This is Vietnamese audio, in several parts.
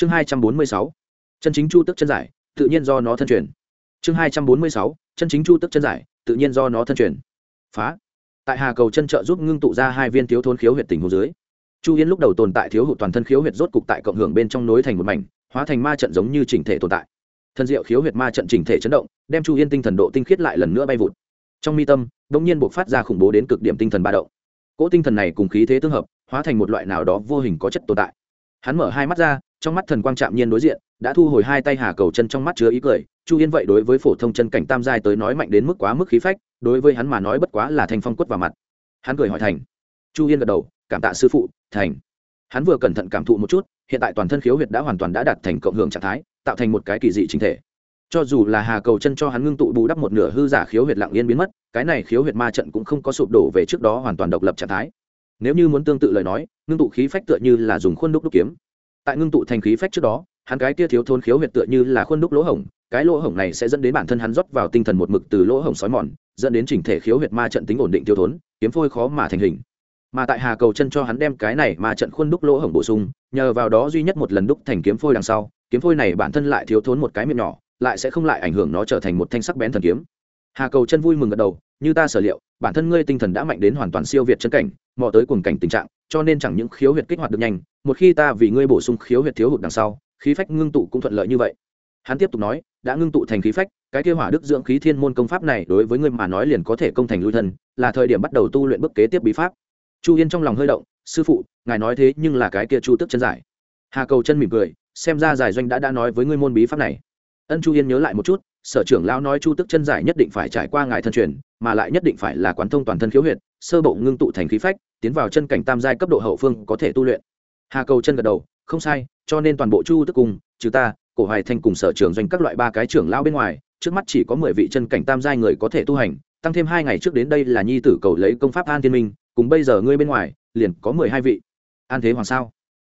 chương hai trăm bốn mươi sáu, chân chính chu tức chân giải, tự nhiên do nó thân truyền. Chương hai trăm bốn mươi sáu, chân chính chu tức chân giải, tự nhiên do nó thân truyền. Phá. Tại hà cầu chân trợ giúp ngưng tụ ra hai viên thiếu thốn khiếu huyệt tình hồ dưới, chu yên lúc đầu tồn tại thiếu hụt toàn thân khiếu huyệt rốt cục tại cộng hưởng bên trong nối thành một mảnh, hóa thành ma trận giống như chỉnh thể tồn tại. Thân diệu khiếu huyệt ma trận chỉnh thể chấn động, đem chu yên tinh thần độ tinh khiết lại lần nữa bay vụt. Trong mi tâm đ ỗ n g nhiên buộc phát ra khủng bố đến cực điểm tinh thần ba động. Cỗ tinh thần này cùng khí thế tương hợp, hóa thành một loại nào đó vô hình có chất tồn tại. Hắn mở hai mắt ra trong mắt thần quang chạm nhiên đối diện, đã thu hồi hai tay hà cầu chân trong mắt chứa ý cười, chu yên vậy đối với phổ thông chân cảnh tam giai tới nói mạnh đến mức quá mức khí phách, đối với hắn mà nói bất quá là thanh phong quất vào mặt. Hắn cười hỏi thành. Chu yên gật đầu, cảm tạ sư phụ, thành. Hắn vừa cẩn thận cảm thụ một chút, hiện tại toàn thân khiếu huyệt đã hoàn toàn đã đạt thành cộng hưởng trạng thái, tạo thành một cái kỳ dị chính thể. Cho dù là hà cầu chân cho hắn ngưng tụ bù đắp một nửa hư giả khiếu huyệt lặng yên biến mất, cái này khiếu huyệt ma trận cũng không có sụp đổ về trước đó hoàn toàn độc lập trạng thái. Nếu như muốn tương tự lời nói, ngưng tụ khí phách tựa như là dùng khuôn đúc đúc kiếm tại ngưng tụ thành khí phách trước đó, hắn cái kia thiếu thôn khiếu huyệt tựa như là khuôn đúc lỗ hổng, cái lỗ hổng này sẽ dẫn đến bản thân hắn rót vào tinh thần một mực từ lỗ hổng sói mòn, dẫn đến chỉnh thể khiếu huyệt ma trận tính ổn định thiếu thốn, kiếm phôi khó mà thành hình. Mà tại hà cầu chân cho hắn đem cái này mà trận khuôn đúc lỗ hổng bổ sung, nhờ vào đó duy nhất một lần đúc thành kiếm phôi đằng sau, kiếm phôi này bản thân lại thiếu thốn một cái miệng nhỏ, lại sẽ không lại ảnh hưởng nó trở thành một thanh sắc bén thần kiếm hà cầu chân vui mừng gật đầu, như ta sở liệu, bản thân ngươi tinh thần đã mạnh đến hoàn toàn siêu việt chân cảnh, mò tới cùng cảnh tình trạng, cho nên chẳng những khiếu huyệt kích hoạt được nhanh, một khi ta vì ngươi bổ sung khiếu huyệt thiếu hụt đằng sau, khí phách ngưng tụ cũng thuận lợi như vậy. Hắn tiếp tục nói, đã ngưng tụ thành khí phách, cái kia hỏa đức dưỡng khí thiên môn công pháp này đối với ngươi mà nói liền có thể công thành lui thân, là thời điểm bắt đầu tu luyện bước kế tiếp bí pháp. Chu yên trong lòng hơi động, sư phụ, ngài nói thế nhưng là cái kia chu tức chân giải. Hà cầu chân mỉm cười, xem ra giải doanh đã đã nói với ngươi môn bí pháp này. Ân chu yên nhớ lại một chút sở trưởng lão nói chu tức chân giải nhất định phải trải qua ngài thân truyền, mà lại nhất định phải là quán thông toàn thân khiếu huyệt, sơ bộ ngưng tụ thành khí phách, tiến vào chân cảnh tam giai cấp độ hậu phương có thể tu luyện. Hà cầu chân gật đầu, không sai, cho nên toàn bộ chu tức cùng, trừ ta, cổ hoài thanh cùng sở trưởng doanh các loại ba cái trưởng lão bên ngoài, trước mắt chỉ có mười vị chân cảnh tam giai người có thể tu hành, tăng thêm hai ngày trước đến đây là nhi tử cầu lấy công pháp an thiên minh, cùng bây giờ ngươi bên ngoài, liền có mười hai vị. An thế hoàng sao?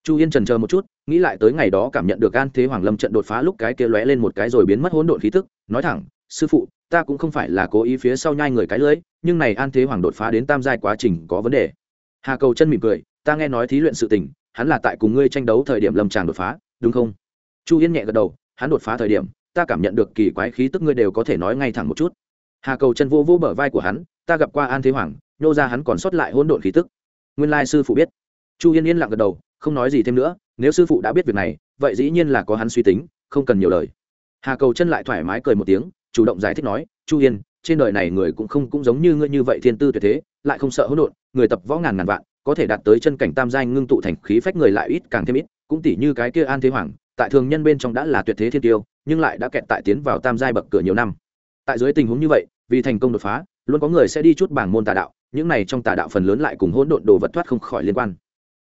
Chu yên trần chờ một chút, nghĩ lại tới ngày đó cảm nhận được an thế hoàng lâm trận đột phá lúc cái kia lóe lên một cái rồi biến mất hỗn độn khí tức, nói thẳng, sư phụ, ta cũng không phải là cố ý phía sau nhai người cái lưỡi nhưng này an thế hoàng đột phá đến tam giai quá trình có vấn đề. Hà cầu chân mỉm cười, ta nghe nói thí luyện sự tình, hắn là tại cùng ngươi tranh đấu thời điểm lâm tràng đột phá, đúng không? Chu yên nhẹ gật đầu, hắn đột phá thời điểm, ta cảm nhận được kỳ quái khí tức ngươi đều có thể nói ngay thẳng một chút. Hà cầu chân vô vô bờ vai của hắn, ta gặp qua an thế hoàng, nhô ra hắn còn sót lại hỗn độn khí tức. Nguyên lai sư phụ biết. Chu yên yên lặng gật đầu không nói gì thêm nữa, nếu sư phụ đã biết việc này, vậy dĩ nhiên là có hắn suy tính, không cần nhiều lời. Hà cầu chân lại thoải mái cười một tiếng, chủ động giải thích nói, chu yên, trên đời này người cũng không cũng giống như ngươi như vậy thiên tư tuyệt thế, lại không sợ hỗn độn, người tập võ ngàn ngàn vạn, có thể đạt tới chân cảnh tam giai ngưng tụ thành khí phách người lại ít càng thêm ít, cũng tỷ như cái kia an thế hoàng, tại thường nhân bên trong đã là tuyệt thế thiên tiêu, nhưng lại đã kẹt tại tiến vào tam giai bậc cửa nhiều năm. Tại dưới tình huống như vậy, vì thành công đột phá, luôn có người sẽ đi chút bảng môn tà đạo, những này trong tà đạo phần lớn lại cùng hỗn độn đồ vật thoát không khỏi liên quan.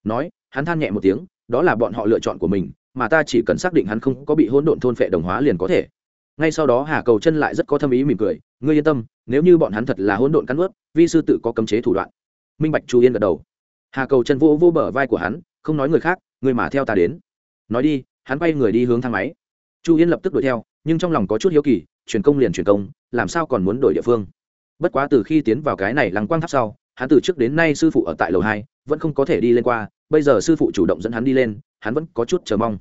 Nói hắn than nhẹ một tiếng, đó là bọn họ lựa chọn của mình, mà ta chỉ cần xác định hắn không có bị hỗn độn thôn phệ đồng hóa liền có thể. Ngay sau đó hà cầu chân lại rất có thâm ý mỉm cười, ngươi yên tâm, nếu như bọn hắn thật là hỗn độn cắn ướt vi sư tự có cấm chế thủ đoạn. Minh bạch chu yên gật đầu. Hà cầu chân vô vô bờ vai của hắn, không nói người khác người mà theo ta đến. Nói đi. Hắn bay người đi hướng thang máy. Chu yên lập tức đuổi theo, nhưng trong lòng có chút hiếu kỳ truyền công liền truyền công, làm sao còn muốn đổi địa phương? Bất quá từ khi tiến vào cái này lăng quang tháp sau, hắn từ trước đến nay sư phụ ở tại lầu hai, vẫn không có thể đi lên qua bây giờ sư phụ chủ động dẫn hắn đi lên, hắn vẫn có chút chờ mong.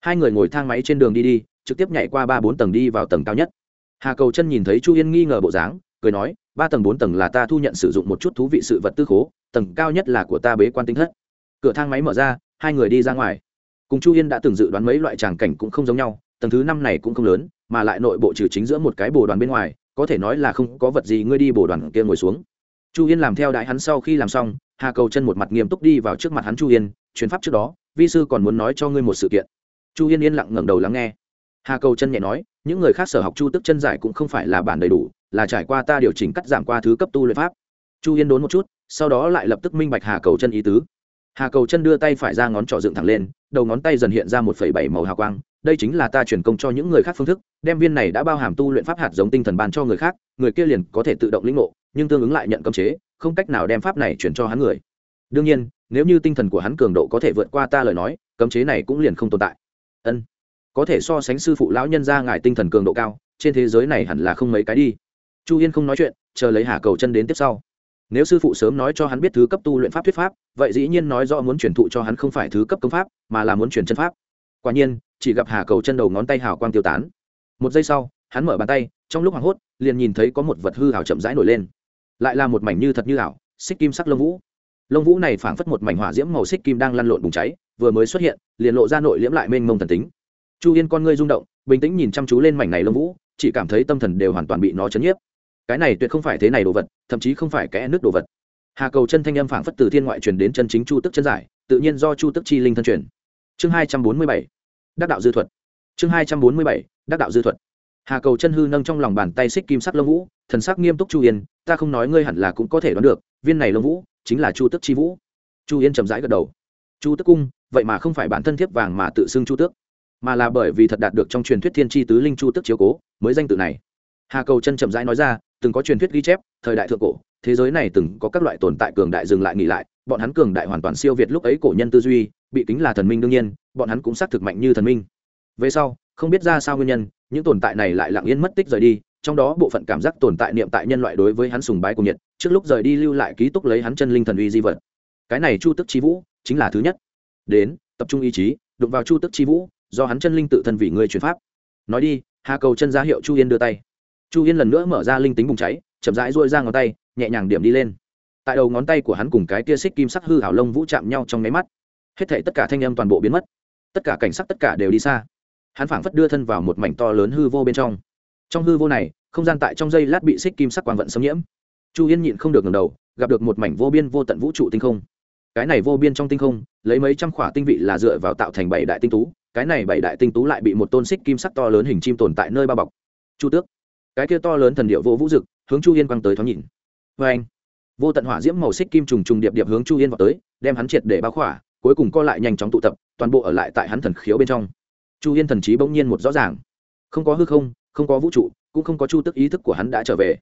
Hai người ngồi thang máy trên đường đi đi, trực tiếp nhảy qua ba bốn tầng đi vào tầng cao nhất. Hà cầu chân nhìn thấy chu yên nghi ngờ bộ dáng, cười nói, ba tầng bốn tầng là ta thu nhận sử dụng một chút thú vị sự vật tư khố, tầng cao nhất là của ta bế quan tinh thất. Cửa thang máy mở ra, hai người đi ra ngoài. Cùng chu yên đã từng dự đoán mấy loại tràng cảnh cũng không giống nhau, tầng thứ năm này cũng không lớn, mà lại nội bộ trừ chính giữa một cái bồ đoàn bên ngoài, có thể nói là không có vật gì ngươi đi bồ đoàn kia ngồi xuống. Chu yên làm theo đại hắn sau khi làm xong hà cầu chân một mặt nghiêm túc đi vào trước mặt hắn chu yên, chuyến pháp trước đó, vi sư còn muốn nói cho ngươi một sự kiện. Chu yên yên lặng ngẩng đầu lắng nghe. Hà cầu chân nhẹ nói, những người khác sở học chu tức chân giải cũng không phải là bản đầy đủ, là trải qua ta điều chỉnh cắt giảm qua thứ cấp tu luyện pháp. Chu yên đốn một chút, sau đó lại lập tức minh bạch hà cầu chân ý tứ. Hà cầu chân đưa tay phải ra ngón trỏ dựng thẳng lên, đầu ngón tay dần hiện ra một bảy màu hào quang. Đây chính là ta truyền công cho những người khác phương thức, đem viên này đã bao hàm tu luyện pháp hạt giống tinh thần ban cho người khác, người kia liền có thể tự động lĩnh ngộ nhưng tương ứng lại nhận cấm chế, không cách nào đem pháp này chuyển cho hắn người. Đương nhiên, nếu như tinh thần của hắn cường độ có thể vượt qua ta lời nói, cấm chế này cũng liền không tồn tại. Ân, có thể so sánh sư phụ lão nhân ra ngài tinh thần cường độ cao, trên thế giới này hẳn là không mấy cái đi. Chu yên không nói chuyện, chờ lấy hà cầu chân đến tiếp sau. Nếu sư phụ sớm nói cho hắn biết thứ cấp tu luyện pháp thuyết pháp, vậy dĩ nhiên nói rõ muốn truyền thụ cho hắn không phải thứ cấp công pháp, mà là muốn truyền chân pháp. Quả nhiên, chỉ gặp hà cầu chân đầu ngón tay hào quang tiêu tán. Một giây sau, hắn mở bàn tay, trong lúc hoảng hốt, liền nhìn thấy có một vật hư hào chậm rãi nổi lên lại là một mảnh như thật như ảo, xích kim sắc lông vũ. Lông vũ này phảng phất một mảnh hỏa diễm màu xích kim đang lăn lộn bùng cháy, vừa mới xuất hiện, liền lộ ra nội liễm lại mênh mông thần tính. Chu yên con ngươi rung động, bình tĩnh nhìn chăm chú lên mảnh này lông vũ, chỉ cảm thấy tâm thần đều hoàn toàn bị nó chấn nhiếp. Cái này tuyệt không phải thế này đồ vật, thậm chí không phải kẽ nước đồ vật. Hà cầu chân thanh âm phảng phất từ thiên ngoại truyền đến chân chính chu tức chân giải, tự nhiên do chu tức chi linh thân truyền. Chương hai trăm bốn mươi bảy, đắc đạo dư thuật. Chương hai trăm bốn mươi bảy, đắc đạo dư thuật hà cầu chân hư nâng trong lòng bàn tay xích kim sắc lông vũ, thần sắc nghiêm túc chu yên, ta không nói ngươi hẳn là cũng có thể đoán được, viên này lông vũ chính là chu tức chi vũ. Chu yên chậm rãi gật đầu. Chu tức cung, vậy mà không phải bản thân thiếp vàng mà tự xưng chu tước, mà là bởi vì thật đạt được trong truyền thuyết thiên tri tứ linh chu tức chiếu cố, mới danh tự này. Hà cầu chân chậm rãi nói ra, từng có truyền thuyết ghi chép, thời đại thượng cổ, thế giới này từng có các loại tồn tại cường đại dừng lại nghỉ lại, bọn hắn cường đại hoàn toàn siêu việt lúc ấy cổ nhân tư duy, bị tính là thần minh đương nhiên, bọn hắn cũng xác thực mạnh như thần minh. Về sau, không biết ra sao nguyên nhân những tồn tại này lại lặng yên mất tích rời đi, trong đó bộ phận cảm giác tồn tại niệm tại nhân loại đối với hắn sùng bái cùng nhiệt, trước lúc rời đi lưu lại ký túc lấy hắn chân linh thần uy di vật. Cái này chu tức chi vũ chính là thứ nhất. Đến, tập trung ý chí, đụng vào chu tức chi vũ, do hắn chân linh tự thân vì ngươi chuyển pháp. Nói đi, hà cầu chân ra hiệu chu yên đưa tay. Chu yên lần nữa mở ra linh tính bùng cháy, chậm rãi rôi ra ngón tay, nhẹ nhàng điểm đi lên. Tại đầu ngón tay của hắn cùng cái tia xích kim sắc hư hảo lông vũ chạm nhau trong máy mắt. Hết thể tất cả thanh âm toàn bộ biến mất. Tất cả cảnh sắc tất cả đều đi xa hắn phảng phất đưa thân vào một mảnh to lớn hư vô bên trong. Trong hư vô này, không gian tại trong dây lát bị xích kim sắc quang vận xâm nhiễm. Chu yên nhịn không được ngầm đầu, gặp được một mảnh vô biên vô tận vũ trụ tinh không. Cái này vô biên trong tinh không, lấy mấy trăm khỏa tinh vị là dựa vào tạo thành bảy đại tinh tú, cái này bảy đại tinh tú lại bị một tôn xích kim sắc to lớn hình chim tồn tại nơi bao bọc. Chu tước, cái kia to lớn thần điệu vô vũ dực, hướng chu yên quăng tới thoáng nhìn. Vê anh, vô tận hỏa diễm màu xích kim trùng trùng điệp điệp hướng chu yên vào tới, đem hắn triệt để bao khỏa, cuối cùng co lại nhanh chóng tụ tập, toàn bộ ở lại tại hắn thần khiếu bên trong chu yên thần trí bỗng nhiên một rõ ràng. Không có hư không không có vũ trụ, cũng không có chu tức ý thức của hắn đã trở về.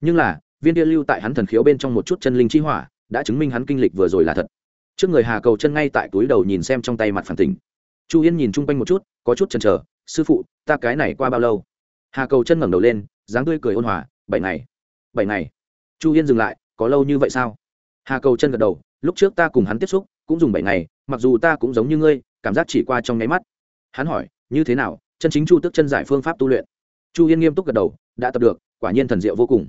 Nhưng là, viên địa lưu tại hắn thần khiếu bên trong một chút chân linh chi hỏa, đã chứng minh hắn kinh lịch vừa rồi là thật. Trước người hà cầu chân ngay tại túi đầu nhìn xem trong tay mặt phản tình. Chu yên nhìn chung quanh một chút, có chút chần chờ, sư phụ, ta cái này qua bao lâu? Hà cầu chân ngẩng đầu lên, dáng tươi cười ôn hòa, bảy ngày. Bảy ngày? Chu yên dừng lại, có lâu như vậy sao? Hà cầu chân gật đầu, lúc trước ta cùng hắn tiếp xúc, cũng dùng bảy ngày, mặc dù ta cũng giống như ngươi, cảm giác chỉ qua trong nháy mắt hắn hỏi, như thế nào? Chân chính chu tức chân giải phương pháp tu luyện? Chu yên nghiêm túc gật đầu, đã tập được, quả nhiên thần diệu vô cùng.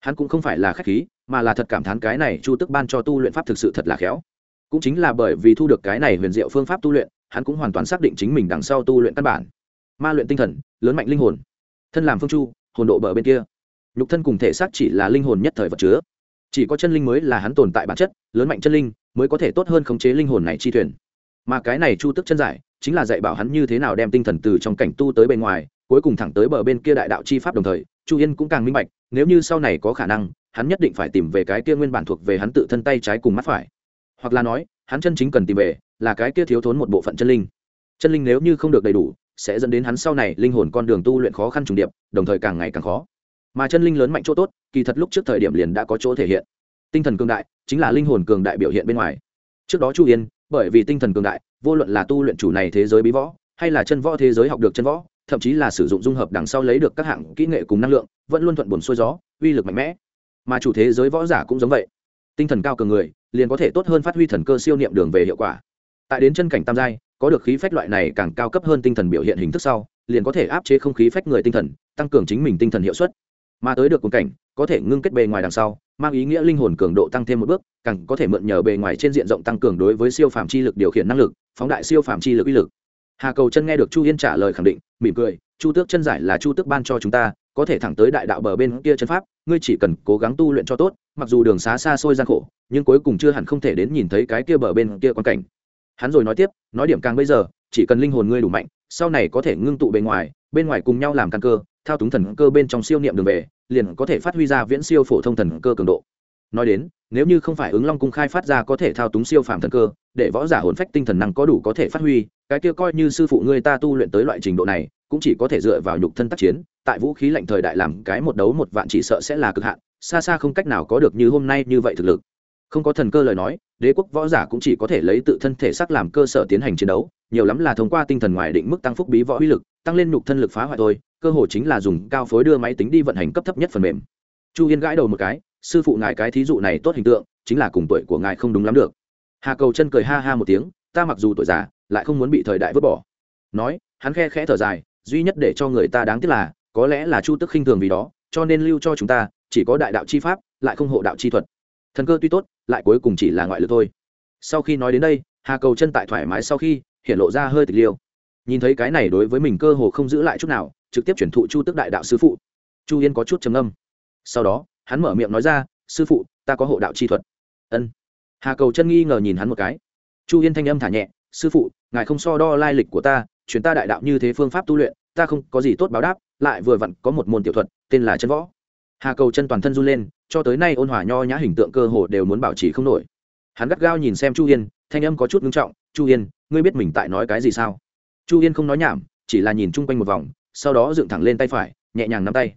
Hắn cũng không phải là k h á c h khí, mà là thật cảm thán cái này chu tức ban cho tu luyện pháp thực sự thật là khéo. Cũng chính là bởi vì thu được cái này huyền diệu phương pháp tu luyện, hắn cũng hoàn toàn xác định chính mình đằng sau tu luyện căn bản. Ma luyện tinh thần, lớn mạnh linh hồn. Thân làm phương chu, hồn độ bờ bên kia. Nhục thân cùng thể xác chỉ là linh hồn nhất thời vật chứa. Chỉ có chân linh mới là hắn tồn tại bản chất, lớn mạnh chân linh mới có thể tốt hơn khống chế linh hồn này chi thuyền. Mà cái này chu tức chân giải chính là dạy bảo hắn như thế nào đem tinh thần từ trong cảnh tu tới bên ngoài, cuối cùng thẳng tới bờ bên kia đại đạo chi pháp đồng thời, chu yên cũng càng minh bạch, nếu như sau này có khả năng, hắn nhất định phải tìm về cái kia nguyên bản thuộc về hắn tự thân tay trái cùng mắt phải. Hoặc là nói, hắn chân chính cần tìm về là cái kia thiếu thốn một bộ phận chân linh. Chân linh nếu như không được đầy đủ, sẽ dẫn đến hắn sau này linh hồn con đường tu luyện khó khăn trùng điệp, đồng thời càng ngày càng khó. Mà chân linh lớn mạnh chỗ tốt, kỳ thật lúc trước thời điểm liền đã có chỗ thể hiện. Tinh thần cường đại, chính là linh hồn cường đại biểu hiện bên ngoài. Trước đó chu yên bởi vì tinh thần cường đại, vô luận là tu luyện chủ này thế giới bí võ, hay là chân võ thế giới học được chân võ, thậm chí là sử dụng dung hợp đằng sau lấy được các hạng kỹ nghệ cùng năng lượng, vẫn luôn thuận buồn xuôi gió, uy lực mạnh mẽ. Mà chủ thế giới võ giả cũng giống vậy. Tinh thần cao cường người, liền có thể tốt hơn phát huy thần cơ siêu niệm đường về hiệu quả. Tại đến chân cảnh tam giai, có được khí phách loại này càng cao cấp hơn tinh thần biểu hiện hình thức sau, liền có thể áp chế không khí phách người tinh thần, tăng cường chính mình tinh thần hiệu suất. Mà tới được cùng cảnh, có thể ngưng kết bề ngoài đằng sau mang ý nghĩa linh hồn cường độ tăng thêm một bước, càng có thể mượn nhờ bề ngoài trên diện rộng tăng cường đối với siêu phàm chi lực điều khiển năng lực, phóng đại siêu phàm chi lực uy lực. Hà cầu chân nghe được chu yên trả lời khẳng định, mỉm cười, chu tước chân giải là chu tước ban cho chúng ta, có thể thẳng tới đại đạo bờ bên kia chân pháp, ngươi chỉ cần cố gắng tu luyện cho tốt, mặc dù đường xá xa xôi gian khổ, nhưng cuối cùng chưa hẳn không thể đến nhìn thấy cái kia bờ bên kia quan cảnh. Hắn rồi nói tiếp, nói điểm càng bây giờ, chỉ cần linh hồn ngươi đủ mạnh, sau này có thể ngưng tụ bề ngoài, bên ngoài cùng nhau làm căn cơ thao túng thần cơ bên trong siêu niệm đường về, liền có thể phát huy ra viễn siêu phổ thông thần cơ cường độ. Nói đến, nếu như không phải ứng long cung khai phát ra có thể thao túng siêu phàm thần cơ, để võ giả hồn phách tinh thần năng có đủ có thể phát huy, cái kia coi như sư phụ ngươi ta tu luyện tới loại trình độ này, cũng chỉ có thể dựa vào nhục thân tác chiến, tại vũ khí lạnh thời đại làm cái một đấu một vạn chỉ sợ sẽ là cực hạn, xa xa không cách nào có được như hôm nay như vậy thực lực. Không có thần cơ lời nói, đế quốc võ giả cũng chỉ có thể lấy tự thân thể xác làm cơ sở tiến hành chiến đấu, nhiều lắm là thông qua tinh thần ngoài định mức tăng phúc bí võ uy lực, tăng lên nhục thân lực phá hoại thôi cơ hội chính là dùng cao phối đưa máy tính đi vận hành cấp thấp nhất phần mềm. Chu yên gãi đầu một cái, sư phụ ngài cái thí dụ này tốt hình tượng, chính là cùng tuổi của ngài không đúng lắm được. Hà cầu chân cười ha ha một tiếng, ta mặc dù tuổi già, lại không muốn bị thời đại vứt bỏ. Nói, hắn khe khẽ thở dài, duy nhất để cho người ta đáng tiếc là, có lẽ là chu tức khinh thường vì đó, cho nên lưu cho chúng ta, chỉ có đại đạo chi pháp, lại không hộ đạo chi thuật. Thần cơ tuy tốt, lại cuối cùng chỉ là ngoại lực thôi. Sau khi nói đến đây, hà cầu chân tại thoải mái sau khi, hiện lộ ra hơi tịch liêu. Nhìn thấy cái này đối với mình cơ hồ không giữ lại chút nào trực tiếp chuyển thụ chu tức đại đạo sư phụ. Chu yên có chút trầm âm sau đó, hắn mở miệng nói ra, sư phụ, ta có hộ đạo chi thuật. Ân. Hà cầu chân nghi ngờ nhìn hắn một cái. Chu yên thanh âm thả nhẹ, sư phụ, ngài không so đo lai lịch của ta chuyển ta đại đạo như thế phương pháp tu luyện, ta không có gì tốt báo đáp, lại vừa vặn có một môn tiểu thuật, tên là chân võ. Hà cầu chân toàn thân run lên, cho tới nay ôn hòa nho nhã hình tượng cơ hồ đều muốn bảo trì không nổi. Hắn gắt gao nhìn xem chu yên, thanh âm có chút ngưng trọng, chu yên, ngươi biết mình tại nói cái gì sao? Chu yên không nói nhảm, chỉ là nhìn chung quanh một vòng sau đó dựng thẳng lên tay phải, nhẹ nhàng nắm tay.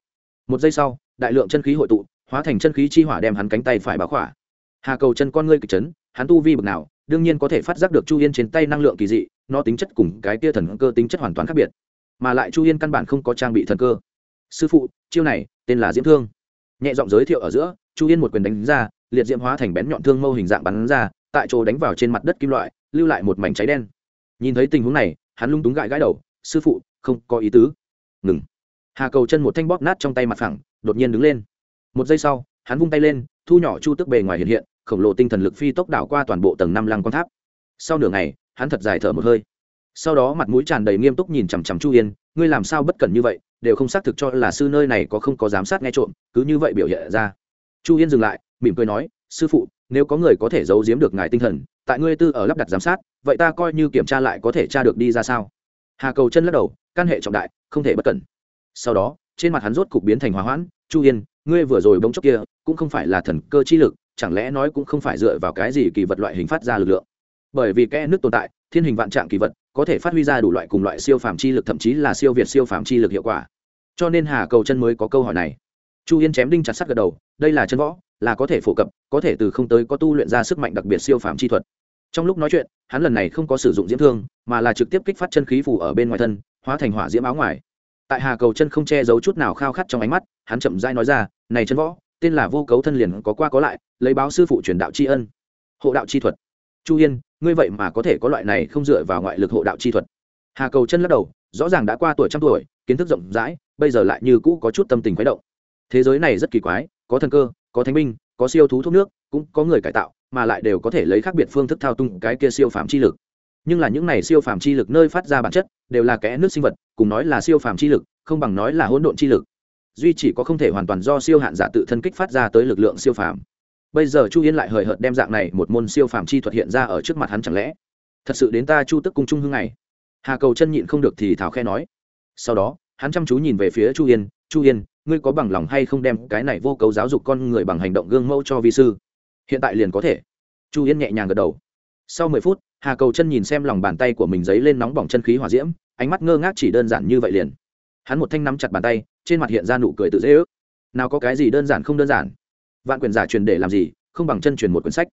Một giây sau, đại lượng chân khí hội tụ, hóa thành chân khí chi hỏa đem hắn cánh tay phải báo khỏa. Hà cầu chân con ngươi kịch chấn, hắn tu vi bực nào, đương nhiên có thể phát giác được chu yên trên tay năng lượng kỳ dị, nó tính chất cùng cái tia thần cơ tính chất hoàn toàn khác biệt. Mà lại chu yên căn bản không có trang bị thần cơ. Sư phụ, chiêu này, tên là diễm thương. Nhẹ giọng giới thiệu ở giữa, chu yên một quyền đánh ra, liệt diễm hóa thành bén nhọn thương mâu hình dạng bắn ra, tại chỗ đánh vào trên mặt đất kim loại, lưu lại một mảnh cháy đen. Nhìn thấy tình huống này, hắn lung túng gãi gãi đầu, sư phụ, không có ý tứ ngừng. Hà cầu chân một thanh bóp nát trong tay mặt phẳng, đột nhiên đứng lên. Một giây sau, hắn vung tay lên, thu nhỏ chu tức bề ngoài hiện hiện, khổng lồ tinh thần lực phi tốc đảo qua toàn bộ tầng năm lăng quan tháp. Sau nửa ngày, hắn thật dài thở một hơi. Sau đó mặt mũi tràn đầy nghiêm túc nhìn chằm chằm chu yên, ngươi làm sao bất cẩn như vậy? Đều không xác thực cho là sư nơi này có không có giám sát nghe trộm, cứ như vậy biểu hiện ra. Chu yên dừng lại, mỉm cười nói, sư phụ, nếu có người có thể giấu giếm được ngài tinh thần, tại ngươi tư ở lắp đặt giám sát, vậy ta coi như kiểm tra lại có thể tra được đi ra sao? Hà cầu chân lắc đầu căn hệ trọng đại, không thể bất cẩn. Sau đó, trên mặt hắn rốt cục biến thành hòa hoãn, chu yên, ngươi vừa rồi bỗng chốc kia, cũng không phải là thần cơ chi lực, chẳng lẽ nói cũng không phải dựa vào cái gì kỳ vật loại hình phát ra lực lượng? Bởi vì kẽ nước tồn tại, thiên hình vạn trạng kỳ vật, có thể phát huy ra đủ loại cùng loại siêu phàm chi lực, thậm chí là siêu việt siêu phàm chi lực hiệu quả. Cho nên hà cầu chân mới có câu hỏi này. Chu yên chém đinh chặt sắt gật đầu, đây là chân võ, là có thể phổ cập, có thể từ không tới có tu luyện ra sức mạnh đặc biệt siêu phàm chi thuật. Trong lúc nói chuyện, hắn lần này không có sử dụng diễm thương, mà là trực tiếp kích phát chân khí phủ ở bên ngoài thân hóa thành hỏa diễm áo ngoài. Tại hà cầu chân không che giấu chút nào khao khát trong ánh mắt, hắn chậm dai nói ra, này chân võ, tên là vô cấu thân liền có qua có lại, lấy báo sư phụ truyền đạo tri ân. Hộ đạo chi thuật. Chu yên ngươi vậy mà có thể có loại này không dựa vào ngoại lực hộ đạo chi thuật. Hà cầu chân lắc đầu, rõ ràng đã qua tuổi trăm tuổi, kiến thức rộng rãi, bây giờ lại như cũ có chút tâm tình quái động. Thế giới này rất kỳ quái, có thần cơ, có thánh binh, có siêu thú thuốc nước, cũng có người cải tạo, mà lại đều có thể lấy khác biệt phương thức thao tung cái kia siêu phạm chi lực nhưng là những này siêu phàm chi lực nơi phát ra bản chất, đều là kẽ nước sinh vật, cùng nói là siêu phàm chi lực, không bằng nói là hỗn độn chi lực. Duy chỉ có không thể hoàn toàn do siêu hạn giả tự thân kích phát ra tới lực lượng siêu phàm. Bây giờ chu yên lại hời hợt đem dạng này một môn siêu phàm chi thuật hiện ra ở trước mặt hắn chẳng lẽ? Thật sự đến ta chu tức cung trung hương này hà cầu chân nhịn không được thì thảo khe nói. Sau đó, hắn chăm chú nhìn về phía chu yên chu yên, ngươi có bằng lòng hay không đem cái này vô cấu giáo dục con người bằng hành động gương mẫu cho vi sư? Hiện tại liền có thể. Chu yên nhẹ nhàng gật đầu. Sau mười phút hà cầu chân nhìn xem lòng bàn tay của mình giấy lên nóng bỏng chân khí hỏa diễm, ánh mắt ngơ ngác chỉ đơn giản như vậy liền. Hắn một thanh nắm chặt bàn tay, trên mặt hiện ra nụ cười tự dễ ước. Nào có cái gì đơn giản không đơn giản. Vạn quyền giả truyền để làm gì, không bằng chân truyền một quyển sách.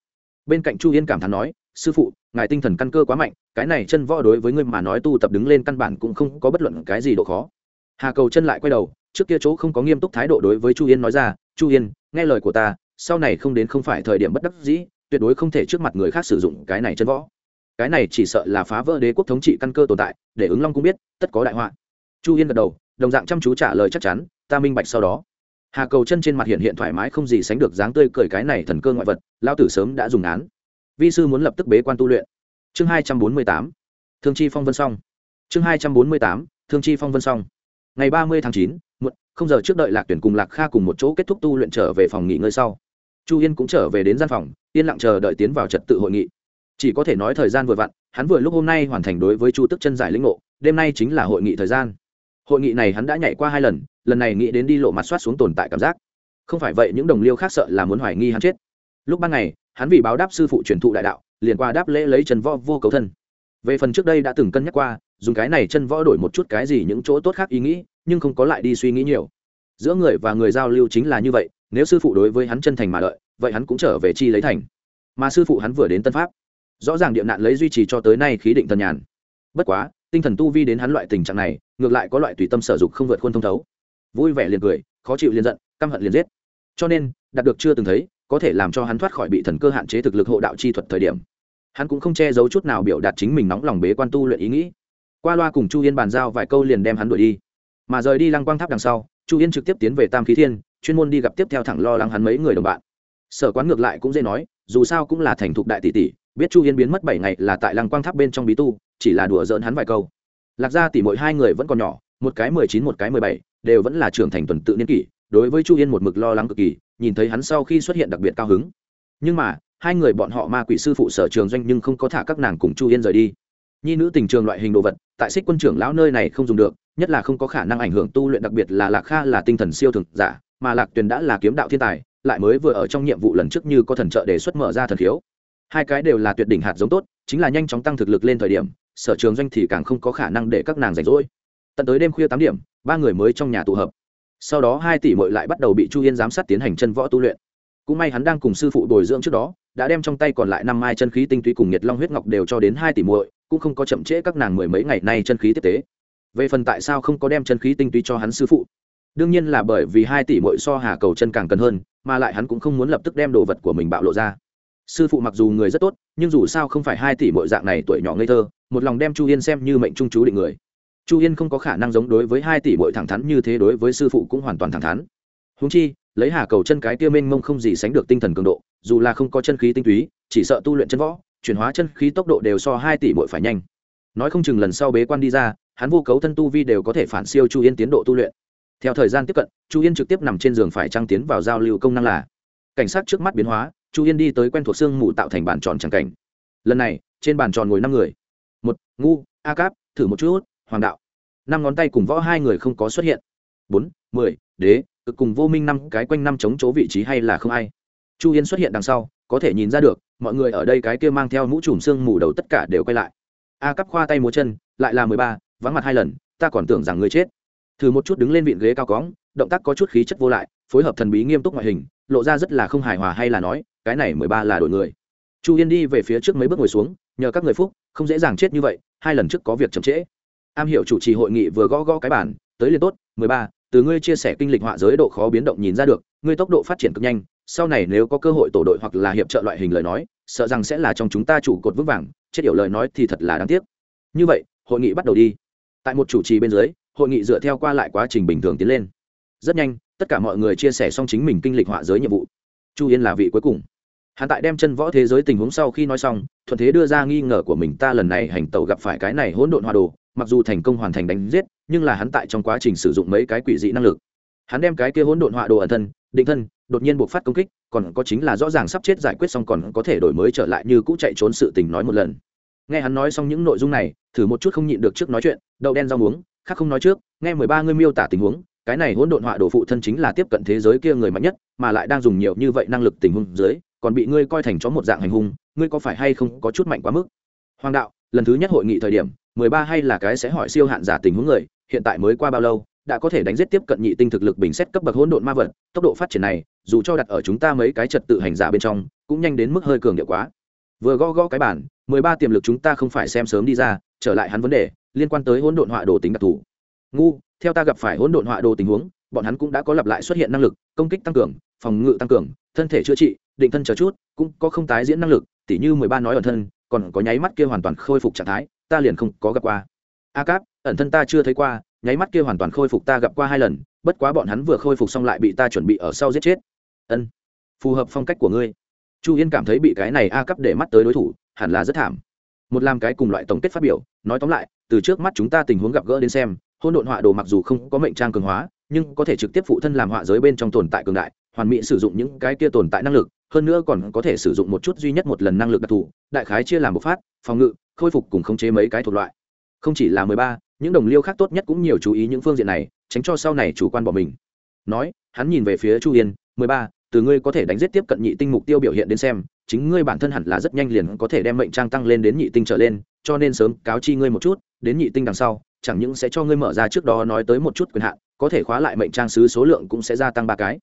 Bên cạnh chu yên cảm thán nói, sư phụ, ngài tinh thần căn cơ quá mạnh, cái này chân võ đối với ngươi mà nói tu tập đứng lên căn bản cũng không có bất luận cái gì độ khó. Hà cầu chân lại quay đầu, trước kia chỗ không có nghiêm túc thái độ đối với chu yên nói ra, chu yên, nghe lời của ta, sau này không đến không phải thời điểm bất đắc dĩ, tuyệt đối không thể trước mặt người khác sử dụng cái này chân võ cái này chỉ sợ là phá vỡ đế quốc thống trị căn cơ tồn tại, để ứng long cũng biết, tất có đại họa. Chu yên gật đầu, đồng dạng chăm chú trả lời chắc chắn, ta minh bạch sau đó. Hà cầu chân trên mặt hiện hiện thoải mái không gì sánh được dáng tươi cười cái này thần cơ ngoại vật lao tử sớm đã dùng án. Vi sư muốn lập tức bế quan tu luyện. Chương hai trăm bốn mươi tám, thương chi phong vân song. Chương hai trăm bốn mươi tám, thương chi phong vân song. Ngày ba mươi tháng chín một không giờ trước đợi lạc tuyển cùng lạc kha cùng một chỗ kết thúc tu luyện trở về phòng nghỉ ngơi sau. Chu yên cũng trở về đến gian phòng, yên lặng chờ đợi tiến vào trật tự hội nghị chỉ có thể nói thời gian vừa vặn, hắn vừa lúc hôm nay hoàn thành đối với chu tức chân giải lĩnh ngộ, đêm nay chính là hội nghị thời gian. Hội nghị này hắn đã nhảy qua hai lần lần này nghĩ đến đi lộ mặt soát xuống tồn tại cảm giác. Không phải vậy, những đồng liêu khác sợ là muốn hoài nghi hắn chết. Lúc ban ngày, hắn vì báo đáp sư phụ truyền thụ đại đạo, liền qua đáp lễ lấy chân võ vô cầu thân. Về phần trước đây đã từng cân nhắc qua, dùng cái này chân võ đổi một chút cái gì những chỗ tốt khác ý nghĩ, nhưng không có lại đi suy nghĩ nhiều. Giữa người và người giao lưu chính là như vậy, nếu sư phụ đối với hắn chân thành mà đợi, vậy hắn cũng trở về chi lấy thành. Mà sư phụ hắn vừa đến tân pháp rõ ràng địa nạn lấy duy trì cho tới nay khí định thần nhàn. Bất quá, tinh thần tu vi đến hắn loại tình trạng này, ngược lại có loại tùy tâm sở dục không vượt khuôn thông thấu. Vui vẻ liền cười, khó chịu liền giận, căm hận liền giết. Cho nên, đạt được chưa từng thấy, có thể làm cho hắn thoát khỏi bị thần cơ hạn chế thực lực hộ đạo chi thuật thời điểm. Hắn cũng không che giấu chút nào biểu đạt chính mình nóng lòng bế quan tu luyện ý nghĩ. Qua loa cùng chu yên bàn giao vài câu liền đem hắn đuổi đi. Mà rời đi lăng quang tháp đằng sau, chu yên trực tiếp tiến về tam khí thiên, chuyên môn đi gặp tiếp theo thẳng lo lắng hắn mấy người đồng bạn. Sở quán ngược lại cũng dễ nói, dù sao cũng là thành thục đại tỷ tỷ biết chu hiên biến mất bảy ngày là tại lăng quang tháp bên trong bí tu, chỉ là đùa giỡn hắn vài câu. Lạc gia tỷ mỗi hai người vẫn còn nhỏ, một cái mười chín, một cái mười bảy, đều vẫn là trưởng thành tuần tự niên kỷ, đối với chu yên một mực lo lắng cực kỳ, nhìn thấy hắn sau khi xuất hiện đặc biệt cao hứng. Nhưng mà, hai người bọn họ ma quỷ sư phụ sở trường doanh nhưng không có thả các nàng cùng chu yên rời đi. Nhi nữ tình trường loại hình đồ vật, tại xích quân trưởng lão nơi này không dùng được, nhất là không có khả năng ảnh hưởng tu luyện đặc biệt là lạc kha là tinh thần siêu thường giả, mà lạc tuyền đã là kiếm đạo thiên tài, lại mới vừa ở trong nhiệm vụ lần trước như có thần trợ đề xuất mở ra thần khiếu hai cái đều là tuyệt đỉnh hạt giống tốt, chính là nhanh chóng tăng thực lực lên thời điểm, sở trường doanh thì càng không có khả năng để các nàng rảnh rỗi. Tận tới đêm khuya tám điểm, ba người mới trong nhà tụ hợp. Sau đó hai tỷ mội lại bắt đầu bị chu yên giám sát tiến hành chân võ tu luyện. Cũng may hắn đang cùng sư phụ bồi dưỡng trước đó, đã đem trong tay còn lại năm mai chân khí tinh túy cùng nhiệt long huyết ngọc đều cho đến hai tỷ muội, cũng không có chậm trễ các nàng mười mấy ngày nay chân khí tiếp tế. Về phần tại sao không có đem chân khí tinh túy cho hắn sư phụ? Đương nhiên là bởi vì hai tỷ muội so hà cầu chân càng cần hơn, mà lại hắn cũng không muốn lập tức đem đồ vật của mình bạo lộ ra sư phụ mặc dù người rất tốt, nhưng dù sao không phải hai tỷ muội dạng này tuổi nhỏ ngây thơ, một lòng đem chu yên xem như mệnh trung chú định người. Chu yên không có khả năng giống đối với hai tỷ muội thẳng thắn như thế đối với sư phụ cũng hoàn toàn thẳng thắn. Húng chi, lấy hà cầu chân cái tiêu mênh mông không gì sánh được tinh thần cường độ, dù là không có chân khí tinh túy, chỉ sợ tu luyện chân võ, chuyển hóa chân khí tốc độ đều so hai tỷ muội phải nhanh. Nói không chừng lần sau bế quan đi ra, hắn vô cấu thân tu vi đều có thể phản siêu chu yên tiến độ tu luyện. Theo thời gian tiếp cận, chu yên trực tiếp nằm trên giường phải trăng tiến vào giao lưu công năng là cảnh sát trước mắt biến hóa chu yên đi tới quen thuộc xương mù tạo thành bàn tròn tràng cảnh. Lần này, trên bàn tròn ngồi năm người. Một, ngu, a cáp, thử một chút, hoàng đạo. Năm ngón tay cùng võ hai người không có xuất hiện. Bốn, mười, đế, cực cùng vô minh năm cái quanh năm chống chỗ vị trí hay là không ai. Chu yên xuất hiện đằng sau, có thể nhìn ra được, mọi người ở đây cái kia mang theo mũ trùm xương mù đầu tất cả đều quay lại. A cắp khoa tay múa chân, lại là mười ba, vắng mặt hai lần, ta còn tưởng rằng người chết. Thử một chút đứng lên vịn ghế cao cóng, động tác có chút khí chất vô lại, phối hợp thần bí nghiêm túc ngoại hình, lộ ra rất là không hài hòa hay là nói cái này mười ba là đổi người. Chu yên đi về phía trước mấy bước ngồi xuống, nhờ các người phúc, không dễ dàng chết như vậy, hai lần trước có việc chậm trễ. Am hiểu chủ trì hội nghị vừa gõ gõ cái bản tới liền tốt, mười ba, từ ngươi chia sẻ kinh lịch họa giới độ khó biến động nhìn ra được, ngươi tốc độ phát triển cực nhanh, sau này nếu có cơ hội tổ đội hoặc là hiệp trợ loại hình lời nói, sợ rằng sẽ là trong chúng ta chủ cột vững vàng, chết hiểu lời nói thì thật là đáng tiếc. Như vậy, hội nghị bắt đầu đi. Tại một chủ trì bên dưới, hội nghị dựa theo qua lại quá trình bình thường tiến lên. Rất nhanh, tất cả mọi người chia sẻ xong chính mình kinh lịch họa giới nhiệm vụ. Chu yên là vị cuối cùng hắn tại đem chân võ thế giới tình huống sau khi nói xong, thuận thế đưa ra nghi ngờ của mình, ta lần này hành tẩu gặp phải cái này hỗn độn hòa đồ, mặc dù thành công hoàn thành đánh giết, nhưng là hắn tại trong quá trình sử dụng mấy cái quỷ dị năng lực. Hắn đem cái kia hỗn độn họa đồ ẩn thân, định thân, đột nhiên buộc phát công kích, còn có chính là rõ ràng sắp chết giải quyết xong còn có thể đổi mới trở lại như cũ chạy trốn sự tình nói một lần. Nghe hắn nói xong những nội dung này, thử một chút không nhịn được trước nói chuyện, đậu đen rau muống, khác không nói trước, nghe mười ba ngươi miêu tả tình huống, cái này hỗn độn họa đồ phụ thân chính là tiếp cận thế giới kia người mạnh nhất, mà lại đang dùng nhiều như vậy năng lực tình huống dưới còn bị ngươi coi thành chó một dạng hành hung, ngươi có phải hay không có chút mạnh quá mức? Hoàng đạo, lần thứ nhất hội nghị thời điểm, mười ba hay là cái sẽ hỏi siêu hạn giả tình huống người, hiện tại mới qua bao lâu, đã có thể đánh giết tiếp cận nhị tinh thực lực bình xét cấp bậc hỗn độn ma vật, tốc độ phát triển này, dù cho đặt ở chúng ta mấy cái trật tự hành giả bên trong, cũng nhanh đến mức hơi cường điệu quá. Vừa gõ gõ cái bản mười ba tiềm lực chúng ta không phải xem sớm đi ra, trở lại hắn vấn đề, liên quan tới hỗn độn họa đồ tính đặc thù. Ngu, theo ta gặp phải hỗn độn họa đồ tình huống, bọn hắn cũng đã có lặp lại xuất hiện năng lực, công kích tăng cường, phòng ngự tăng cường, thân thể chữa trị định thân chờ chút, cũng có không tái diễn năng lực, tỉ như mười ba nói ẩn thân, còn có nháy mắt kia hoàn toàn khôi phục trạng thái, ta liền không có gặp qua. A cáp, ẩn thân ta chưa thấy qua, nháy mắt kia hoàn toàn khôi phục ta gặp qua hai lần, bất quá bọn hắn vừa khôi phục xong lại bị ta chuẩn bị ở sau giết chết. Ân, phù hợp phong cách của ngươi. Chu yên cảm thấy bị cái này a cấp để mắt tới đối thủ, hẳn là rất thảm. Một làm cái cùng loại tổng kết phát biểu, nói tóm lại, từ trước mắt chúng ta tình huống gặp gỡ đến xem, hôn độn họa đồ mặc dù không có mệnh trang cường hóa, nhưng có thể trực tiếp phụ thân làm họa giới bên trong tồn tại cường đại, hoàn mỹ sử dụng những cái kia tồn tại năng lực hơn nữa còn có thể sử dụng một chút duy nhất một lần năng lực đặc thù, đại khái chia làm bộc phát, phòng ngự, khôi phục cùng khống chế mấy cái thuộc loại. Không chỉ là mười ba, những đồng liêu khác tốt nhất cũng nhiều chú ý những phương diện này, tránh cho sau này chủ quan bỏ mình. Nói, hắn nhìn về phía chu yên, mười ba, từ ngươi có thể đánh giết tiếp cận nhị tinh mục tiêu biểu hiện đến xem, chính ngươi bản thân hẳn là rất nhanh liền có thể đem mệnh trang tăng lên đến nhị tinh trở lên, cho nên sớm cáo chi ngươi một chút, đến nhị tinh đằng sau, chẳng những sẽ cho ngươi mở ra trước đó nói tới một chút quyền hạn, có thể khóa lại mệnh trang sứ số lượng cũng sẽ gia tăng ba cái.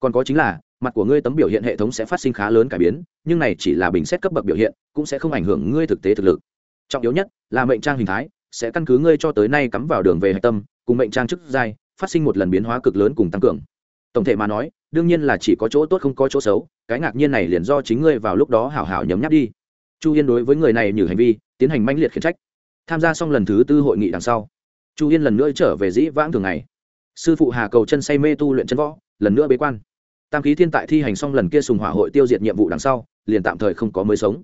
Còn có chính là mặt của ngươi tấm biểu hiện hệ thống sẽ phát sinh khá lớn cải biến, nhưng này chỉ là bình xét cấp bậc biểu hiện, cũng sẽ không ảnh hưởng ngươi thực tế thực lực. Trọng yếu nhất là mệnh trang hình thái, sẽ căn cứ ngươi cho tới nay cắm vào đường về hạch tâm, cùng mệnh trang chức giai, phát sinh một lần biến hóa cực lớn cùng tăng cường. Tổng thể mà nói, đương nhiên là chỉ có chỗ tốt không có chỗ xấu, cái ngạc nhiên này liền do chính ngươi vào lúc đó hảo hảo nhấm nháp đi. Chu yên đối với người này như hành vi, tiến hành manh liệt khiển trách. Tham gia xong lần thứ tư hội nghị đằng sau, chu yên lần nữa trở về dĩ vãng thường ngày. Sư phụ hà cầu chân say mê tu luyện chân võ, lần nữa bế quan tam khí thiên tại thi hành xong lần kia sùng hỏa hội tiêu diệt nhiệm vụ đằng sau, liền tạm thời không có mới sống.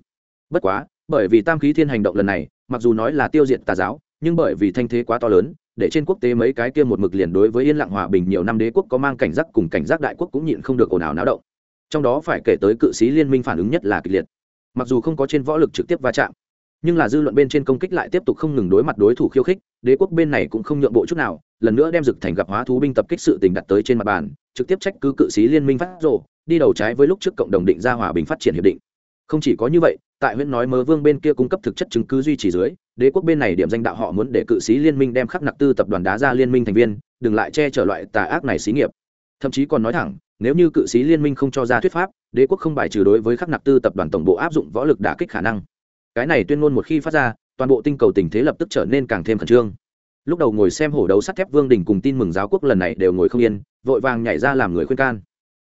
Bất quá, bởi vì tam khí thiên hành động lần này, mặc dù nói là tiêu diệt tà giáo, nhưng bởi vì thanh thế quá to lớn, để trên quốc tế mấy cái kia một mực liền đối với yên lặng hòa bình nhiều năm đế quốc có mang cảnh giác cùng cảnh giác đại quốc cũng nhịn không được ồn ào náo động. Trong đó phải kể tới cự sĩ liên minh phản ứng nhất là kịch liệt. Mặc dù không có trên võ lực trực tiếp va chạm nhưng là dư luận bên trên công kích lại tiếp tục không ngừng đối mặt đối thủ khiêu khích, đế quốc bên này cũng không nhượng bộ chút nào, lần nữa đem dực thành gặp hóa thú binh tập kích sự tình đặt tới trên mặt bàn, trực tiếp trách cứ cự sĩ liên minh phát rộ đi đầu trái với lúc trước cộng đồng định ra hòa bình phát triển hiệp định. Không chỉ có như vậy, tại huyện nói mơ vương bên kia cung cấp thực chất chứng cứ duy trì dưới, đế quốc bên này điểm danh đạo họ muốn để cự sĩ liên minh đem khắc nặc tư tập đoàn đá ra liên minh thành viên, đừng lại che chở loại tà ác này xí nghiệp. Thậm chí còn nói thẳng, nếu như cự sĩ liên minh không cho ra thuyết pháp, đế quốc không bài trừ đối với khắc nặc tư tập đoàn tổng bộ áp dụng võ lực đả kích khả năng cái này tuyên ngôn một khi phát ra, toàn bộ tinh cầu tình thế lập tức trở nên càng thêm khẩn trương. Lúc đầu ngồi xem hổ đấu sắt thép vương đình cùng tin mừng giáo quốc lần này đều ngồi không yên, vội vàng nhảy ra làm người khuyên can.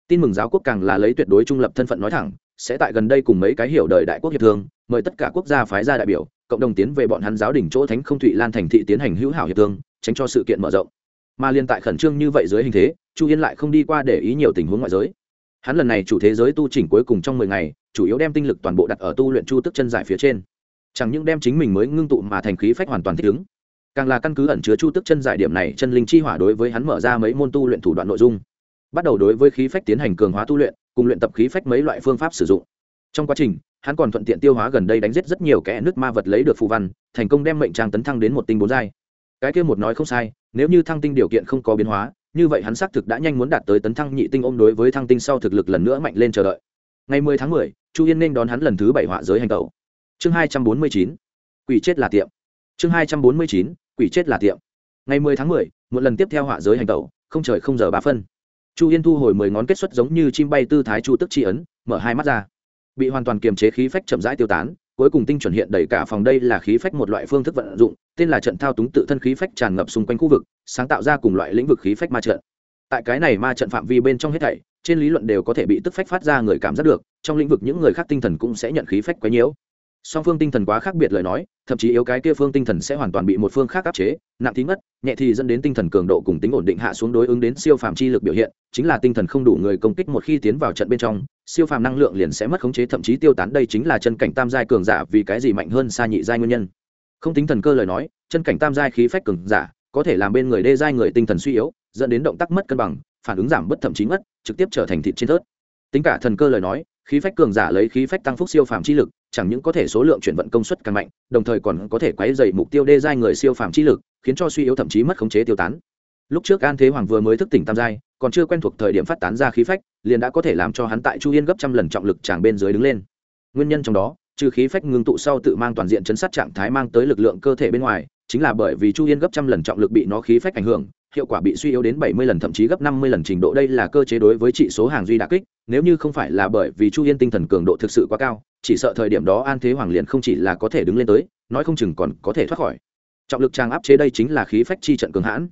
Tin mừng giáo quốc càng là lấy tuyệt đối trung lập thân phận nói thẳng, sẽ tại gần đây cùng mấy cái hiểu đời đại quốc hiệp thương, mời tất cả quốc gia phái ra đại biểu, cộng đồng tiến về bọn hắn giáo đình chỗ thánh không thụy lan thành thị tiến hành hữu hảo hiệp thương, tránh cho sự kiện mở rộng. Mà liên tại khẩn trương như vậy dưới hình thế, chu yên lại không đi qua để ý nhiều tình huống ngoại giới hắn lần này chủ thế giới tu chỉnh cuối cùng trong mười ngày, chủ yếu đem tinh lực toàn bộ đặt ở tu luyện chu tức chân giải phía trên. Chẳng những đem chính mình mới ngưng tụ mà thành khí phách hoàn toàn thích ứng, càng là căn cứ ẩn chứa chu tức chân giải điểm này chân linh chi hỏa đối với hắn mở ra mấy môn tu luyện thủ đoạn nội dung. Bắt đầu đối với khí phách tiến hành cường hóa tu luyện, cùng luyện tập khí phách mấy loại phương pháp sử dụng. Trong quá trình, hắn còn thuận tiện tiêu hóa gần đây đánh giết rất nhiều kẻ nước ma vật lấy được phù văn, thành công đem mệnh trang tấn thăng đến một tinh bốn giai. Cái kia một nói không sai, nếu như thăng tinh điều kiện không có biến hóa như vậy hắn xác thực đã nhanh muốn đạt tới tấn thăng nhị tinh ôm đối với thăng tinh sau thực lực lần nữa mạnh lên chờ đợi. Ngày mười tháng mười, chu yên nên đón hắn lần thứ bảy họa giới hành tẩu. Chương hai trăm bốn mươi chín, quỷ chết là tiệm. Chương hai trăm bốn mươi chín, quỷ chết là tiệm. Ngày mười tháng mười, một lần tiếp theo họa giới hành tẩu, không trời không giờ ba phân. Chu yên thu hồi mười ngón kết xuất giống như chim bay tư thái chu tức tri ấn, mở hai mắt ra. Bị hoàn toàn kiềm chế khí phách chậm rãi tiêu tán, cuối cùng tinh chuẩn hiện đầy cả phòng đây là khí phách một loại phương thức vận dụng tên là trận thao túng tự thân khí phách tràn ngập xung quanh khu vực, sáng tạo ra cùng loại lĩnh vực khí phách ma trận. Tại cái này ma trận phạm vi bên trong hết thảy, trên lý luận đều có thể bị tức phách phát ra người cảm giác được, trong lĩnh vực những người khác tinh thần cũng sẽ nhận khí phách quấy nhiễu song phương tinh thần quá khác biệt lời nói, thậm chí yếu cái kia phương tinh thần sẽ hoàn toàn bị một phương khác áp chế, nặng thì ngất, nhẹ thì dẫn đến tinh thần cường độ cùng tính ổn định hạ xuống đối ứng đến siêu phàm chi lực biểu hiện, chính là tinh thần không đủ người công kích một khi tiến vào trận bên trong, siêu phàm năng lượng liền sẽ mất khống chế, thậm chí tiêu tán, đây chính là chân cảnh tam giai cường giả vì cái gì mạnh hơn xa nhị giai nguyên nhân không tính thần cơ lời nói, chân cảnh tam giai khí phách cường giả, có thể làm bên người đê giai người tinh thần suy yếu, dẫn đến động tác mất cân bằng, phản ứng giảm bất thậm chí mất trực tiếp trở thành thịt trên thớt. Tính cả thần cơ lời nói, khí phách cường giả lấy khí phách tăng phúc siêu phàm chi lực, chẳng những có thể số lượng chuyển vận công suất càng mạnh, đồng thời còn có thể quấy dày mục tiêu đê giai người siêu phàm chi lực, khiến cho suy yếu thậm chí mất khống chế tiêu tán. Lúc trước an thế hoàng vừa mới thức tỉnh tam giai, còn chưa quen thuộc thời điểm phát tán ra khí phách, liền đã có thể làm cho hắn tại chu yên gấp trăm lần trọng lực chàng bên dưới đứng lên. Nguyên nhân trong đó trừ khí phách ngưng tụ sau tự mang toàn diện chấn sát trạng thái mang tới lực lượng cơ thể bên ngoài, chính là bởi vì chu yên gấp trăm lần trọng lực bị nó khí phách ảnh hưởng, hiệu quả bị suy yếu đến bảy mươi lần, thậm chí gấp năm mươi lần trình độ. Đây là cơ chế đối với trị số hàng duy đà kích, nếu như không phải là bởi vì chu yên tinh thần cường độ thực sự quá cao, chỉ sợ thời điểm đó an thế hoàng liền không chỉ là có thể đứng lên tới, nói không chừng còn có thể thoát khỏi. Trọng lực trang áp chế đây chính là khí phách chi trận cường hãn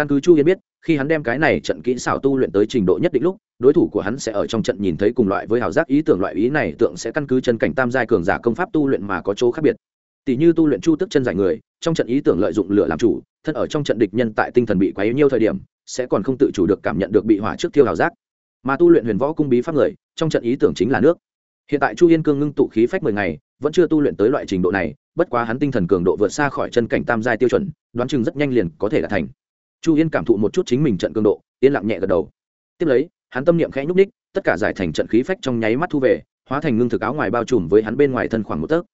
căn cứ chu hiến biết, khi hắn đem cái này trận kỹ xảo tu luyện tới trình độ nhất định lúc, đối thủ của hắn sẽ ở trong trận nhìn thấy cùng loại với Hảo giác ý tưởng loại ý này tượng sẽ căn cứ chân cảnh tam giai cường giả công pháp tu luyện mà có chỗ khác biệt. Tỷ như tu luyện chu tức chân giải người, trong trận ý tưởng lợi dụng lửa làm chủ, thân ở trong trận địch nhân tại tinh thần bị quấy nhiều thời điểm, sẽ còn không tự chủ được cảm nhận được bị hỏa trước thiêu Hảo giác. Mà tu luyện huyền võ cung bí pháp người, trong trận ý tưởng chính là nước. Hiện tại chu yên cương ngưng tụ khí phách mười ngày, vẫn chưa tu luyện tới loại trình độ này, bất quá hắn tinh thần cường độ vượt xa khỏi chân cảnh tam giai tiêu chuẩn, đoán chừng rất nhanh liền có thể là thành chu yên cảm thụ một chút chính mình trận cường độ, yên lặng nhẹ gật đầu. Tiếp lấy, hắn tâm niệm khẽ nhúc ních tất cả giải thành trận khí phách trong nháy mắt thu về, hóa thành ngưng thực áo ngoài bao trùm với hắn bên ngoài thân khoảng một tấc.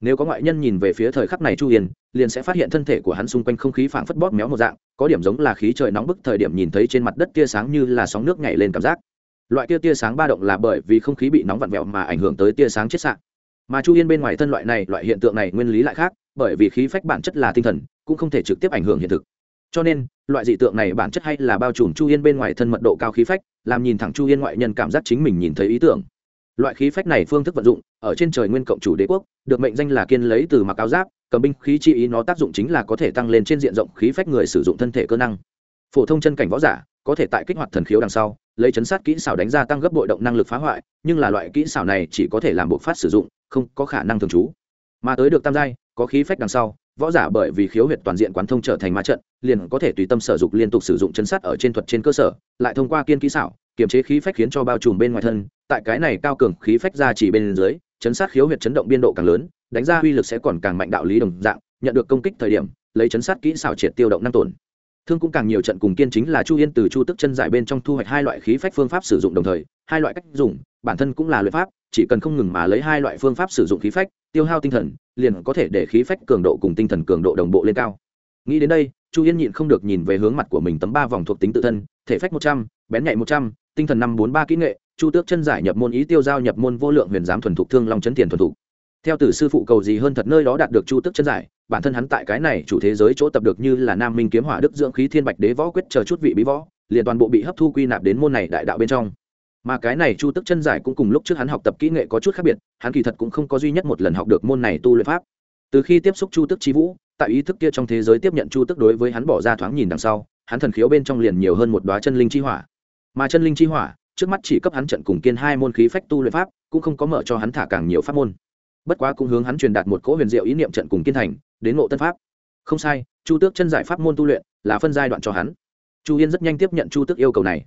Nếu có ngoại nhân nhìn về phía thời khắc này chu yên, liền sẽ phát hiện thân thể của hắn xung quanh không khí phảng phất bóp méo một dạng, có điểm giống là khí trời nóng bức thời điểm nhìn thấy trên mặt đất tia sáng như là sóng nước nhảy lên cảm giác. Loại tia tia sáng ba động là bởi vì không khí bị nóng vặn vẹo mà ảnh hưởng tới tia sáng chết sạn mà chu yên bên ngoài thân loại này, loại hiện tượng này nguyên lý lại khác, bởi vì khí phách bản chất là tinh thần, cũng không thể trực tiếp ảnh hưởng hiện thực cho nên, loại dị tượng này bản chất hay là bao trùm chu yên bên ngoài thân mật độ cao khí phách, làm nhìn thẳng chu yên ngoại nhân cảm giác chính mình nhìn thấy ý tưởng. Loại khí phách này phương thức vận dụng, ở trên trời nguyên cộng chủ đế quốc, được mệnh danh là kiên lấy từ mặc áo giáp, cầm binh khí chi ý nó tác dụng chính là có thể tăng lên trên diện rộng khí phách người sử dụng thân thể cơ năng. Phổ thông chân cảnh võ giả, có thể tại kích hoạt thần khiếu đằng sau, lấy chấn sát kỹ xảo đánh ra tăng gấp bội động năng lực phá hoại, nhưng là loại kỹ xảo này chỉ có thể làm bộ phát sử dụng, không có khả năng thường trú. Mà tới được tam giai, có khí phách đằng sau võ giả bởi vì khiếu huyệt toàn diện quán thông trở thành ma trận, liền có thể tùy tâm sử dụng liên tục sử dụng chấn sát ở trên thuật trên cơ sở, lại thông qua kiên kỹ xảo, kiềm chế khí phách khiến cho bao trùm bên ngoài thân. Tại cái này cao cường khí phách ra chỉ bên dưới chấn sát khiếu huyệt chấn động biên độ càng lớn, đánh ra uy lực sẽ còn càng mạnh đạo lý đồng dạng, nhận được công kích thời điểm, lấy chấn sát kỹ xảo triệt tiêu động năng tổn. Thương cũng càng nhiều trận cùng kiên chính là chu yên từ chu tức chân giải bên trong thu hoạch hai loại khí phách phương pháp sử dụng đồng thời, hai loại cách dùng, bản thân cũng là luyện pháp chỉ cần không ngừng mà lấy hai loại phương pháp sử dụng khí phách, tiêu hao tinh thần, liền có thể để khí phách cường độ cùng tinh thần cường độ đồng bộ lên cao. Nghĩ đến đây, chu yên nhịn không được nhìn về hướng mặt của mình tấm ba vòng thuộc tính tự thân, thể phách một trăm, bén nhạy một trăm, tinh thần năm bốn ba kỹ nghệ, chu tước chân giải nhập môn ý tiêu giao nhập môn vô lượng huyền giám thuần thục thương long chấn tiền thuần thục. Theo tử sư phụ cầu gì hơn thật nơi đó đạt được chu tước chân giải, bản thân hắn tại cái này chủ thế giới chỗ tập được như là nam minh kiếm hỏa đức dưỡng khí thiên bạch đế võ quyết chờ chút vị bí võ, liền toàn bộ bị hấp thu quy nạp đến môn này đại đạo bên trong mà cái này chu tức chân giải cũng cùng lúc trước hắn học tập kỹ nghệ có chút khác biệt, hắn kỳ thật cũng không có duy nhất một lần học được môn này tu luyện pháp. Từ khi tiếp xúc chu tức chi vũ, tại ý thức kia trong thế giới tiếp nhận chu tức đối với hắn bỏ ra thoáng nhìn đằng sau, hắn thần khiếu bên trong liền nhiều hơn một đoá chân linh chi hỏa. Mà chân linh chi hỏa, trước mắt chỉ cấp hắn trận cùng kiên hai môn khí phách tu luyện pháp, cũng không có mở cho hắn thả càng nhiều pháp môn. Bất quá cũng hướng hắn truyền đạt một cỗ huyền diệu ý niệm trận cùng kiên thành, đến ngộ tân pháp. Không sai, chu tước chân giải pháp môn tu luyện là phân giai đoạn cho hắn. Chu yên rất nhanh tiếp nhận chu tước yêu cầu này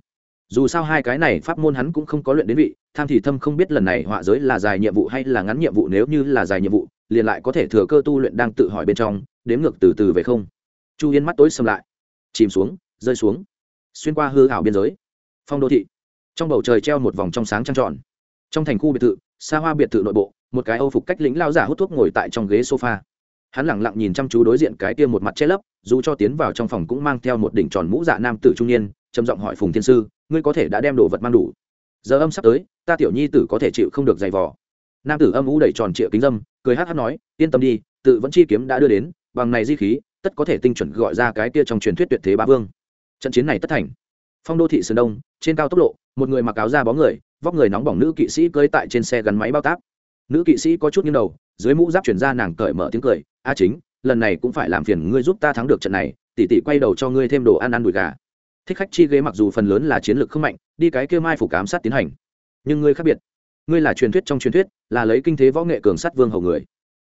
dù sao hai cái này pháp môn hắn cũng không có luyện đến vị, tham thì thâm không biết lần này họa giới là dài nhiệm vụ hay là ngắn nhiệm vụ, nếu như là dài nhiệm vụ, liền lại có thể thừa cơ tu luyện đang tự hỏi bên trong đếm ngược từ từ về không. Chu yên mắt tối xâm lại. Chìm xuống, rơi xuống. Xuyên qua hư hảo biên giới. Phong đô thị. Trong bầu trời treo một vòng trong sáng trăng tròn. Trong thành khu biệt thự, xa hoa biệt thự nội bộ, một cái âu phục cách lĩnh lao giả hút thuốc ngồi tại trong ghế sofa. Hắn lẳng lặng nhìn chăm chú đối diện cái kia một mặt che lấp, dù cho tiến vào trong phòng cũng mang theo một đỉnh tròn mũ dạ nam tử trung niên, trầm giọng hỏi phùng thiên sư ngươi có thể đã đem đồ vật mang đủ. Giờ âm sắp tới, ta tiểu nhi tử có thể chịu không được giày vò. Nam tử âm u đầy tròn triệu kính dâm, cười hát hát nói, yên tâm đi, tự vẫn chi kiếm đã đưa đến, bằng này di khí, tất có thể tinh chuẩn gọi ra cái kia trong truyền thuyết tuyệt thế ba vương. Trận chiến này tất thành. Phong đô thị sơn đông, trên cao tốc lộ, một người mặc áo da bó người, vóc người nóng bỏng nữ kỵ sĩ cưỡi tại trên xe gắn máy bao táp. nữ kỵ sĩ có chút nghiêng đầu, dưới mũ giáp chuyển ra nàng cởi mở tiếng cười, a chính, lần này cũng phải làm phiền ngươi giúp ta thắng được trận này, tỉ tỉ quay đầu cho ngươi thêm đồ ăn ăn đùi gà thích khách chi ghế mặc dù phần lớn là chiến lược không mạnh, đi cái kêu mai phủ cám sát tiến hành. Nhưng ngươi khác biệt. Ngươi là truyền thuyết trong truyền thuyết, là lấy kinh thế võ nghệ cường sát vương hầu người.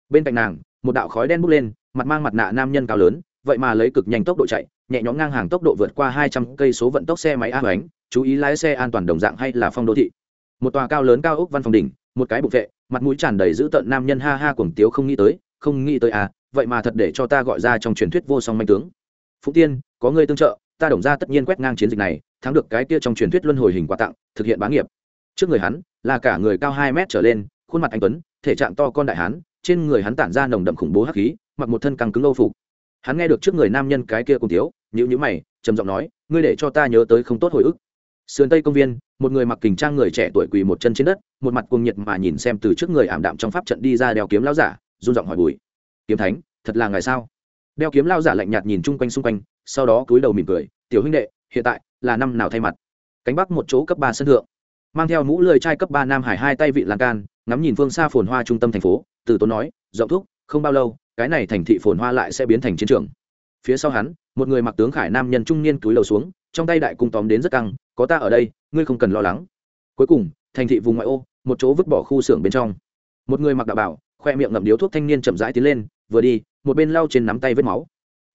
Bên cạnh nàng, một đạo khói đen bốc lên, mặt mang mặt nạ nam nhân cao lớn, vậy mà lấy cực nhanh tốc độ chạy, nhẹ nhõm ngang hàng tốc độ vượt qua hai trăm cây số vận tốc xe máy a ánh chú ý lái xe an toàn đồng dạng hay là phong đô thị. Một tòa cao lớn cao ốc văn phòng đỉnh, một cái bục vệ, mặt mũi tràn đầy dữ tợn nam nhân ha ha cuồng tiếu không nghĩ tới, không nghĩ tới à vậy mà thật để cho ta gọi ra trong truyền thuyết vô song manh tướng. Phúc tiên, có người tương trợ ta đồng ra tất nhiên quét ngang chiến dịch này, thắng được cái kia trong truyền thuyết luân hồi hình quà tặng, thực hiện bá nghiệp. Trước người hắn, là cả người cao hai mét trở lên, khuôn mặt anh tuấn, thể trạng to con đại hán, trên người hắn tản ra nồng đậm khủng bố hắc khí, mặc một thân căng cứng âu phục. Hắn nghe được trước người nam nhân cái kia cùng thiếu nhữ nhữ mày, trầm giọng nói, ngươi để cho ta nhớ tới không tốt hồi ức. Sườn tây công viên, một người mặc kình trang người trẻ tuổi quỳ một chân trên đất, một mặt cuồng nhiệt mà nhìn xem từ trước người ảm đạm trong pháp trận đi ra đeo kiếm lao giả, run giọng hỏi bùi. Kiếm thánh, thật là ngày sao? Đeo kiếm lao giả lạnh nhạt nhìn chung quanh xung quanh sau đó cúi đầu mỉm cười, tiểu huynh đệ, hiện tại là năm nào thay mặt? Cánh bắc một chỗ cấp ba sân thượng, mang theo mũ lười trai cấp ba nam hải hai tay vị lan can, ngắm nhìn phương xa phồn hoa trung tâm thành phố, từ tốn nói, rộng thúc, không bao lâu, cái này thành thị phồn hoa lại sẽ biến thành chiến trường. Phía sau hắn, một người mặc tướng khải nam nhân trung niên túi đầu xuống, trong tay đại cung tóm đến rất căng, có ta ở đây, ngươi không cần lo lắng. Cuối cùng, thành thị vùng ngoại ô, một chỗ vứt bỏ khu xưởng bên trong. Một người mặc đạo bảo, khoe miệng ngậm điếu thuốc thanh niên chậm rãi tiến lên, vừa đi, một bên lau trên nắm tay vết máu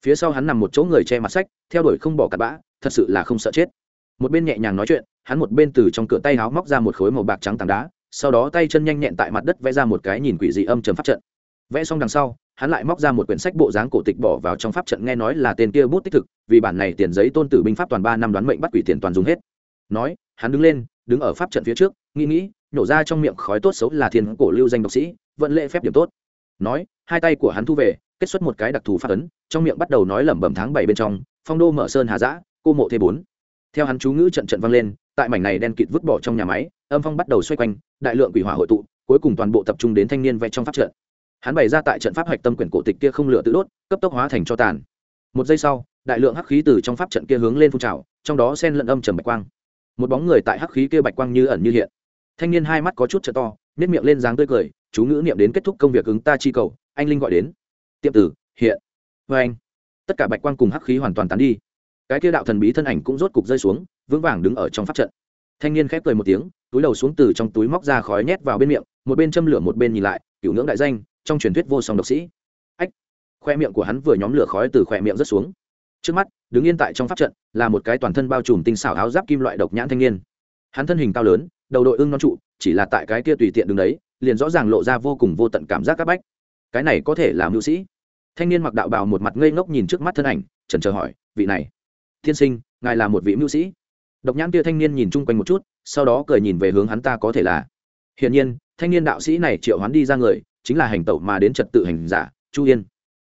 phía sau hắn nằm một chỗ người che mặt sách, theo đuổi không bỏ cặp bã, thật sự là không sợ chết. Một bên nhẹ nhàng nói chuyện, hắn một bên từ trong cửa tay háo móc ra một khối màu bạc trắng tảng đá, sau đó tay chân nhanh nhẹn tại mặt đất vẽ ra một cái nhìn quỷ dị âm trầm pháp trận. Vẽ xong đằng sau, hắn lại móc ra một quyển sách bộ dáng cổ tịch bỏ vào trong pháp trận nghe nói là tên kia bút tích thực, vì bản này tiền giấy tôn tử binh pháp toàn ba năm đoán mệnh bắt quỷ tiền toàn dùng hết. Nói, hắn đứng lên, đứng ở pháp trận phía trước, nghĩ nghĩ nhổ ra trong miệng khói tốt xấu là thiên cổ lưu danh độc sĩ, vận lệ phép điểm tốt. Nói, hai tay của hắn thu về kết xuất một cái đặc thù phát ấn, trong miệng bắt đầu nói lẩm bẩm tháng bảy bên trong, phong đô mở sơn hà giã, cô mộ thế bốn. Theo hắn chú ngữ trận trận vang lên, tại mảnh này đen kịt vứt bỏ trong nhà máy, âm phong bắt đầu xoay quanh, đại lượng quỷ hỏa hội tụ, cuối cùng toàn bộ tập trung đến thanh niên vẽ trong pháp trận. Hắn bày ra tại trận pháp hạch tâm quyển cổ tịch kia không lửa tự đốt, cấp tốc hóa thành cho tàn. Một giây sau, đại lượng hắc khí từ trong pháp trận kia hướng lên phun trào, trong đó sen lẫn âm trầm bạch quang. Một bóng người tại hắc khí kia bạch quang như ẩn như hiện. Thanh niên hai mắt có chút trợ to nếp miệng lên dáng tươi cười, chú ngữ niệm đến kết thúc công việc ứng ta chi cầu, anh linh gọi đến tiệm tử, hiện. Vê anh. Tất cả bạch quang cùng hắc khí hoàn toàn tán đi. Cái kia đạo thần bí thân ảnh cũng rốt cục rơi xuống, vững vàng đứng ở trong pháp trận. Thanh niên khép cười một tiếng, túi đầu xuống từ trong túi móc ra khói nhét vào bên miệng, một bên châm lửa một bên nhìn lại cựu ngưỡng đại danh, trong truyền thuyết vô song độc sĩ. Ách. Khoe miệng của hắn vừa nhóm lửa khói từ khoe miệng rất xuống. Trước mắt, đứng yên tại trong pháp trận, là một cái toàn thân bao trùm tinh xảo áo giáp kim loại độc nhãn thanh niên. Hắn thân hình cao lớn, đầu đội ưng non trụ, chỉ là tại cái kia tùy tiện đứng đấy, liền rõ ràng lộ ra vô cùng vô tận cảm giác các bách cái này có thể là mưu sĩ. Thanh niên mặc đạo bào một mặt ngây ngốc nhìn trước mắt thân ảnh trần chờ hỏi, vị này thiên sinh, ngài là một vị mưu sĩ? Độc nhãn kia thanh niên nhìn chung quanh một chút, sau đó cười nhìn về hướng hắn ta có thể là. Hiển nhiên, thanh niên đạo sĩ này triệu hoán đi ra người, chính là hành tẩu mà đến trật tự hành giả, chu yên.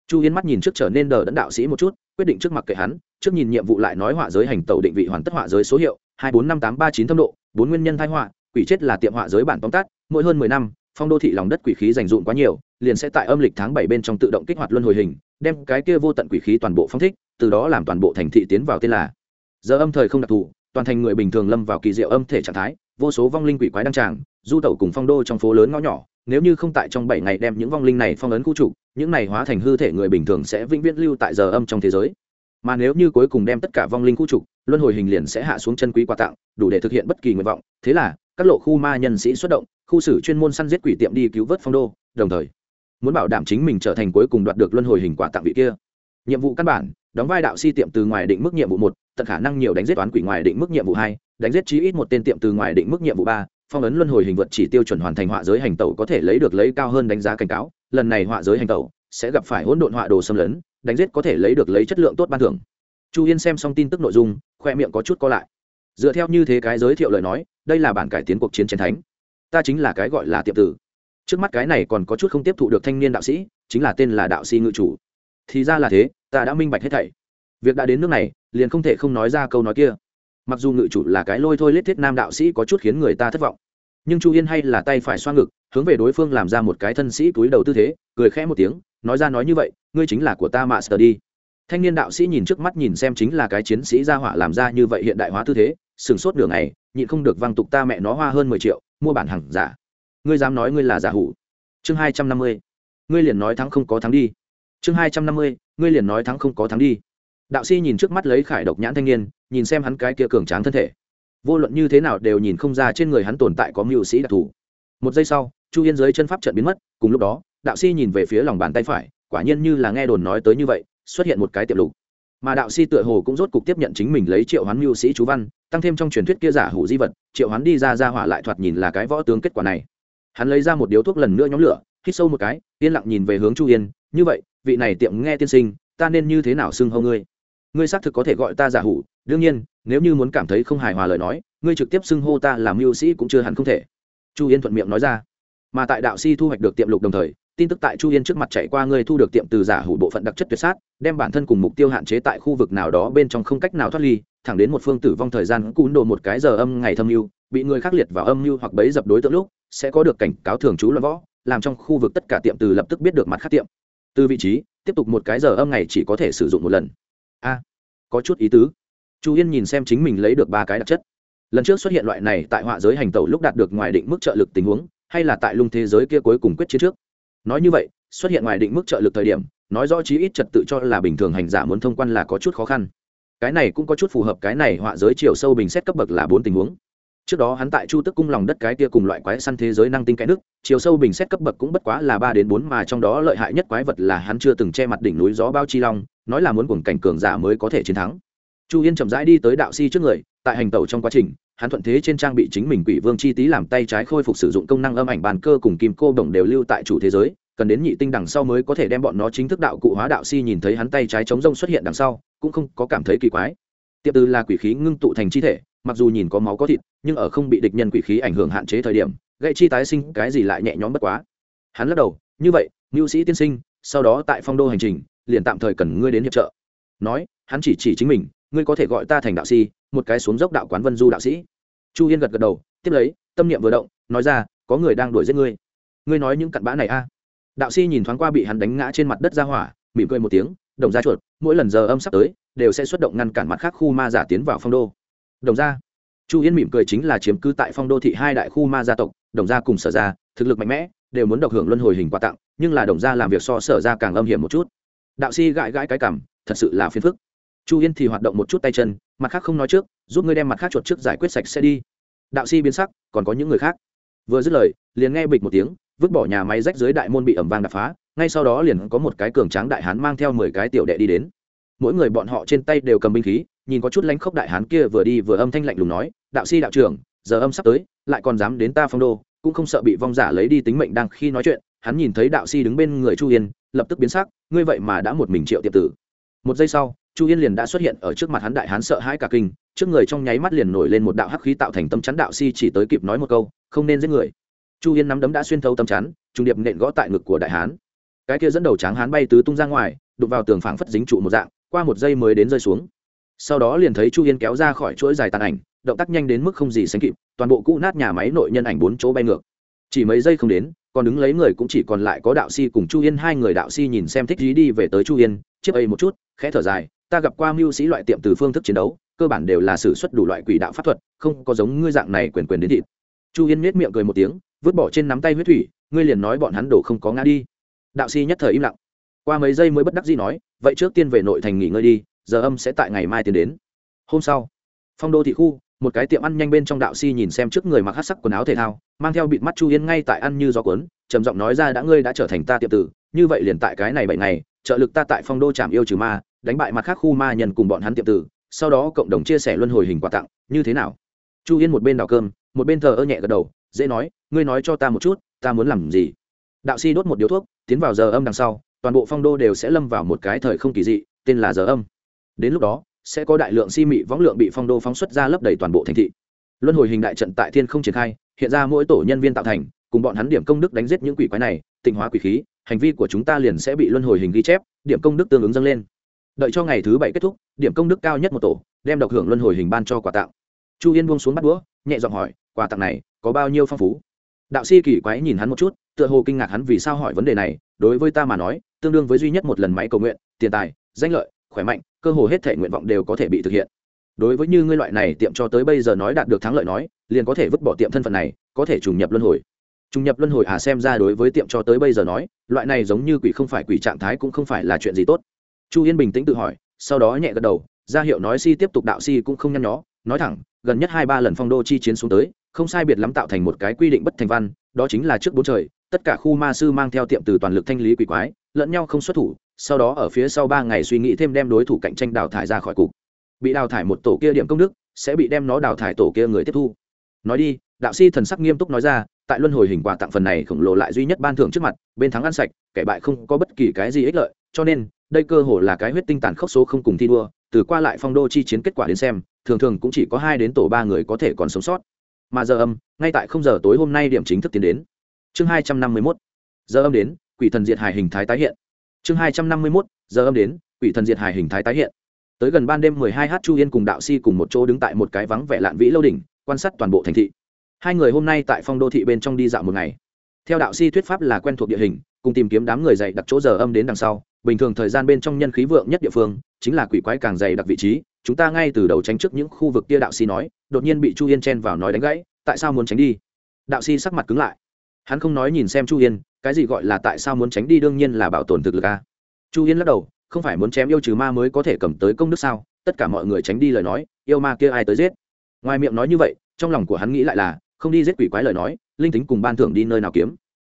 Chu yên mắt nhìn trước trở nên đờ đẫn đạo sĩ một chút, quyết định trước mặt kệ hắn, trước nhìn nhiệm vụ lại nói họa giới hành tẩu định vị hoàn tất họa giới số hiệu, hai bốn năm tám ba chín thâm độ, bốn nguyên nhân thái họa, quỷ chết là tiệm họa giới bản tóm tắt, mỗi hơn mười năm, phong đô thị lòng đất quỷ khí dành dụm quá nhiều liền sẽ tại âm lịch tháng bảy bên trong tự động kích hoạt luân hồi hình, đem cái kia vô tận quỷ khí toàn bộ phong thích, từ đó làm toàn bộ thành thị tiến vào tên là giờ âm thời không đặc thù, toàn thành người bình thường lâm vào kỳ diệu âm thể trạng thái, vô số vong linh quỷ quái đăng tràng, du tẩu cùng phong đô trong phố lớn ngõ nhỏ. Nếu như không tại trong bảy ngày đem những vong linh này phong ấn khu trục, những này hóa thành hư thể người bình thường sẽ vĩnh viễn lưu tại giờ âm trong thế giới. Mà nếu như cuối cùng đem tất cả vong linh khu trục, luân hồi hình liền sẽ hạ xuống chân quý quà tặng, đủ để thực hiện bất kỳ nguyện vọng. Thế là, các lộ khu ma nhân sĩ xuất động, khu xử chuyên môn săn giết quỷ tiệm đi cứu vớt phong đô, đồng thời muốn bảo đảm chính mình trở thành cuối cùng đoạt được luân hồi hình quả tặng vị kia. Nhiệm vụ căn bản, đóng vai đạo si tiệm từ ngoài định mức nhiệm vụ một, tận khả năng nhiều đánh giết toán quỷ ngoài định mức nhiệm vụ hai, đánh giết chí ít một tên tiệm từ ngoài định mức nhiệm vụ ba, phong ấn luân hồi hình vật chỉ tiêu chuẩn hoàn thành họa giới hành tẩu có thể lấy được lấy cao hơn đánh giá cảnh cáo, lần này họa giới hành tẩu sẽ gặp phải hỗn độn họa đồ xâm lấn, đánh giết có thể lấy được lấy chất lượng tốt ban thưởng. Chu yên xem xong tin tức nội dung, khoe miệng có chút co lại. Dựa theo như thế cái giới thiệu lời nói, đây là bản cải tiến cuộc chiến chiến thánh. Ta chính là cái gọi là tiệm tử trước mắt cái này còn có chút không tiếp thụ được thanh niên đạo sĩ, chính là tên là đạo sĩ ngự chủ. Thì ra là thế, ta đã minh bạch hết thảy. Việc đã đến nước này, liền không thể không nói ra câu nói kia. Mặc dù ngự chủ là cái lôi thôi lết thiết nam đạo sĩ có chút khiến người ta thất vọng, nhưng chu yên hay là tay phải xoa ngực, hướng về đối phương làm ra một cái thân sĩ túi đầu tư thế, cười khẽ một tiếng, nói ra nói như vậy, ngươi chính là của ta mà sờ đi. Thanh niên đạo sĩ nhìn trước mắt nhìn xem chính là cái chiến sĩ gia hỏa làm ra như vậy hiện đại hóa tư thế, sừng sốt đường này nhịn không được văng tục ta mẹ nó hoa hơn mười triệu, mua bản hàng giả ngươi dám nói ngươi là giả hủ. Chương hai trăm năm mươi, ngươi liền nói thắng không có thắng đi. Chương hai trăm năm mươi, ngươi liền nói thắng không có thắng đi. Đạo sĩ nhìn trước mắt lấy khải độc nhãn thanh niên, nhìn xem hắn cái kia cường tráng thân thể. Vô luận như thế nào đều nhìn không ra trên người hắn tồn tại có mưu sĩ đặc thù. Một giây sau, chu yên dưới chân pháp trận biến mất, cùng lúc đó, đạo sĩ nhìn về phía lòng bàn tay phải, quả nhiên như là nghe đồn nói tới như vậy, xuất hiện một cái tiệm lục. Mà đạo sĩ tựa hồ cũng rốt cục tiếp nhận chính mình lấy triệu hoán mưu sĩ chú văn, tăng thêm trong truyền thuyết kia giả hủ di vật, triệu hoán đi ra ra hỏa lại thoạt nhìn là cái võ tướng kết quả này hắn lấy ra một điếu thuốc lần nữa nhóm lửa, hít sâu một cái, yên lặng nhìn về hướng chu yên, như vậy, vị này tiệm nghe tiên sinh, ta nên như thế nào xưng hâu ngươi? Ngươi xác thực có thể gọi ta giả hủ, đương nhiên, nếu như muốn cảm thấy không hài hòa lời nói, ngươi trực tiếp xưng hô ta làm mưu sĩ cũng chưa hẳn không thể. Chu yên thuận miệng nói ra. Mà tại đạo si thu hoạch được tiệm lục đồng thời, tin tức tại chu yên trước mặt chạy qua ngươi thu được tiệm từ giả hủ bộ phận đặc chất tuyệt sát, đem bản thân cùng mục tiêu hạn chế tại khu vực nào đó bên trong không cách nào thoát ly thẳng đến một phương tử vong thời gian cún đồ một cái giờ âm ngày thâm mưu, bị người khắc liệt vào âm mưu hoặc bấy dập đối tượng lúc, sẽ có được cảnh cáo thường trú luận võ, làm trong khu vực tất cả tiệm từ lập tức biết được mặt khác tiệm. Từ vị trí, tiếp tục một cái giờ âm ngày chỉ có thể sử dụng một lần. A à, có chút ý tứ. Chu yên nhìn xem chính mình lấy được ba cái đặc chất. Lần trước xuất hiện loại này tại họa giới hành tẩu lúc đạt được ngoài định mức trợ lực tình huống, hay là tại lung thế giới kia cuối cùng quyết chiến trước. Nói như vậy, xuất hiện ngoài định mức trợ lực thời điểm, nói rõ chí ít trật tự cho là bình thường hành giả muốn thông quan là có chút khó khăn cái này cũng có chút phù hợp cái này họa giới chiều sâu bình xét cấp bậc là bốn tình huống. Trước đó hắn tại chu tức cung lòng đất cái kia cùng loại quái săn thế giới năng tinh cái nước, chiều sâu bình xét cấp bậc cũng bất quá là ba đến bốn mà trong đó lợi hại nhất quái vật là hắn chưa từng che mặt đỉnh núi gió bao chi long, nói là muốn cùng cảnh cường giả mới có thể chiến thắng. Chu yên chậm rãi đi tới đạo si trước người, tại hành tẩu trong quá trình, hắn thuận thế trên trang bị chính mình quỷ vương chi tý làm tay trái khôi phục sử dụng công năng âm ảnh bàn cơ cùng kim cô đồng đều lưu tại chủ thế giới cần đến nhị tinh đằng sau mới có thể đem bọn nó chính thức đạo cụ hóa đạo si nhìn thấy hắn tay trái chống rông xuất hiện đằng sau, cũng không có cảm thấy kỳ quái. Tiệp từ là quỷ khí ngưng tụ thành chi thể, mặc dù nhìn có máu có thịt, nhưng ở không bị địch nhân quỷ khí ảnh hưởng hạn chế thời điểm gậy chi tái sinh cái gì lại nhẹ nhõm bất quá. Hắn lắc đầu, như vậy mưu sĩ tiên sinh, sau đó tại phong đô hành trình, liền tạm thời cần ngươi đến hiệp trợ. Nói, hắn chỉ chỉ chính mình, ngươi có thể gọi ta thành đạo si, một cái xuống dốc đạo quán vân du đạo sĩ. Chu yên gật gật đầu, tiếp lấy, tâm niệm vừa động, nói ra, có người đang đuổi giết ngươi. Ngươi nói những cặn bã này a đạo si nhìn thoáng qua bị hắn đánh ngã trên mặt đất ra hỏa, mỉm cười một tiếng, đồng ra chuột, mỗi lần giờ âm sắp tới, đều sẽ xuất động ngăn cản mặt khác khu ma giả tiến vào phong đô. Đồng gia? Chu yên mỉm cười chính là chiếm cứ tại phong đô thị hai đại khu ma gia tộc, đồng gia cùng sở gia, thực lực mạnh mẽ, đều muốn độc hưởng luân hồi hình quà tặng, nhưng là đồng gia làm việc so sở gia càng âm hiểm một chút. Đạo si gãi gãi cái cảm thật sự là phiền phức. Chu yên thì hoạt động một chút tay chân, mặt khác không nói trước, giúp ngươi đem mặt khác chuột trước giải quyết sạch sẽ đi. Đạo si biến sắc, còn có những người khác? Vừa dứt lời, liền nghe bịch một tiếng vứt bỏ nhà máy rách dưới đại môn bị ẩm vang đập phá, ngay sau đó liền có một cái cường tráng đại hán mang theo mười cái tiểu đệ đi đến. Mỗi người bọn họ trên tay đều cầm binh khí, nhìn có chút lánh khốc đại hán kia vừa đi vừa âm thanh lạnh lùng nói, đạo si đạo trưởng, giờ âm sắp tới, lại còn dám đến ta phong đô, cũng không sợ bị vong giả lấy đi tính mệnh đang khi nói chuyện. Hắn nhìn thấy đạo si đứng bên người chu yên, lập tức biến sắc, ngươi vậy mà đã một mình triệu tiệp tử. Một giây sau, chu yên liền đã xuất hiện ở trước mặt hắn đại hán sợ hãi cả kinh, trước người trong nháy mắt liền nổi lên một đạo hắc khí tạo thành tâm chắn đạo si chỉ tới kịp nói một câu, không nên giết người chu yên nắm đấm đã xuyên thấu tâm chắn trung điệp nện gõ tại ngực của đại hán. Cái kia dẫn đầu tráng hán bay tứ tung ra ngoài, đụng vào tường phảng phất dính trụ một dạng, qua một giây mới đến rơi xuống. Sau đó liền thấy chu yên kéo ra khỏi chuỗi dài tàn ảnh, động tác nhanh đến mức không gì sánh kịp, toàn bộ cũ nát nhà máy nội nhân ảnh bốn chỗ bay ngược. Chỉ mấy giây không đến, còn đứng lấy người cũng chỉ còn lại có đạo si cùng chu yên, hai người đạo si nhìn xem thích dí đi về tới chu yên, chiếc ấy một chút, khẽ thở dài, ta gặp qua mưu sĩ loại tiệm từ phương thức chiến đấu, cơ bản đều là sử xuất đủ loại quỷ đạo pháp thuật, không có giống ngươi dạng này quyền quyền đến thịt. Chu yên miết miệng cười một tiếng vứt bỏ trên nắm tay huyết thủy, ngươi liền nói bọn hắn đổ không có ngã đi. Đạo si nhất thời im lặng. Qua mấy giây mới bất đắc dĩ nói, vậy trước tiên về nội thành nghỉ ngơi đi, giờ âm sẽ tại ngày mai tiến đến. Hôm sau, phong đô thị khu, một cái tiệm ăn nhanh bên trong đạo si nhìn xem trước người mặc hát sắc quần áo thể thao, mang theo bịt mắt chu yên ngay tại ăn như gió cuốn, trầm giọng nói ra đã ngươi đã trở thành ta tiệm tử, như vậy liền tại cái này bảy ngày, trợ lực ta tại phong đô trạm yêu trừ ma, đánh bại mặt khác khu ma nhân cùng bọn hắn tiệm tử, sau đó cộng đồng chia sẻ luân hồi hình quà tặng, như thế nào? Chu yên một bên đào cơm, một bên thờ ơ nhẹ gật đầu, dễ nói ngươi nói cho ta một chút, ta muốn làm gì? Đạo si đốt một điếu thuốc, tiến vào giờ âm đằng sau, toàn bộ phong đô đều sẽ lâm vào một cái thời không kỳ dị, tên là giờ âm. Đến lúc đó, sẽ có đại lượng si mị võng lượng bị phong đô phóng xuất ra lấp đầy toàn bộ thành thị. Luân hồi hình đại trận tại thiên không triển khai, hiện ra mỗi tổ nhân viên tạo thành, cùng bọn hắn điểm công đức đánh giết những quỷ quái này, tịnh hóa quỷ khí, hành vi của chúng ta liền sẽ bị luân hồi hình ghi chép, điểm công đức tương ứng dâng lên. Đợi cho ngày thứ bảy kết thúc, điểm công đức cao nhất một tổ, đem độc hưởng luân hồi hình ban cho quà tặng. Chu yên buông xuống bắt đũa, nhẹ giọng hỏi, quà tặng này có bao nhiêu phong phú? Đạo si kỳ quái nhìn hắn một chút, tựa hồ kinh ngạc hắn vì sao hỏi vấn đề này, đối với ta mà nói, tương đương với duy nhất một lần máy cầu nguyện, tiền tài, danh lợi, khỏe mạnh, cơ hồ hết thể nguyện vọng đều có thể bị thực hiện. Đối với như ngươi loại này tiệm cho tới bây giờ nói đạt được thắng lợi nói, liền có thể vứt bỏ tiệm thân phận này, có thể trùng nhập luân hồi. Trùng nhập luân hồi à xem ra đối với tiệm cho tới bây giờ nói, loại này giống như quỷ không phải quỷ trạng thái cũng không phải là chuyện gì tốt. Chu yên bình tĩnh tự hỏi, sau đó nhẹ gật đầu, ra hiệu nói si tiếp tục đạo si cũng không nhăn nhó, nói thẳng, gần nhất hai ba lần phong đô chi chiến xuống tới không sai biệt lắm tạo thành một cái quy định bất thành văn, đó chính là trước bốn trời, tất cả khu ma sư mang theo tiệm từ toàn lực thanh lý quỷ quái, lẫn nhau không xuất thủ, sau đó ở phía sau ba ngày suy nghĩ thêm đem đối thủ cạnh tranh đào thải ra khỏi cục. Bị đào thải một tổ kia điểm công đức, sẽ bị đem nó đào thải tổ kia người tiếp thu. Nói đi, đạo sĩ thần sắc nghiêm túc nói ra, tại luân hồi hình quà tặng phần này khổng lồ lại duy nhất ban thưởng trước mặt, bên thắng ăn sạch, kẻ bại không có bất kỳ cái gì ích lợi, cho nên, đây cơ hồ là cái huyết tinh tàn khốc số không cùng thi đua, từ qua lại phong đô chi chiến kết quả đến xem, thường thường cũng chỉ có hai đến tổ ba người có thể còn sống sót mà giờ âm, ngay tại không giờ tối hôm nay điểm chính thức tiến đến. Chương hai trăm năm mươi mốt, giờ âm đến, quỷ thần diệt hài hình thái tái hiện. Chương hai trăm năm mươi mốt, giờ âm đến, quỷ thần diệt hài hình thái tái hiện. Tới gần ban đêm mười hai h chu yên cùng đạo si cùng một chỗ đứng tại một cái vắng vẻ lạn vĩ lâu đỉnh, quan sát toàn bộ thành thị. Hai người hôm nay tại phong đô thị bên trong đi dạo một ngày. Theo đạo si thuyết pháp là quen thuộc địa hình, cùng tìm kiếm đám người dày đặc chỗ giờ âm đến đằng sau, bình thường thời gian bên trong nhân khí vượng nhất địa phương, chính là quỷ quái càng dày đặc vị trí chúng ta ngay từ đầu tránh trước những khu vực kia đạo sĩ nói, đột nhiên bị chu yên chen vào nói đánh gãy, tại sao muốn tránh đi? Đạo sĩ sắc mặt cứng lại. Hắn không nói nhìn xem chu yên, cái gì gọi là tại sao muốn tránh đi đương nhiên là bảo tồn thực lực a. Chu yên lắc đầu, không phải muốn chém yêu trừ ma mới có thể cầm tới công đức sao? Tất cả mọi người tránh đi lời nói, yêu ma kia ai tới giết? Ngoài miệng nói như vậy, trong lòng của hắn nghĩ lại là, không đi giết quỷ quái lời nói, linh tính cùng ban thưởng đi nơi nào kiếm?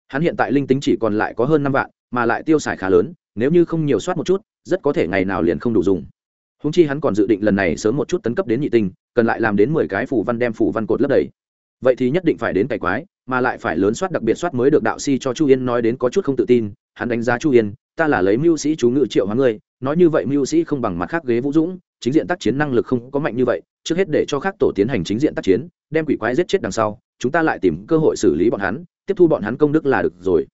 Hắn hiện tại linh tính chỉ còn lại có hơn năm vạn, mà lại tiêu xài khá lớn, nếu như không nhiều soát một chút, rất có thể ngày nào liền không đủ dùng húng chi hắn còn dự định lần này sớm một chút tấn cấp đến nhị tinh, cần lại làm đến mười cái phủ văn đem phủ văn cột lấp đầy. Vậy thì nhất định phải đến cày quái, mà lại phải lớn soát đặc biệt soát mới được đạo si cho chu yên nói đến có chút không tự tin, hắn đánh giá chu yên, ta là lấy mưu sĩ chú ngự triệu hóa ngươi, nói như vậy mưu sĩ không bằng mặt khác ghế vũ dũng, chính diện tác chiến năng lực không có mạnh như vậy, trước hết để cho khác tổ tiến hành chính diện tác chiến, đem quỷ quái giết chết đằng sau, chúng ta lại tìm cơ hội xử lý bọn hắn, tiếp thu bọn hắn công đức là được rồi.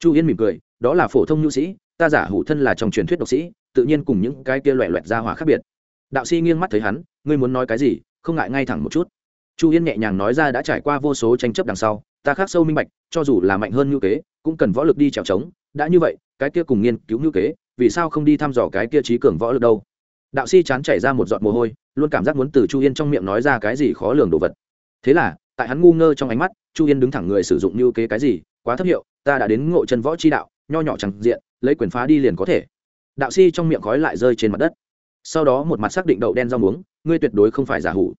Chu yên mỉm cười, đó là phổ thông mưu sĩ, ta giả hủ thân là trong truyền thuyết độc sĩ tự nhiên cùng những cái kia loẹ loẹt ra hỏa khác biệt. Đạo sĩ nghiêng mắt thấy hắn, ngươi muốn nói cái gì? Không ngại ngay thẳng một chút. Chu yên nhẹ nhàng nói ra đã trải qua vô số tranh chấp đằng sau, ta khác sâu minh bạch, cho dù là mạnh hơn ngữ kế, cũng cần võ lực đi trèo trống. Đã như vậy, cái kia cùng nghiên cứu ngữ kế, vì sao không đi thăm dò cái kia trí cường võ lực đâu? Đạo sĩ chán chảy ra một giọt mồ hôi, luôn cảm giác muốn từ chu yên trong miệng nói ra cái gì khó lường đồ vật. Thế là, tại hắn ngu ngơ trong ánh mắt, chu yên đứng thẳng người sử dụng như kế cái gì, quá thấp hiệu, ta đã đến ngộ chân võ chi đạo, nho nhỏ chẳng diện, lấy quyền phá đi liền có thể đạo sĩ trong miệng khói lại rơi trên mặt đất. Sau đó một mặt xác định đậu đen rau muống, ngươi tuyệt đối không phải giả hủ.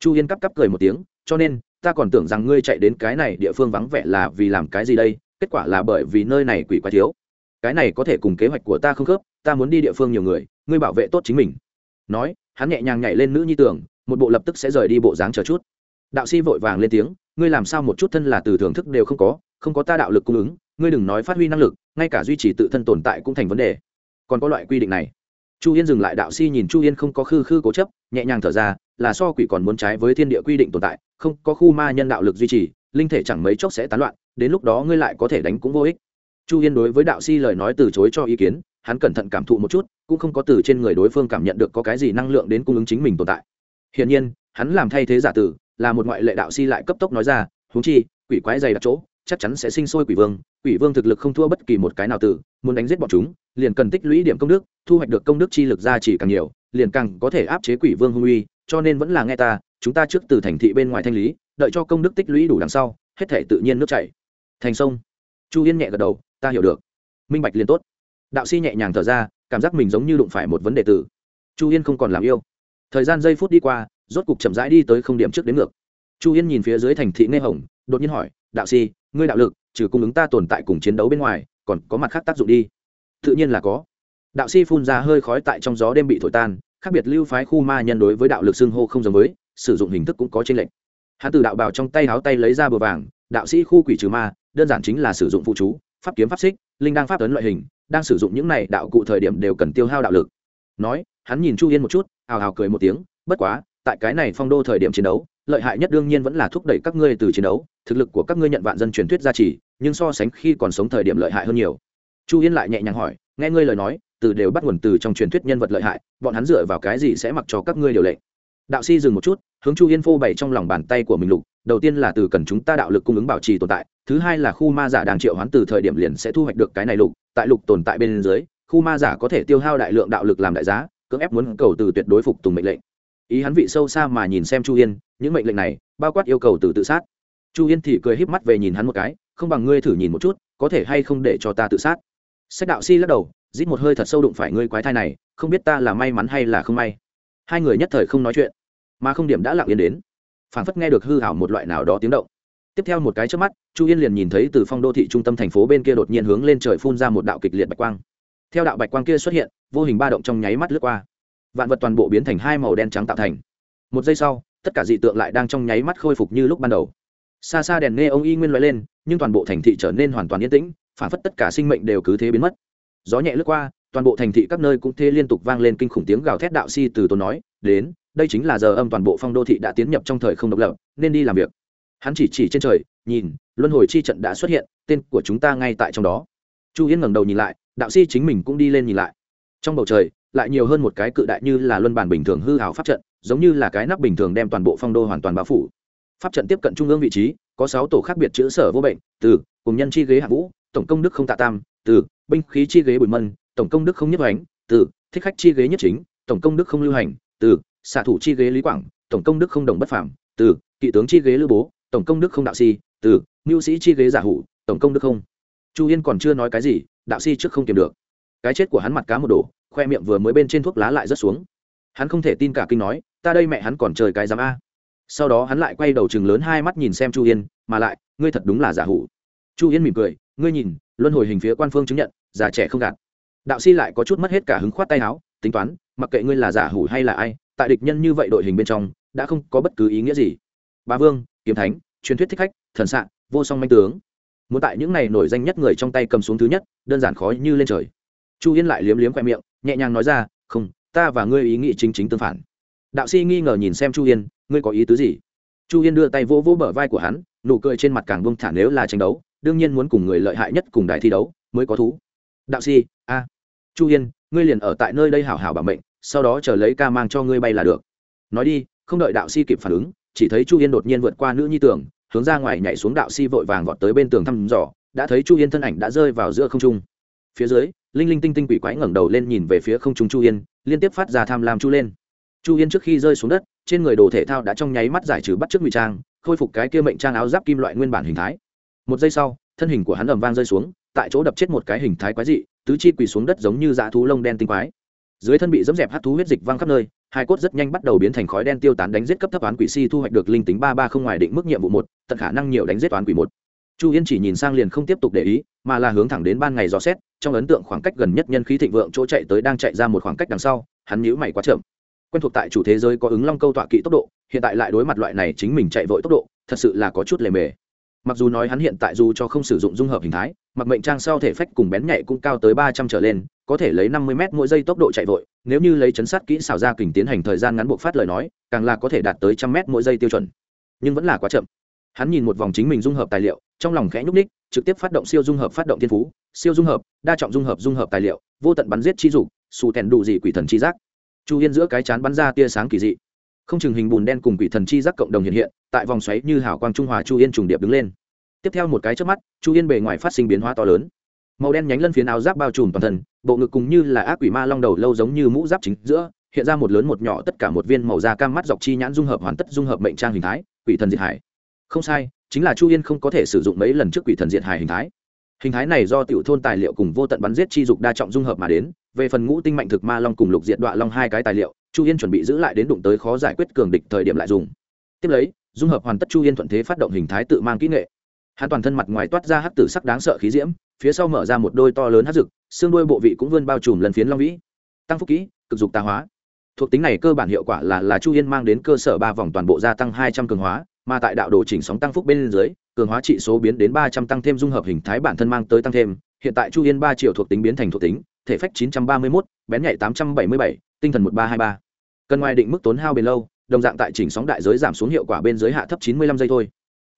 Chu yên cắp cắp cười một tiếng, cho nên, ta còn tưởng rằng ngươi chạy đến cái này địa phương vắng vẻ là vì làm cái gì đây, kết quả là bởi vì nơi này quỷ quá thiếu. Cái này có thể cùng kế hoạch của ta không khớp, ta muốn đi địa phương nhiều người, ngươi bảo vệ tốt chính mình. Nói, hắn nhẹ nhàng nhảy lên nữ nhi tưởng một bộ lập tức sẽ rời đi bộ dáng chờ chút. Đạo sĩ vội vàng lên tiếng, ngươi làm sao một chút thân là từ thưởng thức đều không có không có ta đạo lực cung ứng, ngươi đừng nói phát huy năng lực, ngay cả duy trì tự thân tồn tại cũng thành vấn đề còn có loại quy định này. Chu yên dừng lại đạo si nhìn chu yên không có khư khư cố chấp, nhẹ nhàng thở ra, là so quỷ còn muốn trái với thiên địa quy định tồn tại, không có khu ma nhân đạo lực duy trì, linh thể chẳng mấy chốc sẽ tán loạn, đến lúc đó ngươi lại có thể đánh cũng vô ích. Chu yên đối với đạo si lời nói từ chối cho ý kiến, hắn cẩn thận cảm thụ một chút, cũng không có từ trên người đối phương cảm nhận được có cái gì năng lượng đến cung ứng chính mình tồn tại. Hiển nhiên, hắn làm thay thế giả tử, là một ngoại lệ đạo si lại cấp tốc nói ra, huống chi, quỷ quái dày đặc chỗ chắc chắn sẽ sinh sôi quỷ vương quỷ vương thực lực không thua bất kỳ một cái nào tử muốn đánh giết bọn chúng, liền cần tích lũy điểm công đức, thu hoạch được công đức chi lực ra chỉ càng nhiều, liền càng có thể áp chế quỷ vương hung uy, cho nên vẫn là nghe ta, chúng ta trước từ thành thị bên ngoài thanh lý, đợi cho công đức tích lũy đủ đằng sau, hết thể tự nhiên nước chảy. Thành sông. Chu yên nhẹ gật đầu, ta hiểu được. Minh bạch liền tốt. Đạo sĩ nhẹ nhàng thở ra, cảm giác mình giống như đụng phải một vấn đề tử chu yên không còn làm yêu. Thời gian giây phút đi qua, rốt cục chậm rãi đi tới không điểm trước đến ngược. Chu yên nhìn phía dưới thành thị nghe hồng, đột nhiên hỏi đạo sĩ ngươi đạo lực, trừ cung ứng ta tồn tại cùng chiến đấu bên ngoài, còn có mặt khác tác dụng đi. Tự nhiên là có. Đạo sĩ phun ra hơi khói tại trong gió đêm bị thổi tan, khác biệt lưu phái khu ma nhân đối với đạo lực xưng hô không giống với, sử dụng hình thức cũng có trên lệnh hắn từ đạo bào trong tay háo tay lấy ra bờ vàng, đạo sĩ khu quỷ trừ ma, đơn giản chính là sử dụng phụ chú, pháp kiếm pháp xích, linh đang pháp tấn loại hình, đang sử dụng những này đạo cụ thời điểm đều cần tiêu hao đạo lực. Nói, hắn nhìn chu yên một chút, hào hào cười một tiếng, bất quá tại cái này phong đô thời điểm chiến đấu, lợi hại nhất đương nhiên vẫn là thúc đẩy các ngươi từ chiến đấu, thực lực của các ngươi nhận vạn dân truyền thuyết gia trì, nhưng so sánh khi còn sống thời điểm lợi hại hơn nhiều. Chu yên lại nhẹ nhàng hỏi, nghe ngươi lời nói, từ đều bắt nguồn từ trong truyền thuyết nhân vật lợi hại, bọn hắn dựa vào cái gì sẽ mặc cho các ngươi điều lệnh? Đạo si dừng một chút, hướng chu yên phô bày trong lòng bàn tay của mình lục, đầu tiên là từ cần chúng ta đạo lực cung ứng bảo trì tồn tại, thứ hai là khu ma giả đàng triệu hoán từ thời điểm liền sẽ thu hoạch được cái này lục, tại lục tồn tại bên dưới, khu ma giả có thể tiêu hao đại lượng đạo lực làm đại giá, cưỡng ép muốn cầu từ tuyệt đối phục tùng mệnh lệnh ý hắn vị sâu xa mà nhìn xem chu yên, những mệnh lệnh này, bao quát yêu cầu từ tự sát. Chu yên thì cười híp mắt về nhìn hắn một cái, không bằng ngươi thử nhìn một chút, có thể hay không để cho ta tự sát. Sách đạo si lắc đầu, rít một hơi thật sâu đụng phải ngươi quái thai này, không biết ta là may mắn hay là không may. Hai người nhất thời không nói chuyện, mà không điểm đã lặng yên đến. Phảng phất nghe được hư hảo một loại nào đó tiếng động. Tiếp theo một cái trước mắt, chu yên liền nhìn thấy từ phong đô thị trung tâm thành phố bên kia đột nhiên hướng lên trời phun ra một đạo kịch liệt bạch quang. Theo đạo bạch quang kia xuất hiện, vô hình ba động trong nháy mắt lướt qua vạn vật toàn bộ biến thành hai màu đen trắng tạo thành. Một giây sau, tất cả dị tượng lại đang trong nháy mắt khôi phục như lúc ban đầu. Xa xa đèn nghe ông y nguyên loại lên, nhưng toàn bộ thành thị trở nên hoàn toàn yên tĩnh, phản phất tất cả sinh mệnh đều cứ thế biến mất. Gió nhẹ lướt qua, toàn bộ thành thị các nơi cũng thế liên tục vang lên kinh khủng tiếng gào thét đạo si từ tốn nói, đến, đây chính là giờ âm toàn bộ phong đô thị đã tiến nhập trong thời không độc lập, nên đi làm việc. Hắn chỉ chỉ trên trời, nhìn, luân hồi chi trận đã xuất hiện, tên của chúng ta ngay tại trong đó. Chu yên ngẩng đầu nhìn lại, đạo si chính mình cũng đi lên nhìn lại. Trong bầu trời lại nhiều hơn một cái cự đại như là luân bản bình thường hư hào pháp trận, giống như là cái nắp bình thường đem toàn bộ phong đô hoàn toàn bao phủ. Pháp trận tiếp cận trung ương vị trí, có sáu tổ khác biệt chữ sở vô bệnh, từ, cùng nhân chi ghế hạ vũ, tổng công đức không tạ tam, từ, binh khí chi ghế bùi mân, tổng công đức không nhất hoánh từ, thích khách chi ghế nhất chính, tổng công đức không lưu hành, từ, xạ thủ chi ghế lý quảng, tổng công đức không đồng bất phạm từ, kỵ tướng chi ghế lưu bố, tổng công đức không đạo si, từ mưu sĩ chi ghế giả hủ, tổng công đức không. Chu yên còn chưa nói cái gì, đạo si trước không kiềm được. Cái chết của hắn mặt cá một đổ khoe miệng vừa mới bên trên thuốc lá lại rớt xuống. Hắn không thể tin cả kinh nói, ta đây mẹ hắn còn trời cái giám a. Sau đó hắn lại quay đầu chừng lớn hai mắt nhìn xem chu yên, mà lại, ngươi thật đúng là giả hủ. Chu yên mỉm cười, ngươi nhìn, luân hồi hình phía quan phương chứng nhận, già trẻ không gạt. Đạo si lại có chút mất hết cả hứng khoát tay áo, tính toán, mặc kệ ngươi là giả hủ hay là ai, tại địch nhân như vậy đội hình bên trong, đã không có bất cứ ý nghĩa gì. Ba vương, kiếm thánh, truyền thuyết thích khách, thần s vô song manh tướng. Muốn tại những này nổi danh nhất người trong tay cầm xuống thứ nhất, đơn giản khó như lên trời. Chu yên lại liếm liếm khoe miệng nhẹ nhàng nói ra, không, ta và ngươi ý nghĩ chính chính tương phản. Đạo sĩ nghi ngờ nhìn xem chu yên ngươi có ý tứ gì? Chu yên đưa tay vỗ vỗ bờ vai của hắn, nụ cười trên mặt càng bông thả nếu là tranh đấu, đương nhiên muốn cùng người lợi hại nhất cùng đài thi đấu mới có thú. Đạo sĩ, a, chu yên ngươi liền ở tại nơi đây hảo hảo bảo mệnh, sau đó chờ lấy ca mang cho ngươi bay là được. Nói đi, không đợi đạo sĩ kịp phản ứng, chỉ thấy chu yên đột nhiên vượt qua nữ nhi tường, hướng ra ngoài nhảy xuống đạo sĩ vội vàng vọt tới bên tường thăm dò, đã thấy chu yên thân ảnh đã rơi vào giữa không trung. Phía dưới linh linh tinh tinh quỷ quái ngẩng đầu lên nhìn về phía không trung chu yên, liên tiếp phát ra tham lam chu lên. Chu yên trước khi rơi xuống đất, trên người đồ thể thao đã trong nháy mắt giải trừ bắt trước ngụy trang, khôi phục cái kia mệnh trang áo giáp kim loại nguyên bản hình thái. Một giây sau, thân hình của hắn ầm vang rơi xuống, tại chỗ đập chết một cái hình thái quái dị, tứ chi quỳ xuống đất giống như dã thú lông đen tinh quái. Dưới thân bị dẫm dẹp hát thú huyết dịch văng khắp nơi, hai cốt rất nhanh bắt đầu biến thành khói đen tiêu tán đánh giết cấp thấp toán quỷ si thu hoạch được linh tính ba ba không ngoài định mức nhiệm vụ một, tận khả năng nhiều đánh giết toán quỷ một. Chu yên chỉ nhìn sang liền không tiếp tục để ý, mà là hướng thẳng đến ban ngày dò xét trong ấn tượng khoảng cách gần nhất nhân khí thịnh vượng chỗ chạy tới đang chạy ra một khoảng cách đằng sau, hắn nhíu mày quá chậm. Quen thuộc tại chủ thế giới có ứng long câu tọa kỵ tốc độ, hiện tại lại đối mặt loại này chính mình chạy vội tốc độ, thật sự là có chút lề mề. Mặc dù nói hắn hiện tại dù cho không sử dụng dung hợp hình thái, mặc mệnh trang sau thể phách cùng bén nhạy cũng cao tới ba trăm trở lên, có thể lấy năm mươi m mỗi giây tốc độ chạy vội, nếu như lấy chấn sát kỹ xảo ra kình tiến hành thời gian ngắn buộc phát lời nói, càng là có thể đạt tới trăm m mỗi giây tiêu chuẩn. Nhưng vẫn là quá chậm hắn nhìn một vòng chính mình dung hợp tài liệu, trong lòng khẽ nhúc ních trực tiếp phát động siêu dung hợp phát động thiên phú, siêu dung hợp, đa trọng dung hợp dung hợp tài liệu, vô tận bắn giết chi dục xù tèn đủ gì quỷ thần chi giác. Chu yên giữa cái chán bắn ra tia sáng kỳ dị. Không chừng hình bùn đen cùng quỷ thần chi giác cộng đồng hiện hiện, tại vòng xoáy như hảo quang trung hòa chu yên trùng điệp đứng lên. Tiếp theo một cái trước mắt, chu yên bề ngoài phát sinh biến hóa to lớn. Màu đen nhánh lân phiến áo giáp bao trùm toàn thân, bộ ngực cùng như là ác quỷ ma long đầu lâu giống như mũ giáp chính giữa, hiện ra một lớn một nhỏ tất cả một viên màu da cam mắt dọc chi nhãn dung hợp hoàn tất dung hợp mệnh trang hình thái, quỷ thần diệt hải không sai, chính là chu yên không có thể sử dụng mấy lần trước quỷ thần diệt hài hình thái. Hình thái này do tiểu thôn tài liệu cùng vô tận bắn giết chi dục đa trọng dung hợp mà đến, về phần ngũ tinh mạnh thực ma long cùng lục diện đoạn long hai cái tài liệu, chu yên chuẩn bị giữ lại đến đụng tới khó giải quyết cường địch thời điểm lại dùng. Tiếp lấy, dung hợp hoàn tất chu yên thuận thế phát động hình thái tự mang kỹ nghệ. Hắn toàn thân mặt ngoài toát ra hắc tử sắc đáng sợ khí diễm, phía sau mở ra một đôi to lớn hắc rực xương đuôi bộ vị cũng vươn bao trùm lần phiến long vĩ. Tăng phúc kỹ, cực dục tà hóa. Thuộc tính này cơ bản hiệu quả là là chu yên mang đến cơ sở ba vòng toàn bộ gia tăng hai trăm cường hóa mà tại đạo đồ chỉnh sóng tăng phúc bên dưới, cường hóa trị số biến đến ba trăm tăng thêm dung hợp hình thái bản thân mang tới tăng thêm. Hiện tại chu yên ba triệu thuộc tính biến thành thuộc tính, thể phách chín trăm ba mươi mốt, bén nhạy tám trăm bảy mươi bảy, tinh thần một ba hai ba. Cần ngoài định mức tốn hao bền lâu, đồng dạng tại chỉnh sóng đại giới giảm xuống hiệu quả bên dưới hạ thấp chín mươi lăm giây thôi.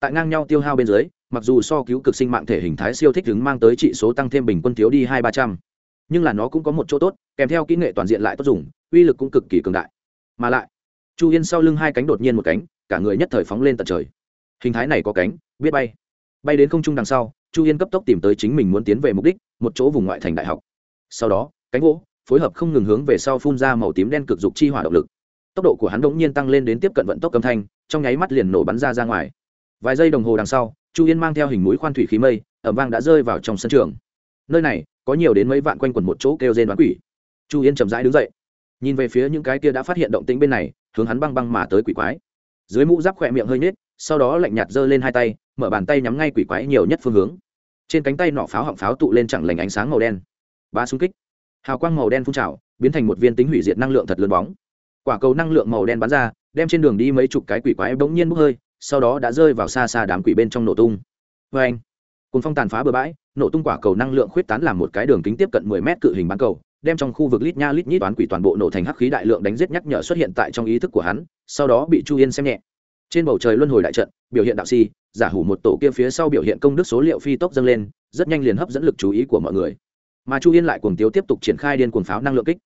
Tại ngang nhau tiêu hao bên dưới, mặc dù so cứu cực sinh mạng thể hình thái siêu thích ứng mang tới trị số tăng thêm bình quân thiếu đi hai ba trăm, nhưng là nó cũng có một chỗ tốt, kèm theo kỹ nghệ toàn diện lại tốt dùng, uy lực cũng cực kỳ cường đại. Mà lại, chu yên sau lưng hai cánh đột nhiên một cánh cả người nhất thời phóng lên tận trời. Hình thái này có cánh, biết bay. Bay đến không trung đằng sau, chu yên cấp tốc tìm tới chính mình muốn tiến về mục đích, một chỗ vùng ngoại thành đại học. Sau đó, cánh gỗ, phối hợp không ngừng hướng về sau phun ra màu tím đen cực dục chi hỏa động lực. Tốc độ của hắn đ ỗ n g nhiên tăng lên đến tiếp cận vận tốc âm thanh, trong nháy mắt liền nổ bắn ra ra ngoài. Vài giây đồng hồ đằng sau, chu yên mang theo hình mũi khoan thủy khí mây ẩm vang đã rơi vào trong sân trường. Nơi này, có nhiều đến mấy vạn quanh quần một chỗ kêu rên đoán quỷ. Chu yên chậm rãi đứng dậy. Nhìn về phía những cái kia đã phát hiện động tĩnh bên này, hướng hắn băng băng mà tới quỷ quái dưới mũ giáp khỏe miệng hơi nết sau đó lạnh nhạt giơ lên hai tay, mở bàn tay nhắm ngay quỷ quái nhiều nhất phương hướng. Trên cánh tay nọ pháo họng pháo tụ lên chẳng lành ánh sáng màu đen. Ba xung kích. Hào quang màu đen phun trào, biến thành một viên tính hủy diệt năng lượng thật lớn bóng. Quả cầu năng lượng màu đen bắn ra, đem trên đường đi mấy chục cái quỷ quái bỗng nhiên bốc hơi, sau đó đã rơi vào xa xa đám quỷ bên trong nổ tung. Vê anh cùng phong tàn phá bừa bãi, nổ tung quả cầu năng lượng khuyết tán làm một cái đường kính tiếp cận mười mét cự hình bán cầu đem trong khu vực lít nha lít nhít toán quỷ toàn bộ nổ thành hắc khí đại lượng đánh giết nhắc nhở xuất hiện tại trong ý thức của hắn, sau đó bị chu yên xem nhẹ. Trên bầu trời luân hồi đại trận, biểu hiện đạo si, giả hủ một tổ kia phía sau biểu hiện công đức số liệu phi tốc dâng lên, rất nhanh liền hấp dẫn lực chú ý của mọi người. Mà chu yên lại cuồng tiếu tiếp tục triển khai điên cuồng pháo năng lượng kích.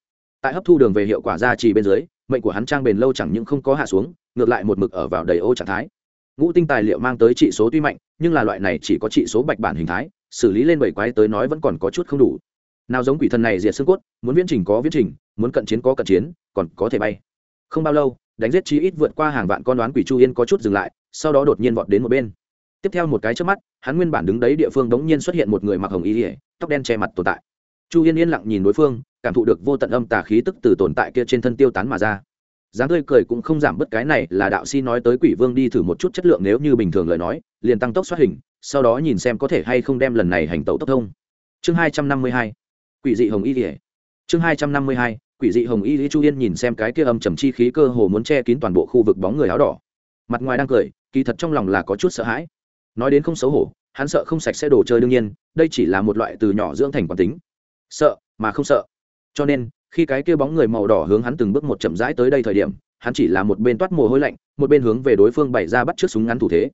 Tại hấp thu đường về hiệu quả gia trì bên dưới, mệnh của hắn trang bền lâu chẳng những không có hạ xuống, ngược lại một mực ở vào đầy ô trạng thái. Ngũ tinh tài liệu mang tới trị số tuy mạnh, nhưng là loại này chỉ có trị số bạch bản hình thái, xử lý lên bảy quái tới nói vẫn còn có chút không đủ nào giống quỷ thần này diệt xương cốt, muốn viễn trình có viễn trình, muốn cận chiến có cận chiến, còn có thể bay. Không bao lâu, đánh giết chi ít vượt qua hàng vạn con đoán quỷ chu yên có chút dừng lại, sau đó đột nhiên vọt đến một bên. Tiếp theo một cái trước mắt, hắn nguyên bản đứng đấy địa phương đống nhiên xuất hiện một người mặc hồng y ỉa tóc đen che mặt tồn tại. Chu yên yên lặng nhìn đối phương, cảm thụ được vô tận âm tà khí tức từ tồn tại kia trên thân tiêu tán mà ra. Dáng tươi cười cũng không giảm bớt cái này là đạo si nói tới quỷ vương đi thử một chút chất lượng nếu như bình thường lời nói, liền tăng tốc xuất hình, sau đó nhìn xem có thể hay không đem lần này hành tẩu tốc thông. Chương hai trăm năm mươi hai quỷ dị hồng y kỉa chương hai trăm năm mươi hai, quỷ dị hồng y lý chu yên nhìn xem cái kia âm trầm chi khí cơ hồ muốn che kín toàn bộ khu vực bóng người áo đỏ. Mặt ngoài đang cười, kỳ thật trong lòng là có chút sợ hãi. Nói đến không xấu hổ, hắn sợ không sạch sẽ đồ chơi đương nhiên, đây chỉ là một loại từ nhỏ dưỡng thành quán tính. Sợ, mà không sợ. Cho nên, khi cái kia bóng người màu đỏ hướng hắn từng bước một chậm rãi tới đây thời điểm, hắn chỉ là một bên toát mồ hôi lạnh, một bên hướng về đối phương bày ra bắt trước súng ngắn thủ thế.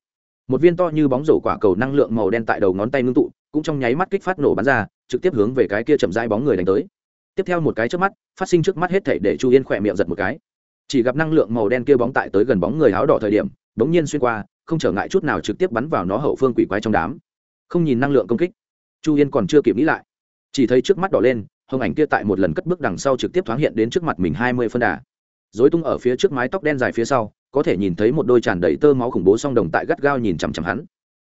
Một viên to như bóng rổ quả cầu năng lượng màu đen tại đầu ngón tay ngưng tụ cũng trong nháy mắt kích phát nổ bắn ra, trực tiếp hướng về cái kia chậm rãi bóng người đánh tới. Tiếp theo một cái trước mắt, phát sinh trước mắt hết thảy để chu yên khỏe miệng giật một cái. Chỉ gặp năng lượng màu đen kia bóng tại tới gần bóng người áo đỏ thời điểm, bỗng nhiên xuyên qua, không trở ngại chút nào trực tiếp bắn vào nó hậu phương quỷ quái trong đám. Không nhìn năng lượng công kích, chu yên còn chưa kịp nghĩ lại. Chỉ thấy trước mắt đỏ lên, hồng ảnh kia tại một lần cất bước đằng sau trực tiếp thoáng hiện đến trước mặt mình hai mươi phân đà. Dối tung ở phía trước mái tóc đen dài phía sau, có thể nhìn thấy một đôi tràn đầy tơ máu khủng bố song đồng tại gắt gao nhìn chằm chằm hắn.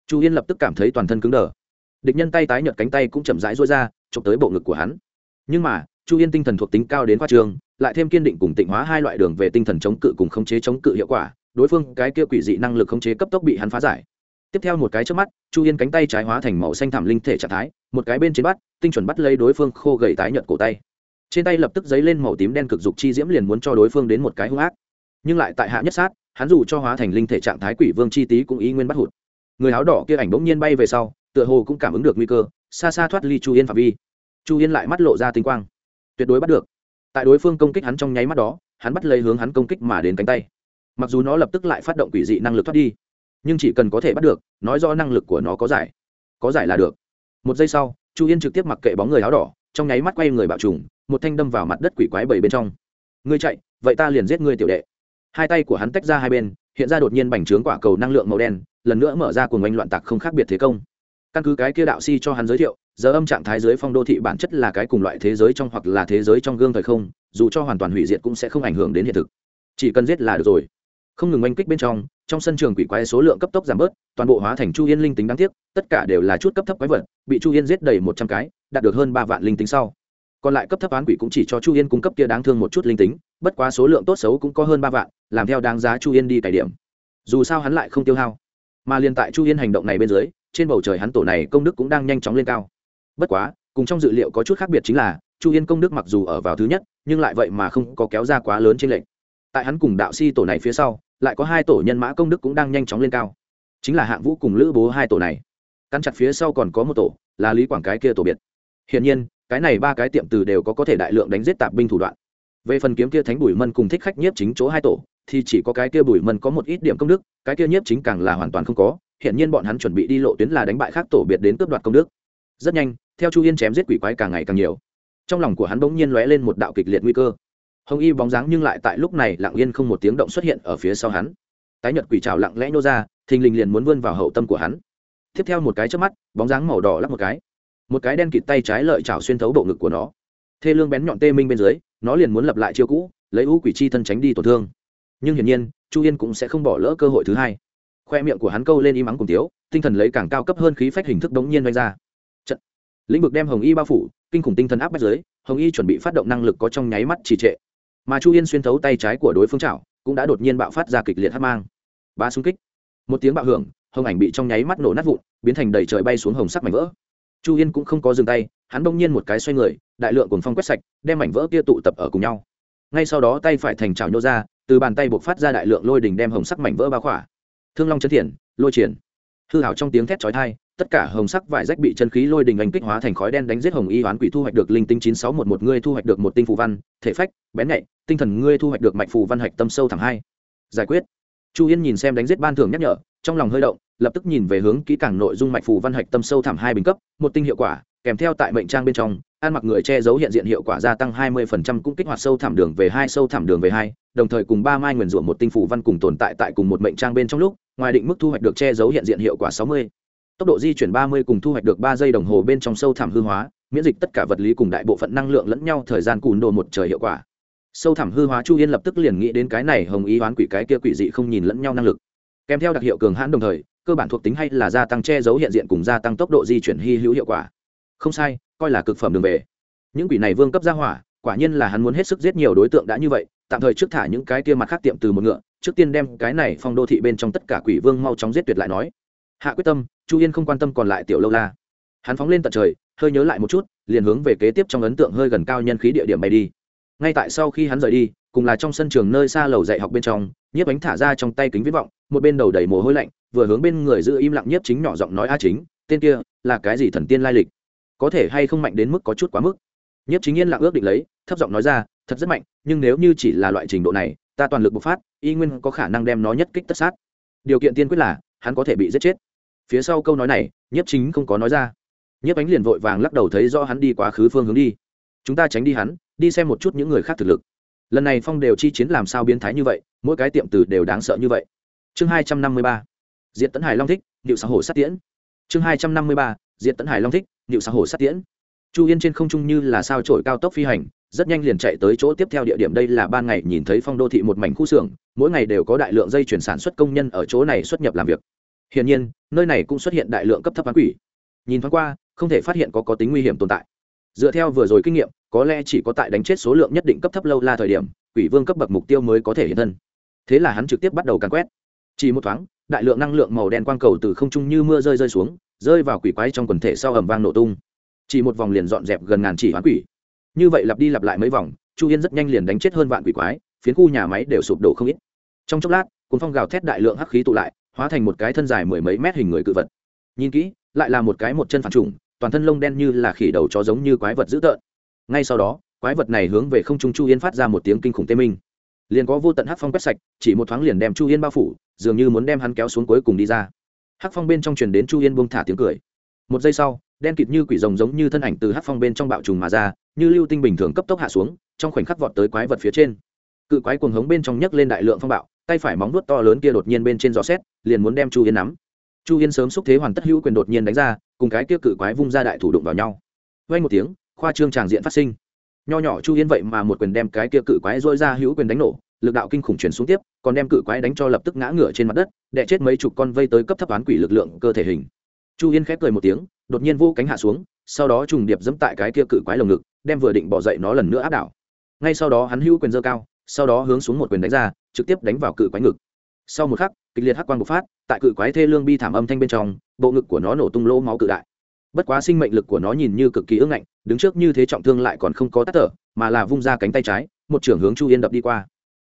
Chu yên lập tức cảm thấy toàn thân cứng đờ địch nhân tay tái nhợt cánh tay cũng chậm rãi rối ra, chụp tới bộ ngực của hắn. Nhưng mà, chu yên tinh thần thuộc tính cao đến khoa trường, lại thêm kiên định cùng tịnh hóa hai loại đường về tinh thần chống cự cùng khống chế chống cự hiệu quả, đối phương cái kia quỷ dị năng lực khống chế cấp tốc bị hắn phá giải. Tiếp theo một cái trước mắt, chu yên cánh tay trái hóa thành màu xanh thảm linh thể trạng thái, một cái bên trên bắt, tinh chuẩn bắt lấy đối phương khô gầy tái nhợt cổ tay. Trên tay lập tức dấy lên màu tím đen cực dục chi diễm liền muốn cho đối phương đến một cái hung ác. Nhưng lại tại hạ nhất sát, hắn dù cho hóa thành linh thể trạng thái quỷ vương chi tý cũng ý nguyên bắt hụt. Người áo đỏ kia ảnh bỗng nhiên bay về sau tựa hồ cũng cảm ứng được nguy cơ, xa xa thoát ly chu yên phạm vi. Chu yên lại mắt lộ ra tinh quang. Tuyệt đối bắt được. Tại đối phương công kích hắn trong nháy mắt đó, hắn bắt lấy hướng hắn công kích mà đến cánh tay. Mặc dù nó lập tức lại phát động quỷ dị năng lực thoát đi, nhưng chỉ cần có thể bắt được, nói do năng lực của nó có giải. Có giải là được. Một giây sau, chu yên trực tiếp mặc kệ bóng người áo đỏ, trong nháy mắt quay người bạo trùng, một thanh đâm vào mặt đất quỷ quái bảy bên trong. Ngươi chạy, vậy ta liền giết ngươi tiểu đệ. Hai tay của hắn tách ra hai bên, hiện ra đột nhiên bành trướng quả cầu năng lượng màu đen, lần nữa mở ra cùng oanh loạn tạc không khác biệt thế công căn cứ cái kia đạo si cho hắn giới thiệu, giờ âm trạng thái dưới phong đô thị bản chất là cái cùng loại thế giới trong hoặc là thế giới trong gương thời không, dù cho hoàn toàn hủy diệt cũng sẽ không ảnh hưởng đến hiện thực. Chỉ cần giết là được rồi. Không ngừng oanh kích bên trong trong sân trường quỷ quái số lượng cấp tốc giảm bớt, toàn bộ hóa thành chu yên linh tính đáng tiếc, tất cả đều là chút cấp thấp quái vật, bị chu yên giết đầy một trăm cái, đạt được hơn ba vạn linh tính sau. Còn lại cấp thấp án quỷ cũng chỉ cho chu yên cung cấp kia đáng thương một chút linh tính, bất quá số lượng tốt xấu cũng có hơn ba vạn, làm theo đáng giá chu yên đi cải điểm. Dù sao hắn lại không tiêu hao. Mà liên tại chu yên hành động này bên dưới trên bầu trời hắn tổ này công đức cũng đang nhanh chóng lên cao. Bất quá, cùng trong dự liệu có chút khác biệt chính là, chu yên công đức mặc dù ở vào thứ nhất, nhưng lại vậy mà không có kéo ra quá lớn trên lệnh tại hắn cùng đạo si tổ này phía sau, lại có hai tổ nhân mã công đức cũng đang nhanh chóng lên cao. Chính là hạng vũ cùng lữ bố hai tổ này. Căn chặt phía sau còn có một tổ, là lý quảng cái kia tổ biệt. Hiển nhiên, cái này ba cái tiệm từ đều có có thể đại lượng đánh giết tạp binh thủ đoạn. Về phần kiếm kia thánh bùi mân cùng thích khách nhiếp chính chỗ hai tổ, thì chỉ có cái kia bùi mân có một ít điểm công đức, cái kia nhiếp chính càng là hoàn toàn không có hiện nhiên bọn hắn chuẩn bị đi lộ tuyến là đánh bại khác tổ biệt đến cướp đoạt công đức. Rất nhanh, theo chu yên chém giết quỷ quái càng ngày càng nhiều. Trong lòng của hắn bỗng nhiên lóe lên một đạo kịch liệt nguy cơ. Hồng y bóng dáng nhưng lại tại lúc này lặng yên không một tiếng động xuất hiện ở phía sau hắn. Tái nhật quỷ trào lặng lẽ nô ra, thình lình liền muốn vươn vào hậu tâm của hắn. Tiếp theo một cái trước mắt, bóng dáng màu đỏ lắp một cái. Một cái đen kịt tay trái lợi trào xuyên thấu bộ ngực của nó. Thê lương bén nhọn tê minh bên dưới, nó liền muốn lập lại chiêu cũ, lấy ú quỷ chi thân tránh đi tổn thương. Nhưng hiển nhiên, chu yên cũng sẽ không bỏ lỡ cơ hội thứ hai khoe miệng của hắn câu lên y mắng cùng tiếu, tinh thần lấy càng cao cấp hơn khí phách hình thức đống nhiên vay ra. Trận. lĩnh vực đem hồng y bao phủ, kinh khủng tinh thần áp bách giới, hồng y chuẩn bị phát động năng lực có trong nháy mắt trì trệ. Mà chu yên xuyên thấu tay trái của đối phương trảo cũng đã đột nhiên bạo phát ra kịch liệt hát mang. Ba xung kích. Một tiếng bạo hưởng, hồng ảnh bị trong nháy mắt nổ nát vụn, biến thành đầy trời bay xuống hồng sắc mảnh vỡ. Chu yên cũng không có dừng tay, hắn bỗng nhiên một cái xoay người, đại lượng cùng phong quét sạch, đem mảnh vỡ kia tụ tập ở cùng nhau. Ngay sau đó tay phải thành trào nhô ra, từ bàn tay buộc phát ra đại lượng lôi đình đem hồng sắc mảnh vỡ bao khỏa thương long chấn thiện, lôi triển. Hư hảo trong tiếng thét chói thai tất cả hồng sắc vải rách bị chân khí lôi đình anh kích hóa thành khói đen đánh giết hồng y hoán quỷ thu hoạch được linh tinh chín sáu một một, ngươi thu hoạch được một tinh phù văn, thể phách, bén nhạy, tinh thần ngươi thu hoạch được mạch phù văn hạch tâm sâu thẳng hai. Giải quyết. Chu yên nhìn xem đánh giết ban thưởng nhắc nhở, trong lòng hơi động, lập tức nhìn về hướng kỹ càng nội dung mạch phù văn hạch tâm sâu thẳm hai bình cấp, một tinh hiệu quả kèm theo tại mệnh trang bên trong, ăn mặc người che giấu hiện diện hiệu quả gia tăng 20% cũng kích hoạt sâu thẳm đường về hai, sâu thẳm đường về hai, đồng thời cùng ba mai nguyền rủa một tinh phủ văn cùng tồn tại tại cùng một mệnh trang bên trong lúc, ngoài định mức thu hoạch được che giấu hiện diện hiệu quả 60. tốc độ di chuyển 30 cùng thu hoạch được ba giây đồng hồ bên trong sâu thẳm hư hóa, miễn dịch tất cả vật lý cùng đại bộ phận năng lượng lẫn nhau thời gian cùn đồ một trời hiệu quả. Sâu thẳm hư hóa chu yên lập tức liền nghĩ đến cái này hồng ý oán quỷ cái kia quỷ dị không nhìn lẫn nhau năng lực. Kèm theo đặc hiệu cường hãn đồng thời, cơ bản thuộc tính hay là gia tăng che giấu hiện diện cùng gia tăng tốc độ di chuyển hy hữu hiệu quả không sai, coi là cực phẩm đường về. Những quỷ này vương cấp gia hỏa, quả nhiên là hắn muốn hết sức giết nhiều đối tượng đã như vậy, tạm thời trước thả những cái kia mặt khác tiệm từ một ngựa, trước tiên đem cái này phong đô thị bên trong tất cả quỷ vương mau chóng giết tuyệt lại nói. Hạ quyết tâm, chu yên không quan tâm còn lại tiểu lâu la. Hắn phóng lên tận trời, hơi nhớ lại một chút, liền hướng về kế tiếp trong ấn tượng hơi gần cao nhân khí địa điểm bay đi. Ngay tại sau khi hắn rời đi, cùng là trong sân trường nơi xa lầu dạy học bên trong, nhiếp ánh thả ra trong tay kính viết vọng, một bên đầu đầy mồ hôi lạnh, vừa hướng bên người giữ im lặng nhiếp chính nhỏ giọng nói, a chính, tên kia là cái gì thần tiên lai lịch? Có thể hay không mạnh đến mức có chút quá mức. Nhất chính yên lặng ước định lấy, thấp giọng nói ra, thật rất mạnh, nhưng nếu như chỉ là loại trình độ này, ta toàn lực bộc phát, y nguyên có khả năng đem nó nhất kích tất sát. Điều kiện tiên quyết là, hắn có thể bị giết chết. Phía sau câu nói này nhất chính không có nói ra. Nhất ánh liền vội vàng lắc đầu thấy do hắn đi quá khứ phương hướng đi. Chúng ta tránh đi hắn, đi xem một chút những người khác thực lực. Lần này phong đều chi chiến làm sao biến thái như vậy, mỗi cái tiệm từ đều đáng sợ như vậy. Chương hai trăm năm mươi ba. Diện tấn hải long thích, điệu xã hồ sát tiễn. Chương hai trăm năm mươi ba diệt tấn hải long thích nịu xã hồ sát tiễn. Chu yên trên không trung như là sao trổi cao tốc phi hành, rất nhanh liền chạy tới chỗ tiếp theo địa điểm đây là ban ngày nhìn thấy phong đô thị một mảnh khu xưởng, mỗi ngày đều có đại lượng dây chuyển sản xuất công nhân ở chỗ này xuất nhập làm việc. Hiển nhiên, nơi này cũng xuất hiện đại lượng cấp thấp bán quỷ. Nhìn thoáng qua, không thể phát hiện có có tính nguy hiểm tồn tại. Dựa theo vừa rồi kinh nghiệm, có lẽ chỉ có tại đánh chết số lượng nhất định cấp thấp lâu la thời điểm, quỷ vương cấp bậc mục tiêu mới có thể hiện thân. Thế là hắn trực tiếp bắt đầu càn quét. Chỉ một thoáng, đại lượng năng lượng màu đen quang cầu từ không trung như mưa rơi rơi xuống rơi vào quỷ quái trong quần thể sau ẩm vang nổ tung. Chỉ một vòng liền dọn dẹp gần ngàn chỉ hoán quỷ. Như vậy lặp đi lặp lại mấy vòng, chu yên rất nhanh liền đánh chết hơn vạn quỷ quái, phiến khu nhà máy đều sụp đổ không ít. Trong chốc lát cuốn phong gào thét đại lượng hắc khí tụ lại, hóa thành một cái thân dài mười mấy mét hình người cự vật. Nhìn kỹ, lại là một cái một chân phản trùng toàn thân lông đen như là khỉ đầu chó giống như quái vật dữ tợn. Ngay sau đó, quái vật này hướng về không trung chu yên phát ra một tiếng kinh khủng tê minh. Liền có vô tận hắc phong quét sạch, chỉ một thoáng liền đem chu yên bao phủ, dường như muốn đem hắn kéo xuống cuối cùng đi ra hắc phong bên trong truyền đến chu yên buông thả tiếng cười. Một giây sau, đen kịt như quỷ rồng giống như thân ảnh từ hắc phong bên trong bạo trùng mà ra, như lưu tinh bình thường cấp tốc hạ xuống, trong khoảnh khắc vọt tới quái vật phía trên. Cự quái cuồng hống bên trong nhấc lên đại lượng phong bạo, tay phải móng nuốt to lớn kia đột nhiên bên trên gió xét liền muốn đem chu yên nắm. Chu yên sớm xúc thế hoàn tất hữu quyền đột nhiên đánh ra, cùng cái kia cự quái vung ra đại thủ đụng vào nhau. Vay một tiếng, khoa trương tràng diện phát sinh. Nho nhỏ chu yên vậy mà một quyền đem cái kia cự quái dôi ra hữu quyền đánh nổ lực đạo kinh khủng chuyển xuống tiếp, còn đem cự quái đánh cho lập tức ngã ngửa trên mặt đất đẻ chết mấy chục con vây tới cấp thấp oán quỷ lực lượng cơ thể hình. Chu yên khép cười một tiếng, đột nhiên vô cánh hạ xuống, sau đó trùng điệp dẫm tại cái kia cự quái lồng ngực, đem vừa định bỏ dậy nó lần nữa áp đảo. Ngay sau đó hắn hữu quyền dơ cao, sau đó hướng xuống một quyền đánh ra, trực tiếp đánh vào cự quái ngực. Sau một khắc, kịch liệt hắc quang bộc phát, tại cự quái thê lương bi thảm âm thanh bên trong, bộ ngực của nó nổ tung lỗ máu cự đại. Bất quá sinh mệnh lực của nó nhìn như cực kỳ ưng ngạnh, đứng trước như thế trọng thương lại còn không có tắt thở, mà là vung ra cánh tay trái, một trưởng hướng chu yên đập đi qua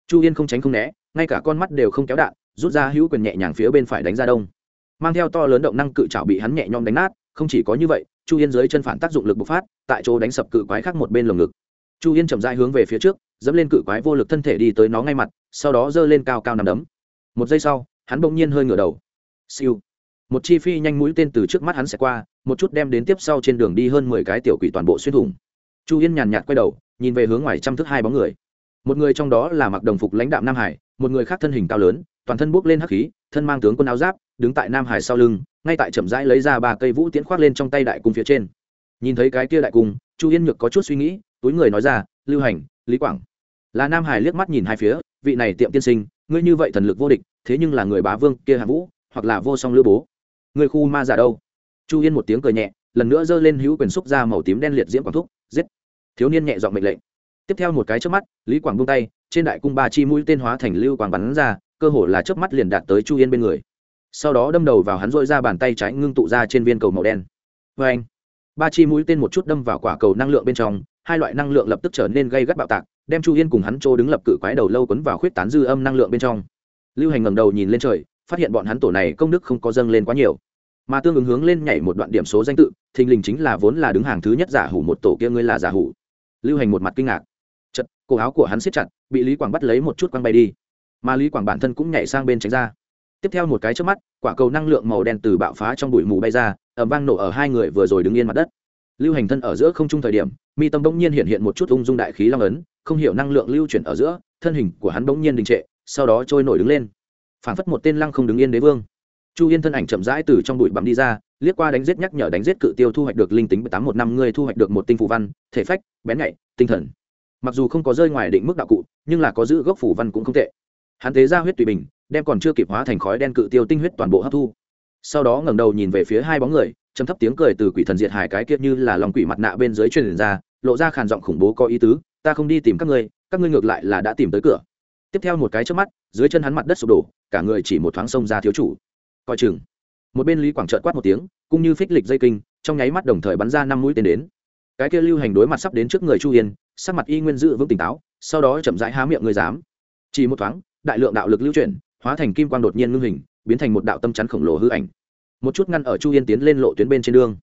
chu yên không tránh không né, ngay cả con mắt đều không kéo đạn, rút ra hữu quyền nhẹ nhàng phía bên phải đánh ra đông. Mang theo to lớn động năng cự trảo bị hắn nhẹ nhõm đánh nát, không chỉ có như vậy, chu yên dưới chân phản tác dụng lực bộc phát, tại chỗ đánh sập cự quái khác một bên lồng ngực. Chu yên chậm dại hướng về phía trước, dẫm lên cự quái vô lực thân thể đi tới nó ngay mặt, sau đó giơ lên cao cao nằm đấm. Một giây sau, hắn bỗng nhiên hơi ngửa đầu. Siêu. Một chi phi nhanh mũi tên từ trước mắt hắn sẽ qua, một chút đem đến tiếp sau trên đường đi hơn mười cái tiểu quỷ toàn bộ xuyên thủng. Chu yên nhàn nhạt quay đầu, nhìn về hướng ngoài chăm thức hai bóng người một người trong đó là mặc đồng phục lãnh đạo nam hải, một người khác thân hình cao lớn, toàn thân buốc lên hắc khí, thân mang tướng quân áo giáp, đứng tại nam hải sau lưng, ngay tại chậm rãi lấy ra ba cây vũ tiễn khoác lên trong tay đại cung phía trên. Nhìn thấy cái kia đại cung, chu yên nhược có chút suy nghĩ, túi người nói ra, lưu hành, lý quảng. Là nam hải liếc mắt nhìn hai phía, vị này tiệm tiên sinh, ngươi như vậy thần lực vô địch, thế nhưng là người bá vương kia hạ vũ, hoặc là vô song lữ bố. Người khu ma giả đâu? Chu yên một tiếng cười nhẹ, lần nữa giơ lên hữu quyền xúc ra màu tím đen liệt diễm quảng thúc, giết. Thiếu niên nhẹ dọn mệnh lệnh tiếp theo một cái trước mắt, lý quảng buông tay, trên đại cung ba chi mũi tên hóa thành lưu quảng bắn ra, cơ hồ là trước mắt liền đạt tới chu yên bên người. Sau đó đâm đầu vào hắn dội ra bàn tay trái ngưng tụ ra trên viên cầu màu đen. Vê anh ba chi mũi tên một chút đâm vào quả cầu năng lượng bên trong, hai loại năng lượng lập tức trở nên gây gắt bạo tạc, đem chu yên cùng hắn trô đứng lập cự quái đầu lâu quấn vào khuyết tán dư âm năng lượng bên trong. Lưu hành ngầm đầu nhìn lên trời, phát hiện bọn hắn tổ này công đức không có dâng lên quá nhiều. Mà tương ứng hướng lên nhảy một đoạn điểm số danh tự, thình lình chính là vốn là đứng hàng thứ nhất giả hủ một tổ kia ngươi là giả hủ. Lưu hành một mặt kinh ngạc cổ áo của hắn siết chặt, bị lý quảng bắt lấy một chút quăng bay đi. Mà lý quảng bản thân cũng nhảy sang bên tránh ra. Tiếp theo một cái trước mắt, quả cầu năng lượng màu đen từ bạo phá trong bụi mù bay ra ẩm vang nổ ở hai người vừa rồi đứng yên mặt đất. Lưu hành thân ở giữa không trung thời điểm, mi tâm bỗng nhiên hiện hiện một chút ung dung đại khí long ấn, không hiểu năng lượng lưu chuyển ở giữa, thân hình của hắn bỗng nhiên đình trệ, sau đó trôi nổi đứng lên. Phảng phất một tên lăng không đứng yên đế vương. Chu yên thân ảnh chậm rãi từ trong bụi bặm đi ra, liếc qua đánh giết nhắc nhở đánh giết cự tiêu thu hoạch được linh tính tám một năm ngươi thu hoạch được một tinh phù văn, thể phách, bén nhạy, tinh thần mặc dù không có rơi ngoài định mức đạo cụ, nhưng là có giữ gốc phủ văn cũng không tệ. Hắn thế ra huyết tùy bình, đem còn chưa kịp hóa thành khói đen cự tiêu tinh huyết toàn bộ hấp thu. Sau đó ngẩng đầu nhìn về phía hai bóng người chấm thấp tiếng cười từ quỷ thần diệt hải cái kiệt như là lòng quỷ mặt nạ bên dưới truyền ra, lộ ra khàn giọng khủng bố có ý tứ, ta không đi tìm các ngươi các ngươi ngược lại là đã tìm tới cửa. Tiếp theo một cái trước mắt, dưới chân hắn mặt đất sụp đổ, cả người chỉ một thoáng xông ra thiếu chủ. Coi chừng, một bên lý quảng trợn quát một tiếng, cũng như phích lịch dây kinh, trong nháy mắt đồng thời bắn ra năm mũi tên đến. Cái kia lưu hành đối mặt sắp đến trước người chu yên sắc mặt y nguyên dự vững tỉnh táo, sau đó chậm rãi há miệng người dám. Chỉ một thoáng, đại lượng đạo lực lưu chuyển, hóa thành kim quang đột nhiên ngưng hình, biến thành một đạo tâm chắn khổng lồ hư ảnh. Một chút ngăn ở chu yên tiến lên lộ tuyến bên trên đường.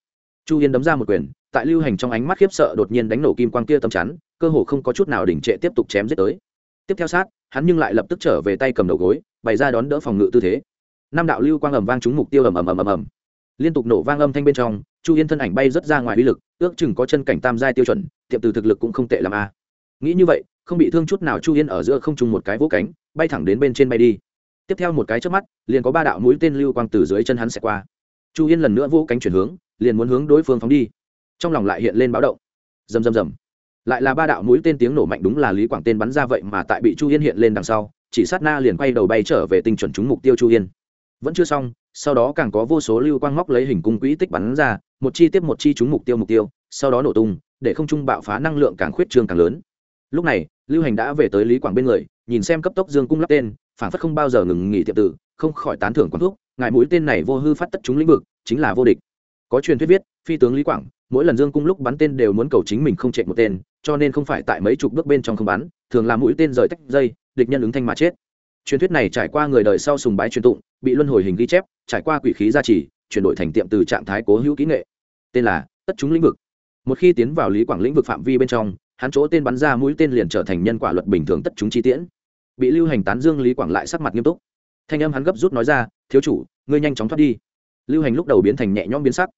Chu yên đấm ra một quyền, tại lưu hành trong ánh mắt khiếp sợ đột nhiên đánh nổ kim quang kia tâm chắn, cơ hồ không có chút nào đỉnh trệ tiếp tục chém giết tới. Tiếp theo sát, hắn nhưng lại lập tức trở về tay cầm đầu gối, bày ra đón đỡ phòng ngự tư thế. Năm đạo lưu quang ầm vang trúng mục tiêu ầm ầm ầm ầm ầm liên tục nổ vang âm thanh bên trong, chu yên thân ảnh bay rất ra ngoài uy lực, ước chừng có chân cảnh tam giai tiêu chuẩn, tiệm từ thực lực cũng không tệ làm a. Nghĩ như vậy, không bị thương chút nào chu yên ở giữa không trùng một cái vỗ cánh, bay thẳng đến bên trên bay đi. Tiếp theo một cái trước mắt, liền có ba đạo mũi tên lưu quang từ dưới chân hắn sẽ qua. Chu yên lần nữa vỗ cánh chuyển hướng, liền muốn hướng đối phương phóng đi. Trong lòng lại hiện lên báo động. Rầm rầm rầm. Lại là ba đạo mũi tên tiếng nổ mạnh đúng là lý quảng tên bắn ra vậy mà tại bị chu yên hiện lên đằng sau, chỉ sát na liền quay đầu bay trở về tinh chuẩn trúng mục tiêu chu yên vẫn chưa xong, sau đó càng có vô số lưu quang móc lấy hình cung quỹ tích bắn ra, một chi tiếp một chi trúng mục tiêu mục tiêu, sau đó nổ tung, để không trung bạo phá năng lượng càng khuyết trương càng lớn. Lúc này, lưu hành đã về tới lý quảng bên người, nhìn xem cấp tốc dương cung lắp tên, phản phất không bao giờ ngừng nghỉ tiệm tử, không khỏi tán thưởng quảng thúc, ngài mũi tên này vô hư phát tất chúng lĩnh vực, chính là vô địch. Có truyền thuyết viết, phi tướng lý quảng, mỗi lần dương cung lúc bắn tên đều muốn cầu chính mình không chạy một tên, cho nên không phải tại mấy chục bước bên trong không bắn, thường là mũi tên rời tách dây, địch nhân ứng thanh mà chết truyền thuyết này trải qua người đời sau sùng bái truyền tụng, bị luân hồi hình ghi chép, trải qua quỷ khí gia trì, chuyển đổi thành tiệm từ trạng thái cố hữu kỹ nghệ. Tên là tất chúng lĩnh vực. Một khi tiến vào lý quảng lĩnh vực phạm vi bên trong, hắn chỗ tên bắn ra mũi tên liền trở thành nhân quả luật bình thường tất chúng chi tiễn. Bị lưu hành tán dương lý quảng lại sắc mặt nghiêm túc. Thanh âm hắn gấp rút nói ra, thiếu chủ, ngươi nhanh chóng thoát đi. Lưu hành lúc đầu biến thành nhẹ nhõm biến sắc.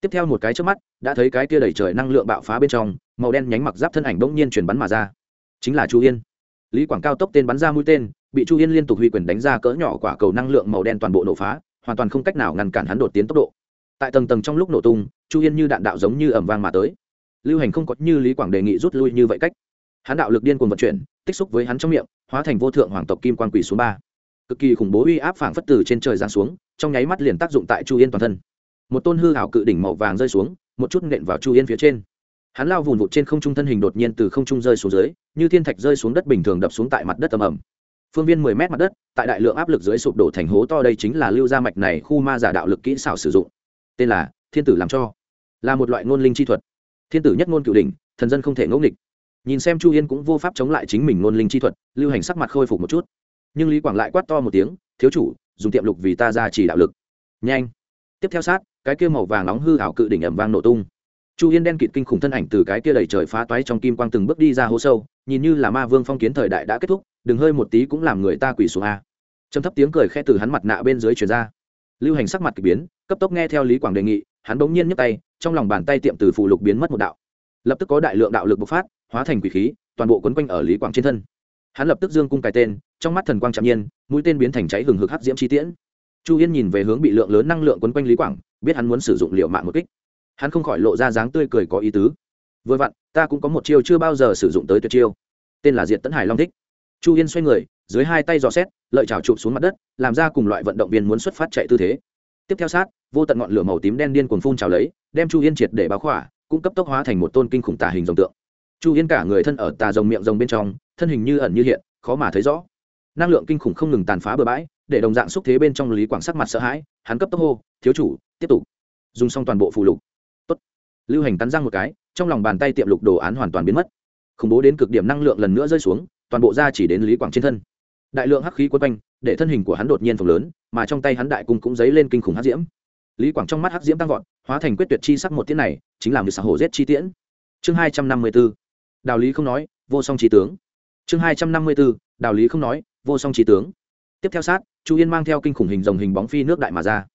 Tiếp theo một cái trước mắt, đã thấy cái kia đẩy trời năng lượng bạo phá bên trong, màu đen nhánh mặc giáp thân ảnh bỗng nhiên chuyển bắn mà ra. Chính là chu yên. Lý quảng cao tốc tên bắn ra mũi tên bị chu yên liên tục huy quyền đánh ra cỡ nhỏ quả cầu năng lượng màu đen toàn bộ nổ phá, hoàn toàn không cách nào ngăn cản hắn đột tiến tốc độ. Tại tầng tầng trong lúc nổ tung, chu yên như đạn đạo giống như ẩm vang mà tới. Lưu hành không có như lý quảng đề nghị rút lui như vậy cách. Hắn đạo lực điên cuồng vận chuyển, tích xúc với hắn trong miệng, hóa thành vô thượng hoàng tộc kim quan quỷ số ba. Cực kỳ khủng bố uy áp phảng phất từ trên trời giáng xuống, trong nháy mắt liền tác dụng tại chu yên toàn thân. Một tôn hư hảo cự đỉnh màu vàng rơi xuống, một chút nện vào chu yên phía trên. Hắn lao vùn vụt trên không trung thân hình đột nhiên từ không trung rơi xuống dưới, như thiên thạch rơi xuống đất bình thường đập xuống tại mặt đất ầm ầm phương viên mười mét mặt đất, tại đại lượng áp lực dưới sụp đổ thành hố to đây chính là lưu gia mạch này khu ma giả đạo lực kỹ xảo sử dụng. Tên là thiên tử làm cho. Là một loại ngôn linh chi thuật. Thiên tử nhất ngôn cửu đỉnh, thần dân không thể ngẫu nghịch. Nhìn xem chu yên cũng vô pháp chống lại chính mình ngôn linh chi thuật, lưu hành sắc mặt khôi phục một chút. Nhưng lý quảng lại quát to một tiếng, thiếu chủ, dùng tiệm lục vì ta ra chỉ đạo lực. Nhanh. Tiếp theo sát, cái kia màu vàng nóng hư ảo cự đỉnh ẩm vang nổ tung chu yên đen kịt kinh khủng thân ảnh từ cái kia đầy trời phá toái trong kim quang từng bước đi ra hố sâu, nhìn như là ma vương phong kiến thời đại đã kết thúc, đừng hơi một tí cũng làm người ta quỷ xuống a. Trầm thấp tiếng cười khẽ từ hắn mặt nạ bên dưới truyền ra. Lưu hành sắc mặt k ỳ biến, cấp tốc nghe theo lý quảng đề nghị, hắn bỗng nhiên nhấc tay, trong lòng bàn tay tiệm từ phụ lục biến mất một đạo. Lập tức có đại lượng đạo lực bộc phát, hóa thành quỷ khí, toàn bộ quấn quanh ở lý quảng trên thân. Hắn lập tức dương cung cài tên, trong mắt thần quang trạm nhiên, mũi tên biến thành cháy hừng hực hắc diễm chi tiễn. Chu yên nhìn về hướng bị lượng lớn năng lượng quấn quanh lý quảng, biết hắn muốn sử dụng liệu mạng một kích hắn không khỏi lộ ra dáng tươi cười có ý tứ. Vừa vặn, ta cũng có một chiêu chưa bao giờ sử dụng tới tuyệt chiêu. Tên là diệt tấn hải long thích. Chu yên xoay người, dưới hai tay dò xét, lợi chảo chụp xuống mặt đất, làm ra cùng loại vận động viên muốn xuất phát chạy tư thế. Tiếp theo sát, vô tận ngọn lửa màu tím đen điên cuồng phun trào lấy, đem chu yên triệt để báo khỏa, cũng cấp tốc hóa thành một tôn kinh khủng tà hình rồng tượng. Chu yên cả người thân ở tà rồng miệng rồng bên trong, thân hình như ẩn như hiện, khó mà thấy rõ. Năng lượng kinh khủng không ngừng tàn phá bừa bãi, để đồng dạng xúc thế bên trong lý quảng sắc mặt sợ hãi, hắn cấp tốc hô, thiếu chủ, tiếp tục. Dùng xong toàn bộ phù lục lưu hành cắn răng một cái, trong lòng bàn tay tiệm lục đồ án hoàn toàn biến mất. Khủng bố đến cực điểm năng lượng lần nữa rơi xuống, toàn bộ ra chỉ đến lý quảng trên thân. Đại lượng hắc khí quấn quanh, để thân hình của hắn đột nhiên phồng lớn, mà trong tay hắn đại cung cũng dấy lên kinh khủng hắc diễm. Lý quảng trong mắt hắc diễm tăng vọt, hóa thành quyết tuyệt chi sắc một tiễn này, chính là một xã hồ giết chi tiễn. Chương hai trăm năm mươi b ố đạo lý không nói, vô song trí tướng. Chương hai trăm năm mươi b ố đạo lý không nói, vô song trí tướng. Tiếp theo sát, chu yên mang theo kinh khủng hình dòng hình bóng phi nước đại mà ra.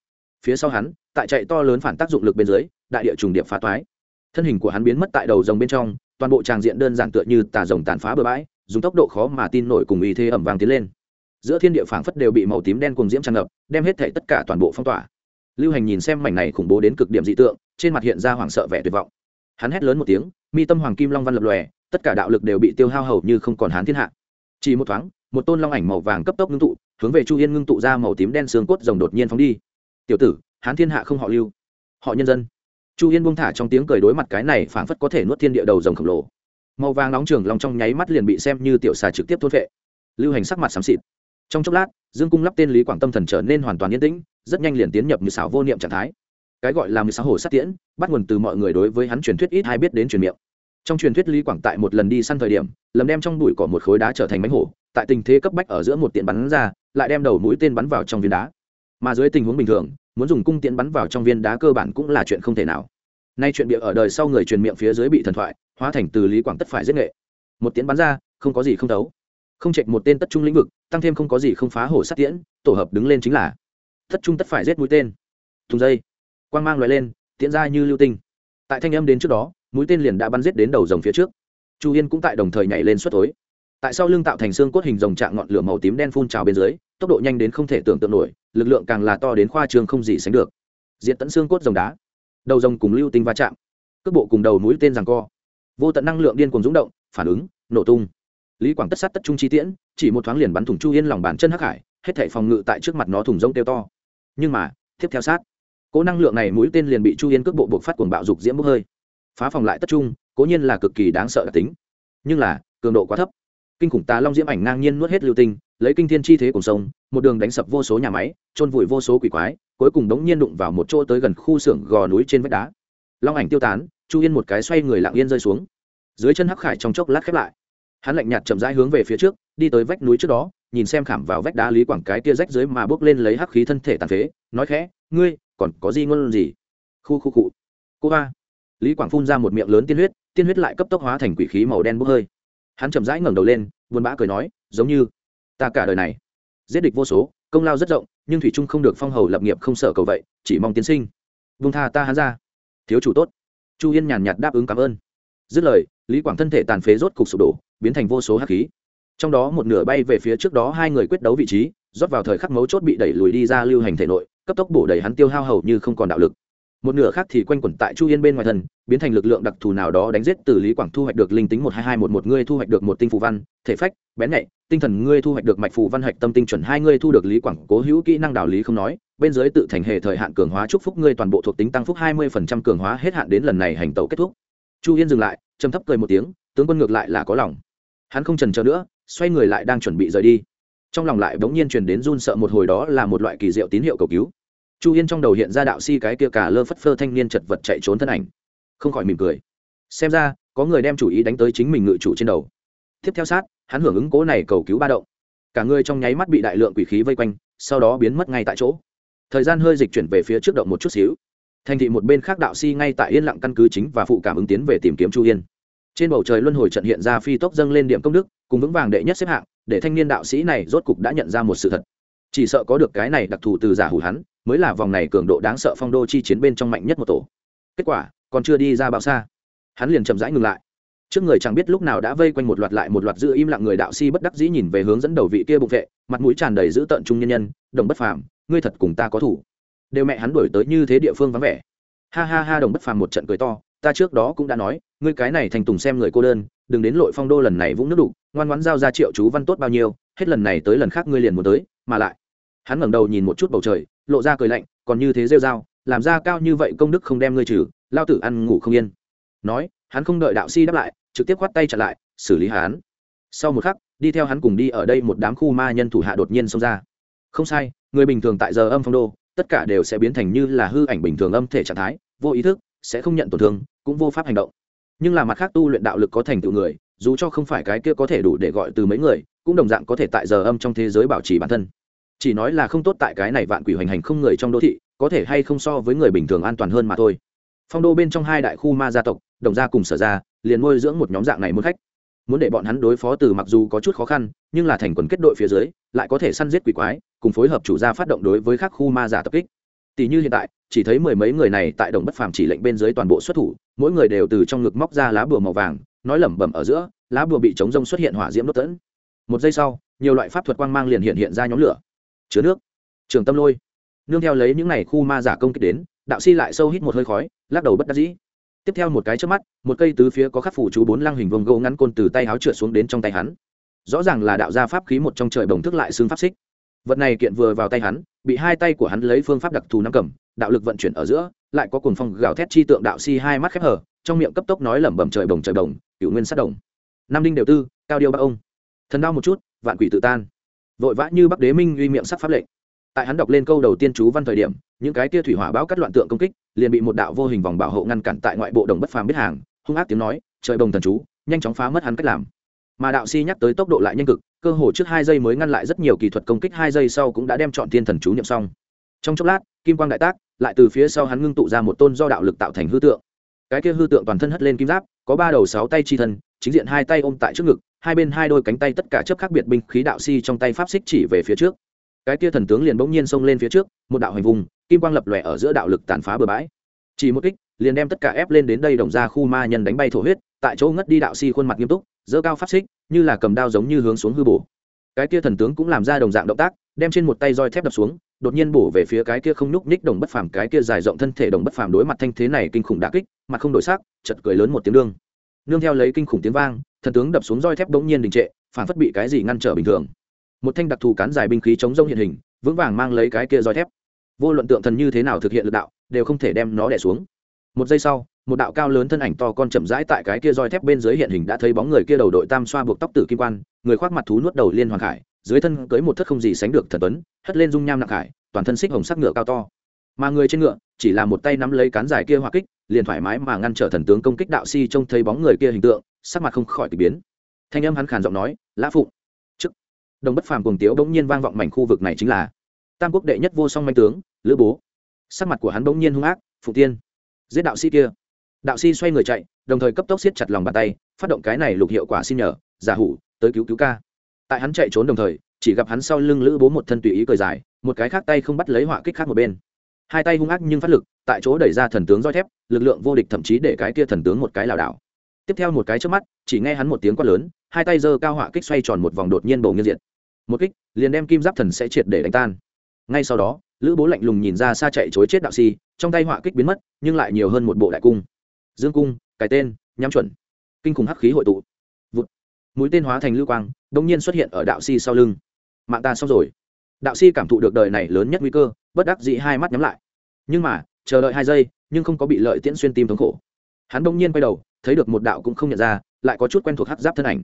Phía sau hắn, tại chạy to lớn phản tác dụng lực bên dưới đại địa trùng điệp phá toái. Thân hình của hắn biến mất tại đầu rồng bên trong, toàn bộ tràng diện đơn giản tựa như tà rồng tàn phá bừa bãi, dùng tốc độ khó mà tin nổi cùng ý thế ẩm vàng tiến lên. Giữa thiên địa phảng phất đều bị màu tím đen cùng diễm tràn ngập, đem hết thể tất cả toàn bộ phong tỏa. Lưu hành nhìn xem mảnh này khủng bố đến cực điểm dị tượng, trên mặt hiện ra hoảng sợ vẻ tuyệt vọng. Hắn hét lớn một tiếng, mi tâm hoàng kim long văn lập lòe, tất cả đạo lực đều bị tiêu hao hầu như không còn hán thiên hạ. Chỉ một thoáng, một tôn long ảnh màu vàng cấp tốc ngưng tụ, hướng về chu yên ngưng tụ ra màu tím đen xương cốt rồng đột nhiên phóng đi. Tiểu tử, hán thiên hạ không họ lưu, họ nhân dân chu yên buông thả trong tiếng cười đối mặt cái này phảng phất có thể nuốt thiên địa đầu rồng khổng lồ. Màu vàng nóng trường lòng trong nháy mắt liền bị xem như tiểu xà trực tiếp thốt vệ lưu hành sắc mặt xám xịt. Trong chốc lát, dương cung lắp tên lý quảng tâm thần trở nên hoàn toàn yên tĩnh, rất nhanh liền tiến nhập như sáu vô niệm trạng thái. Cái gọi là mười sáu hồ sát tiễn, bắt nguồn từ mọi người đối với hắn truyền thuyết ít hay biết đến truyền miệng. Trong truyền thuyết lý quảng tại một lần đi săn thời điểm, lầm đem trong bụi cỏ một khối đá trở thành bánh hổ, tại tình thế cấp bách ở giữa một tiện bắn ra, lại đem đầu mũi tên bắn vào trong viên đá. Mà dưới tình huống bình thường muốn dùng cung tiễn bắn vào trong viên đá cơ bản cũng là chuyện không thể nào. Nay chuyện bịa ở đời sau người truyền miệng phía dưới bị thần thoại, hóa thành từ lý quảng tất phải giết nghệ. Một tiễn bắn ra, không có gì không thấu. Không chệch một tên tất trung lĩnh vực, tăng thêm không có gì không phá hổ sát tiễn, tổ hợp đứng lên chính là tất trung tất phải giết mũi tên. Thùng dây, quang mang loại lên, tiễn ra như lưu tinh. Tại thanh âm đến trước đó, mũi tên liền đã bắn giết đến đầu rồng phía trước. Chu yên cũng tại đồng thời nhảy lên xuất tối tại sao lưng tạo thành xương cốt hình rồng trạng ngọn lửa màu tím đen phun trào bên dưới, tốc độ nhanh đến không thể tưởng tượng nổi, lực lượng càng là to đến khoa trường không gì sánh được. Diện tận xương cốt rồng đá. Đầu rồng cùng lưu tinh va chạm. Cước bộ cùng đầu mũi tên rằng co. Vô tận năng lượng điên cùng rúng động, phản ứng, nổ tung. Lý quảng tất sát tất trung chi tiễn, chỉ một thoáng liền bắn thủng chu yên lòng bàn chân hắc hải, hết thảy phòng ngự tại trước mặt nó thủng rông tiêu to. Nhưng mà, tiếp theo sát. Cố năng lượng này mũi tên liền bị chu yên cước bộ buộc phát cuồng bạo dục diễm bốc hơi. Phá phòng lại tất trung, cố nhiên là cực kỳ đáng sợ đặc tính. Nhưng là, cường độ quá thấp kinh khủng tà long diễm ảnh ngang nhiên nuốt hết lưu tinh, lấy kinh thiên chi thế cùng sông, một đường đánh sập vô số nhà máy trôn vùi vô số quỷ quái, cuối cùng đống nhiên đụng vào một chỗ tới gần khu xưởng gò núi trên vách đá. Long ảnh tiêu tán, chu yên một cái xoay người lặng yên rơi xuống. Dưới chân hắc khải trong chốc lát khép lại. Hắn lạnh nhạt chậm rãi hướng về phía trước, đi tới vách núi trước đó, nhìn xem khảm vào vách đá lý quảng cái tia rách dưới mà bước lên lấy hắc khí thân thể tàn phế, nói khẽ, ngươi, còn có gì ngôn gì? Khu khu cụ cô ba. Lý quảng phun ra một miệng lớn tiên huyết tiên huyết lại cấp tốc hóa thành quỷ khí màu đen bốc hơi hắn chậm rãi ngẩng đầu lên, buồn bã cười nói, giống như ta cả đời này giết địch vô số, công lao rất rộng, nhưng thủy trung không được phong hầu lập nghiệp không sợ cầu vậy, chỉ mong tiến sinh. Vung tha ta hắn ra. Thiếu chủ tốt. Chu yên nhàn nhạt đáp ứng cảm ơn. Dứt lời, lý quảng thân thể tàn phế rốt cục sụp đổ, biến thành vô số hắc khí. Trong đó một nửa bay về phía trước đó hai người quyết đấu vị trí, rót vào thời khắc mấu chốt bị đẩy lùi đi ra lưu hành thể nội, cấp tốc bổ đầy hắn tiêu hao hầu như không còn đạo lực một nửa khác thì quanh quẩn tại chu yên bên ngoài thần, biến thành lực lượng đặc thù nào đó đánh giết từ lý quảng thu hoạch được linh tính một hai hai một một, ngươi thu hoạch được một tinh phù văn, thể phách, bén nhạy, tinh thần ngươi thu hoạch được mạch phù văn hạch, tâm tinh chuẩn hai, ngươi thu được lý quảng cố hữu kỹ năng đạo lý không nói, bên dưới tự thành hệ thời hạn cường hóa chúc phúc, ngươi toàn bộ thuộc tính tăng phúc hai mươi phần trăm cường hóa hết hạn đến lần này hành tẩu kết thúc. Chu yên dừng lại châm thấp cười một tiếng, tướng quân ngược lại là có lòng. Hắn không trần chờ nữa, xoay người lại đang chuẩn bị rời đi. Trong lòng lại bỗng nhiên truyền đến run sợ một hồi đó là một loại kỳ diệu tín hiệu cầu cứu chu yên trong đầu hiện ra đạo si cái kia cả lơ phất phơ thanh niên chật vật chạy trốn thân ảnh. Không khỏi mỉm cười. Xem ra, có người đem chủ ý đánh tới chính mình ngự chủ trên đầu. Tiếp theo sát, hắn hưởng ứng cố này cầu cứu ba động. Cả người trong nháy mắt bị đại lượng quỷ khí vây quanh, sau đó biến mất ngay tại chỗ. Thời gian hơi dịch chuyển về phía trước động một chút xíu. Thành thị một bên khác đạo si ngay tại yên lặng căn cứ chính và phụ cảm ứng tiến về tìm kiếm chu yên. Trên bầu trời luân hồi trận hiện ra phi tốc dâng lên điểm công đức, cùng vững vàng đệ nhất xếp hạng, để thanh niên đạo sĩ này rốt cục đã nhận ra một sự thật. Chỉ sợ có được cái này đặc thù từ giả hủ hắn mới là vòng này cường độ đáng sợ phong đô chi chiến bên trong mạnh nhất một tổ. Kết quả còn chưa đi ra bao xa. Hắn liền chậm rãi ngừng lại. Trước người chẳng biết lúc nào đã vây quanh một loạt lại một loạt giữ im lặng người đạo si bất đắc dĩ nhìn về hướng dẫn đầu vị kia bụng vệ mặt mũi tràn đầy giữ tợn trung nhân nhân đồng bất phàm ngươi thật cùng ta có thủ. Đều mẹ hắn đuổi tới như thế địa phương vắng vẻ. Ha ha ha đồng bất phàm một trận cười to ta trước đó cũng đã nói ngươi cái này thành tùng xem người cô đơn đừng đến lội phong đô lần này vũng nước đủ, ngoan ngoãn giao ra triệu chú văn tốt bao nhiêu hết lần này tới lần khác ngươi liền muốn tới. Mà lại hắn ngẩng đầu nhìn một chút bầu trời lộ ra cười lạnh, còn như thế rêu dao làm ra cao như vậy công đức không đem ngươi trừ, lao tử ăn ngủ không yên. Nói, hắn không đợi đạo si đáp lại, trực tiếp khoắt tay trả lại, xử lý hắn. Sau một khắc, đi theo hắn cùng đi ở đây một đám khu ma nhân thủ hạ đột nhiên xông ra. Không sai, người bình thường tại giờ âm phong đô, tất cả đều sẽ biến thành như là hư ảnh bình thường âm thể trạng thái, vô ý thức, sẽ không nhận tổn thương, cũng vô pháp hành động. Nhưng là mặt khác tu luyện đạo lực có thành tựu người, dù cho không phải cái kia có thể đủ để gọi từ mấy người, cũng đồng dạng có thể tại giờ âm trong thế giới bảo trì bản thân chỉ nói là không tốt tại cái này vạn quỷ hoành hành không người trong đô thị, có thể hay không so với người bình thường an toàn hơn mà thôi. Phong đô bên trong hai đại khu ma gia tộc, đồng gia cùng sở gia, liền nuôi dưỡng một nhóm dạng này muốn khách. Muốn để bọn hắn đối phó từ mặc dù có chút khó khăn, nhưng là thành quần kết đội phía dưới, lại có thể săn giết quỷ quái, cùng phối hợp chủ gia phát động đối với các khu ma giả tập kích. Tỷ như hiện tại, chỉ thấy mười mấy người này tại đồng bất phàm chỉ lệnh bên dưới toàn bộ xuất thủ, mỗi người đều từ trong ngực móc ra lá bùa màu vàng, nói lẩm bẩm ở giữa, lá bùa bị chống rông xuất hiện hỏa diễm đốt tẫn. Một giây sau, nhiều loại pháp thuật quang mang liền hiện hiện ra nhóm lửa chứa nước. Trường tâm lôi. Nương theo lấy những n à y khu ma giả công kích đến, đạo si lại sâu hít một hơi khói, lắc đầu bất đắc dĩ. Tiếp theo một cái trước mắt, một cây tứ phía có khắc phủ chú bốn lăng hình vông gỗ ngắn côn từ tay áo trượt xuống đến trong tay hắn. Rõ ràng là đạo gia pháp khí một trong trời bồng thức lại xương pháp xích. Vật này kiện vừa vào tay hắn, bị hai tay của hắn lấy phương pháp đặc thù nắm cầm, đạo lực vận chuyển ở giữa, lại có cuồng phong gào thét chi tượng đạo si hai mắt khép hở trong miệng cấp tốc nói lẩm bẩm trời bồng trời bồng cựu nguyên sát đồng. Nam đinh đều tư, cao điêu ba ông. Thần đau một chút, vạn quỷ tự tan vội vã như bắc đế minh uy miệng sắc pháp lệnh. Tại hắn đọc lên câu đầu tiên chú văn thời điểm, những cái tia thủy hỏa bão cắt loạn tượng công kích, liền bị một đạo vô hình vòng bảo hộ ngăn cản tại ngoại bộ đồng bất phàm biết hàng, hung ác tiếng nói, trời bồng thần chú, nhanh chóng phá mất hắn cách làm. Mà đạo si nhắc tới tốc độ lại nhanh cực, cơ hồ trước hai giây mới ngăn lại rất nhiều kỹ thuật công kích, hai giây sau cũng đã đem chọn thiên thần chú niệm xong. Trong chốc lát, kim quang đại tác, lại từ phía sau hắn ngưng tụ ra một tôn do đạo lực tạo thành hư tượng. Cái kia hư tượng toàn thân hất lên kim giáp, có ba đầu sáu tay chi thân, chính diện hai tay ôm tại trước ngực hai bên hai đôi cánh tay tất cả chấp khác biệt binh khí đạo si trong tay pháp xích chỉ về phía trước. Cái kia thần tướng liền bỗng nhiên xông lên phía trước, một đạo hành vùng, kim quang lập lòe ở giữa đạo lực tàn phá bừa bãi. Chỉ một kích, liền đem tất cả ép lên đến đây đồng ra khu ma nhân đánh bay thổ huyết, tại chỗ ngất đi đạo si khuôn mặt nghiêm túc dơ cao pháp xích, như là cầm đao giống như hướng xuống hư bổ. Cái kia thần tướng cũng làm ra đồng dạng động tác, đem trên một tay roi thép đập xuống, đột nhiên bổ về phía cái kia không nhúc nhích đồng bất phàm, cái kia dài rộng thân thể đồng bất phàm đối mặt thanh thế này kinh khủng đả kích, mặt không đổi sắc chật cười lớn một tiếng đương nương theo lấy kinh khủng tiếng vang, thần tướng đập xuống roi thép bỗng nhiên đình trệ, phản phất bị cái gì ngăn trở bình thường. Một thanh đặc thù cán dài binh khí chống rông hiện hình, vững vàng mang lấy cái kia roi thép. Vô luận tượng thần như thế nào thực hiện lực đạo, đều không thể đem nó đẻ xuống. Một giây sau, một đạo cao lớn thân ảnh to con chậm rãi tại cái kia roi thép bên dưới hiện hình đã thấy bóng người kia đầu đội tam xoa buộc tóc tử kim quan, người khoác mặt thú nuốt đầu liên hoàng khải, dưới thân cưới một thất không gì sánh được thần tuấn, hất lên dung nham nặng hải toàn thân xích hồng sắc ngựa cao to. Mà người trên ngựa, chỉ là một tay nắm lấy cán dài kia hoa kích liền thoải mái mà ngăn trở thần tướng công kích đạo si trông thấy bóng người kia hình tượng, sắc mặt không khỏi k biến. Thanh âm hắn khàn giọng nói, lã phụng. Chức đồng bất phàm cùng tiếu bỗng nhiên vang vọng mảnh khu vực này chính là tam quốc đệ nhất vô song manh tướng, lữ bố. Sắc mặt của hắn bỗng nhiên hung ác phụ tiên, giết đạo sĩ kia. Đạo sĩ xoay người chạy, đồng thời cấp tốc siết chặt lòng bàn tay, phát động cái này lục hiệu quả xin nhờ, giả hủ, tới cứu cứu ca. Tại hắn chạy trốn đồng thời, chỉ gặp hắn sau lưng lữ bố một thân tùy ý cười dài, một cái khác tay không bắt lấy họa kích khác một bên. Hai tay hung ác nhưng phát lực, tại chỗ đẩy ra thần tướng roi thép lực lượng vô địch thậm chí để cái kia thần tướng một cái lảo đảo. Tiếp theo một cái trước mắt, chỉ nghe hắn một tiếng quát lớn, hai tay giơ cao họa kích xoay tròn một vòng đột nhiên bầu nghiêng diện một kích, liền đem kim giáp thần sẽ triệt để đánh tan. Ngay sau đó, lữ bố lạnh lùng nhìn ra xa chạy chối chết đạo si, trong tay họa kích biến mất, nhưng lại nhiều hơn một bộ đại cung. Dương cung, cái tên, nhắm chuẩn. Kinh khủng hắc khí hội tụ. Vụt. Mũi tên hóa thành lưu quang đông nhiên xuất hiện ở đạo si sau lưng. Mạng ta xong rồi. Đạo si cảm thụ được đời này lớn nhất nguy cơ, bất đắc dĩ hai mắt nhắm lại. Nhưng mà, chờ đợi hai giây nhưng không có bị lợi tiễn xuyên tim thống khổ. Hắn đông nhiên quay đầu, thấy được một đạo cũng không nhận ra, lại có chút quen thuộc hát giáp thân ảnh.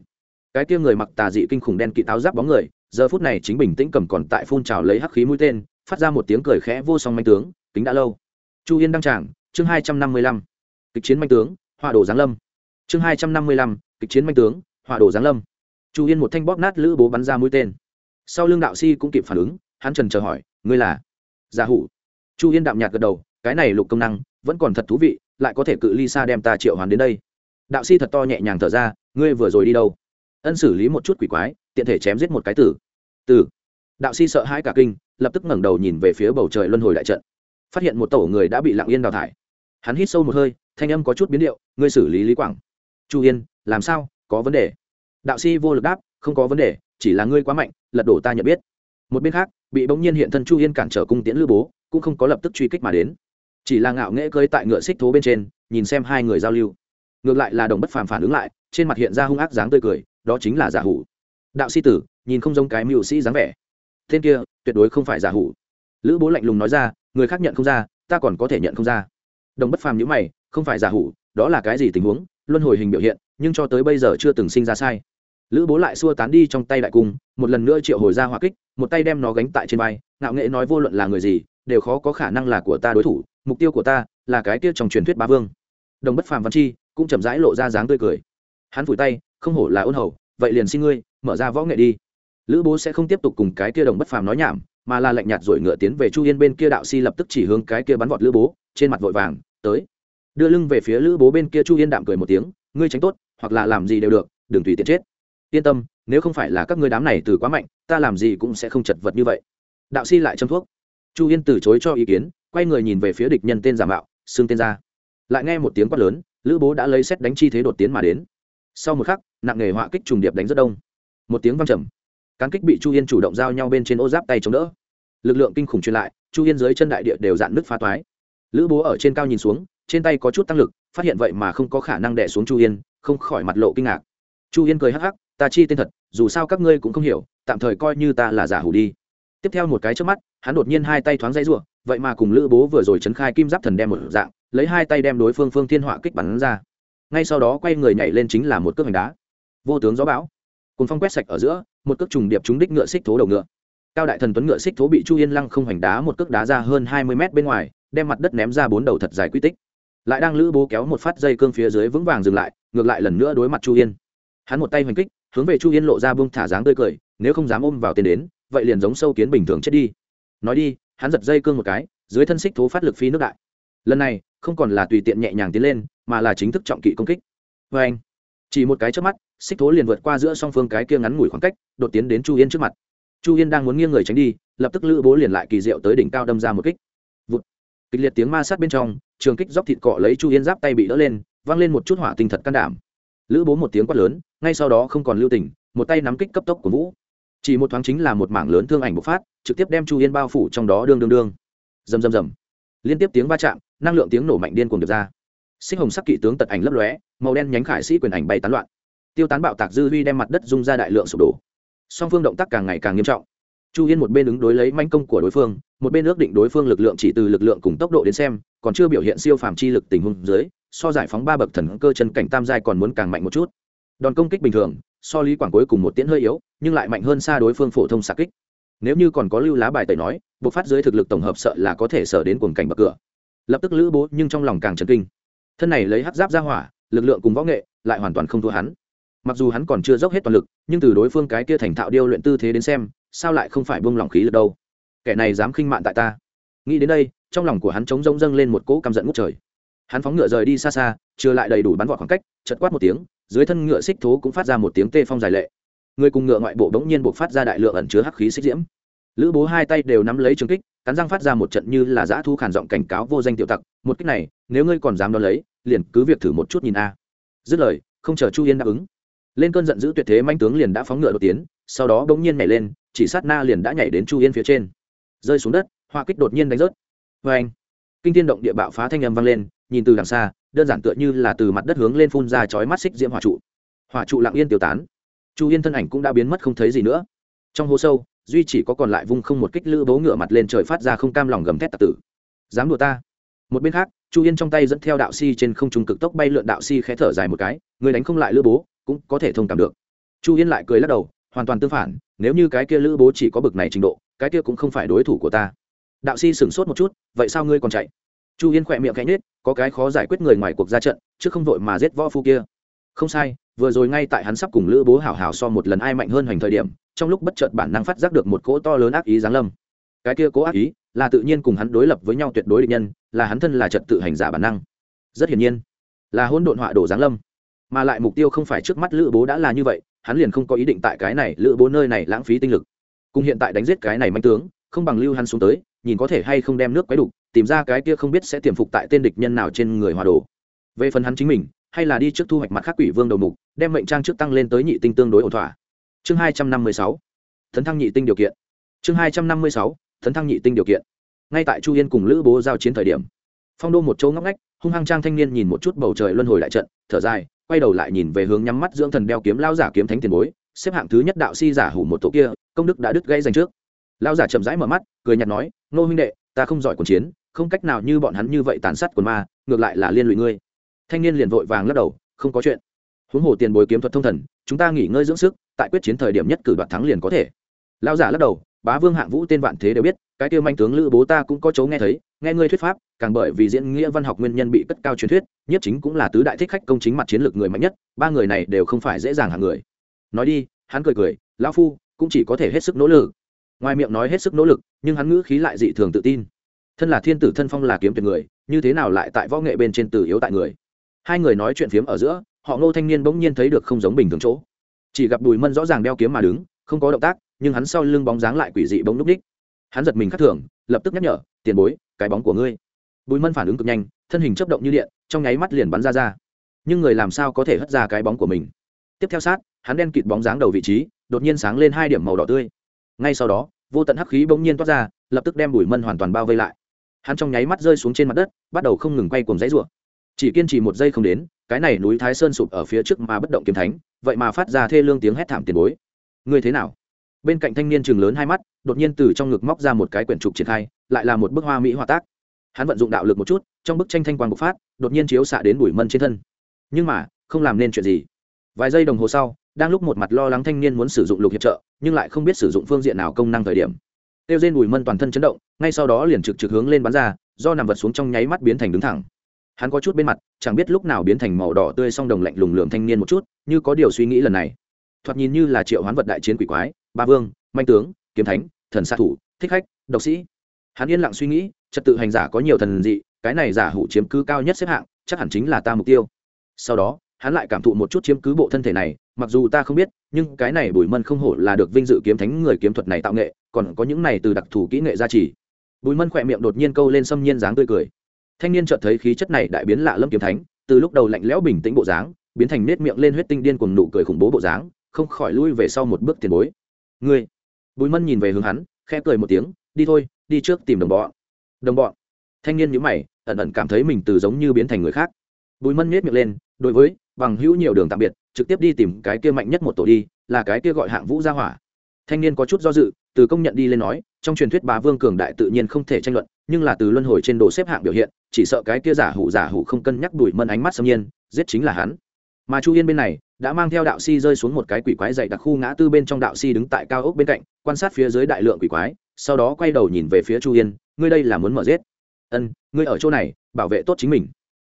Cái kia người mặc tà dị kinh khủng đen kỵ táo giáp bóng người, giờ phút này chính bình tĩnh cầm còn tại phun trào lấy hắc khí mũi tên, phát ra một tiếng cười khẽ vô song manh tướng, kính đã lâu. Chu yên đăng tràng, chương hai trăm năm mươi lăm. Kịch chiến manh tướng, họa đồ giáng lâm. Chương hai trăm năm mươi lăm, kịch chiến manh tướng, họa đồ giáng lâm. Chu yên một thanh bóp nát lữ bố bắn ra mũi tên. Sau lưng đạo si cũng kịp phản ứng, hắn trần chờ hỏi, ngươi là? Giả hủ. Chu yên đạm nhạt gật đầu, cái này lục công năng vẫn còn thật thú vị, lại có thể cự ly xa đem ta triệu hoàn đến đây. Đạo si thật to nhẹ nhàng thở ra, ngươi vừa rồi đi đâu? Ân xử lý một chút quỷ quái, tiện thể chém giết một cái tử. Tử. Đạo si sợ hãi cả kinh, lập tức ngẩng đầu nhìn về phía bầu trời luân hồi đại trận. Phát hiện một tổ người đã bị lặng yên đào thải. Hắn hít sâu một hơi, thanh âm có chút biến điệu, ngươi xử lý lý quảng. Chu yên, làm sao? Có vấn đề? Đạo si vô lực đáp, không có vấn đề, chỉ là ngươi quá mạnh, lật đổ ta nhận biết. Một bên khác, bị bỗng nhiên hiện thân chu yên cản trở cung tiễn lữ bố, cũng không có lập tức truy kích mà đến chỉ là ngạo nghễ cơi tại ngựa xích thố bên trên, nhìn xem hai người giao lưu. Ngược lại là đồng bất phàm phản ứng lại, trên mặt hiện ra hung ác dáng tươi cười, đó chính là giả hủ. Đạo sĩ tử, nhìn không giống cái mưu sĩ dáng vẻ. Tên kia, tuyệt đối không phải giả hủ. Lữ bố lạnh lùng nói ra, người khác nhận không ra, ta còn có thể nhận không ra. Đồng bất phàm nhữ mày, không phải giả hủ, đó là cái gì tình huống, luân hồi hình biểu hiện, nhưng cho tới bây giờ chưa từng sinh ra sai. Lữ bố lại xua tán đi trong tay đại cung, một lần nữa triệu hồi ra hỏa kích, một tay đem nó gánh tại trên vai, ngạo nghệ nói vô luận là người gì, đều khó có khả năng là của ta đối thủ mục tiêu của ta là cái kia trong truyền thuyết ba vương. Đồng bất phàm văn chi cũng chậm rãi lộ ra dáng tươi cười. Hắn vùi tay, không hổ là ôn hầu, vậy liền xin ngươi, mở ra võ nghệ đi. Lữ bố sẽ không tiếp tục cùng cái kia đồng bất phàm nói nhảm, mà là lạnh nhạt rồi ngựa tiến về chu yên bên kia đạo si lập tức chỉ hướng cái kia bắn vọt lữ bố, trên mặt vội vàng, tới. Đưa lưng về phía lữ bố bên kia chu yên đạm cười một tiếng, ngươi tránh tốt, hoặc là làm gì đều được, đừng tùy tiện chết. Yên tâm, nếu không phải là các ngươi đám này từ quá mạnh, ta làm gì cũng sẽ không chật vật như vậy. Đạo si lại châm thuốc. Chu yên từ chối cho ý kiến quay người nhìn về phía địch nhân tên giả mạo xương tên ra. Lại nghe một tiếng quát lớn, lữ bố đã lấy xét đánh chi thế đột tiến mà đến. Sau một khắc, nặng nghề họa kích trùng điệp đánh rất đông. Một tiếng văng trầm. Cán kích bị chu yên chủ động giao nhau bên trên ô giáp tay chống đỡ. Lực lượng kinh khủng truyền lại, chu yên dưới chân đại địa đều dạn nước phá toái. Lữ bố ở trên cao nhìn xuống, trên tay có chút tăng lực, phát hiện vậy mà không có khả năng đẻ xuống chu yên, không khỏi mặt lộ kinh ngạc. Chu yên cười hắc hắc, ta chi tên thật, dù sao các ngươi cũng không hiểu, tạm thời coi như ta là giả hủ đi. Tiếp theo một cái trước mắt, hắn đột nhiên hai tay thoáng dây ruộng vậy mà cùng lữ bố vừa rồi chấn khai kim giáp thần đem một dạng, lấy hai tay đem đối phương phương thiên họa kích bắn ra. Ngay sau đó quay người nhảy lên chính là một cước hành đá. Vô tướng gió bão. Cùng phong quét sạch ở giữa, một cước trùng điệp trúng đích ngựa xích thố đầu ngựa. Cao đại thần tuấn ngựa xích thố bị chu yên lăng không hành đá một cước đá ra hơn hai mươi mét bên ngoài, đem mặt đất ném ra bốn đầu thật dài quy tích. Lại đang lữ bố kéo một phát dây cương phía dưới vững vàng dừng lại, ngược lại lần nữa đối mặt chu yên. Hắn một tay hoành kích, hướng về chu yên lộ ra bông thả dáng tươi cười, nếu không dám ôm vào tiền đến, vậy liền giống sâu kiến bình thường chết đi. Nói đi hắn giật dây cương một cái, dưới thân xích thố phát lực phi nước đại. Lần này, không còn là tùy tiện nhẹ nhàng tiến lên, mà là chính thức trọng kỵ công kích. Vê anh, chỉ một cái trước mắt, xích thố liền vượt qua giữa song phương cái kia ngắn ngủi khoảng cách, đột tiến đến chu yên trước mặt. Chu yên đang muốn nghiêng người tránh đi, lập tức lữ bố liền lại kỳ diệu tới đỉnh cao đâm ra một kích. Vụt. kịch liệt tiếng ma sát bên trong, trường kích dóc thịt cọ lấy chu yên giáp tay bị đỡ lên văng lên một chút hỏa tinh thật can đảm. Lữ bố một tiếng quát lớn, ngay sau đó không còn lưu tình, một tay nắm kích cấp tốc của vũ chỉ một thoáng chính là một mảng lớn thương ảnh bộc phát, trực tiếp đem chu yên bao phủ trong đó đương đương đương. Rầm rầm rầm. Liên tiếp tiếng va chạm, năng lượng tiếng nổ mạnh điên cuồng được ra. Sinh hồng sắc kỵ tướng tật ảnh lấp lóe, màu đen nhánh khải sĩ quyền ảnh bay tán loạn. Tiêu tán bạo tạc dư huy đem mặt đất dung ra đại lượng sụp đổ. Song phương động tác càng ngày càng nghiêm trọng. Chu yên một bên ứng đối lấy manh công của đối phương, một bên ước định đối phương lực lượng chỉ từ lực lượng cùng tốc độ đến xem, còn chưa biểu hiện siêu phàm chi lực tình huống dưới, so giải phóng ba bậc thần cơ chân cảnh tam giai còn muốn càng mạnh một chút đòn công kích bình thường, so lý quảng cuối cùng một tiễn hơi yếu, nhưng lại mạnh hơn xa đối phương phổ thông xạ kích. Nếu như còn có lưu lá bài tẩy nói, bộc phát dưới thực lực tổng hợp sợ là có thể sở đến cuồng cảnh bậc cửa. Lập tức lữ bố, nhưng trong lòng càng chấn kinh. Thân này lấy hắc giáp ra hỏa, lực lượng cùng võ nghệ, lại hoàn toàn không thua hắn. Mặc dù hắn còn chưa dốc hết toàn lực, nhưng từ đối phương cái kia thành thạo điêu luyện tư thế đến xem, sao lại không phải buông lỏng khí lực đâu? Kẻ này dám khinh mạn tại ta. Nghĩ đến đây, trong lòng của hắn trống rông dâng lên một cỗ căm giận ngút trời hắn phóng ngựa rời đi xa xa, chưa lại đầy đủ bắn vọt khoảng cách chật quát một tiếng, dưới thân ngựa xích thố cũng phát ra một tiếng tê phong dài lệ. Người cùng ngựa ngoại bộ bỗng nhiên buộc phát ra đại lượng ẩn chứa hắc khí xích diễm. Lữ bố hai tay đều nắm lấy trường kích, cắn răng phát ra một trận như là giã thu khản giọng cảnh cáo vô danh tiểu tặc, một cách này, nếu ngươi còn dám đón lấy, liền cứ việc thử một chút nhìn a. Dứt lời, không chờ chu yên đáp ứng. Lên cơn giận dữ tuyệt thế manh tướng liền đã phóng ngựa đột tiến, sau đó bỗng nhiên nhảy lên, chỉ sát na liền đã nhảy đến chu yên phía trên. Rơi xuống đất hoa kích đột nhiên đánh rớt. Vê anh kinh thiên động địa bạo phá thanh âm vang lên nhìn từ đằng xa, đơn giản tựa như là từ mặt đất hướng lên phun ra chói mắt xích diễm hỏa trụ. Hỏa trụ lặng yên tiêu tán. Chu yên thân ảnh cũng đã biến mất không thấy gì nữa. Trong hố sâu, duy chỉ có còn lại vung không một kích lữ bố ngựa mặt lên trời phát ra không cam lòng gầm thét tạc tử. Dám đùa ta. Một bên khác, chu yên trong tay dẫn theo đạo si trên không trung cực tốc bay lượn đạo si khẽ thở dài một cái, người đánh không lại lữ bố, cũng có thể thông cảm được. Chu yên lại cười lắc đầu, hoàn toàn tương phản, nếu như cái kia lữ bố chỉ có bực này trình độ, cái kia cũng không phải đối thủ của ta. Đạo si sửng sốt một chút, vậy sao ngươi còn chạy? Chu yên khỏe miệng cánh nết có cái khó giải quyết người ngoài cuộc ra trận, chứ không vội mà giết võ phu kia. Không sai, vừa rồi ngay tại hắn sắp cùng lữ bố hảo hảo so một lần ai mạnh hơn hoành thời điểm, trong lúc bất chợt bản năng phát giác được một cỗ to lớn ác ý giáng lâm. Cái kia cố ác ý là tự nhiên cùng hắn đối lập với nhau tuyệt đối định nhân, là hắn thân là trật tự hành giả bản năng. Rất hiển nhiên, là hôn độn họa đổ giáng lâm. Mà lại mục tiêu không phải trước mắt lữ bố đã là như vậy, hắn liền không có ý định tại cái này, lữ bố nơi này lãng phí tinh lực. Cùng hiện tại đánh giết cái này manh tướng, không bằng lưu hắn xuống tới, nhìn có thể hay không đem nước quấy đục tìm ra cái kia không biết sẽ tiềm phục tại tên địch nhân nào trên người hòa đồ. Về phần hắn chính mình, hay là đi trước thu hoạch mặt khác quỷ vương đầu mục, đem mệnh trang trước tăng lên tới nhị tinh tương đối ổn thỏa. Chương hai trăm năm mươi sáu, thấn thăng nhị tinh điều kiện. Chương hai trăm năm mươi sáu, thấn thăng nhị tinh điều kiện. Ngay tại chu yên cùng lữ bố giao chiến thời điểm, phong đô một chỗ ngóc ngách, hung hăng trang thanh niên nhìn một chút bầu trời luân hồi lại trận, thở dài, quay đầu lại nhìn về hướng nhắm mắt dưỡng thần đeo kiếm lao giả kiếm thánh tiền bối, xếp hạng thứ nhất đạo si giả hủ một tổ kia, công đức đã đứt gây dành trước. Lao giả chậm rãi mở mắt, cười nhạt nói, nô huynh đệ, ta không giỏi quần chiến không cách nào như bọn hắn như vậy tàn sát quần ma, ngược lại là liên lụy ngươi. Thanh niên liền vội vàng lắc đầu, không có chuyện. Huống hồ tiền bối kiếm thuật thông thần, chúng ta nghỉ ngơi dưỡng sức, tại quyết chiến thời điểm nhất cử đoạt thắng liền có thể. Lao giả lắc đầu, bá vương hạng vũ tên vạn thế đều biết, cái tiêu manh tướng lữ bố ta cũng có chấu nghe thấy, nghe ngươi thuyết pháp, càng bởi vì diễn nghĩa văn học nguyên nhân bị cất cao truyền thuyết, nhất chính cũng là tứ đại thích khách công chính mặt chiến lược người mạnh nhất, ba người này đều không phải dễ dàng hạng người. Nói đi, hắn cười cười, lão phu, cũng chỉ có thể hết sức nỗ lực. Ngoài miệng nói hết sức nỗ lực, nhưng hắn ngữ khí lại dị thường tự tin thân là thiên tử thân phong là kiếm tuyệt người, như thế nào lại tại võ nghệ bên trên tử yếu tại người? Hai người nói chuyện phiếm ở giữa, họ ngô thanh niên bỗng nhiên thấy được không giống bình thường chỗ. Chỉ gặp bùi mân rõ ràng đeo kiếm mà đứng, không có động tác, nhưng hắn sau lưng bóng dáng lại quỷ dị bóng núp ních hắn giật mình khắc thường, lập tức nhắc nhở, tiền bối, cái bóng của ngươi. Bùi mân phản ứng cực nhanh, thân hình chấp động như điện, trong nháy mắt liền bắn ra ra. Nhưng người làm sao có thể hất ra cái bóng của mình? Tiếp theo sát, hắn đen kịt bóng dáng đầu vị trí, đột nhiên sáng lên hai điểm màu đỏ tươi. Ngay sau đó, vô tận hắc khí bỗng nhiên toát ra, lập tức đem bùi mân hoàn toàn bao vây lại hắn trong nháy mắt rơi xuống trên mặt đất, bắt đầu không ngừng quay cùng dãy rủa. Chỉ kiên trì một giây không đến, cái này núi thái sơn sụp ở phía trước mà bất động kiếm thánh, vậy mà phát ra thê lương tiếng hét thảm tiền bối. Ngươi thế nào? Bên cạnh thanh niên chừng lớn hai mắt, đột nhiên từ trong ngực móc ra một cái quyển trục triển khai, lại là một bức hoa mỹ hòa tác. Hắn vận dụng đạo lực một chút, trong bức tranh thanh quang bộc phát, đột nhiên chiếu xạ đến bùi mân trên thân. Nhưng mà, không làm nên chuyện gì. Vài giây đồng hồ sau, đang lúc một mặt lo lắng thanh niên muốn sử dụng lục hiệp trợ, nhưng lại không biết sử dụng phương diện nào công năng thời điểm tiêu Diên bùi mân toàn thân chấn động, ngay sau đó liền trực trực hướng lên bắn ra, do nằm vật xuống trong nháy mắt biến thành đứng thẳng. Hắn có chút bên mặt, chẳng biết lúc nào biến thành màu đỏ tươi song đồng lạnh lùng lường thanh niên một chút, như có điều suy nghĩ lần này. Thoạt nhìn như là triệu hoán vật đại chiến quỷ quái, ba vương, manh tướng, kiếm thánh, thần xạ thủ, thích khách, độc sĩ. Hắn yên lặng suy nghĩ, trật tự hành giả có nhiều thần dị, cái này giả hủ chiếm cứ cao nhất xếp hạng, chắc hẳn chính là ta mục tiêu. Sau đó, hắn lại cảm thụ một chút chiếm cứ bộ thân thể này mặc dù ta không biết, nhưng cái này bùi mân không hổ là được vinh dự kiếm thánh người kiếm thuật này tạo nghệ, còn có những này từ đặc thù kỹ nghệ gia trì. Bùi mân khỏe miệng đột nhiên câu lên xâm nhiên dáng tươi cười. Thanh niên chợt thấy khí chất này đại biến lạ lâm kiếm thánh, từ lúc đầu lạnh lẽo bình tĩnh bộ dáng, biến thành nết miệng lên huyết tinh điên cùng nụ cười khủng bố bộ dáng, không khỏi lui về sau một bước tiền bối. Ngươi? Bùi mân nhìn về hướng hắn, khẽ cười một tiếng, đi thôi, đi trước tìm đồng bọn. Đồng bọn? Thanh niên nhíu mày, ẩn ẩn cảm thấy mình từ giống như biến thành người khác. Bùi mân nhếch miệng lên, đối với, bằng hữu nhiều đường tạm biệt trực tiếp đi tìm cái kia mạnh nhất một tổ đi, là cái kia gọi hạng vũ gia hỏa. Thanh niên có chút do dự, từ công nhận đi lên nói, trong truyền thuyết bá vương cường đại tự nhiên không thể tranh luận, nhưng là từ luân hồi trên đồ xếp hạng biểu hiện, chỉ sợ cái kia giả hủ giả hủ không cân nhắc đuổi mân ánh mắt xâm nhiên, giết chính là hắn. Mà chu yên bên này, đã mang theo đạo si rơi xuống một cái quỷ quái dày đặc khu ngã tư bên trong đạo si đứng tại cao ốc bên cạnh, quan sát phía dưới đại lượng quỷ quái, sau đó quay đầu nhìn về phía chu yên, ngươi đây là muốn mở giết? Ân, ngươi ở chỗ này, bảo vệ tốt chính mình.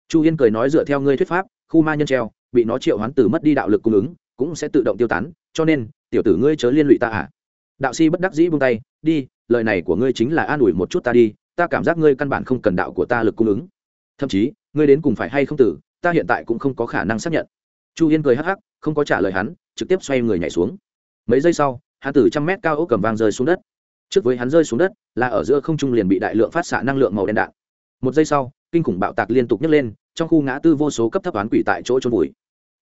Chu yên cười nói dựa theo ngươi thuyết pháp, khu ma nhân treo bị nó triệu hoán từ mất đi đạo lực cung ứng, cũng sẽ tự động tiêu tán, cho nên, tiểu tử ngươi chớ liên lụy ta à. Đạo sĩ bất đắc dĩ buông tay, đi, lời này của ngươi chính là an ủi một chút ta đi, ta cảm giác ngươi căn bản không cần đạo của ta lực cung ứng. Thậm chí, ngươi đến cùng phải hay không tử, ta hiện tại cũng không có khả năng xác nhận. Chu yên cười hắc hắc, không có trả lời hắn, trực tiếp xoay người nhảy xuống. Mấy giây sau, hắn từ trăm mét cao ốc cầm vang rơi xuống đất. Trước với hắn rơi xuống đất, là ở giữa không trung liền bị đại lượng phát xạ năng lượng màu đen đạn. Một giây sau kinh khủng bạo tạc liên tục nhấc lên, trong khu ngã tư vô số cấp thấp oán quỷ tại chỗ trôn vùi.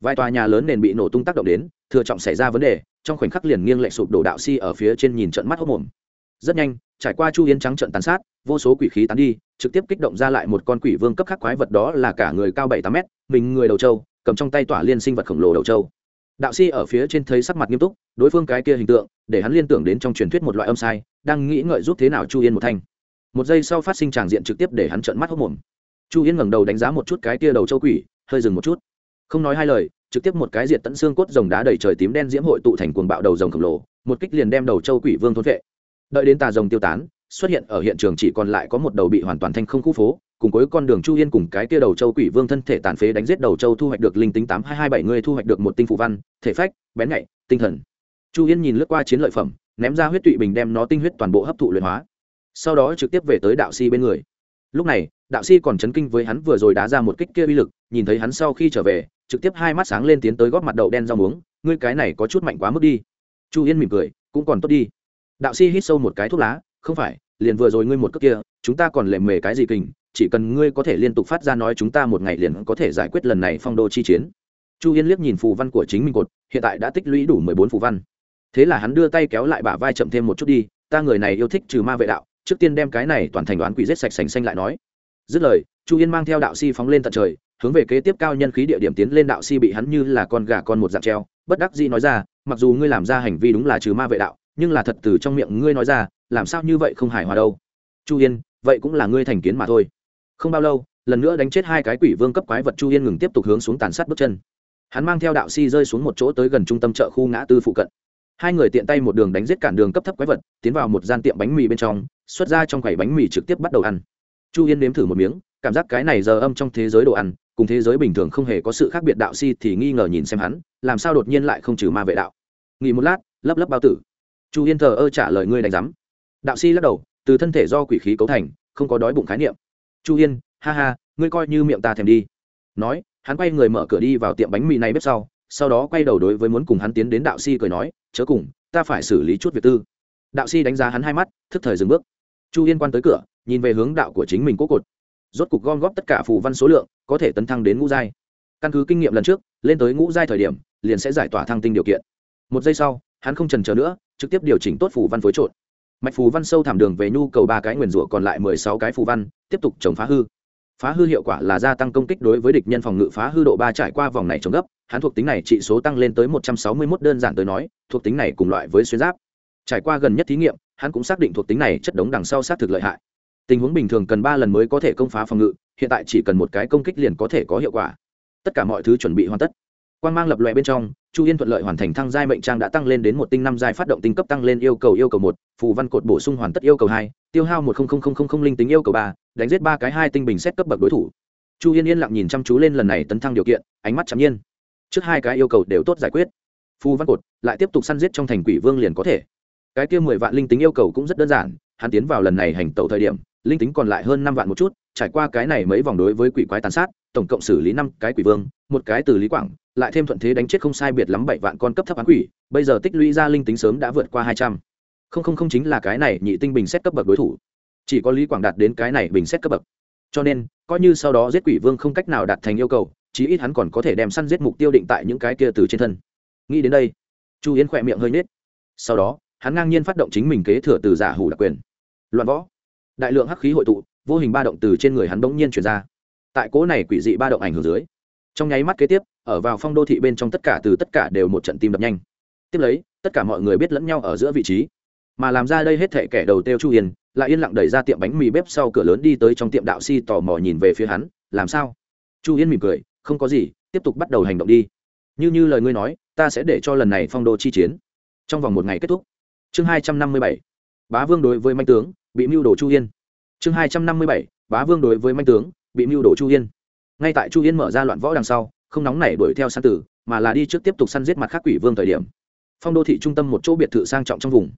Vài tòa nhà lớn nền bị nổ tung tác động đến, thừa trọng xảy ra vấn đề, trong khoảnh khắc liền nghiêng lệ sụp đổ đạo si ở phía trên nhìn trận mắt hốc mồm. Rất nhanh, trải qua chu yên trắng trận tàn sát, vô số quỷ khí tán đi, trực tiếp kích động ra lại một con quỷ vương cấp khắc quái vật đó là cả người cao bảy tám mét, mình người đầu trâu, cầm trong tay tỏa liên sinh vật khổng lồ đầu trâu. Đạo si ở phía trên thấy sắc mặt nghiêm túc, đối phương cái kia hình tượng, để hắn liên tưởng đến trong truyền thuyết một loại âm sai, đang nghĩ ngợi giúp thế nào chu yên một thanh. Một giây sau phát sinh tràng diện trực tiếp để hắn trợn mắt hốc mồm chu yên ngẩng đầu đánh giá một chút cái kia đầu châu quỷ, hơi dừng một chút. Không nói hai lời, trực tiếp một cái diệt tận xương cốt rồng đá đầy trời tím đen diễm hội tụ thành cuồng bạo đầu rồng khổng lồ, một kích liền đem đầu châu quỷ vương thốn vệ đợi đến tà rồng tiêu tán, xuất hiện ở hiện trường chỉ còn lại có một đầu bị hoàn toàn thanh không khu phố, cùng cuối con đường chu yên cùng cái kia đầu châu quỷ vương thân thể tàn phế đánh giết đầu châu thu hoạch được linh tính tám hai hai bảy người thu hoạch được một tinh phụ văn, thể phách, bén nhạy, tinh thần. Chu yên nhìn lướt qua chiến lợi phẩm, ném ra huyết tụy bình đem nó tinh huyết toàn bộ hấp thụ luyện hóa. Sau đó trực tiếp về tới đạo si bên người. Lúc này đạo si còn chấn kinh với hắn vừa rồi đá ra một kích kia uy lực, nhìn thấy hắn sau khi trở về, trực tiếp hai mắt sáng lên tiến tới góp mặt đậu đen rau muống, ngươi cái này có chút mạnh quá mức đi. Chu yên mỉm cười, cũng còn tốt đi. Đạo si hít sâu một cái thuốc lá, không phải, liền vừa rồi ngươi một cước kia, chúng ta còn lệ mề cái gì kình, chỉ cần ngươi có thể liên tục phát ra nói chúng ta một ngày liền có thể giải quyết lần này phong đô chi chiến. Chu yên liếc nhìn phù văn của chính mình cột, hiện tại đã tích lũy đủ mười bốn phù văn. Thế là hắn đưa tay kéo lại bả vai chậm thêm một chút đi, ta người này yêu thích trừ ma vệ đạo, trước tiên đem cái này toàn thành đoán quỷ rết sạch sành xanh lại nói dứt lời, chu yên mang theo đạo si phóng lên tận trời, hướng về kế tiếp cao nhân khí địa điểm tiến lên đạo si bị hắn như là con gà con một dạng treo. Bất đắc dĩ nói ra, mặc dù ngươi làm ra hành vi đúng là trừ ma vệ đạo, nhưng là thật từ trong miệng ngươi nói ra, làm sao như vậy không hài hòa đâu? Chu yên, vậy cũng là ngươi thành kiến mà thôi. Không bao lâu, lần nữa đánh chết hai cái quỷ vương cấp quái vật chu yên ngừng tiếp tục hướng xuống tàn sát bước chân. Hắn mang theo đạo si rơi xuống một chỗ tới gần trung tâm chợ khu ngã tư phụ cận. Hai người tiện tay một đường đánh giết cản đường cấp thấp quái vật, tiến vào một gian tiệm bánh mì bên trong, xuất ra trong quầy bánh mì trực tiếp bắt đầu ăn chu yên nếm thử một miếng, cảm giác cái này giờ âm trong thế giới đồ ăn, cùng thế giới bình thường không hề có sự khác biệt đạo si thì nghi ngờ nhìn xem hắn, làm sao đột nhiên lại không trừ ma vệ đạo. Nghỉ một lát, lấp lấp bao tử. Chu yên thờ ơ trả lời ngươi đánh giám. Đạo si lắc đầu, từ thân thể do quỷ khí cấu thành, không có đói bụng khái niệm. Chu yên, ha ha, ngươi coi như miệng ta thèm đi. Nói, hắn quay người mở cửa đi vào tiệm bánh mì này bếp sau sau đó quay đầu đối với muốn cùng hắn tiến đến đạo si cười nói, chớ cùng, ta phải xử lý chút việc tư. Đạo si đánh giá hắn hai mắt, thức thời dừng bước. Chu yên quan tới cửa nhìn về hướng đạo của chính mình cố cột. Rốt cục gom góp tất cả phù văn số lượng, có thể tấn thăng đến ngũ giai. Căn cứ kinh nghiệm lần trước, lên tới ngũ giai thời điểm, liền sẽ giải tỏa thăng tinh điều kiện. Một giây sau, hắn không trần chờ nữa, trực tiếp điều chỉnh tốt phù văn phối trộn. Mạch phù văn sâu thảm đường về nhu cầu ba cái nguyền rủa còn lại mười sáu cái phù văn, tiếp tục chống phá hư. Phá hư hiệu quả là gia tăng công kích đối với địch nhân phòng ngự phá hư độ ba trải qua vòng này chống gấp, hắn thuộc tính này trị số tăng lên tới một trăm sáu mươi mốt đơn giản tới nói, thuộc tính này cùng loại với xuyên giáp. Trải qua gần nhất thí nghiệm, hắn cũng xác định thuộc tính này chất đống đằng sau xác thực lợi hại tình huống bình thường cần ba lần mới có thể công phá phòng ngự, hiện tại chỉ cần một cái công kích liền có thể có hiệu quả. Tất cả mọi thứ chuẩn bị hoàn tất. Quan mang lập lòe bên trong, chu yên thuận lợi hoàn thành thăng giai mệnh trang đã tăng lên đến một tinh năm giai phát động tinh cấp tăng lên yêu cầu yêu cầu một, phù văn cột bổ sung hoàn tất yêu cầu hai, tiêu hao một linh tính yêu cầu ba, đánh giết ba cái hai tinh bình xét cấp bậc đối thủ. Chu yên yên lặng nhìn chăm chú lên lần này tấn thăng điều kiện, ánh mắt chạm nhiên. Trước hai cái yêu cầu đều tốt giải quyết. Phù văn cột, lại tiếp tục săn giết trong thành quỷ vương liền có thể. Cái kia mười vạn linh tính yêu cầu cũng rất đơn giản, hắn tiến vào lần này hành tẩu thời điểm linh tính còn lại hơn năm vạn một chút, trải qua cái này mấy vòng đối với quỷ quái tàn sát, tổng cộng xử lý năm cái quỷ vương, một cái từ lý quảng, lại thêm thuận thế đánh chết không sai biệt lắm bảy vạn con cấp thấp án quỷ, bây giờ tích lũy ra linh tính sớm đã vượt qua hai trăm. Không không không chính là cái này nhị tinh bình xét cấp bậc đối thủ. Chỉ có lý quảng đạt đến cái này bình xét cấp bậc. Cho nên, coi như sau đó giết quỷ vương không cách nào đạt thành yêu cầu, chí ít hắn còn có thể đem săn giết mục tiêu định tại những cái kia từ trên thân. Nghĩ đến đây, chu yến khỏe miệng hơi nết sau đó, hắn ngang nhiên phát động chính mình kế thừa từ giả hủ đặc quyền. Loạn võ đại lượng hắc khí hội tụ, vô hình ba động từ trên người hắn bỗng nhiên chuyển ra. Tại cố này quỷ dị ba động ảnh hưởng dưới, trong nháy mắt kế tiếp, ở vào phong đô thị bên trong tất cả từ tất cả đều một trận tim đập nhanh. Tiếp lấy, tất cả mọi người biết lẫn nhau ở giữa vị trí, mà làm ra đây hết thệ kẻ đầu tiêu chu hiền, lại yên lặng đẩy ra tiệm bánh mì bếp sau cửa lớn đi tới trong tiệm đạo si tò mò nhìn về phía hắn, làm sao? Chu yên mỉm cười, không có gì, tiếp tục bắt đầu hành động đi. Như như lời ngươi nói, ta sẽ để cho lần này phong đô chi chiến. Trong vòng một ngày kết thúc. Chương hai trăm năm mươi bảy, bá vương đối với manh tướng bị mưu đồ chu yên. Chương hai trăm năm mươi bảy, bá vương đối với manh tướng, bị mưu đồ chu yên. Ngay tại chu yên mở ra loạn võ đằng sau, không nóng nảy đuổi theo săn tử, mà là đi trước tiếp tục săn giết mặt khác quỷ vương thời điểm. Phong đô thị trung tâm một chỗ biệt thự sang trọng trong vùng.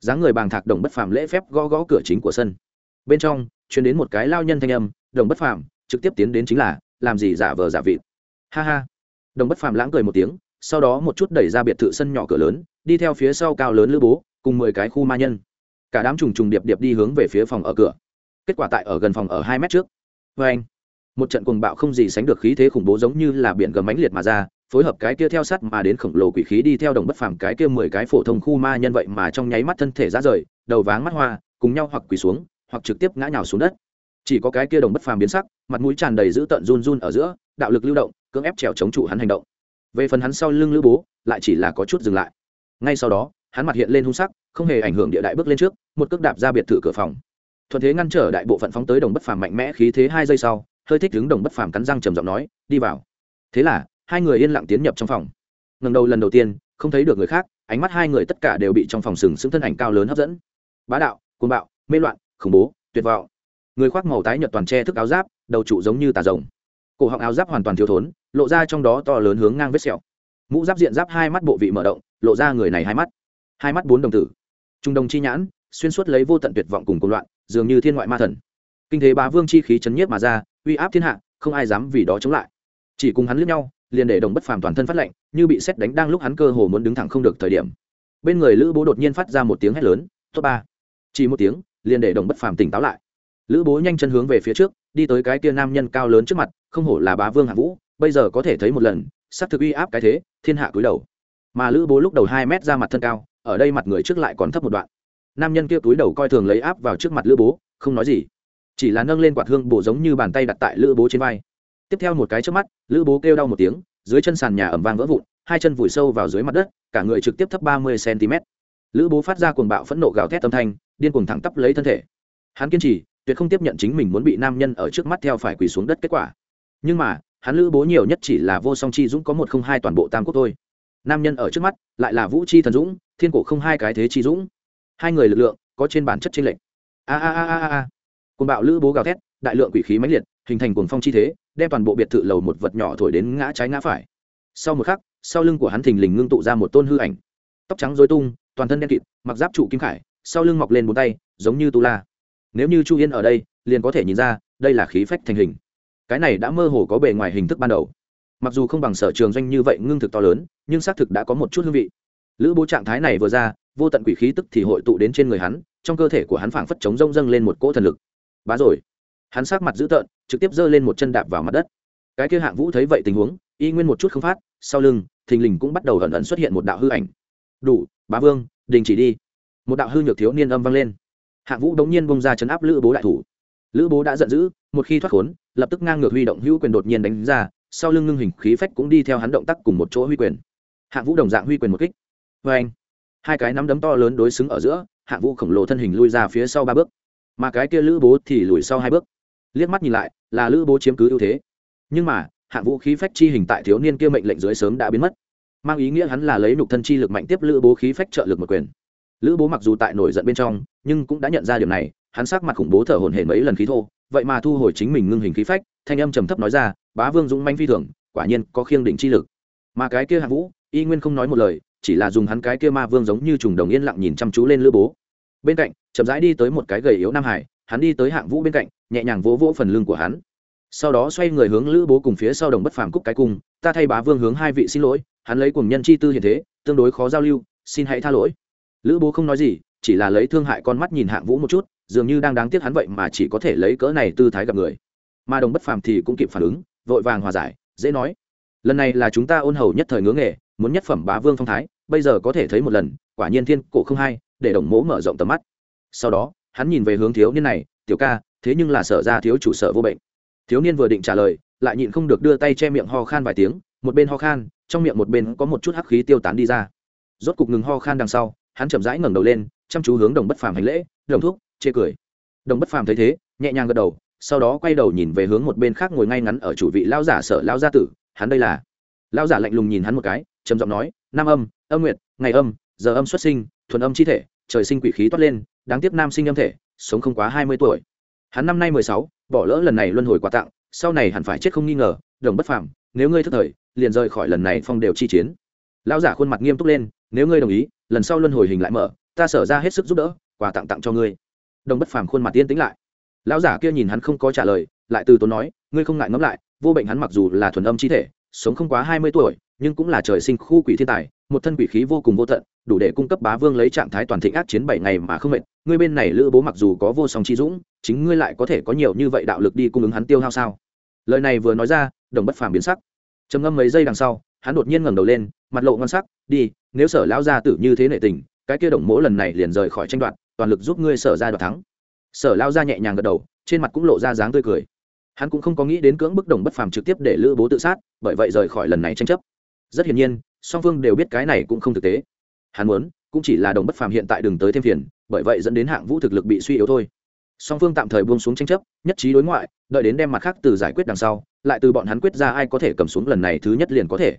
Dáng người bàng thạc đồng bất phàm lễ phép gõ gõ cửa chính của sân. Bên trong chuyển đến một cái lao nhân thanh âm, đồng bất phàm, trực tiếp tiến đến chính là, làm gì giả vờ giả vịt? Ha ha. Đồng bất phàm lãng cười một tiếng, sau đó một chút đẩy ra biệt thự sân nhỏ cửa lớn, đi theo phía sau cao lớn lữ bố, cùng mười cái khu ma nhân cả đám trùng trùng điệp điệp đi hướng về phía phòng ở cửa. Kết quả tại ở gần phòng ở hai mét trước. Vê anh, một trận cuồng bạo không gì sánh được khí thế khủng bố giống như là biển gầm mãnh liệt mà ra, phối hợp cái kia theo sắt mà đến khổng lồ quỷ khí đi theo đồng bất phàm cái kia mười cái phổ thông khu ma nhân vậy mà trong nháy mắt thân thể ra rời, đầu váng mắt hoa, cùng nhau hoặc quỳ xuống, hoặc trực tiếp ngã nhào xuống đất. Chỉ có cái kia đồng bất phàm biến sắc, mặt mũi tràn đầy dữ tợn run run ở giữa, đạo lực lưu động, cưỡng ép trèo chống trụ hắn hành động. Về phần hắn sau lưng lữ bố, lại chỉ là có chút dừng lại. Ngay sau đó, hắn mặt hiện lên hung sắc không hề ảnh hưởng địa đại bước lên trước, một cước đạp ra biệt thự cửa phòng. Thuận thế ngăn trở đại bộ phận phóng tới đồng bất phàm mạnh mẽ khí thế hai giây sau, hơi thích đứng đồng bất phàm cắn răng trầm giọng nói, đi vào. Thế là, hai người yên lặng tiến nhập trong phòng. Ngần đầu lần đầu tiên, không thấy được người khác, ánh mắt hai người tất cả đều bị trong phòng sừng sững thân ảnh cao lớn hấp dẫn. Bá đạo côn bạo, mê loạn, khủng bố, tuyệt vọng. Người khoác màu tái nhợt toàn tre thức áo giáp, đầu trụ giống như tà rồng. Cổ họng áo giáp hoàn toàn thiếu thốn, lộ ra trong đó to lớn hướng ngang vết sẹo. Mũ giáp diện giáp hai mắt bộ vị mở động, lộ ra người này hai mắt. Hai mắt bốn đồng tử trung đồng chi nhãn, xuyên suốt lấy vô tận tuyệt vọng cùng cùng loạn, dường như thiên ngoại ma thần. Kinh thế bá vương chi khí chấn nhiếp mà ra, uy áp thiên hạ, không ai dám vì đó chống lại. Chỉ cùng hắn lướt nhau, liền để đồng bất phàm toàn thân phát lệnh, như bị xét đánh đang lúc hắn cơ hồ muốn đứng thẳng không được thời điểm. Bên người lữ bố đột nhiên phát ra một tiếng hét lớn top ba! Chỉ một tiếng, liền để đồng bất phàm tỉnh táo lại. Lữ bố nhanh chân hướng về phía trước, đi tới cái kia nam nhân cao lớn trước mặt, không hổ là bá vương hạ vũ, bây giờ có thể thấy một lần, sắp thực uy áp cái thế, thiên hạ cúi đầu. Mà lữ bố lúc đầu hai mét ra mặt thân cao ở đây mặt người trước lại còn thấp một đoạn. Nam nhân kia túi đầu coi thường lấy áp vào trước mặt lữ bố, không nói gì. Chỉ là nâng lên quạt hương bổ giống như bàn tay đặt tại lữ bố trên vai. Tiếp theo một cái trước mắt, lữ bố kêu đau một tiếng, dưới chân sàn nhà ẩm vang vỡ vụn, hai chân vùi sâu vào dưới mặt đất, cả người trực tiếp thấp ba mươi cm lữ bố phát ra cuồng bạo phẫn nộ gào thét âm thanh, điên cuồng thẳng tắp lấy thân thể. Hắn kiên trì, tuyệt không tiếp nhận chính mình muốn bị nam nhân ở trước mắt theo phải quỳ xuống đất kết quả. Nhưng mà, hắn lữ bố nhiều nhất chỉ là vô song chi dũng có một không hai toàn bộ tam quốc thôi. Nam nhân ở trước mắt, lại là vũ chi thần dũng thiên cổ không hai cái thế chi dũng. Hai người lực lượng có trên bản chất trên lệnh a a a a a côn bạo lữ bố gào thét, đại lượng quỷ khí mãnh liệt, hình thành cuồng phong chi thế, đem toàn bộ biệt thự lầu một vật nhỏ thổi đến ngã trái ngã phải. Sau một khắc, sau lưng của hắn thình lình ngưng tụ ra một tôn hư ảnh. Tóc trắng dối tung, toàn thân đen kịt, mặc giáp trụ kim khải, sau lưng mọc lên bốn tay, giống như tu la. Nếu như chu yên ở đây, liền có thể nhìn ra, đây là khí phách thành hình. Cái này đã mơ hồ có bề ngoài hình thức ban đầu. Mặc dù không bằng sở trường doanh như vậy ngưng thực to lớn, nhưng xác thực đã có một chút hương vị lữ bố trạng thái này vừa ra, vô tận quỷ khí tức thì hội tụ đến trên người hắn, trong cơ thể của hắn phảng phất chống rông dâng lên một cỗ thần lực. Bá rồi. Hắn sát mặt dữ tợn, trực tiếp giơ lên một chân đạp vào mặt đất. Cái kia hạng vũ thấy vậy tình huống, y nguyên một chút không phát, sau lưng, thình lình cũng bắt đầu ẩn ẩn xuất hiện một đạo hư ảnh. Đủ, bá vương, đình chỉ đi. Một đạo hư nhược thiếu niên âm vang lên. Hạng vũ đống nhiên bông ra chấn áp lữ bố đại thủ. Lữ bố đã giận dữ, một khi thoát khốn, lập tức ngang ngược huy động hữu quyền đột nhiên đánh ra, sau lưng ngưng hình khí phách cũng đi theo hắn động tác cùng một chỗ huy quyền. Hạng vũ đồng dạng huy quyền một kích vê anh, hai cái nắm đấm to lớn đối xứng ở giữa hạng vũ khổng lồ thân hình lui ra phía sau ba bước. Mà cái kia lữ bố thì lùi sau hai bước. Liếc mắt nhìn lại, là lữ bố chiếm cứ ưu thế. Nhưng mà hạng vũ khí phách chi hình tại thiếu niên kia mệnh lệnh dưới sớm đã biến mất. Mang ý nghĩa hắn là lấy nục thân chi lực mạnh tiếp lữ bố khí phách trợ lực một quyền. Lữ bố mặc dù tại nổi giận bên trong, nhưng cũng đã nhận ra điều này, hắn sắc mặt khủng bố thở hổn hển mấy lần khí thô, vậy mà thu hồi chính mình ngưng hình khí phách, thanh âm trầm thấp nói ra, bá vương dũng manh phi thường, quả nhiên có khiêng đỉnh chi lực. Mà cái kia hạ vũ, y nguyên không nói một lời chỉ là dùng hắn cái kia ma vương giống như trùng đồng yên lặng nhìn chăm chú lên lữ bố. Bên cạnh, chậm rãi đi tới một cái gầy yếu nam hải, hắn đi tới hạng vũ bên cạnh, nhẹ nhàng vỗ vỗ phần lưng của hắn. Sau đó xoay người hướng lữ bố cùng phía sau đồng bất phàm cúc cái cung, ta thay bá vương hướng hai vị xin lỗi, hắn lấy cùng nhân chi tư hiện thế, tương đối khó giao lưu, xin hãy tha lỗi. Lữ bố không nói gì, chỉ là lấy thương hại con mắt nhìn hạng vũ một chút, dường như đang đáng tiếc hắn vậy mà chỉ có thể lấy cỡ này tư thái gặp người. Mà đồng bất phàm thì cũng kịp phản ứng, vội vàng hòa giải, dễ nói lần này là chúng ta ôn hầu nhất thời ngưỡng nghề, muốn nhất phẩm bá vương phong thái, bây giờ có thể thấy một lần, quả nhiên thiên cổ không hay, để đồng mố mở rộng tầm mắt. Sau đó, hắn nhìn về hướng thiếu niên này, tiểu ca, thế nhưng là sở ra thiếu chủ sở vô bệnh. Thiếu niên vừa định trả lời, lại nhịn không được đưa tay che miệng ho khan vài tiếng, một bên ho khan, trong miệng một bên có một chút hắc khí tiêu tán đi ra. Rốt cục ngừng ho khan đằng sau, hắn chậm rãi ngẩng đầu lên, chăm chú hướng đồng bất phàm hành lễ, đồng thúc, chê cười. Đồng bất phàm thấy thế, nhẹ nhàng gật đầu, sau đó quay đầu nhìn về hướng một bên khác ngồi ngay ngắn ở chủ vị lao giả sở lao gia tử hắn đây là. Lão giả lạnh lùng nhìn hắn một cái, trầm giọng nói, nam âm âm nguyệt, ngày âm, giờ âm xuất sinh, thuần âm chi thể, trời sinh quỷ khí toát lên, đáng tiếc nam sinh âm thể, sống không quá hai mươi tuổi. Hắn năm nay mười sáu, bỏ lỡ lần này luân hồi quà tặng, sau này hẳn phải chết không nghi ngờ, đồng bất phàm, nếu ngươi thức thời, liền rời khỏi lần này phong đều chi chiến. Lão giả khuôn mặt nghiêm túc lên, nếu ngươi đồng ý, lần sau luân hồi hình lại mở, ta sở ra hết sức giúp đỡ, quà tặng tặng cho ngươi. Đồng bất phàm khuôn mặt tiên tĩnh lại. Lão giả kia nhìn hắn không có trả lời lại từ tốn nói, ngươi không ngại ngẫm lại, vô bệnh hắn mặc dù là thuần âm chi thể, sống không quá hai mươi tuổi, nhưng cũng là trời sinh khu quỷ thiên tài, một thân quỷ khí vô cùng vô tận, đủ để cung cấp bá vương lấy trạng thái toàn thịnh ác chiến bảy ngày mà không mệt. Ngươi bên này lữ bố mặc dù có vô song chi dũng, chính ngươi lại có thể có nhiều như vậy đạo lực đi cung ứng hắn tiêu hao sao? Lời này vừa nói ra, đồng bất phàm biến sắc. Trầm ngâm mấy giây đằng sau, hắn đột nhiên ngẩng đầu lên, mặt lộ ngon sắc, đi, nếu sở lão gia tử như thế nệ tình, cái kia đồng mỗ lần này liền rời khỏi tranh đoạt, toàn lực giúp ngươi sở ra đoạt thắng. Sở lao ra nhẹ nhàng gật đầu, trên mặt cũng lộ ra dáng tươi cười hắn cũng không có nghĩ đến cưỡng bức đồng bất phàm trực tiếp để lữ bố tự sát, bởi vậy rời khỏi lần này tranh chấp. Rất hiển nhiên, song phương đều biết cái này cũng không thực tế. Hắn muốn, cũng chỉ là đồng bất phàm hiện tại đừng tới thêm phiền, bởi vậy dẫn đến hạng vũ thực lực bị suy yếu thôi. Song phương tạm thời buông xuống tranh chấp, nhất trí đối ngoại, đợi đến đem mặt khác từ giải quyết đằng sau, lại từ bọn hắn quyết ra ai có thể cầm xuống lần này thứ nhất liền có thể.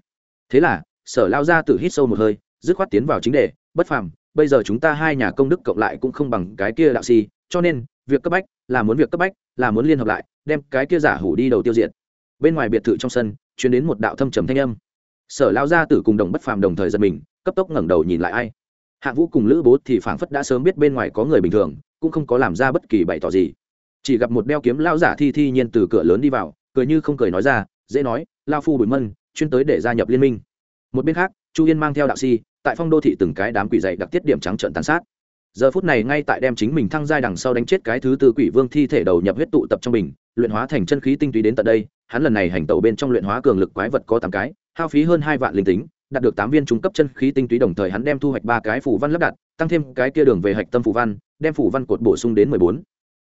Thế là, sở lao ra tự hít sâu một hơi, dứt khoát tiến vào chính đề, bất phàm, bây giờ chúng ta hai nhà công đức cộng lại cũng không bằng cái kia đạo si, cho nên, việc cấp bách là muốn việc cấp bách, là muốn liên hợp lại đem cái kia giả hủ đi đầu tiêu diệt. Bên ngoài biệt thự trong sân chuyển đến một đạo thâm trầm thanh âm. Sở lao gia tử cùng đồng bất phàm đồng thời giật mình, cấp tốc ngẩng đầu nhìn lại ai. Hạ vũ cùng lữ bố thì phảng phất đã sớm biết bên ngoài có người bình thường, cũng không có làm ra bất kỳ bày tỏ gì. Chỉ gặp một đeo kiếm lao giả thi thi nhiên từ cửa lớn đi vào, cười như không cười nói ra, dễ nói, lao phu bùi mân, chuyên tới để gia nhập liên minh. Một bên khác, chu yên mang theo đạo si, tại phong đô thị từng cái đám quỷ dày đặc tiết điểm trắng trợn tàn sát. Giờ phút này ngay tại đem chính mình thăng giai đằng sau đánh chết cái thứ tư quỷ vương thi thể đầu nhập huyết tụ tập trong mình luyện hóa thành chân khí tinh túy đến tận đây, hắn lần này hành tẩu bên trong luyện hóa cường lực quái vật có tám cái, hao phí hơn hai vạn linh tính, đạt được tám viên trung cấp chân khí tinh túy đồng thời hắn đem thu hoạch ba cái phủ văn lắp đặt, tăng thêm cái kia đường về hạch tâm phủ văn, đem phủ văn cột bổ sung đến mười bốn.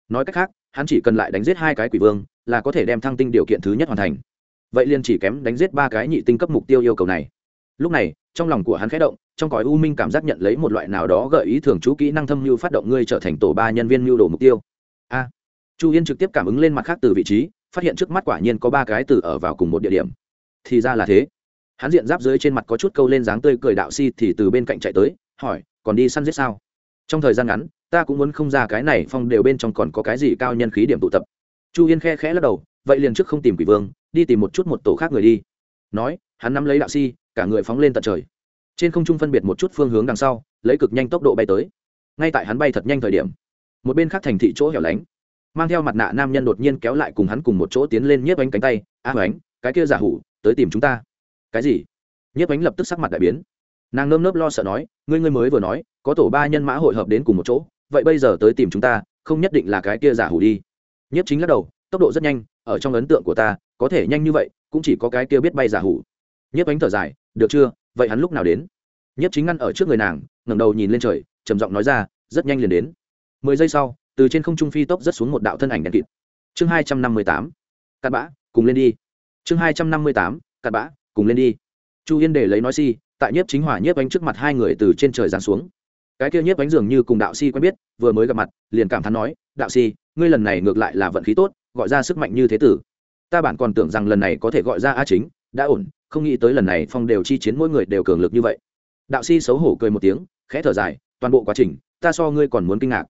Nói cách khác, hắn chỉ cần lại đánh giết hai cái quỷ vương, là có thể đem thăng tinh điều kiện thứ nhất hoàn thành. Vậy liền chỉ kém đánh giết ba cái nhị tinh cấp mục tiêu yêu cầu này. Lúc này, trong lòng của hắn khẽ động, trong cõi u minh cảm giác nhận lấy một loại nào đó gợi ý thường chú kỹ năng thâm mưu phát động ngươi trở thành tổ ba nhân viên mưu đồ mục tiêu. A chu yên trực tiếp cảm ứng lên mặt khác từ vị trí, phát hiện trước mắt quả nhiên có ba cái từ ở vào cùng một địa điểm. Thì ra là thế. Hắn diện giáp dưới trên mặt có chút câu lên dáng tươi cười đạo si thì từ bên cạnh chạy tới, hỏi, còn đi săn giết sao? Trong thời gian ngắn, ta cũng muốn không ra cái này, phong đều bên trong còn có cái gì cao nhân khí điểm tụ tập. Chu yên khe khẽ lắc đầu, vậy liền trước không tìm quỷ vương, đi tìm một chút một tổ khác người đi. Nói, hắn nắm lấy đạo si, cả người phóng lên tận trời. Trên không trung phân biệt một chút phương hướng đằng sau, lấy cực nhanh tốc độ bay tới. Ngay tại hắn bay thật nhanh thời điểm, một bên khác thành thị chỗ hẻo lánh mang theo mặt nạ nam nhân đột nhiên kéo lại cùng hắn cùng một chỗ tiến lên nhiếp ánh cánh tay. A à, ánh cái kia giả hủ tới tìm chúng ta. Cái gì? Nhiếp ánh lập tức sắc mặt đại biến. Nàng nơm nớp lo sợ nói ngươi ngươi mới vừa nói có tổ ba nhân mã hội hợp đến cùng một chỗ vậy bây giờ tới tìm chúng ta không nhất định là cái kia giả hủ đi. Nhiếp chính lắc đầu tốc độ rất nhanh ở trong ấn tượng của ta có thể nhanh như vậy cũng chỉ có cái kia biết bay giả hủ. Nhiếp ánh thở dài được chưa vậy hắn lúc nào đến? Nhiếp chính ngăn ở trước người nàng ngẩng đầu nhìn lên trời trầm giọng nói ra rất nhanh liền đến. Mười giây sau từ trên không trung phi tốc rất xuống một đạo thân ảnh đen kịt. Chương hai trăm năm mươi tám, cặn bã, cùng lên đi. Chương hai trăm năm mươi tám, cặn bã, cùng lên đi. Chu yên để lấy nói si, tại nhiếp chính hỏa nhiếp ánh trước mặt hai người từ trên trời giáng xuống. Cái kia nhiếp ánh dường như cùng đạo si quen biết, vừa mới gặp mặt, liền cảm thán nói, đạo si, ngươi lần này ngược lại là vận khí tốt, gọi ra sức mạnh như thế tử. Ta bản còn tưởng rằng lần này có thể gọi ra a chính, đã ổn, không nghĩ tới lần này phong đều chi chiến mỗi người đều cường lực như vậy. Đạo si xấu hổ cười một tiếng, khẽ thở dài, toàn bộ quá trình, ta so ngươi còn muốn kinh ngạc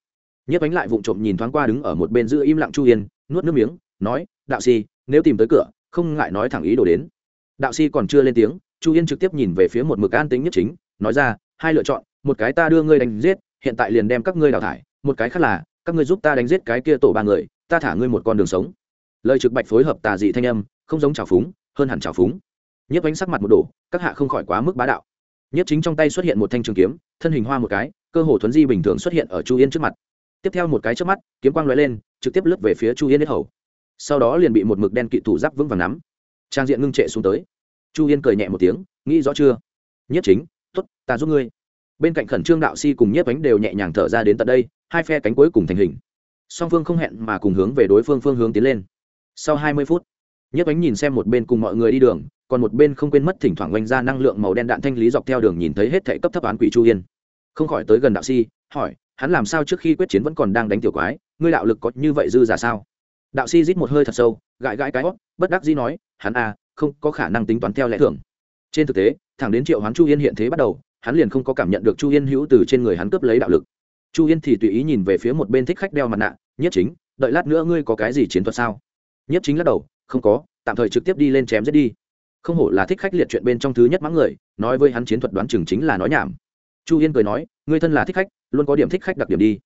nhiếp ánh lại vụng trộm nhìn thoáng qua đứng ở một bên giữ im lặng chu yên, nuốt nước miếng, nói, đạo si nếu tìm tới cửa, không ngại nói thẳng ý đồ đến. Đạo si còn chưa lên tiếng, chu yên trực tiếp nhìn về phía một mực an tính nhất chính, nói ra, hai lựa chọn, một cái ta đưa ngươi đánh giết, hiện tại liền đem các ngươi đào thải, một cái khác là, các ngươi giúp ta đánh giết cái kia tổ ba người, ta thả ngươi một con đường sống. Lời trực bạch phối hợp tà dị thanh âm, không giống trào phúng, hơn hẳn trào phúng. Nhiếp ánh sắc mặt một đổ, các hạ không khỏi quá mức bá đạo. Nhiếp chính trong tay xuất hiện một thanh trường kiếm, thân hình hoa một cái, cơ hồ thuấn di bình thường xuất hiện ở chu yên trước mặt tiếp theo một cái trước mắt, kiếm quang lóe lên, trực tiếp lướt về phía chu yên hết hầu. Sau đó liền bị một mực đen kỵ thủ giáp vững vàng nắm. Trang diện ngưng trệ xuống tới. Chu yên cười nhẹ một tiếng, nghĩ rõ chưa? Nhất chính t ố t ta giúp ngươi. Bên cạnh khẩn trương đạo si cùng nhiếp ánh đều nhẹ nhàng thở ra đến tận đây, hai phe cánh cuối cùng thành hình. Song phương không hẹn mà cùng hướng về đối phương phương hướng tiến lên. Sau hai mươi phút, nhiếp ánh nhìn xem một bên cùng mọi người đi đường, còn một bên không quên mất thỉnh thoảng oanh ra năng lượng màu đen đạn thanh lý dọc theo đường nhìn thấy hết thể cấp thấp án quỷ chu yên. Không khỏi tới gần đạo si hỏi hắn làm sao trước khi quyết chiến vẫn còn đang đánh tiểu quái, ngươi đạo lực có như vậy dư giả sao? Đạo si rít một hơi thật sâu, gãi gãi cái hót, bất đắc dĩ nói, hắn à không có khả năng tính toán theo lẽ thường. Trên thực tế, thẳng đến triệu hoán chu yên hiện thế bắt đầu, hắn liền không có cảm nhận được chu yên hữu từ trên người hắn cướp lấy đạo lực. Chu yên thì tùy ý nhìn về phía một bên thích khách đeo mặt nạ, nhất chính, đợi lát nữa ngươi có cái gì chiến thuật sao? Nhất chính lắc đầu, không có, tạm thời trực tiếp đi lên chém giết đi. Không hổ là thích khách liệt chuyện bên trong thứ nhất mắng người, nói với hắn chiến thuật đoán chừng chính là nói nhảm. Chu yên cười nói, ngươi thân là thích khách luôn có điểm thích khách đặc điểm đi.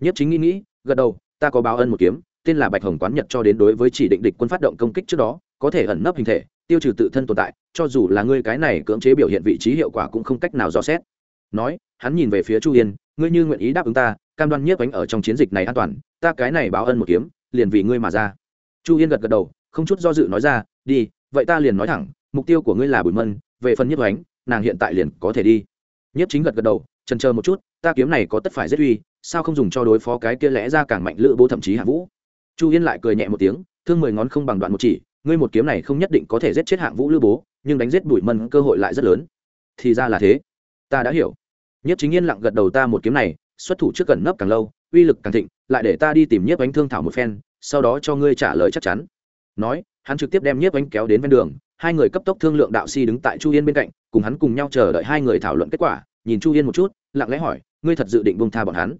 Nhất chính nghĩ nghĩ, gật đầu, ta có báo ân một kiếm, tên là bạch hồng quán nhật cho đến đối với chỉ định địch quân phát động công kích trước đó, có thể ẩn nấp hình thể, tiêu trừ tự thân tồn tại, cho dù là ngươi cái này cưỡng chế biểu hiện vị trí hiệu quả cũng không cách nào dò xét. Nói, hắn nhìn về phía chu yên, ngươi như nguyện ý đáp ứng ta, cam đoan nhiếp ánh ở trong chiến dịch này an toàn, ta cái này báo ân một kiếm, liền vì ngươi mà ra. Chu yên gật gật đầu, không chút do dự nói ra, đi, vậy ta liền nói thẳng, mục tiêu của ngươi là bùi mân, về phần nhiếp ánh, nàng hiện tại liền có thể đi. Nhiếp chính gật gật đầu trần chờ một chút, ta kiếm này có tất phải giết uy, sao không dùng cho đối phó cái kia lẽ ra càng mạnh lữ bố thậm chí hạ vũ? Chu yên lại cười nhẹ một tiếng, thương mười ngón không bằng đoạn một chỉ, ngươi một kiếm này không nhất định có thể giết chết hạng vũ lữ bố, nhưng đánh giết bùi mân cơ hội lại rất lớn. Thì ra là thế. Ta đã hiểu. Nhất chính yên lặng gật đầu ta một kiếm này, xuất thủ trước gần nấp càng lâu, uy lực càng thịnh, lại để ta đi tìm nhiếp ánh thương thảo một phen, sau đó cho ngươi trả lời chắc chắn. Nói, hắn trực tiếp đem nhiếp ánh kéo đến ven đường, hai người cấp tốc thương lượng đạo si đứng tại chu yên bên cạnh, cùng hắn cùng nhau chờ đợi hai người thảo luận kết quả nhìn chu yên một chút, lặng lẽ hỏi, ngươi thật dự định bông tha bọn hắn?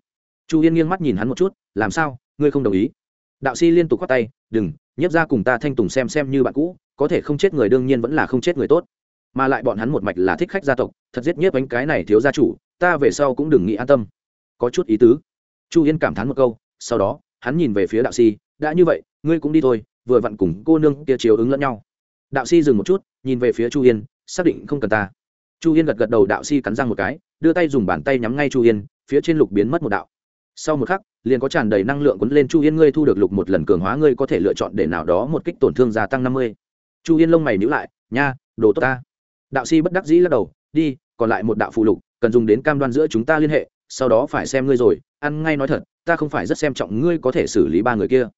Chu yên nghiêng mắt nhìn hắn một chút, làm sao? Ngươi không đồng ý? Đạo si liên tục khoát tay, đừng nhấp ra cùng ta thanh tùng xem xem như bạn cũ, có thể không chết người đương nhiên vẫn là không chết người tốt. Mà lại bọn hắn một mạch là thích khách gia tộc, thật giết nhiếp bánh cái này thiếu gia chủ, ta về sau cũng đừng nghĩ an tâm. Có chút ý tứ. Chu yên cảm thán một câu, sau đó, hắn nhìn về phía đạo si đã như vậy, ngươi cũng đi thôi, vừa vặn cùng cô nương kia chiếu ứng lẫn nhau. Đạo si dừng một chút, nhìn về phía chu yên, xác định không cần ta chu yên gật gật đầu đạo si cắn răng một cái, đưa tay dùng bàn tay nhắm ngay chu yên, phía trên lục biến mất một đạo. Sau một khắc, liền có tràn đầy năng lượng quấn lên chu yên, ngươi thu được lục một lần cường hóa, ngươi có thể lựa chọn để nào đó một kích tổn thương gia tăng năm mươi. Chu yên lông mày nhữ lại, nha, đồ tốt ta. Đạo si bất đắc dĩ lắc đầu, đi, còn lại một đạo phụ lục, cần dùng đến cam đoan giữa chúng ta liên hệ, sau đó phải xem ngươi rồi, ăn ngay nói thật, ta không phải rất xem trọng ngươi có thể xử lý ba người kia.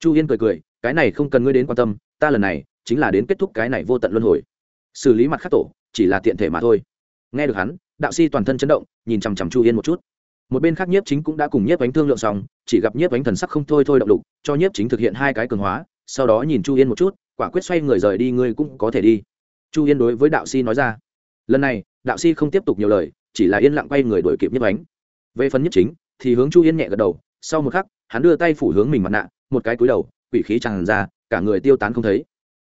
Chu yên cười cười, cái này không cần ngươi đến quan tâm, ta lần này chính là đến kết thúc cái này vô tận luân hồi. Xử lý mặt khắc tổ chỉ là tiện thể mà thôi. Nghe được hắn, đạo si toàn thân chấn động, nhìn chằm chằm chu yên một chút. Một bên khác nhiếp chính cũng đã cùng nhiếp ánh thương lượng xong, chỉ gặp nhiếp ánh thần sắc không thôi thôi động lục, cho nhiếp chính thực hiện hai cái cường hóa, sau đó nhìn chu yên một chút, quả quyết xoay người rời đi, ngươi cũng có thể đi. Chu yên đối với đạo si nói ra. Lần này, đạo si không tiếp tục nhiều lời, chỉ là yên lặng quay người đổi kịp nhiếp ánh. Về phần nhiếp chính, thì hướng chu yên nhẹ gật đầu, sau một khắc, hắn đưa tay phủ hướng mình mặt nạ, một cái cúi đầu, quỷ khí tràn ra, cả người tiêu tán không thấy.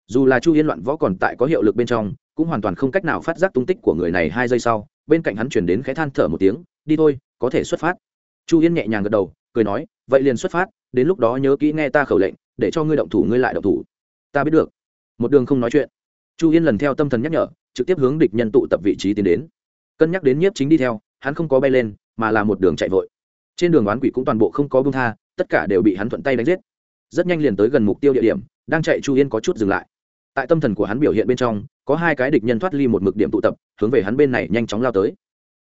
Dù là chu yên loạn võ còn tại có hiệu lực bên trong cũng hoàn toàn không cách nào phát giác tung tích của người này hai giây sau, bên cạnh hắn chuyển đến khẽ than thở một tiếng, đi thôi, có thể xuất phát. Chu yên nhẹ nhàng gật đầu, cười nói, vậy liền xuất phát, đến lúc đó nhớ kỹ nghe ta khẩu lệnh, để cho ngươi động thủ ngươi lại động thủ. Ta biết được. Một đường không nói chuyện, chu yên lần theo tâm thần nhắc nhở, trực tiếp hướng địch nhân tụ tập vị trí tiến đến. Cân nhắc đến nhiếp chính đi theo, hắn không có bay lên, mà là một đường chạy vội. Trên đường oán quỷ cũng toàn bộ không có bưng tha, tất cả đều bị hắn thuận tay đánh giết. Rất nhanh liền tới gần mục tiêu địa điểm, đang chạy chu yên có chút dừng lại. Tại tâm thần của hắn biểu hiện bên trong có hai cái địch nhân thoát ly một mực điểm tụ tập, hướng về hắn bên này nhanh chóng lao tới.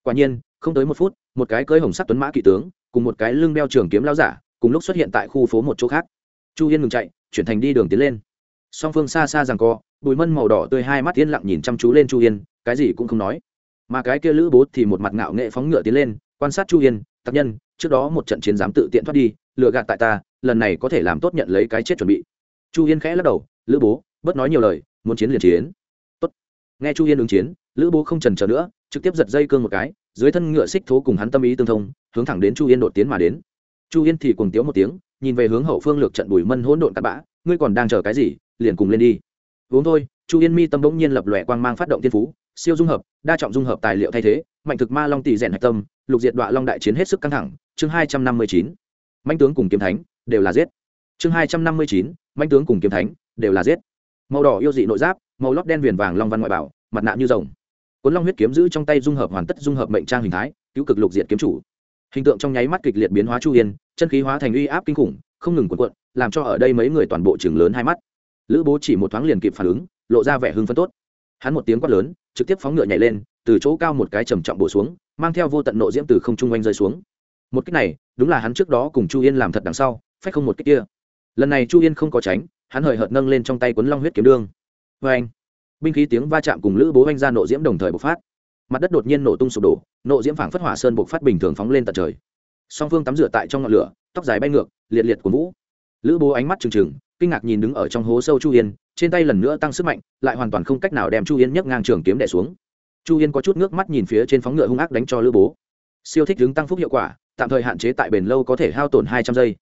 Quả nhiên, không tới một phút, một cái cưới hồng sắc tuấn mã kỵ tướng, cùng một cái lưng đeo trường kiếm lao giả, cùng lúc xuất hiện tại khu phố một chỗ khác. Chu yên ngừng chạy, chuyển thành đi đường tiến lên. Song phương xa xa rằng co bùi mân màu đỏ tươi hai mắt yên lặng nhìn chăm chú lên chu yên, cái gì cũng không nói. Mà cái kia lữ bố thì một mặt ngạo nghệ phóng ngựa tiến lên, quan sát chu yên tác nhân, trước đó một trận chiến dám tự tiện thoát đi lựa gạt tại ta, lần này có thể làm tốt nhận lấy cái chết chuẩn bị. Chu yên khẽ lắc đầu, lữ bố, bớt nói nhiều lời, muốn chiến liền chiến nghe chu yên ứng chiến, lữ bố không trần chờ nữa, trực tiếp giật dây cương một cái, dưới thân ngựa xích thố cùng hắn tâm ý tương thông, hướng thẳng đến chu yên đột tiến mà đến. Chu yên thì cùng tiếu một tiếng, nhìn về hướng hậu phương lược trận bùi mân hỗn độn cắt bã, ngươi còn đang chờ cái gì? Liền cùng lên đi. Uống thôi. Chu yên mi tâm bỗng nhiên lập lòe quang mang phát động tiên phú, siêu dung hợp, đa trọng dung hợp tài liệu thay thế, mạnh thực ma long tỷ rèn hạch tâm, lục diệt đoạ long đại chiến hết sức căng thẳng. Chương hai trăm năm mươi chín mạnh tướng cùng kiếm thánh đều là giết. Chương hai trăm năm mươi chín mạnh tướng cùng kiếm thánh đều là giết màu đỏ yêu dị nội giáp, màu lót đen viền vàng long văn ngoại bảo, mặt nạ như rồng. Cuốn long huyết kiếm giữ trong tay dung hợp hoàn tất dung hợp mệnh trang hình thái, cứu cực lục diệt kiếm chủ. Hình tượng trong nháy mắt kịch liệt biến hóa chu yên, chân khí hóa thành uy áp kinh khủng, không ngừng cuộn cuộn, làm cho ở đây mấy người toàn bộ chừng lớn hai mắt. Lữ bố chỉ một thoáng liền kịp phản ứng, lộ ra vẻ hưng phấn tốt. Hắn một tiếng quát lớn, trực tiếp phóng ngựa nhảy lên, từ chỗ cao một cái trầm trọng bổ xuống, mang theo vô tận nộ diễm từ không trung quanh rơi xuống. Một cách này, đúng là hắn trước đó cùng chu yên làm thật đằng sau, phách không một cách kia. Lần này chu yên không có tránh hắn hời hợt nâng lên trong tay quấn long huyết kiếm đương. Vê anh, binh khí tiếng va chạm cùng lữ bố oanh ra nộ diễm đồng thời bộc phát. Mặt đất đột nhiên nổ tung sụp đổ nộ diễm phảng phất hỏa sơn bộc phát bình thường phóng lên tận trời. Song phương tắm rửa tại trong ngọn lửa, tóc dài bay ngược, liệt liệt của vũ. Lữ bố ánh mắt trừng trừng, kinh ngạc nhìn đứng ở trong hố sâu chu yên, trên tay lần nữa tăng sức mạnh, lại hoàn toàn không cách nào đem chu yên nhấc ngang trường kiếm đẻ xuống. Chu yên có chút nước mắt nhìn phía trên phóng ngựa hung ác đánh cho lữ bố. Siêu thích đứng tăng phúc hiệu quả, tạm thời hạn chế tại bền lâu có thể hao tổn hai trăm giây.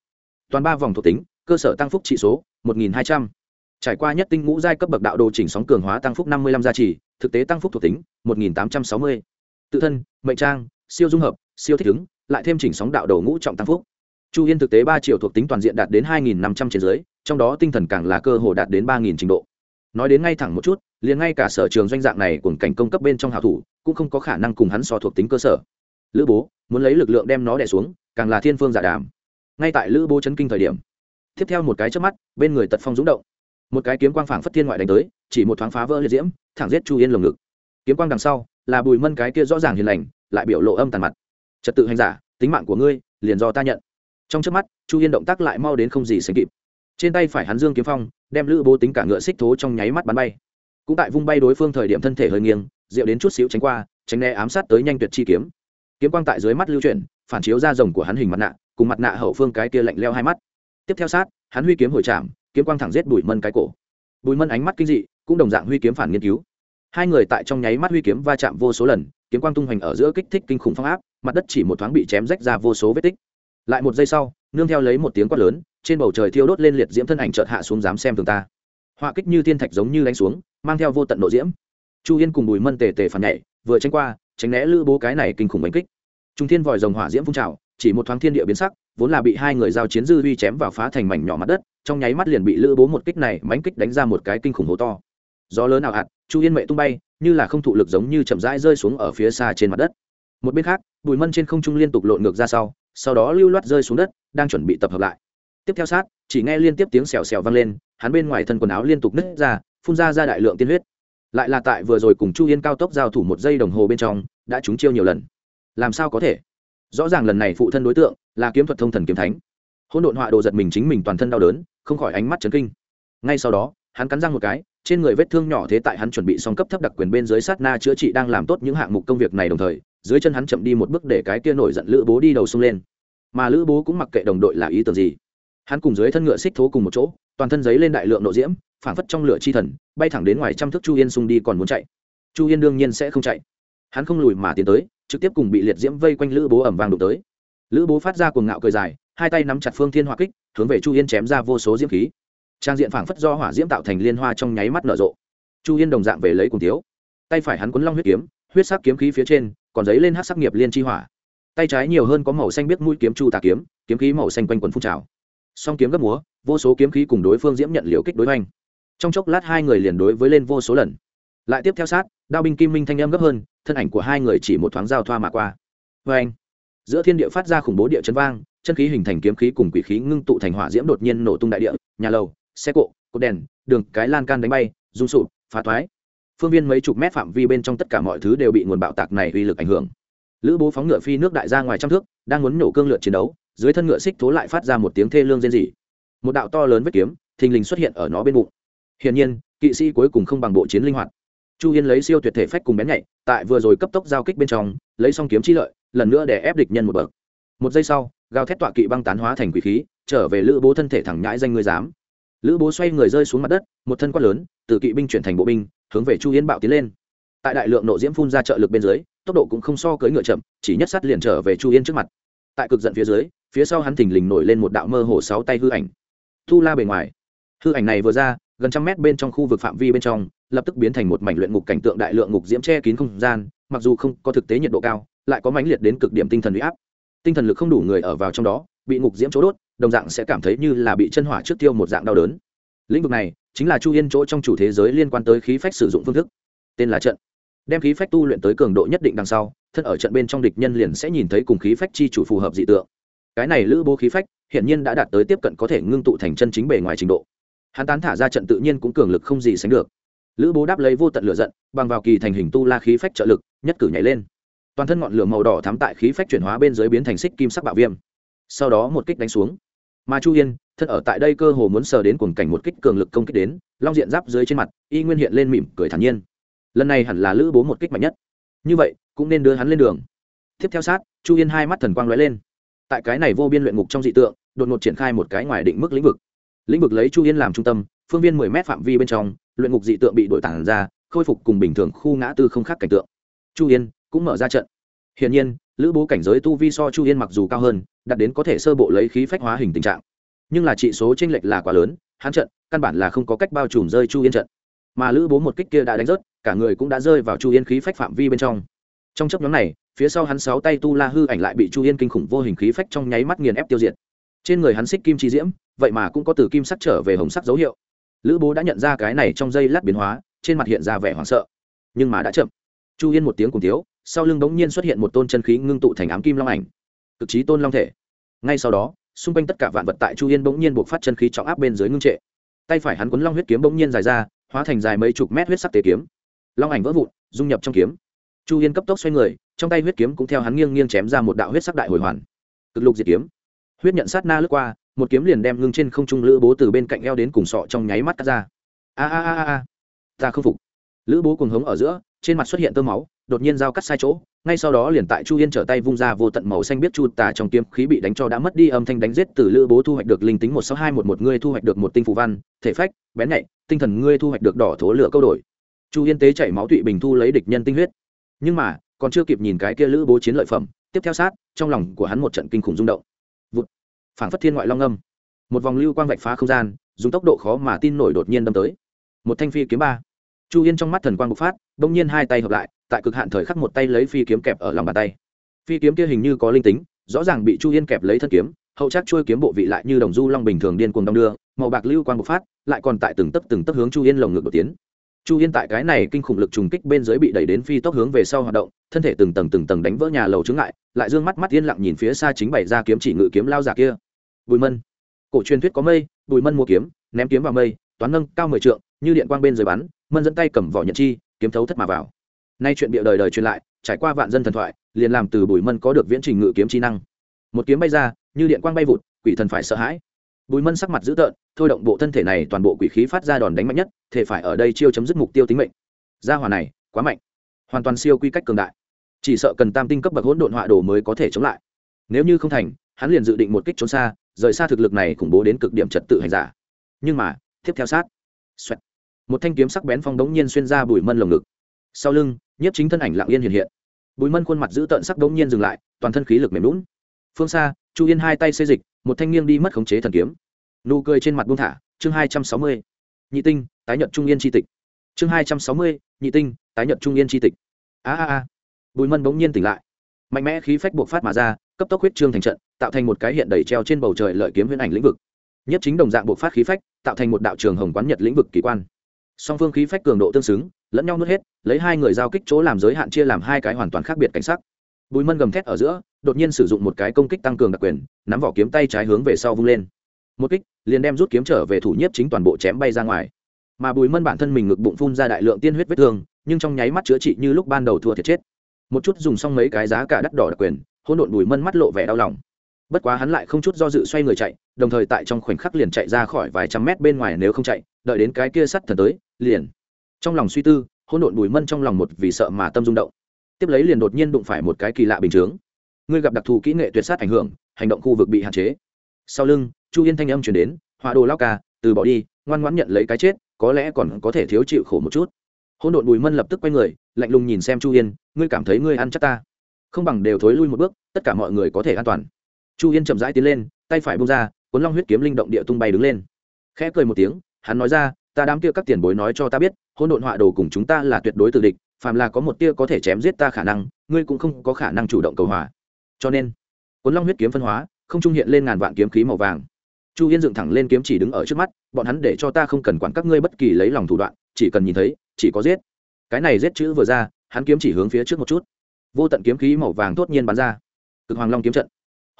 Toàn ba vòng thuộc tính cơ sở tăng phúc trị số, một nghìn hai trăm. Trải qua nhất tinh ngũ giai cấp bậc đạo đồ chỉnh sóng cường hóa tăng phúc năm mươi lăm gia trì, thực tế tăng phúc thuộc tính, một nghìn tám trăm sáu mươi. Tự thân, mệnh trang, siêu dung hợp, siêu thích ứng, lại thêm chỉnh sóng đạo đồ ngũ trọng tăng phúc. Chu yên thực tế ba triệu thuộc tính toàn diện đạt đến hai nghìn năm trăm trên dưới, trong đó tinh thần càng là cơ hồ đạt đến 3000 trình độ. Nói đến ngay thẳng một chút, liền ngay cả sở trường doanh dạng này cuồng cảnh công cấp bên trong hảo thủ, cũng không có khả năng cùng hắn so thuộc tính cơ sở. Lữ bố, muốn lấy lực lượng đem nó đè xuống, càng là thiên phương giả đàm. Ngay tại lữ bố chấn kinh thời điểm tiếp theo một cái chớp mắt, bên người tật phong rúng động. Một cái kiếm quang phảng phất thiên ngoại đánh tới, chỉ một thoáng phá vỡ liệt diễm, thẳng giết chu yên lồng ngực. Kiếm quang đằng sau, là bùi mân cái kia rõ ràng hiền lành, lại biểu lộ âm tàn mặt. Trật tự hành giả, tính mạng của ngươi, liền do ta nhận. Trong trước mắt, chu yên động tác lại mau đến không gì sánh kịp. Trên tay phải hắn dương kiếm phong, đem lữ bố tính cả ngựa xích thố trong nháy mắt bắn bay. Cũng tại vung bay đối phương thời điểm thân thể hơi nghiêng, rượu đến chút xíu tránh qua, tránh né ám sát tới nhanh tuyệt chi kiếm. Kiếm quang tại dưới mắt lưu chuyển, phản chiếu ra rồng của hắn hình mặt nạ, cùng mặt nạ hậu phương cái kia lạnh leo hai mắt tiếp theo sát, hắn huy kiếm hồi chạm kiếm quang thẳng giết bùi mân cái cổ. Bùi mân ánh mắt kinh dị, cũng đồng dạng huy kiếm phản nghiên cứu. Hai người tại trong nháy mắt huy kiếm va chạm vô số lần, kiếm quang tung hoành ở giữa kích thích kinh khủng phong áp, mặt đất chỉ một thoáng bị chém rách ra vô số vết tích. Lại một giây sau, nương theo lấy một tiếng quát lớn, trên bầu trời thiêu đốt lên liệt diễm thân ảnh chợt hạ xuống dám xem thường ta. Họa kích như thiên thạch giống như đánh xuống, mang theo vô tận nộ diễm. Chu yên cùng bùi mân tề tề phản nhảy, vừa tranh qua, tránh né lữ bố cái này kinh khủng đánh kích. Trung thiên vòi rồng hỏa diễm phun trào chỉ một thoáng thiên địa biến sắc, vốn là bị hai người giao chiến dư uy chém vào phá thành mảnh nhỏ mặt đất, trong nháy mắt liền bị lữ bố một kích này mánh kích đánh ra một cái kinh khủng hố to. Gió lớn nào hạt chu yên mệ tung bay, như là không thụ lực giống như chậm rãi rơi xuống ở phía xa trên mặt đất. Một bên khác, bùi mân trên không trung liên tục lộn ngược ra sau sau đó lưu loát rơi xuống đất, đang chuẩn bị tập hợp lại. Tiếp theo sát, chỉ nghe liên tiếp tiếng xèo xèo vang lên, hắn bên ngoài thân quần áo liên tục nứt ra, phun ra ra đại lượng tiên huyết. Lại là tại vừa rồi cùng chu yên cao tốc giao thủ một giây đồng hồ bên trong, đã trúng chiêu nhiều lần. Làm sao có thể? Rõ ràng lần này phụ thân đối tượng là kiếm thuật thông thần kiếm thánh. Hôn độn họa đồ giật mình chính mình toàn thân đau đớn, không khỏi ánh mắt chấn kinh. Ngay sau đó, hắn cắn răng một cái, trên người vết thương nhỏ thế tại hắn chuẩn bị xong cấp thấp đặc quyền bên dưới sát na chữa trị đang làm tốt những hạng mục công việc này đồng thời, dưới chân hắn chậm đi một bước để cái kia nổi giận lữ bố đi đầu sung lên. Mà lữ bố cũng mặc kệ đồng đội là ý tưởng gì. Hắn cùng dưới thân ngựa xích thố cùng một chỗ, toàn thân giấy lên đại lượng nộ diễm, phảng phất trong lửa chi thần, bay thẳng đến ngoài trăm thước chu yên sung đi còn muốn chạy. Chu yên đương nhiên sẽ không chạy. Hắn không lùi mà tiến tới trực tiếp cùng bị liệt diễm vây quanh lữ bố ẩm vàng đụng tới. Lữ bố phát ra cuồng ngạo cười dài, hai tay nắm chặt phương thiên hỏa kích, hướng về chu yên chém ra vô số diễm khí. Trang diện phảng phất do hỏa diễm tạo thành liên hoa trong nháy mắt nở rộ. Chu yên đồng dạng về lấy cùng tiếu tay phải hắn quấn long huyết kiếm, huyết sắc kiếm khí phía trên, còn dấy lên hát sắc nghiệp liên chi hỏa. Tay trái nhiều hơn có màu xanh biết mũi kiếm chu tà kiếm kiếm khí màu xanh quanh quần phun trào. Song kiếm gấp múa, vô số kiếm khí cùng đối phương diễm nhận liều kích đối hoành. Trong chốc lát hai người liền đối với lên vô số lần. Lại tiếp theo sát, đao binh kim minh thanh âm gấp hơn thân ảnh của hai người chỉ một thoáng giao thoa mà qua. Vê anh, giữa thiên địa phát ra khủng bố địa chấn vang, chân khí hình thành kiếm khí cùng quỷ khí ngưng tụ thành hỏa diễm đột nhiên nổ tung đại địa, nhà lầu, xe cộ, cột đèn, đường, cái lan can đánh bay, rung sụp, phá thoái. Phương viên mấy chục mét phạm vi bên trong tất cả mọi thứ đều bị nguồn bạo tạc này uy lực ảnh hưởng. Lữ bố phóng ngựa phi nước đại ra ngoài trăm thước, đang muốn nổ cương lượt chiến đấu, dưới thân ngựa xích thố lại phát ra một tiếng thê lương rên rỉ. Một đạo to lớn vết kiếm, thình lình xuất hiện ở nó bên bụng. Hiển nhiên, kỵ sĩ cuối cùng không bằng bộ chiến linh hoạt chu yên lấy siêu tuyệt thể phách cùng bén nhạy, tại vừa rồi cấp tốc giao kích bên trong, lấy xong kiếm chi lợi, lần nữa để ép địch nhân một bậc. Một giây sau, gào thét tọa kỵ băng tán hóa thành quỷ khí, trở về lữ bố thân thể thẳng nhãi danh người dám. Lữ bố xoay người rơi xuống mặt đất, một thân quát lớn, từ kỵ binh chuyển thành bộ binh, hướng về chu yên bạo tiến lên. Tại đại lượng nộ diễm phun ra trợ lực bên dưới, tốc độ cũng không so cưỡi ngựa chậm, chỉ nhất sắt liền trở về chu yên trước mặt. Tại cực giận phía dưới, phía sau hắn thình lình nổi lên một đạo mơ hồ sáu tay hư ảnh. Thu la bề ngoài. Hư ảnh này vừa ra gần trăm mét bên trong khu vực phạm vi bên trong, lập tức biến thành một mảnh luyện ngục cảnh tượng đại lượng ngục diễm che kín không gian, mặc dù không có thực tế nhiệt độ cao, lại có mãnh liệt đến cực điểm tinh thần huy áp. Tinh thần lực không đủ người ở vào trong đó, bị ngục diễm chỗ đốt, đồng dạng sẽ cảm thấy như là bị chân hỏa trước tiêu một dạng đau đớn. Lĩnh vực này chính là chu yên chỗ trong chủ thế giới liên quan tới khí phách sử dụng phương thức. Tên là trận. Đem khí phách tu luyện tới cường độ nhất định đằng sau, thân ở trận bên trong địch nhân liền sẽ nhìn thấy cùng khí phách chi chủ phù hợp dị tượng. Cái này lữ bố khí phách, hiển nhiên đã đạt tới tiếp cận có thể ngưng tụ thành chân chính bề ngoài trình độ hắn tán thả ra trận tự nhiên cũng cường lực không gì sánh được. Lữ bố đáp lấy vô tận lửa giận, bằng vào kỳ thành hình tu la khí phách trợ lực, nhất cử nhảy lên. Toàn thân ngọn lửa màu đỏ thắm tại khí phách chuyển hóa bên dưới biến thành xích kim sắc bạo viêm. Sau đó một kích đánh xuống. Mà chu yên thân ở tại đây cơ hồ muốn sờ đến cuồng cảnh một kích cường lực công kích đến, long diện giáp dưới trên mặt, y nguyên hiện lên mỉm cười thản nhiên. Lần này hẳn là lữ bố một kích mạnh nhất. Như vậy, cũng nên đưa hắn lên đường. Tiếp theo sát, chu yên hai mắt thần quang lóe lên. Tại cái này vô biên luyện ngục trong dị tượng, đột ngột triển khai một cái ngoài định mức lĩnh vực lĩnh vực lấy chu yên làm trung tâm, phương viên mười m phạm vi bên trong, luyện ngục dị tượng bị đội tản ra, khôi phục cùng bình thường khu ngã tư không khác cảnh tượng. Chu yên cũng mở ra trận. Hiển nhiên, lữ bố cảnh giới tu vi so chu yên mặc dù cao hơn, đạt đến có thể sơ bộ lấy khí phách hóa hình tình trạng. Nhưng là trị số tranh lệch là quá lớn, hắn trận căn bản là không có cách bao trùm rơi chu yên trận. Mà lữ bố một kích kia đã đánh rớt, cả người cũng đã rơi vào chu yên khí phách phạm vi bên trong. Trong chấp nhóm này, phía sau hắn sáu tay tu la hư ảnh lại bị chu yên kinh khủng vô hình khí phách trong nháy mắt nghiền ép tiêu diệt trên người hắn xích kim chi diễm, vậy mà cũng có từ kim sắc trở về hồng sắc dấu hiệu. Lữ bố đã nhận ra cái này trong dây lát biến hóa, trên mặt hiện ra vẻ hoảng sợ. Nhưng mà đã chậm. Chu yên một tiếng cùng thiếu, sau lưng bỗng nhiên xuất hiện một tôn chân khí ngưng tụ thành ám kim long ảnh. Cực trí tôn long thể. Ngay sau đó, xung quanh tất cả vạn vật tại chu yên bỗng nhiên buộc phát chân khí trọng áp bên dưới ngưng trệ. Tay phải hắn quấn long huyết kiếm bỗng nhiên dài ra, hóa thành dài mấy chục mét huyết sắc tế kiếm. Long ảnh vỡ vụn, dung nhập trong kiếm. Chu yên cấp tốc xoay người, trong tay huyết kiếm cũng theo hắn nghiêng nghiêng chém ra một đạo huyết sắc đại hồi hoàn. Cực lục diệt kiếm huyết nhận sát na lướt qua, một kiếm liền đem ngưng trên không trung lữ bố từ bên cạnh eo đến cùng sọ trong nháy mắt cắt ra. A a a a ta không phục. Lữ bố cùng hống ở giữa, trên mặt xuất hiện tơ máu, đột nhiên dao cắt sai chỗ, ngay sau đó liền tại chu yên trở tay vung ra vô tận màu xanh biết chu tà trong kiếm khí bị đánh cho đã mất đi âm thanh đánh giết từ lữ bố thu hoạch được linh tính một sáu hai một một, ngươi thu hoạch được một tinh phù văn, thể phách, bén nhạy, tinh thần ngươi thu hoạch được đỏ thố lửa câu đổi. Chu yên tế chảy máu tụy bình thu lấy địch nhân tinh huyết. Nhưng mà, còn chưa kịp nhìn cái kia lữ bố chiến lợi phẩm, tiếp theo sát, trong lòng của hắn một trận kinh khủng rung động phảng phất thiên ngoại long âm. Một vòng lưu quang vạch phá không gian, dùng tốc độ khó mà tin nổi đột nhiên đâm tới. Một thanh phi kiếm ba. Chu yên trong mắt thần quang bộc phát, bỗng nhiên hai tay hợp lại, tại cực hạn thời khắc một tay lấy phi kiếm kẹp ở lòng bàn tay. Phi kiếm kia hình như có linh tính, rõ ràng bị chu yên kẹp lấy thân kiếm, hậu chắc trôi kiếm bộ vị lại như đồng du long bình thường điên cuồng đong đưa, màu bạc lưu quang bộc phát, lại còn tại từng tấc từng tấc hướng chu yên lồng ngực đột tiến. Chu yên tại cái này kinh khủng lực trùng kích bên dưới bị đẩy đến phi tốc hướng về sau hoạt động, thân thể từng tầng từng tầng đánh vỡ nhà lầu chướng ngại, lại d ư ơ n g mắt mắt yên lặng nhìn phía xa chính bày ra kiếm chỉ ngự kiếm lao giả kia bùi mân. Cổ truyền thuyết có mây, bùi mân mua kiếm, ném kiếm vào mây, toán nâng cao mười trượng, như điện quang bên dưới bắn, mân dẫn tay cầm vỏ nhận chi, kiếm thấu thất mà vào. Nay chuyện bịa đời đời truyền lại, trải qua vạn dân thần thoại, liền làm từ bùi mân có được viễn trình ngự kiếm chi năng. Một kiếm bay ra, như điện quang bay vụt, quỷ thần phải sợ hãi. Bùi mân sắc mặt dữ tợn, thôi động bộ thân thể này toàn bộ quỷ khí phát ra đòn đánh mạnh nhất, thể phải ở đây chiêu chấm dứt mục tiêu tính mệnh. Gia hỏa này, quá mạnh. Hoàn toàn siêu quy cách cường đại. Chỉ sợ cần tam tinh cấp bậc hỗn độn họa đồ mới có thể chống lại. Nếu như không thành, hắn liền dự định một kích trốn xa rời xa thực lực này khủng bố đến cực điểm trật tự hành giả. Nhưng mà tiếp theo sát. Xoẹt, một thanh kiếm sắc bén phong đống nhiên xuyên ra bùi mân lồng ngực. Sau lưng nhiếp chính thân ảnh lặng yên hiện hiện. Bùi mân khuôn mặt giữ tợn sắc đống nhiên dừng lại toàn thân khí lực mềm lún phương xa chu yên hai tay xây dịch một thanh niên đi mất khống chế thần kiếm. Nụ cười trên mặt buông thả chương hai trăm sáu mươi. Nhị tinh tái nhận trung yên tri tịch. Chương hai trăm sáu mươi nhị tinh tái nhận trung yên tri tịch. A a a. Bùi mân bỗng nhiên tỉnh lại. Mạnh mẽ khí phách buộc phát mà ra cấp tốc huyết trương thành trận, tạo thành một cái hiện đầy treo trên bầu trời lợi kiếm huyễn ảnh lĩnh vực. Nhất chính đồng dạng bộ phát khí phách, tạo thành một đạo trường hồng quán nhật lĩnh vực kỳ quan. Song phương khí phách cường độ tương xứng, lẫn nhau nuốt hết, lấy hai người giao kích chỗ làm giới hạn chia làm hai cái hoàn toàn khác biệt cảnh sắc. Bùi mân gầm thét ở giữa, đột nhiên sử dụng một cái công kích tăng cường đặc quyền, nắm vỏ kiếm tay trái hướng về sau vung lên. Một kích, liền đem rút kiếm trở về thủ nhiếp chính toàn bộ chém bay ra ngoài. Mà bùi mân bản thân mình ngực bụng phun ra đại lượng tiên huyết vết thương, nhưng trong nháy mắt chữa trị như lúc ban đầu thua thiệt chết. Một chút dùng xong mấy cái giá cả đắt đỏ đặc quyền hỗn độn bùi mân mắt lộ vẻ đau lòng. Bất quá hắn lại không chút do dự xoay người chạy, đồng thời tại trong khoảnh khắc liền chạy ra khỏi vài trăm mét bên ngoài nếu không chạy, đợi đến cái kia sắt thần tới, liền. Trong lòng suy tư, hỗn độn bùi mân trong lòng một vì sợ mà tâm rung động. Tiếp lấy liền đột nhiên đụng phải một cái kỳ lạ bình chướng. Ngươi gặp đặc thù kỹ nghệ tuyệt sát ảnh hưởng, hành động khu vực bị hạn chế. Sau lưng, chu yên thanh âm chuyển đến hòa đồ lao ca, từ bỏ đi, ngoan ngoãn nhận lấy cái chết, có lẽ còn có thể thiếu chịu khổ một chút. Hôn độn bùi mân lập tức quay người, lạnh lùng nhìn xem chu yên, ngươi cảm thấy ngươi ăn chắc ta? Không bằng đều thối lui một bước tất cả mọi người có thể an toàn. Chu yên chậm rãi tiến lên, tay phải bông ra, cuốn long huyết kiếm linh động địa tung bay đứng lên. Khẽ cười một tiếng, hắn nói ra, ta đám kia các tiền bối nói cho ta biết hôn độn họa đồ cùng chúng ta là tuyệt đối tự địch, phàm là có một tia có thể chém giết ta khả năng, ngươi cũng không có khả năng chủ động cầu hòa. Cho nên, cuốn long huyết kiếm phân hóa, không trung hiện lên ngàn vạn kiếm khí màu vàng. Chu yên dựng thẳng lên kiếm chỉ đứng ở trước mắt, bọn hắn để cho ta không cần quản các ngươi bất kỳ lấy lòng thủ đoạn, chỉ cần nhìn thấy, chỉ có giết. Cái này giết chữ vừa ra, hắn kiếm chỉ hướng phía trước một chút. Vô tận kiếm khí màu vàng tốt nhiên bắn ra cực hoàng long kiếm trận.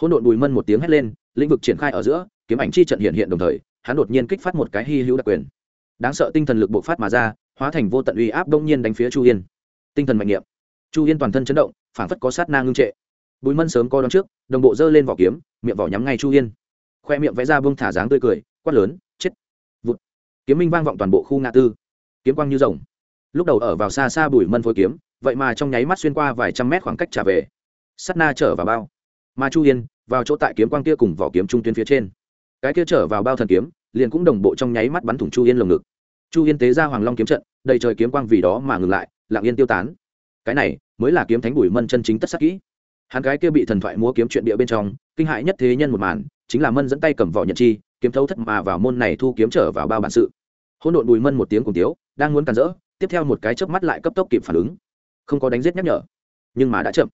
Hỗn độn bùi mân một tiếng hét lên, lĩnh vực triển khai ở giữa, kiếm ảnh chi trận hiện hiện đồng thời, hắn đột nhiên kích phát một cái hy hữu đặc quyền. Đáng sợ tinh thần lực bộc phát mà ra, hóa thành vô tận uy áp đông nhiên đánh phía chu yên. Tinh thần mạnh nghiệm chu yên toàn thân chấn động phản phất có sát na ngưng trệ. Bùi mân sớm co đón trước, đồng bộ giơ lên vỏ kiếm, miệng vỏ nhắm ngay chu yên. Khoe miệng vẽ ra bông thả dáng tươi cười, quát lớn, chết! Vụt. Kiếm minh vang vọng toàn bộ khu ngã tư. Kiếm quang như rồng. Lúc đầu ở vào xa xa bùi mân phối kiếm, vậy mà trong nháy mắt xuyên qua vài trăm mét khoảng cách trả về sắt na trở vào bao. Mà chu yên, vào chỗ tại kiếm quang kia cùng vỏ kiếm trung tuyến phía trên. Cái kia trở vào bao thần kiếm, liền cũng đồng bộ trong nháy mắt bắn thủng chu yên lồng ngực. Chu yên tế ra hoàng long kiếm trận, đầy trời kiếm quang vì đó mà ngừng lại, lặng yên tiêu tán. Cái này mới là kiếm thánh bùi mân chân chính tất sắc kỹ. Hắn cái kia bị thần thoại múa kiếm chuyện địa bên trong, kinh hại nhất thế nhân một màn, chính là mân dẫn tay cầm vỏ nhận chi, kiếm thấu thất mà vào môn này thu kiếm trở vào bao bản sự. Hỗn độn bùi mân một tiếng cùng tiếu, đang muốn càn rỡ, tiếp theo một cái chớp mắt lại cấp tốc kịp phản ứng. Không có đánh giết nhắc nhở, nhưng mà đã chậm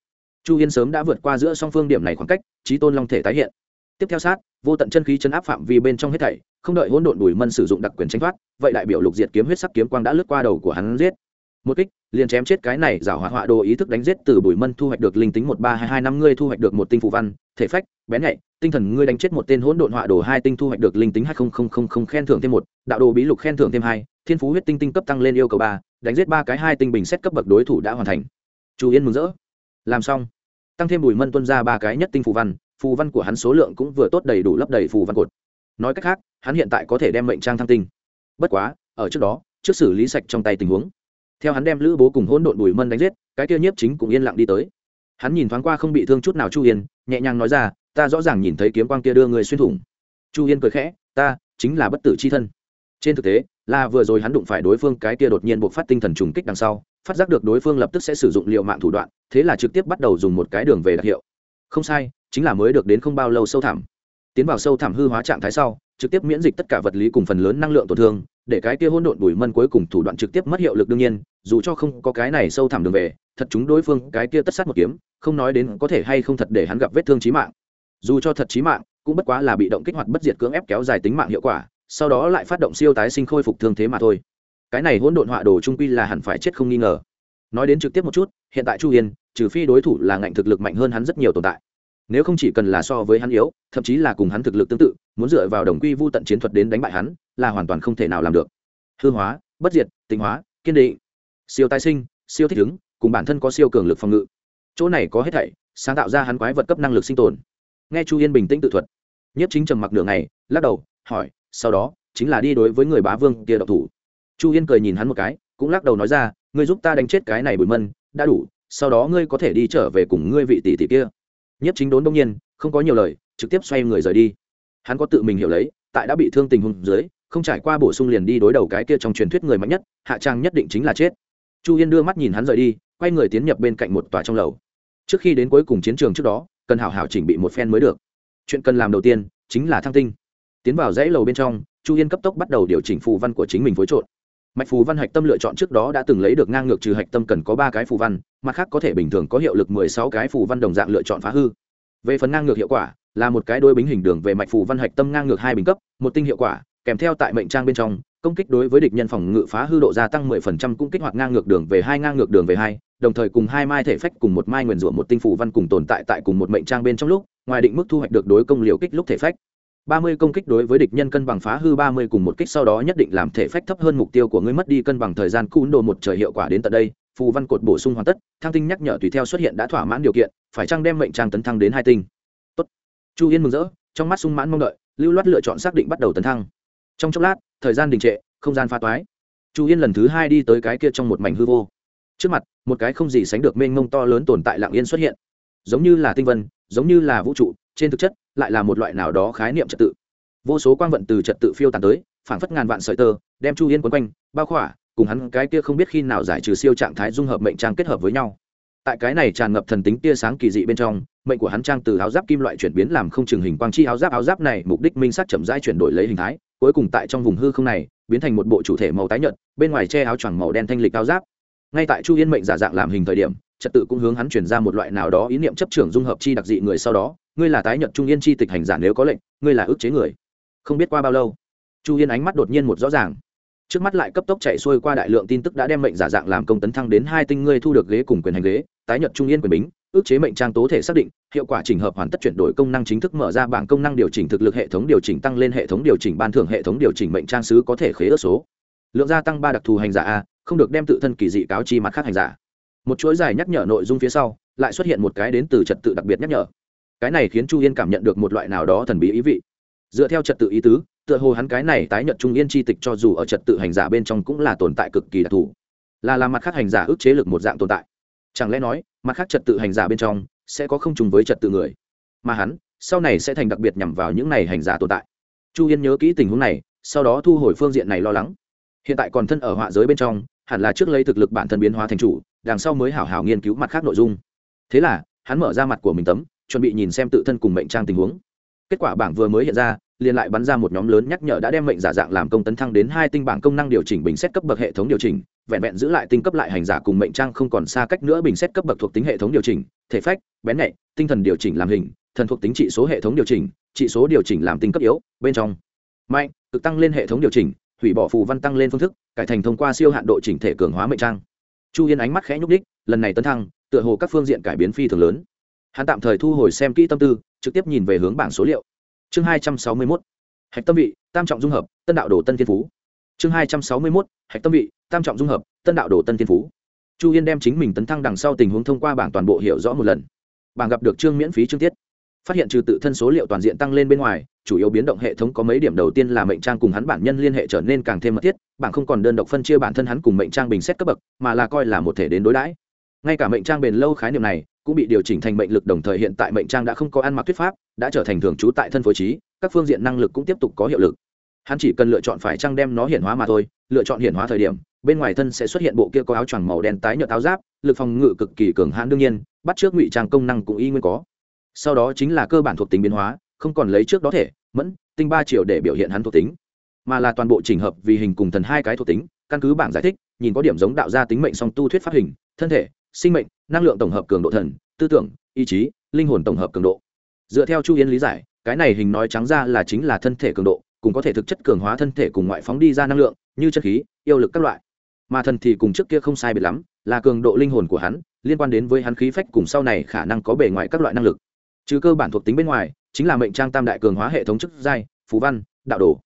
chu yên sớm đã vượt qua giữa song phương điểm này khoảng cách trí tôn long thể tái hiện. Tiếp theo sát, vô tận chân khí chấn áp phạm vi bên trong hết thảy, không đợi hỗn độn bùi mân sử dụng đặc quyền tranh thoát, vậy đại biểu lục diệt kiếm huyết sắc kiếm quang đã lướt qua đầu của hắn giết. Một kích, liền chém chết cái này giảo hỏa họa đồ ý thức đánh giết từ bùi mân thu hoạch được linh tính một ba hai hai năm ngươi thu hoạch được một tinh phụ văn, thể phách, bén nhạy, tinh thần ngươi đánh chết một tên hỗn độn họa đồ hai tinh thu hoạch được linh tính hai không không không không khen thưởng thêm một, đạo đồ bí lục khen thưởng thêm hai, thiên phú huyết tinh tinh cấp tăng lên yêu cầu ba, đánh giết ba cái hai tinh bình xét cấp bậc đối thủ đã hoàn thành. Chu yên mừng rỡ làm xong, tăng thêm bùi mân tuân ra ba cái nhất tinh phù văn phù văn của hắn số lượng cũng vừa tốt đầy đủ lấp đầy phù văn cột. Nói cách khác, hắn hiện tại có thể đem mệnh trang thăng tinh. Bất quá, ở trước đó, trước xử lý sạch trong tay tình huống. Theo hắn đem lữ bố cùng hỗn độn bùi mân đánh giết, cái kia nhiếp chính cũng yên lặng đi tới. Hắn nhìn thoáng qua không bị thương chút nào chu yên, nhẹ nhàng nói ra, ta rõ ràng nhìn thấy kiếm quang kia đưa người xuyên thủng. Chu yên cười khẽ, ta chính là bất tử c h i thân. Trên thực tế, là vừa rồi hắn đụng phải đối phương cái kia đột nhiên buộc phát tinh thần trùng kích đằng sau phát giác được đối phương lập tức sẽ sử dụng liệu mạng thủ đoạn, thế là trực tiếp bắt đầu dùng một cái đường về đặc hiệu. Không sai, chính là mới được đến không bao lâu sâu thẳm. Tiến vào sâu thẳm hư hóa trạng thái sau, trực tiếp miễn dịch tất cả vật lý cùng phần lớn năng lượng tổn thương, để cái kia hỗn độn bùi mân cuối cùng thủ đoạn trực tiếp mất hiệu lực đương nhiên, dù cho không có cái này sâu thẳm đường về, thật chúng đối phương cái kia tất sát một kiếm, không nói đến có thể hay không thật để hắn gặp vết thương chí mạng. Dù cho thật chí mạng, cũng bất quá là bị động kích hoạt bất diệt cưỡng ép kéo dài tính mạng hiệu quả, sau đó lại phát động siêu tái sinh khôi phục thương thế mà thôi cái này hỗn độn họa đồ trung quy là hẳn phải chết không nghi ngờ. Nói đến trực tiếp một chút, hiện tại chu hiền trừ phi đối thủ là ngạnh thực lực mạnh hơn hắn rất nhiều tồn tại. Nếu không chỉ cần là so với hắn yếu, thậm chí là cùng hắn thực lực tương tự, muốn dựa vào đồng quy vu tận chiến thuật đến đánh bại hắn, là hoàn toàn không thể nào làm được. Hư hóa, bất diệt, tịnh hóa, kiên định. Siêu tái sinh, siêu thích ứng, cùng bản thân có siêu cường lực phòng ngự. Chỗ này có hết thảy, sáng tạo ra hắn quái vật cấp năng lực sinh tồn. Nghe chu yên bình tĩnh tự thuật nhất chính trầm mặc nửa ngày, lắc đầu, hỏi, sau đó, chính là đi đối với người bá vương kia độc thủ chu yên cười nhìn hắn một cái, cũng lắc đầu nói ra, ngươi giúp ta đánh chết cái này bùi mân, đã đủ, sau đó ngươi có thể đi trở về cùng ngươi vị tỷ tỷ kia. Nhất chính đốn đông nhiên, không có nhiều lời, trực tiếp xoay người rời đi. Hắn có tự mình hiểu lấy, tại đã bị thương tình huống dưới, không trải qua bổ sung liền đi đối đầu cái kia trong truyền thuyết người mạnh nhất, hạ trang nhất định chính là chết. Chu yên đưa mắt nhìn hắn rời đi, quay người tiến nhập bên cạnh một tòa trong lầu. Trước khi đến cuối cùng chiến trường trước đó, cần hảo hảo chỉnh bị một phen mới được. Chuyện cần làm đầu tiên, chính là thăng tinh. Tiến vào dãy lầu bên trong, chu yên cấp tốc bắt đầu điều chỉnh phù văn của chính mình phối trộn mạch phù văn hạch tâm lựa chọn trước đó đã từng lấy được ngang ngược trừ hạch tâm cần có ba cái phù văn, mặt khác có thể bình thường có hiệu lực mười sáu cái phù văn đồng dạng lựa chọn phá hư. Về phần ngang ngược hiệu quả, là một cái đôi bính hình đường về mạch phù văn hạch tâm ngang ngược hai bình cấp, một tinh hiệu quả, kèm theo tại mệnh trang bên trong, công kích đối với địch nhân phòng ngự phá hư độ gia tăng mười phần trăm cũng kích hoạt ngang ngược đường về hai, ngang ngược đường về hai, đồng thời cùng hai mai thể phách cùng một mai nguyền rủa một tinh phù văn cùng tồn tại tại cùng một mệnh trang bên trong lúc, ngoài định mức thu hoạch được đối công liều kích lúc thể phách ba mươi công kích đối với địch nhân cân bằng phá hư ba mươi cùng một kích sau đó nhất định làm thể phách thấp hơn mục tiêu của ngươi mất đi cân bằng thời gian. Cún đồ một trời hiệu quả đến tận đây, phù văn cột bổ sung hoàn tất, thăng tinh nhắc nhở tùy theo xuất hiện đã thỏa mãn điều kiện, phải chăng đem mệnh trang tấn thăng đến hai tinh? Tốt. chu yên mừng rỡ, trong mắt sung mãn mong đợi, lưu loát lựa chọn xác định bắt đầu tấn thăng. Trong chốc lát, thời gian đình trệ, không gian pha toái. Chu yên lần thứ hai đi tới cái kia trong một mảnh hư vô. Trước mặt, một cái không gì sánh được mênh mông to lớn tồn tại lạng yên xuất hiện. Giống như là tinh vân, giống như là vũ trụ, trên thực chất lại là một loại nào đó khái niệm trật tự. Vô số quang vận từ trật tự phiêu tàn tới, phảng phất ngàn vạn sợi tơ, đem chu yên quấn quanh, bao khỏa, cùng hắn cái kia không biết khi nào giải trừ siêu trạng thái dung hợp mệnh trang kết hợp với nhau. Tại cái này tràn ngập thần tính tia sáng kỳ dị bên trong, mệnh của hắn trang từ áo giáp kim loại chuyển biến làm không chừng hình quang chi áo giáp áo giáp này mục đích minh sắc chậm rãi chuyển đổi lấy hình thái, cuối cùng tại trong vùng hư không này, biến thành một bộ chủ thể màu tái nhợt, bên ngoài che áo choàng màu đen thanh lịch áo giáp. Ngay tại chu yên mệnh giả dạng làm hình thời điểm trật tự cũng hướng hắn chuyển ra một loại nào đó ý niệm chấp trưởng dung hợp chi đặc dị người sau đó, ngươi là tái nhật trung yên chi tịch hành giả nếu có lệnh, ngươi là ức chế người. Không biết qua bao lâu, chu yên ánh mắt đột nhiên một rõ ràng. Trước mắt lại cấp tốc chạy xuôi qua đại lượng tin tức đã đem mệnh giả dạng làm công tấn thăng đến hai tinh ngươi thu được ghế cùng quyền hành ghế, tái nhật trung yên quyền bính, ước chế mệnh trang tố thể xác định, hiệu quả chỉnh hợp hoàn tất chuyển đổi công năng chính thức mở ra bảng công năng điều chỉnh thực lực hệ thống điều chỉnh tăng lên hệ thống điều chỉnh ban thưởng hệ thống điều chỉnh mệnh trang sứ có thể khế ước số. Lượng gia tăng ba đặc thù hành giả a, không được đem tự thân kỳ dị cáo chi mặt khác hành giả một chuỗi dài nhắc nhở nội dung phía sau, lại xuất hiện một cái đến từ trật tự đặc biệt nhắc nhở. Cái này khiến chu yên cảm nhận được một loại nào đó thần bí ý vị. Dựa theo trật tự ý tứ, tựa hồ hắn cái này tái nhận trung yên chi tịch cho dù ở trật tự hành giả bên trong cũng là tồn tại cực kỳ đặc thù. Là làm mặt khác hành giả ức chế lực một dạng tồn tại. Chẳng lẽ nói, mặt khác trật tự hành giả bên trong sẽ có không trùng với trật tự người? Mà hắn, sau này sẽ thành đặc biệt nhằm vào những này hành giả tồn tại. Chu yên nhớ kỹ tình huống này, sau đó thu hồi phương diện này lo lắng. Hiện tại còn thân ở họa giới bên trong hẳn là trước lấy thực lực bản thân biến hóa thành chủ, đằng sau mới hảo hảo nghiên cứu mặt khác nội dung. Thế là, hắn mở ra mặt của mình tấm, chuẩn bị nhìn xem tự thân cùng mệnh trang tình huống. Kết quả bảng vừa mới hiện ra, liền lại bắn ra một nhóm lớn nhắc nhở đã đem mệnh giả dạng làm công tấn thăng đến hai tinh bảng công năng điều chỉnh bình xét cấp bậc hệ thống điều chỉnh, vẹn vẹn giữ lại tinh cấp lại hành giả cùng mệnh trang không còn xa cách nữa bình xét cấp bậc thuộc tính hệ thống điều chỉnh, thể phách, bén nhạy, tinh thần điều chỉnh làm hình, thần thuộc tính trị số hệ thống điều chỉnh, trị số điều chỉnh làm tinh cấp yếu, bên trong. Mạnh, cực tăng lên hệ thống điều chỉnh hủy bỏ phù văn tăng lên phương thức, cải thành thông qua siêu hạn độ chỉnh thể cường hóa mệnh trang. Chu yên ánh mắt khẽ nhúc đích lần này tấn thăng, tựa hồ các phương diện cải biến phi thường lớn. Hắn tạm thời thu hồi xem kỹ tâm tư, trực tiếp nhìn về hướng bảng số liệu. Chương hai trăm sáu mươi mốt, hạch tâm vị, tam trọng dung hợp, tân đạo đồ tân thiên phú. Chương hai trăm sáu mươi mốt, hạch tâm vị, tam trọng dung hợp, tân đạo đồ tân thiên phú. Chu yên đem chính mình tấn thăng đằng sau tình huống thông qua bảng toàn bộ hiểu rõ một lần. Bảng gặp được chương miễn phí chương tiết phát hiện trừ tự thân số liệu toàn diện tăng lên bên ngoài, chủ yếu biến động hệ thống có mấy điểm đầu tiên là mệnh trang cùng hắn bản nhân liên hệ trở nên càng thêm mật thiết, bảng không còn đơn độc phân chia bản thân hắn cùng mệnh trang bình xét cấp bậc, mà là coi là một thể đến đối đãi. Ngay cả mệnh trang bền lâu khái niệm này cũng bị điều chỉnh thành mệnh lực đồng thời hiện tại mệnh trang đã không có ăn mặc thuyết pháp, đã trở thành thường trú tại thân phối trí, các phương diện năng lực cũng tiếp tục có hiệu lực. Hắn chỉ cần lựa chọn phải trang đem nó hiển hóa mà thôi, lựa chọn hiển hóa thời điểm, bên ngoài thân sẽ xuất hiện bộ kia có áo choàng màu đen tái nhợt áo giáp, lực phòng ngự cực kỳ cường hãn đương nhiên, bắt trước ngụy trang công năng cũng y nguyên có sau đó chính là cơ bản thuộc tính biến hóa, không còn lấy trước đó thể, mẫn, tinh ba triệu để biểu hiện hắn thuộc tính, mà là toàn bộ trình hợp vì hình cùng thần hai cái thuộc tính, căn cứ bảng giải thích, nhìn có điểm giống đạo gia tính mệnh song tu thuyết pháp hình, thân thể, sinh mệnh, năng lượng tổng hợp cường độ thần, tư tưởng, ý chí, linh hồn tổng hợp cường độ. Dựa theo chu yến lý giải, cái này hình nói trắng ra là chính là thân thể cường độ, cùng có thể thực chất cường hóa thân thể cùng ngoại phóng đi ra năng lượng, như chất khí, yêu lực các loại. Mà thần thì cùng trước kia không sai biệt lắm, là cường độ linh hồn của hắn, liên quan đến với hắn khí phách cùng sau này khả năng có bề ngoài các loại năng lực trừ cơ bản thuộc tính bên ngoài, chính là mệnh trang tam đại cường hóa hệ thống chức giai phú văn, đạo đồ.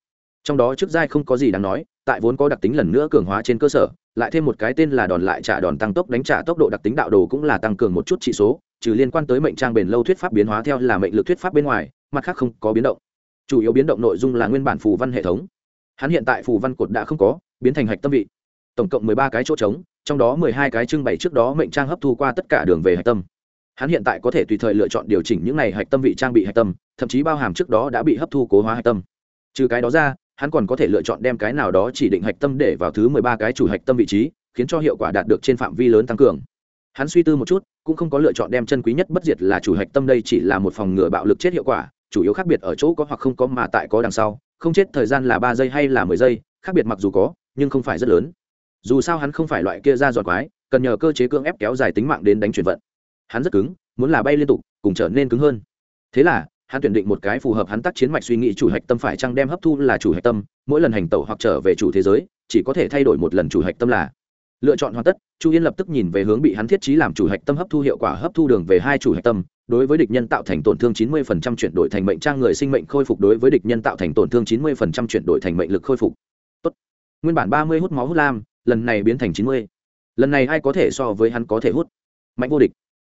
Trong đó chức giai không có gì đáng nói, tại vốn có đặc tính lần nữa cường hóa trên cơ sở, lại thêm một cái tên là đòn lại trả đòn tăng tốc đánh trả tốc độ đặc tính đạo đồ cũng là tăng cường một chút trị số, trừ liên quan tới mệnh trang bền lâu thuyết pháp biến hóa theo là mệnh lực thuyết pháp bên ngoài, mặt khác không có biến động. Chủ yếu biến động nội dung là nguyên bản phù văn hệ thống. Hắn hiện tại phù văn cột đã không có, biến thành hạch tâm vị. Tổng cộng mười ba cái chỗ trống, trong đó mười hai cái trưng bày trước đó mệnh trang hấp thu qua tất cả đường về hạch tâm hắn hiện tại có thể tùy thời lựa chọn điều chỉnh những này hạch tâm vị trang bị hạch tâm, thậm chí bao hàm trước đó đã bị hấp thu cố hóa hạch tâm. Trừ cái đó ra, hắn còn có thể lựa chọn đem cái nào đó chỉ định hạch tâm để vào thứ mười ba cái chủ hạch tâm vị trí, khiến cho hiệu quả đạt được trên phạm vi lớn tăng cường. Hắn suy tư một chút, cũng không có lựa chọn đem chân quý nhất bất diệt là chủ hạch tâm đây chỉ là một phòng ngừa bạo lực chết hiệu quả, chủ yếu khác biệt ở chỗ có hoặc không có mà tại có đằng sau, không chết thời gian là ba giây hay là mười giây, khác biệt mặc dù có, nhưng không phải rất lớn. Dù sao hắn không phải loại kia ra giọt quái, cần nhờ cơ chế cưỡng ép kéo dài tính mạng đến đánh chuyển vận hắn rất cứng, muốn là bay liên tục, cùng trở nên cứng hơn. Thế là, hắn tuyển định một cái phù hợp hắn tác chiến mạch suy nghĩ chủ hạch tâm phải chăng đem hấp thu là chủ hạch tâm, mỗi lần hành tẩu hoặc trở về chủ thế giới, chỉ có thể thay đổi một lần chủ hạch tâm là. Lựa chọn hoàn tất, chu yên lập tức nhìn về hướng bị hắn thiết trí làm chủ hạch tâm hấp thu hiệu quả hấp thu đường về hai chủ hạch tâm, đối với địch nhân tạo thành tổn thương 90% chuyển đổi thành mệnh trang người sinh mệnh khôi phục đối với địch nhân tạo thành tổn thương 90% chuyển đổi thành mệnh lực khôi phục. Tốt. nguyên bản 30 hút máu hút lam, lần này biến thành 90. lần này ai có thể so với hắn có thể hút? Mạnh vô địch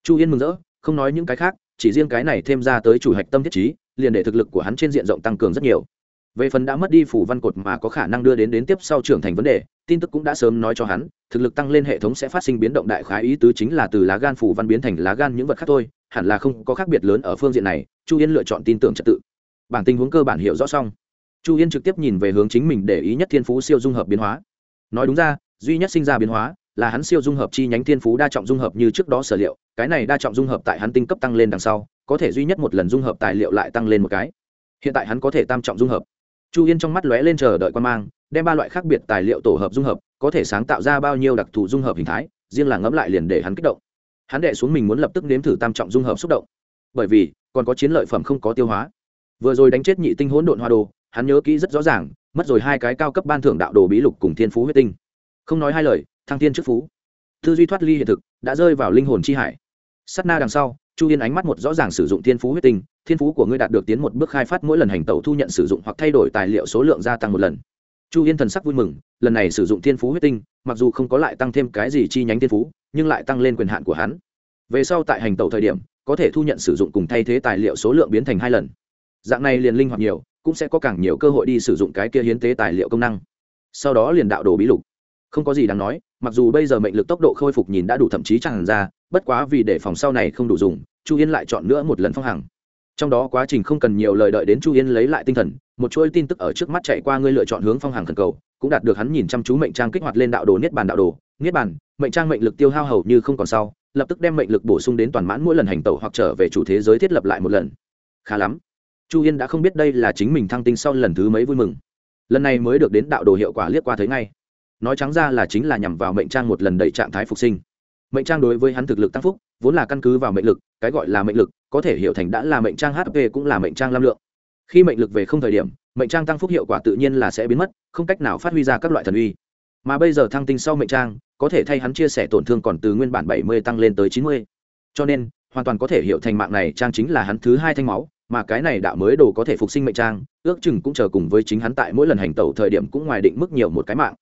chu yên mừng rỡ, không nói những cái khác, chỉ riêng cái này thêm ra tới chủ hạch tâm thiết trí, liền để thực lực của hắn trên diện rộng tăng cường rất nhiều. Về phần đã mất đi phủ văn cột mà có khả năng đưa đến đến tiếp sau trưởng thành vấn đề, tin tức cũng đã sớm nói cho hắn, thực lực tăng lên hệ thống sẽ phát sinh biến động đại khái ý tứ chính là từ lá gan phủ văn biến thành lá gan những vật khác thôi, hẳn là không có khác biệt lớn ở phương diện này, chu yên lựa chọn tin tưởng trật tự. Bản tình huống cơ bản hiểu rõ xong. Chu yên trực tiếp nhìn về hướng chính mình để ý nhất thiên phú siêu dung hợp biến hóa. Nói đúng ra, duy nhất sinh ra biến hóa là hắn siêu dung hợp chi nhánh thiên phú đa trọng dung hợp như trước đó sở liệu, cái này đa trọng dung hợp tại hắn tinh cấp tăng lên đằng sau, có thể duy nhất một lần dung hợp tài liệu lại tăng lên một cái. Hiện tại hắn có thể tam trọng dung hợp. Chu yên trong mắt lóe lên chờ đợi quan mang, đem ba loại khác biệt tài liệu tổ hợp dung hợp, có thể sáng tạo ra bao nhiêu đặc thù dung hợp hình thái, riêng là ngẫm lại liền để hắn kích động. Hắn đệ xuống mình muốn lập tức nếm thử tam trọng dung hợp xúc động. Bởi vì, còn có chiến lợi phẩm không có tiêu hóa. Vừa rồi đánh chết nhị tinh hỗn độn hoa đồ, hắn nhớ kỹ rất rõ ràng, mất rồi hai cái cao cấp ban thưởng đạo đồ bí lục cùng thiên phú huyết tinh. Không nói hai lời thăng thiên Chức phú. Tư duy thoát ly hiện thực đã rơi vào linh hồn chi hải. Sắt na đằng sau, chu yên ánh mắt một rõ ràng sử dụng thiên phú huyết tinh, thiên phú của ngươi đạt được tiến một bước khai phát mỗi lần hành tẩu thu nhận sử dụng hoặc thay đổi tài liệu số lượng gia tăng một lần. Chu yên thần sắc vui mừng, lần này sử dụng thiên phú huyết tinh, mặc dù không có lại tăng thêm cái gì chi nhánh thiên phú, nhưng lại tăng lên quyền hạn của hắn. Về sau tại hành tẩu thời điểm, có thể thu nhận sử dụng cùng thay thế tài liệu số lượng biến thành hai lần. Dạng này liền linh hoạt nhiều, cũng sẽ có càng nhiều cơ hội đi sử dụng cái kia hiến tế tài liệu công năng. Sau đó liền đạo đồ bí lục. Không có gì đáng nói mặc dù bây giờ mệnh lực tốc độ khôi phục nhìn đã đủ thậm chí chẳng ra, bất quá vì để phòng sau này không đủ dùng, chu yên lại chọn nữa một lần phong hằng. Trong đó quá trình không cần nhiều lời đợi đến chu yên lấy lại tinh thần, một chuỗi tin tức ở trước mắt chạy qua ngươi lựa chọn hướng phong hàng thần cầu, cũng đạt được hắn nhìn chăm chú mệnh trang kích hoạt lên đạo đồ niết bàn đạo đồ. Niết bàn, mệnh trang mệnh lực tiêu hao hầu như không còn sau, lập tức đem mệnh lực bổ sung đến toàn mãn mỗi lần hành tẩu hoặc trở về chủ thế giới thiết lập lại một lần. Khá lắm. Chu yên đã không biết đây là chính mình thăng tinh sau lần thứ mấy vui mừng. Lần này mới được đến đạo đồ hiệu quả liếc qua thấy ngay nói trắng ra là chính là nhằm vào mệnh trang một lần đẩy trạng thái phục sinh. Mệnh trang đối với hắn thực lực tăng phúc, vốn là căn cứ vào mệnh lực, cái gọi là mệnh lực, có thể hiểu thành đã là mệnh trang hp cũng là mệnh trang lam lượng. Khi mệnh lực về không thời điểm, mệnh trang tăng phúc hiệu quả tự nhiên là sẽ biến mất, không cách nào phát huy ra các loại thần uy. Mà bây giờ thăng tinh sau mệnh trang, có thể thay hắn chia sẻ tổn thương còn từ nguyên bản bảy mươi tăng lên tới chín mươi. Cho nên, hoàn toàn có thể hiểu thành mạng này trang chính là hắn thứ hai thanh máu, mà cái này đạo mới đồ có thể phục sinh mệnh trang, ước chừng cũng chờ cùng với chính hắn tại mỗi lần hành tẩu thời điểm cũng ngoài định mức nhiều một cái mạng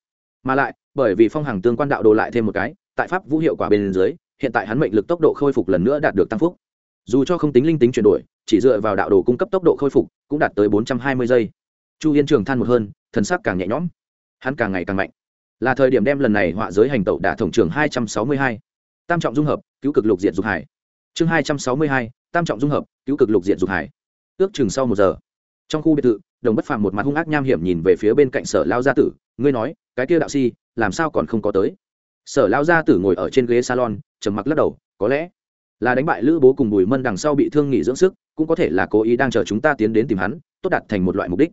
mà lại, bởi vì phong hàng tương quan đạo đồ lại thêm một cái, tại pháp vũ hiệu quả bên dưới, hiện tại hắn mệnh lực tốc độ khôi phục lần nữa đạt được tăng phúc. Dù cho không tính linh tính chuyển đổi, chỉ dựa vào đạo đồ cung cấp tốc độ khôi phục, cũng đạt tới bốn trăm hai mươi giây. Chu yên trường than một hơn, thần sắc càng nhẹ nhõm. Hắn càng ngày càng mạnh. Là thời điểm đem lần này họa giới hành tẩu đả tổng trường hai trăm sáu mươi hai. Tam trọng dung hợp, cứu cực lục diện dục hải. Chương hai trăm sáu mươi hai, tam trọng dung hợp, cứu cực lục diện dục hải. Ước chừng sau một giờ. Trong khu biệt thự đồng bất phàm một mặt hung ác nham hiểm nhìn về phía bên cạnh sở lao gia tử, ngươi nói, cái kia đạo si, làm sao còn không có tới? Sở lao gia tử ngồi ở trên ghế salon, trầm mặc lắc đầu, có lẽ là đánh bại lữ bố cùng bùi mân đằng sau bị thương nghỉ dưỡng sức, cũng có thể là cố ý đang chờ chúng ta tiến đến tìm hắn, tốt đạt thành một loại mục đích.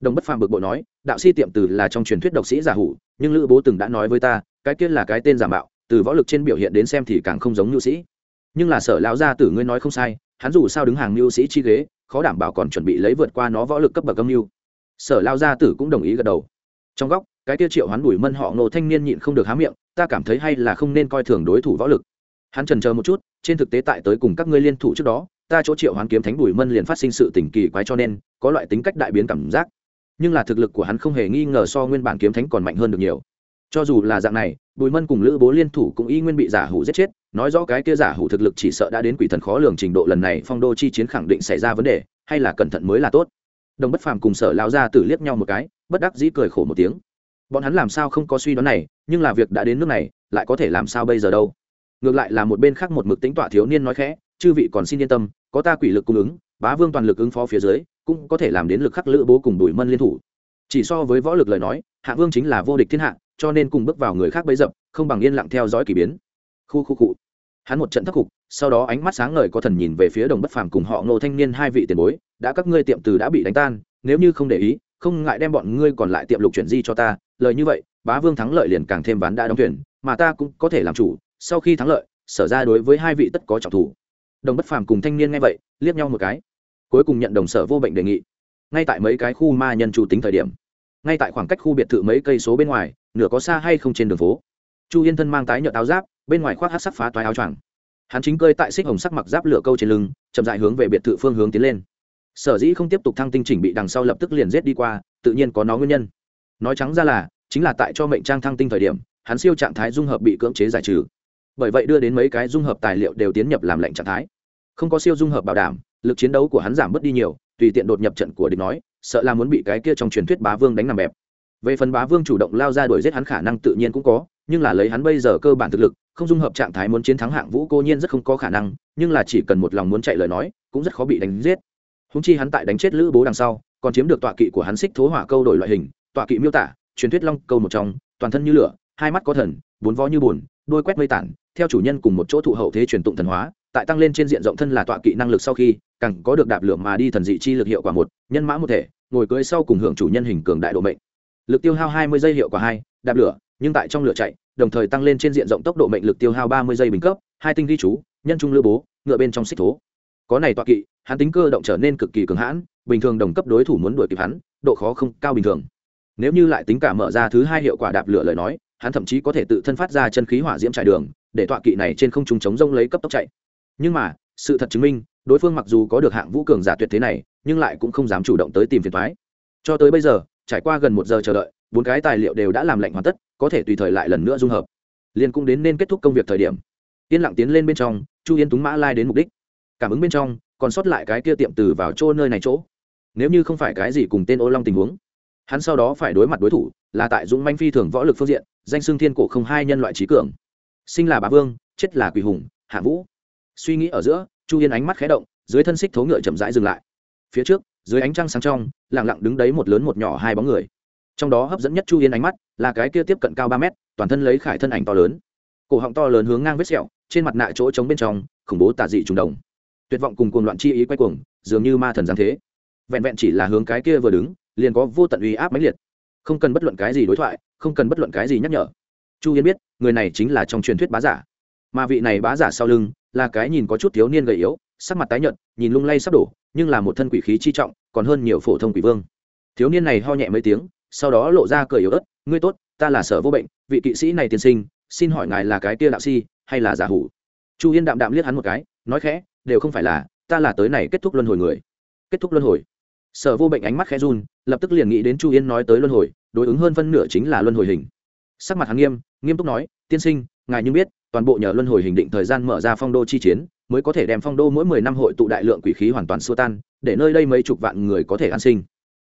Đồng bất phàm bực bội nói, đạo si tiệm từ là trong truyền thuyết độc sĩ giả hủ, nhưng lữ bố từng đã nói với ta, cái kia là cái tên giả mạo, từ võ lực trên biểu hiện đến xem thì càng không giống nhu sĩ. Nhưng là sở lão gia tử ngươi nói không sai hắn dù sao đứng hàng mưu sĩ chi ghế, khó đảm bảo còn chuẩn bị lấy vượt qua nó võ lực cấp bậc âm mưu. Sở lao gia tử cũng đồng ý gật đầu. Trong góc, cái kia triệu hoán đuổi mân họ nô thanh niên nhịn không được há miệng, ta cảm thấy hay là không nên coi thường đối thủ võ lực. Hắn trần chờ một chút, trên thực tế tại tới cùng các ngươi liên thủ trước đó, ta chỗ triệu hoán kiếm thánh đuổi mân liền phát sinh sự tình kỳ quái cho nên, có loại tính cách đại biến cảm giác. Nhưng là thực lực của hắn không hề nghi ngờ so nguyên bản kiếm thánh còn mạnh hơn được nhiều cho dù là dạng này, bùi mân cùng lữ bố liên thủ cũng y nguyên bị giả hủ giết chết, nói rõ cái kia giả hủ thực lực chỉ sợ đã đến quỷ thần khó lường trình độ lần này phong đô chi chiến khẳng định xảy ra vấn đề, hay là cẩn thận mới là tốt. Đồng bất phàm cùng sở lao ra tử liếc nhau một cái, bất đắc dĩ cười khổ một tiếng. Bọn hắn làm sao không có suy đoán này, nhưng là việc đã đến nước này, lại có thể làm sao bây giờ đâu? Ngược lại là một bên khác một mực tính tọa thiếu niên nói khẽ, chư vị còn xin yên tâm, có ta quỷ lực cung ứng, bá vương toàn lực ứng phó phía dưới, cũng có thể làm đến lực khắc lữ bố cùng đuổi mân liên thủ. Chỉ so với võ lực lời nói, hạ vương chính là vô địch thiên hạ cho nên cùng bước vào người khác bấy dập, không bằng yên lặng theo dõi k ỳ biến. Khu khu cụ hắn một trận thắc cục, sau đó ánh mắt sáng ngời có thần nhìn về phía đồng bất phàm cùng họ ngô thanh niên hai vị tiền bối, đã các ngươi tiệm từ đã bị đánh tan, nếu như không để ý, không ngại đem bọn ngươi còn lại tiệm lục chuyển di cho ta. Lời như vậy, bá vương thắng lợi liền càng thêm ván đã đóng thuyền, mà ta cũng có thể làm chủ, sau khi thắng lợi, sở ra đối với hai vị tất có trọng thủ. Đồng bất phàm cùng thanh niên nghe vậy, liếc nhau một cái. Cuối cùng nhận đồng sở vô bệnh đề nghị. Ngay tại mấy cái khu ma nhân chủ tính thời điểm, ngay tại khoảng cách khu biệt thự mấy cây số bên ngoài nửa có xa hay không trên đường phố. Chu yên thân mang tái nhợt áo giáp, bên ngoài khoác hát sắc phá toái áo choàng. Hắn chính cơi tại xích hồng sắc mặc giáp lửa câu trên lưng, chậm dại hướng về biệt thự phương hướng tiến lên. Sở dĩ không tiếp tục thăng tinh chỉnh bị đằng sau lập tức liền rết đi qua, tự nhiên có nó nguyên nhân. Nói trắng ra là, chính là tại cho mệnh trang thăng tinh thời điểm, hắn siêu trạng thái dung hợp bị cưỡng chế giải trừ. Bởi vậy đưa đến mấy cái dung hợp tài liệu đều tiến nhập làm lệnh trạng thái. Không có siêu dung hợp bảo đảm, lực chiến đấu của hắn giảm bớt đi nhiều, tùy tiện đột nhập trận của địch nói, sợ là muốn bị cái kia trong truyền thuyết bá vương đánh nằm bẹp về phần bá vương chủ động lao ra đuổi giết hắn khả năng tự nhiên cũng có, nhưng là lấy hắn bây giờ cơ bản thực lực, không dung hợp trạng thái muốn chiến thắng hạng vũ cô nhiên rất không có khả năng, nhưng là chỉ cần một lòng muốn chạy lời nói, cũng rất khó bị đánh giết. Húng chi hắn tại đánh chết lữ bố đằng sau, còn chiếm được tọa kỵ của hắn xích thố hỏa câu đổi loại hình, tọa kỵ miêu tả, truyền thuyết long câu một trong, toàn thân như lửa, hai mắt có thần, bốn vó như bùn, đôi quét mây tản, theo chủ nhân cùng một chỗ thụ hậu thế truyền tụng thần hóa, tại tăng lên trên diện rộng thân là tọa kỵ năng lực sau khi, càng có được đạp lửa mà đi thần dị chi lực hiệu quả một, nhân mã một thể, ngồi cưới sau cùng hưởng chủ nhân hình cường đại độ mệnh lực tiêu hao hai mươi giây hiệu quả hai, đạp lửa, nhưng tại trong lửa chạy, đồng thời tăng lên trên diện rộng tốc độ mệnh lực tiêu hao ba mươi giây bình cấp, hai tinh ghi chú, nhân trung lưu bố, ngựa bên trong xích thố. Có này tọa kỵ, hắn tính cơ động trở nên cực kỳ cường hãn, bình thường đồng cấp đối thủ muốn đuổi kịp hắn, độ khó không cao bình thường. Nếu như lại tính cả mở ra thứ hai hiệu quả đạp lửa lời nói, hắn thậm chí có thể tự thân phát ra chân khí hỏa diễm trải đường, để tọa kỵ này trên không trung chống rông lấy cấp tốc chạy. Nhưng mà, sự thật chứng minh, đối phương mặc dù có được hạng vũ cường giả tuyệt thế này, nhưng lại cũng không dám chủ động tới tìm phiền thoái cho tới bây giờ trải qua gần một giờ chờ đợi, bốn cái tài liệu đều đã làm lạnh hoàn tất, có thể tùy thời lại lần nữa dung hợp. Liên cũng đến nên kết thúc công việc thời điểm. Yên lặng tiến lên bên trong, chu yên túng mã lai đến mục đích. Cảm ứng bên trong, còn sót lại cái kia tiệm từ vào chỗ nơi này chỗ. Nếu như không phải cái gì cùng tên ô long tình huống, hắn sau đó phải đối mặt đối thủ là tại dũng manh phi thường võ lực phương diện, danh xương thiên cổ không hai nhân loại trí cường. Sinh là bá vương, chết là quỳ hùng, hạ vũ. Suy nghĩ ở giữa, chu yên ánh mắt khé động, dưới thân xích thố ngựa chậm rãi dừng lại. Phía trước dưới ánh trăng sáng trong lẳng lặng đứng đấy một lớn một nhỏ hai bóng người. Trong đó hấp dẫn nhất chu yên ánh mắt là cái kia tiếp cận cao ba mét, toàn thân lấy khải thân ảnh to lớn. Cổ họng to lớn hướng ngang vết sẹo, trên mặt nạ chỗ trống bên trong, khủng bố tà dị trùng đồng. Tuyệt vọng cùng cuồng loạn chi ý quay cuồng, dường như ma thần giáng thế. Vẹn vẹn chỉ là hướng cái kia vừa đứng, liền có vô tận uy áp mãnh liệt. Không cần bất luận cái gì đối thoại, không cần bất luận cái gì nhắc nhở. Chu yên biết, người này chính là trong truyền thuyết bá giả. Mà vị này bá giả sau lưng là cái nhìn có chút thiếu niên gầy yếu sắc mặt tái nhợt, nhìn lung lay sắp đổ, nhưng là một thân quỷ khí chi trọng, còn hơn nhiều phổ thông quỷ vương. Thiếu niên này ho nhẹ mấy tiếng, sau đó lộ ra cười yếu ớt, ngươi tốt, ta là sở vô bệnh, vị kỵ sĩ này tiên sinh, xin hỏi ngài là cái tia đạo si, hay là giả hủ? Chu yên đạm đạm liếc hắn một cái, nói khẽ, đều không phải là, ta là tới này kết thúc luân hồi người. Kết thúc luân hồi. Sở vô bệnh ánh mắt khẽ run, lập tức liền nghĩ đến chu yên nói tới luân hồi, đối ứng hơn phân nửa chính là luân hồi hình. Sắc mặt hắn nghiêm nghiêm túc nói, tiên sinh, ngài như biết, toàn bộ nhờ luân hồi hình định thời gian mở ra phong đô chi chiến mới có thể đem phong đô mỗi mười năm hội tụ đại lượng quỷ khí hoàn toàn xua tan, để nơi đây mấy chục vạn người có thể an sinh.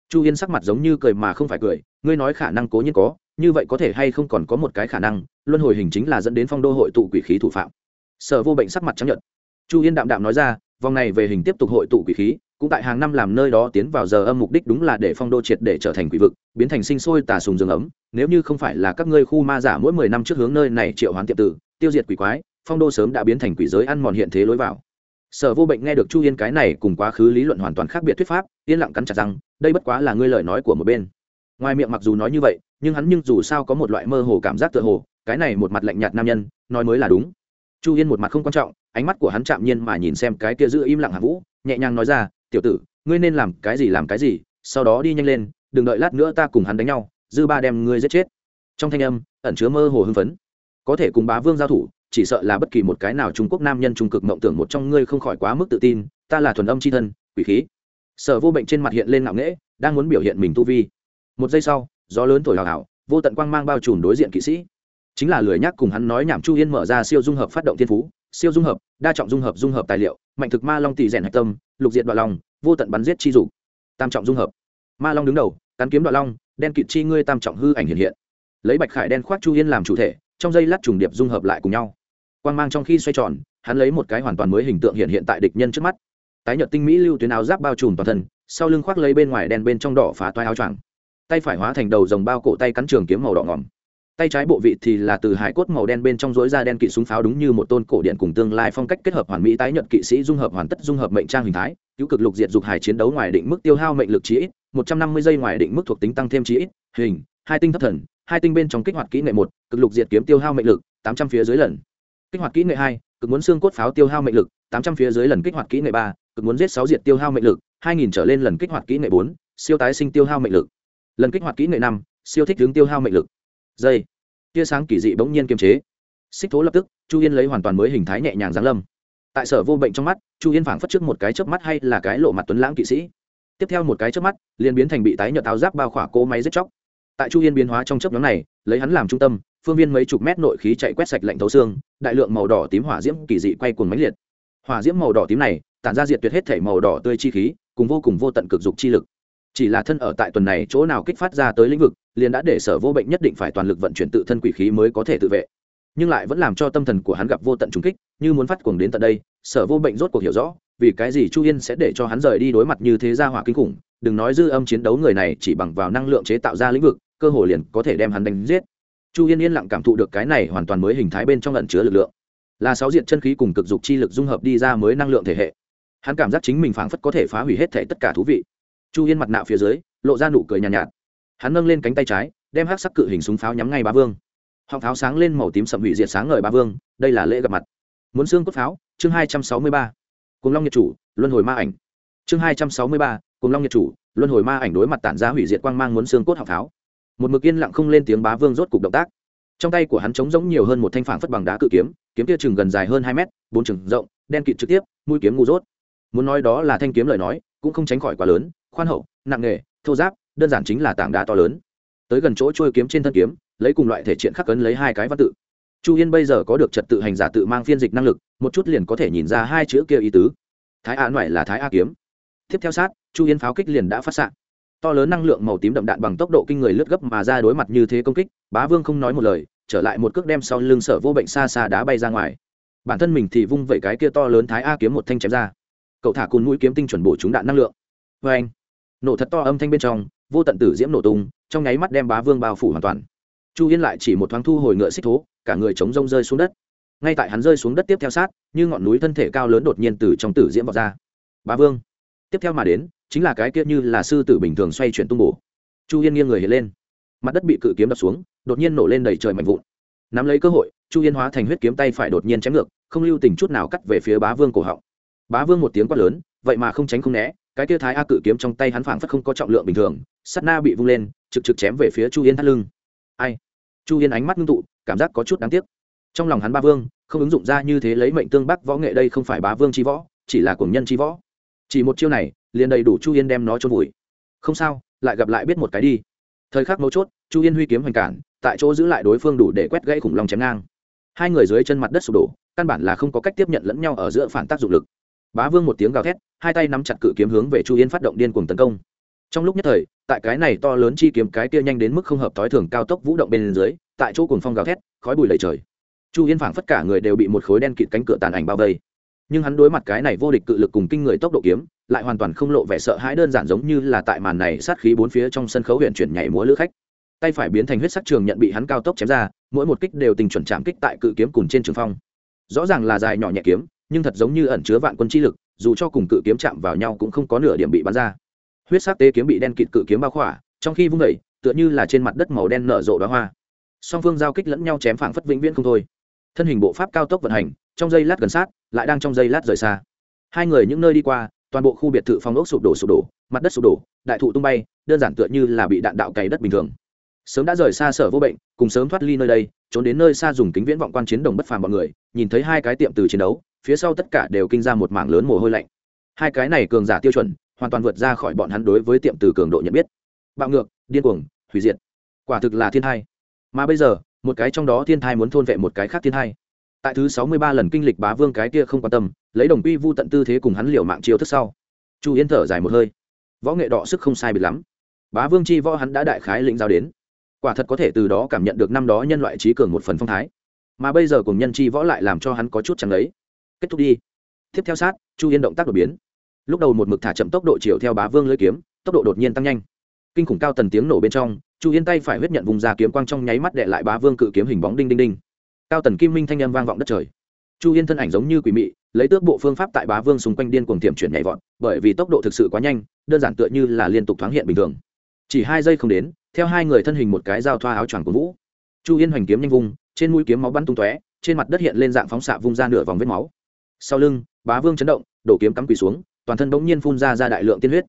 Chu yên sắc mặt giống như cười mà không phải cười, ngươi nói khả năng cố nhiên có, như vậy có thể hay không còn có một cái khả năng, luân hồi hình chính là dẫn đến phong đô hội tụ quỷ khí thủ phạm. Sở vô bệnh sắc mặt chấp nhận chu yên đạm đạm nói ra, vòng này về hình tiếp tục hội tụ quỷ khí, cũng tại hàng năm làm nơi đó tiến vào giờ âm mục đích đúng là để phong đô triệt để trở thành quỷ vực, biến thành sinh sôi tà sùng rừng ấm, nếu như không phải là các ngươi khu ma giả mỗi mười năm trước hướng nơi này triệu hoán tiệm tử, tiêu diệt quỷ quái phong đô sớm đã biến thành quỷ giới ăn mòn hiện thế lối vào. Sở vô bệnh nghe được chu yên cái này cùng quá khứ lý luận hoàn toàn khác biệt thuyết pháp, yên lặng cắn chặt rằng đây bất quá là ngươi lời nói của một bên. Ngoài miệng mặc dù nói như vậy, nhưng hắn nhưng dù sao có một loại mơ hồ cảm giác tựa hồ, cái này một mặt lạnh nhạt nam nhân, nói mới là đúng. Chu yên một mặt không quan trọng, ánh mắt của hắn chạm nhiên mà nhìn xem cái kia giữ im lặng hạ vũ, nhẹ nhàng nói ra, tiểu tử, ngươi nên làm cái gì làm cái gì, sau đó đi nhanh lên, đừng đợi lát nữa ta cùng hắn đánh nhau, dư ba đem ngươi giết chết. Trong thanh âm, ẩn chứa mơ hồ hưng phấn. Có thể cùng bá vương giao thủ chỉ sợ là bất kỳ một cái nào trung quốc nam nhân trung cực mộng tưởng một trong ngươi không khỏi quá mức tự tin, ta là thuần âm c h i thân, quỷ khí. Sở vô bệnh trên mặt hiện lên ngạo nghễ, đang muốn biểu hiện mình tu vi. Một giây sau, gió lớn thổi hào hào, vô tận quang mang bao trùm đối diện kỵ sĩ. Chính là lười nhắc cùng hắn nói nhảm chu yên mở ra siêu dung hợp phát động thiên phú, siêu dung hợp, đa trọng dung hợp dung hợp tài liệu, mạnh thực ma long tỷ rèn hạch tâm, lục diện đoạn long, vô tận bắn giết chi dục. Tam trọng dung hợp. Ma long đứng đầu, cắn kiếm đoạn long, đen kịt chi ngươi tam trọng hư ảnh hiện hiện. Lấy bạch khải đen khoác chu yên làm chủ thể, trong dây lát trùng điệp dung hợp lại cùng nhau quang mang trong khi xoay tròn, hắn lấy một cái hoàn toàn mới hình tượng hiện hiện tại địch nhân trước mắt. Tái nhợt tinh mỹ lưu tuyến áo giáp bao trùm toàn thân, sau lưng khoác lấy bên ngoài đen bên trong đỏ phá toai áo choàng. Tay phải hóa thành đầu dòng bao cổ tay cắn trường kiếm màu đỏ ngỏm. Tay trái bộ vị thì là từ hải cốt màu đen bên trong rối ra đen kỵ súng pháo đúng như một tôn cổ điện cùng tương lai phong cách kết hợp hoàn mỹ tái nhợt kỵ sĩ dung hợp hoàn tất dung hợp mệnh trang hình thái, cứu cực lục diệt dục hải chiến đấu ngoài định mức tiêu hao mệnh lực chí ít, một trăm năm mươi giây ngoài định mức thuộc tính tăng thêm chí ít, hình, hai tinh thất thần, hai tinh bên trong kích hoạt kỹ nghệ một, cực lục diệt kiếm tiêu hao mệnh lực tám trăm phía dưới lần kích hoạt kỹ nghệ hai, cực muốn xương cốt pháo tiêu hao mệnh lực, tám trăm phía dưới lần kích hoạt kỹ nghệ ba, cực muốn giết sáu diệt tiêu hao mệnh lực, hai nghìn trở lên lần kích hoạt kỹ nghệ bốn, siêu tái sinh tiêu hao mệnh lực. Lần kích hoạt kỹ nghệ năm, siêu thích hướng tiêu hao mệnh lực. Dây tia sáng kỳ dị bỗng nhiên kiềm chế. Xích thố lập tức, chu yên lấy hoàn toàn mới hình thái nhẹ nhàng giáng lâm. Tại sở vô bệnh trong mắt, chu yên phảng phất trước một cái chớp mắt hay là cái lộ mặt tuấn lãng kỵ sĩ. Tiếp theo một cái chớp mắt, liền biến thành bị tái nhợt áo giáp bao khỏa cỗ máy giết chóc. Tại chu yên biến hóa trong chớp nhóm này, lấy hắn làm trung tâm phương viên mấy chục mét nội khí chạy quét sạch lạnh thấu xương, đại lượng màu đỏ tím hỏa diễm kỳ dị quay cuồng mãnh liệt. Hỏa diễm màu đỏ tím này, tản ra diệt tuyệt hết thể màu đỏ tươi chi khí, cùng vô cùng vô tận cực dục chi lực. Chỉ là thân ở tại tuần này chỗ nào kích phát ra tới lĩnh vực, liền đã để sở vô bệnh nhất định phải toàn lực vận chuyển tự thân quỷ khí mới có thể tự vệ. Nhưng lại vẫn làm cho tâm thần của hắn gặp vô tận trùng kích, như muốn phát cuồng đến tận đây, sở vô bệnh rốt cuộc hiểu rõ, vì cái gì chu yên sẽ để cho hắn rời đi đối mặt như thế ra hỏa kinh khủng, đừng nói dư âm chiến đấu người này chỉ bằng vào năng lượng chế tạo ra lĩnh vực, cơ hồ liền có thể đem hắn đánh giết chu yên yên lặng cảm thụ được cái này hoàn toàn mới hình thái bên trong lẩn chứa lực lượng. Là sáu diện chân khí cùng cực dục chi lực dung hợp đi ra mới năng lượng thể hệ. Hắn cảm giác chính mình phảng phất có thể phá hủy hết thể tất cả thú vị. Chu yên mặt nạ phía dưới lộ ra nụ cười nhàn nhạt, nhạt. Hắn nâng lên cánh tay trái đem hát sắc cự hình súng pháo nhắm ngay ba vương. Họng pháo sáng lên màu tím sậm hủy diệt sáng ngời ba vương đây là lễ gặp mặt. Muốn xương cốt pháo chương hai trăm sáu mươi ba. Cùng long nhật chủ luân hồi ma ảnh. Chương hai trăm sáu mươi ba cùng long nhật chủ luân hồi ma ảnh đối mặt tản ra hủy diệt quang mang muốn xương cốt họng pháo một mực yên lặng không lên tiếng bá vương rốt cục động tác. Trong tay của hắn trống giống nhiều hơn một thanh phản phất bằng đá cự kiếm kiếm kia chừng gần dài hơn hai mét, bốn chừng rộng, đen kịt trực tiếp, mũi kiếm ngu rốt muốn nói đó là thanh kiếm lời nói, cũng không tránh khỏi quá lớn, khoan hậu, nặng nghề, thô giáp, đơn giản chính là tảng đá to lớn. Tới gần chỗ trôi kiếm trên thân kiếm, lấy cùng loại thể triện khắc cấn lấy hai cái văn tự. Chu yên bây giờ có được trật tự hành giả tự mang phiên dịch năng lực, một chút liền có thể nhìn ra hai chữ kia ý tứ. Thái a ngoại là thái a kiếm. Tiếp theo sát, chu yên pháo kích liền đã phát s to lớn năng lượng màu tím đậm đạn bằng tốc độ kinh người lướt gấp mà ra đối mặt như thế công kích, bá vương không nói một lời, trở lại một cước đem sau lưng sở vô bệnh xa xa đá bay ra ngoài. Bản thân mình thì vung vẩy cái kia to lớn thái a kiếm một thanh chém ra. Cậu thả cùn mũi kiếm tinh chuẩn bổ chúng đạn năng lượng. Vê anh nổ thật to âm thanh bên trong, vô tận tử diễm nổ tung, trong nháy mắt đem bá vương bao phủ hoàn toàn. Chu yên lại chỉ một thoáng thu hồi ngựa xích thố, cả người chống rông rơi xuống đất. Ngay tại hắn rơi xuống đất tiếp theo sát, như ngọn núi thân thể cao lớn đột nhiên từ trong tử diễm vọt ra. Bá vương! Tiếp theo mà đến chính là cái kia như là sư tử bình thường xoay chuyển tung bổ. Chu yên nghiêng người hiện lên. Mặt đất bị cự kiếm đập xuống, đột nhiên nổ lên đầy trời mạnh vụn. Nắm lấy cơ hội, chu yên hóa thành huyết kiếm tay phải đột nhiên chém ngược, không lưu tình chút nào cắt về phía bá vương cổ họng. Bá vương một tiếng quát lớn, vậy mà không tránh không né, cái kia thái a cự kiếm trong tay hắn phảng phất không có trọng lượng bình thường sắt na bị vung lên, trực trực chém về phía chu yên thắt lưng. Ai? Chu yên ánh mắt ngưng tụ, cảm giác có chút đáng tiếc. Trong lòng hắn ba vương, không ứng dụng ra như thế lấy mệnh tương bắc võ nghệ đây không phải bá vương chi võ, chỉ là cuồng nhân chi võ. Chỉ một chiêu này liền đầy đủ chu yên đem nó trôn vùi. Không sao, lại gặp lại biết một cái đi. Thời khắc mấu chốt, chu yên huy kiếm hoành cản, tại chỗ giữ lại đối phương đủ để quét gãy khủng long chém ngang. Hai người dưới chân mặt đất sụp đổ, căn bản là không có cách tiếp nhận lẫn nhau ở giữa phản tác dụng lực. Bá vương một tiếng gào thét, hai tay nắm chặt cự kiếm hướng về chu yên phát động điên cuồng tấn công. Trong lúc nhất thời, tại cái này to lớn chi kiếm cái kia nhanh đến mức không hợp thói thường cao tốc vũ động bên dưới, tại chỗ cuồng phong gào thét, khói bụi lầy trời. Chu yên phảng phất cả người đều bị một khối đen kịt cánh cửa tàn ảnh bao vây nhưng hắn đối mặt cái này vô địch cự lực cùng kinh người tốc độ kiếm, lại hoàn toàn không lộ vẻ sợ hãi đơn giản giống như là tại màn này sát khí bốn phía trong sân khấu huyện chuyển nhảy múa lữ khách. Tay phải biến thành huyết sắc trường nhận bị hắn cao tốc chém ra, mỗi một kích đều tình chuẩn chạm kích tại cự kiếm cùng trên trường phong. Rõ ràng là dài nhỏ nhẹ kiếm, nhưng thật giống như ẩn chứa vạn quân chi lực, dù cho cùng cự kiếm chạm vào nhau cũng không có nửa điểm bị bắn ra. Huyết sắc tế kiếm bị đen kịt cự kiếm bao khỏa, trong khi vung đẩy tựa như là trên mặt đất màu đen nở rộ đóa hoa. Song phương giao kích lẫn nhau chém phảng phất vĩnh viễn không thôi. Thân hình bộ pháp cao tốc vận hành trong giây lát gần sát, lại đang trong giây lát rời xa. Hai người những nơi đi qua, toàn bộ khu biệt thự phong ốc sụp đổ sụp đổ, mặt đất sụp đổ, đại thụ tung bay, đơn giản tựa như là bị đạn đạo cày đất bình thường. Sớm đã rời xa sở vô bệnh, cùng sớm thoát ly nơi đây, trốn đến nơi xa dùng kính viễn vọng quan chiến đồng bất phàm bọn người, nhìn thấy hai cái tiệm từ chiến đấu, phía sau tất cả đều kinh ra một mảng lớn mồ hôi lạnh. Hai cái này cường giả tiêu chuẩn, hoàn toàn vượt ra khỏi bọn hắn đối với tiệm từ cường độ nhận biết. Bạo ngược, điên cuồng, hủy diệt. Quả thực là thiên thai. Mà bây giờ, một cái trong đó thiên thai muốn thôn vệ một cái khác thiên thai tại thứ sáu mươi ba lần kinh lịch bá vương cái kia không quan tâm, lấy đồng quy vu tận tư thế cùng hắn liều mạng chiêu thức sau. Chu yên thở dài một hơi. Võ nghệ đọ sức không sai biệt lắm. Bá vương chi võ hắn đã đại khái lĩnh giao đến. Quả thật có thể từ đó cảm nhận được năm đó nhân loại trí cường một phần phong thái. Mà bây giờ cùng nhân chi võ lại làm cho hắn có chút chẳng lấy kết thúc đi. Tiếp theo sát, chu yên động tác đột biến. Lúc đầu một mực thả chậm tốc độ chiều theo bá vương lưỡi kiếm, tốc độ đột nhiên tăng nhanh. Kinh khủng cao tần tiếng nổ bên trong, chu yên tay phải huyết nhận vùng ra kiếm quang trong nháy mắt đệ lại bá vương cự kiếm hình bóng đinh đinh đinh cao tần kim minh thanh â m vang vọng đất trời. Chu yên thân ảnh giống như quỷ mị, lấy tước bộ phương pháp tại bá vương xung quanh điên cuồng tiệm chuyển nhảy vọt, bởi vì tốc độ thực sự quá nhanh, đơn giản tựa như là liên tục thoáng hiện bình thường. Chỉ hai giây không đến, theo hai người thân hình một cái dao thoa áo choàng của vũ. Chu yên hoành kiếm nhanh vung, trên mũi kiếm máu bắn tung tóe, trên mặt đất hiện lên dạng phóng xạ vung ra nửa vòng vết máu. Sau lưng, bá vương chấn động, đổ kiếm cắm quỳ xuống, toàn thân bỗng nhiên phun ra ra đại lượng tiên huyết.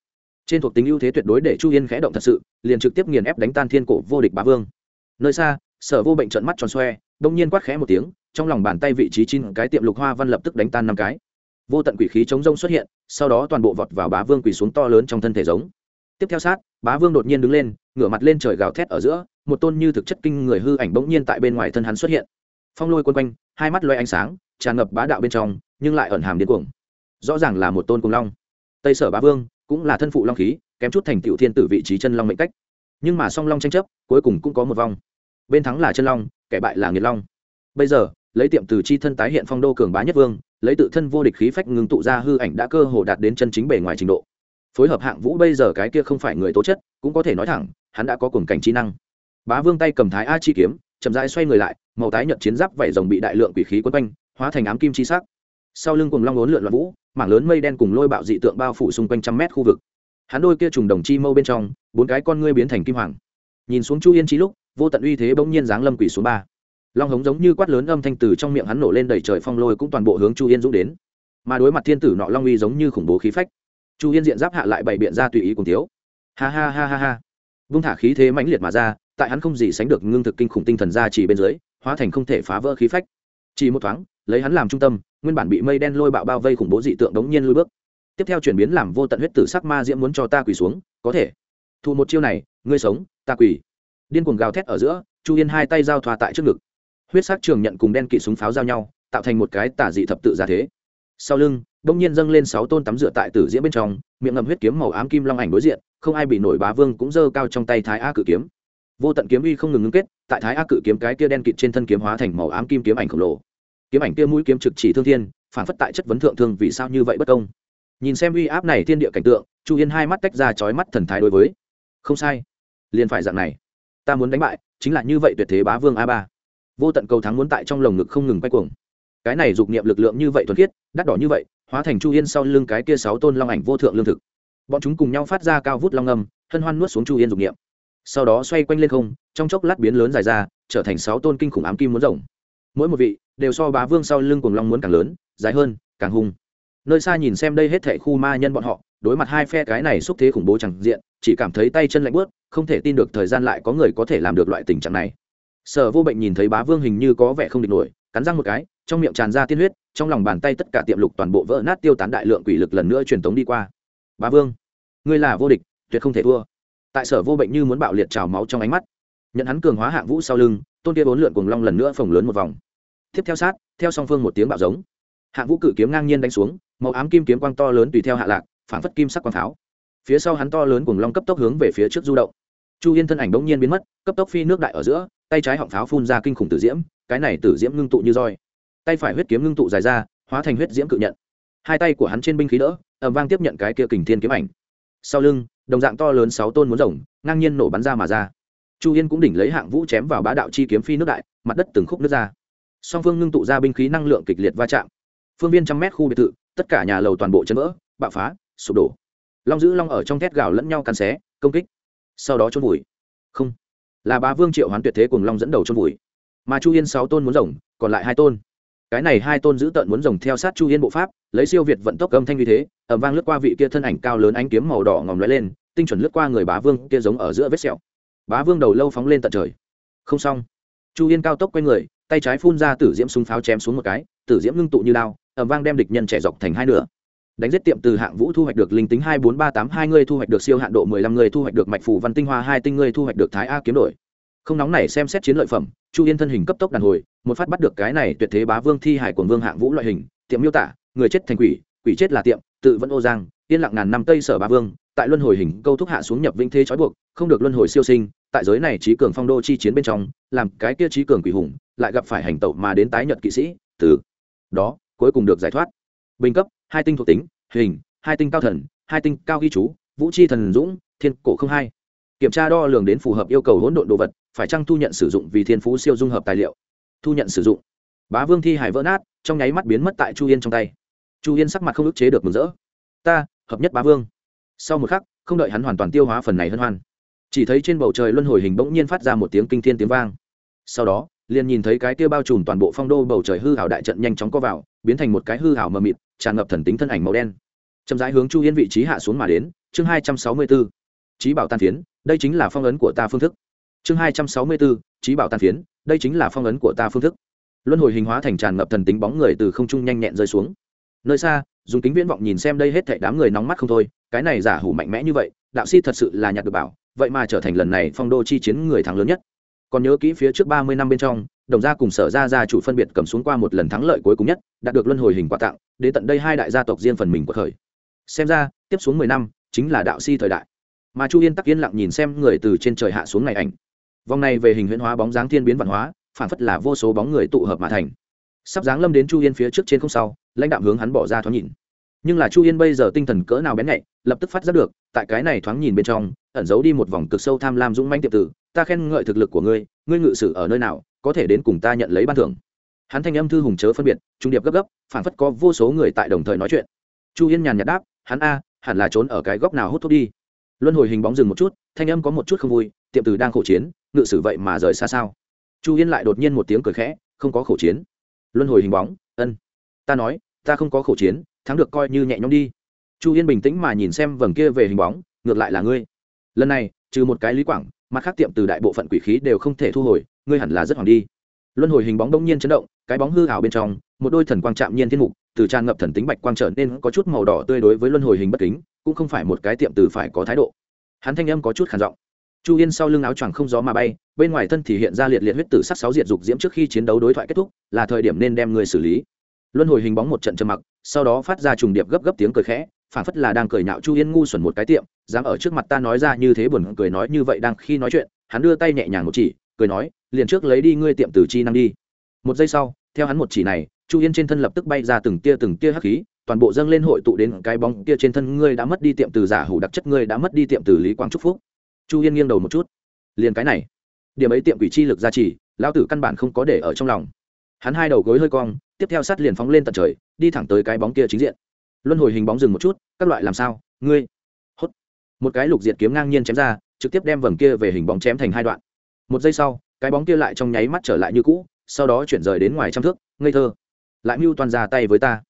Trên thuộc tính ưu thế tuyệt đối để chu yên khẽ động thật sự, liền trực tiếp nghiền ép đánh tan thiên cổ vô địch bá vương. Nơi xa, sở vô bệnh trận mắt tròn xoe đông nhiên quát khẽ một tiếng, trong lòng bàn tay vị trí chín cái tiệm lục hoa văn lập tức đánh tan năm cái. Vô tận quỷ khí chống rông xuất hiện, sau đó toàn bộ vọt vào bá vương quỳ xuống to lớn trong thân thể giống. Tiếp theo sát, bá vương đột nhiên đứng lên, ngửa mặt lên trời gào thét ở giữa, một tôn như thực chất kinh người hư ảnh bỗng nhiên tại bên ngoài thân hắn xuất hiện. Phong lôi quân quanh, hai mắt loay ánh sáng, tràn ngập bá đạo bên trong, nhưng lại ẩn hàm điên cuồng. Rõ ràng là một tôn cùng long. Tây sở bá vương, cũng là thân phụ long khí, kém chút thành tiểu thiên tử vị trí chân long mệnh cách. Nhưng mà song long tranh chấp, cuối cùng cũng có một vong bên thắng là chân long, kẻ bại là nghiệt long. Bây giờ, lấy tiệm từ chi thân tái hiện phong đô cường bá nhất vương, lấy tự thân vô địch khí phách ngưng tụ ra hư ảnh đã cơ hồ đạt đến chân chính bề ngoài trình độ. Phối hợp hạng vũ bây giờ cái kia không phải người tố chất, cũng có thể nói thẳng, hắn đã có cùng cảnh trí năng. Bá vương tay cầm thái a chi kiếm, chậm rãi xoay người lại, màu tái nhợt chiến giáp vảy rồng bị đại lượng quỷ khí quấn quanh, hóa thành ám kim chi sắc. Sau lưng cùng long ốn lượn loạn vũ, mảng lớn mây đen cùng lôi bạo dị tượng bao phủ xung quanh trăm mét khu vực. Hắn đôi kia trùng đồng chi mâu bên trong, bốn cái con ngươi biến thành kim hoàng. Nhìn xuống chu yên trí lúc vô tận uy thế bỗng nhiên giáng lâm quỷ xuống ba. Long hống giống như quát lớn âm thanh từ trong miệng hắn nổ lên, đầy trời phong lôi cũng toàn bộ hướng chu yên dũng đến. Mà đối mặt thiên tử nọ long uy giống như khủng bố khí phách, chu yên diện giáp hạ lại bày biện ra tùy ý cùng thiếu. Ha ha ha ha ha. Vung thả khí thế mãnh liệt mà ra, tại hắn không gì sánh được ngưng thực kinh khủng tinh thần ra chỉ bên dưới, hóa thành không thể phá vỡ khí phách. Chỉ một thoáng, lấy hắn làm trung tâm, nguyên bản bị mây đen lôi bạo bao vây khủng bố dị tượng đống nhiên lui bước. Tiếp theo chuyển biến làm vô tận huyết tử sắc ma diễm muốn cho ta quỳ xuống, có thể. Thụ một chiêu này, ngươi sống, ta quỳ điên cuồng gào thét ở giữa, chu yên hai tay giao thoa tại trước ngực. Huyết sắc trường nhận cùng đen kỵ súng pháo giao nhau, tạo thành một cái tả dị thập tự ra thế. Sau lưng đông nhiên dâng lên sáu tôn tắm rửa tại tử diễm bên trong, miệng ngầm huyết kiếm màu ám kim long ảnh đối diện, không ai bị nổi bá vương cũng giơ cao trong tay thái a cự kiếm. Vô tận kiếm uy không ngừng ngưng kết, tại thái a cự kiếm cái kia đen kịt trên thân kiếm hóa thành màu ám kim kiếm ảnh khổng lồ. Kiếm ảnh kia mũi kiếm trực chỉ thương thiên, phản phất tại chất vấn thượng thương vì sao như vậy bất công. Nhìn xem uy áp này thiên địa cảnh tượng, chu yên hai mắt tách ra chói mắt thần thái đối với. Không sai, liền phải dạng này ta muốn đánh bại, chính là như vậy tuyệt thế bá vương a ba. Vô tận cầu thắng muốn tại trong lồng ngực không ngừng quay cuồng. Cái này dục niệm lực lượng như vậy thuần khiết, đắt đỏ như vậy, hóa thành chu yên sau lưng cái kia sáu tôn long ảnh vô thượng lương thực. Bọn chúng cùng nhau phát ra cao vút long âm, hân hoan nuốt xuống chu yên dục niệm. Sau đó xoay quanh lên không, trong chốc lát biến lớn dài ra, trở thành sáu tôn kinh khủng ám kim muốn rồng. Mỗi một vị đều so bá vương sau lưng cùng long muốn càng lớn, dài hơn, càng hung nơi xa nhìn xem đây hết thệ khu ma nhân bọn họ đối mặt hai phe cái này xúc thế khủng bố chẳng diện, chỉ cảm thấy tay chân lạnh bớt không thể tin được thời gian lại có người có thể làm được loại tình trạng này. Sở vô bệnh nhìn thấy bá vương hình như có vẻ không địch nổi, cắn răng một cái, trong miệng tràn ra tiên huyết, trong lòng bàn tay tất cả tiệm lục toàn bộ vỡ nát tiêu tán đại lượng quỷ lực lần nữa truyền tống đi qua. Bá vương, ngươi là vô địch, tuyệt không thể thua. Tại sở vô bệnh như muốn bạo liệt trào máu trong ánh mắt, nhận hắn cường hóa hạng vũ sau lưng, tôn kia bốn lượn cùng long lần nữa phồng lớn một vòng. Tiếp theo sát, theo song phương một tiếng bạo giống. Hạng vũ cự kiếm ngang nhiên đánh xuống, màu ám kim kiếm quang to lớn tùy theo hạ lạc phản phất kim sắc quang pháo. Phía sau hắn to lớn cùng long cấp tốc hướng về phía trước du động. Chu yên thân ảnh bỗng nhiên biến mất, cấp tốc phi nước đại ở giữa, tay trái họng pháo phun ra kinh khủng tử diễm, cái này tử diễm ngưng tụ như roi. Tay phải huyết kiếm ngưng tụ dài ra, hóa thành huyết diễm cự nhận. Hai tay của hắn trên binh khí đỡ ẩm vang tiếp nhận cái kia kình thiên kiếm ảnh. Sau lưng, đồng dạng to lớn sáu tôn muốn rồng, ngang nhiên nổ bắn ra mà ra. Chu yên cũng đỉnh lấy hạng vũ chém vào bá đạo chi kiếm phi nước đại, mặt đất từng khúc nước ra. Song phương ngưng tụ ra binh khí năng lượng kịch liệt va chạm. Phương viên trăm mét khu biệt thự, tất cả nhà lầu toàn bộ chấn vỡ, bạo phá sụp đổ. Long giữ long ở trong thét gào lẫn nhau cắn xé, công kích. Sau đó trôn vùi. Không. Là bá vương triệu hoán tuyệt thế cùng long dẫn đầu trôn vùi. Mà chu yên sáu tôn muốn rồng, còn lại hai tôn. Cái này hai tôn giữ tận muốn rồng theo sát chu yên bộ pháp, lấy siêu việt vận tốc âm thanh như thế ẩm vang lướt qua vị kia thân ảnh cao lớn ánh kiếm màu đỏ ngòm lóe lên, tinh chuẩn lướt qua người bá vương kia giống ở giữa vết sẹo. Bá vương đầu lâu phóng lên tận trời. Không xong. Chu yên cao tốc q u a người, tay trái phun ra tử diễm súng pháo chém xuống một cái, tử diễm ngưng tụ như lao ẩm vang đem địch nhân trẻ dọc thành hai nửa đánh giết tiệm từ hạng vũ thu hoạch được linh tính hai bốn ba tám hai người thu hoạch được siêu hạn độ mười lăm người thu hoạch được mạch phủ văn tinh hoa hai tinh người thu hoạch được thái a kiếm đổi. Không nóng này xem xét chiến lợi phẩm, chu yên thân hình cấp tốc đàn hồi, một phát bắt được cái này tuyệt thế bá vương thi hải của vương hạng vũ loại hình, tiệm miêu tả, người chết thành quỷ quỷ chết là tiệm, tự vẫn ô giang, yên lặng ngàn năm tây sở bá vương, tại luân hồi hình câu thúc hạ xuống nhập vĩnh thế trói buộc, không được luân hồi siêu sinh, tại giới này trí cường phong đô chi chiến bên trong, làm cái kia trí cường quỷ hùng, lại gặp phải hành tẩu mà đến tái nhật kỵ sĩ, từ đó, cuối cùng được giải thoát. Bình cấp hai tinh thuộc tính, hình, hai tinh cao thần, hai tinh cao ghi chú, vũ chi thần dũng, thiên cổ không hai. Kiểm tra đo lường đến phù hợp yêu cầu hỗn độn đồ vật, phải chăng thu nhận sử dụng vì thiên phú siêu dung hợp tài liệu? Thu nhận sử dụng. Bá vương thi hải vỡ nát, trong nháy mắt biến mất tại chu yên trong tay. Chu yên sắc mặt không ức chế được mừng rỡ. Ta, hợp nhất bá vương. Sau một khắc, không đợi hắn hoàn toàn tiêu hóa phần này hân hoan. Chỉ thấy trên bầu trời luân hồi hình bỗng nhiên phát ra một tiếng kinh thiên tiếng vang. Sau đó, liền nhìn thấy cái tiêu bao trùm toàn bộ phong đô bầu trời hư hảo đại trận nhanh chóng co vào, biến thành một cái hư hảo mờ mịt tràn ngập thần tính thân ảnh màu đen. Chậm rãi hướng chu yên vị trí hạ xuống mà đến, chương hai trăm sáu mươi bốn trí bảo tan phiến, đây chính là phong ấn của ta phương thức. Chương hai trăm sáu mươi bốn trí bảo tan phiến, đây chính là phong ấn của ta phương thức. Luân hồi hình hóa thành tràn ngập thần tính bóng người từ không trung nhanh nhẹn rơi xuống. Nơi xa, dùng kính viễn vọng nhìn xem đây hết thảy đám người nóng mắt không thôi, cái này giả hủ mạnh mẽ như vậy, đạo sĩ thật sự là nhặt được bảo, vậy mà trở thành lần này phong đô chi chiến người thắng lớn nhất. Còn nhớ kỹ phía trước ba mươi năm bên trong đồng gia cùng sở gia gia chủ phân biệt cầm xuống qua một lần thắng lợi cuối cùng nhất, đạt được luân hồi hình quà tặng đến tận đây hai đại gia tộc riêng phần mình của khởi xem ra, tiếp xuống mười năm, chính là đạo si thời đại. Mà chu yên tắc yên lặng nhìn xem người từ trên trời hạ xuống ngày ảnh. Vòng này về hình huyễn hóa bóng dáng thiên biến văn hóa, phản phất là vô số bóng người tụ hợp mà thành. Sắp dáng lâm đến chu yên phía trước trên không sau, lãnh đạo hướng hắn bỏ ra thoáng nhìn. Nhưng là chu yên bây giờ tinh thần cỡ nào bén nhạy, lập tức phát giác được, tại cái này thoáng nhìn bên trong, ẩn giấu đi một vòng cực sâu tham lam dũng manh tiệp tử ta khen ngợi thực lực của ngươi ngươi ngự sử ở nơi nào, có thể đến cùng ta nhận lấy ban thưởng. Hắn thanh âm thư hùng chớ phân biệt, trung điệp gấp gấp, phản phất có vô số người tại đồng thời nói chuyện. Chu yên nhàn nhạt đáp, hắn a, hẳn là trốn ở cái góc nào hút thuốc đi. Luân hồi hình bóng dừng một chút, thanh âm có một chút không vui, tiệm từ đang khổ chiến, ngự sử vậy mà rời xa sao? Chu yên lại đột nhiên một tiếng cười khẽ, không có khổ chiến. Luân hồi hình bóng, ân. Ta nói, ta không có khổ chiến, thắng được coi như nhẹ nhõm đi. Chu yên bình tĩnh mà nhìn xem vầng kia về hình bóng, ngược lại là ngươi. Lần này, trừ một cái lý quảng mặt khác tiệm từ đại bộ phận quỷ khí đều không thể thu hồi, ngươi hẳn là rất hoàng đi. Luân hồi hình bóng đông nhiên chấn động, cái bóng hư hảo bên trong, một đôi thần quang chạm nhiên thiên mục, từ tràn ngập thần tính bạch quang trở nên có chút màu đỏ tươi đối với luân hồi hình bất kính, cũng không phải một cái tiệm từ phải có thái độ. Hắn thanh âm có chút khản giọng. Chu yên sau lưng áo choàng không gió mà bay, bên ngoài thân thì hiện ra liệt liệt huyết tử sắc sáu diệt dục diễm trước khi chiến đấu đối thoại kết thúc, là thời điểm nên đem người xử lý. Luân hồi hình bóng một trận trầm mặc, sau đó phát ra trùng điệp gấp gấp tiếng cười khẽ phản phất là đang cười nhạo chu yên ngu xuẩn một cái tiệm, dám ở trước mặt ta nói ra như thế buồn cười nói như vậy đang khi nói chuyện, hắn đưa tay nhẹ nhàng một chỉ, cười nói, liền trước lấy đi ngươi tiệm từ chi năng đi. Một giây sau, theo hắn một chỉ này, chu yên trên thân lập tức bay ra từng tia từng tia hắc khí, toàn bộ dâng lên hội tụ đến cái bóng kia trên thân ngươi đã mất đi tiệm từ giả hủ đặc chất ngươi đã mất đi tiệm từ lý quang trúc phúc. Chu yên nghiêng đầu một chút. Liền cái này, điểm ấy tiệm quỷ chi lực gia trì, lão tử căn bản không có để ở trong lòng. Hắn hai đầu gối hơi cong, tiếp theo sát liền phóng lên tận trời, đi thẳng tới cái bóng kia chính diện. Luân hồi hình bóng dừng một chút các loại làm sao, ngươi, hốt. Một cái lục diệt kiếm ngang nhiên chém ra, trực tiếp đem vầng kia về hình bóng chém thành hai đoạn. Một giây sau, cái bóng kia lại trong nháy mắt trở lại như cũ, sau đó chuyển rời đến ngoài trăm thước, ngây thơ. Lại mưu toàn ra tay với ta.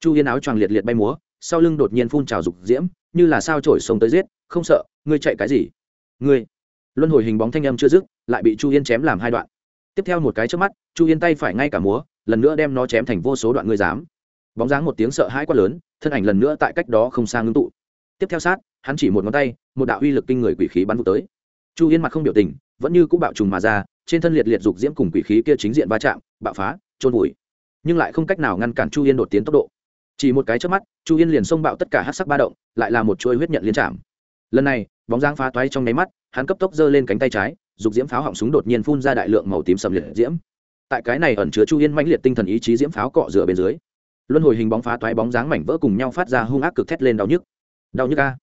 Chu yên áo choàng liệt liệt bay múa, sau lưng đột nhiên phun trào dục diễm, như là sao trổi sống tới giết, không sợ, ngươi chạy cái gì? Ngươi. Luân hồi hình bóng thanh âm chưa dứt, lại bị chu yên chém làm hai đoạn. Tiếp theo một cái trước mắt, chu yên tay phải ngay cả múa, lần nữa đem nó chém thành vô số đoạn ngươi dám bóng dáng một tiếng sợ hãi quá lớn, thân ảnh lần nữa tại cách đó không xa ngưng tụ. Tiếp theo sát, hắn chỉ một ngón tay, một đạo uy lực kinh người quỷ khí bắn vụ tới. Chu yên mặt không biểu tình, vẫn như cũng bạo trùng mà ra, trên thân liệt liệt dục diễm cùng quỷ khí kia chính diện va chạm, bạo phá trôn vùi. Nhưng lại không cách nào ngăn cản chu yên đột tiến tốc độ. Chỉ một cái trước mắt, chu yên liền xông bạo tất cả hát sắc ba động, lại là một chuỗi huyết nhận liên trạm lần này, bóng dáng phá toái trong nháy mắt, hắn cấp tốc giơ lên cánh tay trái, dục diễm pháo họng súng đột nhiên phun ra đại lượng màu tím sầm liệt diễm. Tại cái này ẩn chứa chu yên mãnh liệt tinh thần ý chí diễm pháo cọ rửa bên dưới luân hồi hình bóng phá toái bóng dáng mảnh vỡ cùng nhau phát ra hung ác cực thét lên đau nhức. Đau nhức a.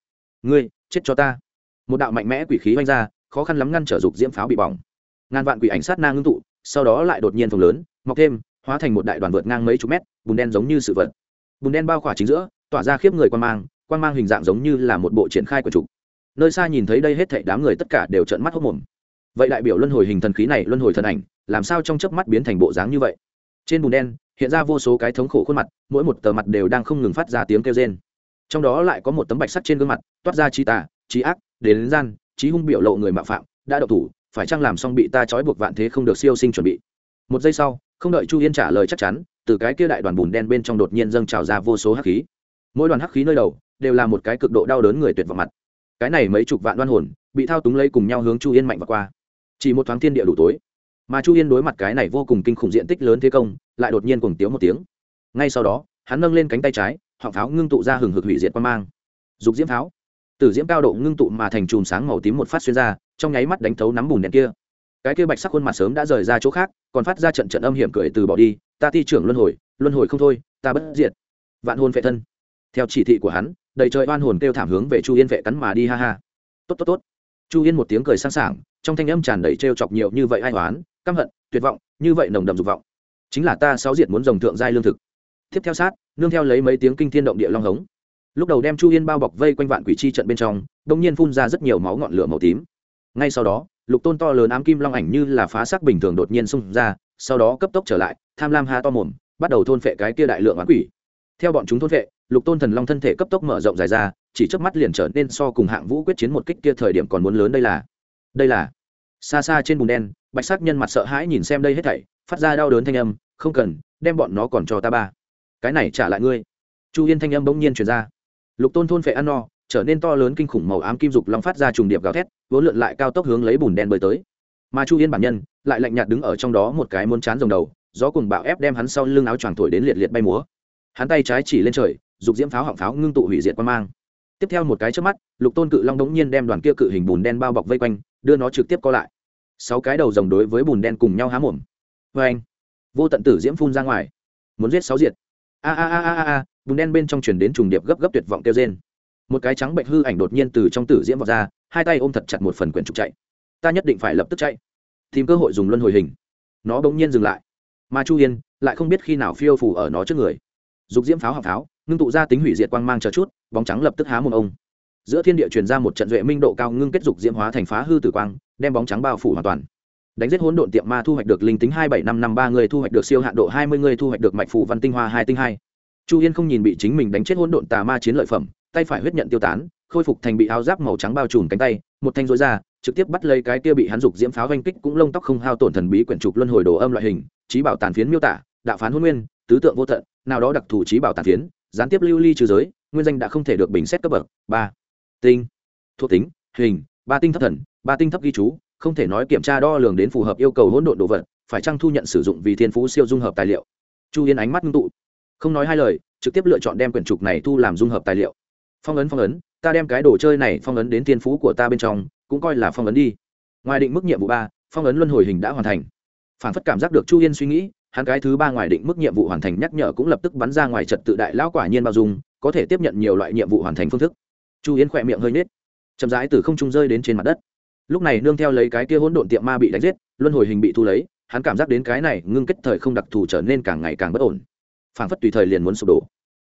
Ngươi, chết cho ta. Một đạo mạnh mẽ quỷ khí oanh ra, khó khăn lắm ngăn trở dục diễm pháo bị bỏng. Ngàn vạn quỷ ảnh sát na ngưng tụ, sau đó lại đột nhiên phồng lớn, mọc thêm, hóa thành một đại đoàn vượt ngang mấy chục mét, bùn đen giống như sự vật. Bùn đen bao khỏa chính giữa, tỏa ra khiếp người quan mang quan mang hình dạng giống như là một bộ triển khai của trục nơi xa nhìn thấy đây hết thảy đám người tất cả đều trợn mắt hốc mồm. Vậy đại biểu luân hồi hình thần khí này luân hồi thần ảnh, làm sao trong chớp mắt biến thành bộ dáng như vậy? Trên bùn đen, hiện ra vô số cái thống khổ khuôn mặt, mỗi một tờ mặt đều đang không ngừng phát ra tiếng kêu rên. Trong đó lại có một tấm bạch sắt trên gương mặt, toát ra trí tà, trí ác đến gian, trí hung biểu lộ người mạo phạm, đã độc thủ, phải chăng làm xong bị ta trói buộc vạn thế không được siêu sinh chuẩn bị? Một giây sau, không đợi chu yên trả lời chắc chắn, từ cái kia đại đoàn bùn đen bên trong đột nhiên dâng trào ra vô số hắc khí. Mỗi đoàn hắc khí nơi đầu, đều là một cái cực độ đau đớn người tuyệt vọng mặt. Cái này mấy chục vạn đoan hồn, bị thao túng lấy cùng nhau hướng chu yên mạnh và qua. Chỉ một thoáng thiên địa đủ tối mà chu yên đối mặt cái này vô cùng kinh khủng diện tích lớn thế công, lại đột nhiên cùng tiếu một tiếng. Ngay sau đó, hắn nâng lên cánh tay trái, họng pháo ngưng tụ ra hừng hực hủy diệt quan mang. Dục diễm pháo. Từ diễm cao độ ngưng tụ mà thành chùm sáng màu tím một phát xuyên ra, trong nháy mắt đánh thấu nắm bùn đèn kia. Cái kia bạch sắc khuôn mặt sớm đã rời ra chỗ khác, còn phát ra trận trận âm hiểm cười từ bỏ đi, ta thi trưởng luân hồi luân hồi không thôi, ta bất diệt. Vạn hôn vệ thân. Theo chỉ thị của hắn, đầy trời oan hồn kêu thảm hướng về chu yên vệ cắn mà đi, ha ha. Tốt tốt tốt chu yên một tiếng cười sang sảng, trong thanh âm tràn đầy t chọc nhiều như vậy ai hoán căm hận, tuyệt vọng, như vậy nồng đậm dục vọng. Chính là ta sáu diệt muốn dòng thượng giai lương thực. Tiếp theo sát, nương theo lấy mấy tiếng kinh thiên động địa long hống. Lúc đầu đem chu yên bao bọc vây quanh vạn quỷ chi trận bên trong đông nhiên phun ra rất nhiều máu ngọn lửa màu tím. Ngay sau đó, lục tôn to lớn ám kim long ảnh như là phá sắc bình thường đột nhiên xung ra, sau đó cấp tốc trở lại, tham lam ha to mồm, bắt đầu thôn phệ cái kia đại lượng ám quỷ. Theo bọn chúng thôn phệ, lục tôn thần long thân thể cấp tốc mở rộng dài ra chỉ chớp mắt liền trở nên so cùng hạng vũ quyết chiến một kích kia thời điểm còn muốn lớn đây là. Đây là. Xa xa trên bùn đen, bạch sắc nhân mặt sợ hãi nhìn xem đây hết thảy, phát ra đau đớn thanh âm, không cần, đem bọn nó còn cho ta ba. Cái này trả lại ngươi. Chu yên thanh âm bỗng nhiên truyền ra. Lục tôn thôn phệ ăn no, trở nên to lớn kinh khủng màu ám kim dục long phát ra trùng điệp gào thét, vốn lượn lại cao tốc hướng lấy bùn đen bơi tới. Mà chu yên bản nhân, lại lạnh nhạt đứng ở trong đó một cái muốn chán rồng đầu, gió cùng bạo ép đem hắn sau lưng áo choàng thổi đến liệt liệt bay múa. Hắn tay trái chỉ lên trời, dục diễm pháo họng pháo ngưng tụ hủy diệt quan mang tiếp theo một cái trước mắt, lục tôn cự long đống nhiên đem đoàn kia cự hình bùn đen bao bọc vây quanh, đưa nó trực tiếp co lại. Sáu cái đầu rồng đối với bùn đen cùng nhau há mồm. Vê anh, vô tận tử diễm phun ra ngoài. Muốn giết sáu diệt. A a a a a bùn đen bên trong chuyển đến trùng điệp gấp gấp tuyệt vọng kêu trên một cái trắng bệnh hư ảnh đột nhiên từ trong tử diễm vọt ra, hai tay ôm thật chặt một phần quyển trục chạy. Ta nhất định phải lập tức chạy. Tìm cơ hội dùng luân hồi hình. Nó bỗng nhiên dừng lại. Mà chu yên lại không biết khi nào phiêu phủ ở nó trước người. Dục diễm pháo học pháo ngưng tụ ra tính hủy diệt quang mang chờ chút, bóng trắng lập tức há một ông. Giữa thiên địa truyền ra một trận duệ minh độ cao ngưng kết dục diễm hóa thành phá hư tử quang, đem bóng trắng bao phủ hoàn toàn. Đánh giết hỗn độn tiệm ma thu hoạch được linh tính hai bảy năm năm ba người thu hoạch được siêu hạn độ hai mươi người thu hoạch được mạch phủ văn tinh hoa hai tinh hai. Chu yên không nhìn bị chính mình đánh chết hỗn độn tà ma chiến lợi phẩm, tay phải huyết nhận tiêu tán, khôi phục thành bị áo giáp màu trắng bao trùm cánh tay, một thanh rối ra, trực tiếp bắt lấy cái kia bị hắn dục diễm pháo vanh kích cũng lông tóc không hao tổn thần bí quyển trục luân hồi đồ âm loại hình trí bảo tàn phiến miêu tả, đạo phán hôn nguyên, tứ tượng vô tận, nào đó đặc thù trí bảo tàn phiến gián tiếp lưu ly trừ giới, nguyên danh đã không thể được bình xét cấp bậc. Ba. Tinh. Thuộc tính, hình, ba tinh thấp thần, ba tinh thấp ghi chú, không thể nói kiểm tra đo lường đến phù hợp yêu cầu hỗn độn đồ vật, phải chăng thu nhận sử dụng vì thiên phú siêu dung hợp tài liệu. Chu yên ánh mắt ngưng tụ. Không nói hai lời, trực tiếp lựa chọn đem quyển trục này thu làm dung hợp tài liệu. Phong ấn phong ấn, ta đem cái đồ chơi này phong ấn đến thiên phú của ta bên trong, cũng coi là phong ấn đi. Ngoài định mức nhiệm vụ ba, phong ấn luân hồi hình đã hoàn thành. Phản phất cảm giác được chu yên suy nghĩ hắn cái thứ ba ngoài định mức nhiệm vụ hoàn thành nhắc nhở cũng lập tức bắn ra ngoài trật tự đại lão quả nhiên bao dung, có thể tiếp nhận nhiều loại nhiệm vụ hoàn thành phương thức. Chu yến khỏe miệng hơi nết chậm rãi từ không trung rơi đến trên mặt đất. Lúc này nương theo lấy cái kia hỗn độn tiệm ma bị đánh giết, luân hồi hình bị thu lấy, hắn cảm giác đến cái này ngưng kết thời không đặc thù trở nên càng ngày càng bất ổn. Phảng phất tùy thời liền muốn sụp đổ.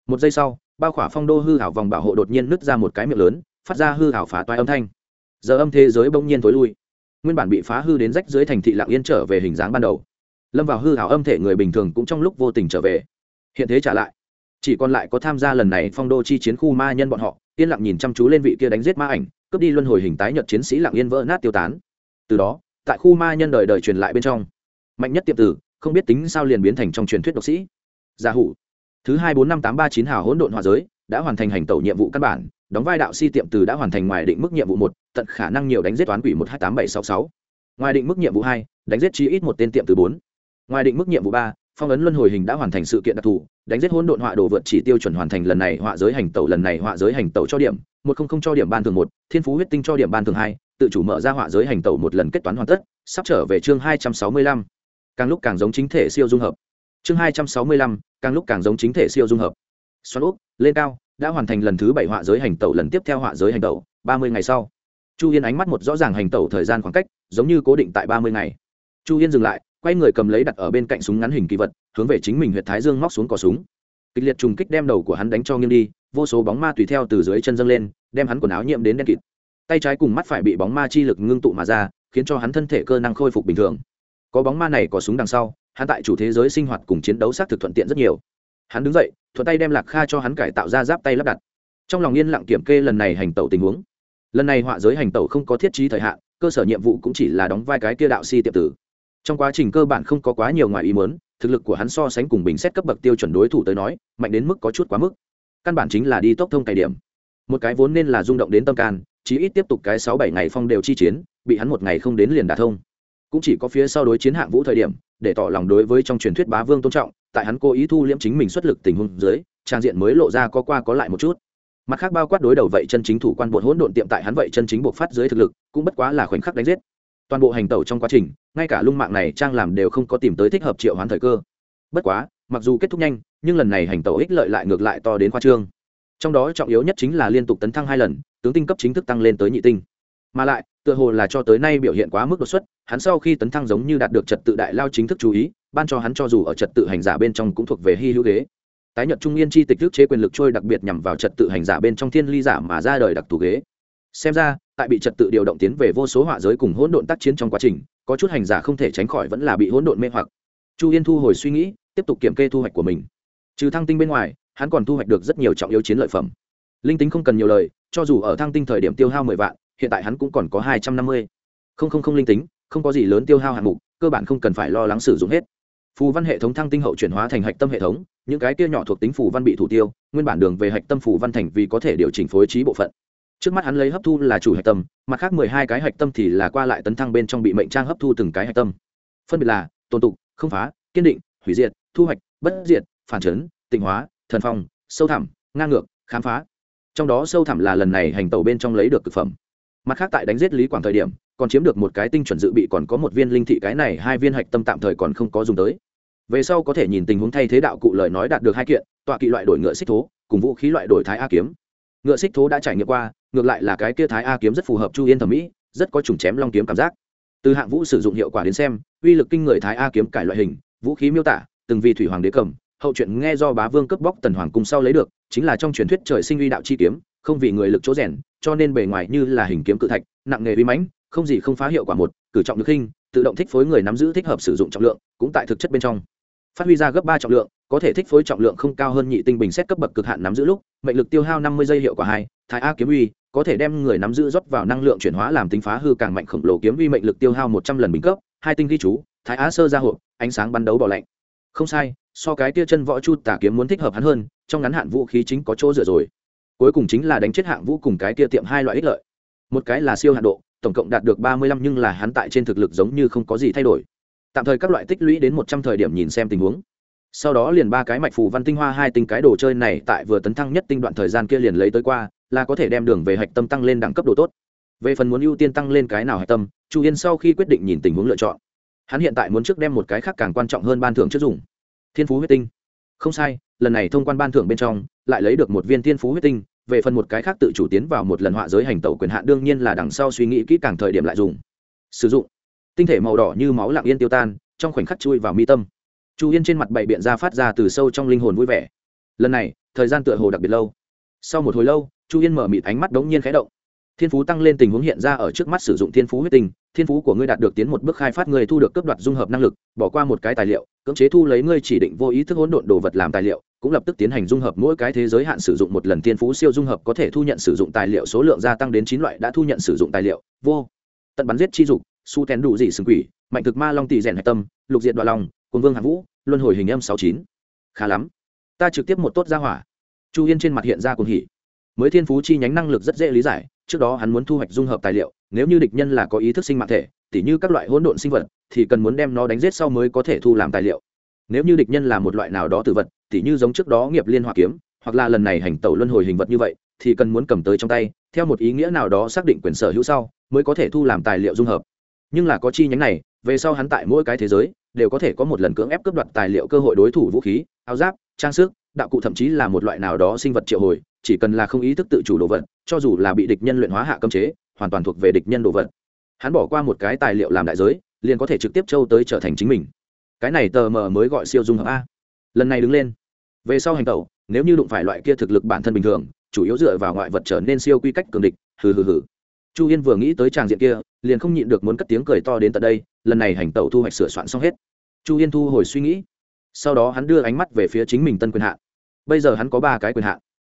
Một giây sau, bao khỏa phong đô hư hảo vòng bảo hộ đột nhiên nứt ra một cái miệng lớn, phát ra hư hảo phá toai âm thanh. Giờ âm thế giới bỗng nhiên tối lui. Nguyên bản bị phá hư đến rách dưới thành thị lạng yên trở về hình dáng ban đầu lâm vào hư hảo âm thể người bình thường cũng trong lúc vô tình trở về. Hiện thế trả lại. Chỉ còn lại có tham gia lần này phong đô chi chiến khu ma nhân bọn họ, yên lặng nhìn chăm chú lên vị kia đánh giết ma ảnh, cướp đi luân hồi hình tái nhật chiến sĩ lặng yên vỡ nát tiêu tán. Từ đó, tại khu ma nhân đời đời truyền lại bên trong. Mạnh nhất tiệm tử, không biết tính sao liền biến thành trong truyền thuyết độc sĩ. Gia hủ. Thứ hai bốn năm tám ba chín hào hỗn độn hòa giới, đã hoàn thành hành tẩu nhiệm vụ căn bản, đóng vai đạo si tiệm từ đã hoàn thành ngoài định mức nhiệm vụ một, tận khả năng nhiều đánh giết toán quỷ một hai tám bảy sáu sáu. Ngoài định mức nhiệm vụ hai, đánh giết chi ít một tên tiệm từ bốn ngoài định mức nhiệm vụ ba, phong ấn luân hồi hình đã hoàn thành sự kiện đặc thù, đánh giết hỗn độn họa đồ vượt chỉ tiêu chuẩn hoàn thành lần này họa giới hành tẩu, lần này họa giới hành tẩu cho điểm một không không cho điểm ban thường một, thiên phú huyết tinh cho điểm ban thường hai, tự chủ mở ra họa giới hành tẩu một lần kết toán hoàn tất, sắp trở về chương hai trăm sáu mươi lăm. Càng lúc càng giống chính thể siêu dung hợp. Chương hai trăm sáu mươi lăm, càng lúc càng giống chính thể siêu dung hợp. Xoắn úp lên cao, đã hoàn thành lần thứ bảy họa giới hành tẩu, lần tiếp theo họa giới hành tẩu, ba mươi ngày sau. Chu yên ánh mắt một rõ ràng hành tẩu thời gian khoảng cách, giống như cố định tại ba mươi ngày chu yên dừng lại, quay người cầm lấy đặt ở bên cạnh súng ngắn hình kỳ vật, hướng về chính mình huyện thái dương móc xuống cỏ súng. Kịch liệt trùng kích đem đầu của hắn đánh cho nghiêng đi, vô số bóng ma tùy theo từ dưới chân dâng lên, đem hắn quần áo nhiễm đến đen kịt. Tay trái cùng mắt phải bị bóng ma chi lực ngưng tụ mà ra, khiến cho hắn thân thể cơ năng khôi phục bình thường. Có bóng ma này có súng đằng sau, hắn tại chủ thế giới sinh hoạt cùng chiến đấu xác thực thuận tiện rất nhiều. Hắn đứng dậy, thuận tay đem lạc kha cho hắn cải tạo ra giáp tay lắp đặt. Trong lòng yên lặng kiểm kê lần này hành tẩu tình huống. Lần này họa giới hành tẩu không có thiết trí thời hạn, cơ sở nhiệm vụ cũng chỉ là đóng vai cái kia đạo si tiệp tử trong quá trình cơ bản không có quá nhiều ngoài ý muốn, thực lực của hắn so sánh cùng bình xét cấp bậc tiêu chuẩn đối thủ tới nói, mạnh đến mức có chút quá mức. Căn bản chính là đi tốc thông cày điểm. Một cái vốn nên là rung động đến tâm can, chí ít tiếp tục cái sáu bảy ngày phong đều chi chiến, bị hắn một ngày không đến liền đả thông. Cũng chỉ có phía sau đối chiến hạng vũ thời điểm, để tỏ lòng đối với trong truyền thuyết bá vương tôn trọng, tại hắn cố ý thu liễm chính mình xuất lực tình huống dưới, trang diện mới lộ ra có qua có lại một chút. Mặt khác bao quát đối đầu vậy chân chính thủ quan bột hỗn độn tiệm tại hắn vậy chân chính buộc phát dưới thực lực, cũng bất quá là khoảnh khắc đánh giết toàn bộ hành tẩu trong quá trình, ngay cả lung mạng này trang làm đều không có tìm tới thích hợp triệu hoán thời cơ. Bất quá, mặc dù kết thúc nhanh, nhưng lần này hành tẩu ích lợi lại ngược lại to đến khoa trương. Trong đó trọng yếu nhất chính là liên tục tấn thăng hai lần, tướng tinh cấp chính thức tăng lên tới nhị tinh. Mà lại, tựa hồ là cho tới nay biểu hiện quá mức đột xuất, hắn sau khi tấn thăng giống như đạt được trật tự đại lao chính thức chú ý, ban cho hắn cho dù ở trật tự hành giả bên trong cũng thuộc về hy hữu ghế. Tái nhật trung yên chi tịch thức chế quyền lực trôi đặc biệt nhằm vào trật tự hành giả bên trong thiên ly giả mà ra đời đặc thù ghế xem ra, tại bị trật tự điều động tiến về vô số họa giới cùng hỗn độn tác chiến trong quá trình, có chút hành giả không thể tránh khỏi vẫn là bị hỗn độn mê hoặc. Chu yên thu hồi suy nghĩ, tiếp tục kiểm kê thu hoạch của mình. Trừ thăng tinh bên ngoài, hắn còn thu hoạch được rất nhiều trọng yếu chiến lợi phẩm. Linh tính không cần nhiều lời, cho dù ở thăng tinh thời điểm tiêu hao mười vạn, hiện tại hắn cũng còn có hai trăm năm mươi. Không không không linh tính, không có gì lớn tiêu hao hạng mục, cơ bản không cần phải lo lắng sử dụng hết. Phù văn hệ thống thăng tinh hậu chuyển hóa thành hạch tâm hệ thống, những cái kia nhỏ thuộc tính phù văn bị thủ tiêu, nguyên bản đường về hạch tâm phù văn thành vì có thể điều chỉnh phối trí bộ phận trước mắt hắn lấy hấp thu là chủ hạch tâm, mặt khác mười hai cái hạch tâm thì là qua lại tấn thăng bên trong bị mệnh trang hấp thu từng cái hạch tâm. Phân biệt là tồn tục không phá, kiên định, hủy diệt, thu hoạch, bất diệt, phản chấn, tịnh hóa, thần phong, sâu thẳm, ngang ngược, khám phá. Trong đó sâu thẳm là lần này hành tẩu bên trong lấy được thực phẩm. Mặt khác tại đánh giết lý quảng thời điểm, còn chiếm được một cái tinh chuẩn dự bị còn có một viên linh thị cái này, hai viên hạch tâm tạm thời còn không có dùng tới. Về sau có thể nhìn tình huống thay thế đạo cụ lời nói đạt được hai kiện, tọa kỵ loại đổi ngựa xích thố, cùng vũ khí loại đổi thái a kiếm. Ngựa xích thố đã trải nghiệm qua ngược lại là cái kia thái a kiếm rất phù hợp chu yên thẩm mỹ, rất có trùng chém long kiếm cảm giác. Từ hạng vũ sử dụng hiệu quả đến xem, uy lực kinh người thái a kiếm cải loại hình, vũ khí miêu tả, từng vì thủy hoàng đế cầm, hậu chuyện nghe do bá vương cướp bóc tần hoàng cung sau lấy được, chính là trong truyền thuyết trời sinh uy đạo chi kiếm, không vì người lực chỗ rèn, cho nên bề ngoài như là hình kiếm cự thạch, nặng nghề uy mãnh, không gì không phá hiệu quả một, cử trọng được hình tự động thích phối người nắm giữ thích hợp sử dụng trọng lượng, cũng tại thực chất bên trong. Phát huy ra gấp ba trọng lượng, có thể thích phối trọng lượng không cao hơn nhị tinh bình xét cấp bậc cực hạn nắm giữ lúc, mệnh lực tiêu hao năm mươi giây hiệu quả hai thái a kiếm uy, có thể đem người nắm giữ rót vào năng lượng chuyển hóa làm tính phá hư càng mạnh khổng lồ kiếm uy mệnh lực tiêu hao một trăm lần bình cấp, hai tinh ghi chú, thái á sơ ra hộp, ánh sáng bắn đấu bỏ lạnh. Không sai, so cái tia chân võ chu tả kiếm muốn thích hợp hắn hơn, trong ngắn hạn vũ khí chính có chỗ dựa rồi. Cuối cùng chính là đánh chết hạng vũ cùng cái tia tiệm hai loại ích lợi. Một cái là siêu hạn độ, tổng cộng đạt được ba mươi lăm nhưng là hắn tại trên thực lực giống như không có gì thay đổi. Tạm thời các loại tích lũy đến một trăm thời điểm nhìn xem tình huống. Sau đó liền ba cái mạch phù văn tinh hoa hai tinh cái đồ chơi này tại vừa tấn thăng nhất tinh đoạn thời gian kia liền lấy tới qua là có thể đem đường về hạch tâm tăng lên đẳng cấp độ tốt. Về phần muốn ưu tiên tăng lên cái nào hạch tâm, chu yên sau khi quyết định nhìn tình huống lựa chọn. Hắn hiện tại muốn trước đem một cái khác càng quan trọng hơn ban thưởng trước dùng. Thiên phú huyết tinh. Không sai, lần này thông quan ban thưởng bên trong, lại lấy được một viên thiên phú huyết tinh, về phần một cái khác tự chủ tiến vào một lần họa giới hành tẩu quyền hạn đương nhiên là đằng sau suy nghĩ kỹ càng thời điểm lại dùng. Sử dụng. Tinh thể màu đỏ như máu lặng yên tiêu tan, trong khoảnh khắc chui vào mi tâm. Chu yên trên mặt bậy biện ra phát ra từ sâu trong linh hồn vui vẻ. Lần này, thời gian tựa hồ đặc biệt lâu. Sau một hồi lâu chu yên mở mịt ánh mắt đống nhiên khẽ động. Thiên phú tăng lên tình huống hiện ra ở trước mắt sử dụng thiên phú huyết tinh, thiên phú của ngươi đạt được tiến một bước khai phát ngươi thu được cấp đoạt dung hợp năng lực, bỏ qua một cái tài liệu, cưỡng chế thu lấy ngươi chỉ định vô ý thức hỗn độn đồ vật làm tài liệu, cũng lập tức tiến hành dung hợp mỗi cái thế giới hạn sử dụng một lần thiên phú siêu dung hợp có thể thu nhận sử dụng tài liệu số lượng gia tăng đến chín loại đã thu nhận sử dụng tài liệu, vô, tận bắn giết chi dục, su tén đủ dị sừng quỷ, mạnh thực ma long tỷ rèn hạch tâm, lục diện đoạn long quân vương hạ vũ, luân hồi hình âm sáu chín. Khá lắm, ta trực tiếp một tốt gia hỏa. Chu yên trên mặt hiện ra cùng hỉ mới thiên phú chi nhánh năng lực rất dễ lý giải, trước đó hắn muốn thu hoạch dung hợp tài liệu, nếu như địch nhân là có ý thức sinh mạng thể, tỉ như các loại hỗn độn sinh vật, thì cần muốn đem nó đánh giết sau mới có thể thu làm tài liệu. Nếu như địch nhân là một loại nào đó tự vật, tỉ như giống trước đó nghiệp liên hoa kiếm, hoặc là lần này hành tẩu luân hồi hình vật như vậy, thì cần muốn cầm tới trong tay, theo một ý nghĩa nào đó xác định quyền sở hữu sau, mới có thể thu làm tài liệu dung hợp. Nhưng là có chi nhánh này, về sau hắn tại mỗi cái thế giới, đều có thể có một lần cưỡng ép cướp đoạt tài liệu cơ hội đối thủ vũ khí, áo giáp, trang sức đạo cụ thậm chí là một loại nào đó sinh vật triệu hồi, chỉ cần là không ý thức tự chủ đồ vật, cho dù là bị địch nhân luyện hóa hạ cấm chế, hoàn toàn thuộc về địch nhân đồ vật. Hắn bỏ qua một cái tài liệu làm đại giới, liền có thể trực tiếp châu tới trở thành chính mình. Cái này tờ mờ mới gọi siêu dung hợp a. Lần này đứng lên. Về sau hành tẩu, nếu như đụng phải loại kia thực lực bản thân bình thường, chủ yếu dựa vào ngoại vật trở nên siêu quy cách cường địch, hừ hừ hừ. Chu yên vừa nghĩ tới tràng diện kia, liền không nhịn được muốn cất tiếng cười to đến tận đây, lần này hành tẩu thu hoạch sửa soạn xong hết. Chu yên thu hồi suy nghĩ. Sau đó hắn đưa ánh mắt về phía chính mình tân quyền hạn bây giờ hắn có ba cái quyền hạn.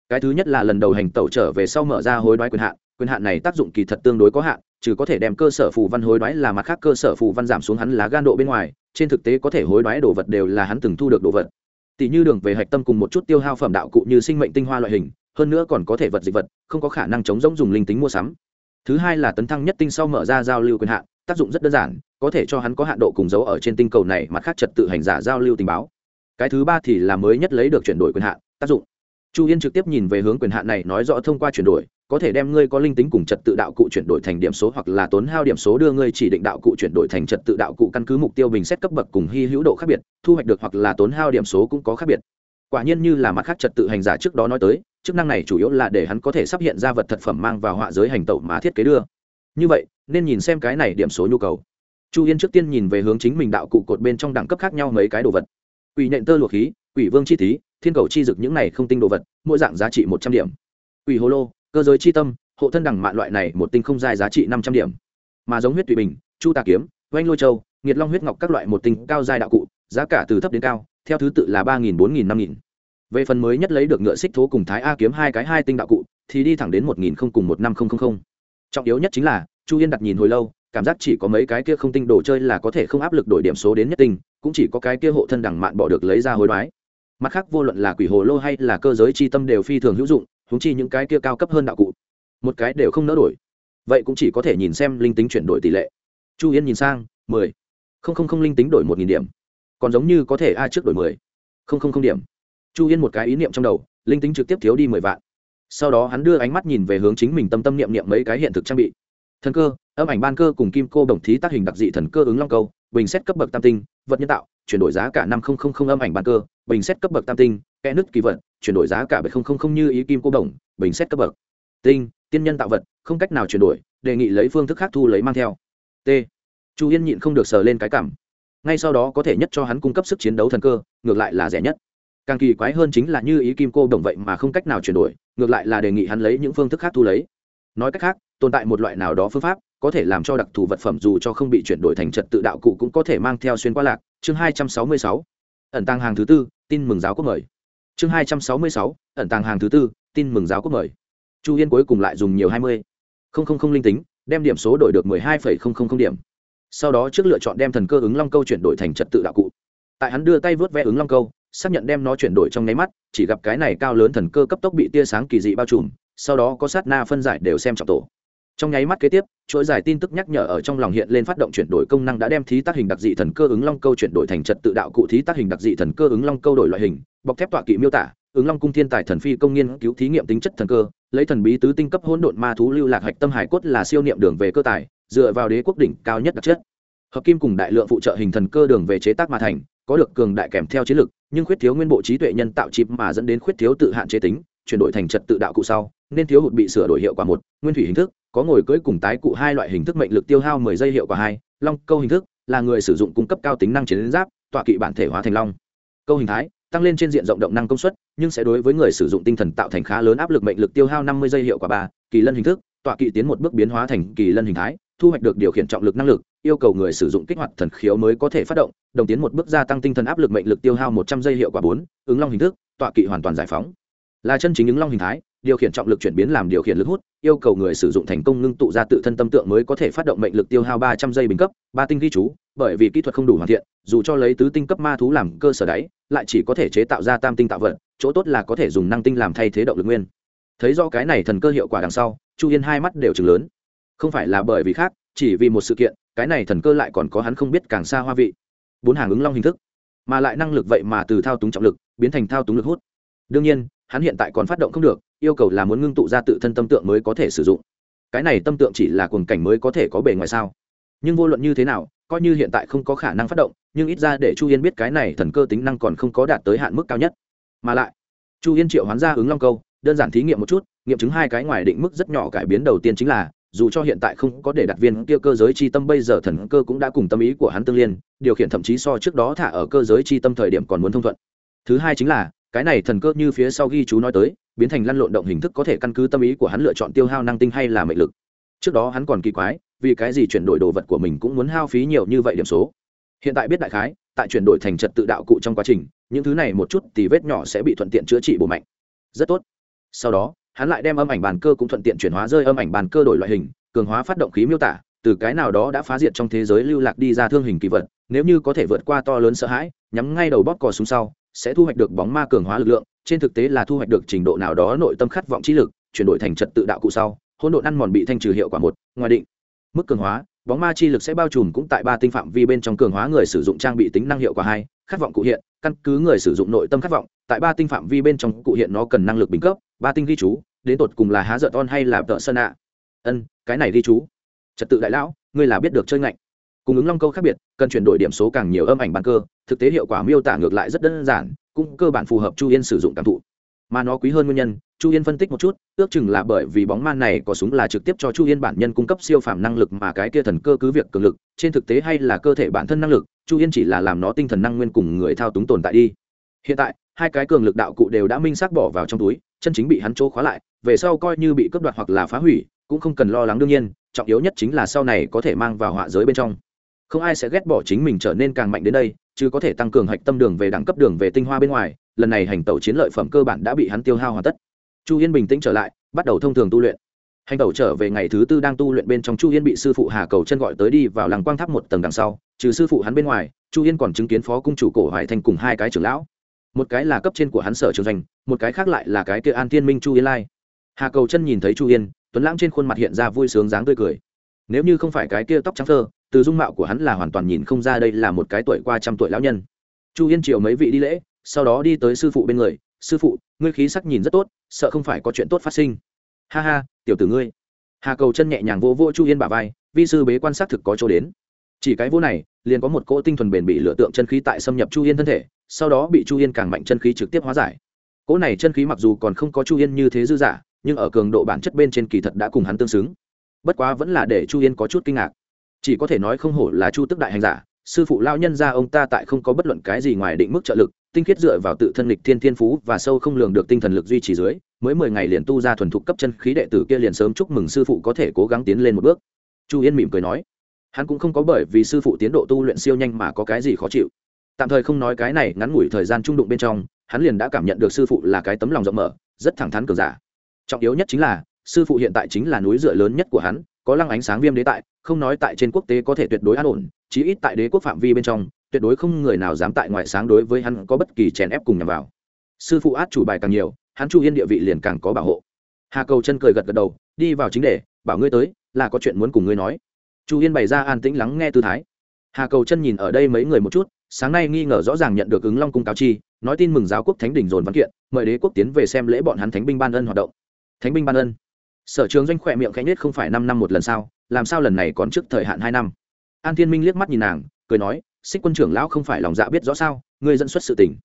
Cái thứ nhất là lần đầu hành tẩu trở về sau mở ra hối đoái quyền hạn quyền hạn này tác dụng kỳ thật tương đối có hạn, trừ có thể đem cơ sở phù văn hối đoái là mặt khác cơ sở phù văn giảm xuống hắn lá gan độ bên ngoài, trên thực tế có thể hối đoái đồ vật đều là hắn từng thu được đồ vật. Tỷ như đường về hạch tâm cùng một chút tiêu hao phẩm đạo cụ như sinh mệnh tinh hoa loại hình, hơn nữa còn có thể vật dịch vật, không có khả năng chống rỗng dùng linh tính mua sắm. Thứ hai là tấn thăng nhất tinh sau mở ra giao lưu quyền hạn, tác dụng rất đơn giản, có thể cho hắn có hạn độ cùng dấu ở trên tinh cầu này, mặt khác trật tự hành giả giao lưu tình báo cái thứ ba thì là mới nhất lấy được chuyển đổi quyền hạn, tác dụng. Chu yên trực tiếp nhìn về hướng quyền hạn này, nói rõ thông qua chuyển đổi, có thể đem ngươi có linh tính cùng trật tự đạo cụ chuyển đổi thành điểm số hoặc là tốn hao điểm số đưa ngươi chỉ định đạo cụ chuyển đổi thành trật tự đạo cụ căn cứ mục tiêu bình xét cấp bậc cùng hy hữu độ khác biệt, thu hoạch được hoặc là tốn hao điểm số cũng có khác biệt. Quả nhiên như là mặt khác trật tự hành giả trước đó nói tới, chức năng này chủ yếu là để hắn có thể sắp hiện ra vật thật phẩm mang vào họa giới hành tẩu mà thiết kế đưa. Như vậy, nên nhìn xem cái này điểm số nhu cầu. Chu yên trước tiên nhìn về hướng chính mình đạo cụ cột bên trong đẳng cấp khác nhau mấy cái đồ vật quỷ nện tơ luộc khí, quỷ vương chi thí, thiên cầu chi dực những này không tinh đồ vật, mỗi dạng giá trị một trăm điểm. Quỷ hồ lô, cơ giới chi tâm, hộ thân đẳng mạn loại này một tinh không dài giá trị năm trăm điểm. Mà giống huyết tùy bình, chu tà kiếm, oanh lôi châu, nghiệt long huyết ngọc các loại một tinh cao dài đạo cụ, giá cả từ thấp đến cao, theo thứ tự là ba nghìn, bốn nghìn, năm nghìn. Về phần mới nhất lấy được ngựa xích thố cùng thái a kiếm hai cái hai tinh đạo cụ, thì đi thẳng đến một nghìn không cùng một năm không không không. Trọng yếu nhất chính là, chu yên đặt nhìn hồi lâu cảm giác chỉ có mấy cái kia không tinh đồ chơi là có thể không áp lực đổi điểm số đến nhất tinh, cũng chỉ có cái kia hộ thân đẳng mạn bỏ được lấy ra hối đoái. Mặt khác, vô luận là quỷ hồ lô hay là cơ giới chi tâm đều phi thường hữu dụng húng chi những cái kia cao cấp hơn đạo cụ, một cái đều không nỡ đổi. Vậy cũng chỉ có thể nhìn xem linh tính chuyển đổi tỷ lệ. Chu yên nhìn sang, mười. Không không không linh tính đổi một nghìn điểm. Còn giống như có thể a trước đổi mười. Không không không điểm. Chu yên một cái ý niệm trong đầu, linh tính trực tiếp thiếu đi mười vạn. Sau đó hắn đưa ánh mắt nhìn về hướng chính mình tâm tâm niệm niệm mấy cái hiện thực trang bị. Thần cơ âm ảnh ban cơ cùng kim cô đồng thí tác hình đặc dị thần cơ ứng long câu, bình xét cấp bậc tam tinh, vật nhân tạo, chuyển đổi giá cả năm không không không âm ảnh ban cơ, bình xét cấp bậc tam tinh, kẽ nứt kỳ vật, chuyển đổi giá cả bảy không không không như ý kim cô đồng, bình xét cấp bậc. Tinh, tiên nhân tạo vật, không cách nào chuyển đổi, đề nghị lấy phương thức khác thu lấy mang theo. T. Chu yên nhịn không được sờ lên cái cảm. Ngay sau đó có thể nhất cho hắn cung cấp sức chiến đấu thần cơ, ngược lại là rẻ nhất. Càng kỳ quái hơn chính là như ý kim cô đồng vậy mà không cách nào chuyển đổi, ngược lại là đề nghị hắn lấy những phương thức khác thu lấy. Nói cách khác, tồn tại một loại nào đó phương pháp có thể làm cho đặc thù vật phẩm dù cho không bị chuyển đổi thành trật tự đạo cụ cũng có thể mang theo xuyên qua lạc. Chương hai trăm sáu mươi sáu, ẩn tăng hàng thứ tư, tin mừng giáo quốc mời. Chương hai trăm sáu mươi sáu, ẩn tăng hàng thứ tư, tin mừng giáo quốc mời. Chu yên cuối cùng lại dùng nhiều hai mươi. Không không không linh tính, đem điểm số đổi được mười hai phẩy không không không điểm. Sau đó trước lựa chọn đem thần cơ ứng long câu chuyển đổi thành trật tự đạo cụ. Tại hắn đưa tay vớt ve ứng long câu, xác nhận đem nó chuyển đổi trong nháy mắt, chỉ gặp cái này cao lớn thần cơ cấp tốc bị tia sáng kỳ dị bao trùm, sau đó có sát na phân giải đều xem trọng tổ trong nháy mắt kế tiếp, chuỗi giải tin tức nhắc nhở ở trong lòng hiện lên phát động chuyển đổi công năng đã đem thí tác hình đặc dị thần cơ ứng long câu chuyển đổi thành trật tự đạo cụ thí tác hình đặc dị thần cơ ứng long câu đổi loại hình, bọc thép tọa kỵ miêu tả, ứng long cung thiên tài thần phi công nghiên cứu thí nghiệm tính chất thần cơ, lấy thần bí tứ tinh cấp hỗn độn ma thú lưu lạc hạch tâm hải cốt là siêu niệm đường về cơ tài, dựa vào đế quốc đỉnh cao nhất đặc chất. Hợp kim cùng đại lượng phụ trợ hình thần cơ đường về chế tác mà thành, có được cường đại kèm theo chiến lực, nhưng khuyết thiếu nguyên bộ trí tuệ nhân tạo chip mà dẫn đến khuyết thiếu tự hạn chế tính, chuyển đổi thành trật tự đạo cụ sau, nên thiếu hụt bị sửa đổi hiệu quả một, nguyên thủy hình thức có ngồi cưỡi cùng tái cụ hai loại hình thức mệnh lực tiêu hao mười giây hiệu quả hai, long, câu hình thức, là người sử dụng cung cấp cao tính năng chiến giáp, tọa kỵ bản thể hóa thành long. Câu hình thái, tăng lên trên diện rộng động năng công suất, nhưng sẽ đối với người sử dụng tinh thần tạo thành khá lớn áp lực mệnh lực tiêu hao năm mươi giây hiệu quả ba, kỳ lân hình thức, tọa kỵ tiến một bước biến hóa thành kỳ lân hình thái, thu hoạch được điều khiển trọng lực năng lực, yêu cầu người sử dụng kích hoạt thần khiếu mới có thể phát động, đồng tiến một bước gia tăng tinh thần áp lực mệnh lực tiêu hao một trăm giây hiệu quả bốn, ứng long hình thức, tọa kỵ hoàn toàn giải phóng. Là chân chính ứng long hình thái điều khiển trọng lực chuyển biến làm điều khiển lực hút, yêu cầu người sử dụng thành công ngưng tụ ra tự thân tâm tượng mới có thể phát động mệnh lực tiêu hao ba trăm giây bình cấp, ba tinh ghi chú, bởi vì kỹ thuật không đủ hoàn thiện, dù cho lấy tứ tinh cấp ma thú làm cơ sở đáy lại chỉ có thể chế tạo ra tam tinh tạo vật, chỗ tốt là có thể dùng năng tinh làm thay thế động lực nguyên. Thấy do cái này thần cơ hiệu quả đằng sau, chu yên hai mắt đều chừng lớn. Không phải là bởi vì khác, chỉ vì một sự kiện, cái này thần cơ lại còn có hắn không biết càng xa hoa vị. Bốn hàng ứng long hình thức. Mà lại năng lực vậy mà từ thao túng trọng lực, biến thành thao túng lực hút. Đương nhiên, hắn hiện tại còn phát động không được yêu cầu là muốn ngưng tụ ra tự thân tâm tượng mới có thể sử dụng. Cái này tâm tượng chỉ là cuồng cảnh mới có thể có bề ngoài sao? Nhưng vô luận như thế nào, coi như hiện tại không có khả năng phát động, nhưng ít ra để chu yên biết cái này thần cơ tính năng còn không có đạt tới hạn mức cao nhất. Mà lại, chu yên triệu hoán ra ứng long câu, đơn giản thí nghiệm một chút, nghiệm chứng hai cái ngoài định mức rất nhỏ cải biến đầu tiên chính là, dù cho hiện tại không có để đặt viên kia cơ giới chi tâm, bây giờ thần cơ cũng đã cùng tâm ý của hắn tương liên, điều khiển thậm chí so trước đó thả ở cơ giới chi tâm thời điểm còn muốn thông thuận. Thứ hai chính là, cái này thần cơ như phía sau ghi chú nói tới biến thành lăn lộn động hình thức có thể căn cứ tâm ý của hắn lựa chọn tiêu hao năng tinh hay là mệnh lực. Trước đó hắn còn kỳ quái, vì cái gì chuyển đổi đồ vật của mình cũng muốn hao phí nhiều như vậy điểm số. Hiện tại biết đại khái, tại chuyển đổi thành trật tự đạo cụ trong quá trình, những thứ này một chút thì vết nhỏ sẽ bị thuận tiện chữa trị bổ mạnh. Rất tốt. Sau đó, hắn lại đem âm ảnh bàn cơ cũng thuận tiện chuyển hóa rơi âm ảnh bàn cơ đổi loại hình, cường hóa phát động khí miêu tả, từ cái nào đó đã phá diệt trong thế giới lưu lạc đi ra thương hình kỳ vật, nếu như có thể vượt qua to lớn sợ hãi, nhắm ngay đầu bóp cò xuống sau sẽ thu hoạch được bóng ma cường hóa lực lượng, trên thực tế là thu hoạch được trình độ nào đó nội tâm khát vọng trí lực, chuyển đổi thành trật tự đạo cụ sau, hỗn độn ăn mòn bị thanh trừ hiệu quả một. Ngoài định, mức cường hóa, bóng ma chi lực sẽ bao trùm cũng tại ba tinh phạm vi bên trong cường hóa người sử dụng trang bị tính năng hiệu quả hai, khát vọng cụ hiện, căn cứ người sử dụng nội tâm khát vọng, tại ba tinh phạm vi bên trong cụ hiện nó cần năng lực bình cấp, ba tinh ghi chú, đến tột cùng là há dợ ton hay là tợ sơn ạ? Ân, cái này ghi chú. Trật tự đại lão, ngươi là biết được chơi ngạnh cùng ứng long câu khác biệt, cần chuyển đổi điểm số càng nhiều âm ảnh bàn cơ, thực tế hiệu quả miêu tả ngược lại rất đơn giản, cũng cơ bản phù hợp chu yên sử dụng cảm thụ. Mà nó quý hơn nguyên nhân, chu yên phân tích một chút, ước chừng là bởi vì bóng man này có súng là trực tiếp cho chu yên bản nhân cung cấp siêu phàm năng lực mà cái kia thần cơ cứ việc cường lực, trên thực tế hay là cơ thể bản thân năng lực, chu yên chỉ là làm nó tinh thần năng nguyên cùng người thao túng tồn tại đi. Hiện tại, hai cái cường lực đạo cụ đều đã minh xác bỏ vào trong túi, chân chính bị hắn chỗ khóa lại, về sau coi như bị cướp đoạt hoặc là phá hủy, cũng không cần lo lắng đương nhiên, trọng yếu nhất chính là sau này có thể mang vào họa giới bên trong không ai sẽ ghét bỏ chính mình trở nên càng mạnh đến đây, chứ có thể tăng cường hạch tâm đường về đẳng cấp đường về tinh hoa bên ngoài, lần này hành tẩu chiến lợi phẩm cơ bản đã bị hắn tiêu hao hoàn tất. Chu yên bình tĩnh trở lại, bắt đầu thông thường tu luyện. Hành tẩu trở về ngày thứ tư đang tu luyện bên trong chu yên bị sư phụ hà cầu chân gọi tới đi vào làng quang tháp một tầng đằng sau, trừ sư phụ hắn bên ngoài, chu yên còn chứng kiến phó cung chủ cổ hoài thành cùng hai cái trưởng lão. Một cái là cấp trên của hắn sở trường doanh, một cái khác lại là cái kia an thiên minh chu yên lai. Hà cầu chân nhìn thấy chu yên, tuấn lãng trên khuôn mặt hiện ra vui sướng dáng tươi cười. Nếu như không phải cái kia tóc trắng thơ từ dung mạo của hắn là hoàn toàn nhìn không ra đây là một cái tuổi qua trăm tuổi lão nhân. Chu yên triệu mấy vị đi lễ, sau đó đi tới sư phụ bên người, sư phụ, ngươi khí sắc nhìn rất tốt, sợ không phải có chuyện tốt phát sinh. Ha ha, tiểu tử ngươi. Hà cầu chân nhẹ nhàng vô vô chu yên bà vai, vi sư bế quan sát thực có chỗ đến. Chỉ cái vô này, liền có một cỗ tinh thuần bền bị lựa tượng chân khí tại xâm nhập chu yên thân thể, sau đó bị chu yên càng mạnh chân khí trực tiếp hóa giải. Cỗ này chân khí mặc dù còn không có chu yên như thế dư giả nhưng ở cường độ bản chất bên trên kỳ thật đã cùng hắn tương xứng. Bất quá vẫn là để chu yên có chút kinh ngạc chỉ có thể nói không hổ là chu tức đại hành giả, sư phụ lao nhân ra ông ta tại không có bất luận cái gì ngoài định mức trợ lực, tinh khiết dựa vào tự thân lịch thiên thiên phú và sâu không lường được tinh thần lực duy trì dưới, mới mười ngày liền tu ra thuần thục cấp chân khí đệ tử kia liền sớm chúc mừng sư phụ có thể cố gắng tiến lên một bước. Chu yên mỉm cười nói, hắn cũng không có bởi vì sư phụ tiến độ tu luyện siêu nhanh mà có cái gì khó chịu. Tạm thời không nói cái này, ngắn ngủi thời gian trung đụng bên trong, hắn liền đã cảm nhận được sư phụ là cái tấm lòng rộng mở, rất thẳng thắn cường giả. Trọng yếu nhất chính là, sư phụ hiện tại chính là núi dựa lớn nhất của hắn có lăng ánh sáng viêm đế tại, không nói tại trên quốc tế có thể tuyệt đối an ổn, chí ít tại đế quốc phạm vi bên trong, tuyệt đối không người nào dám tại ngoại sáng đối với hắn có bất kỳ chèn ép cùng nhằm vào. Sư phụ át chủ bài càng nhiều, hắn chu yên địa vị liền càng có bảo hộ. Hà cầu chân cười gật gật đầu, đi vào chính đề, bảo ngươi tới, là có chuyện muốn cùng ngươi nói. Chu yên bày ra an tĩnh lắng nghe tư thái. Hà cầu chân nhìn ở đây mấy người một chút, sáng nay nghi ngờ rõ ràng nhận được ứng long cung cáo chi, nói tin mừng giáo quốc thánh đỉnh dồn văn kiện, mời đế quốc tiến về xem lễ bọn hắn thánh binh ban ân hoạt động. Thánh binh ban ân sở trường doanh khỏe miệng khẽ nhất không phải năm năm một lần sao, làm sao lần này còn trước thời hạn hai năm? An thiên minh liếc mắt nhìn nàng, cười nói, xích quân trưởng lão không phải lòng dạ biết rõ sao, ngươi dẫn xuất sự tình.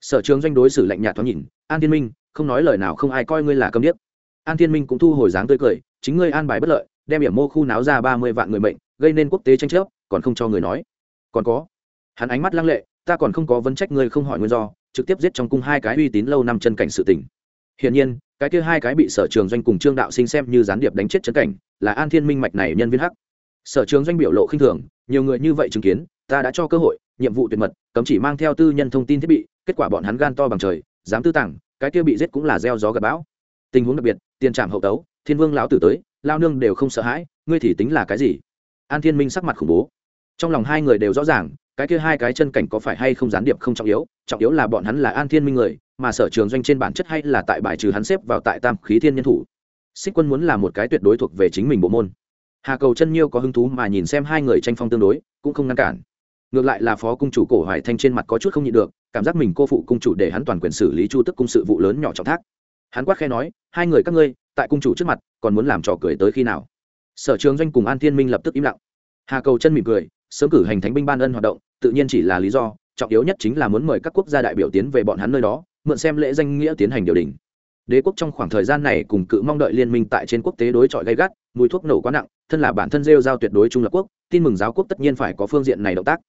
Sở trường doanh đối xử lạnh nhạt thoáng nhìn, an thiên minh, không nói lời nào không ai coi ngươi là câm điếc. An thiên minh cũng thu hồi dáng tươi cười, chính ngươi an bài bất lợi, đem hiểm mô khu náo ra ba mươi vạn người mệnh, gây nên quốc tế tranh chấp, còn không cho người nói. Còn có? Hắn ánh mắt lăng lệ, ta còn không có vấn trách ngươi không hỏi nguyên do, trực tiếp giết trong cung hai cái uy tín lâu năm chân cảnh sự tình. Hiển nhiên cái kia hai cái bị sở trường doanh cùng trương đạo sinh xem như gián điệp đánh chết chấn cảnh, là an thiên minh mạch này nhân viên hắc. Sở trường doanh biểu lộ khinh thường, nhiều người như vậy chứng kiến, ta đã cho cơ hội, nhiệm vụ tuyệt mật, cấm chỉ mang theo tư nhân thông tin thiết bị, kết quả bọn hắn gan to bằng trời, dám tư tảng cái kia bị giết cũng là gieo gió gặp bão. Tình huống đặc biệt, tiền trảm hậu tấu, thiên vương lão tử tới, lao nương đều không sợ hãi, ngươi thì tính là cái gì? An thiên minh sắc mặt khủng bố. Trong lòng hai người đều rõ ràng cái kia hai cái chân cảnh có phải hay không gián điệp không trọng yếu trọng yếu là bọn hắn là an thiên minh người, mà sở trường doanh trên bản chất hay là tại bài trừ hắn xếp vào tại tam khí thiên nhân thủ. Xích quân muốn là một cái tuyệt đối thuộc về chính mình bộ môn. Hà cầu chân nhiêu có hứng thú mà nhìn xem hai người tranh phong tương đối, cũng không ngăn cản. Ngược lại là phó cung chủ cổ hoài thanh trên mặt có chút không nhịn được, cảm giác mình cô phụ cung chủ để hắn toàn quyền xử lý chu tức cung sự vụ lớn nhỏ trọng thác. Hắn quát khe nói, hai người các ngươi, tại cung chủ trước mặt, còn muốn làm trò cười tới khi nào? Sở trường doanh cùng an thiên minh lập tức im lặng. Hà cầu chân mỉm cười sớm cử hành thánh binh ban ân hoạt động, tự nhiên chỉ là lý do, trọng yếu nhất chính là muốn mời các quốc gia đại biểu tiến về bọn hắn nơi đó, mượn xem lễ danh nghĩa tiến hành điều đình. Đế quốc trong khoảng thời gian này cùng cự mong đợi liên minh tại trên quốc tế đối chọi gây gắt, mùi thuốc nổ quá nặng, thân là bản thân rêu giao tuyệt đối trung lập quốc, tin mừng giáo quốc tất nhiên phải có phương diện này động tác.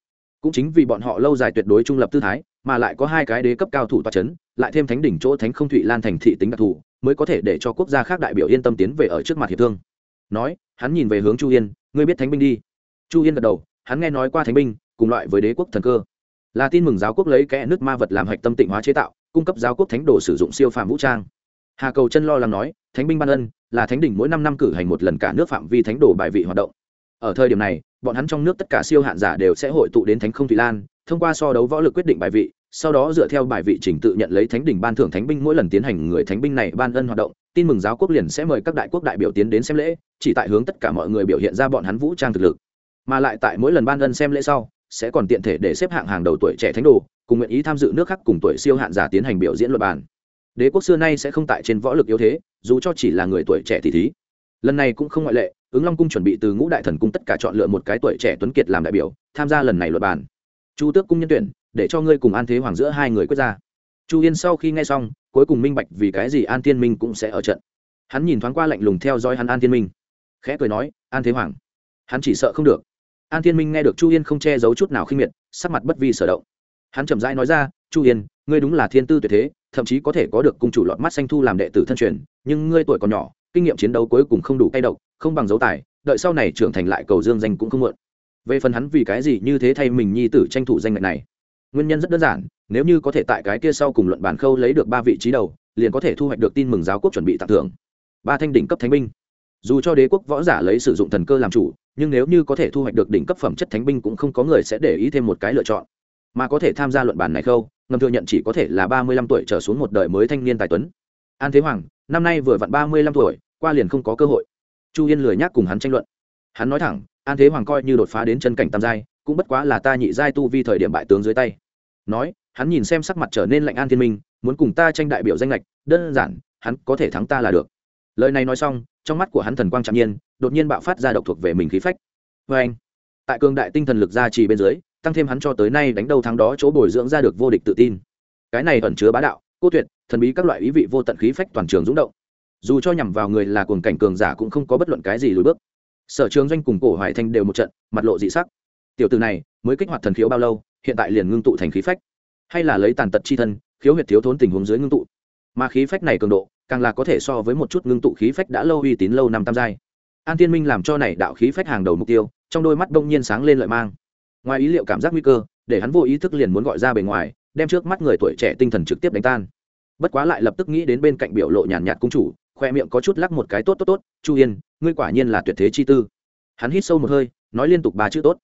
Cũng chính vì bọn họ lâu dài tuyệt đối trung lập tư thái, mà lại có hai cái đế cấp cao thủ toa c h ấ n lại thêm thánh đỉnh chỗ thánh không thụy lan thành thị tính đặc thù, mới có thể để cho quốc gia khác đại biểu yên tâm tiến về ở trước mặt hiệp thương. Nói, hắn nhìn về hướng chu yên, ngươi biết thánh binh đi. Chu yên gật đầu hắn nghe nói qua thánh binh, cùng loại với đế quốc thần cơ. Là tin mừng giáo quốc lấy kẽ nước ma vật làm hạch tâm tịnh hóa chế tạo, cung cấp giáo quốc thánh đồ sử dụng siêu phạm vũ trang. Hà cầu chân lo lắng nói, thánh binh ban ân, là thánh đỉnh mỗi năm năm cử hành một lần cả nước phạm vi thánh đồ bài vị hoạt động. Ở thời điểm này, bọn hắn trong nước tất cả siêu hạn giả đều sẽ hội tụ đến thánh không thủy lan, thông qua so đấu võ lực quyết định bài vị, sau đó dựa theo bài vị trình tự nhận lấy thánh đỉnh ban thưởng thánh binh mỗi lần tiến hành người thánh binh này ban ân hoạt động, tin mừng giáo quốc liền sẽ mời các đại quốc đại biểu tiến đến xem lễ, chỉ tại hướng tất cả mọi người biểu hiện ra bọn hắn vũ trang thực lực mà lại tại mỗi lần ban ân xem lễ sau, sẽ còn tiện thể để xếp hạng hàng đầu tuổi trẻ thánh đồ, cùng nguyện ý tham dự nước khác cùng tuổi siêu hạn giả tiến hành biểu diễn luật bản đế quốc xưa nay sẽ không tại trên võ lực yếu thế, dù cho chỉ là người tuổi trẻ thì thí. Lần này cũng không ngoại lệ, ứng long cung chuẩn bị từ ngũ đại thần cung tất cả chọn lựa một cái tuổi trẻ tuấn kiệt làm đại biểu, tham gia lần này luật bản chu tước cung nhân tuyển, để cho ngươi cùng an thế hoàng giữa hai người quyết ra. Chu yên sau khi nghe xong, cuối cùng minh bạch vì cái gì an tiên minh cũng sẽ ở trận. Hắn nhìn thoáng qua lạnh lùng theo dõi hắn an tiên minh. Khẽ cười nói, an thế hoàng, hắn chỉ sợ không được an Thiên minh nghe được chu yên không che giấu chút nào khinh miệt, sắc mặt bất vi sở động. Hắn chậm rãi nói ra, chu yên, ngươi đúng là thiên tư tuyệt thế, thậm chí có thể có được cung chủ lọt mắt xanh thu làm đệ tử thân truyền, nhưng ngươi tuổi còn nhỏ, kinh nghiệm chiến đấu cuối cùng không đủ cay độc, không bằng dấu tài, đợi sau này trưởng thành lại cầu dương danh cũng không muộn. Về phần hắn vì cái gì như thế thay mình nhi tử tranh thủ danh ngạch này? Nguyên nhân rất đơn giản, nếu như có thể tại cái kia sau cùng luận bàn khâu lấy được ba vị trí đầu, liền có thể thu hoạch được tin mừng giáo quốc chuẩn bị tặng thưởng. Ba thanh đỉnh cấp thánh binh. Dù cho đế quốc võ giả lấy sử dụng thần cơ làm chủ nhưng nếu như có thể thu hoạch được đỉnh cấp phẩm chất thánh binh cũng không có người sẽ để ý thêm một cái lựa chọn. Mà có thể tham gia luận bàn này khâu, ngầm thừa nhận chỉ có thể là ba mươi lăm tuổi trở xuống một đời mới thanh niên tài tuấn. An thế hoàng, năm nay vừa vặn ba mươi lăm tuổi, qua liền không có cơ hội. Chu yên lười nhác cùng hắn tranh luận. Hắn nói thẳng, an thế hoàng coi như đột phá đến chân cảnh tam giai, cũng bất quá là ta nhị giai tu vi thời điểm bại tướng dưới tay. Nói, hắn nhìn xem sắc mặt trở nên lạnh an thiên minh, muốn cùng ta tranh đại biểu danh lệch, đơn giản, hắn có thể thắng ta là được. Lời này nói xong, trong mắt của hắn thần quang trạm nhiên đột nhiên bạo phát ra độc thuộc về mình khí phách. Vê anh, tại cường đại tinh thần lực gia trì bên dưới, tăng thêm hắn cho tới nay đánh đầu thắng đó chỗ bồi dưỡng ra được vô địch tự tin. Cái này ẩn chứa bá đạo, cô tuyệt, thần bí các loại ý vị vô tận khí phách toàn trường rúng động. Dù cho nhằm vào người là cuồng cảnh cường giả cũng không có bất luận cái gì lùi bước. Sở trường doanh cùng cổ hoài thanh đều một trận, mặt lộ dị sắc. Tiểu từ này, mới kích hoạt thần khiếu bao lâu, hiện tại liền ngưng tụ thành khí phách. Hay là lấy tàn tật chi thân, khiếu huyệt thiếu thốn tình huống dưới ngưng tụ. Mà khí phách này cường độ, càng là có thể so với một chút ngưng tụ khí phách đã lâu uy tín lâu năm tam giai an tiên minh làm cho này đạo khí phách hàng đầu mục tiêu, trong đôi mắt đông nhiên sáng lên lợi mang. Ngoài ý liệu cảm giác nguy cơ, để hắn vô ý thức liền muốn gọi ra bề ngoài, đem trước mắt người tuổi trẻ tinh thần trực tiếp đánh tan. Bất quá lại lập tức nghĩ đến bên cạnh biểu lộ nhàn nhạt cung chủ, khoe miệng có chút lắc một cái tốt tốt tốt, chu yên, ngươi quả nhiên là tuyệt thế chi tư. Hắn hít sâu một hơi, nói liên tục ba chữ tốt.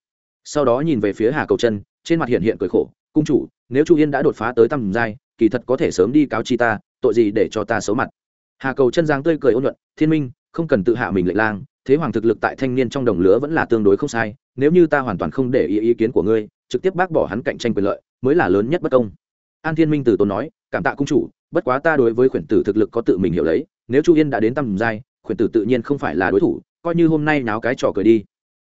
Sau đó nhìn về phía hà cầu chân trên mặt hiện hiện cười khổ, cung chủ, nếu chu yên đã đột phá tới tầm giai, kỳ thật có thể sớm đi cáo chi ta, tội gì để cho ta xấu mặt? Hà cầu chân giang tươi cười ôn nhuận, thiên minh, không cần tự hạ mình lệnh lang thế hoàng thực lực tại thanh niên trong đồng lứa vẫn là tương đối không sai, nếu như ta hoàn toàn không để ý ý kiến của ngươi, trực tiếp bác bỏ hắn cạnh tranh quyền lợi, mới là lớn nhất bất công. An thiên minh từ tốn nói, cảm tạ cung chủ, bất quá ta đối với khuyển tử thực lực có tự mình hiểu lấy, nếu chu yên đã đến tầm giai, khuyển tử tự nhiên không phải là đối thủ, coi như hôm nay náo cái trò cười đi.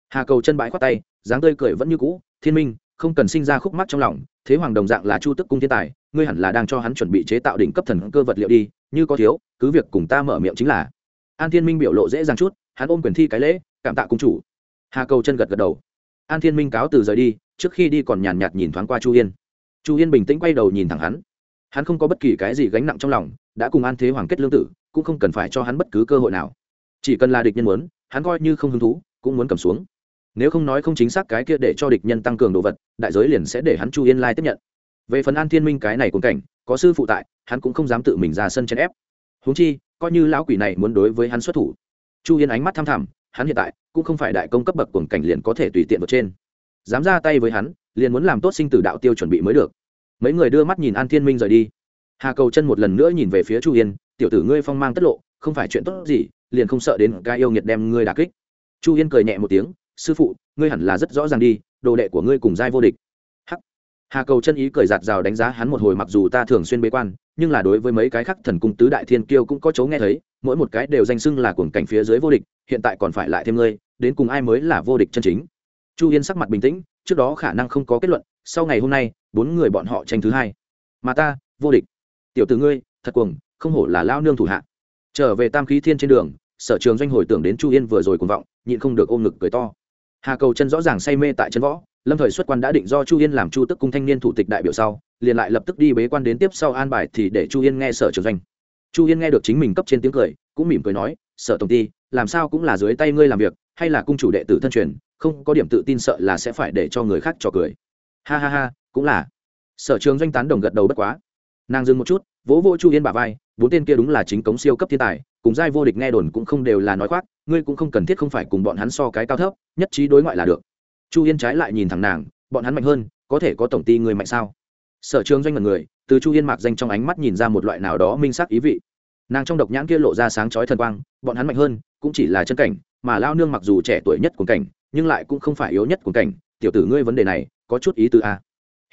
Hà cầu chân bãi khoát tay, dáng tươi cười vẫn như cũ, thiên minh, không cần sinh ra khúc mắc trong lòng, thế hoàng đồng dạng là chu tức cung thiên tài, ngươi hẳn là đang cho hắn chuẩn bị chế tạo đỉnh cấp thần cơ vật liệu đi, như có thiếu, cứ việc cùng ta mở miệng chính là. An thiên minh biểu lộ dễ dàng chút hắn ôm quyền thi cái lễ, cảm tạ cung chủ. Hà cầu chân gật gật đầu. An thiên minh cáo từ rời đi, trước khi đi còn nhàn nhạt nhìn thoáng qua chu yên. Chu yên bình tĩnh quay đầu nhìn thẳng hắn. Hắn không có bất kỳ cái gì gánh nặng trong lòng, đã cùng an thế hoàng kết lương tử, cũng không cần phải cho hắn bất cứ cơ hội nào. Chỉ cần là địch nhân muốn, hắn coi như không hứng thú, cũng muốn cầm xuống. Nếu không nói không chính xác cái kia để cho địch nhân tăng cường đồ vật, đại giới liền sẽ để hắn chu yên lai tiếp nhận. Về phần an thiên minh cái này cũng cảnh, có sư phụ tại, hắn cũng không dám tự mình ra sân chèn ép. Húng chi, coi như lão quỷ này muốn đối với hắn xuất thủ chu yên ánh mắt tham thẳm, hắn hiện tại cũng không phải đại công cấp bậc cuồng cảnh liền có thể tùy tiện vượt trên. Dám ra tay với hắn, liền muốn làm tốt sinh tử đạo tiêu chuẩn bị mới được. Mấy người đưa mắt nhìn an thiên minh rời đi. Hà cầu chân một lần nữa nhìn về phía chu yên, tiểu tử ngươi phong mang tất lộ, không phải chuyện tốt gì, liền không sợ đến ca yêu nghiệt đem ngươi đà kích. Chu yên cười nhẹ một tiếng, sư phụ, ngươi hẳn là rất rõ ràng đi, đồ đệ của ngươi cùng giai vô địch. Hắc. Hà cầu chân ý cười giạt rào đánh giá hắn một hồi mặc dù ta thường xuyên bế quan, nhưng là đối với mấy cái khác thần cung tứ đại thiên kiêu cũng có chấu nghe thấy mỗi một cái đều danh xưng là cuồng cảnh phía dưới vô địch, hiện tại còn phải lại thêm ngươi, đến cùng ai mới là vô địch chân chính? Chu yên sắc mặt bình tĩnh, trước đó khả năng không có kết luận, sau ngày hôm nay, bốn người bọn họ tranh thứ hai. Mà ta, vô địch. Tiểu tử ngươi, thật cuồng, không hổ là lao nương thủ hạ. Trở về tam khí thiên trên đường, sở trường doanh hồi tưởng đến chu yên vừa rồi cuồng vọng, nhịn không được ôm ngực cười to. Hà cầu chân rõ ràng say mê tại chân võ, lâm thời xuất quan đã định do chu yên làm chu tức cung thanh niên thủ tịch đại biểu sau, liền lại lập tức đi bế quan đến tiếp sau an bài thì để chu yên nghe sở trường doanh chu yên nghe được chính mình cấp trên tiếng cười, cũng mỉm cười nói, sở tổng ty, làm sao cũng là dưới tay ngươi làm việc, hay là cung chủ đệ tử thân truyền, không có điểm tự tin sợ là sẽ phải để cho người khác trò cười. Ha ha ha, cũng là. Sở trường doanh tán đồng gật đầu bất quá. Nàng dừng một chút, vỗ vỗ chu yên bà vai, bốn tên kia đúng là chính cống siêu cấp thiên tài, cùng giai vô địch nghe đồn cũng không đều là nói khoác, ngươi cũng không cần thiết không phải cùng bọn hắn so cái cao thấp, nhất trí đối ngoại là được. Chu yên trái lại nhìn thẳng nàng, bọn hắn mạnh hơn, có thể có tổng ty người mạnh sao? Sở trường doanh mật người từ chu yên mạc danh trong ánh mắt nhìn ra một loại nào đó minh sắc ý vị. Nàng trong độc nhãn kia lộ ra sáng chói thần quang, bọn hắn mạnh hơn, cũng chỉ là chân cảnh, mà lao nương mặc dù trẻ tuổi nhất của cảnh, nhưng lại cũng không phải yếu nhất của cảnh. Tiểu tử ngươi vấn đề này, có chút ý tứ a à.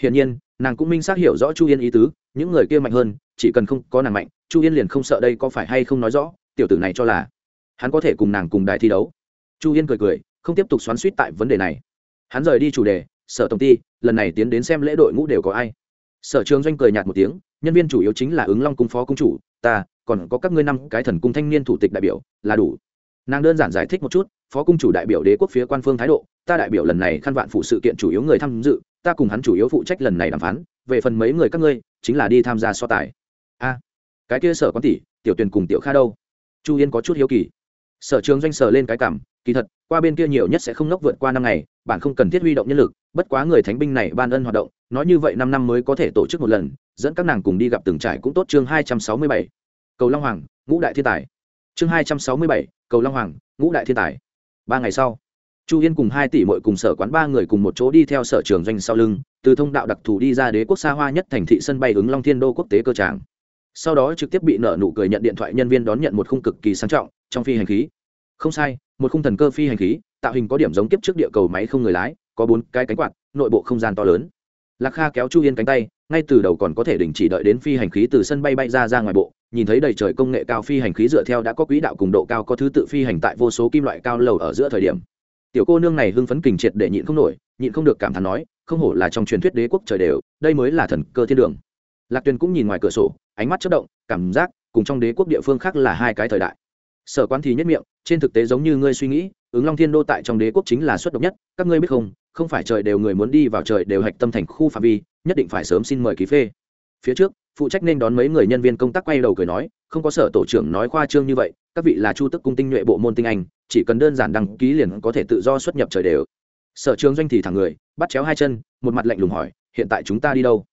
hiển nhiên, nàng cũng minh xác hiểu rõ chu yên ý tứ, những người kia mạnh hơn, chỉ cần không có nàng mạnh, chu yên liền không sợ đây có phải hay không nói rõ, tiểu tử này cho là hắn có thể cùng nàng cùng đài thi đấu. Chu yên cười cười, không tiếp tục xoắn suýt tại vấn đề này. Hắn rời đi chủ đề, sở tổng ty, lần này tiến đến xem lễ đội ngũ đều có ai? Sở trường doanh cười nhạt một tiếng, nhân viên chủ yếu chính là ứng long cung phó cung chủ, ta, còn có các ngươi năm cái thần cung thanh niên thủ tịch đại biểu, là đủ. Nàng đơn giản giải thích một chút, phó cung chủ đại biểu đế quốc phía quan phương thái độ, ta đại biểu lần này khăn vạn phụ sự kiện chủ yếu người tham dự, ta cùng hắn chủ yếu phụ trách lần này đàm phán, về phần mấy người các ngươi, chính là đi tham gia so tài. A, cái kia sở quan tỷ, tiểu tuyền cùng tiểu kha đâu? Chu yên có chút hiếu kỳ. Sở trường doanh sở lên cái cảm, kỳ thật, qua bên kia nhiều nhất sẽ không ngốc vượt qua năm ngày bạn không cần thiết huy động nhân lực, bất quá người thánh binh này ban ân hoạt động, nói như vậy năm năm mới có thể tổ chức một lần, dẫn các nàng cùng đi gặp từng trải cũng tốt. Chương hai trăm sáu mươi bảy, cầu long hoàng, ngũ đại thiên tài. Chương hai trăm sáu mươi bảy, cầu long hoàng, ngũ đại thiên tài. Ba ngày sau, chu yên cùng hai tỷ mội cùng sở quán ba người cùng một chỗ đi theo sở trường doanh sau lưng, từ thông đạo đặc thù đi ra đế quốc xa hoa nhất thành thị sân bay ứng long thiên đô quốc tế cơ tràng. Sau đó trực tiếp bị nợ nụ cười nhận điện thoại nhân viên đón nhận một khung cực kỳ sang trọng, trong phi hành khí. Không sai, một khung thần cơ phi hành khí tạo hình có điểm giống kiếp trước địa cầu máy không người lái, có bốn cái cánh quạt, nội bộ không gian to lớn. Lạc kha kéo chu yên cánh tay, ngay từ đầu còn có thể đình chỉ đợi đến phi hành khí từ sân bay bay ra ra ngoài bộ, nhìn thấy đầy trời công nghệ cao phi hành khí dựa theo đã có quỹ đạo cùng độ cao có thứ tự phi hành tại vô số kim loại cao lầu ở giữa thời điểm. Tiểu cô nương này hưng phấn kình triệt để nhịn không nổi, nhịn không được cảm thán nói, không hổ là trong truyền thuyết đế quốc trời đều, đây mới là thần cơ thiên đường. Lạc tuyền cũng nhìn ngoài cửa sổ, ánh mắt chất động, cảm giác cùng trong đế quốc địa phương khác là hai cái thời đại. Sở quan thì nhất miệng, trên thực tế giống như ngươi suy nghĩ ứng long thiên đô tại trong đế quốc chính là xuất độc nhất, các ngươi biết không? Không phải trời đều người muốn đi vào trời đều hạch tâm thành khu phạm vi, nhất định phải sớm xin mời ký phê. Phía trước, phụ trách nên đón mấy người nhân viên công tác quay đầu cười nói, không có sở tổ trưởng nói khoa trương như vậy, các vị là chu tức cung tinh nhuệ bộ môn tinh anh, chỉ cần đơn giản đăng ký liền có thể tự do xuất nhập trời đều. Sở trường doanh thì thẳng người, bắt chéo hai chân, một mặt lạnh lùng hỏi, hiện tại chúng ta đi đâu?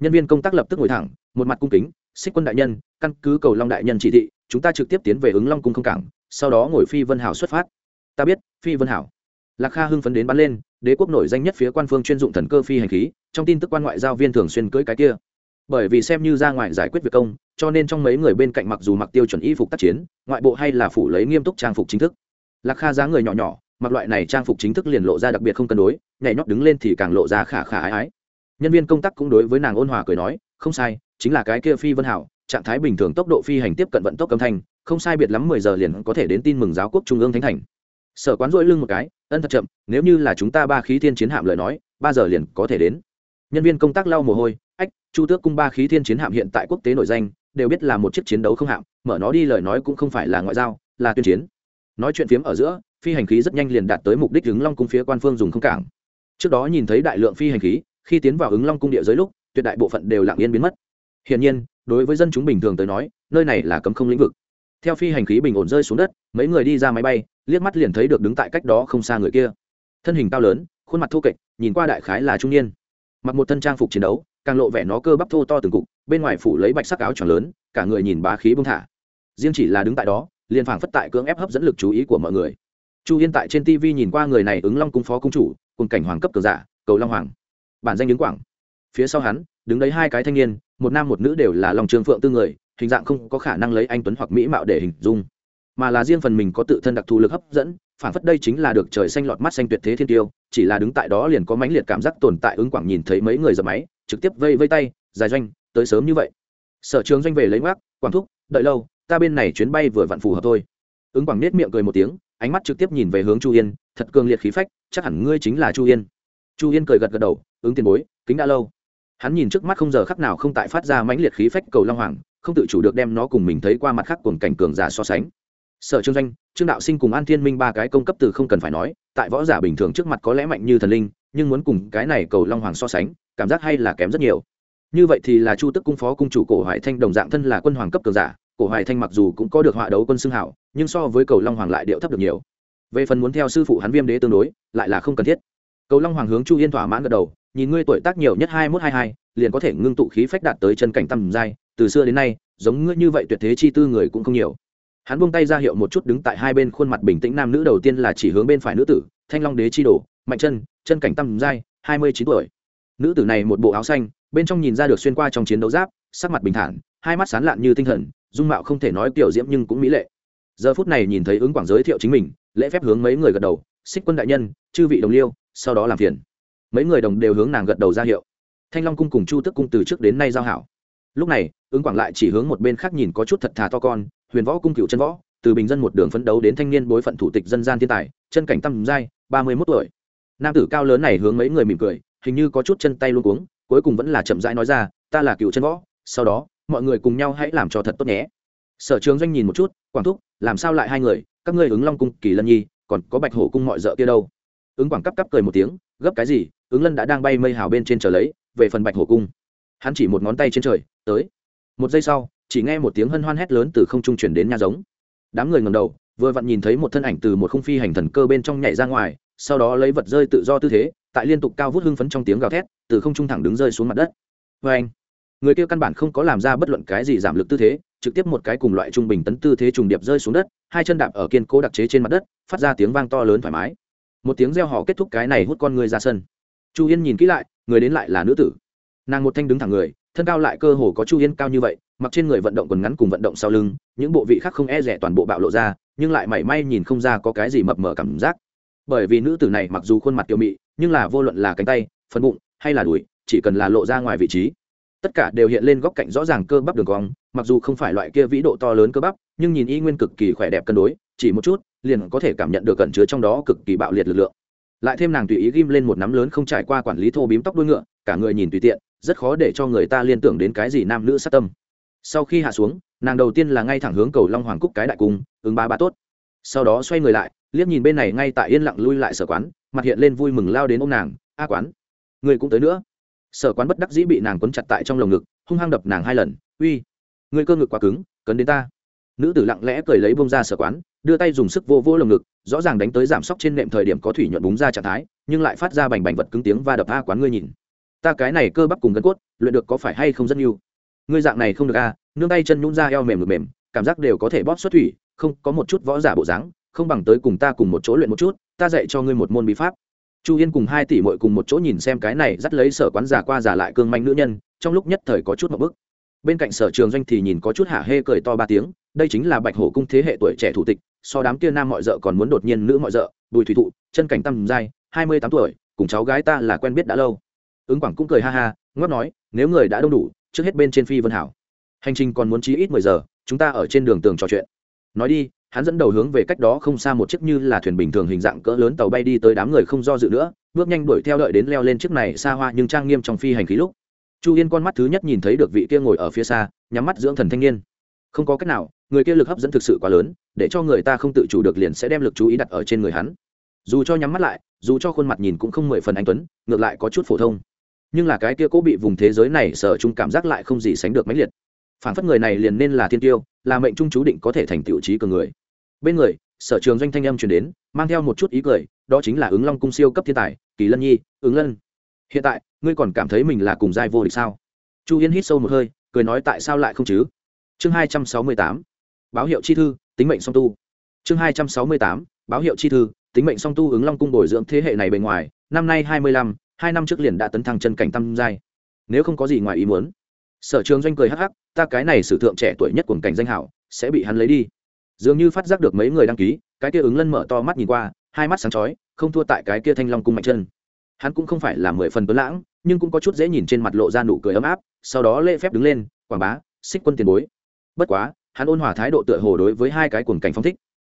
Nhân viên công tác lập tức ngồi thẳng, một mặt cung kính, xích quân đại nhân, căn cứ cầu long đại nhân chỉ thị, chúng ta trực tiếp tiến về ứng long cung không cảng, sau đó ngồi phi vân hảo xuất phát ta biết, phi vân hảo. Lạc kha hưng phấn đến bắn lên, đế quốc nổi danh nhất phía quan phương chuyên dụng thần cơ phi hành khí, trong tin tức quan ngoại giao viên thường xuyên cưỡi cái kia. Bởi vì xem như ra ngoài giải quyết việc công, cho nên trong mấy người bên cạnh mặc dù mặc tiêu chuẩn y phục tác chiến, ngoại bộ hay là phủ lấy nghiêm túc trang phục chính thức. Lạc kha giá người nhỏ nhỏ, mặc loại này trang phục chính thức liền lộ ra đặc biệt không cân đối, nhảy nhót đứng lên thì càng lộ ra khả khả ái ái. Nhân viên công tác cũng đối với nàng ôn hòa cười nói, không sai, chính là cái kia phi vân hảo, trạng thái bình thường tốc độ phi hành tiếp cận vận tốc âm thanh, không sai biệt lắm mười giờ liền có thể đến tin mừng giáo quốc trung ương thánh thành sở quán dỗi lưng một cái, ân thật chậm, nếu như là chúng ta ba khí thiên chiến hạm lời nói, ba giờ liền có thể đến. Nhân viên công tác lau mồ hôi, ách, chu tước cung ba khí thiên chiến hạm hiện tại quốc tế nổi danh, đều biết là một chiếc chiến đấu không hạm, mở nó đi lời nói cũng không phải là ngoại giao, là tuyên chiến. Nói chuyện phiếm ở giữa, phi hành khí rất nhanh liền đạt tới mục đích ứng long cung phía quan phương dùng không cảng. Trước đó nhìn thấy đại lượng phi hành khí, khi tiến vào ứng long cung địa giới lúc, tuyệt đại bộ phận đều lặng yên biến mất. Hiển nhiên, đối với dân chúng bình thường tới nói, nơi này là cấm không lĩnh vực theo phi hành khí bình ổn rơi xuống đất, mấy người đi ra máy bay, liếc mắt liền thấy được đứng tại cách đó không xa người kia. Thân hình cao lớn, khuôn mặt thô kệch, nhìn qua đại khái là trung niên. Mặc một thân trang phục chiến đấu, càng lộ vẻ nó cơ bắp thô to từng cục, bên ngoài phủ lấy bạch sắc áo tròn lớn, cả người nhìn bá khí bông thả. Riêng chỉ là đứng tại đó, liền phảng phất tại cưỡng ép hấp dẫn lực chú ý của mọi người. Chu yên tại trên tv nhìn qua người này ứng long cung phó cung chủ, cùng cảnh hoàng cấp cờ giả, cầu long hoàng. Bản danh đứng quảng. Phía sau hắn, đứng đấy hai cái thanh niên, một nam một nữ đều là lòng trường phượng tư người hình dạng không có khả năng lấy anh tuấn hoặc mỹ mạo để hình dung, mà là riêng phần mình có tự thân đặc thù lực hấp dẫn, phản phất đây chính là được trời xanh lọt mắt xanh tuyệt thế thiên tiêu, chỉ là đứng tại đó liền có mãnh liệt cảm giác tồn tại ứng quảng nhìn thấy mấy người dập máy, trực tiếp vây vây tay dài doanh, tới sớm như vậy. Sở trường doanh về lấy ngoác, quảng thúc, đợi lâu, ta bên này chuyến bay vừa vặn phù hợp thôi. Ứng quảng nết miệng cười một tiếng, ánh mắt trực tiếp nhìn về hướng chu yên, thật cường liệt khí phách, chắc hẳn ngươi chính là chu yên. Chu yên cười gật gật đầu, ứng tiền bối, kính đã lâu hắn nhìn trước mắt không giờ khắc nào không tại phát ra mãnh liệt khí phách cầu long hoàng, không tự chủ được đem nó cùng mình thấy qua mặt khác cùng cảnh cường giả so sánh. Sở trương doanh, trương đạo sinh cùng an thiên minh ba cái công cấp từ không cần phải nói, tại võ giả bình thường trước mặt có lẽ mạnh như thần linh, nhưng muốn cùng cái này cầu long hoàng so sánh, cảm giác hay là kém rất nhiều. Như vậy thì là chu tức cung phó cung chủ cổ hoài thanh đồng dạng thân là quân hoàng cấp cường giả, cổ hoài thanh mặc dù cũng có được họa đấu quân xưng hảo, nhưng so với cầu long hoàng lại điệu thấp được nhiều. Về phần muốn theo sư phụ hắn viêm đế tương đối, lại là không cần thiết. Cầu long hoàng hướng chu yên thỏa mãn gật đầu nhìn ngươi tuổi tác nhiều nhất hai mốt hai hai, liền có thể ngưng tụ khí phách đạt tới chân cảnh tầm giai, từ xưa đến nay, giống ngươi như vậy tuyệt thế chi tư người cũng không nhiều. Hắn buông tay ra hiệu một chút đứng tại hai bên khuôn mặt bình tĩnh nam nữ đầu tiên là chỉ hướng bên phải nữ tử, thanh long đế chi đồ, mạnh chân chân cảnh tầm giai, hai mươi chín tuổi. Nữ tử này một bộ áo xanh, bên trong nhìn ra được xuyên qua trong chiến đấu giáp, sắc mặt bình thản, hai mắt sán lạn như tinh thần, dung mạo không thể nói kiểu diễm nhưng cũng mỹ lệ. Giờ phút này nhìn thấy ứng quảng giới thiệu chính mình, lễ phép hướng mấy người gật đầu, xích quân đại nhân, chư vị đồng liêu, sau đó làm phiền mấy người đồng đều hướng nàng gật đầu ra hiệu. Thanh long cung cùng chu tức cung từ trước đến nay giao hảo. Lúc này, ứng quảng lại chỉ hướng một bên khác nhìn có chút thật thà to con, huyền võ cung cựu chân võ, từ bình dân một đường phấn đấu đến thanh niên bối phận thủ tịch dân gian thiên tài, chân cảnh tâm giai, ba mươi mốt tuổi. Nam tử cao lớn này hướng mấy người mỉm cười, hình như có chút chân tay luôn cuống, cuối cùng vẫn là chậm rãi nói ra, ta là cựu chân võ, sau đó, mọi người cùng nhau hãy làm cho thật tốt nhé. Sở trường doanh nhìn một chút, quảng thúc, làm sao lại hai người? Các ngươi ứng long cung, kỳ lân nhi, còn có bạch hổ cung mọi d ợ kia đâu? Ứng quảng cấp cấp cười một tiếng, gấp cái gì? Ứng lân đã đang bay mây hào bên trên chờ lấy, về phần bạch hổ cung. Hắn chỉ một ngón tay trên trời, tới. Một giây sau, chỉ nghe một tiếng hân hoan hét lớn từ không trung chuyển đến nhà giống. Đám người ngầm đầu, vừa vặn nhìn thấy một thân ảnh từ một không phi hành thần cơ bên trong nhảy ra ngoài, sau đó lấy vật rơi tự do tư thế, tại liên tục cao vút hưng phấn trong tiếng gào thét, từ không trung thẳng đứng rơi xuống mặt đất. Vê anh, người kia căn bản không có làm ra bất luận cái gì giảm lực tư thế, trực tiếp một cái cùng loại trung bình tấn tư thế trùng điệp rơi xuống đất, hai chân đạp ở kiên cố đặc chế trên mặt đất, phát ra tiếng vang to lớn thoải mái. Một tiếng reo hò kết thúc cái này hút con người ra sân chu yên nhìn kỹ lại, người đến lại là nữ tử. Nàng một thanh đứng thẳng người, thân cao lại cơ hồ có chu yên cao như vậy, mặc trên người vận động quần ngắn cùng vận động sau lưng, những bộ vị khác không e rẻ toàn bộ bạo lộ ra, nhưng lại mảy may nhìn không ra có cái gì mập mờ cảm giác. Bởi vì nữ tử này mặc dù khuôn mặt kiều mị, nhưng là vô luận là cánh tay, phần bụng hay là đùi, chỉ cần là lộ ra ngoài vị trí, tất cả đều hiện lên góc cạnh rõ ràng cơ bắp đường cong, mặc dù không phải loại kia vĩ độ to lớn cơ bắp, nhưng nhìn y nguyên cực kỳ khỏe đẹp cân đối, chỉ một chút, liền có thể cảm nhận được cẩn chứa trong đó cực kỳ bạo liệt lực lượng lại thêm nàng tùy ý ghim lên một nắm lớn không trải qua quản lý thô bím tóc đuôi ngựa, cả người nhìn tùy tiện, rất khó để cho người ta liên tưởng đến cái gì nam nữ sát tâm. Sau khi hạ xuống, nàng đầu tiên là ngay thẳng hướng cầu long hoàng cúc cái đại cung, ứng ba ba tốt. Sau đó xoay người lại, liếc nhìn bên này ngay tại yên lặng lui lại sở quán, mặt hiện lên vui mừng lao đến ô m nàng, a quán, người cũng tới nữa. Sở quán bất đắc dĩ bị nàng quấn chặt tại trong lồng ngực, hung hăng đập nàng hai lần, uy, người cơ ngực quá cứng, cấn đến ta nữ tử lặng lẽ cười lấy bông ra sở quán, đưa tay dùng sức vô vô lồng ngực, rõ ràng đánh tới giảm sốc trên nệm thời điểm có thủy nhuận búng ra trạng thái, nhưng lại phát ra bành bành vật cứng tiếng và đập a quán ngươi nhìn. Ta cái này cơ bắp cùng gân cốt, luyện được có phải hay không rất nhiều? Ngươi dạng này không được a nương tay chân nhún ra eo mềm ngực mềm, cảm giác đều có thể bóp xuất thủy, không, có một chút võ giả bộ dáng, không bằng tới cùng ta cùng một chỗ luyện một chút, ta dạy cho ngươi một môn bí pháp. Chu yên cùng hai tỷ mội cùng một chỗ nhìn xem cái này, dắt lấy sở quán giả qua giả lại cương manh nữ nhân, trong lúc nhất thời có chút một bức bên cạnh sở trường doanh thì nhìn có chút hả hê cười to ba tiếng, đây chính là bạch hổ cung thế hệ tuổi trẻ thủ tịch, so đám kia nam mọi d còn muốn đột nhiên nữ mọi d bùi thủy thụ, chân cảnh tăm giai, hai mươi tám tuổi, cùng cháu gái ta là quen biết đã lâu. Ứng quảng cũng cười ha ha, ngót nói, nếu người đã đông đủ, trước hết bên trên phi vân hảo. Hành trình còn muốn chí ít mười giờ, chúng ta ở trên đường tường trò chuyện. Nói đi, hắn dẫn đầu hướng về cách đó không xa một chiếc như là thuyền bình thường hình dạng cỡ lớn tàu bay đi tới đám người không do dự nữa, bước nhanh đuổi theo đợi đến leo lên chiếc này xa hoa nhưng trang nghiêm trong phi hành khí lúc chu yên con mắt thứ nhất nhìn thấy được vị kia ngồi ở phía xa, nhắm mắt dưỡng thần thanh niên. Không có cách nào, người kia lực hấp dẫn thực sự quá lớn, để cho người ta không tự chủ được liền sẽ đem lực chú ý đặt ở trên người hắn. Dù cho nhắm mắt lại, dù cho khuôn mặt nhìn cũng không mười phần anh tuấn, ngược lại có chút phổ thông. Nhưng là cái kia cố bị vùng thế giới này sở chung cảm giác lại không gì sánh được mãnh liệt. Phản phất người này liền nên là thiên tiêu, là mệnh trung chú định có thể thành tiểu trí cường người. Bên người, sở trường doanh thanh âm truyền đến, mang theo một chút ý cười, đó chính là ứng long cung siêu cấp thiên tài, kỳ lân nhi, ứng lân. Hiện tại ngươi còn cảm thấy mình là cùng giai vô địch sao? Chu yên hít sâu một hơi, cười nói tại sao lại không chứ? Chương hai trăm sáu mươi tám, báo hiệu chi thư, tính mệnh song tu. Chương hai trăm sáu mươi tám, báo hiệu chi thư, tính mệnh song tu ứng long cung bồi dưỡng thế hệ này bề ngoài, năm nay hai mươi lăm, hai năm trước liền đã tấn thăng chân cảnh tam giai. Nếu không có gì ngoài ý muốn, sở trường doanh cười hắc hắc, ta cái này sử thượng trẻ tuổi nhất của cảnh danh hảo, sẽ bị hắn lấy đi. Dường như phát giác được mấy người đăng ký, cái kia ứng lân mở to mắt nhìn qua, hai mắt sáng chói, không thua tại cái kia thanh long cung mạnh chân. Hắn cũng không phải là mười phần tuấn lãng nhưng cũng có chút dễ nhìn trên mặt lộ ra nụ cười ấm áp, sau đó lễ phép đứng lên, quảng bá, xích quân tiền bối. Bất quá, hắn ôn hòa thái độ tựa hồ đối với hai cái cuồng cảnh phong thích.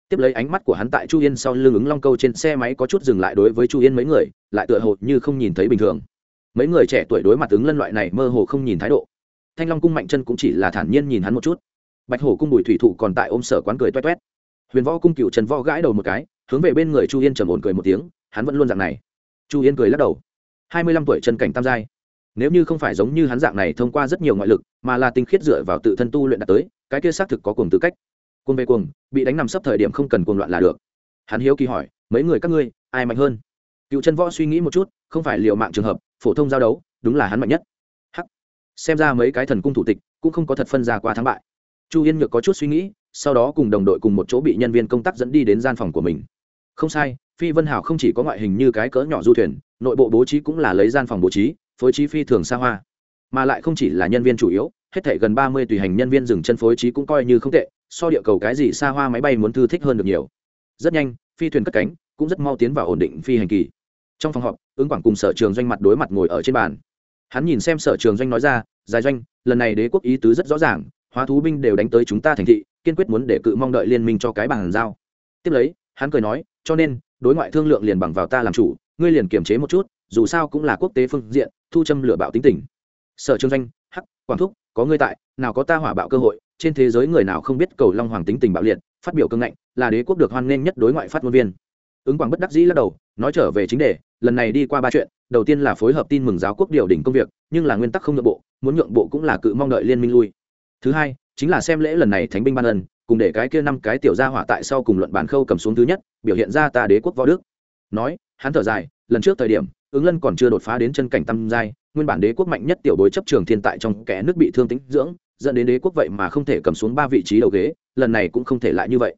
Tiếp lấy ánh mắt của hắn tại chu yên sau lưng ứng long câu trên xe máy có chút dừng lại đối với chu yên mấy người, lại tựa hồ như không nhìn thấy bình thường. Mấy người trẻ tuổi đối mặt ứng lân loại này mơ hồ không nhìn thái độ. Thanh long cung mạnh chân cũng chỉ là thản nhiên nhìn hắn một chút. Bạch hổ cung bùi thủy thụ còn tại ôm sở quán cười toét toét. Huyền võ cung cựu trần võ gãi đầu một cái, hướng về bên người chu yên trầm ổn cười một tiếng, hắn vẫn luôn dạng này. Chu yên cười lắc đầu hai mươi lăm tuổi chân cảnh tam giai. Nếu như không phải giống như hắn dạng này thông qua rất nhiều ngoại lực, mà là tinh khiết dựa vào tự thân tu luyện đạt tới, cái kia xác thực có cùng tư cách. Cuồng về cuồng, bị đánh nằm sấp thời điểm không cần cuồng loạn là được. Hắn hiếu kỳ hỏi, mấy người các ngươi, ai mạnh hơn? Cựu chân võ suy nghĩ một chút, không phải liệu mạng trường hợp, phổ thông giao đấu, đúng là hắn mạnh nhất. Hắc. Xem ra mấy cái thần cung thủ tịch cũng không có thật phân ra qua thắng bại. Chu yên nhược có chút suy nghĩ, sau đó cùng đồng đội cùng một chỗ bị nhân viên công tác dẫn đi đến gian phòng của mình. Không sai phi vân hảo không chỉ có ngoại hình như cái cỡ nhỏ du thuyền, nội bộ bố trí cũng là lấy gian phòng bố trí, phối trí phi thường xa hoa. Mà lại không chỉ là nhân viên chủ yếu, hết thể gần ba mươi tùy hành nhân viên dừng chân phối trí cũng coi như không tệ, so địa cầu cái gì xa hoa máy bay muốn thư thích hơn được nhiều. Rất nhanh, phi thuyền cất cánh, cũng rất mau tiến vào ổn định phi hành kỳ. Trong phòng họp, ứng quảng cùng sở trường doanh mặt đối mặt ngồi ở trên bàn. Hắn nhìn xem sở trường doanh nói ra dài doanh, lần này đế quốc ý tứ rất rõ ràng, hóa thú binh đều đánh tới chúng ta thành thị, kiên quyết muốn để cự mong đợi liên minh cho cái bàn giao. Tiếp lấy, hắn cười nói, cho nên đối ngoại thương lượng liền bằng vào ta làm chủ, ngươi liền kiềm chế một chút, dù sao cũng là quốc tế phương diện, thu châm lửa bạo tính tình. Sở trương doanh, hắc, quảng thúc, có ngươi tại, nào có ta hỏa bạo cơ hội, trên thế giới người nào không biết cầu long hoàng tính tình bạo liệt, phát biểu cương ngạnh, là đế quốc được hoan nghênh nhất đối ngoại phát ngôn viên. Ứng quảng bất đắc dĩ lắc đầu, nói trở về chính đề, lần này đi qua ba chuyện, đầu tiên là phối hợp tin mừng giáo quốc điều đỉnh công việc, nhưng là nguyên tắc không nhượng bộ, muốn nhượng bộ cũng là cự mong đợi liên minh lui. Thứ hai, chính là xem lễ lần này thánh binh ban ân cùng để cái kia năm cái tiểu gia hỏa tại sau cùng luận bàn khâu cầm xuống thứ nhất, biểu hiện ra ta đế quốc võ đức. Nói, hắn thở dài, lần trước thời điểm, ứng lân còn chưa đột phá đến chân cảnh tam giai, nguyên bản đế quốc mạnh nhất tiểu bối chấp trường thiên tại trong kẻ nước bị thương tính dưỡng, dẫn đến đế quốc vậy mà không thể cầm xuống ba vị trí đầu ghế, lần này cũng không thể lại như vậy.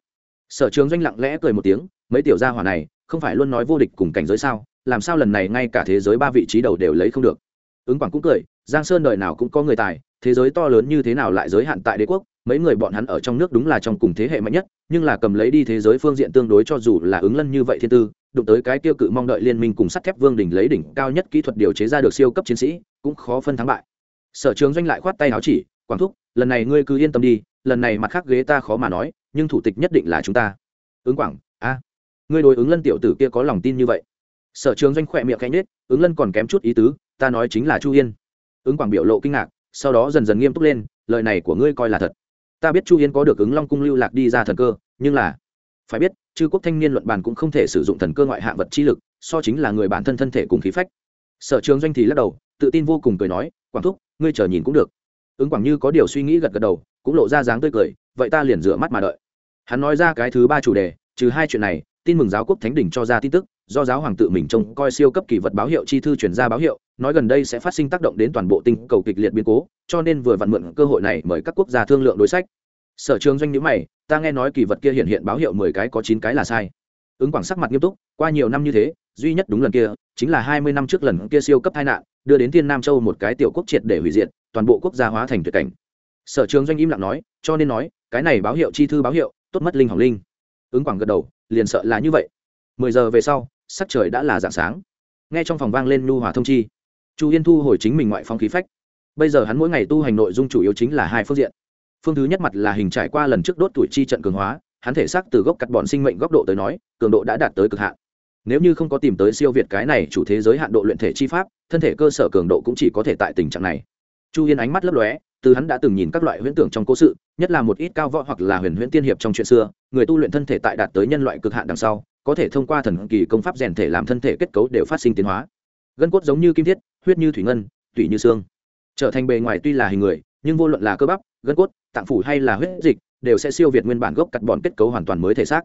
Sở trường doanh lặng lẽ cười một tiếng, mấy tiểu gia hỏa này, không phải luôn nói vô địch cùng cảnh giới sao, làm sao lần này ngay cả thế giới ba vị trí đầu đều lấy không được. Ứng quảng cũng cười, giang sơn đời nào cũng có người tài, thế giới to lớn như thế nào lại giới hạn tại đế quốc mấy người bọn hắn ở trong nước đúng là trong cùng thế hệ mạnh nhất, nhưng là cầm lấy đi thế giới phương diện tương đối cho dù là ứng lân như vậy thiên tư, đụng tới cái tiêu cự mong đợi liên minh cùng sắt thép vương đỉnh lấy đỉnh cao nhất kỹ thuật điều chế ra được siêu cấp chiến sĩ, cũng khó phân thắng bại. Sở trường doanh lại khoát tay áo chỉ, quảng thúc, lần này ngươi cứ yên tâm đi, lần này mặt khác ghế ta khó mà nói, nhưng thủ tịch nhất định là chúng ta. Ứng quảng, a, ngươi đối ứng lân tiểu tử kia có lòng tin như vậy? Sở trường doanh khỏe miệng cánh nết ứng lân còn kém chút ý tứ, ta nói chính là chu yên. Ứng quảng biểu lộ kinh ngạc, sau đó dần dần nghiêm túc lên, lời này của ngươi coi là thật ta biết chu yên có được ứng long cung lưu lạc đi ra thần cơ, nhưng là, phải biết, chư quốc thanh niên luận bàn cũng không thể sử dụng thần cơ ngoại hạ vật chi lực, so chính là người bản thân thân thể cùng khí phách. Sở trường doanh thì lắc đầu, tự tin vô cùng cười nói, quảng thúc, ngươi chờ nhìn cũng được. Ứng quảng như có điều suy nghĩ gật gật đầu, cũng lộ ra dáng tươi cười, vậy ta liền rửa mắt mà đợi. Hắn nói ra cái thứ ba chủ đề, trừ hai chuyện này, tin mừng giáo quốc thánh đỉnh cho ra tin tức do giáo hoàng tự mình trông coi siêu cấp kỳ vật báo hiệu chi thư chuyển ra báo hiệu, nói gần đây sẽ phát sinh tác động đến toàn bộ tinh cầu kịch liệt biến cố, cho nên vừa vặn mượn cơ hội này mời các quốc gia thương lượng đối sách. Sở trường doanh nhữ mày, ta nghe nói kỳ vật kia hiện hiện báo hiệu mười cái có chín cái là sai. Ứng quảng sắc mặt nghiêm túc, qua nhiều năm như thế, duy nhất đúng lần kia, chính là hai mươi năm trước lần kia siêu cấp tai nạn, đưa đến thiên nam châu một cái tiểu quốc triệt để hủy diệt, toàn bộ quốc gia hóa thành tuyệt cảnh. Sở trường doanh im lặng nói, cho nên nói, cái này báo hiệu chi thư báo hiệu, tốt mất linh hỏng linh. Ứng quảng gật đầu, liền sợ là như vậy. Mười giờ về sau sắc trời đã là dạng sáng. Nghe trong phòng vang lên nhu hòa thông chi, chu yên thu hồi chính mình ngoại phong khí phách. Bây giờ hắn mỗi ngày tu hành nội dung chủ yếu chính là hai phương diện. Phương thứ nhất mặt là hình trải qua lần trước đốt tuổi chi trận cường hóa, hắn thể xác từ gốc cắt bọn sinh mệnh góc độ tới nói, cường độ đã đạt tới cực hạn. Nếu như không có tìm tới siêu việt cái này chủ thế giới hạn độ luyện thể chi pháp, thân thể cơ sở cường độ cũng chỉ có thể tại tình trạng này. Chu yên ánh mắt lấp lóe, từ hắn đã từng nhìn các loại huyễn tưởng trong cố sự, nhất là một ít cao võ hoặc là huyền huyễn tiên hiệp trong chuyện xưa, người tu luyện thân thể tại đạt tới nhân loại cực hạn đằng sau có thể thông qua thần kỳ công pháp rèn thể làm thân thể kết cấu đều phát sinh tiến hóa. Gân cốt giống như kim thiết, huyết như thủy ngân, tủy như xương. Trở thành bề ngoài tuy là hình người, nhưng vô luận là cơ bắp, gân cốt, tạng phủ hay là huyết dịch, đều sẽ siêu việt nguyên bản gốc cắt bọn kết cấu hoàn toàn mới thể xác.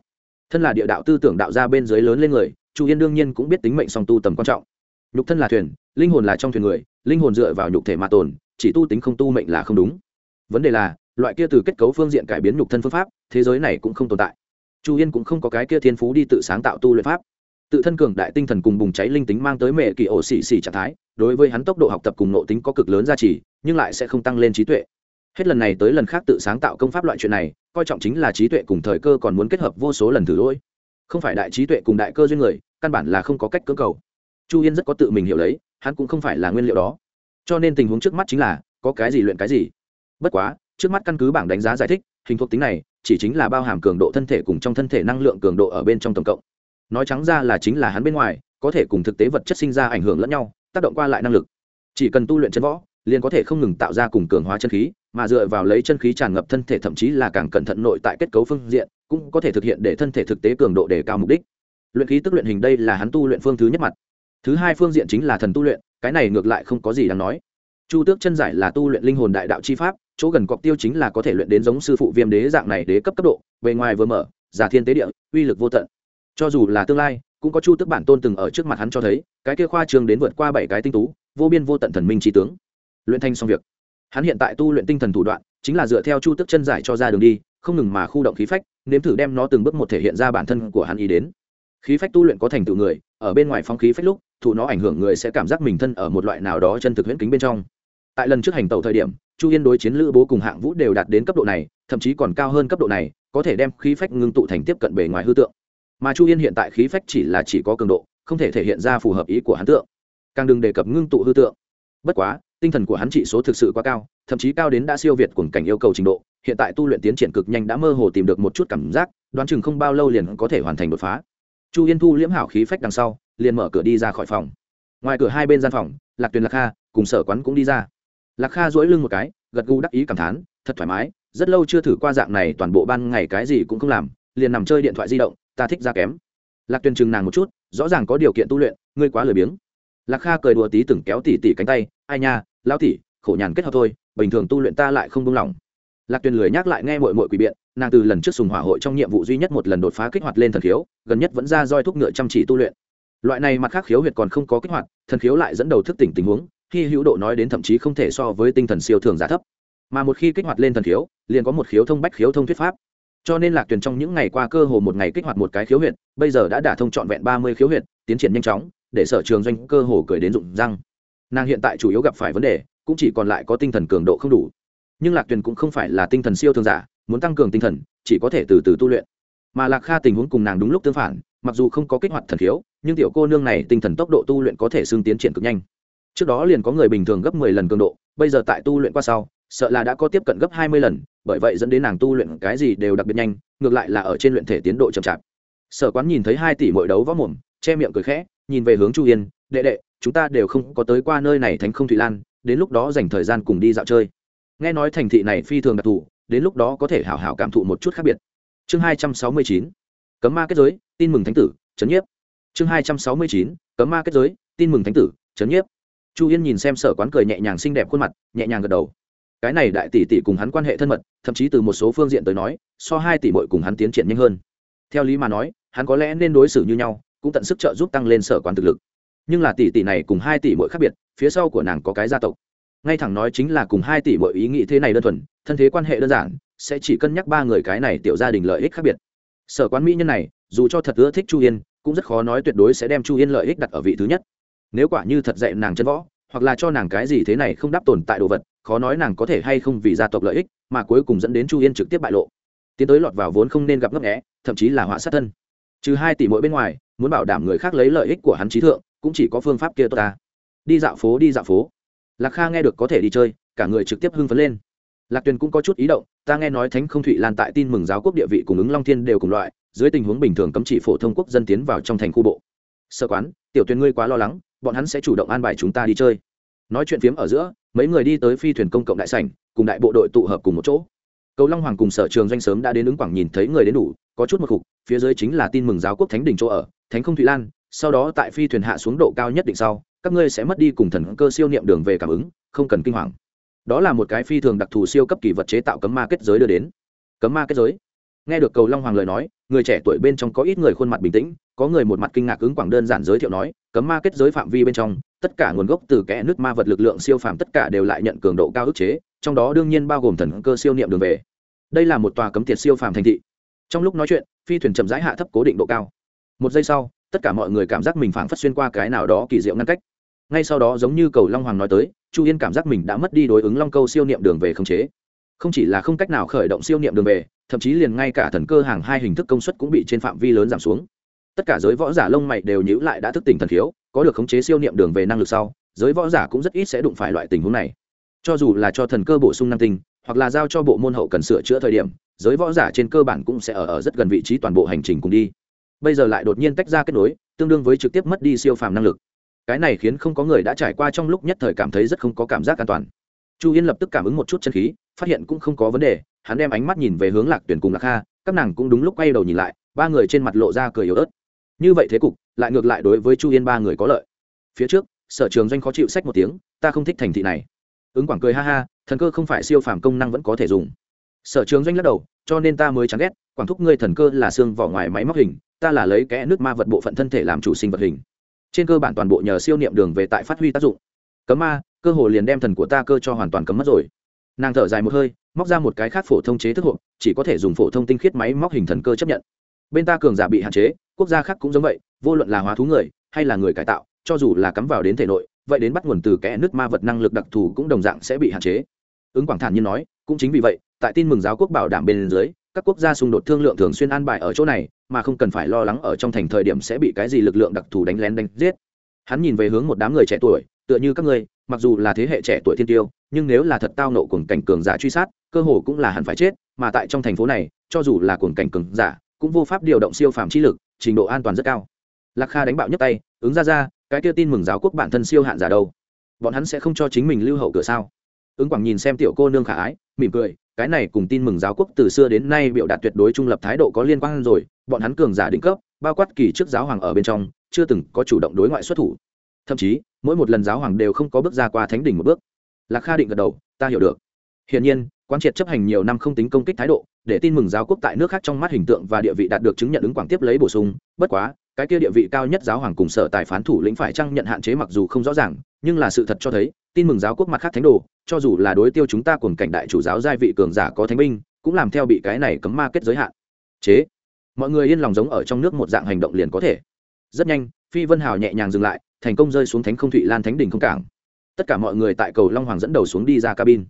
Thân là địa đạo tư tưởng đạo ra bên dưới lớn lên người, chu yên đương nhiên cũng biết tính mệnh song tu tầm quan trọng. Nhục thân là thuyền, linh hồn là trong thuyền người, linh hồn dựa vào nhục thể mà tồn, chỉ tu tính không tu mệnh là không đúng. Vấn đề là, loại kia từ kết cấu phương diện cải biến nhục thân phương pháp, thế giới này cũng không tồn tại chu yên cũng không có cái kia thiên phú đi tự sáng tạo tu luyện pháp. Tự thân cường đại tinh thần cùng bùng cháy linh tính mang tới mệ kỳ ổ xì xì trạng thái, đối với hắn tốc độ học tập cùng nộ tính có cực lớn giá trị nhưng lại sẽ không tăng lên trí tuệ. Hết lần này tới lần khác tự sáng tạo công pháp loại chuyện này, coi trọng chính là trí tuệ cùng thời cơ còn muốn kết hợp vô số lần thử lỗi. Không phải đại trí tuệ cùng đại cơ duyên người, căn bản là không có cách cưỡng cầu. Chu yên rất có tự mình hiểu lấy, hắn cũng không phải là nguyên liệu đó. Cho nên tình huống trước mắt chính là, có cái gì luyện cái gì. Bất quá, trước mắt căn cứ bảng đánh giá giải thích, hình thuộc tính này chỉ chính là bao hàm cường độ thân thể cùng trong thân thể năng lượng cường độ ở bên trong tổng cộng. Nói trắng ra là chính là hắn bên ngoài, có thể cùng thực tế vật chất sinh ra ảnh hưởng lẫn nhau, tác động qua lại năng lực. Chỉ cần tu luyện chân võ, liền có thể không ngừng tạo ra cùng cường hóa chân khí, mà dựa vào lấy chân khí tràn ngập thân thể thậm chí là càng cẩn thận nội tại kết cấu phương diện, cũng có thể thực hiện để thân thể thực tế cường độ để cao mục đích. Luyện khí tức luyện hình đây là hắn tu luyện phương thứ nhất mặt. Thứ hai phương diện chính là thần tu luyện, cái này ngược lại không có gì đáng nói. Chu tước chân giải là tu luyện linh hồn đại đạo chi pháp chỗ gần cọc tiêu chính là có thể luyện đến giống sư phụ viêm đế dạng này đế cấp cấp độ, bề ngoài vừa mở, giả thiên tế địa, uy lực vô tận. Cho dù là tương lai, cũng có chu tước bản tôn từng ở trước mặt hắn cho thấy, cái kia khoa trường đến vượt qua bảy cái tinh tú, vô biên vô tận thần minh trí tướng. Luyện thanh xong việc. Hắn hiện tại tu luyện tinh thần thủ đoạn, chính là dựa theo chu tước chân giải cho ra đường đi, không ngừng mà khu động khí phách, nếm thử đem nó từng bước một thể hiện ra bản thân của hắn ý đến. Khí phách tu luyện có thành tựu người, ở bên ngoài phong khí phách lúc, thụ nó ảnh hưởng người sẽ cảm giác mình thân ở một loại nào đó chân thực huyễn kính bên trong. Tại lần trước hành tàu thời điểm chu yên đối chiến lữ bố cùng hạng vũ đều đạt đến cấp độ này, thậm chí còn cao hơn cấp độ này, có thể đem khí phách ngưng tụ thành tiếp cận bề ngoài hư tượng. Mà chu yên hiện tại khí phách chỉ là chỉ có cường độ, không thể thể hiện ra phù hợp ý của hắn tượng. Càng đừng đề cập ngưng tụ hư tượng. Bất quá, tinh thần của hắn trị số thực sự quá cao, thậm chí cao đến đã siêu việt cùng cảnh yêu cầu trình độ, hiện tại tu luyện tiến triển cực nhanh đã mơ hồ tìm được một chút cảm giác, đoán chừng không bao lâu liền có thể hoàn thành đột phá. Chu yên thu liễm hảo khí phách đằng sau, liền mở cửa đi ra khỏi phòng. Ngoài cửa hai bên gian phòng, lạc tuyền lạc kha cùng sở quán cũng đi ra lạc kha duỗi lưng một cái, gật gù đắc ý cảm thán, thật thoải mái, rất lâu chưa thử qua dạng này, toàn bộ ban ngày cái gì cũng không làm, liền nằm chơi điện thoại di động, ta thích ra kém. Lạc tuyền chừng nàng một chút, rõ ràng có điều kiện tu luyện, ngươi quá lười biếng. Lạc kha cười đùa tí từng kéo tỉ tỉ cánh tay, ai nha, lão tỉ, khổ nhàn kết hợp thôi, bình thường tu luyện ta lại không buông lỏng. Lạc tuyền lười nhắc lại nghe mội mội quỷ biện, nàng từ lần trước sùng hỏa hội trong nhiệm vụ duy nhất một lần đột phá kích hoạt lên thần khiếu, gần nhất vẫn ra roi thuốc ngựa chăm chỉ tu luyện. Loại này mặt khác khiếu huyệt còn không có kích hoạt, thần khiếu lại dẫn đầu thức tỉnh tình huống khi hữu độ nói đến thậm chí không thể so với tinh thần siêu thường giá thấp. Mà một khi kích hoạt lên thần khiếu, liền có một khiếu thông bách, khiếu thông thuyết pháp. Cho nên lạc tuyền trong những ngày qua cơ hồ một ngày kích hoạt một cái khiếu huyện bây giờ đã đả thông trọn vẹn ba mươi khiếu huyện tiến triển nhanh chóng, để sở trường doanh cơ hồ cười đến rụng răng. Nàng hiện tại chủ yếu gặp phải vấn đề, cũng chỉ còn lại có tinh thần cường độ không đủ. Nhưng lạc tuyền cũng không phải là tinh thần siêu thường giả, muốn tăng cường tinh thần, chỉ có thể từ từ tu luyện. Mà lạc kha tình huống cùng nàng đúng lúc tương phản, mặc dù không có kích hoạt thần khiếu, nhưng tiểu cô nương này tinh thần tốc độ tu luyện có thể xương tiến triển cực nhanh trước đó liền có người bình thường gấp mười lần cường độ, bây giờ tại tu luyện qua sau, sợ là đã có tiếp cận gấp hai mươi lần, bởi vậy dẫn đến nàng tu luyện cái gì đều đặc biệt nhanh, ngược lại là ở trên luyện thể tiến độ chậm chạp. Sở quán nhìn thấy hai tỷ mỗi đấu võ mồm, che miệng cười khẽ, nhìn về hướng chu yên, đệ đệ, chúng ta đều không có tới qua nơi này thành không thụy lan, đến lúc đó dành thời gian cùng đi dạo chơi. Nghe nói thành thị này phi thường đặc thù, đến lúc đó có thể hảo hảo cảm thụ một chút khác biệt. Chương hai trăm sáu mươi chín, cấm ma kết giới, tin mừng thánh tử trấn nhiếp. Chương hai trăm sáu mươi chín, cấm ma kết giới, tin mừng thánh tử trấn nhiếp chu yên nhìn xem sở quán cười nhẹ nhàng xinh đẹp khuôn mặt, nhẹ nhàng gật đầu. Cái này đại tỷ tỷ cùng hắn quan hệ thân mật, thậm chí từ một số phương diện tới nói, so hai tỷ bội cùng hắn tiến triển nhanh hơn. Theo lý mà nói, hắn có lẽ nên đối xử như nhau, cũng tận sức trợ giúp tăng lên sở quán thực lực. Nhưng là tỷ tỷ này cùng hai tỷ bội khác biệt, phía sau của nàng có cái gia tộc. Ngay thẳng nói chính là cùng hai tỷ bội ý nghĩ thế này đơn thuần, thân thế quan hệ đơn giản, sẽ chỉ cân nhắc ba người cái này tiểu gia đình lợi ích khác biệt. Sở quán mỹ nhân này, dù cho thật ưa thích chu yên, cũng rất khó nói tuyệt đối sẽ đem chu yên lợi ích đặt ở vị thứ nhất nếu quả như thật dạy nàng chân võ, hoặc là cho nàng cái gì thế này không đáp tồn tại đồ vật, khó nói nàng có thể hay không vì gia tộc lợi ích, mà cuối cùng dẫn đến chu yên trực tiếp bại lộ. Tiến tới lọt vào vốn không nên gặp ngấp nghẽ thậm chí là họa sát thân. Trừ hai tỷ mỗi bên ngoài, muốn bảo đảm người khác lấy lợi ích của hắn trí thượng, cũng chỉ có phương pháp kia tốt ta. Đi dạo phố, đi dạo phố. Lạc kha nghe được có thể đi chơi, cả người trực tiếp hưng phấn lên. Lạc tuyền cũng có chút ý động, ta nghe nói thánh không thụy lan tại tin mừng giáo quốc địa vị cùng ứng long thiên đều cùng loại, dưới tình huống bình thường cấm chỉ phổ thông quốc dân tiến vào trong thành khu bộ. Sơ quán, tiểu tuyền ngươi quá lo lắng bọn hắn sẽ chủ động an bài chúng ta đi chơi. Nói chuyện phiếm ở giữa, mấy người đi tới phi thuyền công cộng đại sảnh, cùng đại bộ đội tụ hợp cùng một chỗ. Cầu long hoàng cùng sở trường doanh sớm đã đến ứng quảng nhìn thấy người đến đủ, có chút một khục phía dưới chính là tin mừng giáo quốc thánh đình chỗ ở, thánh không thụy lan, sau đó tại phi thuyền hạ xuống độ cao nhất định sau, các ngươi sẽ mất đi cùng thần cơ siêu niệm đường về cảm ứng, không cần kinh hoàng. Đó là một cái phi thường đặc thù siêu cấp kỳ vật chế tạo cấm ma kết giới đưa đến. Cấm ma kết giới? Nghe được cầu long hoàng lời nói, người trẻ tuổi bên trong có ít người khuôn mặt bình tĩnh, có người một mặt kinh ngạc ứng quảng đơn giản giới thiệu nói cấm ma kết giới phạm vi bên trong, tất cả nguồn gốc từ kẽ nước ma vật lực lượng siêu phàm tất cả đều lại nhận cường độ cao ức chế, trong đó đương nhiên bao gồm thần cơ siêu niệm đường về. Đây là một tòa cấm tiệt siêu phàm thành thị. Trong lúc nói chuyện, phi thuyền chậm rãi hạ thấp cố định độ cao. Một giây sau, tất cả mọi người cảm giác mình phảng phất xuyên qua cái nào đó kỳ diệu ngăn cách. Ngay sau đó giống như cầu long hoàng nói tới, chu yên cảm giác mình đã mất đi đối ứng long câu siêu niệm đường về khống chế. Không chỉ là không cách nào khởi động siêu niệm đường về, thậm chí liền ngay cả thần cơ hàng hai hình thức công suất cũng bị trên phạm vi lớn giảm xuống tất cả giới võ giả lông mày đều nhữ lại đã thức tỉnh thần khiếu có được khống chế siêu niệm đường về năng lực sau giới võ giả cũng rất ít sẽ đụng phải loại tình huống này. Cho dù là cho thần cơ bổ sung năng tinh hoặc là giao cho bộ môn hậu cần sửa chữa thời điểm giới võ giả trên cơ bản cũng sẽ ở, ở rất gần vị trí toàn bộ hành trình cùng đi. Bây giờ lại đột nhiên tách ra kết nối tương đương với trực tiếp mất đi siêu phàm năng lực. Cái này khiến không có người đã trải qua trong lúc nhất thời cảm thấy rất không có cảm giác an toàn. Chu yên lập tức cảm ứng một chút chân khí phát hiện cũng không có vấn đề hắn đem ánh mắt nhìn về hướng lạc tuyển cùng lạc kha các nàng cũng đúng lúc quay đầu nhìn lại ba người trên mặt lộ ra cười yếu ớt như vậy thế cục, lại ngược lại đối với chu yên ba người có lợi. Phía trước, sở trường doanh khó chịu sách một tiếng, ta không thích thành thị này. Ứng quảng cười ha ha, thần cơ không phải siêu phàm công năng vẫn có thể dùng. Sở trường doanh lắc đầu, cho nên ta mới chán ghét, quảng thúc ngươi thần cơ là xương vỏ ngoài máy móc hình, ta là lấy kẽ nước ma vật bộ phận thân thể làm chủ sinh vật hình. Trên cơ bản toàn bộ nhờ siêu niệm đường về tại phát huy tác dụng. Cấm ma, cơ hồ liền đem thần của ta cơ cho hoàn toàn cấm mất rồi. Nàng thở dài một hơi, móc ra một cái khác phổ thông chế thức hộp chỉ có thể dùng phổ thông tinh khiết máy móc hình thần cơ chấp nhận bên ta cường giả bị hạn chế, quốc gia khác cũng giống vậy, vô luận là hóa thú người, hay là người cải tạo, cho dù là cắm vào đến thể nội, vậy đến bắt nguồn từ kẽ nước ma vật năng lực đặc thù cũng đồng dạng sẽ bị hạn chế. Ứng quảng thản như nói, cũng chính vì vậy, tại tin mừng giáo quốc bảo đảm bên dưới, các quốc gia xung đột thương lượng thường xuyên an bài ở chỗ này, mà không cần phải lo lắng ở trong thành thời điểm sẽ bị cái gì lực lượng đặc thù đánh lén đánh giết. Hắn nhìn về hướng một đám người trẻ tuổi, tựa như các ngươi, mặc dù là thế hệ trẻ tuổi thiên tiêu, nhưng nếu là thật tao nộ cuồng cảnh cường giả truy sát, cơ hồ cũng là hẳn phải chết, mà tại trong thành phố này, cho dù là cuồng cảnh cường giả cũng vô pháp điều động siêu phàm chi lực, trình độ an toàn rất cao. Lạc kha đánh bạo nhấc tay, ứng ra ra, cái kia tin mừng giáo quốc bản thân siêu hạn giả đâu? Bọn hắn sẽ không cho chính mình lưu hậu cửa sao? Ứng quảng nhìn xem tiểu cô nương khả ái, mỉm cười, cái này cùng tin mừng giáo quốc từ xưa đến nay biểu đạt tuyệt đối trung lập thái độ có liên quan rồi, bọn hắn cường giả đỉnh cấp, bao quát kỳ trước giáo hoàng ở bên trong, chưa từng có chủ động đối ngoại xuất thủ. Thậm chí, mỗi một lần giáo hoàng đều không có bước ra qua thánh đỉnh một bước. Lạc kha định gật đầu, ta hiểu được hiển nhiên quan triệt chấp hành nhiều năm không tính công kích thái độ, để tin mừng giáo quốc tại nước khác trong mắt hình tượng và địa vị đạt được chứng nhận ứng quảng tiếp lấy bổ sung. Bất quá, cái kia địa vị cao nhất giáo hoàng cùng sở tài phán thủ lĩnh phải chăng nhận hạn chế mặc dù không rõ ràng, nhưng là sự thật cho thấy, tin mừng giáo quốc mặt khác thánh đồ, cho dù là đối tiêu chúng ta cùng cảnh đại chủ giáo giai vị cường giả có thánh binh, cũng làm theo bị cái này cấm ma kết giới hạn. Chế. Mọi người yên lòng giống ở trong nước một dạng hành động liền có thể. Rất nhanh, phi vân hào nhẹ nhàng dừng lại, thành công rơi xuống thánh không thụy lan thánh đình không cảng. Tất cả mọi người tại cầu long hoàng dẫn đầu xuống đi ra cabin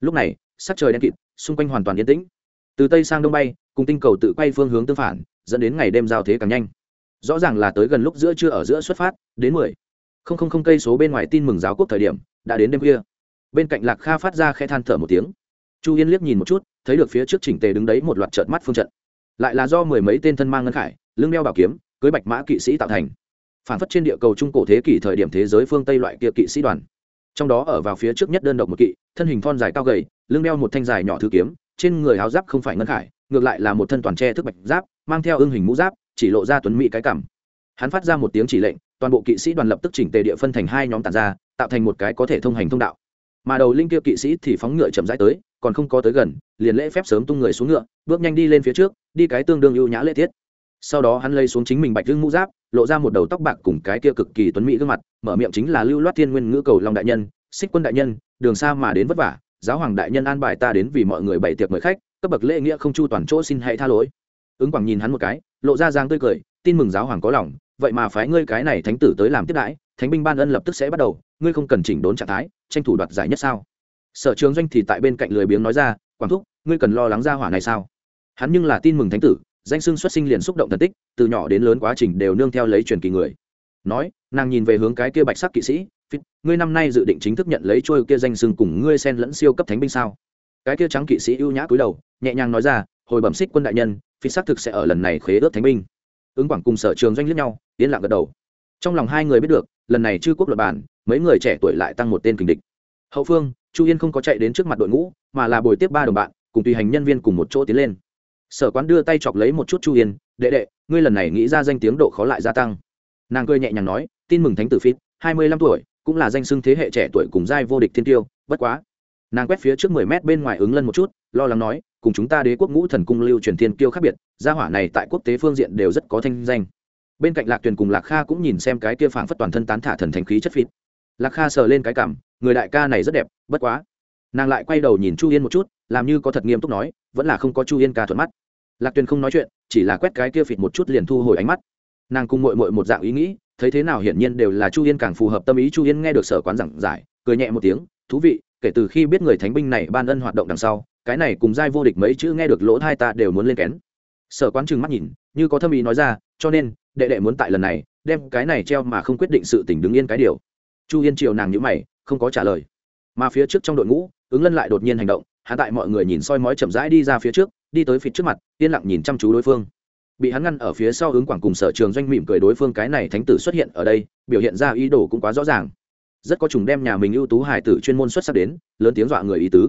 lúc này, sắc trời đen kịt, xung quanh hoàn toàn yên tĩnh. Từ tây sang đông bay, cùng tinh cầu tự quay phương hướng tương phản, dẫn đến ngày đêm giao thế càng nhanh. Rõ ràng là tới gần lúc giữa trưa ở giữa xuất phát, đến mười. Không không không cây số bên ngoài tin mừng giáo quốc thời điểm, đã đến đêm khuya. Bên cạnh lạc kha phát ra khe than thở một tiếng. Chu yên liếc nhìn một chút, thấy được phía trước chỉnh tề đứng đấy một loạt trợt mắt phương trận. Lại là do mười mấy tên thân mang ngân khải, lưng đeo bảo kiếm, cưới bạch mã kỵ sĩ tạo thành. Phản phất trên địa cầu trung cổ thế kỷ thời điểm thế giới phương tây loại kia kỵ sĩ đoàn trong đó ở vào phía trước nhất đơn độc một kỵ, thân hình thon dài cao gầy, lưng đeo một thanh dài nhỏ thư kiếm, trên người áo giáp không phải ngân khải, ngược lại là một thân toàn tre thức bạch giáp, mang theo ưng hình mũ giáp, chỉ lộ ra tuấn mỹ cái cảm hắn phát ra một tiếng chỉ lệnh, toàn bộ kỵ sĩ đoàn lập tức chỉnh tề địa phân thành hai nhóm tàn ra, tạo thành một cái có thể thông hành thông đạo. Mà đầu linh kia kỵ sĩ thì phóng ngựa chậm rãi tới, còn không có tới gần, liền lễ phép sớm tung người xuống ngựa, bước nhanh đi lên phía trước, đi cái tương đương ưu nhã lễ tiết. Sau đó hắn lấy xuống chính mình bạch lưng mũ giáp, lộ ra một đầu tóc bạc cùng cái kia cực kỳ tuấn mỹ gương mặt mở miệng chính là lưu loát thiên nguyên ngữ cầu long đại nhân, xích quân đại nhân, đường xa mà đến vất vả, giáo hoàng đại nhân an bài ta đến vì mọi người bày tiệc mời khách, cấp bậc lễ nghĩa không chu toàn chỗ xin hãy tha lỗi. Ứng quảng nhìn hắn một cái, lộ ra giang tươi cười, tin mừng giáo hoàng có lòng, vậy mà phái ngươi cái này thánh tử tới làm tiếp đãi, thánh binh ban ân lập tức sẽ bắt đầu, ngươi không cần chỉnh đốn trạng thái, tranh thủ đoạt giải nhất sao. Sở trường doanh thì tại bên cạnh lười biếng nói ra, quảng thúc, ngươi cần lo lắng ra hỏa này sao? Hắn nhưng là tin mừng thánh tử, danh xưng xuất sinh liền xúc động thần tích, từ nhỏ đến lớn quá trình đều nương theo lấy truyền kỳ người nói, nàng nhìn về hướng cái kia bạch sắc kỵ sĩ, phít, ngươi năm nay dự định chính thức nhận lấy trôi kia danh sưng cùng ngươi sen lẫn siêu cấp thánh binh sao? Cái kia trắng kỵ sĩ ưu nhã cúi đầu, nhẹ nhàng nói ra, hồi bẩm xích quân đại nhân phi xác thực sẽ ở lần này khế ước thánh binh. Ứng quảng cùng sở trường doanh liếc nhau, yên lặng gật đầu. Trong lòng hai người biết được, lần này chư quốc luật bản, mấy người trẻ tuổi lại tăng một tên kình địch. Hậu phương, chu yên không có chạy đến trước mặt đội ngũ, mà là bồi tiếp ba đồng bạn, cùng tùy hành nhân viên cùng một chỗ tiến lên. Sở quán đưa tay chọc lấy một chút chu yên, đệ đệ, ngươi lần này nghĩ ra danh tiếng độ khó lại gia tăng nàng cười nhẹ nhàng nói, tin mừng thánh tử phít hai mươi lăm tuổi, cũng là danh xưng thế hệ trẻ tuổi cùng giai vô địch thiên tiêu, bất quá. Nàng quét phía trước mười mét bên ngoài ứng lân một chút, lo lắng nói, cùng chúng ta đế quốc ngũ thần cung lưu truyền thiên kiêu khác biệt, gia hỏa này tại quốc tế phương diện đều rất có thanh danh. Bên cạnh lạc tuyền cùng lạc kha cũng nhìn xem cái kia phảng phất toàn thân tán thả thần thành khí chất phít lạc kha sờ lên cái cảm, người đại ca này rất đẹp, bất quá. Nàng lại quay đầu nhìn chu yên một chút, làm như có thật nghiêm túc nói, vẫn là không có chu yên ca thuận mắt. Lạc tuyền không nói chuyện, chỉ là quét cái kia phịt một chút liền thu hồi ánh mắt nàng cùng mội mội một dạng ý nghĩ, thấy thế nào hiển nhiên đều là chu yên càng phù hợp tâm ý. Chu yên nghe được sở quán giảng giải, cười nhẹ một tiếng, thú vị, kể từ khi biết người thánh binh này ban ân hoạt động đằng sau, cái này cùng giai vô địch mấy chữ nghe được lỗ thai ta đều muốn lên kén. Sở quán trừng mắt nhìn, như có thâm ý nói ra, cho nên, đệ đệ muốn tại lần này, đem cái này treo mà không quyết định sự tình đứng yên cái điều. Chu yên triều nàng nhữ mày, không có trả lời. Mà phía trước trong đội ngũ, ứng lân lại đột nhiên hành động hạ tại mọi người nhìn soi mói chậm rãi đi ra phía trước, đi tới phía trước mặt, yên lặng nhìn chăm chú đối phương bị hắn ngăn ở phía sau ứng quảng cùng sở trường doanh mỉm cười đối phương cái này thánh tử xuất hiện ở đây, biểu hiện ra ý đồ cũng quá rõ ràng. Rất có chúng đem nhà mình ưu tú hải tử chuyên môn xuất sắc đến, lớn tiếng dọa người ý tứ.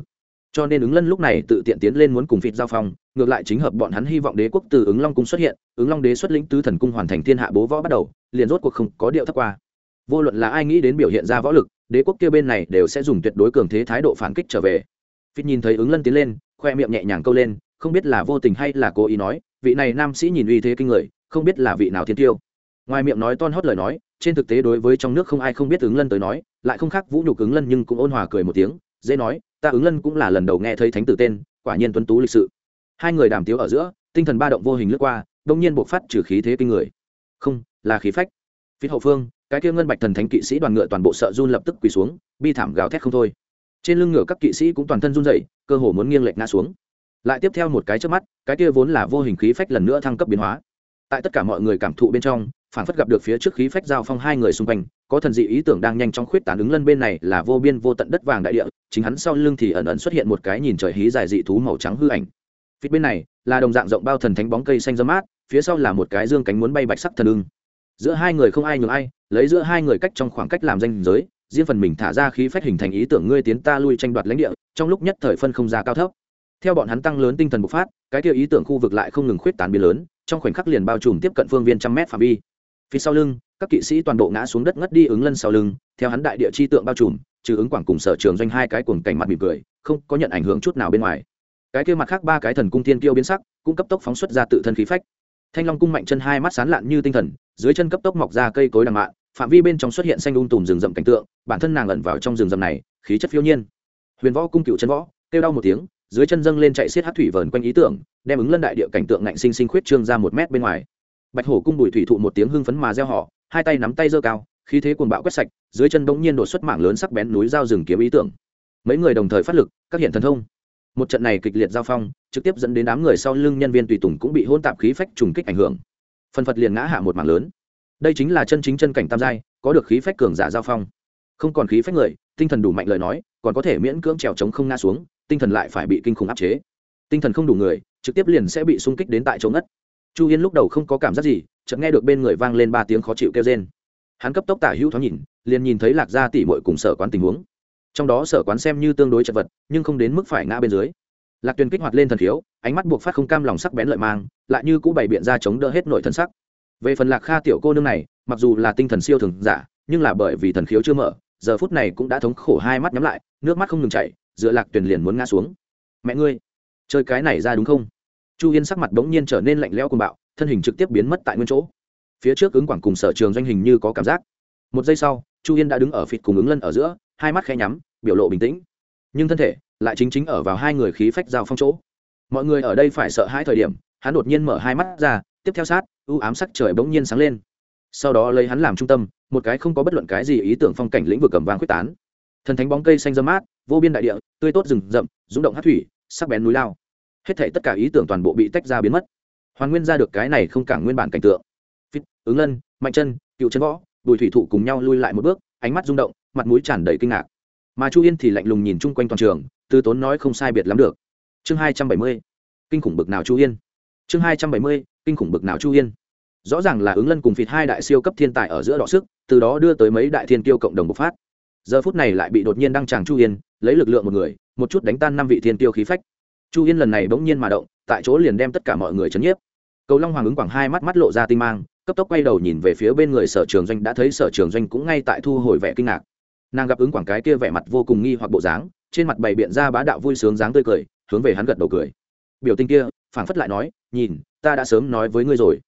Cho nên ứng lân lúc này tự tiện tiến lên muốn cùng phịt giao phong, ngược lại chính hợp bọn hắn hy vọng đế quốc từ ứng long cung xuất hiện, ứng long đế xuất lĩnh tứ thần cung hoàn thành thiên hạ bố võ bắt đầu, liền rốt cuộc không có điệu thất qua. Vô luận là ai nghĩ đến biểu hiện ra võ lực, đế quốc kia bên này đều sẽ dùng tuyệt đối cường thế thái độ phản kích trở về. Phịt nhìn thấy ứng lân tiến lên, khoe miệng nhẹ nhàng câu lên, không biết là vô tình hay là cố ý nói vị này nam sĩ nhìn uy thế kinh người, không biết là vị nào thiên tiêu. Ngoài miệng nói ton hót lời nói, trên thực tế đối với trong nước không ai không biết ứng lân tới nói, lại không khác vũ nhục ứng lân nhưng cũng ôn hòa cười một tiếng, dễ nói, ta ứng lân cũng là lần đầu nghe thấy thánh tử tên, quả nhiên tuấn tú lịch sự. Hai người đàm tiếu ở giữa, tinh thần ba động vô hình lướt qua, đông nhiên buộc phát trừ khí thế kinh người. Không, là khí phách. Phía hậu phương, cái kia ngân bạch thần thánh kỵ sĩ đoàn ngựa toàn bộ sợ run lập tức quỳ xuống, bi thảm gào thét không thôi. Trên lưng ngựa các kỵ sĩ cũng toàn thân run dậy cơ hồ muốn nghiêng lệch ngã xuống lại tiếp theo một cái trước mắt, cái kia vốn là vô hình khí phách lần nữa thăng cấp biến hóa. Tại tất cả mọi người cảm thụ bên trong phản phất gặp được phía trước khí phách giao phong hai người xung quanh, có thần dị ý tưởng đang nhanh chóng khuyết tán ứng lân bên này là vô biên vô tận đất vàng đại địa, chính hắn sau lưng thì ẩn ẩn xuất hiện một cái nhìn trời hí dài dị thú màu trắng hư ảnh. Phía bên này là đồng dạng rộng bao thần thánh bóng cây xanh dơ mát, phía sau là một cái dương cánh muốn bay bạch sắc thần ưng. Giữa hai người không ai nhường ai, lấy giữa hai người cách trong khoảng cách làm danh giới, riêng phần mình thả ra khí phách hình thành ý tưởng ngươi tiến ta lui tranh đoạt lãnh địa, trong lúc nhất thời phân không ra cao thấp theo bọn hắn tăng lớn tinh thần bộc phát, cái kia ý tưởng khu vực lại không ngừng khuyết tán biến lớn, trong khoảnh khắc liền bao trùm tiếp cận phương viên trăm mét phạm vi. Phía sau lưng, các kỵ sĩ toàn bộ ngã xuống đất ngất đi ứng lân sau lưng, theo hắn đại địa chi tượng bao trùm, trừ ứng quảng cùng sở trường doanh hai cái cuồng cảnh mặt mỉm cười, không có nhận ảnh hưởng chút nào bên ngoài. Cái kia mặt khác ba cái thần cung thiên kiêu biến sắc, cũng cấp tốc phóng xuất ra tự thân khí phách. Thanh long cung mạnh chân hai mắt sán lạn như tinh thần, dưới chân cấp tốc mọc ra cây cối đằng mạn, phạm vi bên trong xuất hiện xanh ung tùm rừng rậm cảnh tượng, bản thân nàng ẩn vào trong rừng rậm này, khí chất phiêu nhiên. Huyền võ cung cựu chân võ, kêu đau một tiếng dưới chân dâng lên chạy xiết hát thủy vờn quanh ý tưởng, đem ứng lân đại địa cảnh tượng ngạnh sinh sinh khuyết trương ra một mét bên ngoài. Bạch hổ cung bùi thủy thụ một tiếng hưng phấn mà gieo họ hai tay nắm tay giơ cao, khí thế cuồng bạo quét sạch, dưới chân bỗng nhiên đột xuất mảng lớn sắc bén núi giao rừng kiếm ý tưởng. Mấy người đồng thời phát lực, các hiện thần thông. Một trận này kịch liệt giao phong, trực tiếp dẫn đến đám người sau lưng nhân viên tùy tùng cũng bị hôn tạp khí phách trùng kích ảnh hưởng. Phần phật liền ngã hạ một mảng lớn. Đây chính là chân chính chân cảnh tam giai, có được khí phách cường giả giao phong. Không còn khí phách người, tinh thần đủ mạnh lời nói, còn có thể miễn cưỡng trèo trống không ngã xuống tinh thần lại phải bị kinh khủng áp chế. Tinh thần không đủ người, trực tiếp liền sẽ bị sung kích đến tại chỗ ngất. Chu yên lúc đầu không có cảm giác gì, chợt nghe được bên người vang lên ba tiếng khó chịu kêu trên hắn cấp tốc tả hữu thoáng nhìn, liền nhìn thấy lạc gia tỷ mội cùng sở quán tình huống. Trong đó sở quán xem như tương đối chật vật, nhưng không đến mức phải ngã bên dưới. Lạc tuyền kích hoạt lên thần khiếu, ánh mắt buộc phát không cam lòng sắc bén lợi mang, lại như cũ bày biện ra chống đỡ hết nội thần sắc. Về phần lạc kha tiểu cô nương này, mặc dù là tinh thần siêu thường giả, nhưng là bởi vì thần khiếu chưa mở, giờ phút này cũng đã thống khổ hai mắt nhắm lại, nước mắt không ngừng chảy dựa lạc tuyền liền muốn ngã xuống. Mẹ ngươi, chơi cái này ra đúng không? Chu yên sắc mặt bỗng nhiên trở nên lạnh lẽo cùng bạo, thân hình trực tiếp biến mất tại nguyên chỗ. Phía trước ứng quảng cùng sở trường doanh hình như có cảm giác. Một giây sau, chu yên đã đứng ở phịt cùng ứng lân ở giữa, hai mắt khẽ nhắm, biểu lộ bình tĩnh. Nhưng thân thể lại chính chính ở vào hai người khí phách giao phong chỗ. Mọi người ở đây phải sợ hai thời điểm, hắn đột nhiên mở hai mắt ra, tiếp theo sát ưu ám sắc trời bỗng nhiên sáng lên. Sau đó lấy hắn làm trung tâm, một cái không có bất luận cái gì ý tưởng phong cảnh lĩnh vực cầm vàng quyết tán thần thánh bóng cây xanh dơ mát, vô biên đại địa, tươi tốt rừng rậm rúng động hát thủy, sắc bén núi lao. Hết thể tất cả ý tưởng toàn bộ bị tách ra biến mất. Hoàn nguyên ra được cái này không cả nguyên bản cảnh tượng. Phít, ứng lân, mạnh chân, cựu chân võ bùi thủy thụ cùng nhau lui lại một bước, ánh mắt rung động, mặt mũi tràn đầy kinh ngạc. Mà chu yên thì lạnh lùng nhìn chung quanh toàn trường, tư tốn nói không sai biệt lắm được. Chương hai trăm bảy mươi, kinh khủng bực nào chu yên? Chương hai trăm bảy mươi, kinh khủng bực nào chu yên? Rõ ràng là ứng lân cùng phịt hai đại siêu cấp thiên tài ở giữa đọ sức, từ đó đưa tới mấy đại thiên tiêu cộng đồng bộc phát giờ phút này lại bị đột nhiên đăng tràng chu yên, lấy lực lượng một người, một chút đánh tan năm vị thiên tiêu khí phách. Chu yên lần này bỗng nhiên mà động, tại chỗ liền đem tất cả mọi người chấn nhiếp. Cầu long hoàng ứng quảng hai mắt mắt lộ ra tinh mang, cấp tốc quay đầu nhìn về phía bên người sở trường doanh, đã thấy sở trường doanh cũng ngay tại thu hồi vẻ kinh ngạc. Nàng gặp ứng quảng cái kia vẻ mặt vô cùng nghi hoặc bộ dáng, trên mặt bày biện ra bá đạo vui sướng dáng tươi cười, hướng về hắn gật đầu cười. Biểu tình kia, phảng phất lại nói, nhìn, ta đã sớm nói với ngươi rồi.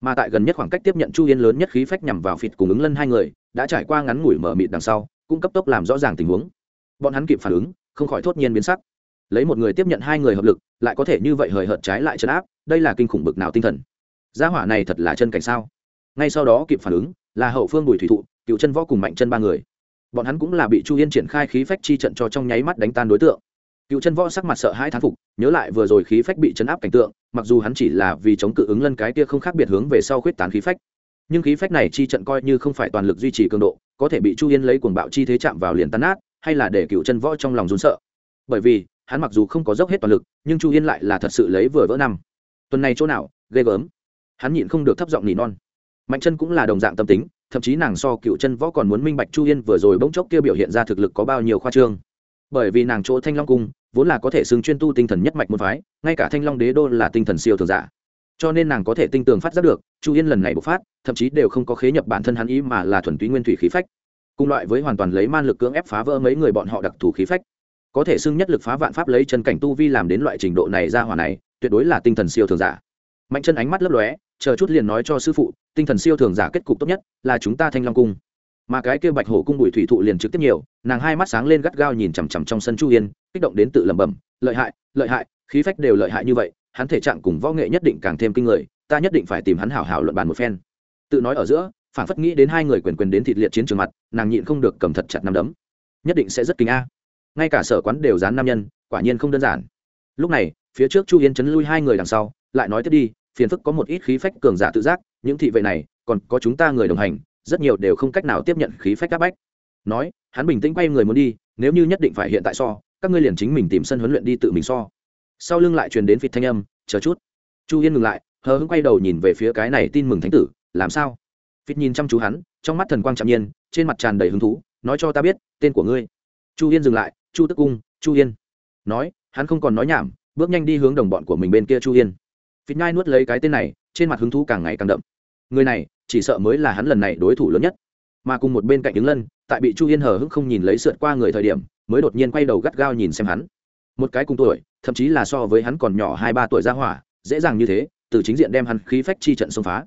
Mà tại gần nhất khoảng cách tiếp nhận chu yên lớn nhất khí phách nhằm vào phịt cùng ứng lân hai người, đã trải qua ngắn ngủi mở mịt đằng sau cũng cấp tốc làm rõ ràng tình huống. Bọn hắn kịp phản ứng, không khỏi thốt nhiên biến sắc. Lấy một người tiếp nhận hai người hợp lực, lại có thể như vậy hời hợt trái lại chấn áp, đây là kinh khủng bực nào tinh thần. Gia hỏa này thật là chân cảnh sao? Ngay sau đó kịp phản ứng, là hậu phương bùi thủy thụ, cựu chân võ cùng mạnh chân ba người. Bọn hắn cũng là bị chu yên triển khai khí phách chi trận cho trong nháy mắt đánh tan đối tượng. Cựu chân võ sắc mặt sợ hai thán phục, nhớ lại vừa rồi khí phách bị chấn áp cảnh tượng, mặc dù hắn chỉ là vì chống cự ứng lân cái kia không khác biệt hướng về sau khuyết tán khí phách. Nhưng khí phách này chi trận coi như không phải toàn lực duy trì cường độ có thể bị chu yên lấy cuồng bạo chi thế chạm vào liền tan nát, hay là để cựu chân võ trong lòng rốn sợ. Bởi vì, hắn mặc dù không có dốc hết toàn lực, nhưng chu yên lại là thật sự lấy vừa vỡ năm. Tuần này chỗ nào, ghê gớm. Hắn nhịn không được thấp giọng nỉ non. Mạnh chân cũng là đồng dạng tâm tính, thậm chí nàng so cựu chân võ còn muốn minh bạch chu yên vừa rồi bỗng chốc kia biểu hiện ra thực lực có bao nhiêu khoa trương. Bởi vì nàng chỗ thanh long cung, vốn là có thể xưng chuyên tu tinh thần nhất mạch một phái, ngay cả thanh long đế đô là tinh thần siêu thường giả cho nên nàng có thể tinh tường phát giác được, chu yên lần này bộc phát, thậm chí đều không có khế nhập bản thân hắn ý mà là thuần túy nguyên thủy khí phách. Cùng loại với hoàn toàn lấy man lực cưỡng ép phá vỡ mấy người bọn họ đặc thù khí phách. Có thể xưng nhất lực phá vạn pháp lấy chân cảnh tu vi làm đến loại trình độ này ra hỏa này, tuyệt đối là tinh thần siêu thường giả. Mạnh chân ánh mắt lấp lóe, chờ chút liền nói cho sư phụ, tinh thần siêu thường giả kết cục tốt nhất là chúng ta thanh long cung. Mà cái kia bạch hổ cung bùi thủy thụ liền trực tiếp nhiều, nàng hai mắt sáng lên gắt gao nhìn chằm chằm trong sân chu yên, kích động đến tự lẩm bẩm, lợi hại lợi hại, khí phách đều lợi hại như vậy hắn thể trạng cùng võ nghệ nhất định càng thêm kinh người, ta nhất định phải tìm hắn hảo hảo luận bàn một phen. Tự nói ở giữa, phản phất nghĩ đến hai người quyền quyền đến thịt liệt chiến trường mặt, nàng nhịn không được cầm thật chặt nắm đấm. Nhất định sẽ rất kính a. Ngay cả sở quán đều dán nam nhân, quả nhiên không đơn giản. Lúc này, phía trước chu yên chấn lui hai người đằng sau, lại nói tiếp đi, phiền phức có một ít khí phách cường giả tự giác, những thị vệ này, còn có chúng ta người đồng hành, rất nhiều đều không cách nào tiếp nhận khí phách áp bách. Nói, hắn bình tĩnh quay người muốn đi, nếu như nhất định phải hiện tại so, các ngươi liền chính mình tìm sân huấn luyện đi tự mình so sau lưng lại truyền đến phịt thanh âm, chờ chút. Chu yên ngừng lại, hờ hững quay đầu nhìn về phía cái này tin mừng thánh tử, làm sao? Phịt nhìn chăm chú hắn, trong mắt thần quang trạm nhiên, trên mặt tràn đầy hứng thú, nói cho ta biết, tên của ngươi. Chu yên dừng lại, chu tức cung, chu yên. Nói, hắn không còn nói nhảm, bước nhanh đi hướng đồng bọn của mình bên kia chu yên. Phịt ngai nuốt lấy cái tên này, trên mặt hứng thú càng ngày càng đậm. Người này, chỉ sợ mới là hắn lần này đối thủ lớn nhất. Mà cùng một bên cạnh đứng lân, tại bị chu yên hờ hững không nhìn lấy sượt qua người thời điểm, mới đột nhiên quay đầu gắt gao nhìn xem hắn. Một cái cùng tuổi thậm chí là so với hắn còn nhỏ hai ba tuổi ra hỏa, dễ dàng như thế, từ chính diện đem hắn khí phách chi trận xông phá.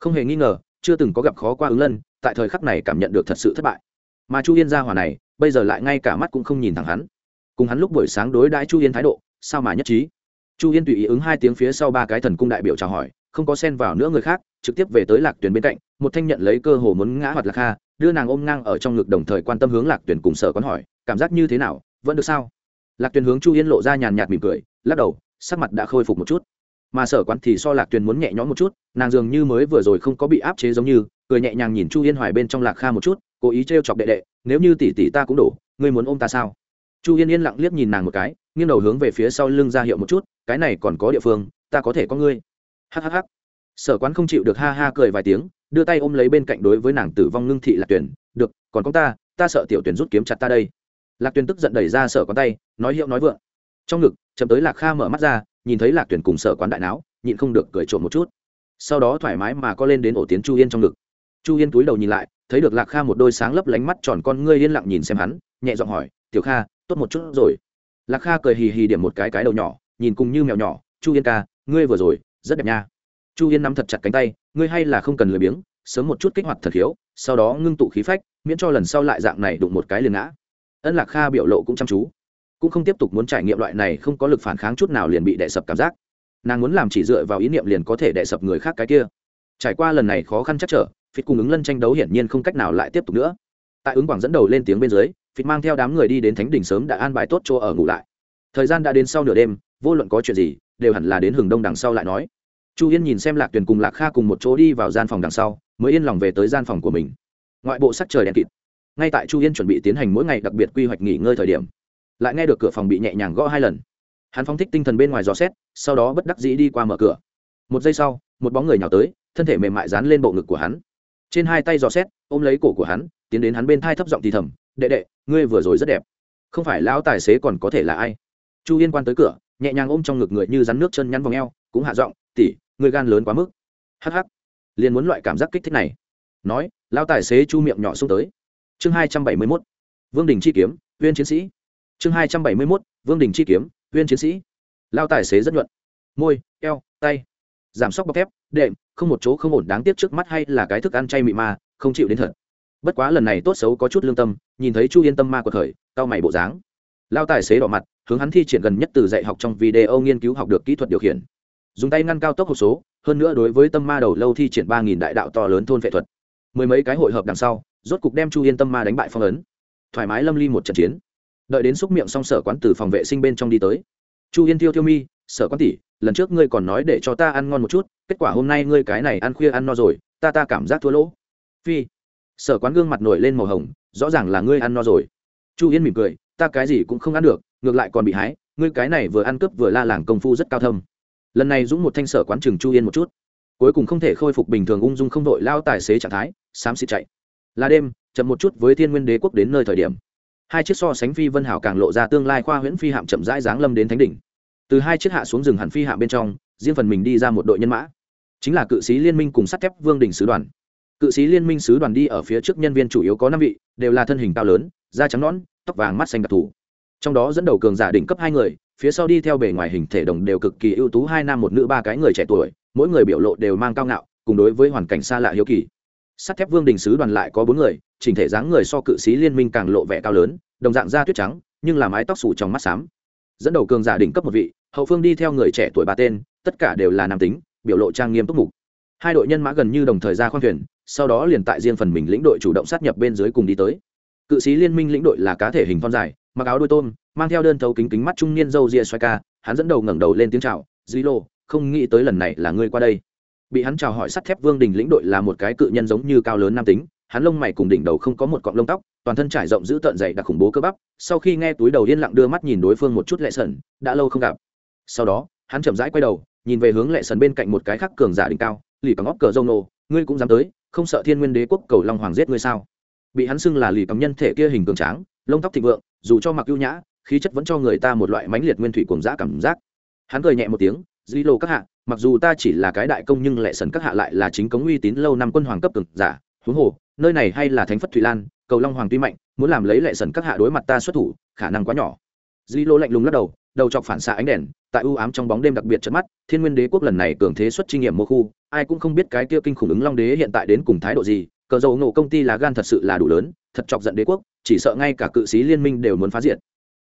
Không hề nghi ngờ, chưa từng có gặp khó qua ứng lân, tại thời khắc này cảm nhận được thật sự thất bại. Mà chu yên ra hỏa này, bây giờ lại ngay cả mắt cũng không nhìn thẳng hắn. Cùng hắn lúc buổi sáng đối đãi chu yên thái độ, sao mà nhất trí? Chu yên tùy ý ứng hai tiếng phía sau ba cái thần cung đại biểu chào hỏi, không có xen vào nữa người khác, trực tiếp về tới lạc tuyển bên cạnh, một thanh nhận lấy cơ hồ muốn ngã hoặc lạc kha, đưa nàng ôm ngang ở trong ngực đồng thời quan tâm hướng lạc tuyển cùng sở quán hỏi, cảm giác như thế nào? Vẫn được sao? Lạc Tuyền hướng chu yên lộ ra nhàn nhạt mỉm cười, lắc đầu, sắc mặt đã khôi phục một chút. Mà sở quán thì so lạc Tuyền muốn nhẹ nhõm một chút, nàng dường như mới vừa rồi không có bị áp chế giống như, cười nhẹ nhàng nhìn chu yên hoài bên trong lạc kha một chút, cố ý trêu chọc đệ đệ, nếu như tỷ tỷ ta cũng đổ, ngươi muốn ôm ta sao? Chu yên yên lặng liếc nhìn nàng một cái, nghiêng đầu hướng về phía sau lưng ra hiệu một chút, cái này còn có địa phương, ta có thể có ngươi. Hhh sở quán không chịu được ha ha cười vài tiếng, đưa tay ôm lấy bên cạnh đối với nàng tử vong ngưng thị lạc tuyển được, còn có ta ta sợ tiểu tuyển rút kiếm chặt ta đây. Lạc tuyển tức giận đẩy ra sở quán tay nói hiệu nói vượng. Trong ngực, chậm tới lạc kha mở mắt ra, nhìn thấy lạc tuyển cùng sở quán đại não nhịn không được cười trộm một chút. Sau đó thoải mái mà có lên đến ổ tiến chu yên trong ngực. Chu yên túi đầu nhìn lại, thấy được lạc kha một đôi sáng lấp lánh mắt tròn con ngươi yên lặng nhìn xem hắn, nhẹ giọng hỏi, tiểu kha, tốt một chút rồi. Lạc kha cười hì hì điểm một cái cái đầu nhỏ, nhìn cùng như mèo nhỏ, chu yên ca, ngươi vừa rồi, rất đẹp nha. Chu yên nắm thật chặt cánh tay, ngươi hay là không cần lười biếng, sớm một chút kích hoạt thật hiếu, sau đó ngưng tụ khí phách, miễn cho lần sau lại dạng này đụng một cái liền ngã. Ân lạc kha biểu lộ cũng chăm chú cũng không tiếp tục muốn trải nghiệm loại này không có lực phản kháng chút nào liền bị đè sập cảm giác. Nàng muốn làm chỉ dựa vào ý niệm liền có thể đè sập người khác cái kia. Trải qua lần này khó khăn chắc trở, phịt cùng ứng lân tranh đấu hiển nhiên không cách nào lại tiếp tục nữa. Tại ứng quảng dẫn đầu lên tiếng bên dưới, phịt mang theo đám người đi đến thánh đỉnh sớm đã an bài tốt chỗ ở ngủ lại. Thời gian đã đến sau nửa đêm, vô luận có chuyện gì, đều hẳn là đến hừng đông đằng sau lại nói. Chu yên nhìn xem lạc tuyền cùng lạc kha cùng một chỗ đi vào gian phòng đằng sau, mới yên lòng về tới gian phòng của mình. Ngoại bộ sắc trời đèn kịt. Ngay tại chu yên chuẩn bị tiến hành mỗi ngày đặc biệt quy hoạch nghỉ ngơi thời điểm lại nghe được cửa phòng bị nhẹ nhàng gõ hai lần. Hắn phóng thích tinh thần bên ngoài gió xét, sau đó bất đắc dĩ đi qua mở cửa. Một giây sau, một bóng người nhào tới, thân thể mềm mại dán lên bộ ngực của hắn. Trên hai tay gió xét, ôm lấy cổ của hắn, tiến đến hắn bên thai thấp giọng thì thầm, đệ đệ, ngươi vừa rồi rất đẹp. Không phải lão tài xế còn có thể là ai? Chu yên quan tới cửa, nhẹ nhàng ôm trong ngực người như rắn nước chân nhắn vòng eo, cũng hạ giọng tỉ người gan lớn quá mức. Hh liền muốn loại cảm giác kích thích này. Nói, lão tài xế chu miệng nhỏ xuống tới. Chương hai trăm bảy mươi mốt. Vương đình chi kiếm, uyên chiến sĩ chương hai trăm bảy mươi mốt, vương đình chi kiếm huyên chiến sĩ. Lao tài xế rất nhuận. Môi, eo, tay. Giảm sóc bọc thép, đệm, không một chỗ không ổn đáng tiếc trước mắt hay là cái thức ăn chay mị ma, không chịu đến thật. Bất quá lần này tốt xấu có chút lương tâm, nhìn thấy chu yên tâm ma của thời cao mày bộ dáng. Lao tài xế đỏ mặt, hướng hắn thi triển gần nhất từ dạy học trong video nghiên cứu học được kỹ thuật điều khiển. Dùng tay ngăn cao tốc hộp số, hơn nữa đối với tâm ma đầu lâu thi triển ba nghìn đại đạo to lớn thôn phệ thuật. Mười mấy cái hội hợp đằng sau, rốt cục đem chu yên tâm ma đánh bại phong ấn. Thoải mái lâm ly một trận chiến đợi đến xúc miệng xong sở quán từ phòng vệ sinh bên trong đi tới. Chu yên tiêu tiêu mi, sở quán tỷ, lần trước ngươi còn nói để cho ta ăn ngon một chút, kết quả hôm nay ngươi cái này ăn khuya ăn no rồi, ta ta cảm giác thua lỗ. Phi. Sở quán gương mặt nổi lên màu hồng, rõ ràng là ngươi ăn no rồi. Chu yên mỉm cười, ta cái gì cũng không ăn được, ngược lại còn bị hái, ngươi cái này vừa ăn cướp vừa la làng công phu rất cao thâm. Lần này dũng một thanh sở quán chừng chu yên một chút. Cuối cùng không thể khôi phục bình thường ung dung không đội lao tài xế trạng thái, xám xịt chạy. Là đêm, chậm một chút với thiên nguyên đế quốc đến nơi thời điểm hai chiếc so sánh phi vân hảo càng lộ ra tương lai khoa huyễn phi hạm chậm rãi giáng lâm đến thánh đỉnh. Từ hai chiếc hạ xuống rừng hẳn phi hạm bên trong, riêng phần mình đi ra một đội nhân mã. Chính là cự sĩ liên minh cùng sắt thép vương đình sứ đoàn. Cự sĩ liên minh sứ đoàn đi ở phía trước nhân viên chủ yếu có năm vị, đều là thân hình cao lớn, da trắng nõn, tóc vàng mắt xanh đặc thù. Trong đó dẫn đầu cường giả đỉnh cấp hai người, phía sau đi theo bề ngoài hình thể đồng đều cực kỳ ưu tú hai nam một nữ ba cái người trẻ tuổi, mỗi người biểu lộ đều mang cao ngạo, cùng đối với hoàn cảnh xa lạ hiếu kỳ sắt thép vương đình sứ đoàn lại có bốn người, chỉnh thể dáng người so cự sĩ liên minh càng lộ vẻ cao lớn, đồng dạng da tuyết trắng, nhưng là mái tóc xù trong mắt xám. Dẫn đầu cường giả đỉnh cấp một vị, hậu phương đi theo người trẻ tuổi ba tên, tất cả đều là nam tính, biểu lộ trang nghiêm túc mục. Hai đội nhân mã gần như đồng thời ra khoang thuyền, sau đó liền tại riêng phần mình lĩnh đội chủ động sát nhập bên dưới cùng đi tới. Cự sĩ liên minh lĩnh đội là cá thể hình thon dài, mặc áo đôi tôm, mang theo đơn thấu kính kính mắt trung niên dâu ria xoay ca, hắn dẫn đầu ngẩng đầu lên tiếng chào dí lô không nghĩ tới lần này là ngươi qua đây bị hắn chào hỏi sắt thép vương đình lĩnh đội là một cái cự nhân giống như cao lớn nam tính, hắn lông mày cùng đỉnh đầu không có một cọng lông tóc, toàn thân trải rộng giữ tợn dày đặc khủng bố cơ bắp, sau khi nghe túi đầu yên lặng đưa mắt nhìn đối phương một chút lệ sần đã lâu không gặp. Sau đó, hắn chậm rãi quay đầu, nhìn về hướng lệ sần bên cạnh một cái khắc cường giả đỉnh cao, lì cắm óc cờ rông nô ngươi cũng dám tới, không sợ thiên nguyên đế quốc cầu long hoàng giết ngươi sao? Bị hắn xưng là lì cầm nhân thể kia hình cường tráng, lông tóc thịnh vượng, dù cho mặc ưu nhã, khí chất vẫn cho người ta một loại mãnh liệt nguyên thủy cuồng dã cảm giác. Hắn cười nhẹ một tiếng, dĩ lô các hạ mặc dù ta chỉ là cái đại công nhưng lệ sần các hạ lại là chính cống uy tín lâu năm quân hoàng cấp cực giả, huống hồ, nơi này hay là thánh phất thụy lan, cầu long hoàng tuy mạnh, muốn làm lấy lệ sần các hạ đối mặt ta xuất thủ, khả năng quá nhỏ. Di lô lạnh lùng lắc đầu đầu chọc phản xạ ánh đèn, tại ưu ám trong bóng đêm đặc biệt chớp mắt, thiên nguyên đế quốc lần này cường thế xuất chi nghiệm mô khu, ai cũng không biết cái kia kinh khủng ứng long đế hiện tại đến cùng thái độ gì, cờ dầu nổ công ty là gan thật sự là đủ lớn, thật chọc giận đế quốc, chỉ sợ ngay cả cự sĩ liên minh đều muốn phá diệt.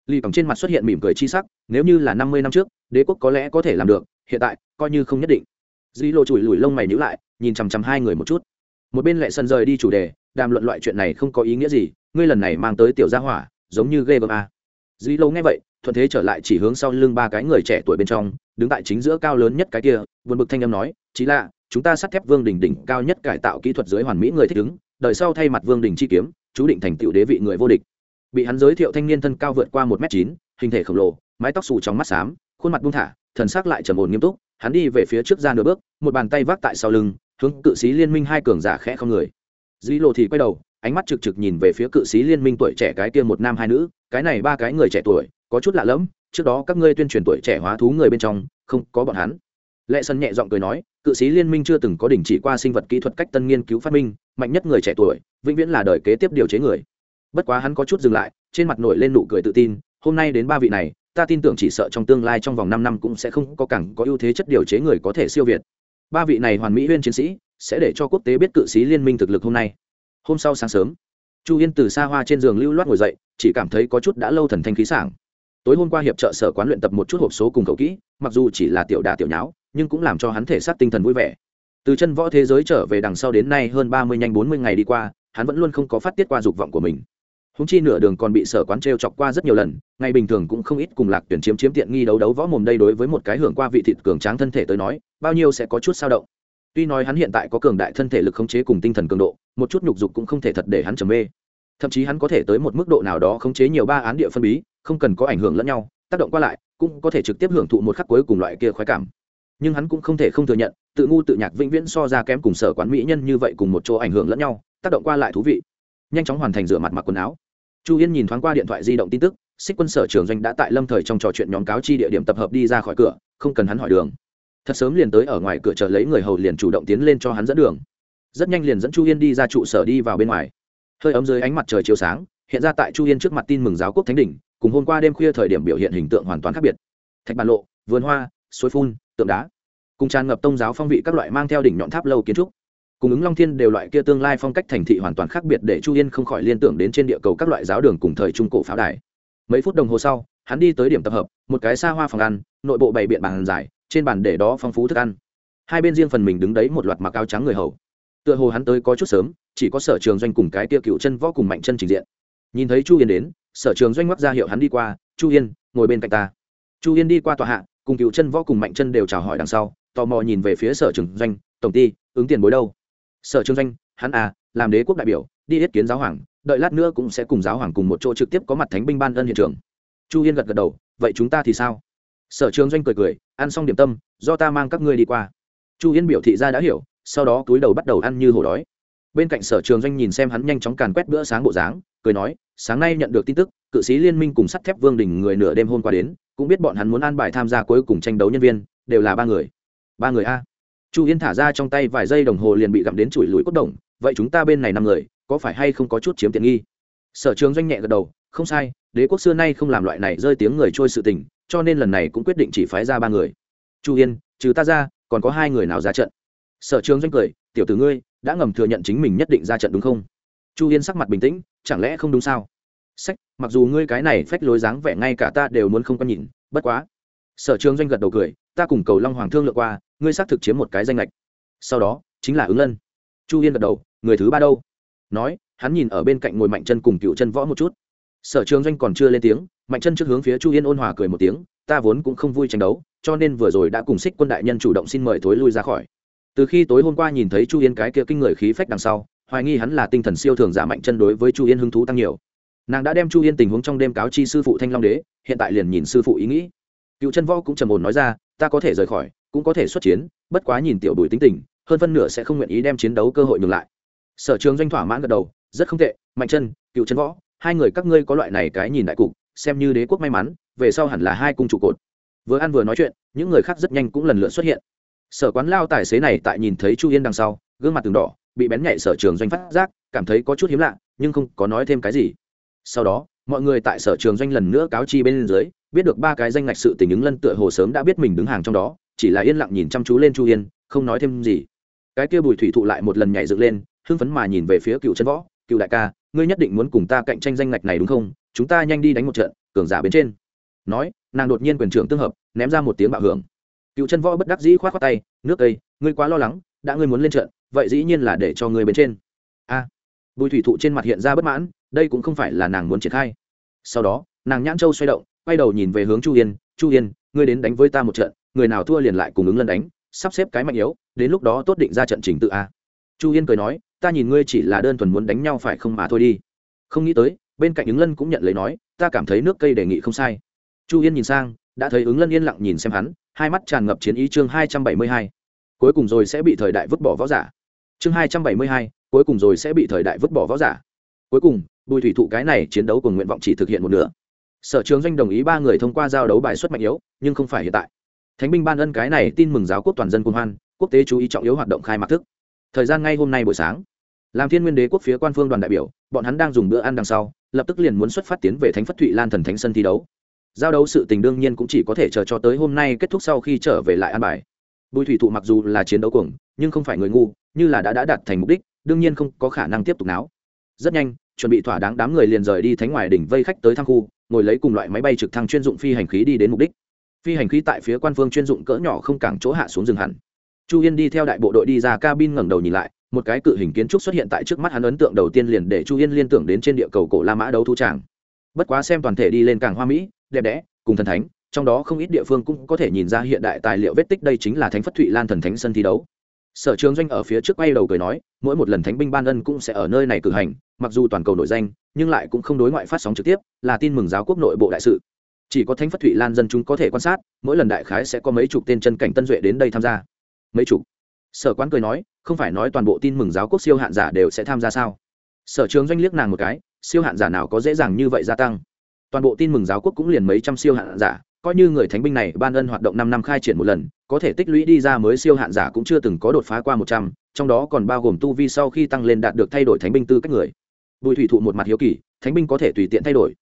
Lì còng trên mặt xuất hiện mỉm cười chi sắc, nếu như là năm mươi năm trước, đế quốc có lẽ có thể làm được hiện tại, coi như không nhất định. Dĩ lộ chùi lùi lông mày nhữ lại, nhìn chằm chằm hai người một chút. Một bên lại sân rời đi chủ đề, đàm luận loại chuyện này không có ý nghĩa gì, ngươi lần này mang tới tiểu gia hỏa, giống như ghê gớm a dĩ Lô nghe vậy, thuận thế trở lại chỉ hướng sau lưng ba cái người trẻ tuổi bên trong, đứng tại chính giữa cao lớn nhất cái kia vượt bực thanh âm nói, chí lạ, chúng ta sắt thép vương đỉnh đỉnh cao nhất cải tạo kỹ thuật dưới hoàn mỹ người thích ứng, đời sau thay mặt vương đỉnh chi kiếm, chú định thành tựu đế vị người vô địch. Bị hắn giới thiệu thanh niên thân cao vượt qua một m chín, hình thể khổng lồ, mái tóc xù trong mắt xám, khuôn mặt buông thả thần sắc lại trầm ổn nghiêm túc, hắn đi về phía trước ra nửa bước, một bàn tay vác tại sau lưng, hướng cự sĩ liên minh hai cường giả khẽ không người. Dĩ lộ thì quay đầu, ánh mắt trực trực nhìn về phía cự sĩ liên minh tuổi trẻ cái kia một nam hai nữ, cái này ba cái người trẻ tuổi, có chút lạ lẫm, trước đó các ngươi tuyên truyền tuổi trẻ hóa thú người bên trong, không có bọn hắn. Lệ sân nhẹ giọng cười nói, cự sĩ liên minh chưa từng có đình chỉ qua sinh vật kỹ thuật cách tân nghiên cứu phát minh, mạnh nhất người trẻ tuổi, vĩnh viễn là đời kế tiếp điều chế người. Bất quá hắn có chút dừng lại, trên mặt nổi lên nụ cười tự tin, hôm nay đến ba vị này ta tin tưởng chỉ sợ trong tương lai trong vòng năm năm cũng sẽ không có càng có ưu thế chất điều chế người có thể siêu việt. Ba vị này hoàn mỹ huyên chiến sĩ sẽ để cho quốc tế biết cự sĩ liên minh thực lực hôm nay. Hôm sau sáng sớm, chu yên từ xa hoa trên giường lưu loát ngồi dậy, chỉ cảm thấy có chút đã lâu thần thanh khí sảng. Tối hôm qua hiệp trợ sở quán luyện tập một chút hộp số cùng cậu kỹ, mặc dù chỉ là tiểu đà tiểu nháo, nhưng cũng làm cho hắn thể xác tinh thần vui vẻ. Từ chân võ thế giới trở về đằng sau đến nay hơn ba mươi nhanh bốn mươi ngày đi qua, hắn vẫn luôn không có phát tiết qua dục vọng của mình húng chi nửa đường còn bị sở quán t r e o chọc qua rất nhiều lần ngày bình thường cũng không ít cùng lạc tuyển chiếm chiếm tiện nghi đấu đấu võ mồm đây đối với một cái hưởng qua vị thịt cường tráng thân thể tới nói, bao nhiêu sẽ có chút sao động. Tuy nói hắn hiện tại có cường đại thân thể lực khống chế cùng tinh thần cường độ, một chút nhục dục cũng không thể thật để hắn trầm mê. Thậm chí hắn có thể tới một mức độ nào đó khống chế nhiều ba án địa phân bí, không cần có ảnh hưởng lẫn nhau, tác động qua lại, cũng có thể trực tiếp hưởng thụ một khắc cuối cùng loại kia khoái cảm. Nhưng hắn cũng không thể không thừa nhận, tự ngu tự nhạc vĩnh viễn so ra kém cùng sở quán mỹ nhân như vậy cùng một chỗ ảnh hưởng lẫn nhau, tác động qua lại thú vị. Nhanh chóng hoàn thành rửa mặt mặc quần áo chu yên nhìn thoáng qua điện thoại di động tin tức, xích quân sở trường doanh đã tại lâm thời trong trò chuyện nhóm cáo chi địa điểm tập hợp đi ra khỏi cửa, không cần hắn hỏi đường. Thật sớm liền tới ở ngoài cửa chờ lấy người hầu liền chủ động tiến lên cho hắn dẫn đường. Rất nhanh liền dẫn chu yên đi ra trụ sở đi vào bên ngoài. Hơi ấm dưới ánh mặt trời chiếu sáng, hiện ra tại chu yên trước mặt tin mừng giáo quốc thánh đỉnh, cùng hôm qua đêm khuya thời điểm biểu hiện hình tượng hoàn toàn khác biệt. Thạch bàn lộ, vườn hoa, suối phun, tượng đá. Cùng tràn ngập tông giáo phong vị các loại mang theo đỉnh nhọn tháp lâu kiến trúc cùng ứng long thiên đều loại kia tương lai phong cách thành thị hoàn toàn khác biệt để chu yên không khỏi liên tưởng đến trên địa cầu các loại giáo đường cùng thời trung cổ pháo đài. Mấy phút đồng hồ sau, hắn đi tới điểm tập hợp, một cái xa hoa phòng ăn, nội bộ bày biện bàn dài trên bàn để đó phong phú thức ăn. Hai bên riêng phần mình đứng đấy một loạt mặc áo trắng người hầu. Tựa hồ hắn tới có chút sớm, chỉ có sở trường doanh cùng cái kia cựu chân võ cùng mạnh chân trình diện. Nhìn thấy chu yên đến, sở trường doanh mắc ra hiệu hắn đi qua, chu yên, ngồi bên cạnh ta. Chu yên đi qua tòa hạ, cùng cựu chân võ cùng mạnh chân đều chào hỏi đằng sau, tò mò nhìn về phía sở trường doanh, tổng ty, ứng tiền bối đâu? Sở Trương doanh, hắn à làm đế quốc đại biểu, đi yết kiến giáo hoàng, đợi lát nữa cũng sẽ cùng giáo hoàng cùng một chỗ trực tiếp có mặt thánh binh ban ân hiện trường. Chu yên gật gật đầu, vậy chúng ta thì sao? Sở trường doanh cười cười, ăn xong điểm tâm, do ta mang các ngươi đi qua. Chu yên biểu thị ra đã hiểu, sau đó túi đầu bắt đầu ăn như hổ đói. Bên cạnh sở trường doanh nhìn xem hắn nhanh chóng càn quét bữa sáng bộ dáng, cười nói, sáng nay nhận được tin tức, cự sĩ liên minh cùng sắt thép vương đình người nửa đêm hôm qua đến, cũng biết bọn hắn muốn an bài tham gia cuối cùng tranh đấu nhân viên, đều là ba người. Ba người a? Chu yên thả ra trong tay vài giây đồng hồ liền bị gặm đến chùi lùi cốt đồng, vậy chúng ta bên này năm người, có phải hay không có chút chiếm tiện nghi? Sở trường doanh nhẹ gật đầu, không sai, đế quốc xưa nay không làm loại này rơi tiếng người trôi sự tình, cho nên lần này cũng quyết định chỉ phái ra ba người. Chu yên, trừ ta ra, còn có hai người nào ra trận? Sở trường doanh cười, tiểu tử ngươi, đã ngầm thừa nhận chính mình nhất định ra trận đúng không? Chu yên sắc mặt bình tĩnh, chẳng lẽ không đúng sao? Sách, mặc dù ngươi cái này phách lối dáng vẻ ngay cả ta đều muốn không có nhìn, bất quá. Sở trường doanh gật đầu cười, ta cùng cầu long hoàng thương lượng qua ngươi xác thực chiếm một cái danh lệch sau đó, chính là ứng lân. Chu yên gật đầu, người thứ ba đâu? Nói, hắn nhìn ở bên cạnh ngồi mạnh chân cùng cựu chân võ một chút. Sở trường doanh còn chưa lên tiếng, mạnh chân trước hướng phía chu yên ôn hòa cười một tiếng, ta vốn cũng không vui tranh đấu, cho nên vừa rồi đã cùng xích quân đại nhân chủ động xin mời thối lui ra khỏi. Từ khi tối hôm qua nhìn thấy chu yên cái kia kinh người khí phách đằng sau, hoài nghi hắn là tinh thần siêu thường giả mạnh chân đối với chu yên hứng thú tăng nhiều. Nàng đã đem chu yên tình huống trong đêm cáo chi sư phụ thanh long đế, hiện tại liền nhìn sư phụ ý nghĩ. Cựu chân võ cũng trầm ồn nói ra, ta có thể rời khỏi cũng có thể xuất chiến, bất quá nhìn tiểu bùi tính tình, hơn phân nửa sẽ không nguyện ý đem chiến đấu cơ hội ngừng lại. Sở trường doanh thỏa mãn gật đầu, rất không tệ, mạnh chân, cựu chân võ, hai người các ngươi có loại này cái nhìn đại cục, xem như đế quốc may mắn, về sau hẳn là hai cung trụ cột. Vừa ăn vừa nói chuyện, những người khác rất nhanh cũng lần lượt xuất hiện. Sở quán lao tài xế này tại nhìn thấy chu yên đằng sau, gương mặt từng đỏ, bị bén nhạy sở trường doanh phát giác, cảm thấy có chút hiếm lạ, nhưng không có nói thêm cái gì. Sau đó, mọi người tại sở trường doanh lần nữa cáo chi bên dưới, biết được ba cái danh ngạch sự tình ứng lân tựa hồ sớm đã biết mình đứng hàng trong đó chỉ là yên lặng nhìn chăm chú lên chu yên không nói thêm gì. Cái kia bùi thủy thụ lại một lần nhảy dựng lên, hưng phấn mà nhìn về phía cựu chân võ, cựu đại ca, ngươi nhất định muốn cùng ta cạnh tranh danh ngạch này đúng không? Chúng ta nhanh đi đánh một trận, cường giả bên trên. Nói, nàng đột nhiên quyền trưởng tương hợp, ném ra một tiếng bạo hưởng. Cựu chân võ bất đắc dĩ k h o á t khoác tay, nước cây ngươi quá lo lắng, đã ngươi muốn lên trận, vậy dĩ nhiên là để cho ngươi bên trên. A, bùi thủy thụ trên mặt hiện ra bất mãn, đây cũng không phải là nàng muốn triển khai. Sau đó, nàng nhãn châu xoay động, quay đầu nhìn về hướng chu yên chu yên ngươi đến đánh với ta một trận người nào thua liền lại cùng ứng lân đánh, sắp xếp cái mạnh yếu, đến lúc đó tốt định ra trận trình tự a. Chu yên cười nói, ta nhìn ngươi chỉ là đơn thuần muốn đánh nhau phải không mà thôi đi. Không nghĩ tới, bên cạnh ứng lân cũng nhận lấy nói, ta cảm thấy nước cây đề nghị không sai. Chu yên nhìn sang, đã thấy ứng lân yên lặng nhìn xem hắn, hai mắt tràn ngập chiến ý chương hai trăm bảy mươi hai. Cuối cùng rồi sẽ bị thời đại vứt bỏ võ giả. Chương hai trăm bảy mươi hai, cuối cùng rồi sẽ bị thời đại vứt bỏ võ giả. Cuối cùng, bùi thủy thụ cái này chiến đấu cùng nguyện vọng chỉ thực hiện một nửa. Sở trường doanh đồng ý ba người thông qua giao đấu bài xuất mạnh yếu, nhưng không phải hiện tại thánh binh ban ân cái này tin mừng giáo quốc toàn dân quân hoan, quốc tế chú ý trọng yếu hoạt động khai mạc thức. Thời gian ngay hôm nay buổi sáng làm thiên nguyên đế quốc phía quan phương đoàn đại biểu, bọn hắn đang dùng bữa ăn đằng sau, lập tức liền muốn xuất phát tiến về thánh phất thụy lan thần thánh sân thi đấu. Giao đấu sự tình đương nhiên cũng chỉ có thể chờ cho tới hôm nay kết thúc sau khi trở về lại an bài. Bùi thủy thụ mặc dù là chiến đấu cuồng, nhưng không phải người ngu, như là đã đã đạt thành mục đích, đương nhiên không có khả năng tiếp tục náo. Rất nhanh, chuẩn bị thỏa đáng đám người liền rời đi thánh ngoài đỉnh vây khách tới thang khu, ngồi lấy cùng loại máy bay trực thăng chuyên dụng phi hành khí đi đến mục đích phi hành khí tại phía quan phương chuyên dụng cỡ nhỏ không cảng chỗ hạ xuống rừng hẳn. Chu yên đi theo đại bộ đội đi ra cabin ngẩng đầu nhìn lại, một cái cự hình kiến trúc xuất hiện tại trước mắt hắn ấn tượng đầu tiên liền để chu yên liên tưởng đến trên địa cầu cổ la mã đấu thu tràng. Bất quá xem toàn thể đi lên càng hoa mỹ, đẹp đẽ, cùng thần thánh, trong đó không ít địa phương cũng có thể nhìn ra hiện đại tài liệu vết tích đây chính là thánh phất thụy lan thần thánh sân thi đấu. Sở trường doanh ở phía trước quay đầu cười nói, mỗi một lần thánh binh ban ân cũng sẽ ở nơi này cử hành, mặc dù toàn cầu nổi danh, nhưng lại cũng không đối ngoại phát sóng trực tiếp, là tin mừng giáo quốc nội bộ đại sự chỉ có thánh phất thụy lan dân chúng có thể quan sát, mỗi lần đại khái sẽ có mấy chục tên chân cảnh tân duệ đến đây tham gia. Mấy chục? Sở quán cười nói, không phải nói toàn bộ tin mừng giáo quốc siêu hạn giả đều sẽ tham gia sao? Sở trường doanh liếc nàng một cái, siêu hạn giả nào có dễ dàng như vậy gia tăng? Toàn bộ tin mừng giáo quốc cũng liền mấy trăm siêu hạn giả, coi như người thánh binh này ban ân hoạt động năm năm khai triển một lần, có thể tích lũy đi ra mới siêu hạn giả cũng chưa từng có đột phá qua một trăm, trong đó còn bao gồm tu vi sau khi tăng lên đạt được thay đổi thánh binh tư cách người. Bùi thủy thụ một mặt hiếu kỳ, thánh binh có thể tùy tiện thay đổi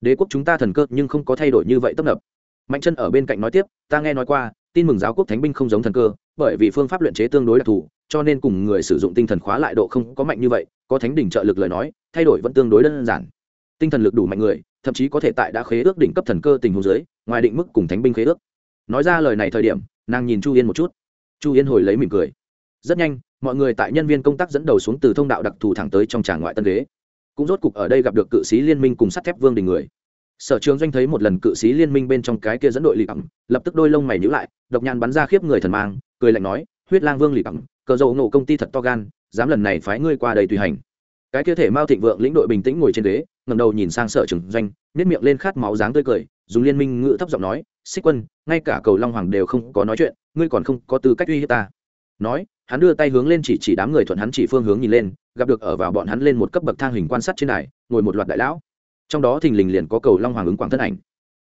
đế quốc chúng ta thần cơ nhưng không có thay đổi như vậy tấp nập. Mạnh chân ở bên cạnh nói tiếp, ta nghe nói qua, tin mừng giáo quốc thánh binh không giống thần cơ, bởi vì phương pháp luyện chế tương đối đặc thù, cho nên cùng người sử dụng tinh thần khóa lại độ không có mạnh như vậy, có thánh đỉnh trợ lực lời nói, thay đổi vẫn tương đối đơn giản. Tinh thần lực đủ mạnh người, thậm chí có thể tại đã khế ước đỉnh cấp thần cơ tình huống dưới, ngoài định mức cùng thánh binh khế ước. Nói ra lời này thời điểm, nàng nhìn chu yên một chút. Chu yên hồi lấy mỉm cười. Rất nhanh, mọi người tại nhân viên công tác dẫn đầu xuống từ thông đạo đặc thù thẳng tới trong tràng ngoại tân ghế cũng rốt cục ở đây gặp được cự sĩ liên minh cùng sắt thép vương đình người. Sở trường doanh thấy một lần cự sĩ liên minh bên trong cái kia dẫn đội lì cẳng lập tức đôi lông mày nhữ lại, độc nhàn bắn ra khiếp người thần mang, cười lạnh nói, huyết lang vương lì cẳng cờ dầu nổ công ty thật to gan, dám lần này phái ngươi qua đây tùy hành. Cái kia thể mao thịnh vượng lĩnh đội bình tĩnh ngồi trên ghế ngầm đầu nhìn sang sở trường doanh nếp miệng lên khát máu dáng tươi cười, dùng liên minh ngữ thấp giọng nói, xích quân, ngay cả cầu long hoàng đều không có nói chuyện, ngươi còn không có tư cách uy hiếp ta. Nói, hắn đưa tay hướng lên chỉ chỉ đám người thuận hắn chỉ phương hướng nhìn lên gặp được ở vào bọn hắn lên một cấp bậc thang hình quan sát trên đài, ngồi một loạt đại lão. Trong đó thình lình liền có cầu long hoàng ứng quảng thân ảnh.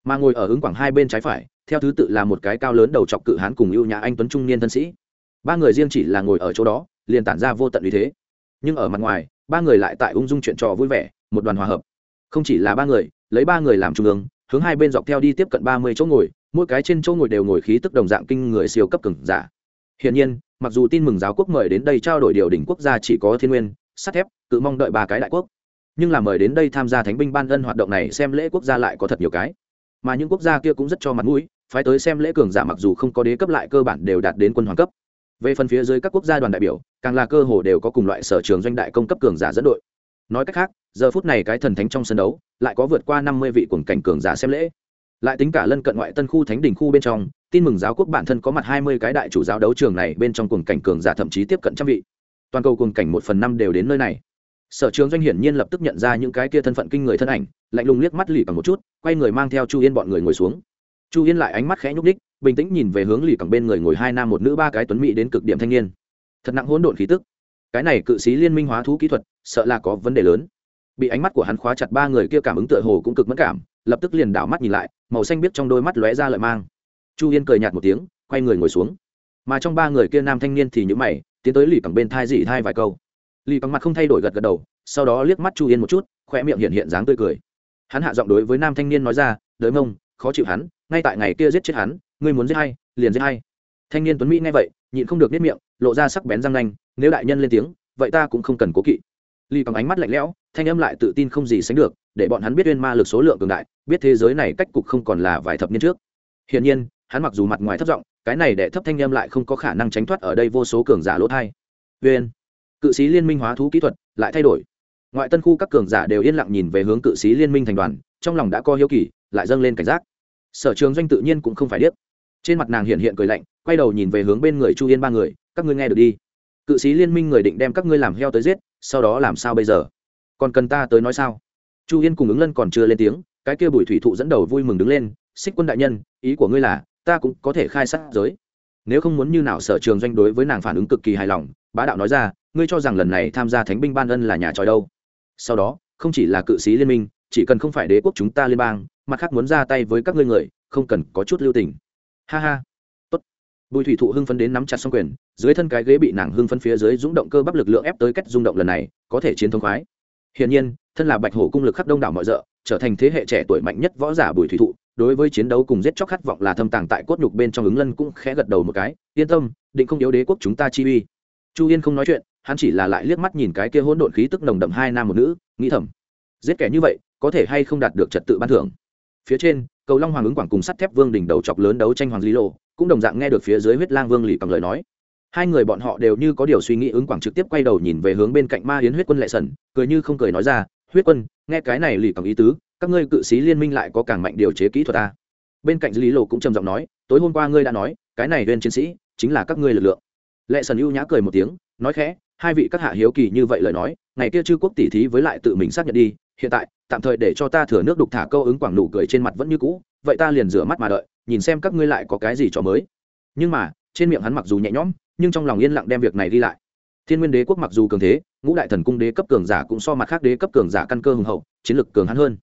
Mà ngồi ở ứng quảng hai bên trái phải, theo thứ tự là một cái cao lớn đầu chọc cự hán cùng ưu nhã anh tuấn trung niên thân sĩ. Ba người riêng chỉ là ngồi ở chỗ đó, liền tản ra vô tận uy thế. Nhưng ở mặt ngoài, ba người lại tại ung dung chuyện trò vui vẻ, một đoàn hòa hợp. Không chỉ là ba người, lấy ba người làm trung ương, hướng hai bên dọc theo đi tiếp cận ba mươi chỗ ngồi, mỗi cái trên chỗ ngồi đều ngồi khí tức đồng dạng kinh người siêu cấp cường giả. Hiển nhiên mặc dù tin mừng giáo quốc mời đến đây trao đổi điều đỉnh quốc gia chỉ có thiên nguyên, sắt thép tự mong đợi ba cái đại quốc. Nhưng là mời đến đây tham gia thánh binh ban ân hoạt động này xem lễ quốc gia lại có thật nhiều cái. Mà những quốc gia kia cũng rất cho mặt mũi, phái tới xem lễ cường giả mặc dù không có đế cấp lại cơ bản đều đạt đến quân hoàng cấp. Về phần phía dưới các quốc gia đoàn đại biểu, càng là cơ hồ đều có cùng loại sở trường doanh đại công cấp cường giả dẫn đội. Nói cách khác, giờ phút này cái thần thánh trong sân đấu, lại có vượt qua năm mươi vị cuồng cảnh cường giả xem lễ. Lại tính cả lân cận ngoại tân khu thánh đỉnh khu bên trong tin mừng giáo quốc bản thân có mặt hai mươi cái đại chủ giáo đấu trường này, bên trong cuồng cảnh cường giả thậm chí tiếp cận trăm vị. Toàn cầu cuồng cảnh một phần năm đều đến nơi này. Sở trường doanh hiển nhiên lập tức nhận ra những cái kia thân phận kinh người thân ảnh, lạnh lùng liếc mắt lì bằng một chút, quay người mang theo chu yên bọn người ngồi xuống. Chu yên lại ánh mắt khẽ nhúc ních bình tĩnh nhìn về hướng lì cẳng bên người ngồi hai nam một nữ ba cái tuấn mỹ đến cực điểm thanh niên. Thật nặng hỗn độn khí tức. Cái này cự sĩ liên minh hóa thú kỹ thuật, sợ là có vấn đề lớn. Bị ánh mắt của hắn khóa chặt ba người kia cảm ứng tựa hồ cũng cực mất cảm, lập tức liền đảo mắt nhìn lại, màu xanh biết trong đôi mắt lóe ra lợi mang chu yên cười nhạt một tiếng, quay người ngồi xuống. Mà trong ba người kia nam thanh niên thì nhữ mày, tiến tới lì cẳng bên thai dị thai vài câu. Lì cẳng mặt không thay đổi gật gật đầu, sau đó liếc mắt chu yên một chút khoe miệng hiện hiện dáng tươi cười. Hắn hạ giọng đối với nam thanh niên nói ra đới mông, khó chịu hắn, ngay tại ngày kia giết chết hắn, ngươi muốn giết hay liền giết hay thanh niên tuấn mỹ nghe vậy, nhịn không được nếp miệng, lộ ra sắc bén răng nanh, nếu đại nhân lên tiếng, vậy ta cũng không cần cố kỵ. Lì bằng ánh mắt lạnh lẽo, thanh âm lại tự tin không gì sánh được, để bọn hắn biết uyên ma lực số lượng cường đại, biết thế giới này cách cục không còn là vài thập niên trước. Hiển nhiên hắn mặc dù mặt ngoài thấp giọng, cái này đệ thấp thanh âm lại không có khả năng tránh thoát ở đây vô số cường giả lỗ thai. Uyên cự sĩ liên minh hóa thú kỹ thuật lại thay đổi. Ngoại tân khu các cường giả đều yên lặng nhìn về hướng cự sĩ liên minh thành đoàn, trong lòng đã có hiếu kỳ, lại dâng lên cảnh giác. Sở trường doanh tự nhiên cũng không phải điếc. Trên mặt nàng hiện hiện cười lạnh, quay đầu nhìn về hướng bên người chu yên ba người, các ngươi nghe được đi. Cự sĩ liên minh người định đem các ngươi làm heo tới giết, sau đó làm sao bây giờ? Còn cần ta tới nói sao? Chu yên cùng ứng lân còn chưa lên tiếng, cái kia bùi thủy thụ dẫn đầu vui mừng đứng lên, xích quân đại nhân, ý của ngươi là ta cũng có thể khai sát giới. Nếu không muốn như nào sở trường doanh đối với nàng phản ứng cực kỳ hài lòng, bá đạo nói ra, ngươi cho rằng lần này tham gia thánh binh ban ân là nhà tròi đâu? Sau đó, không chỉ là cự sĩ liên minh, chỉ cần không phải đế quốc chúng ta liên bang, mặt khác muốn ra tay với các ngươi người, không cần có chút lưu tình. Ha ha. Tốt. Bùi thủy thụ hưng phấn đến nắm chặt song quyền, dưới thân cái ghế bị nàng hưng phấn phía dưới rúng động cơ bắp lực lượng ép tới cách rung động lần này, có thể chiến thông khoái. Hiển nhiên, thân là bạch hổ cung lực khắp đông đảo mọi dợ trở thành thế hệ trẻ tuổi mạnh nhất võ giả bùi thủy thụ đối với chiến đấu cùng giết chóc khát vọng là thâm tàng tại cốt nhục bên trong ứng lân cũng khẽ gật đầu một cái, yên tâm, định không yếu đế quốc chúng ta chi uy. Chu yên không nói chuyện, hắn chỉ là lại liếc mắt nhìn cái kia hỗn độn khí tức nồng đậm hai nam một nữ, nghĩ thầm, giết kẻ như vậy, có thể hay không đạt được trật tự ban thưởng? Phía trên, cầu long hoàng ứng quảng cùng sắt thép vương đỉnh đầu chọc lớn đấu tranh hoàng lý lộ, cũng đồng dạng nghe được phía dưới huyết lang vương lì cầm lời nói. Hai người bọn họ đều như có điều suy nghĩ ứng quảng trực tiếp quay đầu nhìn về hướng bên cạnh ma hiến huyết quân lệ sần cười như không cười nói ra huyết quân, nghe cái này lì cầm ý tứ, các ngươi cự sĩ liên minh lại có càng mạnh điều chế kỹ thuật ta. Bên cạnh lý lộ cũng trầm giọng nói, tối hôm qua ngươi đã nói, cái này lên chiến sĩ, chính là các ngươi lực lượng. Lệ sần ưu nhã cười một tiếng, nói khẽ, hai vị các hạ hiếu kỳ như vậy lời nói, ngày kia chư quốc tỉ thí với lại tự mình xác nhận đi, hiện tại, tạm thời để cho ta thừa nước đục thả câu ứng quảng nụ cười trên mặt vẫn như cũ, vậy ta liền rửa mắt mà đợi, nhìn xem các ngươi lại có cái gì trò mới. Nhưng mà, trên miệng hắn mặc dù nhẹ nhõm, nhưng trong lòng yên lặng đem việc này đi lại. Thiên nguyên đế quốc mặc dù cường thế ngũ đại thần cung đế cấp cường giả cũng so mặt khác đế cấp cường giả căn cơ hùng hậu, chiến lực cường hắn hơn.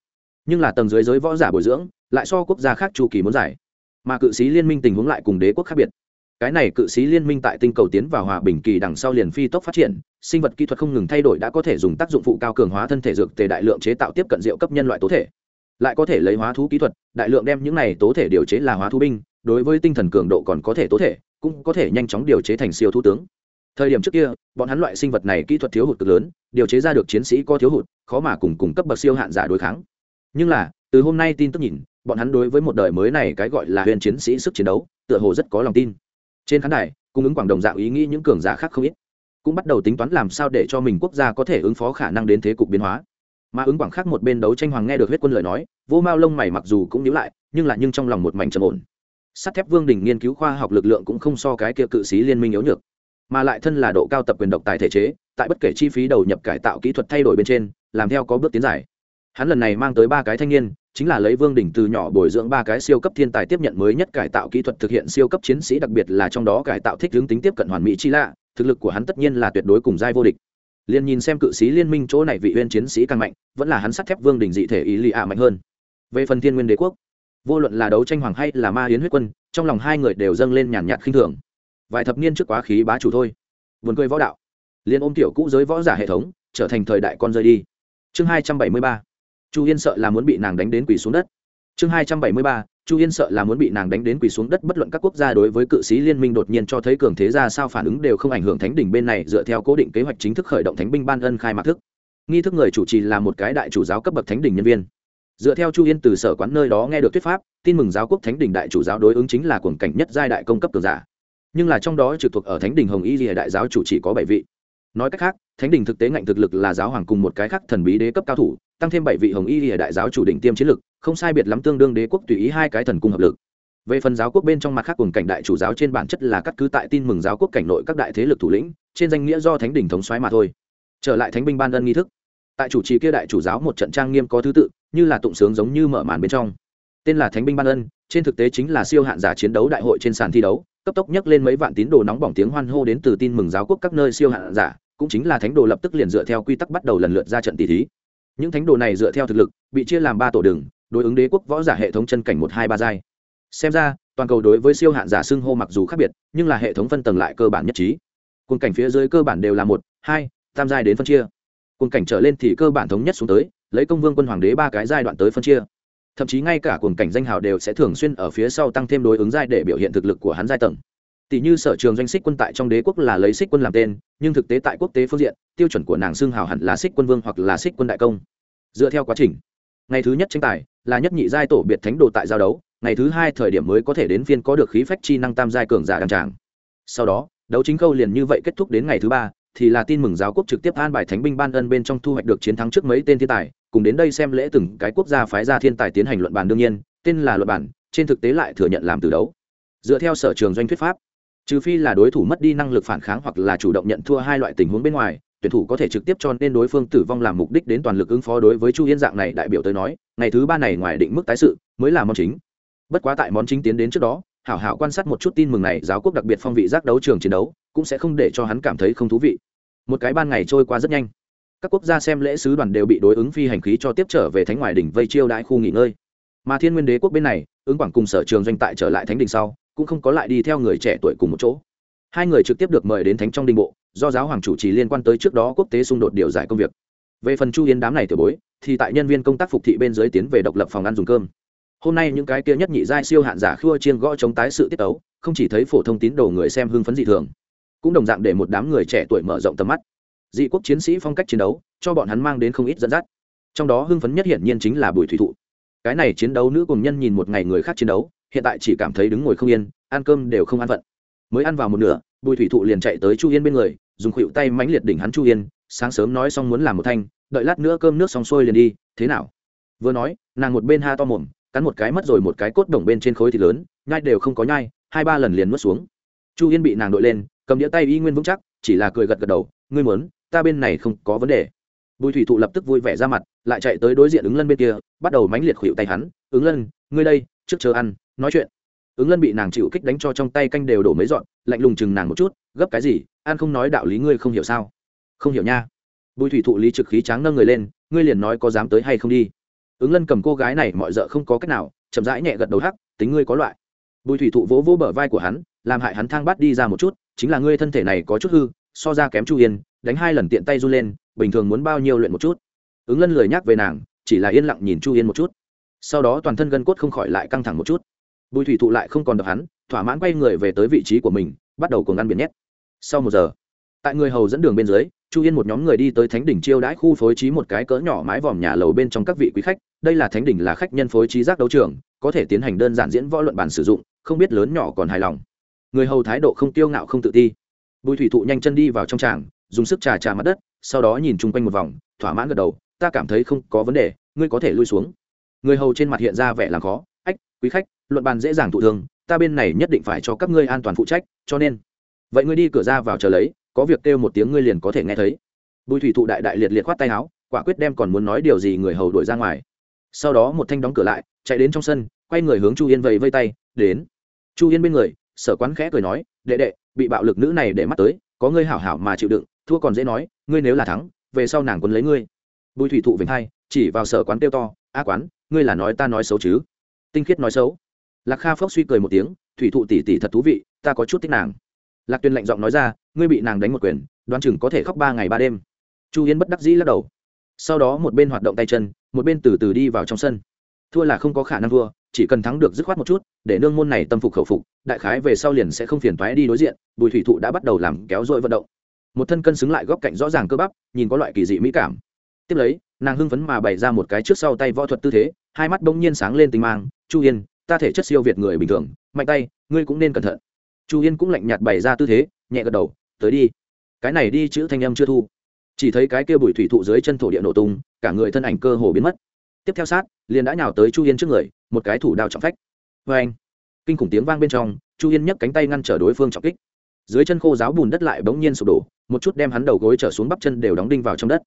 Nhưng là tầng dưới giới võ giả bồi dưỡng, lại so quốc gia khác chu kỳ muốn giải. Mà cự sĩ liên minh tình huống lại cùng đế quốc khác biệt. Cái này cự sĩ liên minh tại tinh cầu tiến vào hòa bình kỳ đằng sau liền phi tốc phát triển, sinh vật kỹ thuật không ngừng thay đổi đã có thể dùng tác dụng phụ cao cường hóa thân thể dược tề đại lượng chế tạo tiếp cận rượu cấp nhân loại tố thể. Lại có thể lấy hóa thú kỹ thuật, đại lượng đem những này tố thể điều chế là hóa thú binh, đối với tinh thần cường độ còn có thể tố thể, cũng có thể nhanh chóng điều chế thành siêu thú tướng thời điểm trước kia, bọn hắn loại sinh vật này kỹ thuật thiếu hụt cực lớn, điều chế ra được chiến sĩ có thiếu hụt, khó mà cùng cùng cấp bậc siêu hạn giả đối kháng. Nhưng là, từ hôm nay tin tức nhìn, bọn hắn đối với một đời mới này cái gọi là huyền chiến sĩ sức chiến đấu, tựa hồ rất có lòng tin. Trên khán đài, cung ứng quảng đồng dạng ý nghĩ những cường giả khác không ít. Cũng bắt đầu tính toán làm sao để cho mình quốc gia có thể ứng phó khả năng đến thế cục biến hóa. Mà ứng quảng khác một bên đấu tranh hoàng nghe được huyết quân lời nói, vô mao lông mày mặc dù cũng nhíu lại, nhưng là nhưng trong lòng một mảnh trầm ổn. Sắt thép vương đình nghiên cứu khoa học lực lượng cũng không so cái kia cự sĩ liên minh yếu nhược mà lại thân là độ cao tập quyền độc tài thể chế, tại bất kể chi phí đầu nhập cải tạo kỹ thuật thay đổi bên trên, làm theo có bước tiến giải hắn lần này mang tới ba cái thanh niên, chính là lấy vương đỉnh từ nhỏ bồi dưỡng ba cái siêu cấp thiên tài tiếp nhận mới nhất cải tạo kỹ thuật thực hiện siêu cấp chiến sĩ, đặc biệt là trong đó cải tạo thích hướng tính tiếp cận hoàn mỹ chi lạ, thực lực của hắn tất nhiên là tuyệt đối cùng giai vô địch. Liền nhìn xem cự sĩ liên minh chỗ này vị huyên chiến sĩ càng mạnh, vẫn là hắn sắt thép vương đỉnh dị thể ý lì ạ mạnh hơn. Về phần thiên nguyên đế quốc, vô luận là đấu tranh hoàng hay là ma hiến huyết quân, trong lòng hai người đều dâng lên nhàn nhạt khinh thường vài thập niên trước quá khí bá chủ thôi. Vườn cười võ đạo. Liên ôm tiểu cũ giới võ giả hệ thống, trở thành thời đại con rơi đi. Chương hai trăm bảy mươi ba. Chu yên sợ là muốn bị nàng đánh đến quỳ xuống đất. Chương hai trăm bảy mươi ba. Chu yên sợ là muốn bị nàng đánh đến quỳ xuống đất bất luận các quốc gia đối với cự sĩ liên minh đột nhiên cho thấy cường thế ra sao phản ứng đều không ảnh hưởng thánh đỉnh bên này dựa theo cố định kế hoạch chính thức khởi động thánh binh ban ân khai mạc thức. Nghi thức người chủ trì là một cái đại chủ giáo cấp bậc thánh đỉnh nhân viên. Dựa theo chu yên từ sở quán nơi đó nghe được thuyết pháp, tin mừng giáo quốc thánh đỉnh đại chủ giáo đối ứng chính là cuồng cảnh nhất giai đại công cấp cường giả nhưng là trong đó trực thuộc ở thánh đình hồng y lìa đại giáo chủ chỉ có bảy vị. Nói cách khác, thánh đình thực tế ngạnh thực lực là giáo hoàng cùng một cái khác thần bí đế cấp cao thủ, tăng thêm bảy vị hồng y lìa đại giáo chủ đỉnh tiêm chiến lực, không sai biệt lắm tương đương đế quốc tùy ý hai cái thần cung hợp lực. Về phần giáo quốc bên trong mặt khác cùng cảnh đại chủ giáo trên bản chất là cắt cứ tại tin mừng giáo quốc cảnh nội các đại thế lực thủ lĩnh, trên danh nghĩa do thánh đình thống xoáy mà thôi. Trở lại thánh binh ban ân nghi thức. Tại chủ trì kia đại chủ giáo một trận trang nghiêm có thứ tự, như là tụng sướng giống như mở màn bên trong. Tên là thánh binh ban ân, trên thực tế chính là siêu hạn giả chiến đấu đại hội trên sàn thi đấu cấp tốc nhấc lên mấy vạn tín đồ nóng bỏng tiếng hoan hô đến từ tin mừng giáo quốc các nơi siêu hạn giả, cũng chính là thánh đồ lập tức liền dựa theo quy tắc bắt đầu lần lượt ra trận tỷ thí. Những thánh đồ này dựa theo thực lực, bị chia làm ba tổ đường, đối ứng đế quốc võ giả hệ thống chân cảnh một hai ba giai. Xem ra, toàn cầu đối với siêu hạn giả xưng hô mặc dù khác biệt, nhưng là hệ thống phân tầng lại cơ bản nhất trí. Cùng cảnh phía dưới cơ bản đều là một, hai, tam giai đến phân chia. Cùng cảnh trở lên thì cơ bản thống nhất xuống tới, lấy công vương quân hoàng đế ba cái giai đoạn tới phân chia thậm chí ngay cả cuồng cảnh danh hào đều sẽ thường xuyên ở phía sau tăng thêm đối ứng giai để biểu hiện thực lực của hắn giai tầng. Tỷ như sở trường doanh xích quân tại trong đế quốc là lấy xích quân làm tên, nhưng thực tế tại quốc tế phương diện, tiêu chuẩn của nàng xưng hào hẳn là xích quân vương hoặc là xích quân đại công. Dựa theo quá trình, ngày thứ nhất tranh tài là nhất nhị giai tổ biệt thánh đồ tại giao đấu, ngày thứ hai thời điểm mới có thể đến phiên có được khí phách chi năng tam giai cường giả đăng tràng. Sau đó, đấu chính câu liền như vậy kết thúc đến ngày thứ ba, thì là tin mừng giáo quốc trực tiếp an bài thánh binh ban ân bên trong thu hoạch được chiến thắng trước mấy tên thiên tài cùng đến đây xem lễ từng cái quốc gia phái ra thiên tài tiến hành luận bàn đương nhiên, tên là luận bàn, trên thực tế lại thừa nhận làm từ đấu. Dựa theo sở trường doanh thuyết pháp, trừ phi là đối thủ mất đi năng lực phản kháng hoặc là chủ động nhận thua hai loại tình huống bên ngoài, tuyển thủ có thể trực tiếp cho nên đối phương tử vong làm mục đích đến toàn lực ứng phó đối với chu yên dạng này đại biểu tới nói, ngày thứ ba này ngoài định mức tái sự mới là món chính. Bất quá tại món chính tiến đến trước đó, hảo hảo quan sát một chút tin mừng này, giáo quốc đặc biệt phong vị giác đấu trường chiến đấu, cũng sẽ không để cho hắn cảm thấy không thú vị. Một cái ban ngày trôi qua rất nhanh các quốc gia xem lễ sứ đoàn đều bị đối ứng phi hành khí cho tiếp trở về thánh ngoài đỉnh vây chiêu đãi khu nghỉ ngơi. Mà thiên nguyên đế quốc bên này, ứng quảng cùng sở trường doanh tại trở lại thánh đình sau, cũng không có lại đi theo người trẻ tuổi cùng một chỗ. Hai người trực tiếp được mời đến thánh trong đình bộ, do giáo hoàng chủ trì liên quan tới trước đó quốc tế xung đột điều giải công việc. Về phần chu yên đám này tiểu bối, thì tại nhân viên công tác phục thị bên dưới tiến về độc lập phòng ăn dùng cơm. Hôm nay những cái kia nhất nhị giai siêu hạn giả khua chiên gõ chống tái sự tiết tấu, không chỉ thấy phổ thông tín đồ người xem hưng phấn dị thường, cũng đồng dạng để một đám người trẻ tuổi mở rộng tầm mắt dị quốc chiến sĩ phong cách chiến đấu, cho bọn hắn mang đến không ít dẫn dắt. Trong đó hưng phấn nhất hiển nhiên chính là bùi thủy thụ. Cái này chiến đấu nữ cùng nhân nhìn một ngày người khác chiến đấu, hiện tại chỉ cảm thấy đứng ngồi không yên, ăn cơm đều không ăn phận. Mới ăn vào một nửa, bùi thủy thụ liền chạy tới chu yên bên người, dùng khuỵu tay mánh liệt đỉnh hắn chu yên, sáng sớm nói xong muốn làm một thanh, đợi lát nữa cơm nước xong xuôi liền đi, thế nào? Vừa nói, nàng một bên ha to mồm, cắn một cái mất rồi một cái cốt đồng bên trên khối thịt lớn, nhai đều không có nhai, hai ba lần liền nuốt xuống. Chu yên bị nàng đội lên, cầm đĩa tay y nguyên vững chắc, chỉ là cười gật gật đầu, ngươi muốn ta bên này không có vấn đề. Bùi thủy thụ lập tức vui vẻ ra mặt, lại chạy tới đối diện ứng lân bên kia, bắt đầu mánh liệt khuỵu tay hắn. Ứng lân, ngươi đây, trước chờ ăn, nói chuyện. Ứng lân bị nàng chịu kích đánh cho trong tay canh đều đổ mấy dọn lạnh lùng chừng nàng một chút, gấp cái gì? An không nói đạo lý ngươi không hiểu sao? Không hiểu nha. Bùi thủy thụ lý trực khí tráng nâng người lên, ngươi liền nói có dám tới hay không đi. Ứng lân cầm cô gái này mọi d không có cách nào, chậm rãi nhẹ gật đầu hắc, tính ngươi có loại. Bùi thủy thụ vỗ vỗ bờ vai của hắn, làm hại hắn thang bắt đi ra một chút, chính là ngươi thân thể này có chút hư, so ra kém chu yên đánh hai lần tiện tay run lên, bình thường muốn bao nhiêu luyện một chút. Ứng lân lười nhắc về nàng, chỉ là yên lặng nhìn chu yên một chút. Sau đó toàn thân gân cốt không khỏi lại căng thẳng một chút. Bùi thủy thụ lại không còn đập hắn, thỏa mãn quay người về tới vị trí của mình, bắt đầu cùng ăn biển nhét. Sau một giờ, tại người hầu dẫn đường bên dưới, chu yên một nhóm người đi tới thánh đỉnh chiêu đãi khu phối trí một cái cỡ nhỏ mái vòm nhà lầu bên trong các vị quý khách. Đây là thánh đỉnh là khách nhân phối trí giác đấu trường, có thể tiến hành đơn giản diễn võ luận bàn sử dụng, không biết lớn nhỏ còn hài lòng. Người hầu thái độ không tiêu ngạo không tự ti. Bùi thủy thụ nhanh chân đi vào trong tràng dùng sức trà trà mặt đất, sau đó nhìn chung quanh một vòng, thỏa mãn gật đầu, ta cảm thấy không có vấn đề, ngươi có thể lui xuống. Người hầu trên mặt hiện ra vẻ làm khó, ách, quý khách, luận bàn dễ dàng thụ thương, ta bên này nhất định phải cho các ngươi an toàn phụ trách, cho nên vậy ngươi đi cửa ra vào chờ lấy, có việc kêu một tiếng ngươi liền có thể nghe thấy. Bùi thủy thụ đại đại liệt liệt khoát tay áo, quả quyết đem còn muốn nói điều gì người hầu đuổi ra ngoài. Sau đó một thanh đóng cửa lại, chạy đến trong sân, quay người hướng chu yên vầy vây tay, đến. Chu yên bên người, sở quán khẽ cười nói, đệ đệ, bị bạo lực nữ này để mắt tới, có ngươi hảo hảo mà chịu đựng thua còn dễ nói, ngươi nếu là thắng, về sau nàng quấn lấy ngươi. Bùi thủy thụ vĩnh hai, chỉ vào sở quán kêu to, a quán, ngươi là nói ta nói xấu chứ? Tinh khiết nói xấu. Lạc kha phốc suy cười một tiếng, thủy thụ tỉ tỉ thật thú vị, ta có chút thích nàng. Lạc tuyên lạnh giọng nói ra, ngươi bị nàng đánh một quyền, đoán chừng có thể khóc ba ngày ba đêm. Chu yến bất đắc dĩ lắc đầu. Sau đó một bên hoạt động tay chân, một bên từ từ đi vào trong sân. Thua là không có khả năng thua, chỉ cần thắng được dứt khoát một chút, để nương môn này tâm phục khẩu phục, đại khái về sau liền sẽ không phiền toái đi đối diện, bùi thủy thụ đã bắt đầu làm kéo dội vận động một thân cân xứng lại góc cạnh rõ ràng cơ bắp, nhìn có loại kỳ dị mỹ cảm. Tiếp lấy, nàng hưng phấn mà bày ra một cái trước sau tay võ thuật tư thế, hai mắt bỗng nhiên sáng lên tinh mang, chu yên, ta thể chất siêu việt người bình thường, mạnh tay, ngươi cũng nên cẩn thận. Chu yên cũng lạnh nhạt bày ra tư thế, nhẹ gật đầu, tới đi. Cái này đi chữ thanh âm chưa thu. Chỉ thấy cái kia bụi thủy thụ dưới chân thổ địa nổ tung, cả người thân ảnh cơ hồ biến mất. Tiếp theo sát, liền đã nhào tới chu yên trước người, một cái thủ đao trọng phách. Vê anh kinh khủng tiếng vang bên trong, chu yên nhấc cánh tay ngăn trở đối phương trọng kích dưới chân khô giáo bùn đất lại bỗng nhiên sụp đổ, một chút đem hắn đầu gối trở xuống bắp chân đều đóng đinh vào trong đất.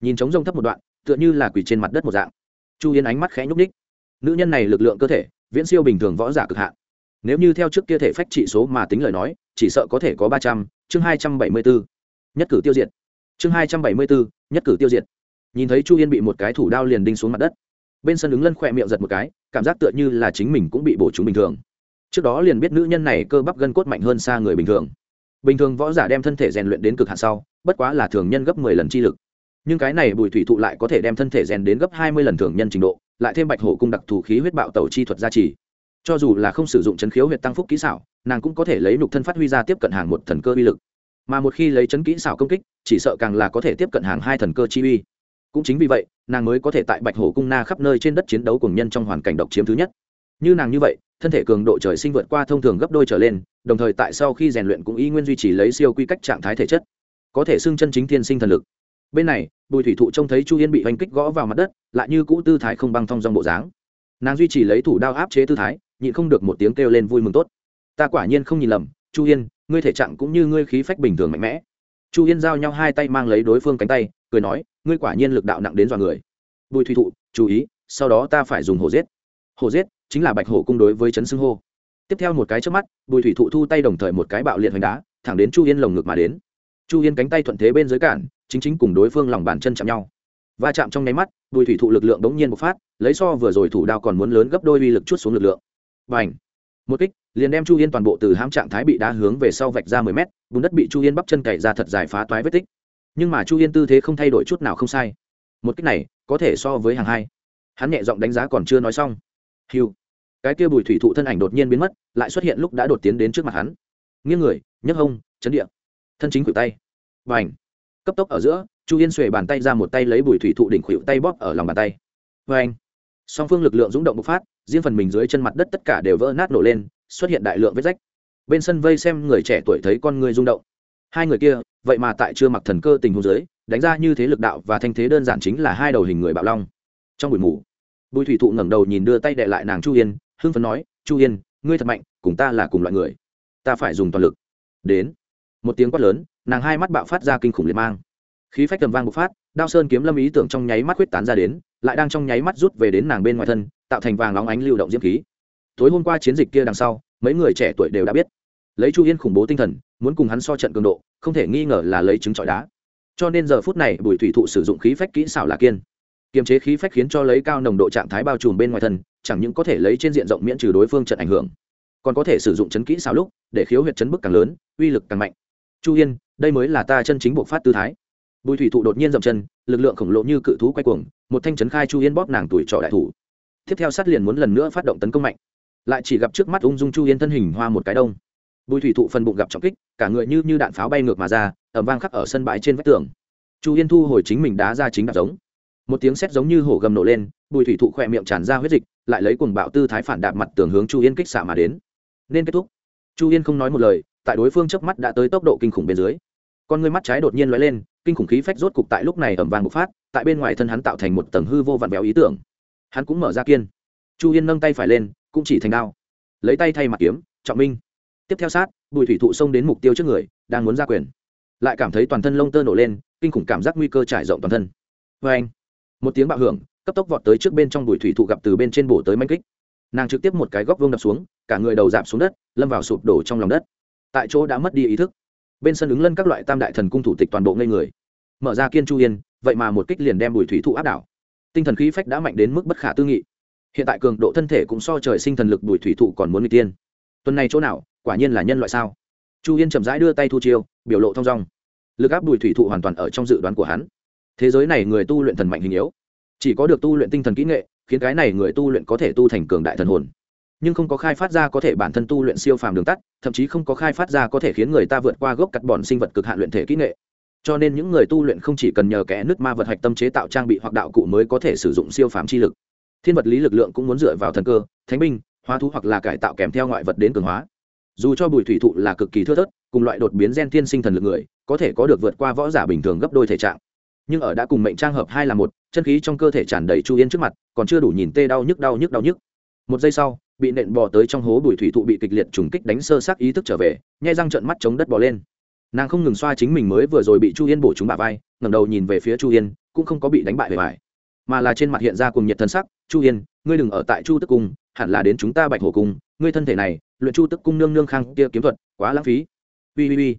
Nhìn trống rông thấp một đoạn, tựa như là quỳ trên mặt đất một dạng. Chu yên ánh mắt khẽ nhúc ních nữ nhân này lực lượng cơ thể, viễn siêu bình thường võ giả cực hạn. Nếu như theo trước kia thể phách trị số mà tính lời nói, chỉ sợ có thể có ba trăm, chương hai trăm bảy mươi bốn nhất cử tiêu diệt. Chương hai trăm bảy mươi bốn nhất cử tiêu diệt. Nhìn thấy chu yên bị một cái thủ đao liền đinh xuống mặt đất. Bên sân ứng lân khỏe miệng giật một cái, cảm giác tựa như là chính mình cũng bị bổ chúng bình thường. Trước đó liền biết nữ nhân này cơ bắp gân cốt mạnh hơn xa người bình thường bình thường võ giả đem thân thể rèn luyện đến cực hạn sau, bất quá là thường nhân gấp mười lần chi lực. Nhưng cái này bùi thủy thụ lại có thể đem thân thể rèn đến gấp hai mươi lần thường nhân trình độ, lại thêm bạch hổ cung đặc thù khí huyết bạo tẩu chi thuật gia trì. Cho dù là không sử dụng chấn khiếu huyệt tăng phúc kỹ xảo, nàng cũng có thể lấy nục thân phát huy ra tiếp cận hàng một thần cơ uy lực. Mà một khi lấy chấn kỹ xảo công kích, chỉ sợ càng là có thể tiếp cận hàng hai thần cơ chi uy. Cũng chính vì vậy, nàng mới có thể tại bạch hổ cung na khắp nơi trên đất chiến đấu cùng nhân trong hoàn cảnh độc chiếm thứ nhất. Như nàng như vậy thân thể cường độ trời sinh vượt qua thông thường gấp đôi trở lên, đồng thời tại sau khi rèn luyện cũng y nguyên duy trì lấy siêu quy cách trạng thái thể chất, có thể xưng chân chính thiên sinh thần lực. Bên này, bùi thủy thụ trông thấy chu yên bị oanh kích gõ vào mặt đất, lại như cũ tư thái không băng thong dong bộ dáng. Nàng duy trì lấy thủ đao áp chế tư thái, nhịn không được một tiếng kêu lên vui mừng tốt. Ta quả nhiên không nhìn lầm, chu yên, ngươi thể trạng cũng như ngươi khí phách bình thường mạnh mẽ. Chu yên giao nhau hai tay mang lấy đối phương cánh tay, cười nói, ngươi quả nhiên lực đạo nặng đến dọa người. Bùi thủy thụ, chú ý, sau đó ta phải dùng hổ giết. Hổ giết? Chính là bạch hổ cung đối với chấn xưng hô. Tiếp theo một cái trước mắt, bùi thủy thụ thu tay đồng thời một cái bạo liệt hoành đá, thẳng đến chu yên lồng ngực mà đến. Chu yên cánh tay thuận thế bên dưới cản, chính chính cùng đối phương lòng bàn chân chạm nhau. Va chạm trong nháy mắt, bùi thủy thụ lực lượng bỗng nhiên bộc phát, lấy so vừa rồi thủ đao còn muốn lớn gấp đôi uy lực chút xuống lực lượng. Và ảnh một kích, liền đem chu yên toàn bộ từ hãm trạng thái bị đá hướng về sau vạch ra mười mét, bùn đất bị chu yên bắp chân cày ra thật dài phá toái vết tích. Nhưng mà chu yên tư thế không thay đổi chút nào không sai. Một kích này, có thể so với hàng hai. Hắn nhẹ giọng đánh giá còn chưa nói xong. Hiu cái kia bùi thủy thụ thân ảnh đột nhiên biến mất, lại xuất hiện lúc đã đột tiến đến trước mặt hắn. Nghiêng người, nhấc hông, chấn địa. Thân chính khuỷu tay. Và ảnh cấp tốc ở giữa, chu yên xuề bàn tay ra một tay lấy bùi thủy thụ đỉnh khuỷu tay bóp ở lòng bàn tay. Và anh song phương lực lượng rúng động bộc phát, riêng phần mình dưới chân mặt đất tất cả đều vỡ nát nổ lên, xuất hiện đại lượng vết rách. Bên sân vây xem người trẻ tuổi thấy con người rung động. Hai người kia, vậy mà tại chưa mặc thần cơ tình huống dưới, đánh ra như thế lực đạo và thanh thế đơn giản chính là hai đầu hình người bạo long. Trong buổi mù, bùi thủy thụ ngẩng đầu nhìn đưa tay đệ lại nàng chu yên hưng phấn nói, chu yên, ngươi thật mạnh, cùng ta là cùng loại người. Ta phải dùng toàn lực. Đến, một tiếng quát lớn, nàng hai mắt bạo phát ra kinh khủng liệt mang. Khí phách tầm vang bộc phát, đao sơn kiếm lâm ý tưởng trong nháy mắt huyết tán ra đến, lại đang trong nháy mắt rút về đến nàng bên ngoài thân, tạo thành vàng óng ánh lưu động diễm khí. Tối hôm qua chiến dịch kia đằng sau, mấy người trẻ tuổi đều đã biết. Lấy chu yên khủng bố tinh thần, muốn cùng hắn so trận cường độ, không thể nghi ngờ là lấy trứng trọi đá. Cho nên giờ phút này, bùi thủy thụ sử dụng khí phách kỹ xảo là kiên. Kiềm chế khí phách khiến cho lấy cao nồng độ trạng thái bao trùm bên ngoài thân chẳng những có thể lấy trên diện rộng miễn trừ đối phương trận ảnh hưởng, còn có thể sử dụng chấn kỹ xào lúc để khiếu huyệt chấn bức càng lớn, uy lực càng mạnh. Chu yên đây mới là ta chân chính buộc phát tư thái. Bùi thủy thụ đột nhiên dậm chân, lực lượng khổng lồ như cự thú quay cuồng, một thanh chấn khai chu yên bóp nàng tuổi trọ đại thủ. Tiếp theo sát liền muốn lần nữa phát động tấn công mạnh. Lại chỉ gặp trước mắt ung dung chu yên thân hình hoa một cái đông. Bùi thủy thụ phần bụng gặp trọng kích, cả người như như đạn pháo bay ngược mà ra ẩm vang khắc ở sân bãi trên vách tường. Chu yên thu hồi chính mình đá ra chính đạp giống. Một tiếng sét giống như hổ gầm nổ lên bùi thủy thụ khỏe miệng tràn ra huyết dịch, lại lấy cuồng bạo tư thái phản đạp mặt tường hướng chu yên kích xạ mà đến. Nên kết thúc. Chu yên không nói một lời, tại đối phương chớp mắt đã tới tốc độ kinh khủng bên dưới. Con ngươi mắt trái đột nhiên lóe lên, kinh khủng khí phách rốt cục tại lúc này ẩm vàng bộc phát, tại bên ngoài thân hắn tạo thành một tầng hư vô vặn béo ý tưởng. Hắn cũng mở ra kiên. Chu yên nâng tay phải lên, cũng chỉ thành đao. Lấy tay thay mặt kiếm, trọng minh. Tiếp theo sát, bùi thủy thụ xông đến mục tiêu trước người, đang muốn ra quyền. Lại cảm thấy toàn thân lông tơ nổ lên, kinh khủng cảm giác nguy cơ trải rộng toàn thân. Vê anh một tiếng bạo hưởng cấp tốc vọt tới trước bên trong bụi thủy thụ gặp từ bên trên bổ tới manh kích. Nàng trực tiếp một cái góc vương đập xuống, cả người đầu giảm xuống đất, lâm vào sụp đổ trong lòng đất. Tại chỗ đã mất đi ý thức. Bên sân ứng lân các loại tam đại thần cung thủ tịch toàn bộ ngây người. Mở ra kiên chu yên, vậy mà một kích liền đem bùi thủy thụ áp đảo. Tinh thần khí phách đã mạnh đến mức bất khả tư nghị. Hiện tại cường độ thân thể cũng so trời sinh thần lực bùi thủy thụ còn muốn người tiên. Tuần này chỗ nào, quả nhiên là nhân loại sao? Chu yên chậm rãi đưa tay thu chiêu, biểu lộ thong dong. Lực áp bùi thủy thụ hoàn toàn ở trong dự đoán của hắn. Thế giới này người tu luyện thần mạnh hình yếu chỉ có được tu luyện tinh thần kỹ nghệ, khiến cái này người tu luyện có thể tu thành cường đại thần hồn. Nhưng không có khai phát ra có thể bản thân tu luyện siêu phàm đường tắt, thậm chí không có khai phát ra có thể khiến người ta vượt qua gốc cắt bọn sinh vật cực hạn luyện thể kỹ nghệ. Cho nên những người tu luyện không chỉ cần nhờ kẽ nước ma vật hạch tâm chế tạo trang bị hoặc đạo cụ mới có thể sử dụng siêu phàm chi lực. Thiên vật lý lực lượng cũng muốn dựa vào thần cơ, thánh binh, hóa thú hoặc là cải tạo kèm theo ngoại vật đến cường hóa. Dù cho bùi thủy thụ là cực kỳ thưa thớt, cùng loại đột biến gen thiên sinh thần lực người, có thể có được vượt qua võ giả bình thường gấp đôi thể trạng. Nhưng ở đã cùng mệnh trang hợp hai là một chân khí trong cơ thể tràn đầy chu yên trước mặt, còn chưa đủ nhìn tê đau nhức đau nhức đau nhức. Một giây sau, bị nện bò tới trong hố bùi thủy thụ bị kịch liệt trùng kích đánh sơ sát ý thức trở về, nhai răng trợn mắt chống đất bò lên. Nàng không ngừng xoa chính mình mới vừa rồi bị chu yên bổ trúng bả vai, ngẩng đầu nhìn về phía chu yên, cũng không có bị đánh bại về vải mà là trên mặt hiện ra cùng nhiệt thân sắc, chu yên, ngươi đừng ở tại chu tức cung, hẳn là đến chúng ta bạch hổ cung, ngươi thân thể này, luyện chu tức cung nương nương khang kia kiếm thuật, quá lãng phí. Ui ui ui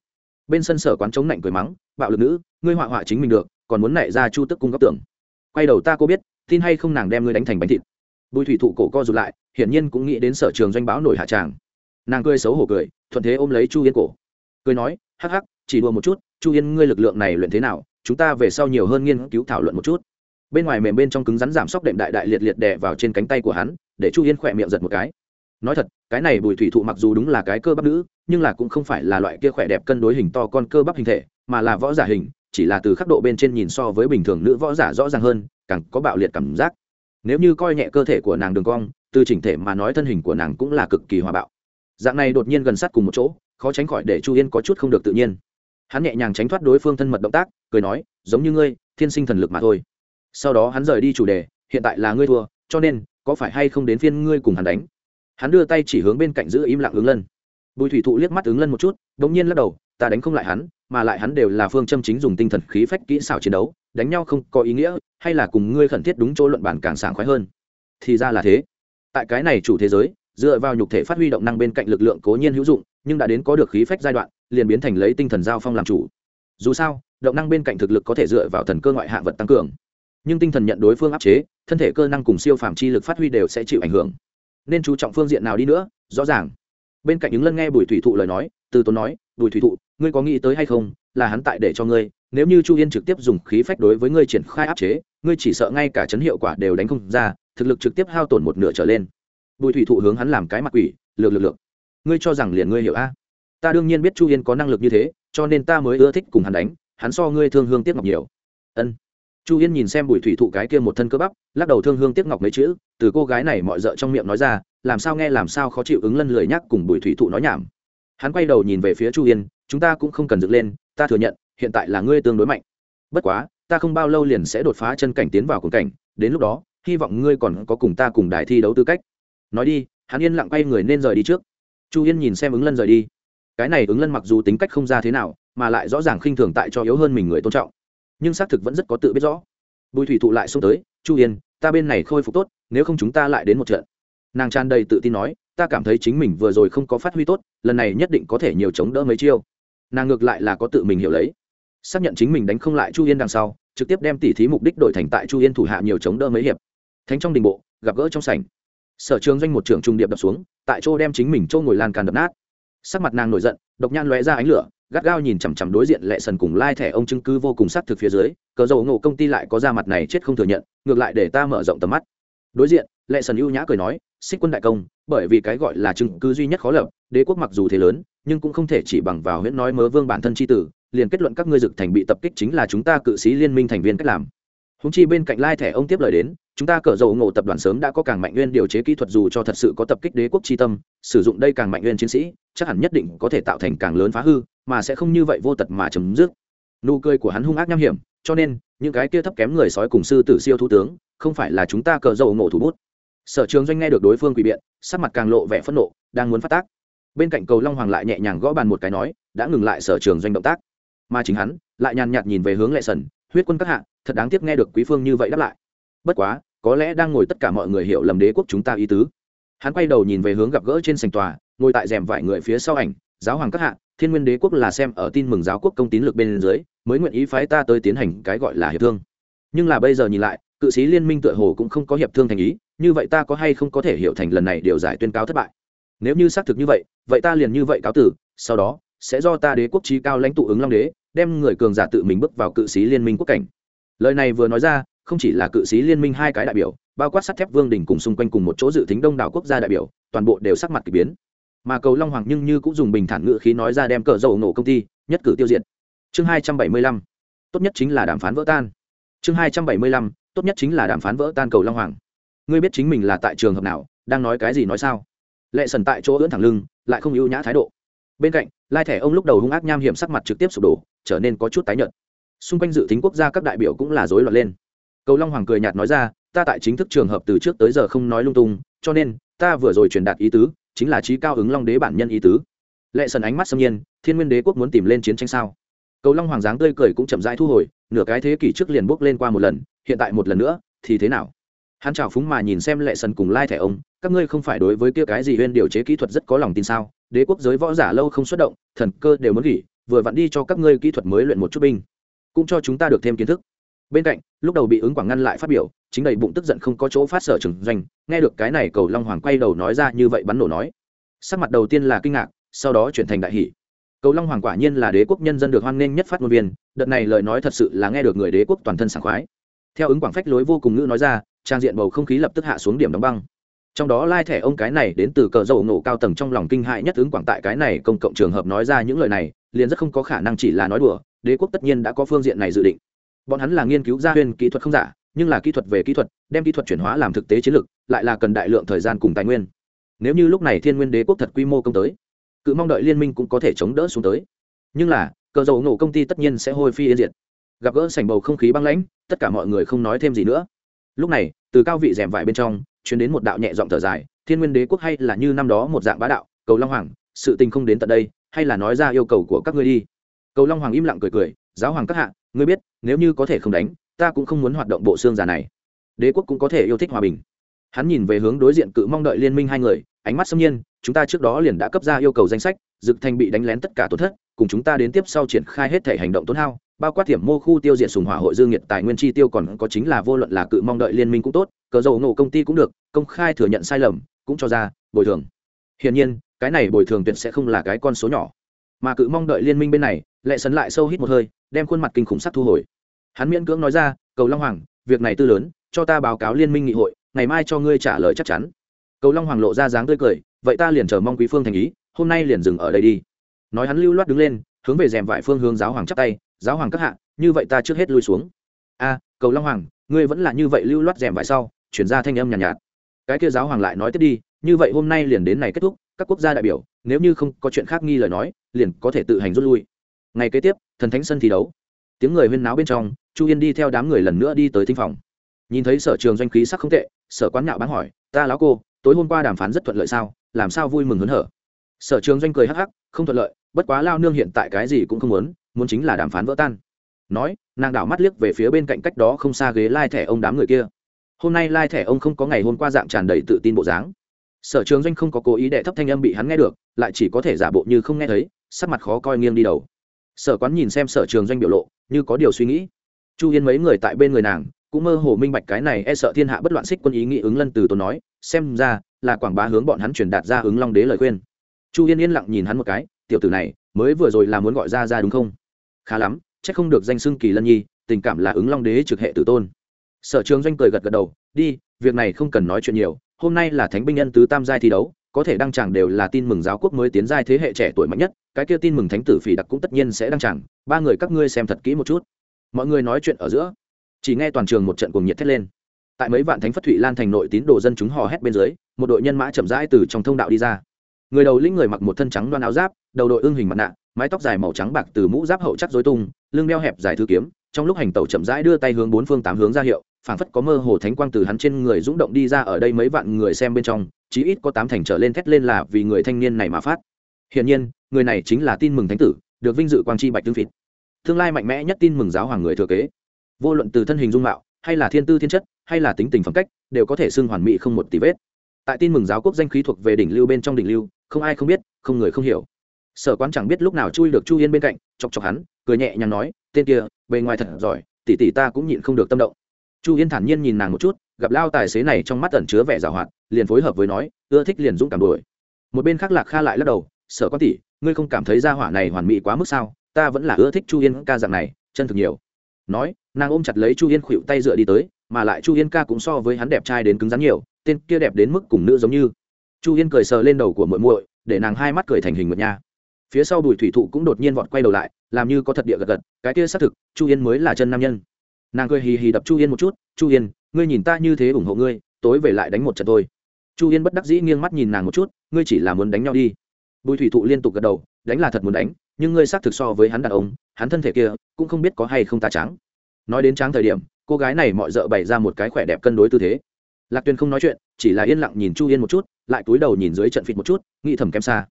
bên sân sở quán chống lạnh cười mắng, bạo lực nữ, ngươi họa họa chính mình được, còn muốn nảy ra chu tức cung góc tưởng quay đầu ta cô biết, tin hay không nàng đem ngươi đánh thành bánh thịt. Bùi thủy thụ cổ co rụt lại, hiển nhiên cũng nghĩ đến sở trường doanh báo nổi hạ tràng. Nàng cười xấu hổ cười, thuận thế ôm lấy chu yên cổ. Cười nói, hắc hắc, chỉ đùa một chút, chu yên, ngươi lực lượng này luyện thế nào, chúng ta về sau nhiều hơn nghiên cứu thảo luận một chút. Bên ngoài mềm bên trong cứng rắn giảm sóc đệm đại đại liệt liệt đè vào trên cánh tay của hắn, để chu yên khỏe miệng giật một cái. Nói thật, cái này bùi thủy thụ mặc dù đúng là cái cơ bắp nữ, nhưng là cũng không phải là loại kia khỏe đẹp cân đối hình to con cơ bắp hình thể, mà là võ giả hình chỉ là từ khắc độ bên trên nhìn so với bình thường nữ võ giả rõ ràng hơn, càng có bạo liệt cảm giác. Nếu như coi nhẹ cơ thể của nàng đường cong, từ chỉnh thể mà nói thân hình của nàng cũng là cực kỳ hòa bạo. Dạng này đột nhiên gần sát cùng một chỗ, khó tránh khỏi để chu yên có chút không được tự nhiên. Hắn nhẹ nhàng tránh thoát đối phương thân mật động tác, cười nói, giống như ngươi, thiên sinh thần lực mà thôi. Sau đó hắn rời đi chủ đề, hiện tại là ngươi thua, cho nên, có phải hay không đến phiên ngươi cùng hắn đánh? Hắn đưa tay chỉ hướng bên cạnh giữ im lặng ứng lân. Bùi thủy thụ liếc mắt ứng lân một chút đ ỗ n g nhiên lắc đầu, ta đánh không lại hắn mà lại hắn đều là phương châm chính dùng tinh thần khí phách kỹ xảo chiến đấu, đánh nhau không có ý nghĩa, hay là cùng ngươi khẩn thiết đúng chỗ luận bản càng sảng khoái hơn. Thì ra là thế. Tại cái này chủ thế giới, dựa vào nhục thể phát huy động năng bên cạnh lực lượng cố nhiên hữu dụng, nhưng đã đến có được khí phách giai đoạn, liền biến thành lấy tinh thần giao phong làm chủ. Dù sao, động năng bên cạnh thực lực có thể dựa vào thần cơ ngoại hạ vật tăng cường. Nhưng tinh thần nhận đối phương áp chế, thân thể cơ năng cùng siêu phàm chi lực phát huy đều sẽ chịu ảnh hưởng. Nên chú trọng phương diện nào đi nữa, rõ ràng. Bên cạnh những lân nghe bùi thủy thụ lời nói, từ tốn nói bùi thủy thụ, ngươi có nghĩ tới hay không, là hắn tại để cho ngươi, nếu như chu yên trực tiếp dùng khí phách đối với ngươi triển khai áp chế, ngươi chỉ sợ ngay cả chấn hiệu quả đều đánh không ra, thực lực trực tiếp hao tổn một nửa trở lên. Bùi thủy thụ hướng hắn làm cái mặt quỷ, lược lược lược, ngươi cho rằng liền ngươi hiểu a? Ta đương nhiên biết chu yên có năng lực như thế, cho nên ta mới ưa thích cùng hắn đánh, hắn so ngươi thương hương tiếc ngọc nhiều. Ân. Chu yên nhìn xem bùi thủy thụ cái kia một thân cơ bắp, lắc đầu thương hương tiếc ngọc mấy chữ, từ cô gái này mọi d ợ trong miệng nói ra, làm sao nghe làm sao khó chịu ứng lân lười nhắc cùng bùi thủy thụ nói nhảm hắn quay đầu nhìn về phía chu yên, chúng ta cũng không cần dựng lên, ta thừa nhận, hiện tại là ngươi tương đối mạnh. Bất quá, ta không bao lâu liền sẽ đột phá chân cảnh tiến vào cùng cảnh, đến lúc đó, hy vọng ngươi còn có cùng ta cùng đài thi đấu tư cách. Nói đi, hắn yên lặng quay người nên rời đi trước. Chu yên nhìn xem ứng lân rời đi. Cái này ứng lân mặc dù tính cách không ra thế nào, mà lại rõ ràng khinh thường tại cho yếu hơn mình người tôn trọng. Nhưng xác thực vẫn rất có tự biết rõ. Bùi thủy thụ lại xông tới, chu yên, ta bên này khôi phục tốt, nếu không chúng ta lại đến một trận. Nàng tràn đầy tự tin nói ta cảm thấy chính mình vừa rồi không có phát huy tốt, lần này nhất định có thể nhiều chống đỡ mấy chiêu. Nàng ngược lại là có tự mình hiểu lấy. Xác nhận chính mình đánh không lại chu yên đằng sau, trực tiếp đem tỉ thí mục đích đổi thành tại chu yên thủ hạ nhiều chống đỡ mấy hiệp. Thánh trong đình bộ, gặp gỡ trong sảnh. Sở trường doanh một trưởng trung điệp đập xuống, tại chỗ đem chính mình chỗ ngồi lan can đập nát. Sắc mặt nàng nổi giận, độc nhan lóe ra ánh lửa, gắt gao nhìn chằm chằm đối diện lệ sần cùng lai thẻ ông chứng cứ vô cùng xác thực phía dưới, cờ dầu ngộ công ty lại có ra mặt này chết không thừa nhận, ngược lại để ta mở rộng tầm mắt. Đối diện lệ sần ưu nhã cười nói, xích quân đại công, bởi vì cái gọi là chứng cứ duy nhất khó lập, đế quốc mặc dù thế lớn, nhưng cũng không thể chỉ bằng vào huyễn nói mớ vương bản thân tri tử, liền kết luận các ngươi dực thành bị tập kích chính là chúng ta cự sĩ liên minh thành viên cách làm. Húng chi bên cạnh lai thẻ ông tiếp lời đến, chúng ta cờ dầu ngộ tập đoàn sớm đã có càng mạnh nguyên điều chế kỹ thuật dù cho thật sự có tập kích đế quốc tri tâm, sử dụng đây càng mạnh nguyên chiến sĩ, chắc hẳn nhất định có thể tạo thành càng lớn phá hư, mà sẽ không như vậy vô tật mà chấm dứt. Nụ cười của hắn hung ác nham hiểm, cho nên, những cái kia thấp kém người sói cùng sư tử siêu thủ tướng, không phải là chúng ta cờ dầu ngộ thủ bút sở trường doanh nghe được đối phương quỷ biện, sắc mặt càng lộ vẻ phẫn nộ, đang muốn phát tác. Bên cạnh cầu long hoàng lại nhẹ nhàng gõ bàn một cái nói, đã ngừng lại sở trường doanh động tác. Mà chính hắn, lại nhàn nhạt nhìn về hướng lệ sần huyết quân các hạ, thật đáng tiếc nghe được quý phương như vậy đáp lại. Bất quá, có lẽ đang ngồi tất cả mọi người hiểu lầm đế quốc chúng ta ý tứ. Hắn quay đầu nhìn về hướng gặp gỡ trên sành tòa, ngồi tại rèm vải người phía sau ảnh, giáo hoàng các hạ, thiên nguyên đế quốc là xem ở tin mừng giáo quốc công tín lực bên dưới, mới nguyện ý phái ta tới tiến hành cái gọi là hiệp thương. Nhưng là bây giờ nhìn lại, cự sĩ liên minh tựa hồ cũng không có hiệp thương thành ý như vậy ta có hay không có thể hiểu thành lần này điều giải tuyên cáo thất bại? Nếu như xác thực như vậy vậy ta liền như vậy cáo tử, sau đó, sẽ do ta đế quốc trí cao lãnh tụ ứng long đế, đem người cường giả tự mình bước vào cự sĩ liên minh quốc cảnh. Lời này vừa nói ra, không chỉ là cự sĩ liên minh hai cái đại biểu, bao quát sắt thép vương đình cùng xung quanh cùng một chỗ dự tính đông đảo quốc gia đại biểu, toàn bộ đều sắc mặt k ỳ biến. Mà cầu long hoàng nhưng như cũng dùng bình thản ngự khí nói ra đem cờ dầu nổ công ty, nhất cử tiêu diệt. Chương hai trăm bảy mươi lăm, tốt nhất chính là đàm phán vỡ tan. Chương hai trăm bảy mươi lăm, tốt nhất chính là đàm phán vỡ tan cầu long hoàng ngươi biết chính mình là tại trường hợp nào, đang nói cái gì nói sao? Lệ sần tại chỗ ưỡn thẳng lưng, lại không ưu nhã thái độ. Bên cạnh, lai thẻ ông lúc đầu hung ác nham hiểm sắc mặt trực tiếp sụp đổ, trở nên có chút tái nhợt. Xung quanh dự tính quốc gia các đại biểu cũng là rối loạn lên. Cầu long hoàng cười nhạt nói ra, ta tại chính thức trường hợp từ trước tới giờ không nói lung tung, cho nên, ta vừa rồi truyền đạt ý tứ, chính là trí cao ứng long đế bản nhân ý tứ. Lệ sần ánh mắt xâm nhiên, thiên nguyên đế quốc muốn tìm lên chiến tranh sao? Cầu long hoàng dáng tươi cười cũng chậm rãi thu hồi, nửa cái thế kỷ trước liền bước lên qua một lần, hiện tại một lần nữa, thì thế nào? Hắn chào phúng mà nhìn xem lệ sần cùng lai thẻ ông, các ngươi không phải đối với kia cái gì huyên điều chế kỹ thuật rất có lòng tin sao? Đế quốc giới võ giả lâu không xuất động, thần cơ đều muốn nghỉ, vừa vặn đi cho các ngươi kỹ thuật mới luyện một chút binh, cũng cho chúng ta được thêm kiến thức. Bên cạnh, lúc đầu bị ứng quảng ngăn lại phát biểu, chính đầy bụng tức giận không có chỗ phát sở trừng doanh, nghe được cái này cầu long hoàng quay đầu nói ra như vậy bắn nổ nói. Sắc mặt đầu tiên là kinh ngạc, sau đó chuyển thành đại hỷ cầu long hoàng quả nhiên là đế quốc nhân dân được hoan nghênh nhất phát ngôn viên, đợt này lời nói thật sự là nghe được người đế quốc toàn thân sảng khoái. Theo ứng quảng phách lối vô cùng ngữ nói ra trang diện bầu không khí lập tức hạ xuống điểm đóng băng. Trong đó lai thẻ ông cái này đến từ cờ dầu nổ cao tầng trong lòng kinh hại nhất ứng quảng tại cái này công cộng trường hợp nói ra những lời này, liền rất không có khả năng chỉ là nói đùa, đế quốc tất nhiên đã có phương diện này dự định. Bọn hắn là nghiên cứu ra huyền kỹ thuật không giả, nhưng là kỹ thuật về kỹ thuật, đem kỹ thuật chuyển hóa làm thực tế chiến lược, lại là cần đại lượng thời gian cùng tài nguyên. Nếu như lúc này thiên nguyên đế quốc thật quy mô công tới, cự mong đợi liên minh cũng có thể chống đỡ xuống tới. Nhưng là, cờ dầu nổ công ty tất nhiên sẽ hôi phi yên diệt. Gặp gỡ sảnh bầu không khí băng lãnh, tất cả mọi người không nói thêm gì nữa lúc này, từ cao vị rèm vải bên trong chuyến đến một đạo nhẹ giọng thở dài, thiên nguyên đế quốc hay là như năm đó một dạng bá đạo, cầu long hoàng, sự tình không đến tận đây, hay là nói ra yêu cầu của các ngươi đi. Cầu long hoàng im lặng cười cười, giáo hoàng các hạ, ngươi biết, nếu như có thể không đánh, ta cũng không muốn hoạt động bộ xương già này. Đế quốc cũng có thể yêu thích hòa bình. Hắn nhìn về hướng đối diện cự mong đợi liên minh hai người, ánh mắt xâm nhiên, chúng ta trước đó liền đã cấp ra yêu cầu danh sách, dực thành bị đánh lén tất cả tổn thất, cùng chúng ta đến tiếp sau triển khai hết thể hành động tốn hao bao quát thiểm mô khu tiêu diệt sùng hỏa hội dương nhiệt tài nguyên chi tiêu còn có chính là vô luận là cự mong đợi liên minh cũng tốt, cờ dầu nổ công ty cũng được, công khai thừa nhận sai lầm, cũng cho ra, bồi thường. Hiển nhiên, cái này bồi thường tuyệt sẽ không là cái con số nhỏ. Mà cự mong đợi liên minh bên này lại sấn lại sâu hít một hơi, đem khuôn mặt kinh khủng sắc thu hồi. Hắn miễn cưỡng nói ra, cầu long hoàng, việc này tư lớn, cho ta báo cáo liên minh nghị hội, ngày mai cho ngươi trả lời chắc chắn. Cầu long hoàng lộ ra dáng tươi cười, vậy ta liền chờ mong quý phương thành ý, hôm nay liền dừng ở đây đi. Nói hắn lưu loát đứng lên, hướng về rèm vải phương hướng giáo hoàng chắp tay giáo hoàng các hạ như vậy ta trước hết lui xuống. A cầu long hoàng ngươi vẫn là như vậy lưu loát rèm vải sau chuyển ra thanh âm nhàn nhạt, nhạt. Cái kia giáo hoàng lại nói tiếp đi như vậy hôm nay liền đến này kết thúc các quốc gia đại biểu nếu như không có chuyện khác nghi lời nói liền có thể tự hành rút lui. Ngày kế tiếp thần thánh sân thi đấu. Tiếng người huyên náo bên trong chu yên đi theo đám người lần nữa đi tới thinh phòng. Nhìn thấy sở trường doanh khí sắc không tệ sở quán nhạo bán hỏi ta láo cô tối hôm qua đàm phán rất thuận lợi sao? Làm sao vui mừng hớn hở? Sở trường doanh cười hắc hắc không thuận lợi bất quá lao nương hiện tại cái gì cũng không muốn muốn chính là đàm phán vỡ tan. Nói, nàng đảo mắt liếc về phía bên cạnh cách đó không xa ghế lai thẻ ông đám người kia. Hôm nay lai thẻ ông không có ngày hôm qua dạng tràn đầy tự tin bộ dáng. Sở trường doanh không có cố ý đệ thấp thanh âm bị hắn nghe được, lại chỉ có thể giả bộ như không nghe thấy, sắc mặt khó coi nghiêng đi đầu. Sở quán nhìn xem sở trường doanh biểu lộ, như có điều suy nghĩ. Chu yên mấy người tại bên người nàng, cũng mơ hồ minh bạch cái này e sợ thiên hạ bất loạn xích quân ý nghĩ ứng lân từ tốn nói, xem ra là quảng bá hướng bọn hắn truyền đạt ra ứng long đế lời khuyên. Chu yên yên lặng nhìn hắn một cái, tiểu tử này, mới vừa rồi là muốn gọi ra ra đúng không? Khá lắm c h ắ c không được danh xưng kỳ lân nhi, tình cảm là ứng long đế trực hệ tử tôn. Sở trường doanh cười gật gật đầu, đi, việc này không cần nói chuyện nhiều, hôm nay là thánh binh nhân tứ tam giai thi đấu, có thể đăng tràng đều là tin mừng giáo quốc mới tiến giai thế hệ trẻ tuổi mạnh nhất, cái kia tin mừng thánh tử phỉ đặc cũng tất nhiên sẽ đăng tràng, ba người các ngươi xem thật kỹ một chút. Mọi người nói chuyện ở giữa, chỉ nghe toàn trường một trận cuồng nhiệt thét lên. Tại mấy vạn thánh phất thụy lan thành nội tín đồ dân chúng hò hét bên dưới, một đội nhân mã chậm rãi từ trong thông đạo đi ra. Người đầu lĩnh người mặc một thân trắng đoan áo giáp, đầu đội ương hình mặt nạ mái tóc dài màu trắng bạc từ mũ giáp hậu chắc dối tung, lưng đeo hẹp dài thư kiếm, trong lúc hành tẩu chậm rãi đưa tay hướng bốn phương tám hướng ra hiệu, phảng phất có mơ hồ thánh quang từ hắn trên người rung động đi ra ở đây mấy vạn người xem bên trong, chí ít có tám thành trở lên thét lên là vì người thanh niên này mà phát. Hiển nhiên, người này chính là tin mừng thánh tử, được vinh dự quang chi bạch tương phịt. Tương lai mạnh mẽ nhất tin mừng giáo hoàng người thừa kế. Vô luận từ thân hình dung mạo, hay là thiên tư thiên chất, hay là tính tình phẩm cách, đều có thể xưng hoàn mỹ không một tí vết. Tại tin mừng giáo quốc danh khí thuộc về đỉnh lưu bên trong đỉnh lưu, không ai không biết, không người không hiểu sở quán chẳng biết lúc nào chui được chu yên bên cạnh, chọc chọc hắn, cười nhẹ nhàng nói, tên kia, bề ngoài thật giỏi, tỷ tỷ ta cũng nhịn không được tâm động. Chu yên thản nhiên nhìn nàng một chút, gặp lao tài xế này trong mắt ẩn chứa vẻ g à o hoạt, liền phối hợp với nói, ưa thích liền dũng cảm đuổi. Một bên khác lạc kha lại lắc đầu, sở quán tỷ, ngươi không cảm thấy gia hỏa này hoàn mỹ quá mức sao? Ta vẫn là ưa thích chu yên ca dạng này, chân thực nhiều. Nói, nàng ôm chặt lấy chu yên khuỵu tay dựa đi tới, mà lại chu yên ca cũng so với hắn đẹp trai đến cứng rắn nhiều, tên kia đẹp đến mức cùng nữ giống như. Chu yên cười sờ lên đầu của muội muội, để nàng hai mắt cười thành hình mượt nha phía sau bùi thủy thụ cũng đột nhiên vọt quay đầu lại, làm như có thật địa gật gật, cái kia xác thực, chu yên mới là chân nam nhân. Nàng cười hì hì đập chu yên một chút, chu yên, ngươi nhìn ta như thế ủng hộ ngươi, tối về lại đánh một trận thôi. Chu yên bất đắc dĩ nghiêng mắt nhìn nàng một chút, ngươi chỉ là muốn đánh nhau đi. Bùi thủy thụ liên tục gật đầu, đánh là thật muốn đánh, nhưng ngươi xác thực so với hắn đàn ông, hắn thân thể kia, cũng không biết có hay không ta trắng. Nói đến tráng thời điểm, cô gái này mọi d ợ bày ra một cái khỏe đẹp cân đối tư thế. Lạc tuyền không nói chuyện, chỉ là yên lặng nhìn chu yên một chút, lại cúi đầu nhìn dưới trận phịt một chút, nghĩ thầm kém xa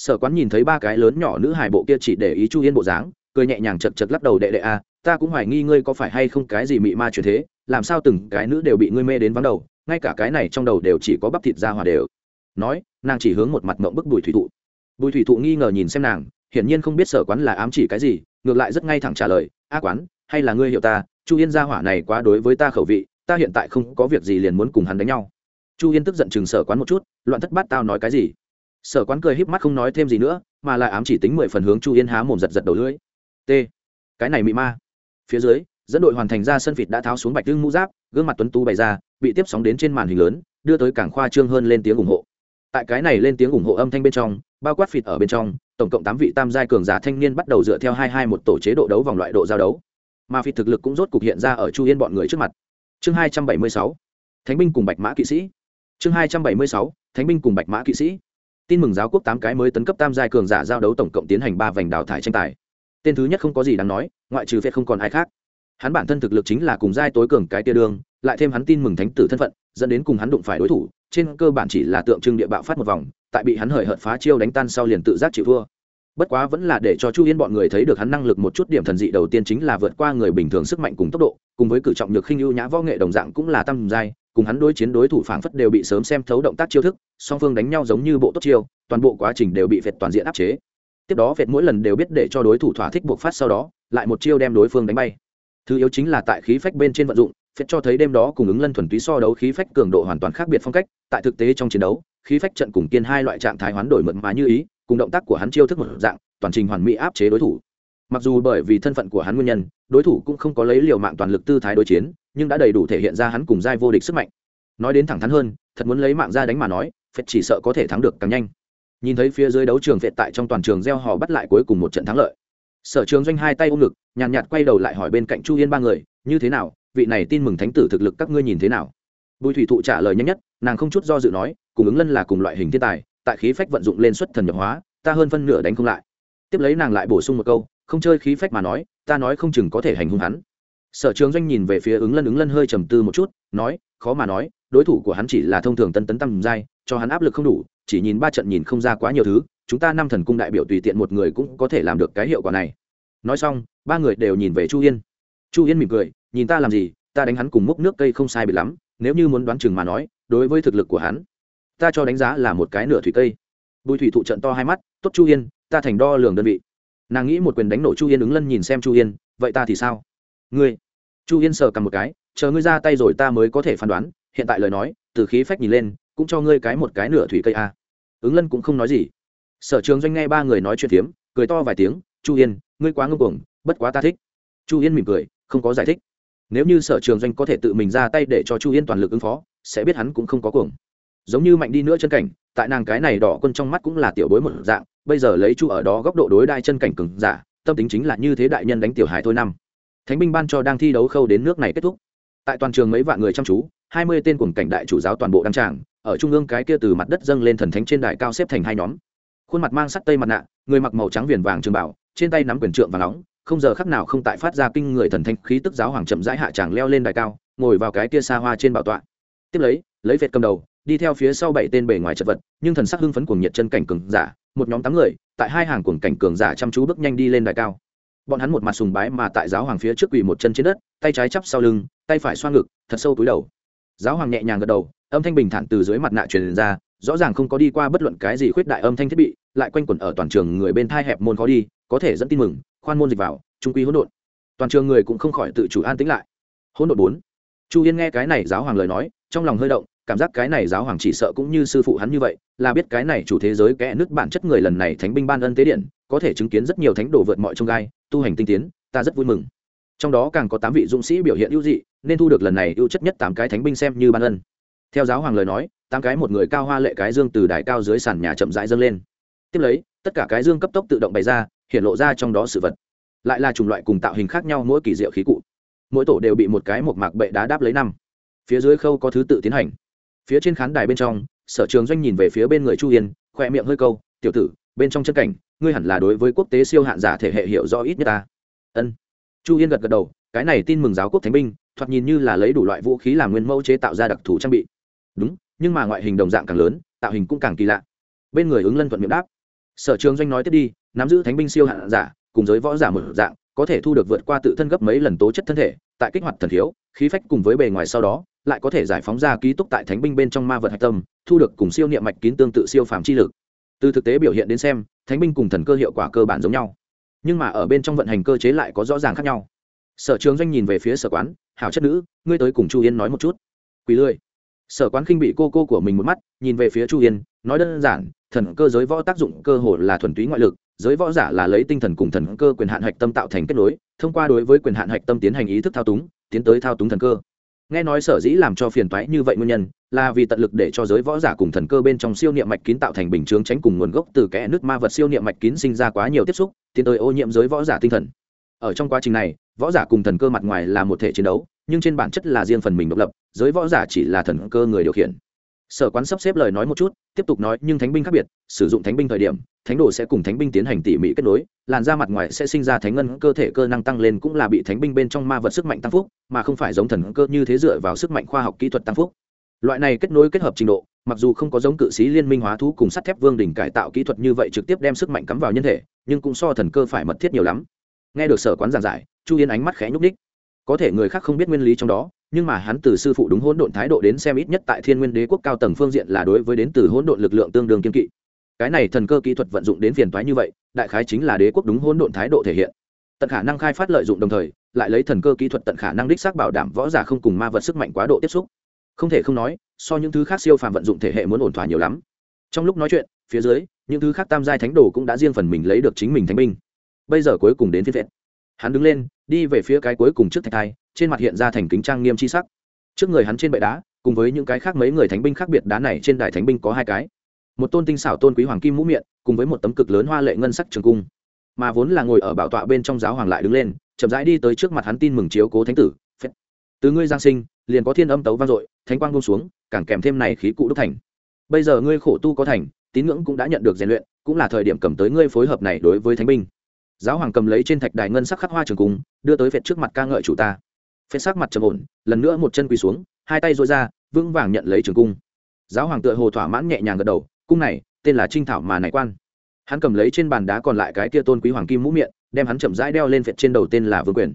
sở quán nhìn thấy ba cái lớn nhỏ nữ hài bộ kia chỉ để ý chu yên bộ dáng, cười nhẹ nhàng chật chật lắc đầu đệ đệ a ta cũng hoài nghi ngươi có phải hay không cái gì mị ma truyền thế, làm sao từng cái nữ đều bị ngươi mê đến vắng đầu, ngay cả cái này trong đầu đều chỉ có bắp thịt ra hòa đều. Nói, nàng chỉ hướng một mặt mộng bức bùi thủy thụ. Bùi thủy thụ nghi ngờ nhìn xem nàng, hiển nhiên không biết sở quán là ám chỉ cái gì, ngược lại rất ngay thẳng trả lời, a quán, hay là ngươi hiểu ta, chu yên gia hỏa này quá đối với ta khẩu vị, ta hiện tại không có việc gì liền muốn cùng hắn đánh nhau. Chu yên tức giận chừng sở quán một chút, loạn thất bát tao nói cái gì? Sở quán cười híp mắt không nói thêm gì nữa, mà lại ám chỉ tính mười phần hướng chu yên há mồm giật giật đầu lưỡi. T. Cái này mị ma. Phía dưới, dẫn đội hoàn thành ra sân vịt đã tháo xuống bạch lưng mũ giáp, gương mặt tuấn tú bày ra, bị tiếp sóng đến trên màn hình lớn, đưa tới cảng khoa trương hơn lên tiếng ủng hộ. Tại cái này lên tiếng ủng hộ âm thanh bên trong, bao quát phịt ở bên trong, tổng cộng tám vị tam giai cường giả thanh niên bắt đầu dựa theo hai hai một tổ chế độ đấu vòng loại độ giao đấu. Mà phịt thực lực cũng rốt cục hiện ra ở chu yên bọn người trước mặt. Chương hai trăm bảy mươi sáu, thánh binh cùng bạch mã kỵ sĩ. Chương hai trăm bảy mươi sáu, thánh binh cùng bạch mã kỵ sĩ tin mừng giáo quốc tám cái mới tấn cấp tam giai cường giả giao đấu tổng cộng tiến hành ba vành đào thải tranh tài. Tên thứ nhất không có gì đáng nói, ngoại trừ phết không còn ai khác. Hắn bản thân thực lực chính là cùng giai tối cường cái tia đường, lại thêm hắn tin mừng thánh tử thân phận, dẫn đến cùng hắn đụng phải đối thủ, trên cơ bản chỉ là tượng trưng địa bạo phát một vòng, tại bị hắn hời hợt phá chiêu đánh tan sau liền tự giác chịu thua. Bất quá vẫn là để cho chu yên bọn người thấy được hắn năng lực một chút điểm thần dị đầu tiên chính là vượt qua người bình thường sức mạnh cùng tốc độ, cùng với cử trọng nhược khinh ưu nhã võ nghệ đồng dạng cũng là tam giai cùng hắn đối chiến đối thủ phảng phất đều bị sớm xem thấu động tác chiêu thức, song phương đánh nhau giống như bộ tốt chiêu, toàn bộ quá trình đều bị vẹt toàn diện áp chế. Tiếp đó vẹt mỗi lần đều biết để cho đối thủ thỏa thích buộc phát sau đó, lại một chiêu đem đối phương đánh bay. Thứ yếu chính là tại khí phách bên trên vận dụng phết cho thấy đêm đó cùng ứng lân thuần túy so đấu khí phách cường độ hoàn toàn khác biệt phong cách, tại thực tế trong chiến đấu, khí phách trận cùng kiên hai loại trạng thái hoán đổi mượt mà như ý, cùng động tác của hắn chiêu thức một dạng, toàn trình hoàn mỹ áp chế đối thủ. Mặc dù bởi vì thân phận của hắn nguyên nhân, đối thủ cũng không có lấy liều mạng toàn lực tư thái đối chiến nhưng đã đầy đủ thể hiện ra hắn cùng giai vô địch sức mạnh. Nói đến thẳng thắn hơn thật muốn lấy mạng ra đánh mà nói phệt chỉ sợ có thể thắng được càng nhanh. Nhìn thấy phía dưới đấu trường phệt tại trong toàn trường gieo hò bắt lại cuối cùng một trận thắng lợi. Sở trường doanh hai tay ôm ngực nhàn nhạt, nhạt quay đầu lại hỏi bên cạnh chu yên ba người như thế nào? Vị này tin mừng thánh tử thực lực các ngươi nhìn thế nào? Bùi thủy thụ trả lời nhanh nhất nàng không chút do dự nói cùng ứng lân là cùng loại hình thiên tài tại khí phách vận dụng lên xuất thần nhập hóa ta hơn phân nửa đánh không lại. Tiếp lấy nàng lại bổ sung một câu không chơi khí phách mà nói ta nói không chừng có thể hành hung hắn sở trường doanh nhìn về phía ứng lân ứng lân hơi trầm tư một chút, nói, khó mà nói, đối thủ của hắn chỉ là thông thường tân tấn tăng giai, cho hắn áp lực không đủ, chỉ nhìn ba trận nhìn không ra quá nhiều thứ, chúng ta năm thần cung đại biểu tùy tiện một người cũng có thể làm được cái hiệu quả này. Nói xong, ba người đều nhìn về chu yên. Chu yên mỉm cười, nhìn ta làm gì, ta đánh hắn cùng múc nước cây không sai bị lắm, nếu như muốn đoán chừng mà nói, đối với thực lực của hắn, ta cho đánh giá là một cái nửa thủy cây. Bùi thủy thụ trận to hai mắt, tốt chu yên, ta thành đo lường đơn vị. Nàng nghĩ một quyền đánh nổ chu yên, ứng lân nhìn xem chu yên, vậy ta thì sao? Ngươi. Chu yên sờ cầm một cái chờ ngươi ra tay rồi ta mới có thể phán đoán hiện tại lời nói từ khí phách nhìn lên cũng cho ngươi cái một cái nửa thủy cây a. Ứng lân cũng không nói gì. Sở trường doanh nghe ba người nói chuyện tiếm, cười to vài tiếng chu yên ngươi quá ngưng cuồng bất quá ta thích. Chu yên mỉm cười không có giải thích. Nếu như sở trường doanh có thể tự mình ra tay để cho chu yên toàn lực ứng phó sẽ biết hắn cũng không có cuồng. Giống như mạnh đi nữa chân cảnh tại nàng cái này đỏ quân trong mắt cũng là tiểu bối một dạng bây giờ lấy chu ở đó góc độ đối đai chân cảnh cừng giả tâm tính chính là như thế đại nhân đánh tiểu hải thôi năm thánh binh ban cho đang thi đấu khâu đến nước này kết thúc. Tại toàn trường mấy vạn người chăm chú, hai mươi tên cùng cảnh đại chủ giáo toàn bộ đăng tràng, ở trung ương cái kia từ mặt đất dâng lên thần thánh trên đài cao xếp thành hai nhóm. Khuôn mặt mang sắt tây mặt nạ, người mặc màu trắng viền vàng trường bảo, trên tay nắm quyền trượng và nóng, không giờ khắc nào không tại phát ra kinh người thần thánh khí tức giáo hoàng chậm rãi hạ tràng leo lên đài cao, ngồi vào cái kia xa hoa trên bảo tọa. Tiếp lấy lấy vệt cầm đầu, đi theo phía sau bảy tên bề ngoài chật vật, nhưng thần sắc hưng phấn cuồng nhiệt chân cảnh cường giả, một nhóm tám người, tại hai hàng cuồng cảnh cường giả chăm chú bước nhanh đi lên đài cao bọn hắn một mặt sùng bái mà tại giáo hoàng phía trước quỳ một chân trên đất, tay trái chắp sau lưng, tay phải xoa ngực, thật sâu túi đầu. Giáo hoàng nhẹ nhàng gật đầu, âm thanh bình thản từ dưới mặt nạ truyền ra, rõ ràng không có đi qua bất luận cái gì khuyết đại âm thanh thiết bị, lại quanh quẩn ở toàn trường người bên thai hẹp môn khó đi, có thể dẫn tin mừng, khoan môn dịch vào, trung quy hỗn độn. Toàn trường người cũng không khỏi tự chủ an tĩnh lại. Hỗn độn bốn. Chu yên nghe cái này giáo hoàng lời nói, trong lòng hơi động, cảm giác cái này giáo hoàng chỉ sợ cũng như sư phụ hắn như vậy, là biết cái này chủ thế giới kẽ nước bản chất người lần này thánh binh ban ân tế điện, có thể chứng kiến rất nhiều thánh đồ vượt mọi trông gai tu hành tinh tiến, ta rất vui mừng. Trong đó càng có tám vị dũng sĩ biểu hiện ưu dị, nên thu được lần này ưu chất nhất tám cái thánh binh xem như ban ân. Theo giáo hoàng lời nói, tám cái một người cao hoa lệ cái dương từ đài cao dưới sàn nhà chậm rãi dâng lên. Tiếp lấy, tất cả cái dương cấp tốc tự động bày ra, hiện lộ ra trong đó sự vật. Lại là chủng loại cùng tạo hình khác nhau mỗi kỳ diệu khí cụ. Mỗi tổ đều bị một cái một mạc bệ đá đáp lấy năm. Phía dưới khâu có thứ tự tiến hành. Phía trên khán đài bên trong, sở trường doanh nhìn về phía bên người chu yên khoe miệng hơi câu, tiểu tử bên trong chân cảnh, ngươi hẳn là đối với quốc tế siêu hạn giả thể hệ hiệu rõ ít nhất ta. Ân. Chu yên gật gật đầu, cái này tin mừng giáo quốc thánh binh, thoạt nhìn như là lấy đủ loại vũ khí làm nguyên mẫu chế tạo ra đặc thù trang bị. Đúng, nhưng mà ngoại hình đồng dạng càng lớn, tạo hình cũng càng kỳ lạ. Bên người ứng lân thuận miệng đáp. Sở trường doanh nói tiếp đi, nắm giữ thánh binh siêu hạn giả, cùng giới võ giả một dạng, có thể thu được vượt qua tự thân gấp mấy lần tố chất thân thể, tại kích hoạt thần thiếu, khí phách cùng với bề ngoài sau đó, lại có thể giải phóng ra ký túc tại thánh binh bên trong ma vật hạch tâm, thu được cùng siêu niệm mạch kín tương tự siêu phàm chi lực từ thực tế biểu hiện đến xem, thánh binh cùng thần cơ hiệu quả cơ bản giống nhau. Nhưng mà ở bên trong vận hành cơ chế lại có rõ ràng khác nhau. Sở trường doanh nhìn về phía sở quán, hảo chất nữ, ngươi tới cùng chu yên nói một chút. Quỳ lươi sở quán khinh bị cô cô của mình một mắt, nhìn về phía chu yên, nói đơn giản, thần cơ giới võ tác dụng cơ hồ là thuần túy ngoại lực, giới võ giả là lấy tinh thần cùng thần cơ quyền hạn hạch tâm tạo thành kết nối, thông qua đối với quyền hạn hạch tâm tiến hành ý thức thao túng, tiến tới thao túng thần cơ nghe nói sở dĩ làm cho phiền toái như vậy nguyên nhân, là vì tận lực để cho giới võ giả cùng thần cơ bên trong siêu niệm mạch kín tạo thành bình chướng tránh cùng nguồn gốc từ kẽ nước ma vật siêu niệm mạch kín sinh ra quá nhiều tiếp xúc, tiến tới ô nhiễm giới võ giả tinh thần. Ở trong quá trình này, võ giả cùng thần cơ mặt ngoài là một thể chiến đấu, nhưng trên bản chất là riêng phần mình độc lập, giới võ giả chỉ là thần cơ người điều khiển sở quán sắp xếp lời nói một chút, tiếp tục nói, nhưng thánh binh khác biệt, sử dụng thánh binh thời điểm, thánh đồ sẽ cùng thánh binh tiến hành tỉ mỉ kết nối, làn da mặt ngoài sẽ sinh ra thánh ngân, cơ thể cơ năng tăng lên cũng là bị thánh binh bên trong ma vật sức mạnh tăng phúc, mà không phải giống thần cơ như thế dựa vào sức mạnh khoa học kỹ thuật tăng phúc. Loại này kết nối kết hợp trình độ, mặc dù không có giống cự sĩ liên minh hóa thú cùng sắt thép vương đỉnh cải tạo kỹ thuật như vậy trực tiếp đem sức mạnh cắm vào nhân thể, nhưng cũng so thần cơ phải mật thiết nhiều lắm. Nghe được sở quán giảng giải, chu yên ánh mắt khẽ nhúc đích có thể người khác không biết nguyên lý trong đó nhưng mà hắn từ sư phụ đúng hỗn độn thái độ đến xem ít nhất tại thiên nguyên đế quốc cao tầng phương diện là đối với đến từ hỗn độn lực lượng tương đương kiên kỵ. Cái này thần cơ kỹ thuật vận dụng đến phiền toái như vậy, đại khái chính là đế quốc đúng hỗn độn thái độ thể hiện. Tận khả năng khai phát lợi dụng đồng thời, lại lấy thần cơ kỹ thuật tận khả năng đích xác bảo đảm võ giả không cùng ma vật sức mạnh quá độ tiếp xúc. Không thể không nói, so những thứ khác siêu phàm vận dụng thể hệ muốn ổn thỏa nhiều lắm. Trong lúc nói chuyện, phía dưới, những thứ khác tam giai thánh đồ cũng đã riêng phần mình lấy được chính mình thánh binh. Bây giờ cuối cùng đến phiên vẹn hắn đứng lên đi về phía cái cuối cùng trước thạch thai, trên mặt hiện ra thành kính trang nghiêm c h i sắc. Trước người hắn trên bệ đá, cùng với những cái khác mấy người thánh binh khác biệt đá này trên đài thánh binh có hai cái. Một tôn tinh xảo tôn quý hoàng kim mũ miệng, cùng với một tấm cực lớn hoa lệ ngân sắc trường cung. Mà vốn là ngồi ở bảo tọa bên trong giáo hoàng lại đứng lên, chậm rãi đi tới trước mặt hắn tin mừng chiếu cố thánh tử, phết. Từ ngươi giang sinh, liền có thiên âm tấu vang dội, thánh quang bông xuống, càng kèm thêm này khí cụ đúc thành. Bây giờ ngươi khổ tu có thành, tín ngưỡng cũng đã nhận được rèn luyện, cũng là thời điểm cầm tới ngươi phối hợp này đối với thánh binh giáo hoàng cầm lấy trên thạch đài ngân sắc khắc hoa trường cung, đưa tới phệt trước mặt ca ngợi chủ ta. Phết sắc mặt trầm ổn, lần nữa một chân quỳ xuống, hai tay dội ra, vững vàng nhận lấy trường cung. Giáo hoàng tựa hồ thỏa mãn nhẹ nhàng gật đầu, cung này, tên là trinh thảo mà này quan. Hắn cầm lấy trên bàn đá còn lại cái kia tôn quý hoàng kim mũ miệng, đem hắn chậm rãi đeo lên phệt trên đầu tên là vương quyền.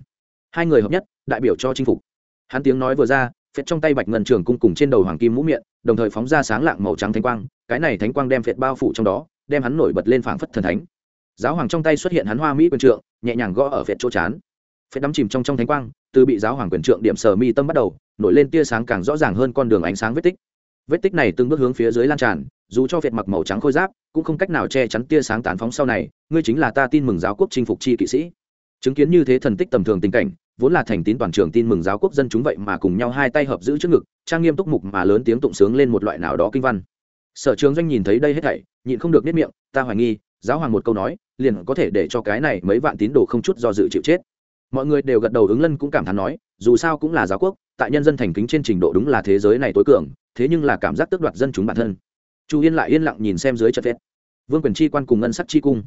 Hai người hợp nhất, đại biểu cho chinh phục. Hắn tiếng nói vừa ra, phệt trong tay bạch ngân trường cung cùng trên đầu hoàng kim mũ miệng, đồng thời phóng ra sáng lạng màu trắng thánh quang. Cái này thánh quang đem phệt bao phủ trong đó, đem hắn nổi bật lên phảng phất thần thánh giáo hoàng trong tay xuất hiện hắn hoa mỹ quyền trượng, nhẹ nhàng gõ ở phệt chỗ chán. Phệt đắm chìm trong trong thánh quang, từ bị giáo hoàng quyền trượng điểm sờ mi tâm bắt đầu, nổi lên tia sáng càng rõ ràng hơn con đường ánh sáng vết tích. Vết tích này từng bước hướng phía dưới lan tràn, dù cho phệt mặc màu trắng khôi giáp, cũng không cách nào che chắn tia sáng tán phóng sau này, ngươi chính là ta tin mừng giáo quốc chinh phục chi kỵ sĩ. Chứng kiến như thế thần tích tầm thường tình cảnh, vốn là thành tín toàn trường tin mừng giáo quốc dân chúng vậy mà cùng nhau hai tay hợp giữ trước ngực, trang nghiêm túc mục mà lớn tiếng tụng sướng lên một loại nào đó kinh văn. Sở trường doanh nhìn thấy đây hết thảy, nhịn không được nếp miệng, ta hoài nghi giáo hoàng một câu nói, liền có thể để cho cái này mấy vạn tín đồ không chút do dự chịu chết. Mọi người đều gật đầu ứng lân cũng cảm thán nói, dù sao cũng là giáo quốc, tại nhân dân thành kính trên trình độ đúng là thế giới này tối cường, thế nhưng là cảm giác tước đoạt dân chúng bản thân. Chu yên lại yên lặng nhìn xem dưới trận phết vương quyền chi quan cùng ngân sắc chi cung.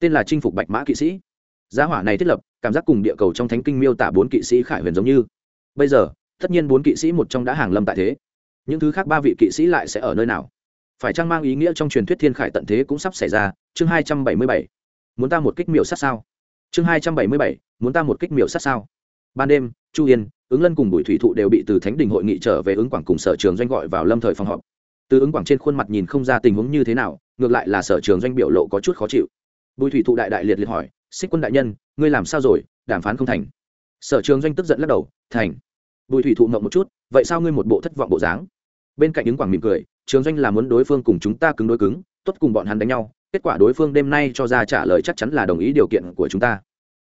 Tên là chinh phục bạch mã kỵ sĩ. Giá hỏa này thiết lập, cảm giác cùng địa cầu trong thánh kinh miêu tả bốn kỵ sĩ khải huyền giống như. Bây giờ, tất nhiên bốn kỵ sĩ một trong đã hàng lâm tại thế. Những thứ khác ba vị kỵ sĩ lại sẽ ở nơi nào? Phải chăng mang ý nghĩa trong truyền thuyết thiên khải tận thế cũng sắp xảy ra? Chương hai trăm bảy mươi bảy. Muốn ta một kích miểu sát sao? Chương hai trăm bảy mươi bảy. Muốn ta một kích miểu sát sao? Ban đêm, chu yên, ứng lân cùng bùi thủy thụ đều bị từ thánh đình hội nghị trở về ứng quảng cùng sở trường doanh gọi vào lâm thời phòng họp. Từ ứng quảng trên khuôn mặt nhìn không ra tình huống như thế nào, ngược lại là sở trường doanh biểu lộ có chút khó chịu. Bùi thủy thụ đại đại liệt liệt hỏi, xích quân đại nhân, ngươi làm sao rồi? Đàm phán không thành. Sở trường doanh tức giận lắc đầu, thành. Bùi thủy thụ mộng một chút, vậy sao ngươi một bộ thất vọng bộ dáng? Bên cạnh ứng quảng mỉm cười trường doanh là muốn đối phương cùng chúng ta cứng đối cứng, tốt cùng bọn hắn đánh nhau, kết quả đối phương đêm nay cho ra trả lời chắc chắn là đồng ý điều kiện của chúng ta.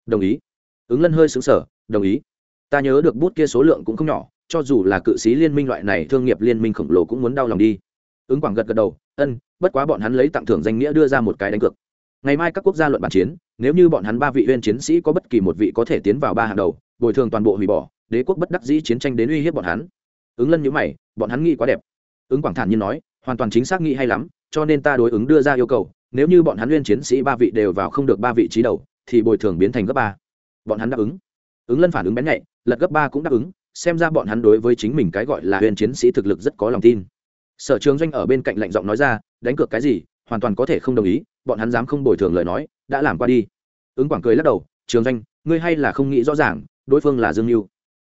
Đồng ý. Ứng lân hơi xứng sở đồng ý. Ta nhớ được bút kia số lượng cũng không nhỏ, cho dù là cự sĩ liên minh loại này thương nghiệp liên minh khổng lồ cũng muốn đau lòng đi. Ứng quảng gật gật đầu, ân, bất quá bọn hắn lấy tặng thưởng danh nghĩa đưa ra một cái đánh cược. Ngày mai các quốc gia luận bản chiến, nếu như bọn hắn ba vị huyên chiến sĩ có bất kỳ một vị có thể tiến vào ba hàng đầu, bồi thường toàn bộ hủy bỏ, đế quốc bất đắc dĩ chiến tranh đến uy hiếp bọn hắn. Ứng lân nhữ mày, bọn hắn nghĩ quá đẹp ứng quảng thản nhiên nói, hoàn toàn chính xác nghĩ hay lắm, cho nên ta đối ứng đưa ra yêu cầu, nếu như bọn hắn huyên chiến sĩ ba vị đều vào không được ba vị trí đầu, thì bồi thường biến thành gấp ba. Bọn hắn đáp ứng. Ứng lân phản ứng bén nhạy, lật gấp ba cũng đáp ứng, xem ra bọn hắn đối với chính mình cái gọi là huyền chiến sĩ thực lực rất có lòng tin. Sở trường doanh ở bên cạnh lạnh giọng nói ra, đánh cược cái gì, hoàn toàn có thể không đồng ý, bọn hắn dám không bồi thường lời nói, đã làm qua đi. Ứng quảng cười lắc đầu, trường doanh, ngươi hay là không nghĩ rõ ràng, đối phương là dương mưu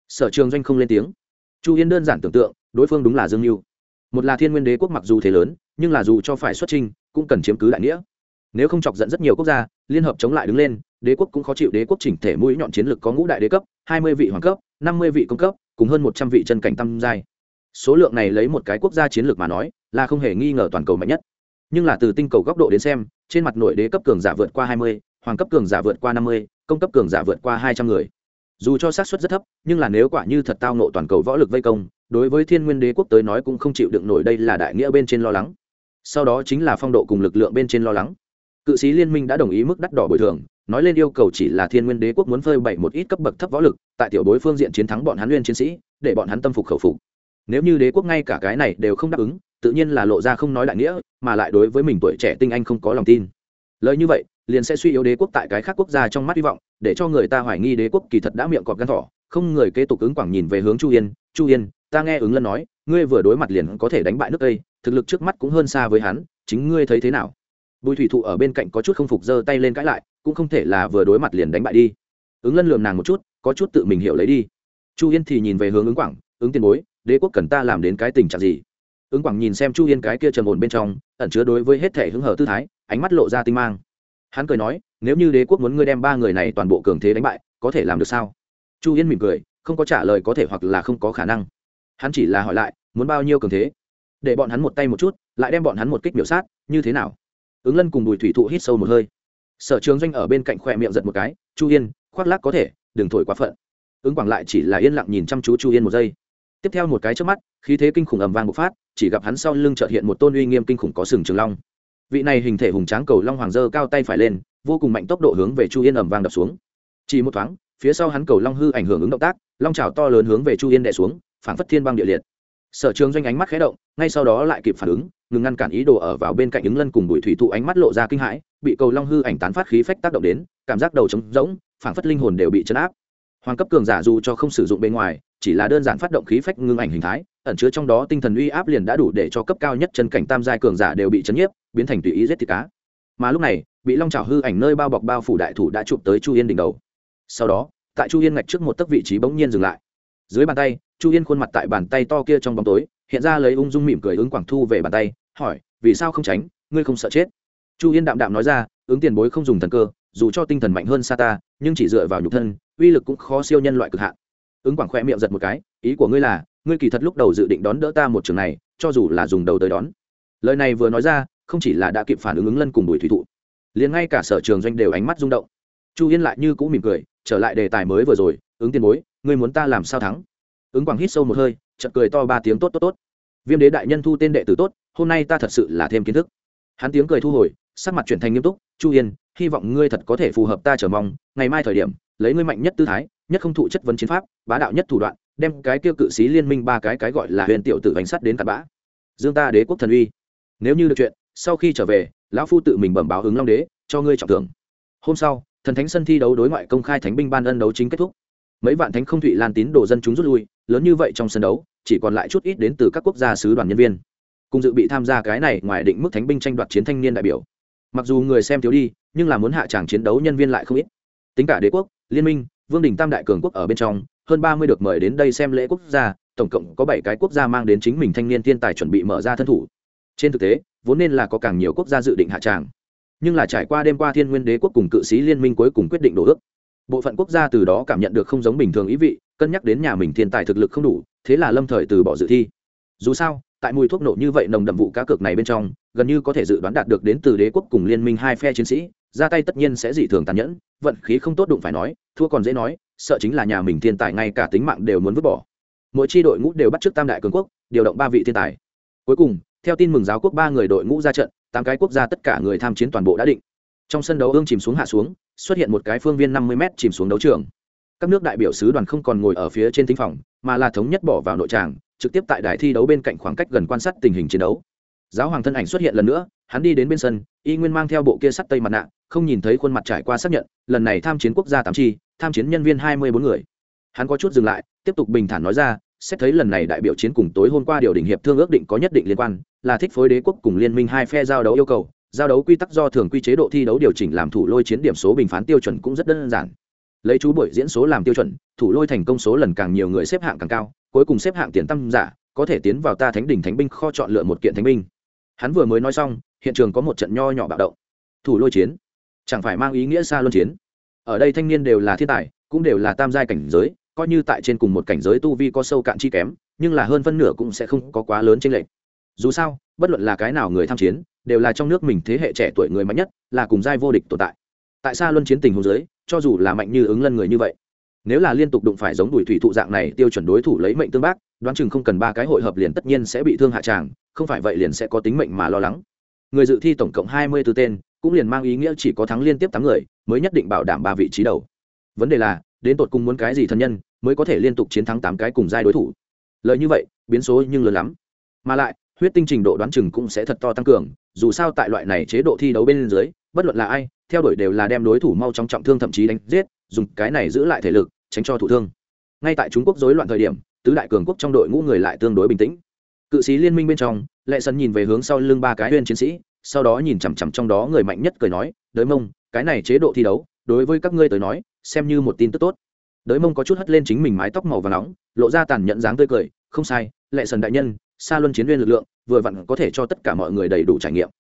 sở trường doanh không lên tiếng. Chu yên đơn giản tưởng tượng, đối phương đúng là dương mưu một là thiên nguyên đế quốc mặc dù thế lớn, nhưng là dù cho phải xuất trình cũng cần chiếm cứ đại nghĩa. Nếu không chọc dẫn rất nhiều quốc gia, liên hợp chống lại đứng lên, đế quốc cũng khó chịu. Đế quốc chỉnh thể mũi nhọn chiến lược có ngũ đại đế cấp, hai mươi vị hoàng cấp, năm mươi vị công cấp, cùng hơn một trăm vị chân cảnh tam giai. Số lượng này lấy một cái quốc gia chiến lược mà nói, là không hề nghi ngờ toàn cầu mạnh nhất. Nhưng là từ tinh cầu góc độ đến xem, trên mặt nội đế cấp cường giả vượt qua hai mươi, hoàng cấp cường giả vượt qua năm mươi, công cấp cường giả vượt qua hai trăm người. Dù cho xác suất rất thấp, nhưng là nếu quả như thật tao nộ toàn cầu võ lực vây công đối với thiên nguyên đế quốc tới nói cũng không chịu đựng nổi đây là đại nghĩa bên trên lo lắng. Sau đó chính là phong độ cùng lực lượng bên trên lo lắng. Cự sĩ liên minh đã đồng ý mức đắt đỏ bồi thường, nói lên yêu cầu chỉ là thiên nguyên đế quốc muốn phơi bày một ít cấp bậc thấp võ lực, tại tiểu đối phương diện chiến thắng bọn hắn nguyên chiến sĩ, để bọn hắn tâm phục khẩu phục. Nếu như đế quốc ngay cả cái này đều không đáp ứng, tự nhiên là lộ ra không nói đại nghĩa, mà lại đối với mình tuổi trẻ tinh anh không có lòng tin. Lời như vậy, liền sẽ suy yếu đế quốc tại cái khác quốc gia trong mắt hy vọng, để cho người ta hoài nghi đế quốc kỳ thật đã miệng cọp gan thỏ, không người kế tục ứng quảng nhìn về hướng chu yên chu yên ta nghe ứng lân nói, ngươi vừa đối mặt liền có thể đánh bại nước tây, thực lực trước mắt cũng hơn xa với hắn, chính ngươi thấy thế nào? Bùi thủy thụ ở bên cạnh có chút không phục giơ tay lên cãi lại, cũng không thể là vừa đối mặt liền đánh bại đi. Ứng lân lườm nàng một chút, có chút tự mình hiểu lấy đi. Chu yên thì nhìn về hướng ứng quảng, ứng tiền bối, đế quốc cần ta làm đến cái tình trạng gì? Ứng quảng nhìn xem chu yên cái kia trầm ổn bên trong, ẩn chứa đối với hết thể hứng hở tư thái, ánh mắt lộ ra tinh mang. Hắn cười nói, nếu như đế quốc muốn ngươi đem ba người này toàn bộ cường thế đánh bại, có thể làm được sao? Chu yên mỉm cười, không có trả lời có thể hoặc là không có khả năng hắn chỉ là hỏi lại, muốn bao nhiêu cường thế? Để bọn hắn một tay một chút, lại đem bọn hắn một kích biểu sát, như thế nào? Ứng lân cùng bùi thủy thụ hít sâu một hơi. Sở trường doanh ở bên cạnh khoe miệng giật một cái, chu yên, khoác lác có thể, đừng thổi quá phận. Ứng quảng lại chỉ là yên lặng nhìn chăm chú chu yên một giây. Tiếp theo một cái trước mắt, khí thế kinh khủng ầm vang bộc phát, chỉ gặp hắn sau lưng trợt hiện một tôn uy nghiêm kinh khủng có sừng trường long. Vị này hình thể hùng tráng cầu long hoàng dơ cao tay phải lên, vô cùng mạnh tốc độ hướng về chu yên ầm vang đập xuống. Chỉ một thoáng, phía sau hắn cầu long hư ảnh hưởng ứng động tác, long trào to lớn hướng về chu yên đè xuống phảng phất thiên băng địa liệt. Sở trường doanh ánh mắt khé động, ngay sau đó lại kịp phản ứng, ngừng ngăn cản ý đồ ở vào bên cạnh ứng lân cùng bùi thủy thụ ánh mắt lộ ra kinh hãi, bị cầu long hư ảnh tán phát khí phách tác động đến, cảm giác đầu trống rỗng, phảng phất linh hồn đều bị chấn áp. Hoàng cấp cường giả dù cho không sử dụng bên ngoài, chỉ là đơn giản phát động khí phách ngưng ảnh hình thái, ẩn chứa trong đó tinh thần uy áp liền đã đủ để cho cấp cao nhất chân cảnh tam giai cường giả đều bị chấn nhiếp, biến thành tùy ý giết thịt cá. Mà lúc này, bị long trào hư ảnh nơi bao bọc bao phủ đại thủ đã chụp tới chu yên đỉnh đầu. Sau đó, tại chu yên ngạch trước một tấc vị trí bỗng nhiên dừng lại dưới bàn tay, chu yên khuôn mặt tại bàn tay to kia trong bóng tối, hiện ra lấy ung dung mỉm cười ứng quảng thu về bàn tay, hỏi, vì sao không tránh? Ngươi không sợ chết? Chu yên đạm đạm nói ra, ứng tiền bối không dùng thần cơ, dù cho tinh thần mạnh hơn sa ta nhưng chỉ dựa vào nhục thân, uy lực cũng khó siêu nhân loại cực hạn. Ứng quảng khoe miệng giật một cái, ý của ngươi là, ngươi kỳ thật lúc đầu dự định đón đỡ ta một trường này, cho dù là dùng đầu tới đón. Lời này vừa nói ra, không chỉ là đã kịp phản ứng ứng lân cùng bùi thủy thụ, liền ngay cả sở trường doanh đều ánh mắt rung động. Chu yên lại như cũng mỉm cười, trở lại đề tài mới vừa rồi ứng tiền bối, ngươi muốn ta làm sao thắng? Ứng quảng hít sâu một hơi chật cười to ba tiếng, tốt tốt tốt. Viêm đế đại nhân thu tên đệ tử tốt, hôm nay ta thật sự là thêm kiến thức. Hắn tiếng cười thu hồi, sắc mặt chuyển thành nghiêm túc, chu yên, hy vọng ngươi thật có thể phù hợp ta chờ mong, ngày mai thời điểm, lấy ngươi mạnh nhất tư thái, nhất không thụ chất vấn chiến pháp, bá đạo nhất thủ đoạn, đem cái tiêu cự sĩ liên minh ba cái cái gọi là huyền tiểu tử bánh sắt đến tạt bã. Dương ta đế quốc thần uy. Nếu như được chuyện, sau khi trở về, lão phu tự mình bẩm báo ứng long đế, cho ngươi trọng thưởng. Hôm sau, thần thánh sân thi đấu đối ngoại công khai thánh binh ban ân đấu chính kết thúc mấy vạn thánh không thụy lan tín đồ dân chúng rút lui, lớn như vậy trong sân đấu, chỉ còn lại chút ít đến từ các quốc gia sứ đoàn nhân viên. Cùng dự bị tham gia cái này ngoài định mức thánh binh tranh đoạt chiến thanh niên đại biểu. Mặc dù người xem thiếu đi, nhưng là muốn hạ tràng chiến đấu nhân viên lại không ít. Tính cả đế quốc, liên minh, vương đình tam đại cường quốc ở bên trong, hơn ba mươi được mời đến đây xem lễ quốc gia, tổng cộng có bảy cái quốc gia mang đến chính mình thanh niên thiên tài chuẩn bị mở ra thân thủ. Trên thực tế, vốn nên là có càng nhiều quốc gia dự định hạ tràng. Nhưng là trải qua đêm qua thiên nguyên đế quốc cùng cự sĩ liên minh cuối cùng quyết định đổ ước bộ phận quốc gia từ đó cảm nhận được không giống bình thường ý vị, cân nhắc đến nhà mình thiên tài thực lực không đủ, thế là lâm thời từ bỏ dự thi. Dù sao, tại mùi thuốc nổ như vậy nồng đậm vụ cá cược này bên trong, gần như có thể dự đoán đạt được đến từ đế quốc cùng liên minh hai phe chiến sĩ, ra tay tất nhiên sẽ dị thường tàn nhẫn, vận khí không tốt đụng phải nói, thua còn dễ nói, sợ chính là nhà mình thiên tài ngay cả tính mạng đều muốn vứt bỏ. Mỗi chi đội ngũ đều bắt t tam đại cường quốc, điều động ba vị thiên tài. Cuối cùng, theo tin mừng giáo quốc ba người đội ngũ ra trận, tám cái quốc gia tất cả người tham chiến toàn bộ đã định trong sân đấu ương chìm xuống hạ xuống, xuất hiện một cái phương viên năm mươi m chìm xuống đấu trường. Các nước đại biểu sứ đoàn không còn ngồi ở phía trên thính phòng, mà là thống nhất bỏ vào nội tràng, trực tiếp tại đài thi đấu bên cạnh khoảng cách gần quan sát tình hình chiến đấu. Giáo hoàng thân ảnh xuất hiện lần nữa, hắn đi đến bên sân, y nguyên mang theo bộ kia sắt tây mặt nạ, không nhìn thấy khuôn mặt trải qua xác nhận, lần này tham chiến quốc gia tám chi, tham chiến nhân viên hai mươi bốn người. Hắn có chút dừng lại, tiếp tục bình thản nói ra, xét thấy lần này đại biểu chiến cùng tối hôm qua điều đình hiệp thương ước định có nhất định liên quan, là thích phối đế quốc cùng liên minh hai phe giao đấu yêu cầu giao đấu quy tắc do thường quy chế độ thi đấu điều chỉnh làm thủ lôi chiến điểm số bình phán tiêu chuẩn cũng rất đơn giản. Lấy chú buổi diễn số làm tiêu chuẩn, thủ lôi thành công số lần càng nhiều người xếp hạng càng cao, cuối cùng xếp hạng tiền tăng giả, có thể tiến vào ta thánh đỉnh thánh binh kho chọn lựa một kiện thánh binh. Hắn vừa mới nói xong, hiện trường có một trận nho nhỏ bạo động. Thủ lôi chiến, chẳng phải mang ý nghĩa xa luân chiến. Ở đây thanh niên đều là thiên tài, cũng đều là tam giai cảnh giới, coi như tại trên cùng một cảnh giới tu vi có sâu cạn chi kém, nhưng là hơn phân nửa cũng sẽ không có quá lớn tranh lệch. dù sao, bất luận là cái nào người tham chiến đều là trong nước mình thế hệ trẻ tuổi người mạnh nhất, là cùng giai vô địch tồn tại. Tại sao luân chiến tình hồ dưới cho dù là mạnh như ứng lân người như vậy, nếu là liên tục đụng phải giống đùi thủy thụ dạng này tiêu chuẩn đối thủ lấy mệnh tương bác, đoán chừng không cần ba cái hội hợp liền tất nhiên sẽ bị thương hạ tràng, không phải vậy liền sẽ có tính mệnh mà lo lắng. Người dự thi tổng cộng hai mươi b ố tên, cũng liền mang ý nghĩa chỉ có thắng liên tiếp tám người, mới nhất định bảo đảm ba vị trí đầu. Vấn đề là, đến tột cùng muốn cái gì thân nhân, mới có thể liên tục chiến thắng tám cái cùng giai đối thủ. Lợi như vậy, biến số nhưng lớn lắm. Mà lại, huyết tinh trình độ đoán chừng cũng sẽ thật to tăng cường dù sao tại loại này chế độ thi đấu bên dưới, bất luận là ai, theo đuổi đều là đem đối thủ mau chóng trọng thương thậm chí đánh giết, dùng cái này giữ lại thể lực, tránh cho thủ thương. Ngay tại trung quốc rối loạn thời điểm, tứ đại cường quốc trong đội ngũ người lại tương đối bình tĩnh. Cự sĩ liên minh bên trong, lệ sân nhìn về hướng sau lưng ba cái huyên chiến sĩ, sau đó nhìn chằm chằm trong đó người mạnh nhất cười nói, đới mông, cái này chế độ thi đấu, đối với các ngươi tới nói, xem như một tin tức tốt. Đới mông có chút hất lên chính mình mái tóc màu và nóng, lộ ra tàn nhẫn dáng tươi cười, không sai, lệ sần đại nhân xa luân chiến viên lực lượng, vừa vặn có thể cho tất cả mọi người đầy đủ trải nghiệm.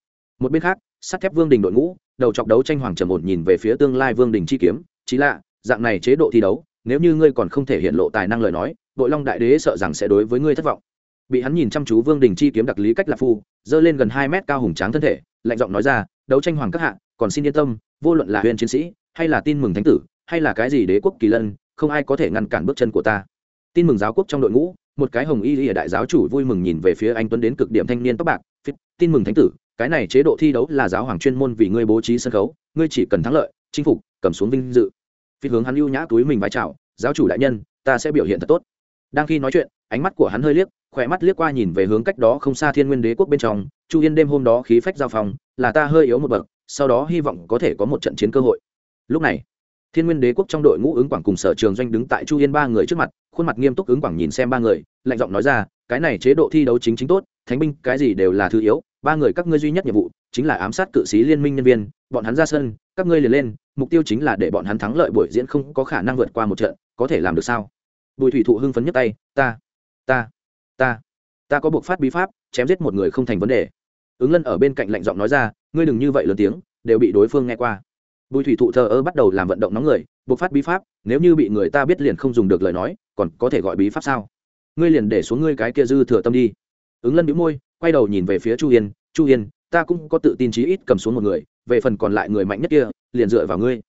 Một bên khác, sắt thép vương đình đội ngũ, đầu chọc đấu tranh hoàng trầm ổn nhìn về phía tương lai vương đình chi kiếm, chí lạ, dạng này chế độ thi đấu, nếu như ngươi còn không thể hiện lộ tài năng lời nói, đội long đại đế sợ rằng sẽ đối với ngươi thất vọng. Bị hắn nhìn chăm chú vương đình chi kiếm đặc lý cách lạc phu dơ lên gần hai mét cao hùng tráng thân thể, lạnh giọng nói ra, đấu tranh hoàng các hạ, còn xin yên tâm, vô luận là huyền chiến sĩ, hay là tin mừng thánh tử, hay là cái gì đế quốc kỳ lân, không ai có thể ngăn cản bước chân của ta. Tin mừng giáo quốc trong đội ngũ một cái hồng y lìa đại giáo chủ vui mừng nhìn về phía anh tuấn đến cực điểm thanh niên tóc bạc Phít, tin mừng thánh tử cái này chế độ thi đấu là giáo hoàng chuyên môn vì ngươi bố trí sân khấu ngươi chỉ cần thắng lợi chinh phục cầm xuống vinh dự. Phít hướng hắn lưu nhã túi mình vai chào giáo chủ đại nhân ta sẽ biểu hiện thật tốt. Đang khi nói chuyện ánh mắt của hắn hơi liếc khỏe mắt liếc qua nhìn về hướng cách đó không xa thiên nguyên đế quốc bên trong chu yên đêm hôm đó khí phách giao phòng là ta hơi yếu một bậc sau đó hy vọng có thể có một trận chiến cơ hội. Lúc này thiên nguyên đế quốc trong đội ngũ ứng quảng cùng sở trường doanh đứng tại chu yên ba người trước mặt khuôn mặt nghiêm túc ứng quảng nhìn xem ba người, lạnh giọng nói ra, cái này chế độ thi đấu chính chính tốt, thánh binh, cái gì đều là thứ yếu, ba người các ngươi duy nhất nhiệm vụ chính là ám sát cự sĩ liên minh nhân viên, bọn hắn ra sân, các ngươi liền lên, mục tiêu chính là để bọn hắn thắng lợi buổi diễn không có khả năng vượt qua một trận, có thể làm được sao? Bùi thủy thụ hưng phấn nhất tay, ta ta ta ta có buộc phát bí pháp, chém giết một người không thành vấn đề. Ứng lân ở bên cạnh lạnh giọng nói ra, ngươi đừng như vậy lớn tiếng, đều bị đối phương nghe qua. Bùi thủy thụ thờ ơ bắt đầu làm vận động nóng người, buộc phát bí pháp, nếu như bị người ta biết liền không dùng được lời nói còn có thể gọi bí pháp sao? Ngươi liền để xuống ngươi cái kia dư thừa tâm đi. Ứng lân bĩu môi, quay đầu nhìn về phía chu yên chu yên, ta cũng có tự tin chí ít cầm xuống một người, về phần còn lại người mạnh nhất kia, liền dựa vào ngươi.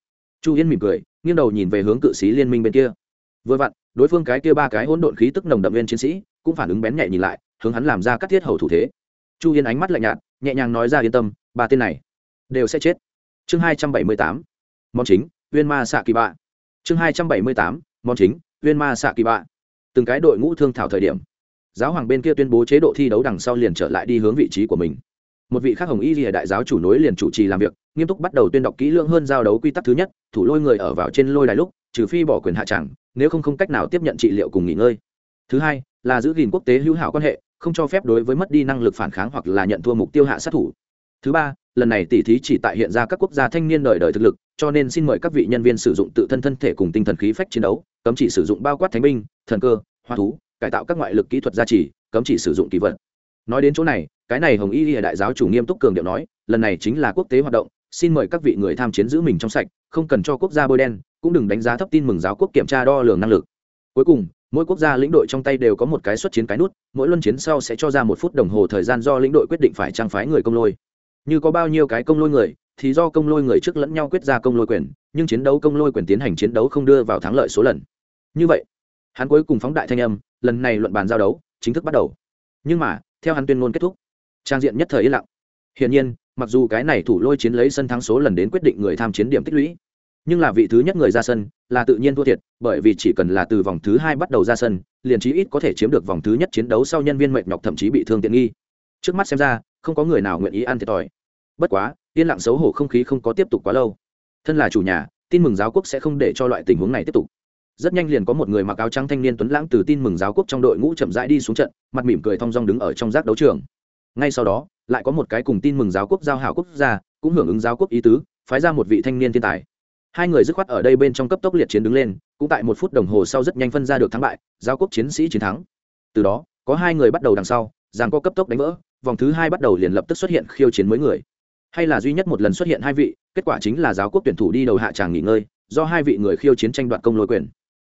Chu yên mỉm cười, nghiêng đầu nhìn về hướng cự sĩ liên minh bên kia. Vừa vặn, đối phương cái kia ba cái hỗn độn khí tức nồng đậm viên chiến sĩ, cũng phản ứng bén nhẹ nhìn lại, hướng hắn làm ra các thiết hầu thủ thế. Chu yên ánh mắt lạnh nhạt, nhẹ nhàng nói ra yên tâm, ba tên này đều sẽ chết. Chương hai trăm bảy mươi tám, món chính, uyên ma xạ kỳ bạ. Chương hai trăm bảy mươi tám, món chính uyên ma xạ kỳ bạ. Từng cái đội ngũ thương thảo thời điểm, giáo hoàng bên kia tuyên bố chế độ thi đấu đằng sau liền trở lại đi hướng vị trí của mình. Một vị khác hồng y lìa đại giáo chủ nối liền chủ trì làm việc, nghiêm túc bắt đầu tuyên đọc kỹ lưỡng hơn giao đấu quy tắc thứ nhất, thủ lôi người ở vào trên lôi đài lúc, trừ phi bỏ quyền hạ tràng nếu không không cách nào tiếp nhận trị liệu cùng nghỉ ngơi. Thứ hai, là giữ gìn quốc tế hữu hảo quan hệ, không cho phép đối với mất đi năng lực phản kháng hoặc là nhận thua mục tiêu hạ sát thủ. Thứ ba, lần này tỉ thí chỉ tại hiện ra các quốc gia thanh niên đời đời thực lực cho nên xin mời các vị nhân viên sử dụng tự thân thân thể cùng tinh thần khí phách chiến đấu, cấm chỉ sử dụng bao quát thánh binh, thần cơ, hoa thú, cải tạo các ngoại lực kỹ thuật gia trì, cấm chỉ sử dụng kỳ vật. Nói đến chỗ này, cái này hồng y lìa đại giáo chủ nghiêm túc cường điệu nói, lần này chính là quốc tế hoạt động, xin mời các vị người tham chiến giữ mình trong sạch, không cần cho quốc gia bôi đen, cũng đừng đánh giá thấp tin mừng giáo quốc kiểm tra đo lường năng lực. Cuối cùng, mỗi quốc gia lĩnh đội trong tay đều có một cái xuất chiến cái nút, mỗi luân chiến sau sẽ cho ra một phút đồng hồ thời gian do lĩnh đội quyết định phải trang phái người công lôi. Như có bao nhiêu cái công lôi người thì do công lôi người trước lẫn nhau quyết ra công lôi quyền, nhưng chiến đấu công lôi quyền tiến hành chiến đấu không đưa vào thắng lợi số lần. Như vậy, hắn cuối cùng phóng đại thanh âm, lần này luận bàn giao đấu chính thức bắt đầu. Nhưng mà, theo hắn tuyên ngôn kết thúc, trang diện nhất thời yên lặng. Hiển nhiên, mặc dù cái này thủ lôi chiến lấy sân thắng số lần đến quyết định người tham chiến điểm tích lũy, nhưng là vị thứ nhất người ra sân là tự nhiên thua thiệt, bởi vì chỉ cần là từ vòng thứ hai bắt đầu ra sân, liền chí ít có thể chiếm được vòng thứ nhất chiến đấu sau nhân viên mệt nhọc thậm chí bị thương tiện nghi. Trước mắt xem ra, không có người nào nguyện ý ăn thiệt thòi. Bất quá yên lặng xấu hổ không khí không có tiếp tục quá lâu. Thân là chủ nhà, tin mừng giáo quốc sẽ không để cho loại tình huống này tiếp tục. Rất nhanh liền có một người mặc áo trắng thanh niên tuấn lãng từ tin mừng giáo quốc trong đội ngũ chậm rãi đi xuống trận, mặt mỉm cười thong dong đứng ở trong giác đấu trường. Ngay sau đó, lại có một cái cùng tin mừng giáo quốc giao hảo quốc gia, cũng hưởng ứng giáo quốc ý tứ, phái ra một vị thanh niên thiên tài. Hai người dứt khoát ở đây bên trong cấp tốc liệt chiến đứng lên, cũng tại một phút đồng hồ sau rất nhanh phân ra được thắng bại, giáo quốc chiến sĩ chiến thắng. Từ đó, có hai người bắt đầu đằng sau giang có cấp tốc đánh vỡ, vòng thứ hai bắt đầu liền lập tức xuất hiện khiêu chiến mới người hay là duy nhất một lần xuất hiện hai vị, kết quả chính là giáo quốc tuyển thủ đi đầu hạ tràng nghỉ ngơi, do hai vị người khiêu chiến tranh đoạt công lôi quyền.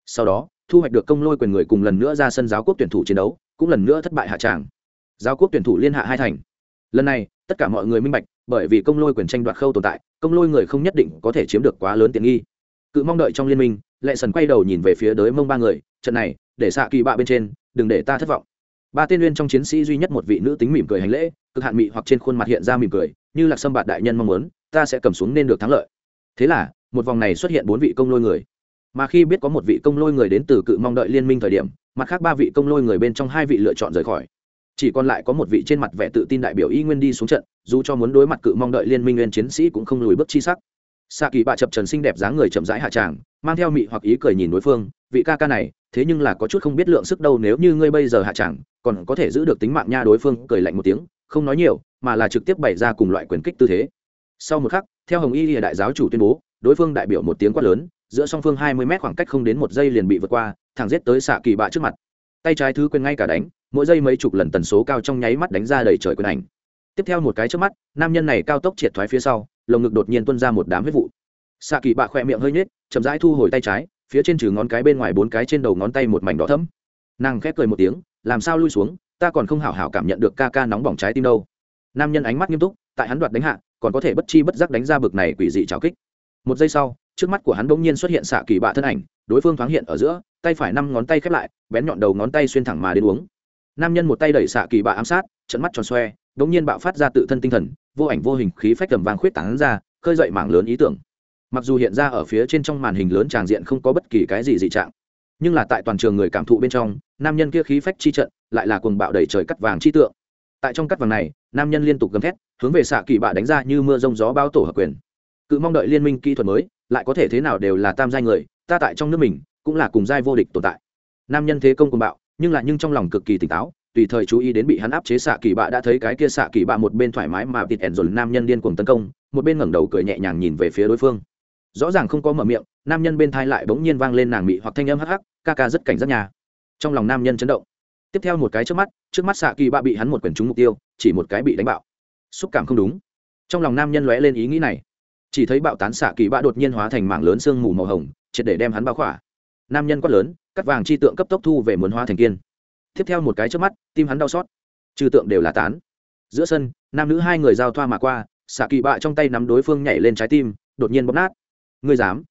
Sau đó, thu hoạch được công lôi quyền người cùng lần nữa ra sân giáo quốc tuyển thủ chiến đấu, cũng lần nữa thất bại hạ tràng. Giáo quốc tuyển thủ liên hạ hai thành. Lần này, tất cả mọi người minh bạch, bởi vì công lôi quyền tranh đoạt khâu tồn tại, công lôi người không nhất định có thể chiếm được quá lớn tiện nghi. Cự mong đợi trong liên minh, lệ sần quay đầu nhìn về phía đới mông ba người, trận này, để xạ kỳ bạ bên trên, đừng để ta thất vọng ba tên nguyên trong chiến sĩ duy nhất một vị nữ tính mỉm cười hành lễ, cực hạn mị hoặc trên khuôn mặt hiện ra mỉm cười, như lạc sâm bạt đại nhân mong muốn, ta sẽ cầm xuống nên được thắng lợi. Thế là, một vòng này xuất hiện bốn vị công lôi người. Mà khi biết có một vị công lôi người đến từ cự mong đợi liên minh thời điểm, mặt khác ba vị công lôi người bên trong hai vị lựa chọn rời khỏi. Chỉ còn lại có một vị trên mặt vẻ tự tin đại biểu y nguyên đi xuống trận, dù cho muốn đối mặt cự mong đợi liên minh nguyên chiến sĩ cũng không lùi bước chi sắc. Xạ kỳ bạ chập trần xinh đẹp dáng người chậm rãi hạ tràng, mang theo mị hoặc ý cười nhìn đối phương, vị ca ca này thế nhưng là có chút không biết lượng sức đâu, nếu như ngươi bây giờ hạ chẳng, còn có thể giữ được tính mạng nha đối phương, cười lạnh một tiếng, không nói nhiều, mà là trực tiếp bày ra cùng loại quyền kích tư thế. Sau một khắc, theo hồng y đại giáo chủ tuyên bố, đối phương đại biểu một tiếng quát lớn, giữa song phương hai mươi mét khoảng cách không đến một giây liền bị vượt qua, thẳng giết tới xạ kỳ bạ trước mặt. Tay trái thứ quên ngay cả đánh, mỗi giây mấy chục lần tần số cao trong nháy mắt đánh ra đầy trời quyền ảnh. Tiếp theo một cái trước mắt, nam nhân này cao tốc triệt thoái phía sau, lồng ngực đột nhiên tuôn ra một đám huyết vụ. Xạ kỳ bạ khỏe miệng hơi nhếch, chậm rãi thu hồi tay trái phía trên trừ ngón cái bên ngoài bốn cái trên đầu ngón tay một mảnh đỏ thẫm. Nàng khép cười một tiếng, làm sao lui xuống, ta còn không hảo hảo cảm nhận được ca ca nóng bỏng trái tim đâu. Nam nhân ánh mắt nghiêm túc, tại hắn đoạt đánh hạ, còn có thể bất chi bất giác đánh ra bực này quỷ dị trào kích. Một giây sau, trước mắt của hắn bỗng nhiên xuất hiện xạ kỳ bạ thân ảnh, đối phương thoáng hiện ở giữa, tay phải năm ngón tay khép lại, bén nhọn đầu ngón tay xuyên thẳng mà đến uống. Nam nhân một tay đẩy xạ kỳ bạ ám sát, trận mắt tròn xoe, bỗng nhiên bạo phát ra tự thân tinh thần, vô ảnh vô hình khí phách tầm vàng khuyết tảng ra, khơi dậy mảng lớn ý tưởng mặc dù hiện ra ở phía trên trong màn hình lớn tràng diện không có bất kỳ cái gì dị trạng, nhưng là tại toàn trường người cảm thụ bên trong, nam nhân kia khí phách chi trận lại là cuồng bạo đầy trời cắt vàng chi tượng. Tại trong cắt vàng này, nam nhân liên tục gầm thét, hướng về xạ kỳ bạ đánh ra như mưa rông gió bao tổ hợp quyền. Cự mong đợi liên minh kỹ thuật mới, lại có thể thế nào đều là tam giai người, ta tại trong nước mình cũng là cùng giai vô địch tồn tại. Nam nhân thế công cuồng bạo, nhưng lại nhưng trong lòng cực kỳ tỉnh táo, tùy thời chú ý đến bị hắn áp chế xạ kỳ bạ đã thấy cái kia xạ kỳ bạ một bên thoải mái mà vịt ẻn dồn nam nhân điên cuồng tấn công, một bên ngẩng đầu cười nhẹ nhàng nhìn về phía đối phương rõ ràng không có mở miệng, nam nhân bên thai lại bỗng nhiên vang lên nàng mị hoặc thanh âm hắc hắc, ca ca rất cảnh giác nhà. Trong lòng nam nhân chấn động. Tiếp theo một cái trước mắt trước mắt xạ kỳ bạ bị hắn một quyển trúng mục tiêu, chỉ một cái bị đánh bạo. Xúc cảm không đúng. Trong lòng nam nhân lóe lên ý nghĩ này. Chỉ thấy bạo tán xạ kỳ bạ đột nhiên hóa thành mảng lớn sương mù màu hồng, triệt để đem hắn bao khỏa. Nam nhân quát lớn, cắt vàng chi tượng cấp tốc thu về muốn hóa thành kiên. Tiếp theo một cái trước mắt, tim hắn đau xót. Trừ tượng đều là tán. Giữa sân, nam nữ hai người giao thoa mà qua, xạ kỳ bạ trong tay nắm đối phương nhảy lên trái tim, đột nhiên bóp nát ngươi dám.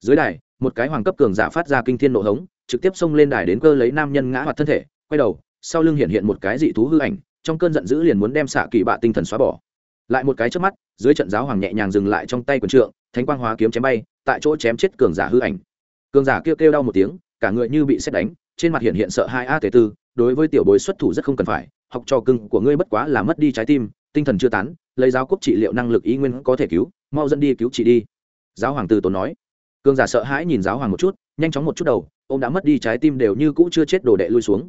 Dưới đài, một cái hoàng cấp cường giả phát ra kinh thiên nộ hống, trực tiếp xông lên đài đến cơ lấy nam nhân ngã hoạt thân thể, quay đầu, sau lưng hiện hiện một cái dị thú hư ảnh, trong cơn giận dữ liền muốn đem xạ kỳ bạ tinh thần xóa bỏ. Lại một cái trước mắt, dưới trận giáo hoàng nhẹ nhàng dừng lại trong tay quần trượng, thánh quang hóa kiếm chém bay, tại chỗ chém chết cường giả hư ảnh. Cường giả kêu kêu đau một tiếng, cả người như bị xét đánh, trên mặt hiện hiện sợ hai a tế tư, đối với tiểu bối xuất thủ rất không cần phải, học trò cưng của ngươi bất quá là mất đi trái tim, tinh thần chưa tán, lấy giáo quốc trị liệu năng lực ý nguyên có thể cứu, mau dẫn đi cứu trị đi giáo hoàng từ tốn nói. Cường giả sợ hãi nhìn giáo hoàng một chút, nhanh chóng một chút đầu, ông đã mất đi trái tim đều như cũ chưa chết đồ đệ lui xuống.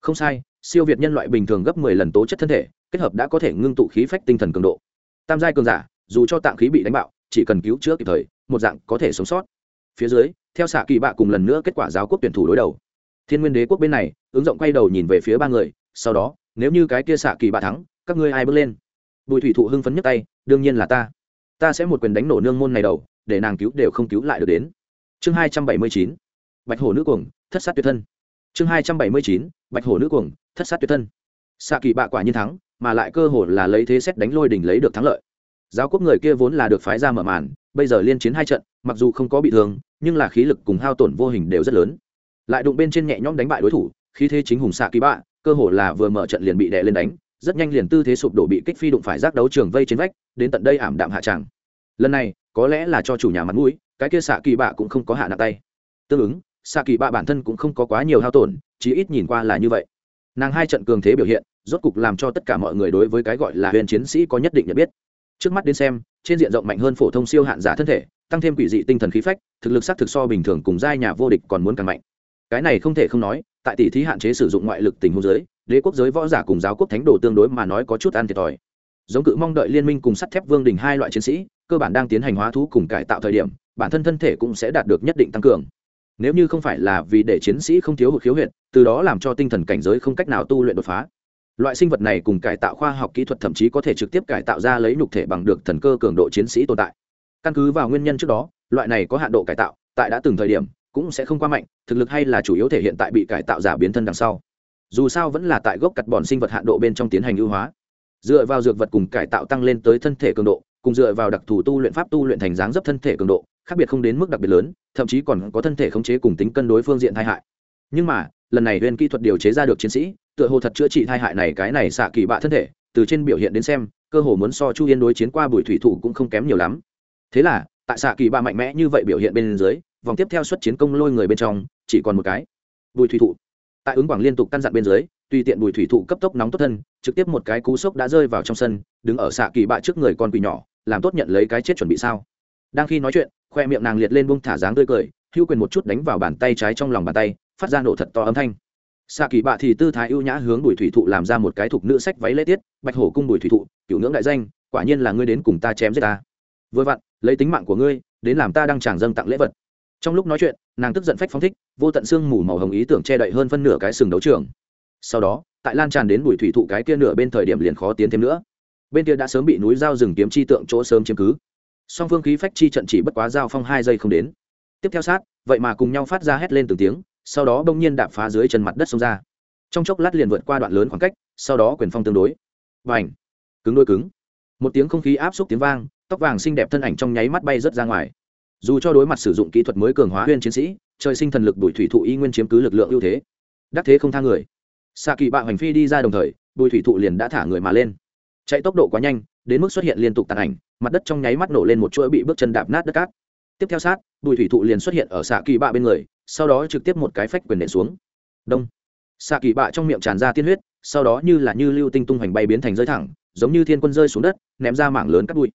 Không sai, siêu việt nhân loại bình thường gấp mười lần tố chất thân thể, kết hợp đã có thể ngưng tụ khí phách tinh thần cường độ. Tam giai cường giả, dù cho tạng khí bị đánh bạo, chỉ cần cứu chữa kịp thời, một dạng có thể sống sót. Phía dưới, theo xạ kỳ bạ cùng lần nữa kết quả giáo quốc tuyển thủ đối đầu. Thiên nguyên đế quốc bên này, ứng dụng quay đầu nhìn về phía ba người, sau đó, nếu như cái kia xạ kỳ bạ thắng, các ngươi ai bước lên? Bùi thủy thụ hưng phấn nhấc tay, đương nhiên là ta. Ta sẽ một quyền đánh nổ nương môn này đầu để nàng cứu đều không cứu lại được đến. Chương hai trăm bảy mươi chín, bạch hổ nữ cuồng, thất sát tuyệt thân. Chương hai trăm bảy mươi chín, bạch hổ nữ cuồng, thất sát tuyệt thân. Xạ kỳ bạ quả nhiên thắng, mà lại cơ hội là lấy thế xét đánh lôi đỉnh lấy được thắng lợi. Giáo quốc người kia vốn là được phái ra mở màn, bây giờ liên chiến hai trận, mặc dù không có bị thương, nhưng là khí lực cùng hao tổn vô hình đều rất lớn. Lại đụng bên trên nhẹ nhõm đánh bại đối thủ, khí thế chính hùng xạ kỳ bạ, cơ hồ là vừa mở trận liền bị đè lên đánh, rất nhanh liền tư thế sụp đổ bị kích phi đụng phải giác đấu trường vây trên vách, đến tận đây ảm đạm hạ tràng. Lần này có lẽ là cho chủ nhà mặt mũi, cái kia xạ kỳ bạ cũng không có hạ nặng tay. Tương ứng xạ kỳ bạ bản thân cũng không có quá nhiều hao tổn, chí ít nhìn qua là như vậy. Nàng hai trận cường thế biểu hiện, rốt cục làm cho tất cả mọi người đối với cái gọi là huyền chiến sĩ có nhất định nhận biết. Trước mắt đến xem, trên diện rộng mạnh hơn phổ thông siêu hạn giả thân thể, tăng thêm quỷ dị tinh thần khí phách, thực lực xác thực so bình thường cùng giai nhà vô địch còn muốn càng mạnh. Cái này không thể không nói, tại tỷ thí hạn chế sử dụng ngoại lực tình huống giới, đế quốc giới võ giả cùng giáo quốc thánh đồ tương đối mà nói có chút ăn thiệt thòi. Giống cự mong đợi liên minh cùng sắt thép vương đình hai loại chiến sĩ cơ bản đang tiến hành hóa thú cùng cải tạo thời điểm, bản thân thân thể cũng sẽ đạt được nhất định tăng cường. Nếu như không phải là vì để chiến sĩ không thiếu hụt khiếu huyện từ đó làm cho tinh thần cảnh giới không cách nào tu luyện đột phá. Loại sinh vật này cùng cải tạo khoa học kỹ thuật thậm chí có thể trực tiếp cải tạo ra lấy nhục thể bằng được thần cơ cường độ chiến sĩ tồn tại. Căn cứ vào nguyên nhân trước đó, loại này có hạn độ cải tạo, tại đã từng thời điểm, cũng sẽ không qua mạnh, thực lực hay là chủ yếu thể hiện tại bị cải tạo giả biến thân đằng sau. Dù sao vẫn là tại gốc cặt bòn sinh vật hạn độ bên trong tiến hành ưu hóa. Dựa vào dược vật cùng cải tạo tăng lên tới thân thể cường độ cùng dựa vào đặc thù tu luyện pháp tu luyện thành dáng dấp thân thể cường độ, khác biệt không đến mức đặc biệt lớn, thậm chí còn có thân thể khống chế cùng tính cân đối phương diện tai hại. Nhưng mà, lần này huyền kỹ thuật điều chế ra được chiến sĩ, tựa hồ thật chữa trị tai hại này cái này xạ kỳ bạ thân thể, từ trên biểu hiện đến xem, cơ hồ muốn so chu yên đối chiến qua bùi thủy thủ cũng không kém nhiều lắm. Thế là, tại xạ kỳ bạ mạnh mẽ như vậy biểu hiện bên dưới, vòng tiếp theo xuất chiến công lôi người bên trong, chỉ còn một cái. Bùi thủy thụ tại ứng quảng liên tục căn dặn bên dưới, tùy tiện bùi thủy thụ cấp tốc nóng tốt thân, trực tiếp một cái cú sốc đã rơi vào trong sân, đứng ở xạ kỳ bạ trước người con quỷ nhỏ làm tốt nhận lấy cái chết chuẩn bị sao? Đang khi nói chuyện, khoe miệng nàng liệt lên bông thả dáng tươi cười, hữu quyền một chút đánh vào bàn tay trái trong lòng bàn tay, phát ra nổ thật to âm thanh. Xạ kỳ bạ thì tư thái ưu nhã hướng bùi thủy thụ làm ra một cái thục nữ sách váy lễ tiết, bạch hổ cung bùi thủy thụ, cựu ngưỡng đại danh, quả nhiên là ngươi đến cùng ta chém giết ta. Vừa vặn, lấy tính mạng của ngươi, đến làm ta đang tràng dâng tặng lễ vật. Trong lúc nói chuyện, nàng tức giận phách phóng thích, vô tận xương mù màu hồng ý tưởng che đậy hơn phân nửa cái sừng đấu trường. Sau đó, tại lan tràn đến bùi thủy thụ cái kia nửa bên thời điểm liền khó tiến thêm nữa bên kia đã sớm bị núi dao rừng kiếm chi tượng chỗ sớm chiếm cứ. Song phương khí phách chi trận chỉ bất quá giao phong hai giây không đến. Tiếp theo sát, vậy mà cùng nhau phát ra hét lên từng tiếng, sau đó bỗng nhiên đạp phá dưới chân mặt đất xông ra. Trong chốc lát liền vượt qua đoạn lớn khoảng cách, sau đó quyền phong tương đối. Và ảnh cứng đôi cứng. Một tiếng không khí áp xúc tiếng vang, tóc vàng xinh đẹp thân ảnh trong nháy mắt bay rớt ra ngoài. Dù cho đối mặt sử dụng kỹ thuật mới cường hóa huyên chiến sĩ, trời sinh thần lực bùi thủy thụ y nguyên chiếm cứ lực lượng ưu thế. Đắc thế không tha người. Xạ kỳ bạo hành phi đi ra đồng thời bùi thủy thụ liền đã thả người mà lên chạy tốc độ quá nhanh, đến mức xuất hiện liên tục tàn ảnh, mặt đất trong nháy mắt nổ lên một chuỗi bị bước chân đạp nát đất cát. Tiếp theo sát, bùi thủy thụ liền xuất hiện ở xạ kỳ bạ bên người, sau đó trực tiếp một cái phách quyền nện xuống. Đông. Xạ kỳ bạ trong miệng tràn ra tiên huyết, sau đó như là như lưu tinh tung hoành bay biến thành rơi thẳng, giống như thiên quân rơi xuống đất, ném ra mảng lớn cắt bụi.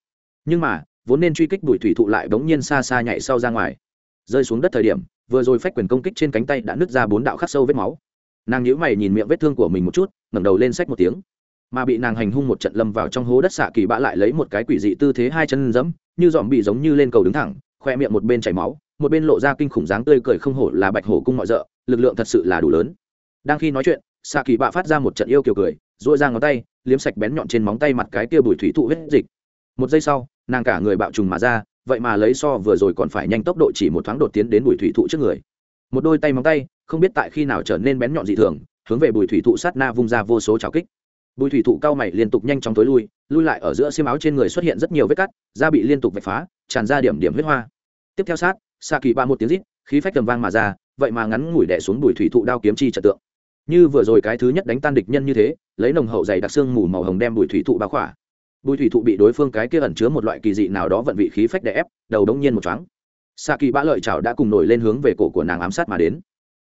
Nhưng mà, vốn nên truy kích bùi thủy thụ lại bỗng nhiên xa xa nhảy sau ra ngoài. Rơi xuống đất thời điểm, vừa rồi phách quyền công kích trên cánh tay đã nứt ra bốn đạo khắc sâu vết máu. Nàng nhíu mày nhìn miệng vết thương của mình một chút, ngẩng đầu lên sách một tiếng mà bị nàng hành hung một trận lâm vào trong hố đất xạ kỳ bạ lại lấy một cái quỷ dị tư thế hai chân dẫm như dòm bị giống như lên cầu đứng thẳng, khoe miệng một bên chảy máu, một bên lộ ra kinh khủng dáng tươi cười không hổ là bạch hổ cung mọi rợ, lực lượng thật sự là đủ lớn. Đang khi nói chuyện, xạ kỳ bạ phát ra một trận yêu kiều cười dội ra ngón tay, liếm sạch bén nhọn trên móng tay mặt cái kia bùi thủy thụ huyết dịch. Một giây sau, nàng cả người bạo trùng mà ra, vậy mà lấy so vừa rồi còn phải nhanh tốc độ chỉ một thoáng đột tiến đến bùi thủy thụ trước người. Một đôi tay móng tay, không biết tại khi nào trở nên bén nhọn dị thường, hướng về bùi thủy thụ sát na vung ra vô số trào kích bùi thủy thụ cao mày liên tục nhanh chóng tối lui lui lại ở giữa xiêm áo trên người xuất hiện rất nhiều vết cắt, da bị liên tục vạch phá, tràn ra điểm điểm huyết hoa. Tiếp theo sát xa kỳ ba một tiếng rít, khí phách tầm vang mà ra, vậy mà ngắn ngủi đẻ xuống bùi thủy thụ đao kiếm chi trật tượng. Như vừa rồi cái thứ nhất đánh tan địch nhân như thế, lấy nồng hậu dày đặc xương mù màu hồng đem bùi thủy thụ bao khỏa. Bùi thủy thụ bị đối phương cái kia ẩn chứa một loại kỳ dị nào đó vận vị khí phách đè ép, đầu đông nhiên một chóng xa kỳ bã lợi chảo đã cùng nổi lên hướng về cổ của nàng ám sát mà đến.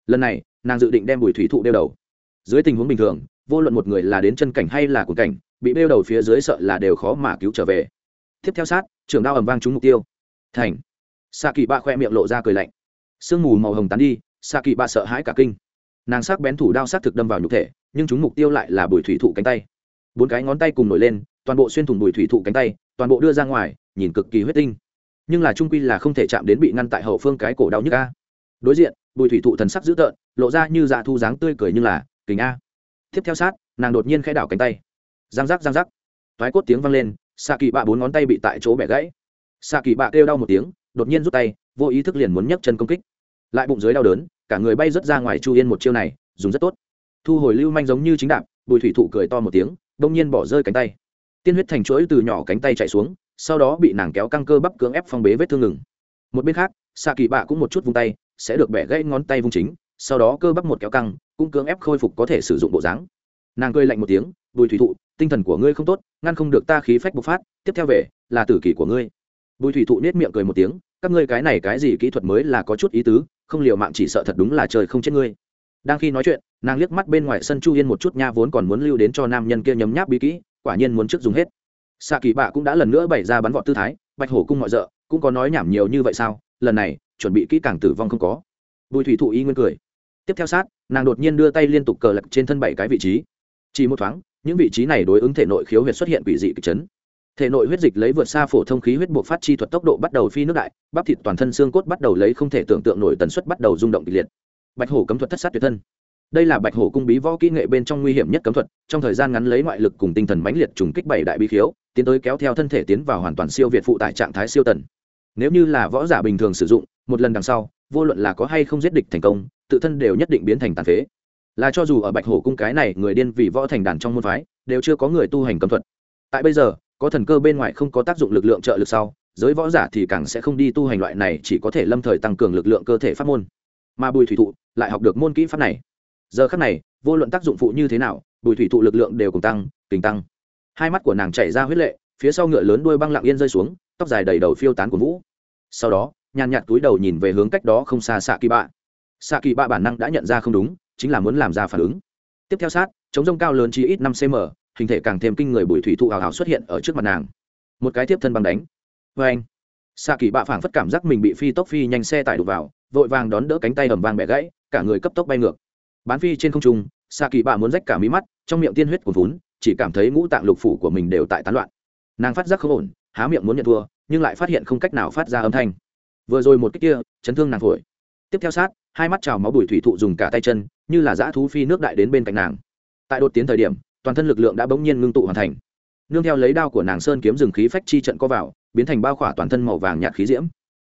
Lần này, nàng dự định đem bùi thủy thụ đeo đầu. Dưới tình huống bình thường vô luận một người là đến chân cảnh hay là cuồng cảnh, bị bêu đầu phía dưới sợ là đều khó mà cứu trở về. Tiếp theo sát trường đao ầm vang trúng mục tiêu. Thành. Xạ kỳ bạ khoe miệng lộ ra cười lạnh. Sương mù màu hồng tán đi xạ kỳ bạ sợ hãi cả kinh. Nàng sắc bén thủ đao sát thực đâm vào nhục thể, nhưng chúng mục tiêu lại là bùi thủy thụ cánh tay. Bốn cái ngón tay cùng nổi lên, toàn bộ xuyên thủng bùi thủy thụ cánh tay, toàn bộ đưa ra ngoài, nhìn cực kỳ huyết tinh. Nhưng là trung quy là không thể chạm đến bị ngăn tại hậu phương cái cổ đau nhức a. Đối diện, bùi thủy thụ thần sắc dữ tợn, lộ ra như dạ thu dáng tươi cười nhưng là kính a tiếp theo sát, nàng đột nhiên khẽ đảo cánh tay. Giang giác giang giác. Toái cốt tiếng vang lên xạ kỳ bạ bốn ngón tay bị tại chỗ bẻ gãy. Xạ kỳ bạ kêu đau một tiếng, đột nhiên rút tay, vô ý thức liền muốn nhấc chân công kích. Lại bụng dưới đau đớn, cả người bay rớt ra ngoài chu yên một chiêu này, dùng rất tốt. Thu hồi lưu manh giống như chính đạp, bùi thủy thụ cười to một tiếng đông nhiên bỏ rơi cánh tay. Tiên huyết thành chuỗi từ nhỏ cánh tay chạy xuống, sau đó bị nàng kéo căng cơ bắp cưỡng ép phong bế vết thương ngừng. Một bên khác xạ kỳ bạ cũng một chút vung tay, sẽ được bẻ gãy ngón tay vung chính sau đó cơ bắp một kéo căng, cũng cưỡng ép khôi phục có thể sử dụng bộ dáng. Nàng cười lạnh một tiếng, bùi thủy thụ, tinh thần của ngươi không tốt, ngăn không được ta khí phách bộc phát, tiếp theo về, là tử kỷ của ngươi. Bùi thủy thụ nết miệng cười một tiếng, các ngươi cái này cái gì kỹ thuật mới là có chút ý tứ, không liều mạng chỉ sợ thật đúng là trời không chết ngươi. Đang khi nói chuyện, nàng liếc mắt bên ngoài sân chu yên một chút nha vốn còn muốn lưu đến cho nam nhân kia nhấm nháp bí kỹ, quả nhiên muốn trước dùng hết. Xạ kỳ bạ cũng đã lần nữa bày ra bắn vọt tư thái, bạch hổ cung mọi d cũng có nói nhảm nhiều như vậy sao, lần này, chuẩn bị kỹ càng tử vong không có. Bùi thủy thụ y nguyên cười tiếp theo sát, nàng đột nhiên đưa tay liên tục cờ lật trên thân bảy cái vị trí. Chỉ một thoáng, những vị trí này đối ứng thể nội khiếu huyệt xuất hiện quỷ dị kịch chấn. Thể nội huyết dịch lấy vượt xa phổ thông khí huyết buộc phát chi thuật tốc độ bắt đầu phi nước đại, bắp thịt toàn thân xương cốt bắt đầu lấy không thể tưởng tượng nổi tần suất bắt đầu rung động kịch liệt. Bạch hổ cấm thuật thất sát tuyệt thân. Đây là bạch hổ cung bí võ kỹ nghệ bên trong nguy hiểm nhất cấm thuật, trong thời gian ngắn lấy ngoại lực cùng tinh thần mãnh liệt trùng kích bảy đại bí khiếu, tiến tới kéo theo thân thể tiến vào hoàn toàn siêu việt phụ tại trạng thái siêu tần. Nếu như là võ giả bình thường sử dụng, một lần đằng sau, vô luận là có hay không giết địch thành công tự thân đều nhất định biến thành tàn phế. Là cho dù ở bạch hổ cung cái này người điên vì võ thành đàn trong môn phái, đều chưa có người tu hành cấm thuật. Tại bây giờ, có thần cơ bên ngoài không có tác dụng lực lượng trợ lực sau, giới võ giả thì càng sẽ không đi tu hành loại này chỉ có thể lâm thời tăng cường lực lượng cơ thể pháp môn. Mà bùi thủy thụ lại học được môn kỹ pháp này. Giờ khắc này, vô luận tác dụng phụ như thế nào, bùi thủy thụ lực lượng đều cùng tăng tình tăng. Hai mắt của nàng chảy ra huyết lệ, phía sau ngựa lớn đuôi băng lặng yên rơi xuống, tóc dài đầy đầu phiêu tán của vũ. Sau đó, nhàn nhạt túi đầu nhìn về hướng cách đó không xa xạ kỳ bạ xạ kỳ bạ bản năng đã nhận ra không đúng, chính là muốn làm ra phản ứng. Tiếp theo sát, chống rông cao lớn chỉ ít năm cm hình thể càng thêm kinh người bùi thủy thụ hào hào xuất hiện ở trước mặt nàng. Một cái tiếp thân băng đánh. Vê anh, xạ kỳ bạ phảng phất cảm giác mình bị phi tốc phi nhanh xe tải đục vào, vội vàng đón đỡ cánh tay ầm vàng bẻ gãy, cả người cấp tốc bay ngược. Bán phi trên không trung, xạ kỳ bạ muốn rách cả mí mắt, trong miệng tiên huyết cuồn vốn chỉ cảm thấy ngũ tạng lục phủ của mình đều tại tán loạn. Nàng phát giác không ổn, há miệng muốn nhận thua, nhưng lại phát hiện không cách nào phát ra âm thanh. Vừa rồi một cách kia, chấn thương nàng phổi. Tiếp theo sát hai mắt trào máu bùi thủy thụ dùng cả tay chân, như là dã thú phi nước đại đến bên cạnh nàng. Tại đột tiến thời điểm, toàn thân lực lượng đã bỗng nhiên ngưng tụ hoàn thành. Nương theo lấy đao của nàng sơn kiếm rừng khí phách chi trận co vào, biến thành bao khỏa toàn thân màu vàng nhạt khí diễm.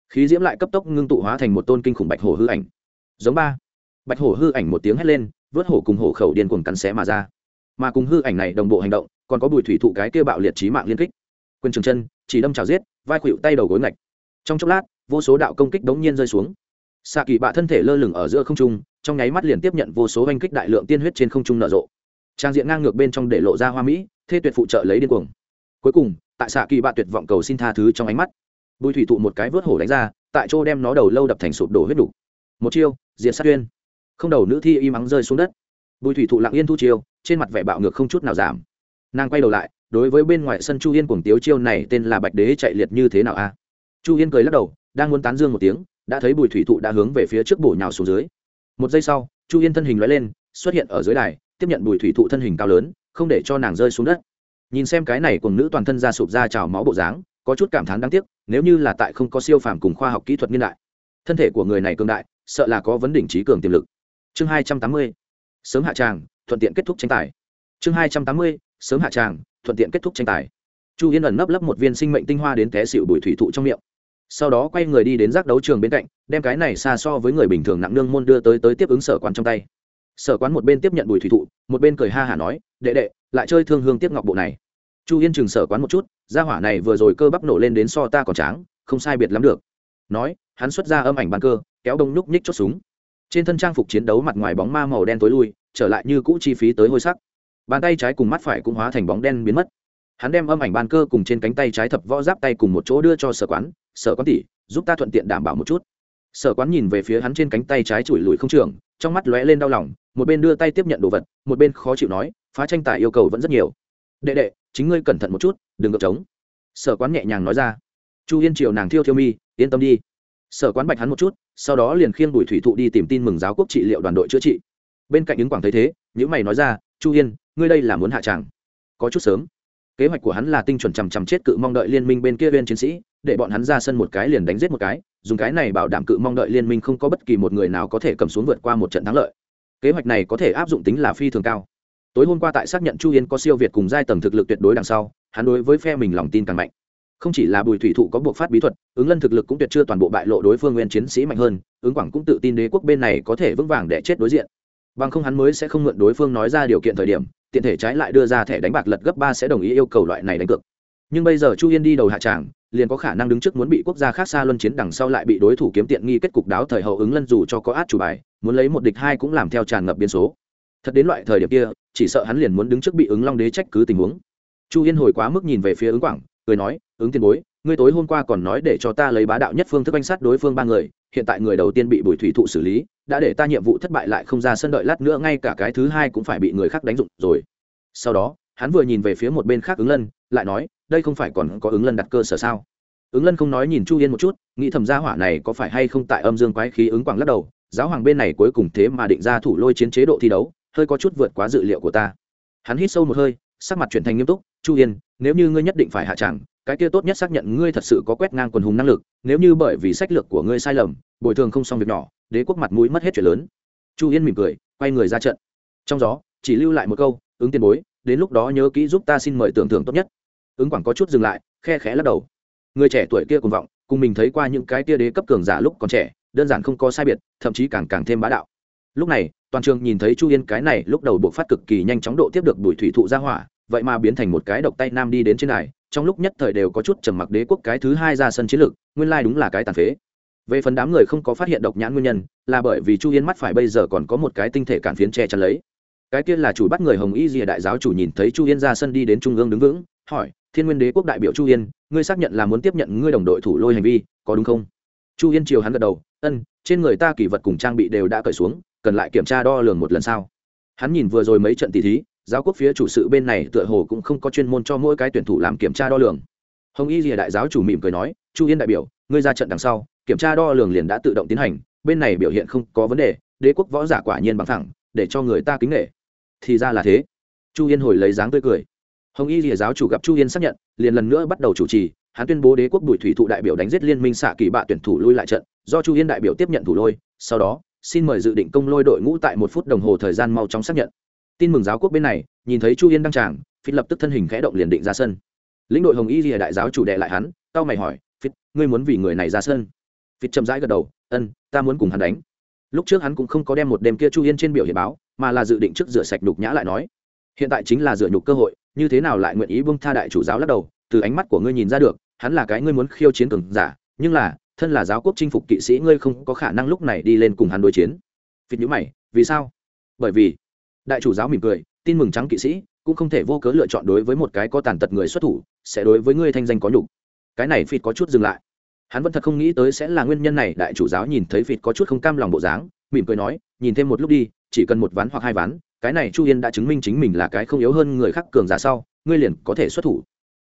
Khí diễm lại cấp tốc ngưng tụ hóa thành một tôn kinh khủng bạch hổ hư ảnh. Giống ba. Bạch hổ hư ảnh một tiếng hét lên, vớt hổ cùng hổ khẩu điên cuồng cắn xé mà ra. Mà cùng hư ảnh này đồng bộ hành động, còn có bùi thủy thụ cái kia bạo liệt trí mạng liên kích. Quân trường chân, chỉ đâm trào giết, vai khuỵu tay đầu gối ngạch. Trong chốc lát, vô số đạo công kích đống nhiên rơi xuống xạ kỳ bạ thân thể lơ lửng ở giữa không trung, trong nháy mắt liền tiếp nhận vô số oanh kích đại lượng tiên huyết trên không trung nở rộ. Trang diện ngang ngược bên trong để lộ ra hoa mỹ, thê tuyệt phụ trợ lấy điên cuồng. Cuối cùng, tại xạ kỳ bạ tuyệt vọng cầu xin tha thứ trong ánh mắt, bùi thủy thụ một cái vớt hổ đánh ra, tại chỗ đem nó đầu lâu đập thành sụp đổ huyết đủ một chiêu, diệt sát tuyên. Không đầu nữ thi y mắng rơi xuống đất. Bùi thủy thụ lặng yên thu chiêu, trên mặt vẻ bạo ngược không chút nào giảm. Nàng quay đầu lại, đối với bên ngoài sân chu yên cuồng tiếu chiêu này tên là bạch đế chạy liệt như thế nào a? Chu yên cười lắc đầu, đang muốn tán dương một tiếng đã thấy bùi thủy thụ đã hướng về phía trước bổ nhào xuống dưới. Một giây sau, chu yên thân hình loại lên, xuất hiện ở dưới đài, tiếp nhận bùi thủy thụ thân hình cao lớn, không để cho nàng rơi xuống đất. Nhìn xem cái này cùng nữ toàn thân ra sụp ra trào máu bộ dáng, có chút cảm thán đáng tiếc, nếu như là tại không có siêu phàm cùng khoa học kỹ thuật niên đại, thân thể của người này cường đại, sợ là có vấn đỉnh trí cường tiềm lực. Chương hai trăm tám mươi, sớm hạ tràng, thuận tiện kết thúc tranh tài. Chương hai trăm tám mươi, sớm hạ tràng, thuận tiện kết thúc tranh tài. Chu yên ẩn nấp lấp một viên sinh mệnh tinh hoa đến té xịu bùi thủy thụ trong miệng sau đó quay người đi đến giác đấu trường bên cạnh, đem cái này xa so với người bình thường nặng nương môn đưa tới tới tiếp ứng sở quán trong tay. Sở quán một bên tiếp nhận bùi thủy thụ, một bên cười ha hả nói, đệ đệ, lại chơi thương hương tiếp ngọc bộ này. Chu yên chừng sở quán một chút, gia hỏa này vừa rồi cơ bắp nổ lên đến so ta còn tráng, không sai biệt lắm được. Nói, hắn xuất ra âm ảnh bàn cơ, kéo đông núc nhích chốt súng. Trên thân trang phục chiến đấu mặt ngoài bóng ma màu đen tối lui, trở lại như cũ chi phí tới hôi sắc. Bàn tay trái cùng mắt phải cũng hóa thành bóng đen biến mất hắn đem âm ảnh bàn cơ cùng trên cánh tay trái thập võ giáp tay cùng một chỗ đưa cho sở quán. Sở quán tỷ, giúp ta thuận tiện đảm bảo một chút. Sở quán nhìn về phía hắn trên cánh tay trái chùi lùi không trường trong mắt lóe lên đau lòng, một bên đưa tay tiếp nhận đồ vật, một bên khó chịu nói, phá tranh tài yêu cầu vẫn rất nhiều. Đệ đệ, chính ngươi cẩn thận một chút, đừng ngược trống. Sở quán nhẹ nhàng nói ra. Chu yên triều nàng thiêu thiêu mi, yên tâm đi. Sở quán bạch hắn một chút, sau đó liền khiêng bùi thủy thụ đi tìm tin mừng giáo quốc trị liệu đoàn đội chữa trị. Bên cạnh ứng quảng thấy thế những mày nói ra, chu yên, ngươi đây là muốn hạ tràng? Có chút sớm kế hoạch của hắn là tinh chuẩn chằm chằm chết cự mong đợi liên minh bên kia viên chiến sĩ, để bọn hắn ra sân một cái liền đánh giết một cái, dùng cái này bảo đảm cự mong đợi liên minh không có bất kỳ một người nào có thể cầm xuống vượt qua một trận thắng lợi. Kế hoạch này có thể áp dụng tính là phi thường cao. Tối hôm qua tại xác nhận chu yên có siêu việt cùng giai tầng thực lực tuyệt đối đằng sau, hắn đối với phe mình lòng tin càng mạnh. Không chỉ là bùi thủy thụ có buộc phát bí thuật, ứng lân thực lực cũng tuyệt chưa toàn bộ bại lộ đối phương nguyên chiến sĩ mạnh hơn, ứng quảng cũng tự tin đế quốc bên này có thể vững vàng để chết đối diện. Bằng không hắn mới sẽ không mượn đối phương nói ra điều kiện thời điểm tiện thể trái lại đưa ra thẻ đánh bạc lật gấp ba sẽ đồng ý yêu cầu loại này đánh cược. Nhưng bây giờ chu yên đi đầu hạ tràng, liền có khả năng đứng trước muốn bị quốc gia khác xa luân chiến đằng sau lại bị đối thủ kiếm tiện nghi kết cục đáo thời hậu ứng lân dù cho có át chủ bài, muốn lấy một địch hai cũng làm theo tràn ngập biên số. Thật đến loại thời điểm kia, chỉ sợ hắn liền muốn đứng trước bị ứng long đế trách cứ tình huống. Chu yên hồi quá mức nhìn về phía ứng quảng, cười nói, ứng tiền bối, ngươi tối hôm qua còn nói để cho ta lấy bá đạo nhất phương thức banh sát đối phương ba người hiện tại người đầu tiên bị bùi thủy thụ xử lý, đã để ta nhiệm vụ thất bại lại không ra sân đợi lát nữa ngay cả cái thứ hai cũng phải bị người khác đánh dụng rồi. Sau đó, hắn vừa nhìn về phía một bên khác ứng lân, lại nói, đây không phải còn có ứng lân đặt cơ sở sao? Ứng lân không nói nhìn chu yên một chút, nghĩ thầm gia hỏa này có phải hay không tại âm dương quái khí ứng quảng lắc đầu, giáo hoàng bên này cuối cùng thế mà định ra thủ lôi chiến chế độ thi đấu, hơi có chút vượt quá dự liệu của ta. Hắn hít sâu một hơi, sắc mặt chuyển thành nghiêm túc, chu yên, nếu như ngươi nhất định phải hạ tràng cái kia tốt nhất xác nhận ngươi thật sự có quét ngang quần hùng năng lực, nếu như bởi vì sách lược của ngươi sai lầm, bồi thường không xong việc nhỏ, đế quốc mặt mũi mất hết chuyện lớn. Chu yên mỉm cười, quay người ra trận. Trong gió, chỉ lưu lại một câu, ứng tiền bối, đến lúc đó nhớ kỹ giúp ta xin mời tưởng thưởng tốt nhất. Ứng quảng có chút dừng lại, khe khẽ lắc đầu. Người trẻ tuổi kia cùng vọng, cùng mình thấy qua những cái tia đế cấp cường giả lúc còn trẻ, đơn giản không có sai biệt, thậm chí càng càng thêm bá đạo. Lúc này, toàn trường nhìn thấy chu yên cái này lúc đầu buộc phát cực kỳ nhanh chóng độ tiếp được đuổi thủy thụ ra hỏa, vậy mà biến thành một cái độc tay nam đi đến trên này trong lúc nhất thời đều có chút trầm mặc đế quốc cái thứ hai ra sân chiến lược, nguyên lai đúng là cái tàn phế. Về phần đám người không có phát hiện độc nhãn nguyên nhân, là bởi vì chu yên mắt phải bây giờ còn có một cái tinh thể cản phiến che chắn lấy. Cái kia là chủ bắt người hồng y rìa đại giáo chủ nhìn thấy chu yên ra sân đi đến trung ương đứng vững, hỏi, thiên nguyên đế quốc đại biểu chu yên ngươi xác nhận là muốn tiếp nhận ngươi đồng đội thủ lôi hành vi, có đúng không? Chu yên chiều hắn gật đầu, ân, trên người ta kỷ vật cùng trang bị đều đã cởi xuống, cần lại kiểm tra đo lường một lần sau hắn nhìn vừa rồi mấy trận tỷ thí giáo quốc phía chủ sự bên này tựa hồ cũng không có chuyên môn cho mỗi cái tuyển thủ làm kiểm tra đo lường. Hồng y rìa đại giáo chủ mỉm cười nói, chu yên đại biểu, ngươi ra trận đằng sau, kiểm tra đo lường liền đã tự động tiến hành, bên này biểu hiện không có vấn đề, đế quốc võ giả quả nhiên bằng thẳng, để cho người ta kính nghệ thì ra là thế. Chu yên hồi lấy dáng tươi cười. Hồng y rìa giáo chủ gặp chu yên xác nhận, liền lần nữa bắt đầu chủ trì, hắn tuyên bố đế quốc bùi thủy thụ đại biểu đánh giết liên minh xạ kỳ bạ tuyển thủ lui lại trận, do chu yên đại biểu tiếp nhận thủ lôi, sau đó, xin mời dự định công lôi đội ngũ tại một phút đồng hồ thời gian mau chóng xác nhận tin mừng giáo quốc bên này, nhìn thấy chu yên đăng tràng phít lập tức thân hình khẽ động liền định ra sân. Lĩnh đội hồng y rìa đại giáo chủ đệ lại hắn tao mày hỏi phít ngươi muốn vì người này ra sân? Phít chậm rãi gật đầu, ân, ta muốn cùng hắn đánh. Lúc trước hắn cũng không có đem một đêm kia chu yên trên biểu hiện báo, mà là dự định trước rửa sạch nhục nhã lại nói, hiện tại chính là rửa nhục cơ hội, như thế nào lại nguyện ý bưng tha đại chủ giáo lắc đầu? Từ ánh mắt của ngươi nhìn ra được, hắn là cái ngươi muốn khiêu chiến cường giả, nhưng là, thân là giáo quốc chinh phục kỵ sĩ ngươi không có khả năng lúc này đi lên cùng hắn đối chiến. Phít nhữ mày, vì sao? Bởi vì đại chủ giáo mỉm cười, tin mừng trắng kỵ sĩ, cũng không thể vô cớ lựa chọn đối với một cái có tàn tật người xuất thủ, sẽ đối với ngươi thanh danh có nhục. Cái này phịt có chút dừng lại. Hắn vẫn thật không nghĩ tới sẽ là nguyên nhân này, đại chủ giáo nhìn thấy phịt có chút không cam lòng bộ dáng, mỉm cười nói, nhìn thêm một lúc đi, chỉ cần một ván hoặc hai ván, cái này chu yên đã chứng minh chính mình là cái không yếu hơn người khác cường giả sau, ngươi liền có thể xuất thủ.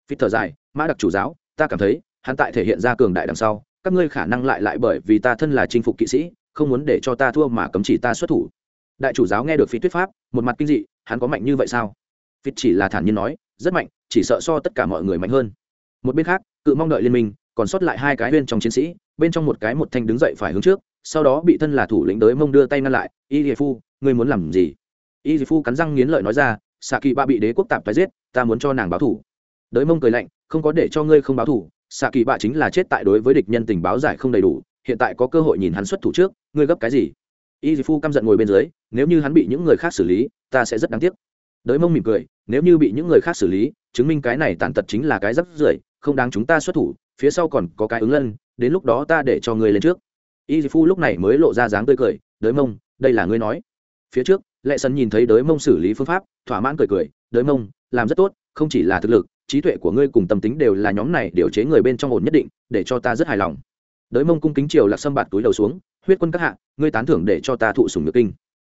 Phịt thở dài, mã đặc chủ giáo, ta cảm thấy, hắn tại thể hiện ra cường đại đằng sau, các ngươi khả năng lại lại bởi vì ta thân là chinh phục kỵ sĩ, không muốn để cho ta thua mà cấm chỉ ta xuất thủ đại chủ giáo nghe được phi tuyết pháp, một mặt kinh dị, hắn có mạnh như vậy sao? Phi chỉ là thản nhiên nói, rất mạnh, chỉ sợ so tất cả mọi người mạnh hơn. Một bên khác, cự mong đợi liên minh, còn sót lại hai cái bên trong chiến sĩ, bên trong một cái một thanh đứng dậy phải hướng trước, sau đó bị thân là thủ lĩnh đới mông đưa tay ngăn lại, y dì phu, ngươi muốn làm gì? Y dì phu cắn răng nghiến lợi nói ra xạ kỳ bạ bị đế quốc tạp phải giết, ta muốn cho nàng báo thủ. Đới mông cười lạnh, không có để cho ngươi không báo thủ xạ kỳ bạ chính là chết tại đối với địch nhân tình báo giải không đầy đủ, hiện tại có cơ hội nhìn hắn xuất thủ trước, ngươi gấp cái gì? Y phu căm giận ngồi bên dưới, nếu như hắn bị những người khác xử lý, ta sẽ rất đáng tiếc. Đới mông mỉm cười, nếu như bị những người khác xử lý, chứng minh cái này tàn tật chính là cái rắc rưởi, không đáng chúng ta xuất thủ, phía sau còn có cái ứng lân, đến lúc đó ta để cho ngươi lên trước. Y phu lúc này mới lộ ra dáng tươi cười, đới mông, đây là ngươi nói. Phía trước, lệ sân nhìn thấy đới mông xử lý phương pháp, thỏa mãn cười cười, đới mông, làm rất tốt, không chỉ là thực lực, trí tuệ của ngươi cùng tâm tính đều là nhóm này điều chế người bên trong ổn nhất định, để cho ta rất hài lòng. Đới mông cung kính triều lạc sâm bạt túi đầu xuống huyết quân các hạ, ngươi tán thưởng để cho ta thụ sùng nhược kinh.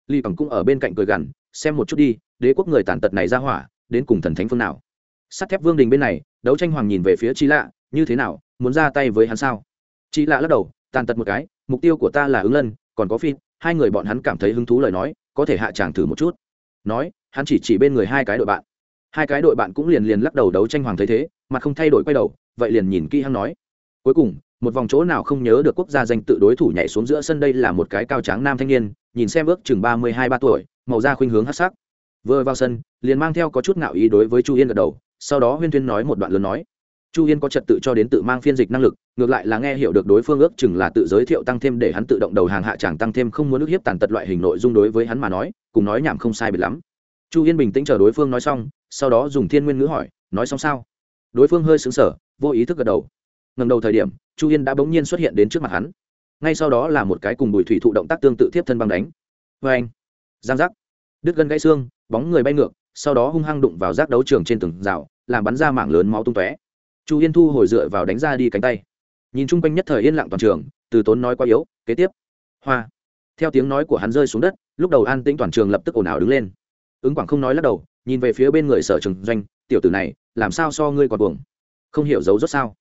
Ly bằng cũng ở bên cạnh cười gằn, xem một chút đi, đế quốc người tàn tật này ra hỏa, đến cùng thần thánh phương nào? Sắt thép vương đình bên này, đấu tranh hoàng nhìn về phía Chi lạ, như thế nào, muốn ra tay với hắn sao? Chi lạ lắc đầu, tàn tật một cái, mục tiêu của ta là ứng lân, còn có phi, hai người bọn hắn cảm thấy hứng thú lời nói, có thể hạ tràng thử một chút. Nói, hắn chỉ chỉ bên người hai cái đội bạn. Hai cái đội bạn cũng liền liền lắc đầu đấu tranh hoàng thấy thế, mặt không thay đổi quay đầu, vậy liền nhìn kỹ hắn nói. Cuối cùng một vòng chỗ nào không nhớ được quốc gia danh tự đối thủ nhảy xuống giữa sân đây là một cái cao tráng nam thanh niên, nhìn xem ước chừng ba mươi hai, ba tuổi, màu da khuynh hướng hát sắc. Vừa vào sân, liền mang theo có chút ngạo ý đối với chu yên gật đầu, sau đó huyên tuyên nói một đoạn lớn nói, chu yên có trật tự cho đến tự mang phiên dịch năng lực, ngược lại là nghe hiểu được đối phương ước chừng là tự giới thiệu tăng thêm để hắn tự động đầu hàng hạ tràng tăng thêm không muốn ước hiếp tàn tật loại hình nội dung đối với hắn mà nói, cùng nói nhảm không sai biệt lắm. Chu yên bình tĩnh chờ đối phương nói xong, sau đó dùng thiên nguyên ngữ hỏi, nói xong sao? Đối phương hơi xứng sở vô ý thức gật đầu ngần đầu thời điểm, chu yên đã bỗng nhiên xuất hiện đến trước mặt hắn. Ngay sau đó là một cái cùng bùi thủy thụ động tác tương tự tiếp thân băng đánh. Vê anh, giang giác. Đứt gân gãy xương, bóng người bay ngược, sau đó hung hăng đụng vào rác đấu trường trên tường rào, làm bắn ra mảng lớn máu tung tóe. Chu yên thu hồi dựa vào đánh ra đi cánh tay. Nhìn chung quanh nhất thời yên lặng toàn trường, từ tốn nói quá yếu, kế tiếp. Hoa. Theo tiếng nói của hắn rơi xuống đất, lúc đầu an tĩnh toàn trường lập tức ồn ào đứng lên. Ứng quảng không nói lắc đầu, nhìn về phía bên người sở trường doanh, tiểu tử này, làm sao so ngươi còn cuồng? Không hiểu dấu rốt sao?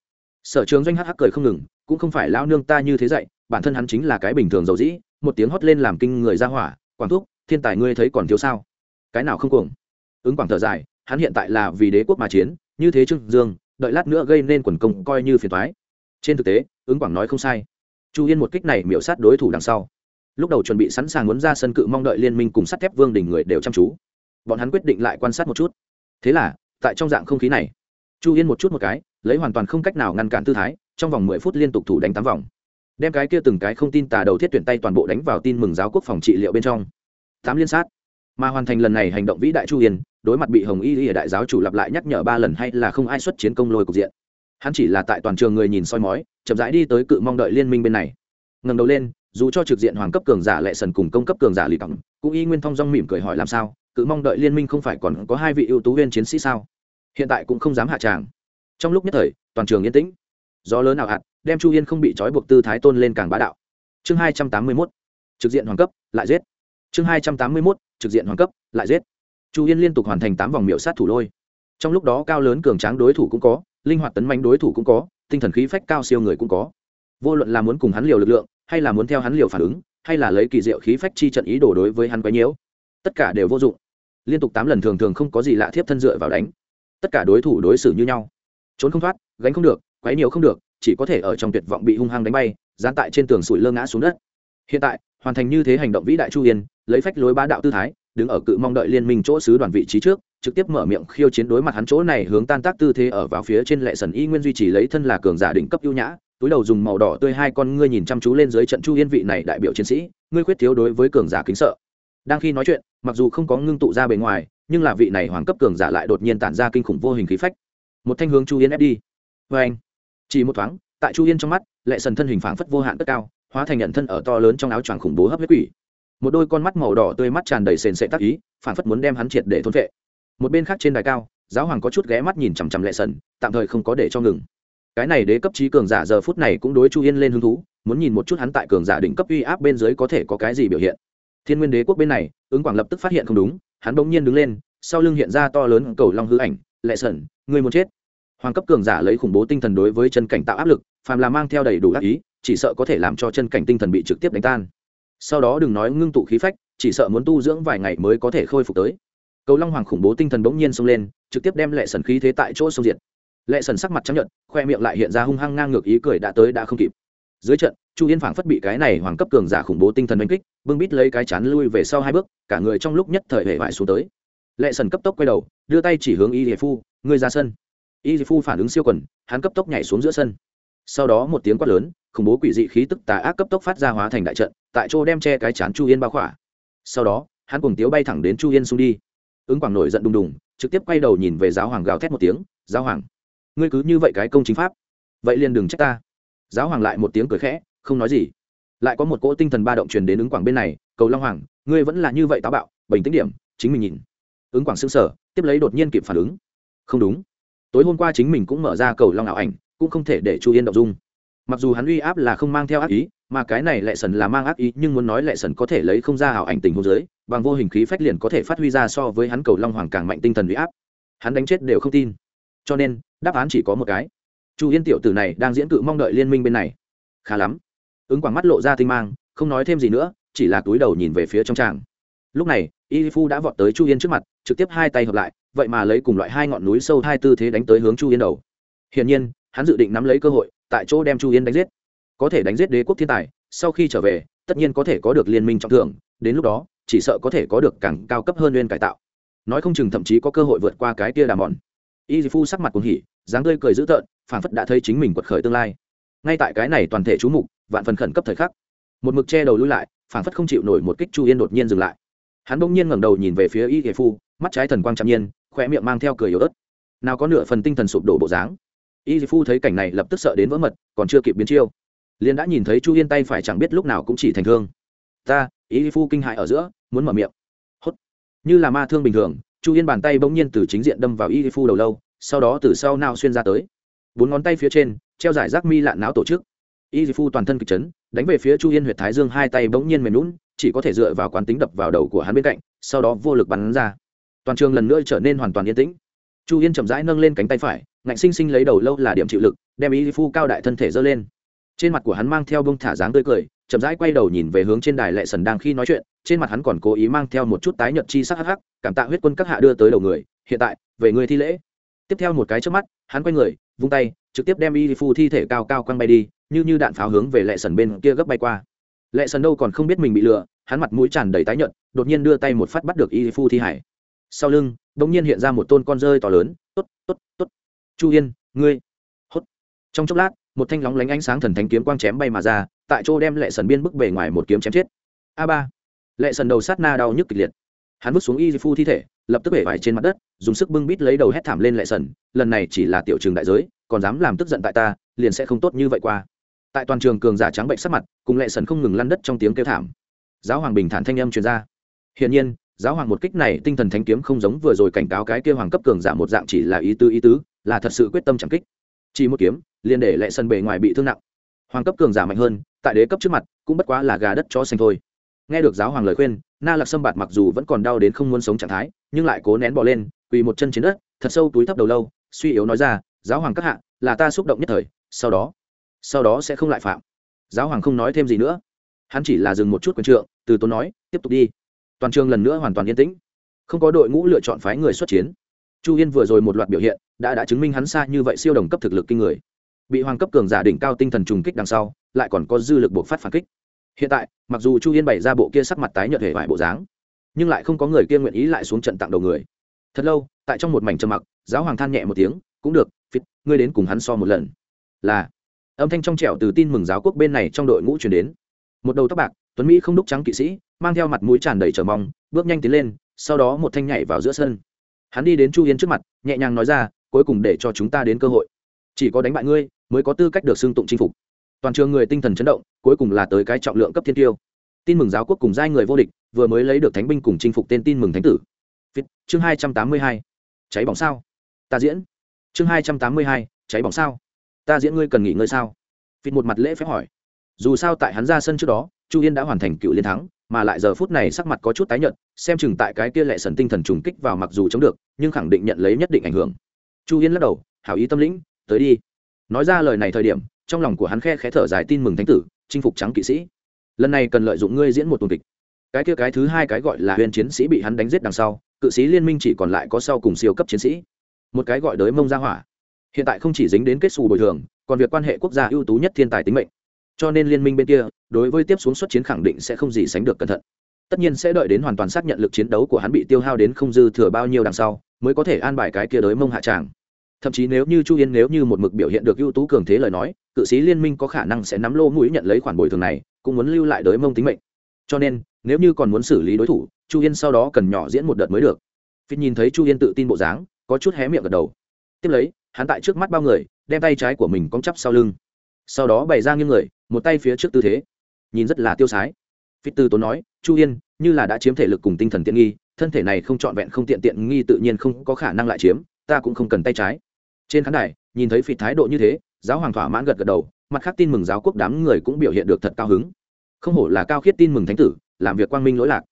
Sở trường doanh hắc hắc cười không ngừng, cũng không phải lao nương ta như thế dạy, bản thân hắn chính là cái bình thường dầu dĩ, một tiếng hót lên làm kinh người ra hỏa, quảng thúc, thiên tài ngươi thấy còn thiếu sao? Cái nào không cuồng? Ứng quảng thở dài, hắn hiện tại là vì đế quốc mà chiến, như thế trương dương, đợi lát nữa gây nên quần công coi như phiền thoái trên thực tế, ứng quảng nói không sai. Chu yên một kích này miễu sát đối thủ đằng sau. Lúc đầu chuẩn bị sẵn sàng muốn ra sân cự mong đợi liên minh cùng sắt thép vương đình người đều chăm chú. Bọn hắn quyết định lại quan sát một chút. Thế là, tại trong dạng không khí này, chu yên một chút một cái lấy hoàn toàn không cách nào ngăn cản tư thái, trong vòng mười phút liên tục thủ đánh tám vòng. Đem cái kia từng cái không tin tà đầu thiết tuyển tay toàn bộ đánh vào tin mừng giáo quốc phòng trị liệu bên trong. Tám liên sát. Mà hoàn thành lần này hành động vĩ đại chu yên, đối mặt bị hồng y y đại giáo chủ lặp lại nhắc nhở ba lần hay là không ai xuất chiến công lôi cục diện. Hắn chỉ là tại toàn trường người nhìn soi mói, chậm rãi đi tới cự mong đợi liên minh bên này. Ngầm đầu lên, dù cho trực diện hoàng cấp cường giả lệ sần cùng công cấp cường giả lì tổng cũng y nguyên thong dong mỉm cười hỏi làm sao, cự mong đợi liên minh không phải còn có hai vị ưu tú viên chiến sĩ sao? Hiện tại cũng không dám hạ tràng trong lúc nhất thời, toàn trường yên tĩnh. Gió lớn nào hạt, đem chu yên không bị trói buộc tư thái tôn lên càng bá đạo. Chương hai trăm tám mươi mốt, trực diện hoàng cấp, lại giết. Chương hai trăm tám mươi mốt, trực diện hoàng cấp, lại giết. Chu yên liên tục hoàn thành tám vòng miệu sát thủ lôi. Trong lúc đó cao lớn cường tráng đối thủ cũng có, linh hoạt tấn manh đối thủ cũng có, tinh thần khí phách cao siêu người cũng có. Vô luận là muốn cùng hắn liều lực lượng, hay là muốn theo hắn liều phản ứng, hay là lấy kỳ diệu khí phách chi trận ý đồ đối với hắn quấy nhiễu, tất cả đều vô dụng. Liên tục tám lần thường thường không có gì lạ thiếp thân dựa vào đánh. Tất cả đối thủ đối xử như nhau trốn không thoát, gánh không được, quấy nhiều không được, chỉ có thể ở trong tuyệt vọng bị hung hăng đánh bay, dán tại trên tường sủi lơ ngã xuống đất. Hiện tại, hoàn thành như thế hành động vĩ đại chu yên, lấy phách lối bá đạo tư thái, đứng ở cự mong đợi liên minh chỗ sứ đoàn vị trí trước, trực tiếp mở miệng khiêu chiến đối mặt hắn chỗ này hướng tan tác tư thế ở vào phía trên lệ sần y nguyên duy trì lấy thân là cường giả đỉnh cấp ưu nhã, túi đầu dùng màu đỏ tươi hai con ngươi nhìn chăm chú lên dưới trận chu yên vị này đại biểu chiến sĩ, ngươi khuyết thiếu đối với cường giả kính sợ. Đang khi nói chuyện, mặc dù không có ngưng tụ ra bề ngoài, nhưng là vị này hoàng cấp cường giả lại đột nhiên tản ra kinh khủng vô hình khí phách một thanh hướng chu yên ép đi. Vê anh, chỉ một thoáng, tại chu yên trong mắt, lệ sần thân hình phảng phất vô hạn cất cao, hóa thành nhận thân ở to lớn trong áo choàng khủng bố hấp huyết quỷ. Một đôi con mắt màu đỏ tươi mắt tràn đầy sền sệ tác ý, phảng phất muốn đem hắn triệt để thôn vệ một bên khác trên đài cao, giáo hoàng có chút ghé mắt nhìn chằm chằm lệ sần, tạm thời không có để cho ngừng. Cái này đế cấp trí cường giả giờ phút này cũng đối chu yên lên hứng thú, muốn nhìn một chút hắn tại cường giả đỉnh cấp uy áp bên dưới có thể có cái gì biểu hiện. Thiên nguyên đế quốc bên này, ứng quảng lập tức phát hiện không đúng, hắn bỗng nhiên đứng lên, sau lưng hiện ra to lớn cầu long hư ảnh, lệ sẩn người muốn chết? Hoàng cấp cường giả lấy khủng bố tinh thần đối với chân cảnh tạo áp lực, phàm là mang theo đầy đủ ác ý, chỉ sợ có thể làm cho chân cảnh tinh thần bị trực tiếp đánh tan. Sau đó đừng nói ngưng tụ khí phách, chỉ sợ muốn tu dưỡng vài ngày mới có thể khôi phục tới. Cầu long hoàng khủng bố tinh thần bỗng nhiên xông lên, trực tiếp đem lệ sần khí thế tại chỗ sông diệt. Lệ sần sắc mặt chấp nhận khoe miệng lại hiện ra hung hăng ngang ngược ý cười đã tới đã không kịp. Dưới trận, chu yên phảng phất bị cái này hoàng cấp cường giả khủng bố tinh thần đánh kích, bưng bít lấy cái chán lui về sau hai bước, cả người trong lúc nhất thời hệ vải xuống tới. Lệ sần cấp tốc quay đầu, đưa tay chỉ hướng y hiệp phu, ngươi ra sân y phu phản ứng siêu quần, hắn cấp tốc nhảy xuống giữa sân. Sau đó một tiếng quát lớn, khủng bố quỷ dị khí tức tà ác cấp tốc phát ra hóa thành đại trận, tại chỗ đem che cái chán chu yên bao khỏa. Sau đó, hắn cùng tiếu bay thẳng đến chu yên xung đi. Ứng quảng nổi giận đùng đùng, trực tiếp quay đầu nhìn về giáo hoàng gào thét một tiếng, giáo hoàng, ngươi cứ như vậy cái công chính pháp, vậy liền đừng trách ta. Giáo hoàng lại một tiếng cười khẽ, không nói gì. Lại có một cỗ tinh thần ba động truyền đến ứng quảng bên này, cầu long hoàng, ngươi vẫn là như vậy táo bạo, bình tĩnh điểm, chính mình nhìn. Ứng quảng xưng sở tiếp lấy đột nhiên kịp phản ứng. Không đúng tối hôm qua chính mình cũng mở ra cầu long ảo ảnh, cũng không thể để chu yên động dung. Mặc dù hắn uy áp là không mang theo ác ý, mà cái này lệ sần là mang ác ý, nhưng muốn nói lệ sần có thể lấy không ra ảo ảnh tình hô giới bằng vô hình khí phách liền có thể phát huy ra so với hắn cầu long hoàng càng mạnh tinh thần uy áp. Hắn đánh chết đều không tin. Cho nên, đáp án chỉ có một cái. Chu yên tiểu tử này đang diễn cự mong đợi liên minh bên này. Khá lắm. Ứng quảng mắt lộ ra tinh mang, không nói thêm gì nữa, chỉ là túi đầu nhìn về phía trong tràng. Lúc này y phu đã vọt tới chu yên trước mặt, trực tiếp hai tay hợp lại vậy mà lấy cùng loại hai ngọn núi sâu hai tư thế đánh tới hướng chu yên đầu. Hiển nhiên, hắn dự định nắm lấy cơ hội, tại chỗ đem chu yên đánh giết. Có thể đánh giết đế quốc thiên tài, sau khi trở về, tất nhiên có thể có được liên minh trọng thưởng, đến lúc đó, chỉ sợ có thể có được càng cao cấp hơn nguyên cải tạo. Nói không chừng thậm chí có cơ hội vượt qua cái kia đà mòn. Y phu sắc mặt cuồng hỉ, dáng tươi cười dữ tợn phản phất đã thấy chính mình quật khởi tương lai. Ngay tại cái này toàn thể chú mục, vạn phần khẩn cấp thời khắc, một mực che đầu lui lại phản phất không chịu nổi một kích chu yên đột nhiên dừng lại. Hắn bỗng nhiên ngẩng đầu nhìn về phía y phu, mắt trái thần quang trạm nhiên khoe miệng mang theo cười yếu ớt. Nào có nửa phần tinh thần sụp đổ bộ dáng. Y phu thấy cảnh này lập tức sợ đến vỡ mật, còn chưa kịp biến chiêu. Liền đã nhìn thấy chu yên tay phải chẳng biết lúc nào cũng chỉ thành thương. Ta, y phu kinh hại ở giữa, muốn mở miệng. Hốt. Như là ma thương bình thường, chu yên bàn tay bỗng nhiên từ chính diện đâm vào y phu đầu lâu, sau đó từ sau nào xuyên ra tới. Bốn ngón tay phía trên, treo giải rác mi lạn não tổ chức. Y phu toàn thân kịch chấn, đánh về phía chu yên huyệt thái dương hai tay bỗng nhiên mềm lún chỉ có thể dựa vào quán tính đập vào đầu của hắn bên cạnh, sau đó vô lực bắn ra toàn trường lần nữa trở nên hoàn toàn yên tĩnh. Chu yên chậm rãi nâng lên cánh tay phải, ngạnh sinh sinh lấy đầu lâu là điểm chịu lực, đem y phu cao đại thân thể dơ lên. Trên mặt của hắn mang theo bông thả dáng tươi cười, chậm rãi quay đầu nhìn về hướng trên đài lệ sần đang khi nói chuyện, trên mặt hắn còn cố ý mang theo một chút tái nhợt chi sắc hắc hắc, cảm tạ huyết quân các hạ đưa tới đầu người, hiện tại, về người thi lễ. Tiếp theo một cái trước mắt, hắn quay người, vung tay, trực tiếp đem y phu thi thể cao cao quăng bay đi, như như đạn pháo hướng về lệ sần bên kia gấp bay qua. Lệ sần đâu còn không biết mình bị lừa, hắn mặt mũi tràn đầy tái nhợt, đột nhiên đưa tay một phát bắt được y phu thi hải sau lưng đ ỗ n g nhiên hiện ra một tôn con rơi to lớn t ố t t ố t t ố t chu yên, ngươi. Hốt. Trong chốc lát, một thanh lóng lánh ánh sáng thần thánh kiếm quang chém bay mà ra, tại chỗ đem lệ sần biên bức bể ngoài một kiếm chém chết. A ba. Lệ sần đầu sát na đau nhức kịch liệt. Hắn vứt xuống y phu thi thể, lập tức bể vải trên mặt đất, dùng sức bưng bít lấy đầu hét thảm lên lệ sần, lần này chỉ là tiểu trường đại giới, còn dám làm tức giận tại ta, liền sẽ không tốt như vậy qua. Tại toàn trường cường giả trắng bệnh sắc mặt, cùng lệ sần không ngừng lăn đất trong tiếng kêu thảm. Giáo hoàng bình thản thanh âm truyền ra. Hiển nhiên giáo hoàng một kích này tinh thần thánh kiếm không giống vừa rồi cảnh cáo cái kia hoàng cấp cường giả một dạng chỉ là ý tứ ý tứ, là thật sự quyết tâm chẳng kích. Chỉ một kiếm, liền để lệ sân bề ngoài bị thương nặng. Hoàng cấp cường giả mạnh hơn, tại đế cấp trước mặt, cũng bất quá là gà đất cho xanh thôi. Nghe được giáo hoàng lời khuyên, na lạc sâm bạt mặc dù vẫn còn đau đến không muốn sống trạng thái, nhưng lại cố nén bỏ lên, quỳ một chân trên đất, thật sâu túi thấp đầu lâu, suy yếu nói ra, giáo hoàng các hạ, là ta xúc động nhất thời, sau đó sau đó sẽ không lại phạm. Giáo hoàng không nói thêm gì nữa. Hắn chỉ là dừng một chút quyền trượng, từ tốn nói, tiếp tục đi toàn trường lần nữa hoàn toàn yên tĩnh. Không có đội ngũ lựa chọn phái người xuất chiến. Chu yên vừa rồi một loạt biểu hiện đã đã chứng minh hắn xa như vậy siêu đồng cấp thực lực kinh người. Bị hoàng cấp cường giả đỉnh cao tinh thần trùng kích đằng sau, lại còn có dư lực buộc phát phản kích. Hiện tại, mặc dù chu yên bày ra bộ kia sắc mặt tái nhợt hề vải bộ dáng, nhưng lại không có người kia nguyện ý lại xuống trận tặng đầu người. Thật lâu, tại trong một mảnh trầm mặc, giáo hoàng than nhẹ một tiếng, cũng được phít ngươi đến cùng hắn so một lần. Là, âm thanh trong trẻo từ tin mừng giáo quốc bên này trong đội ngũ chuyển đến. Một đầu tóc bạc, tuấn mỹ không đúc trắng kỵ sĩ mang theo mặt mũi tràn đầy trở mong, bước nhanh tiến lên, sau đó một thanh nhảy vào giữa sân. Hắn đi đến chu yên trước mặt, nhẹ nhàng nói ra, cuối cùng để cho chúng ta đến cơ hội. Chỉ có đánh bại ngươi, mới có tư cách được xưng tụng chinh phục. Toàn trường người tinh thần chấn động, cuối cùng là tới cái trọng lượng cấp thiên tiêu. Tin mừng giáo quốc cùng giai người vô địch, vừa mới lấy được thánh binh cùng chinh phục tên tin mừng thánh tử. Chương hai trăm tám mươi hai. Cháy bỏng sao? Ta diễn. Chương hai trăm tám mươi hai, cháy bỏng sao? Ta diễn ngươi cần nghỉ ngơi sao? Phịt một mặt lễ phép hỏi. Dù sao tại hắn ra sân trước đó, chu yên đã hoàn thành cựu liên thắng mà lại giờ phút này sắc mặt có chút tái nhợt, xem chừng tại cái kia lệ sần tinh thần trùng kích vào mặc dù chống được, nhưng khẳng định nhận lấy nhất định ảnh hưởng. Chu yên lắc đầu, hảo ý tâm lĩnh, tới đi. Nói ra lời này thời điểm, trong lòng của hắn khe khẽ thở dài tin mừng thánh tử, chinh phục trắng kỵ sĩ. Lần này cần lợi dụng ngươi diễn một tuần kịch. Cái kia cái thứ hai cái gọi là huyền chiến sĩ bị hắn đánh giết đằng sau, cự sĩ liên minh chỉ còn lại có sau cùng siêu cấp chiến sĩ. Một cái gọi đới mông ra hỏa. Hiện tại không chỉ dính đến kết xù bồi thường, còn việc quan hệ quốc gia ưu tú nhất thiên tài tính mệnh cho nên liên minh bên kia, đối với tiếp xuống xuất chiến khẳng định sẽ không gì sánh được cẩn thận. Tất nhiên sẽ đợi đến hoàn toàn xác nhận lực chiến đấu của hắn bị tiêu hao đến không dư thừa bao nhiêu đằng sau, mới có thể an bài cái kia đới mông hạ tràng. Thậm chí nếu như chu yên nếu như một mực biểu hiện được ưu tú cường thế lời nói, cự sĩ liên minh có khả năng sẽ nắm lô mũi nhận lấy khoản bồi thường này, cũng muốn lưu lại đới mông tính mệnh. Cho nên, nếu như còn muốn xử lý đối thủ, chu yên sau đó cần nhỏ diễn một đợt mới được. Phít nhìn thấy chu yên tự tin bộ dáng, có chút hé miệng gật đầu. Tiếp lấy, hắn tại trước mắt bao người, đem tay trái của mình cong chắp sau lưng. Sau đó bày ra nghiêng người một tay phía trước tư thế. Nhìn rất là tiêu sái. Phi tư tốn nói, chu yên, như là đã chiếm thể lực cùng tinh thần tiện nghi, thân thể này không trọn vẹn không tiện tiện nghi tự nhiên không có khả năng lại chiếm, ta cũng không cần tay trái. Trên khán đài, nhìn thấy phi thái độ như thế, giáo hoàng thỏa mãn gật gật đầu, mặt khác tin mừng giáo quốc đám người cũng biểu hiện được thật cao hứng. Không hổ là cao khiết tin mừng thánh tử, làm việc quang minh lỗi lạc.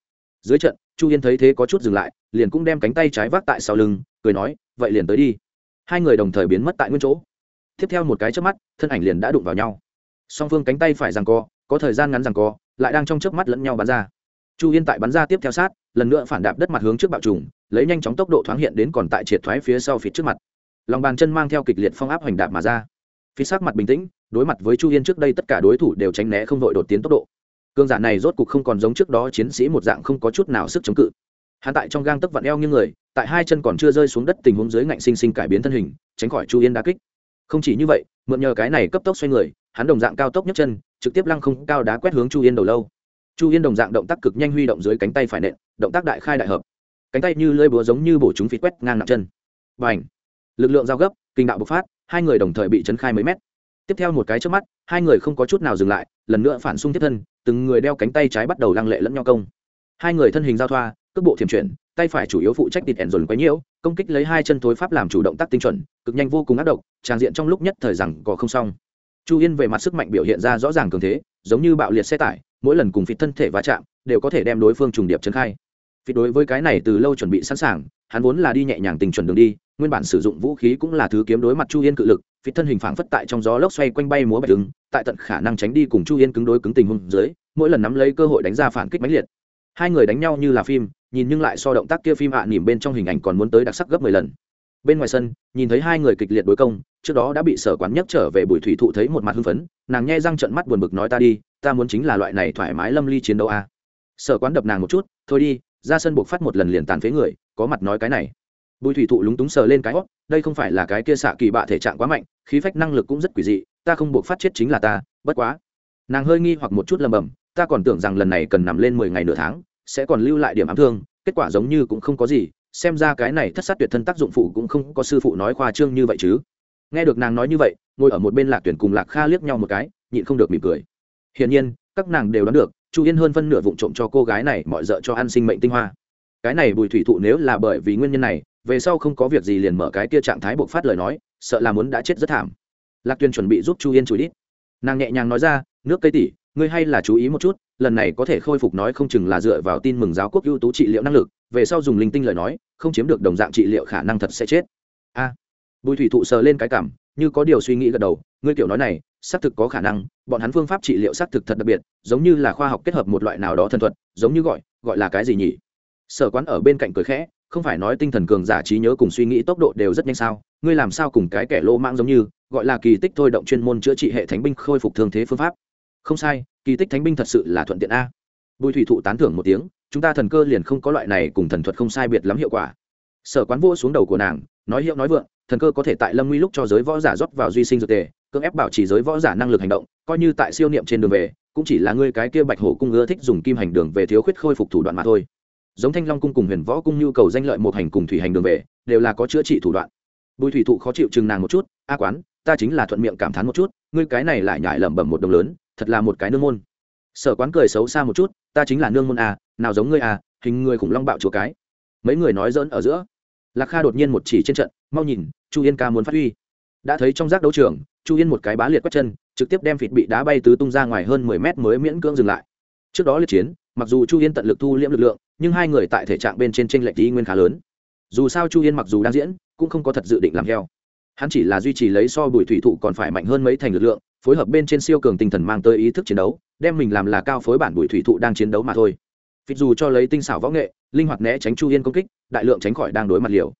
Dưới trận, chu yên thấy thế có chút dừng lại, liền cũng đem cánh tay trái vác tại sau lưng, cười nói, vậy liền tới đi. Hai người đồng thời biến mất tại nguyên chỗ. Tiếp theo một cái trước mắt, thân ảnh liền đã đụng vào nhau song phương cánh tay phải rằng co, có thời gian ngắn rằng co, lại đang trong chớp mắt lẫn nhau bắn ra. Chu yên tại bắn ra tiếp theo sát, lần nữa phản đạp đất mặt hướng trước bạo trùng, lấy nhanh chóng tốc độ thoáng hiện đến còn tại triệt thoái phía sau phía trước mặt. Lòng bàn chân mang theo kịch liệt phong áp hoành đạp mà ra. Phía sắc mặt bình tĩnh, đối mặt với chu yên trước đây tất cả đối thủ đều tránh né không đội đột tiến tốc độ. Cương giả này rốt cục không còn giống trước đó chiến sĩ một dạng không có chút nào sức chống cự. Hắn tại trong gang tấc vặn eo như người, tại hai chân còn chưa rơi xuống đất tình huống dưới ngạnh sinh sinh cải biến thân hình, tránh khỏi chu yên đá kích. Không chỉ như vậy, mượn nhờ cái này cấp tốc xoay người hắn đồng dạng cao tốc nhấc chân, trực tiếp lăng không cao đá quét hướng chu yên đầu lâu. Chu yên đồng dạng động tác cực nhanh huy động dưới cánh tay phải nện, động tác đại khai đại hợp. Cánh tay như lơi búa giống như bổ chúng phí quét ngang nặng chân. Và ảnh lực lượng giao gấp, kinh đạo bộc phát, hai người đồng thời bị chấn khai mấy mét. Tiếp theo một cái trước mắt, hai người không có chút nào dừng lại, lần nữa phản xung tiếp thân, từng người đeo cánh tay trái bắt đầu lăng lệ lẫn nhau công. Hai người thân hình giao thoa, cước bộ thiểm chuyển, tay phải chủ yếu phụ trách tịt ẻn dồn quấy nhiễu, công kích lấy hai chân thối pháp làm chủ động tác tinh chuẩn, cực nhanh vô cùng ác độc tràng diện trong lúc nhất thời rằng có không xong chu yên về mặt sức mạnh biểu hiện ra rõ ràng cường thế giống như bạo liệt xe tải mỗi lần cùng phịt thân thể va chạm đều có thể đem đối phương trùng điệp trấn khai. Phịt đối với cái này từ lâu chuẩn bị sẵn sàng hắn vốn là đi nhẹ nhàng tình chuẩn đường đi nguyên bản sử dụng vũ khí cũng là thứ kiếm đối mặt chu yên cự lực phịt thân hình phảng phất tại trong gió lốc xoay quanh bay múa bạch đứng tại tận khả năng tránh đi cùng chu yên cứng đối cứng tình hung dưới mỗi lần nắm lấy cơ hội đánh ra phản kích mãnh liệt. Hai người đánh nhau như là phim nhìn nhưng lại so động tác kia phim hạ à, nỉm bên trong hình ảnh còn muốn tới đặc sắc gấp mười lần bên ngoài sân, nhìn thấy hai người kịch liệt đối công, trước đó đã bị sở quán nhấc trở về bùi thủy thụ thấy một mặt hưng phấn, nàng nghe răng trận mắt buồn bực nói ta đi, ta muốn chính là loại này thoải mái lâm ly chiến đấu a à. sở quán đập nàng một chút, thôi đi, ra sân buộc phát một lần liền tàn phế người, có mặt nói cái này bùi thủy thụ lúng túng sờ lên cái hót đây không phải là cái kia xạ kỳ bạ thể trạng quá mạnh, khí phách năng lực cũng rất quỷ dị, ta không buộc phát chết chính là ta, bất quá nàng hơi nghi hoặc một chút lầm bầm, ta còn tưởng rằng lần này cần nằm lên mười ngày nửa tháng, sẽ còn lưu lại điểm ám thương, kết quả giống như cũng không có gì xem ra cái này thất sát tuyệt thân tác dụng phụ cũng không có sư phụ nói khoa trương như vậy chứ. Nghe được nàng nói như vậy, ngồi ở một bên lạc tuyển cùng lạc kha liếc nhau một cái, nhịn không được mỉm cười. Hiển nhiên, các nàng đều đoán được, chu yên hơn phân nửa vụ trộm cho cô gái này mọi d cho ăn sinh mệnh tinh hoa. Cái này bùi thủy thụ nếu là bởi vì nguyên nhân này, về sau không có việc gì liền mở cái kia trạng thái buộc phát lời nói, sợ là muốn đã chết rất thảm. Lạc tuyên chuẩn bị giúp chu yên chùi đít nàng nhẹ nhàng nói ra, nước cây tỉ ngươi hay là chú ý một chút, lần này có thể khôi phục nói không chừng là dựa vào tin mừng giáo quốc ưu tú trị liệu năng lực, về sau dùng linh tinh lời nói, không chiếm được đồng dạng trị liệu khả năng thật sẽ chết. A. À. Bùi thủy thụ sờ lên cái cảm, như có điều suy nghĩ gật đầu, ngươi kiểu nói này, xác thực có khả năng, bọn hắn phương pháp trị liệu xác thực thật đặc biệt, giống như là khoa học kết hợp một loại nào đó thần thuật, giống như gọi gọi là cái gì nhỉ? Sở quán ở bên cạnh cười khẽ, không phải nói tinh thần cường giả trí nhớ cùng suy nghĩ tốc độ đều rất nhanh sao, ngươi làm sao cùng cái kẻ lô mang giống như, gọi là kỳ tích thôi động chuyên môn chữa trị hệ thánh binh khôi phục thương thế phương pháp? Không sai, kỳ tích thánh binh thật sự là thuận tiện a. Bùi thủy thụ tán thưởng một tiếng, chúng ta thần cơ liền không có loại này cùng thần thuật không sai biệt lắm hiệu quả. Sở quán vô xuống đầu của nàng, nói hiệu nói vượng, thần cơ có thể tại lâm nguy lúc cho giới võ giả rót vào duy sinh dược tề, cưỡng ép bảo trì giới võ giả năng lực hành động, coi như tại siêu niệm trên đường về, cũng chỉ là ngươi cái kia bạch hổ cung ưa thích dùng kim hành đường về thiếu khuyết khôi phục thủ đoạn mà thôi. Giống thanh long cung cùng huyền võ cung nhu cầu danh lợi một hành cùng thủy hành đường về, đều là có chữa trị thủ đoạn. Bùi thủy thụ khó chịu chừng nàng một chút, a quán, ta chính là thuận miệng cảm thán một chút, ngươi cái này lại nhải lẩm bẩm một đồng lớn thật là một cái nương môn. Sở quán cười xấu xa một chút, ta chính là nương môn à nào giống ngươi à hình người khủng long bạo chùa cái. Mấy người nói dỡn ở giữa. Lạc kha đột nhiên một chỉ trên trận, mau nhìn, chu yên ca muốn phát huy. Đã thấy trong giác đấu trường, chu yên một cái bá liệt quét chân, trực tiếp đem phịt bị đá bay tứ tung ra ngoài hơn mười mét mới miễn cưỡng dừng lại. Trước đó liệt chiến, mặc dù chu yên tận lực thu liễm lực lượng, nhưng hai người tại thể trạng bên trên tranh lệch ý nguyên khá lớn. Dù sao chu yên mặc dù đang diễn, cũng không có thật dự định làm heo. Hắn chỉ là duy trì lấy so bùi thủy thủ còn phải mạnh hơn mấy thành lực lượng phối hợp bên trên siêu cường tinh thần mang tới ý thức chiến đấu, đem mình làm là cao phối bản bùi thủy thụ đang chiến đấu mà thôi. Phịt dù cho lấy tinh xảo võ nghệ, linh hoạt né tránh chu yên công kích, đại lượng tránh khỏi đang đối mặt liều.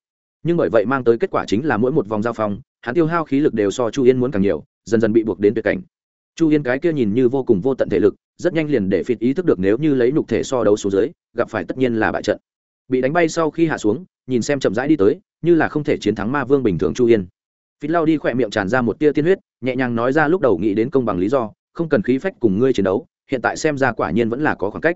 Nhưng bởi vậy mang tới kết quả chính là mỗi một vòng giao phong, hắn tiêu hao khí lực đều so chu yên muốn càng nhiều, dần dần bị buộc đến tuyệt cảnh. Chu yên cái kia nhìn như vô cùng vô tận thể lực, rất nhanh liền để phịt ý thức được nếu như lấy nhục thể so đấu xuống dưới, gặp phải tất nhiên là bại trận. Bị đánh bay sau khi hạ xuống, nhìn xem chậm rãi đi tới, như là không thể chiến thắng ma vương bình thường chu yên phít lao đi khỏe miệng tràn ra một tia tiên huyết, nhẹ nhàng nói ra lúc đầu nghĩ đến công bằng lý do, không cần khí phách cùng ngươi chiến đấu, hiện tại xem ra quả nhiên vẫn là có khoảng cách.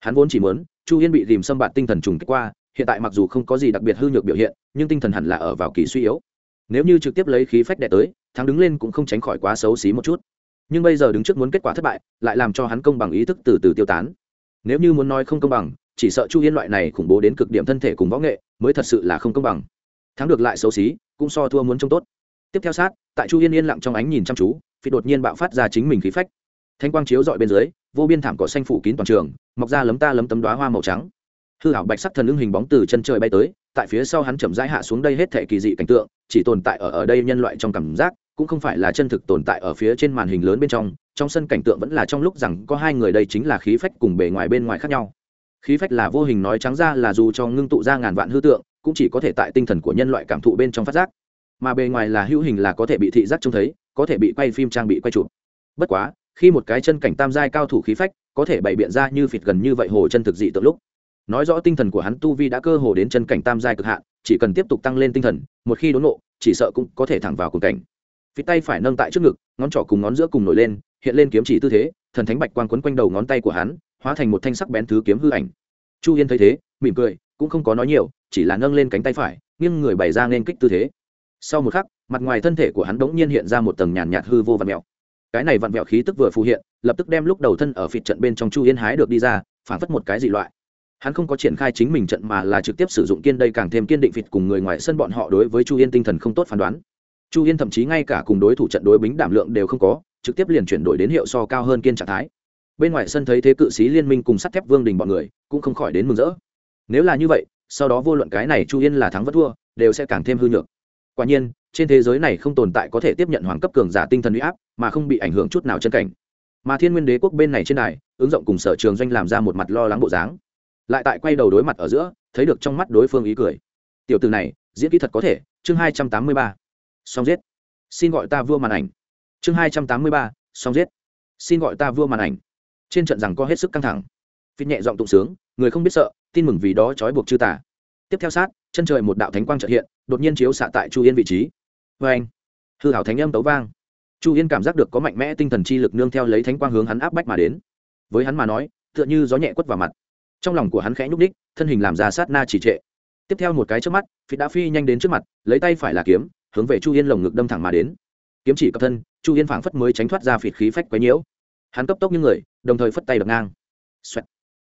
Hắn vốn chỉ muốn, chu yên bị dìm xâm bạt tinh thần trùng kích qua, hiện tại mặc dù không có gì đặc biệt hư nhược biểu hiện, nhưng tinh thần hẳn là ở vào kỳ suy yếu. Nếu như trực tiếp lấy khí phách đè tới, thắng đứng lên cũng không tránh khỏi quá xấu xí một chút. Nhưng bây giờ đứng trước muốn kết quả thất bại, lại làm cho hắn công bằng ý thức từ từ tiêu tán. Nếu như muốn nói không công bằng, chỉ sợ chu yên loại này khủng bố đến cực điểm thân thể cùng võ nghệ, mới thật sự là không công bằng. Thắng được lại xấu xí, cũng so thua muốn trông tốt tiếp theo sát, tại chu yên yên lặng trong ánh nhìn chăm chú phi đột nhiên bạo phát ra chính mình khí phách. Thanh quang chiếu dọi bên dưới, vô biên thảm cỏ xanh phủ kín toàn trường, mọc ra lấm ta lấm tấm đoá hoa màu trắng. Hư hảo bạch sắc thần ưng hình bóng từ chân trời bay tới, tại phía sau hắn chậm rãi hạ xuống đây hết thể kỳ dị cảnh tượng, chỉ tồn tại ở ở đây nhân loại trong cảm giác, cũng không phải là chân thực tồn tại ở phía trên màn hình lớn bên trong trong sân cảnh tượng vẫn là trong lúc rằng có hai người đây chính là khí phách cùng bề ngoài bên ngoài khác nhau. Khí phách là vô hình nói trắng ra là dù cho ngưng tụ ra ngàn vạn hư tượng, cũng chỉ có thể tại tinh thần của nhân loại cảm thụ bên trong phát giác mà bề ngoài là hữu hình là có thể bị thị giác trông thấy, có thể bị quay phim trang bị quay chụp. Bất quá, khi một cái chân cảnh tam giai cao thủ khí phách, có thể bày biện ra như phịt gần như vậy hồ chân thực dị tượng lúc. Nói rõ tinh thần của hắn tu vi đã cơ hồ đến chân cảnh tam giai cực hạn, chỉ cần tiếp tục tăng lên tinh thần, một khi đốn nộ chỉ sợ cũng có thể thẳng vào cùng cảnh. Phịt tay phải nâng tại trước ngực, ngón trỏ cùng ngón giữa cùng nổi lên, hiện lên kiếm chỉ tư thế, thần thánh bạch quang quấn quanh đầu ngón tay của hắn, hóa thành một thanh sắc bén thứ kiếm hư ảnh. Chu yên thấy thế, mỉm cười, cũng không có nói nhiều, chỉ là nâng lên cánh tay phải, nghiêng người bày ra nên kích tư thế sau một khắc, mặt ngoài thân thể của hắn bỗng nhiên hiện ra một tầng nhàn nhạt hư vô vặn mẹo cái này vặn vẹo khí tức vừa phù hiện, lập tức đem lúc đầu thân ở phịt trận bên trong chu yên hái được đi ra, phản phất một cái dị loại. Hắn không có triển khai chính mình trận mà là trực tiếp sử dụng kiên đây càng thêm kiên định phịt cùng người ngoài sân bọn họ đối với chu yên tinh thần không tốt phán đoán. Chu yên thậm chí ngay cả cùng đối thủ trận đối bính đảm lượng đều không có, trực tiếp liền chuyển đổi đến hiệu so cao hơn kiên trạng thái. Bên ngoài sân thấy thế cự sĩ liên minh cùng sắt thép vương đình bọn người, cũng không khỏi đến mừng rỡ. Nếu là như vậy, sau đó vô luận cái này chu yên là thắng vất thua, đều sẽ càng thêm hư nhược quả nhiên, trên thế giới này không tồn tại có thể tiếp nhận hoàng cấp cường giả tinh thần huy áp, mà không bị ảnh hưởng chút nào chân cảnh. Mà thiên nguyên đế quốc bên này trên này ứng dụng cùng sở trường doanh làm ra một mặt lo lắng bộ dáng. Lại tại quay đầu đối mặt ở giữa, thấy được trong mắt đối phương ý cười. Tiểu từ này, diễn kỹ thật có thể, chương hai trăm tám mươi ba. Song giết. Xin gọi ta vua màn ảnh. Chương hai trăm tám mươi ba song giết. Xin gọi ta vua màn ảnh. Trên trận rằng có hết sức căng thẳng. Phi nhẹ giọng tụng sướng, người không biết sợ, tin mừng vì đó trói buộc chư tả tiếp theo sát, chân trời một đạo thánh quang trợ hiện đột nhiên chiếu xạ tại chu yên vị trí. Vê anh hư hảo thánh âm tấu vang. Chu yên cảm giác được có mạnh mẽ tinh thần chi lực nương theo lấy thánh quang hướng hắn áp bách mà đến. Với hắn mà nói tựa như gió nhẹ quất vào mặt. Trong lòng của hắn khẽ nhúc ních, thân hình làm ra sát na chỉ trệ. Tiếp theo một cái trước mắt phi đã phi nhanh đến trước mặt lấy tay phải là kiếm hướng về chu yên lồng ngực đâm thẳng mà đến. Kiếm chỉ cập thân chu yên phảng phất mới tránh thoát ra phịt khí phách quấy nhiễu. Hắn cấp tốc như người đồng thời phất tay đập ngang. Xoẹt.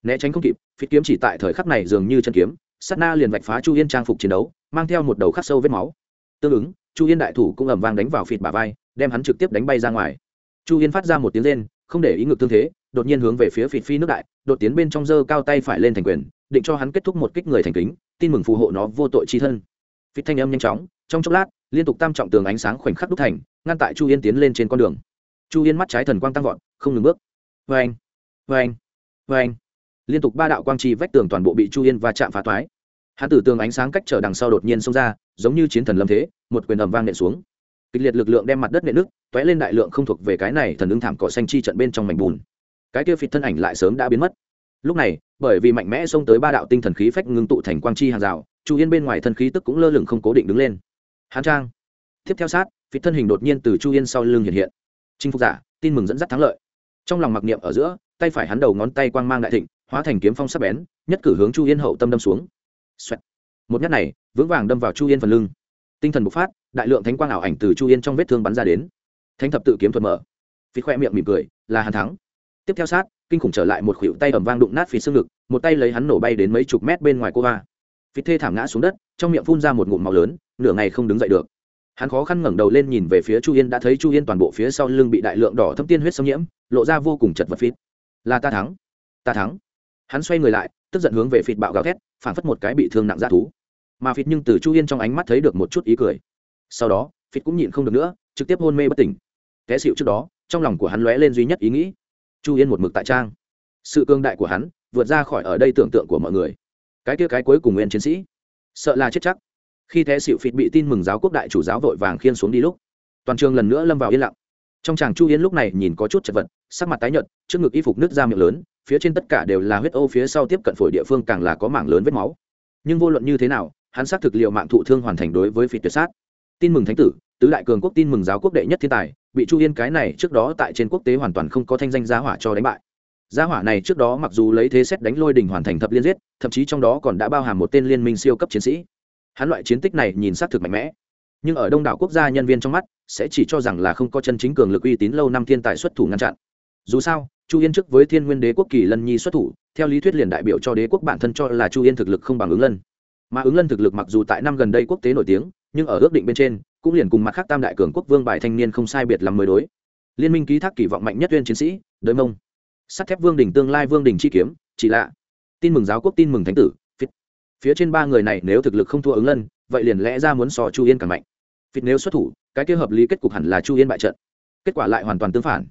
né tránh không kịp phịt kiếm chỉ tại thời khắc này dường như chân kiếm sát na liền vạch phá chu yên trang phục chiến đấu, mang theo một đầu khắc sâu vết máu. Tương ứng, chu yên đại thủ cũng ẩm vang đánh vào phịt bả vai, đem hắn trực tiếp đánh bay ra ngoài. Chu yên phát ra một tiếng lên không để ý ngực tương thế, đột nhiên hướng về phía phịt phi nước đại, đột tiến bên trong giơ cao tay phải lên thành quyền, định cho hắn kết thúc một kích người thành kính, tin mừng phù hộ nó vô tội chi thân. Phịt thanh âm nhanh chóng, trong chốc lát, liên tục tam trọng tường ánh sáng khoảnh khắc đúc thành, ngăn tại chu yên tiến lên trên con đường. Chu yên mắt trái thần quang tăng vọt, không ngừng bước. Vê anh vê anh vê anh liên tục ba đạo quang trì vách tường toàn bộ bị chu yên va chạm phá toái. Hắn tử tường ánh sáng cách trở đằng sau đột nhiên xông ra, giống như chiến thần lâm thế, một quyền ầm vang nện xuống. Kịch liệt lực lượng đem mặt đất nện nước t ó é lên đại lượng không thuộc về cái này thần ứng thảm cỏ xanh chi trận bên trong mảnh bùn. Cái kia phịt thân ảnh lại sớm đã biến mất. Lúc này, bởi vì mạnh mẽ xông tới ba đạo tinh thần khí phách ngưng tụ thành quang chi hàng rào, chu yên bên ngoài thân khí tức cũng lơ lửng không cố định đứng lên. Hán trang. Tiếp theo sát, phịt thân hình đột nhiên từ chu yên sau lưng hiện hiện. Chinh phục giả, tin mừng dẫn dắt thắng lợi. Trong lòng mặc niệm ở giữa, tay phải hắn đầu ngón tay quang mang đại thịnh hóa thành kiếm phong sắc bén, nhất cử hướng chu yên hậu tâm đâm xuống、Xoẹt. Một nhát này, vững vàng đâm vào chu yên phần lưng. Tinh thần bộc phát, đại lượng thánh quang ảo ảnh từ chu yên trong vết thương bắn ra đến. Thánh thập tự kiếm thuật mở. Phí khoe miệng mỉm cười, là hàn thắng. Tiếp theo sát, kinh khủng trở lại một khuỷu tay ẩm vang đụng nát phí xương ngực, một tay lấy hắn nổ bay đến mấy chục mét bên ngoài cô va phí thê thảm ngã xuống đất, trong miệng phun ra một ngụm màu lớn, nửa ngày không đứng dậy được. Hắn khó khăn ngẩng đầu lên nhìn về phía chu yên, đã thấy chu yên toàn bộ phía sau lưng bị đại lượng đỏ thâm tiên huyết xâm nhiễm, lộ ra vô cùng chật vật phít là ta thắng. Ta thắng hắn xoay người lại, tức giận hướng về phịt bạo gào thét phản phất một cái bị thương nặng dã thú. Mà phịt nhưng từ chu yên trong ánh mắt thấy được một chút ý cười. Sau đó, phịt cũng nhịn không được nữa, trực tiếp hôn mê bất tỉnh. Té xịu trước đó, trong lòng của hắn lóe lên duy nhất ý nghĩ. Chu yên một mực tại trang. Sự cương đại của hắn, vượt ra khỏi ở đây tưởng tượng của mọi người. Cái kia cái cuối cùng nguyên chiến sĩ. Sợ là chết chắc. Khi thế xịu phịt bị tin mừng giáo quốc đại chủ giáo vội vàng khiên xuống đi lúc, toàn trường lần nữa lâm vào yên lặng. Trong chàng chu yên lúc này nhìn có chút chật vật, sắc mặt tái nhợt, trước ngực y phục nứt ra miệng lớn phía trên tất cả đều là huyết ô phía sau tiếp cận phổi địa phương càng là có mảng lớn vết máu. Nhưng vô luận như thế nào, hắn xác thực liệu mạng thụ thương hoàn thành đối với phi tuyệt sát. Tin mừng thánh tử, tứ đại cường quốc tin mừng giáo quốc đệ nhất thiên tài, bị chu yên cái này trước đó tại trên quốc tế hoàn toàn không có thanh danh gia hỏa cho đánh bại. Gia hỏa này trước đó mặc dù lấy thế xét đánh lôi đình hoàn thành thập liên giết, thậm chí trong đó còn đã bao hàm một tên liên minh siêu cấp chiến sĩ. Hắn loại chiến tích này nhìn xác thực mạnh mẽ. Nhưng ở đông đảo quốc gia nhân viên trong mắt, sẽ chỉ cho rằng là không có chân chính cường lực uy tín lâu năm thiên tài xuất thủ ngăn chặn. Dù sao chu yên trước với thiên nguyên đế quốc kỳ lân nhi xuất thủ, theo lý thuyết liền đại biểu cho đế quốc bản thân cho là chu yên thực lực không bằng ứng lân. Mà ứng lân thực lực mặc dù tại năm gần đây quốc tế nổi tiếng, nhưng ở ước định bên trên, cũng liền cùng mặt khác tam đại cường quốc vương bài thanh niên không sai biệt làm mới đối. Liên minh ký thác kỳ vọng mạnh nhất tuyên chiến sĩ, đới mông. Sắt thép vương đình tương lai vương đình chi kiếm, chỉ lạ. Tin mừng giáo quốc, tin mừng thánh tử Phít. phía trên ba người này nếu thực lực không thua ứng lân, vậy liền lẽ ra muốn sò chu yên càng mạnh. Phít nếu xuất thủ, cái kia hợp lý kết cục hẳn là chu yên bại trận. Kết quả lại hoàn toàn tương phản.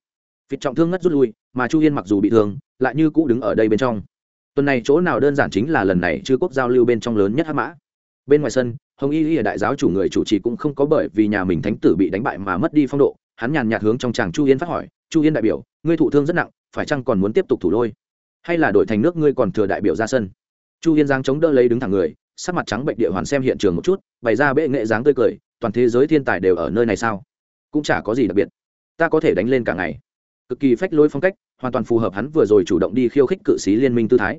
Phít trọng thương ngất rút lui mà chu yên mặc dù bị thương, lại như cũ đứng ở đây bên trong. Tuần này chỗ nào đơn giản chính là lần này chư quốc giao lưu bên trong lớn nhất hắc mã. Bên ngoài sân, hồng y y đại giáo chủ người chủ trì cũng không có bởi vì nhà mình thánh tử bị đánh bại mà mất đi phong độ. Hắn nhàn nhạt hướng trong chàng chu yên phát hỏi, chu yên đại biểu, ngươi thụ thương rất nặng, phải chăng còn muốn tiếp tục thủ lôi? Hay là đổi thành nước ngươi còn thừa đại biểu ra sân? Chu yên giang chống đỡ lấy đứng thẳng người, sắc mặt trắng bệnh địa hoàn xem hiện trường một chút, bày ra bệ nghệ dáng tươi cười, toàn thế giới thiên tài đều ở nơi này sao? Cũng chả có gì đặc biệt. Ta có thể đánh lên cả ngày. Cực kỳ phách lôi phong cách hoàn toàn phù hợp hắn vừa rồi chủ động đi khiêu khích cự sĩ liên minh tư thái.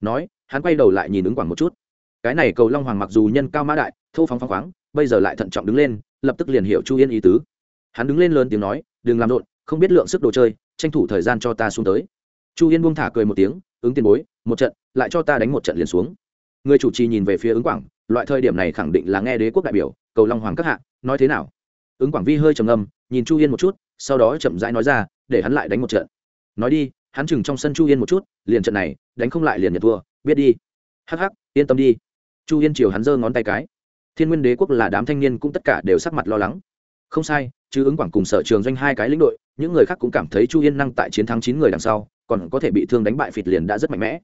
Nói, hắn quay đầu lại nhìn ứng quảng một chút. Cái này cầu long hoàng mặc dù nhân cao mã đại, thô phóng phóng khoáng, bây giờ lại thận trọng đứng lên, lập tức liền hiểu chu yên ý tứ. Hắn đứng lên lớn tiếng nói, đừng làm rộn, không biết lượng sức đồ chơi, tranh thủ thời gian cho ta xuống tới. Chu yên buông thả cười một tiếng, ứng tiền bối, một trận, lại cho ta đánh một trận liền xuống. Người chủ trì nhìn về phía ứng quảng, loại thời điểm này khẳng định là nghe đế quốc đại biểu, cầu long hoàng các hạ, nói thế nào? Ứng quảng vi hơi trầm ngâm, nhìn chu yên một chút, sau đó chậm rãi nói ra, để hắn lại đánh một trận nói đi, hắn chừng trong sân chu yên một chút, liền trận này, đánh không lại liền nhận thua, biết đi. Hắc hắc, yên tâm đi. Chu yên chiều hắn giơ ngón tay cái. Thiên nguyên đế quốc là đám thanh niên cũng tất cả đều sắc mặt lo lắng. Không sai chứ ứng quảng cùng sở trường doanh hai cái lĩnh đội, những người khác cũng cảm thấy chu yên năng tại chiến thắng chín người đằng sau, còn có thể bị thương đánh bại phịt liền đã rất mạnh mẽ.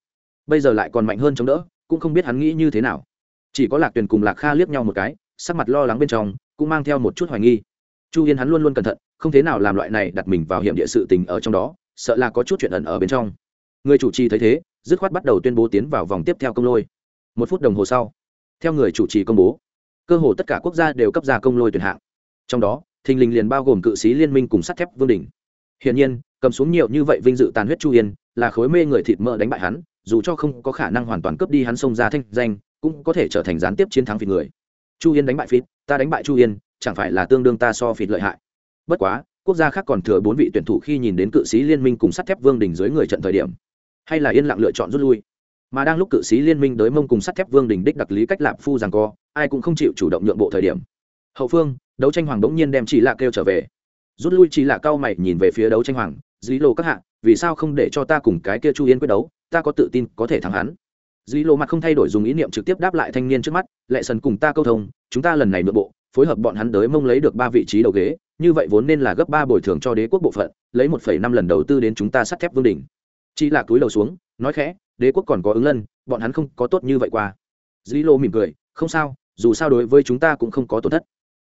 Bây giờ lại còn mạnh hơn chống đỡ, cũng không biết hắn nghĩ như thế nào. Chỉ có lạc tuyền cùng lạc kha liếc nhau một cái, sắc mặt lo lắng bên trong, cũng mang theo một chút hoài nghi. Chu yên hắn luôn luôn cẩn thận, không thế nào làm loại này đặt mình vào hiểm địa sự tình ở trong đó sợ là có chút chuyện ẩn ở bên trong. Người chủ trì thấy thế, dứt khoát bắt đầu tuyên bố tiến vào vòng tiếp theo công lôi. Một phút đồng hồ sau, theo người chủ trì công bố, cơ hồ tất cả quốc gia đều cấp ra công lôi tuyển hạng. Trong đó, thình lình liền bao gồm cự sĩ liên minh cùng sắt thép vương đình hiển nhiên, cầm xuống nhiều như vậy vinh dự tàn huyết chu yên, là khối mê người thịt mỡ đánh bại hắn, dù cho không có khả năng hoàn toàn cướp đi hắn xông ra thanh danh, cũng có thể trở thành gián tiếp chiến thắng vì người. Chu yên đánh bại phịt, ta đánh bại chu yên, chẳng phải là tương đương ta so phịt lợi hại. Bất quá quốc gia khác còn thừa bốn vị tuyển thủ khi nhìn đến cự sĩ liên minh cùng sắt thép vương đình dưới người trận thời điểm, hay là yên lặng lựa chọn rút lui. Mà đang lúc cự sĩ liên minh đới mông cùng sắt thép vương đình đích đặc lý cách lạp phu rằng co, ai cũng không chịu chủ động nhượng bộ thời điểm. Hậu phương, đấu tranh hoàng đống nhiên đem chỉ lạ kêu trở về. Rút lui chỉ lạ cao mày nhìn về phía đấu tranh hoàng Dí lô các hạ, vì sao không để cho ta cùng cái kia chu yên quyết đấu? Ta có tự tin có thể thắng hắn. Dí lô mặt không thay đổi dùng ý niệm trực tiếp đáp lại thanh niên trước mắt, lệ sần cùng ta câu thông, chúng ta lần này nội bộ phối hợp bọn hắn tới mông lấy được ba vị trí đầu ghế, như vậy vốn nên là gấp ba bồi thường cho đế quốc bộ phận, lấy một phẩy năm lần đầu tư đến chúng ta sắt thép vương đỉnh. Chỉ là túi đầu xuống, nói khẽ, đế quốc còn có ứng lân, bọn hắn không có tốt như vậy qua. Dĩ lô mỉm cười, không sao, dù sao đối với chúng ta cũng không có tổn thất.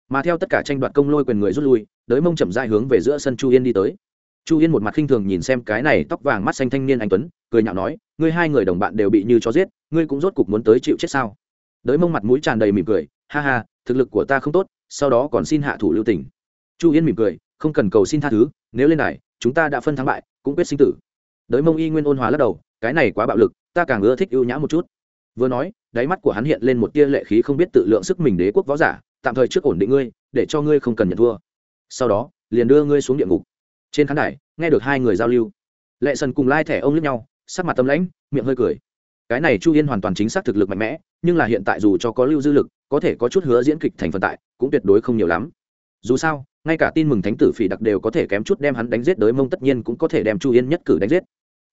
Mà theo tất cả tranh đoạt công lôi quyền người rút lui, đới mông chậm dại hướng về giữa sân chu yên đi tới. Chu yên một mặt khinh thường nhìn xem cái này tóc vàng mắt xanh thanh niên anh tuấn, cười nhạo nói, ngươi hai người đồng bạn đều bị như cho giết, ngươi cũng rốt cục muốn tới chịu chết sao? Đới mông mặt mũi tràn đầy mỉm cười ha ha, thực lực của ta không tốt, sau đó còn xin hạ thủ lưu tình. Chu yên mỉm cười, không cần cầu xin tha thứ, nếu lên này, chúng ta đã phân thắng bại, cũng quyết sinh tử. Đới mông y nguyên ôn hòa lắc đầu, cái này quá bạo lực, ta càng ưa thích ưu nhã một chút. Vừa nói, đáy mắt của hắn hiện lên một tia lệ khí không biết tự lượng sức mình đế quốc võ giả, tạm thời trước ổn định ngươi, để cho ngươi không cần nhận thua. Sau đó, liền đưa ngươi xuống địa ngục. Trên khán đài, nghe được hai người giao lưu. Lệ sần cùng lai thẻ ông lướt nhau, sắc mặt tâm lãnh, miệng hơi cười. Cái này chu yên hoàn toàn chính xác thực lực mạnh mẽ, nhưng là hiện tại dù cho có lưu dư lực có thể có chút hứa diễn kịch thành phần tại, cũng tuyệt đối không nhiều lắm. Dù sao, ngay cả tin mừng thánh tử phỉ đặc đều có thể kém chút đem hắn đánh giết, đới mông tất nhiên cũng có thể đem chu yên nhất cử đánh giết.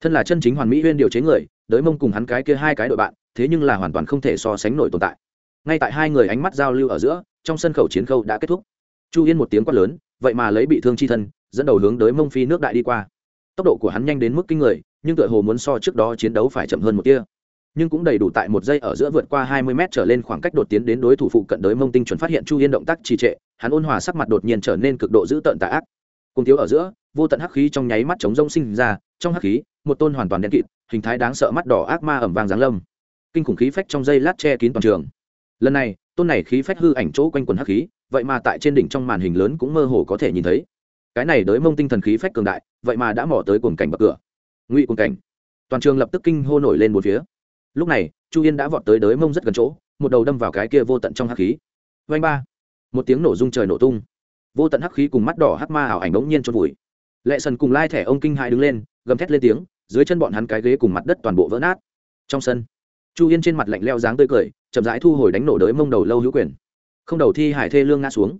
Thân là chân chính hoàn mỹ huyên điều chế người, đới mông cùng hắn cái kia hai cái đội bạn, thế nhưng là hoàn toàn không thể so sánh nổi tồn tại. Ngay tại hai người ánh mắt giao lưu ở giữa, trong sân khẩu chiến khâu đã kết thúc. Chu yên một tiếng quát lớn, vậy mà lấy bị thương chi thân, dẫn đầu hướng đới mông phi nước đại đi qua. Tốc độ của hắn nhanh đến mức kinh người, nhưng tựa hồ muốn so trước đó chiến đấu phải chậm hơn một tia nhưng cũng đầy đủ tại một giây ở giữa vượt qua hai mươi mét trở lên khoảng cách đột tiến đến đối thủ phụ cận đới mông tinh chuẩn phát hiện chu yên động tác trì trệ, hắn ôn hòa sắc mặt đột nhiên trở nên cực độ dữ tợn tà ác. Cùng thiếu ở giữa, vô tận hắc khí trong nháy mắt chống rông sinh ra, trong hắc khí, một tôn hoàn toàn đen kịt, hình thái đáng sợ mắt đỏ ác ma ẩm vàng giáng lâm. Kinh khủng khí phách trong dây lát che kín toàn trường. Lần này, tôn này khí phách hư ảnh chỗ quanh quần hắc khí, vậy mà tại trên đỉnh trong màn hình lớn cũng mơ hồ có thể nhìn thấy. Cái này đới mông tinh thần khí phách cường đại, vậy mà đã mò tới cuồng cảnh bậc cửa. Ngụy cuồng cảnh. Toàn trường lập tức kinh hô nổi lên một phía lúc này, chu yên đã vọt tới đới mông rất gần chỗ, một đầu đâm vào cái kia vô tận trong hắc khí. Vanh ba. Một tiếng nổ rung trời nổ tung. Vô tận hắc khí cùng mắt đỏ hắc ma ảo ảnh bỗng nhiên trôn vùi. Lệ sần cùng lai thẻ ông kinh hai đứng lên, gầm thét lên tiếng, dưới chân bọn hắn cái ghế cùng mặt đất toàn bộ vỡ nát. Trong sân, chu yên trên mặt lạnh leo dáng tươi cười, chậm rãi thu hồi đánh nổ đới mông đầu lâu hữu quyền. Không đầu thi hải thê lương ngã xuống.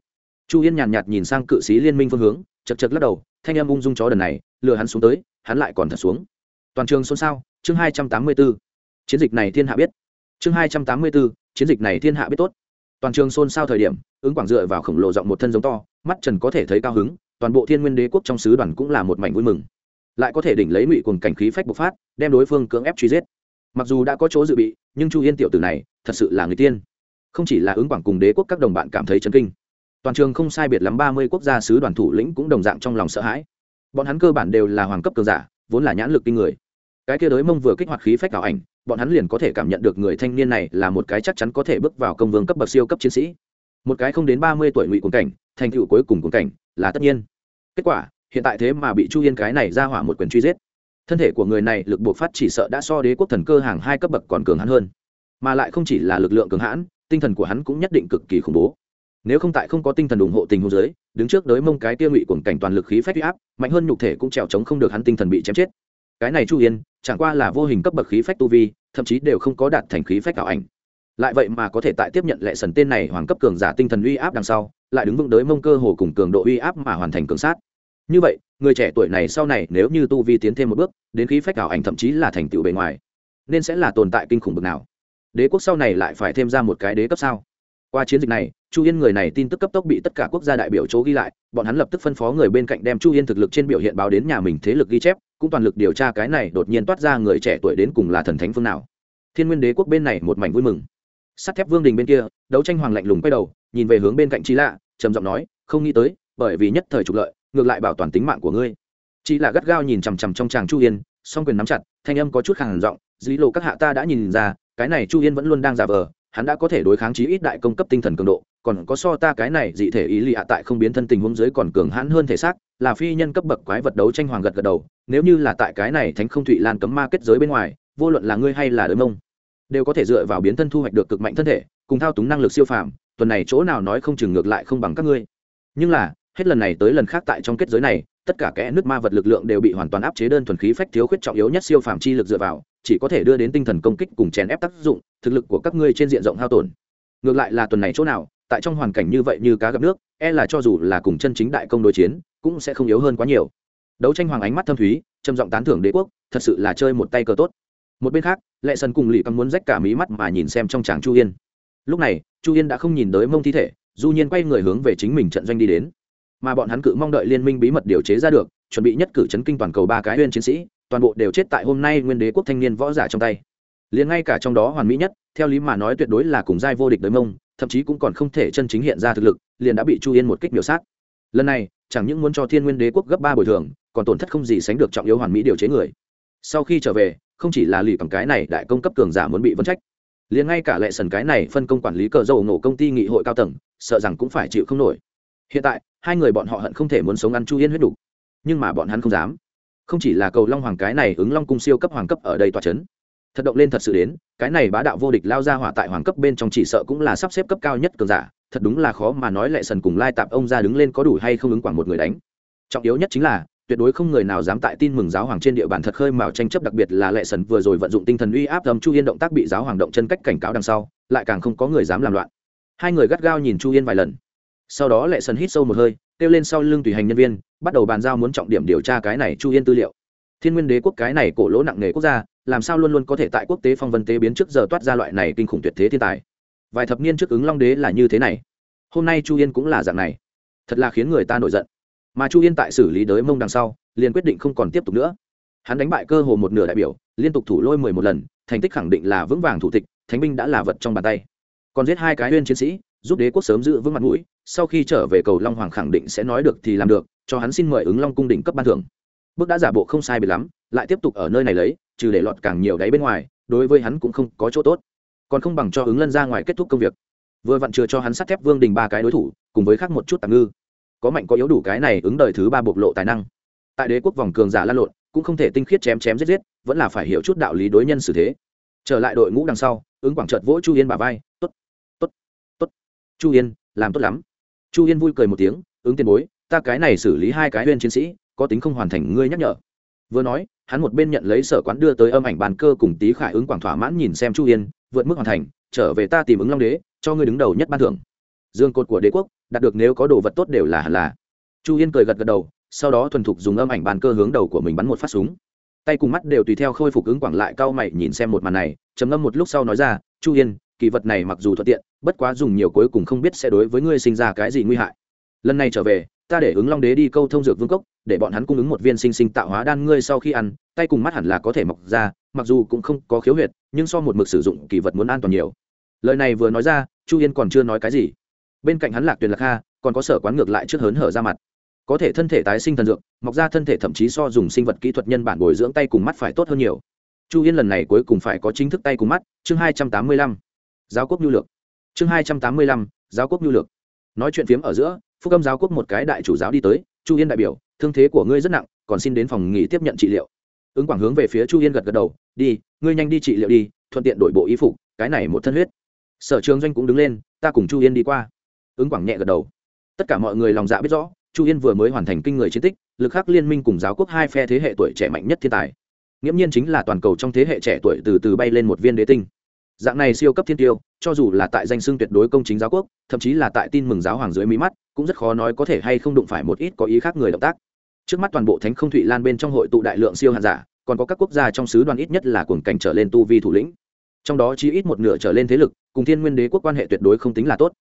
Chu yên nhàn nhạt nhìn sang cự sĩ liên minh phương hướng, chật chật lắc đầu, thanh em ung dung chó đần này, lừa hắn xuống tới, hắn lại còn thật xuống. Toàn trường xôn xao, chương hai trăm tám mươi bốn chiến dịch này thiên hạ biết. Chương hai trăm tám mươi bốn, chiến dịch này thiên hạ biết tốt. Toàn trường xôn xao thời điểm ứng quảng dựa vào khổng lồ rộng một thân giống to mắt trần có thể thấy cao hứng toàn bộ thiên nguyên đế quốc trong sứ đoàn cũng là một mảnh vui mừng. Lại có thể đỉnh lấy ngụy cùng cảnh khí phách bộc phát đem đối phương cưỡng ép truy giết. Mặc dù đã có chỗ dự bị nhưng chu yên tiểu tử này thật sự là người tiên. Không chỉ là ứng quảng cùng đế quốc các đồng bạn cảm thấy chấn kinh toàn trường không sai biệt lắm ba mươi quốc gia sứ đoàn thủ lĩnh cũng đồng dạng trong lòng sợ hãi. Bọn hắn cơ bản đều là hoàng cấp cường giả vốn là nhãn lực kinh người cái kia đới mông vừa kích hoạt khí phách ảo ảnh, bọn hắn liền có thể cảm nhận được người thanh niên này là một cái chắc chắn có thể bước vào công vương cấp bậc siêu cấp chiến sĩ. Một cái không đến ba mươi tuổi ngụy cùng cảnh, thành tựu cuối cùng cùng cảnh, là tất nhiên. Kết quả, hiện tại thế mà bị chu yên cái này ra hỏa một quyền truy giết. Thân thể của người này lực buộc phát chỉ sợ đã so đế quốc thần cơ hàng hai cấp bậc còn cường hắn hơn. Mà lại không chỉ là lực lượng cường hãn, tinh thần của hắn cũng nhất định cực kỳ khủng bố. Nếu không tại không có tinh thần ủng hộ tình huống giới đứng trước đới mông cái tiêu ngụy cuồng cảnh toàn lực khí phách huy áp, mạnh hơn nhục thể cũng trèo trống không được hắn tinh thần bị chém chết cái này chu yên, chẳng qua là vô hình cấp bậc khí phách tu vi, thậm chí đều không có đạt thành khí phách ảo ảnh. Lại vậy mà có thể tại tiếp nhận lệ sần tên này hoàng cấp cường giả tinh thần uy áp đằng sau, lại đứng vững đới mông cơ hồ cùng cường độ uy áp mà hoàn thành cường sát. Như vậy, người trẻ tuổi này sau này nếu như tu vi tiến thêm một bước, đến khí phách ảo ảnh thậm chí là thành tựu bề ngoài, nên sẽ là tồn tại kinh khủng bực nào? Đế quốc sau này lại phải thêm ra một cái đế cấp sao? Qua chiến dịch này chu yên người này tin tức cấp tốc bị tất cả quốc gia đại biểu chỗ ghi lại, bọn hắn lập tức phân phó người bên cạnh đem chu yên thực lực trên biểu hiện báo đến nhà mình thế lực ghi chép, cũng toàn lực điều tra cái này đột nhiên toát ra người trẻ tuổi đến cùng là thần thánh phương nào. Thiên nguyên đế quốc bên này một mảnh vui mừng. Sắt thép vương đình bên kia, đấu tranh hoàng lạnh lùng quay đầu, nhìn về hướng bên cạnh chi lạ, trầm giọng nói, không nghĩ tới, bởi vì nhất thời trục lợi, ngược lại bảo toàn tính mạng của ngươi. Chi lạ gắt gao nhìn chằm chằm trong tràng chu yên, song quyền nắm chặt, thanh âm có chút khàn giọng dĩ lộ các hạ ta đã nhìn ra, cái này chu yên vẫn luôn đang giả vờ, hắn đã có thể đối kháng chí ít đại công cấp tinh thần cường độ còn có so ta cái này dị thể ý lì ạ tại không biến thân tình huống dưới còn cường hãn hơn thể xác, là phi nhân cấp bậc quái vật đấu tranh hoàng gật gật đầu, nếu như là tại cái này thánh không thụy lan cấm ma kết giới bên ngoài, vô luận là ngươi hay là đới mông, đều có thể dựa vào biến thân thu hoạch được cực mạnh thân thể, cùng thao túng năng lực siêu phàm, tuần này chỗ nào nói không chừng ngược lại không bằng các ngươi. Nhưng là, hết lần này tới lần khác tại trong kết giới này, tất cả kẽ nước ma vật lực lượng đều bị hoàn toàn áp chế đơn thuần khí phách thiếu khuyết trọng yếu nhất siêu phàm chi lực dựa vào, chỉ có thể đưa đến tinh thần công kích cùng chèn ép tác dụng, thực lực của các ngươi trên diện rộng hao tổn. Ngược lại là tuần này chỗ nào tại trong hoàn cảnh như vậy như cá gặp nước e là cho dù là cùng chân chính đại công đối chiến, cũng sẽ không yếu hơn quá nhiều. Đấu tranh hoàng ánh mắt thâm thúy, trầm giọng tán thưởng đế quốc, thật sự là chơi một tay cờ tốt. Một bên khác, lệ sân cùng lì cầm muốn rách cả mí mắt mà nhìn xem trong tràng chu yên. Lúc này, chu yên đã không nhìn tới mông thi thể, du nhiên quay người hướng về chính mình trận doanh đi đến. Mà bọn hắn cự mong đợi liên minh bí mật điều chế ra được, chuẩn bị nhất cử chấn kinh toàn cầu ba cái huyên chiến sĩ, toàn bộ đều chết tại hôm nay nguyên đế quốc thanh niên võ giả trong tay. Liền ngay cả trong đó hoàn mỹ nhất, theo lý mà nói tuyệt đối là cùng giai vô địch đối mông thậm chí cũng còn không thể chân chính hiện ra thực lực, liền đã bị chu yên một kích biểu sát. Lần này, chẳng những muốn cho thiên nguyên đế quốc gấp ba bồi thường, còn tổn thất không gì sánh được trọng yếu hoàn mỹ điều chế người. Sau khi trở về, không chỉ là lì bằng cái này đại công cấp cường giả muốn bị vấn trách, liền ngay cả lệ sần cái này phân công quản lý cờ dầu nổ công ty nghị hội cao tầng, sợ rằng cũng phải chịu không nổi. Hiện tại, hai người bọn họ hận không thể muốn sống ăn chu yên huyết đủ, nhưng mà bọn hắn không dám. Không chỉ là cầu long hoàng cái này ứng long cung siêu cấp hoàng cấp ở đây tòa c h ấ n thật động lên thật sự đến, cái này bá đạo vô địch lao ra hỏa tại hoàng cấp bên trong chỉ sợ cũng là sắp xếp cấp cao nhất cường giả, thật đúng là khó mà nói lệ sần cùng lai tạp ông ra đứng lên có đủ hay không ứng quản một người đánh. Trọng yếu nhất chính là, tuyệt đối không người nào dám tại tin mừng giáo hoàng trên địa bàn thật khơi mào tranh chấp đặc biệt là lệ sần vừa rồi vận dụng tinh thần uy áp âm chu yên động tác bị giáo hoàng động chân cách cảnh cáo đằng sau, lại càng không có người dám làm loạn. Hai người gắt gao nhìn chu yên vài lần. Sau đó lệ sần hít sâu một hơi, kêu lên sau lưng tùy hành nhân viên, bắt đầu bàn giao muốn trọng điểm điều tra cái này chu yên tư liệu. Thiên nguyên đế quốc cái này cổ lỗ nặng nề quốc gia làm sao luôn luôn có thể tại quốc tế phong vân tế biến trước giờ toát ra loại này kinh khủng tuyệt thế thiên tài? Vài thập niên trước ứng long đế là như thế này. Hôm nay chu yên cũng là dạng này. Thật là khiến người ta nổi giận. Mà chu yên tại xử lý đới mông đằng sau, liền quyết định không còn tiếp tục nữa. Hắn đánh bại cơ hồ một nửa đại biểu, liên tục thủ lôi mười một lần, thành tích khẳng định là vững vàng thủ tịch, thánh binh đã là vật trong bàn tay. Còn giết hai cái huyên chiến sĩ, giúp đế quốc sớm giữ vững mặt mũi, sau khi trở về cầu long hoàng khẳng định sẽ nói được thì làm được, cho hắn xin mời ứng long cung đỉnh cấp ban thưởng. Bước đã giả bộ không sai bị lắm, lại tiếp tục ở nơi này lấy trừ để lọt càng nhiều đáy bên ngoài, đối với hắn cũng không có chỗ tốt. Còn không bằng cho ứng lân ra ngoài kết thúc công việc. Vừa vặn chưa cho hắn sắt thép vương đình ba cái đối thủ, cùng với khác một chút tạm ngư. Có mạnh có yếu đủ cái này ứng đời thứ ba bộc lộ tài năng. Tại đế quốc vòng cường giả lan lộn, cũng không thể tinh khiết chém chém giết giết, vẫn là phải hiểu chút đạo lý đối nhân xử thế. Trở lại đội ngũ đằng sau, ứng quảng trợt vỗ chu yên bà vai t ố t t ố t t ố t chu yên, làm tốt lắm. Chu yên vui cười một tiếng, ứng tiền bối, ta cái này xử lý hai cái huyên chiến sĩ, có tính không hoàn thành, ngươi nhắc nhở vừa nói, hắn một bên nhận lấy sở quán đưa tới âm ảnh bàn cơ cùng tý khải ứng quảng thỏa mãn nhìn xem chu yên, vượt mức hoàn thành, trở về ta tìm ứng long đế, cho ngươi đứng đầu nhất ban thưởng. Dương cột của đế quốc, đạt được nếu có đồ vật tốt đều là hẳn là. Chu yên cười gật gật đầu, sau đó thuần thục dùng âm ảnh bàn cơ hướng đầu của mình bắn một phát súng. Tay cùng mắt đều tùy theo khôi phục ứng quảng lại cao mày nhìn xem một màn này, trầm ngâm một lúc sau nói ra, chu yên, kỳ vật này mặc dù thuận tiện, bất quá dùng nhiều cuối cùng không biết sẽ đối với ngươi sinh ra cái gì nguy hại. Lần này trở về ta để ứng long đế đi câu thông dược vương cốc, để bọn hắn cung ứng một viên sinh sinh tạo hóa đan ngươi sau khi ăn, tay cùng mắt hẳn là có thể mọc ra, mặc dù cũng không có khiếu huyệt, nhưng so một mực sử dụng kỳ vật muốn an toàn nhiều. Lời này vừa nói ra, chu yên còn chưa nói cái gì. Bên cạnh hắn lạc tuyền lạc kha, còn có sở quán ngược lại trước hớn hở ra mặt. Có thể thân thể tái sinh thần dược, mọc ra thân thể thậm chí so dùng sinh vật kỹ thuật nhân bản bồi dưỡng tay cùng mắt phải tốt hơn nhiều. Chu yên lần này cuối cùng phải có chính thức tay cùng mắt, chương hai trăm tám mươi lăm. Giáo quốc nhu lược. Chương hai trăm tám mươi lăm, giáo quốc nhu lược. Nói chuyện phiếm ở giữa phúc âm giáo quốc một cái đại chủ giáo đi tới, chu yên đại biểu, thương thế của ngươi rất nặng, còn xin đến phòng nghỉ tiếp nhận trị liệu. Ứng quảng hướng về phía chu yên gật gật đầu, đi, ngươi nhanh đi trị liệu đi, thuận tiện đổi bộ y phục, cái này một thân huyết. Sở trường doanh cũng đứng lên, ta cùng chu yên đi qua. Ứng quảng nhẹ gật đầu. Tất cả mọi người lòng dạ biết rõ, chu yên vừa mới hoàn thành kinh người chiến tích, lực khắc liên minh cùng giáo quốc hai phe thế hệ tuổi trẻ mạnh nhất thiên tài. Nghiễm nhiên chính là toàn cầu trong thế hệ trẻ tuổi từ từ bay lên một viên đế tinh dạng này siêu cấp thiên tiêu, cho dù là tại danh xưng tuyệt đối công chính giáo quốc, thậm chí là tại tin mừng giáo hoàng dưới mí mắt, cũng rất khó nói có thể hay không đụng phải một ít có ý khác người động tác. Trước mắt toàn bộ thánh không thụy lan bên trong hội tụ đại lượng siêu hạn giả, còn có các quốc gia trong sứ đoàn ít nhất là cuồng cảnh trở lên tu vi thủ lĩnh. Trong đó chỉ ít một nửa trở lên thế lực, cùng thiên nguyên đế quốc quan hệ tuyệt đối không tính là tốt.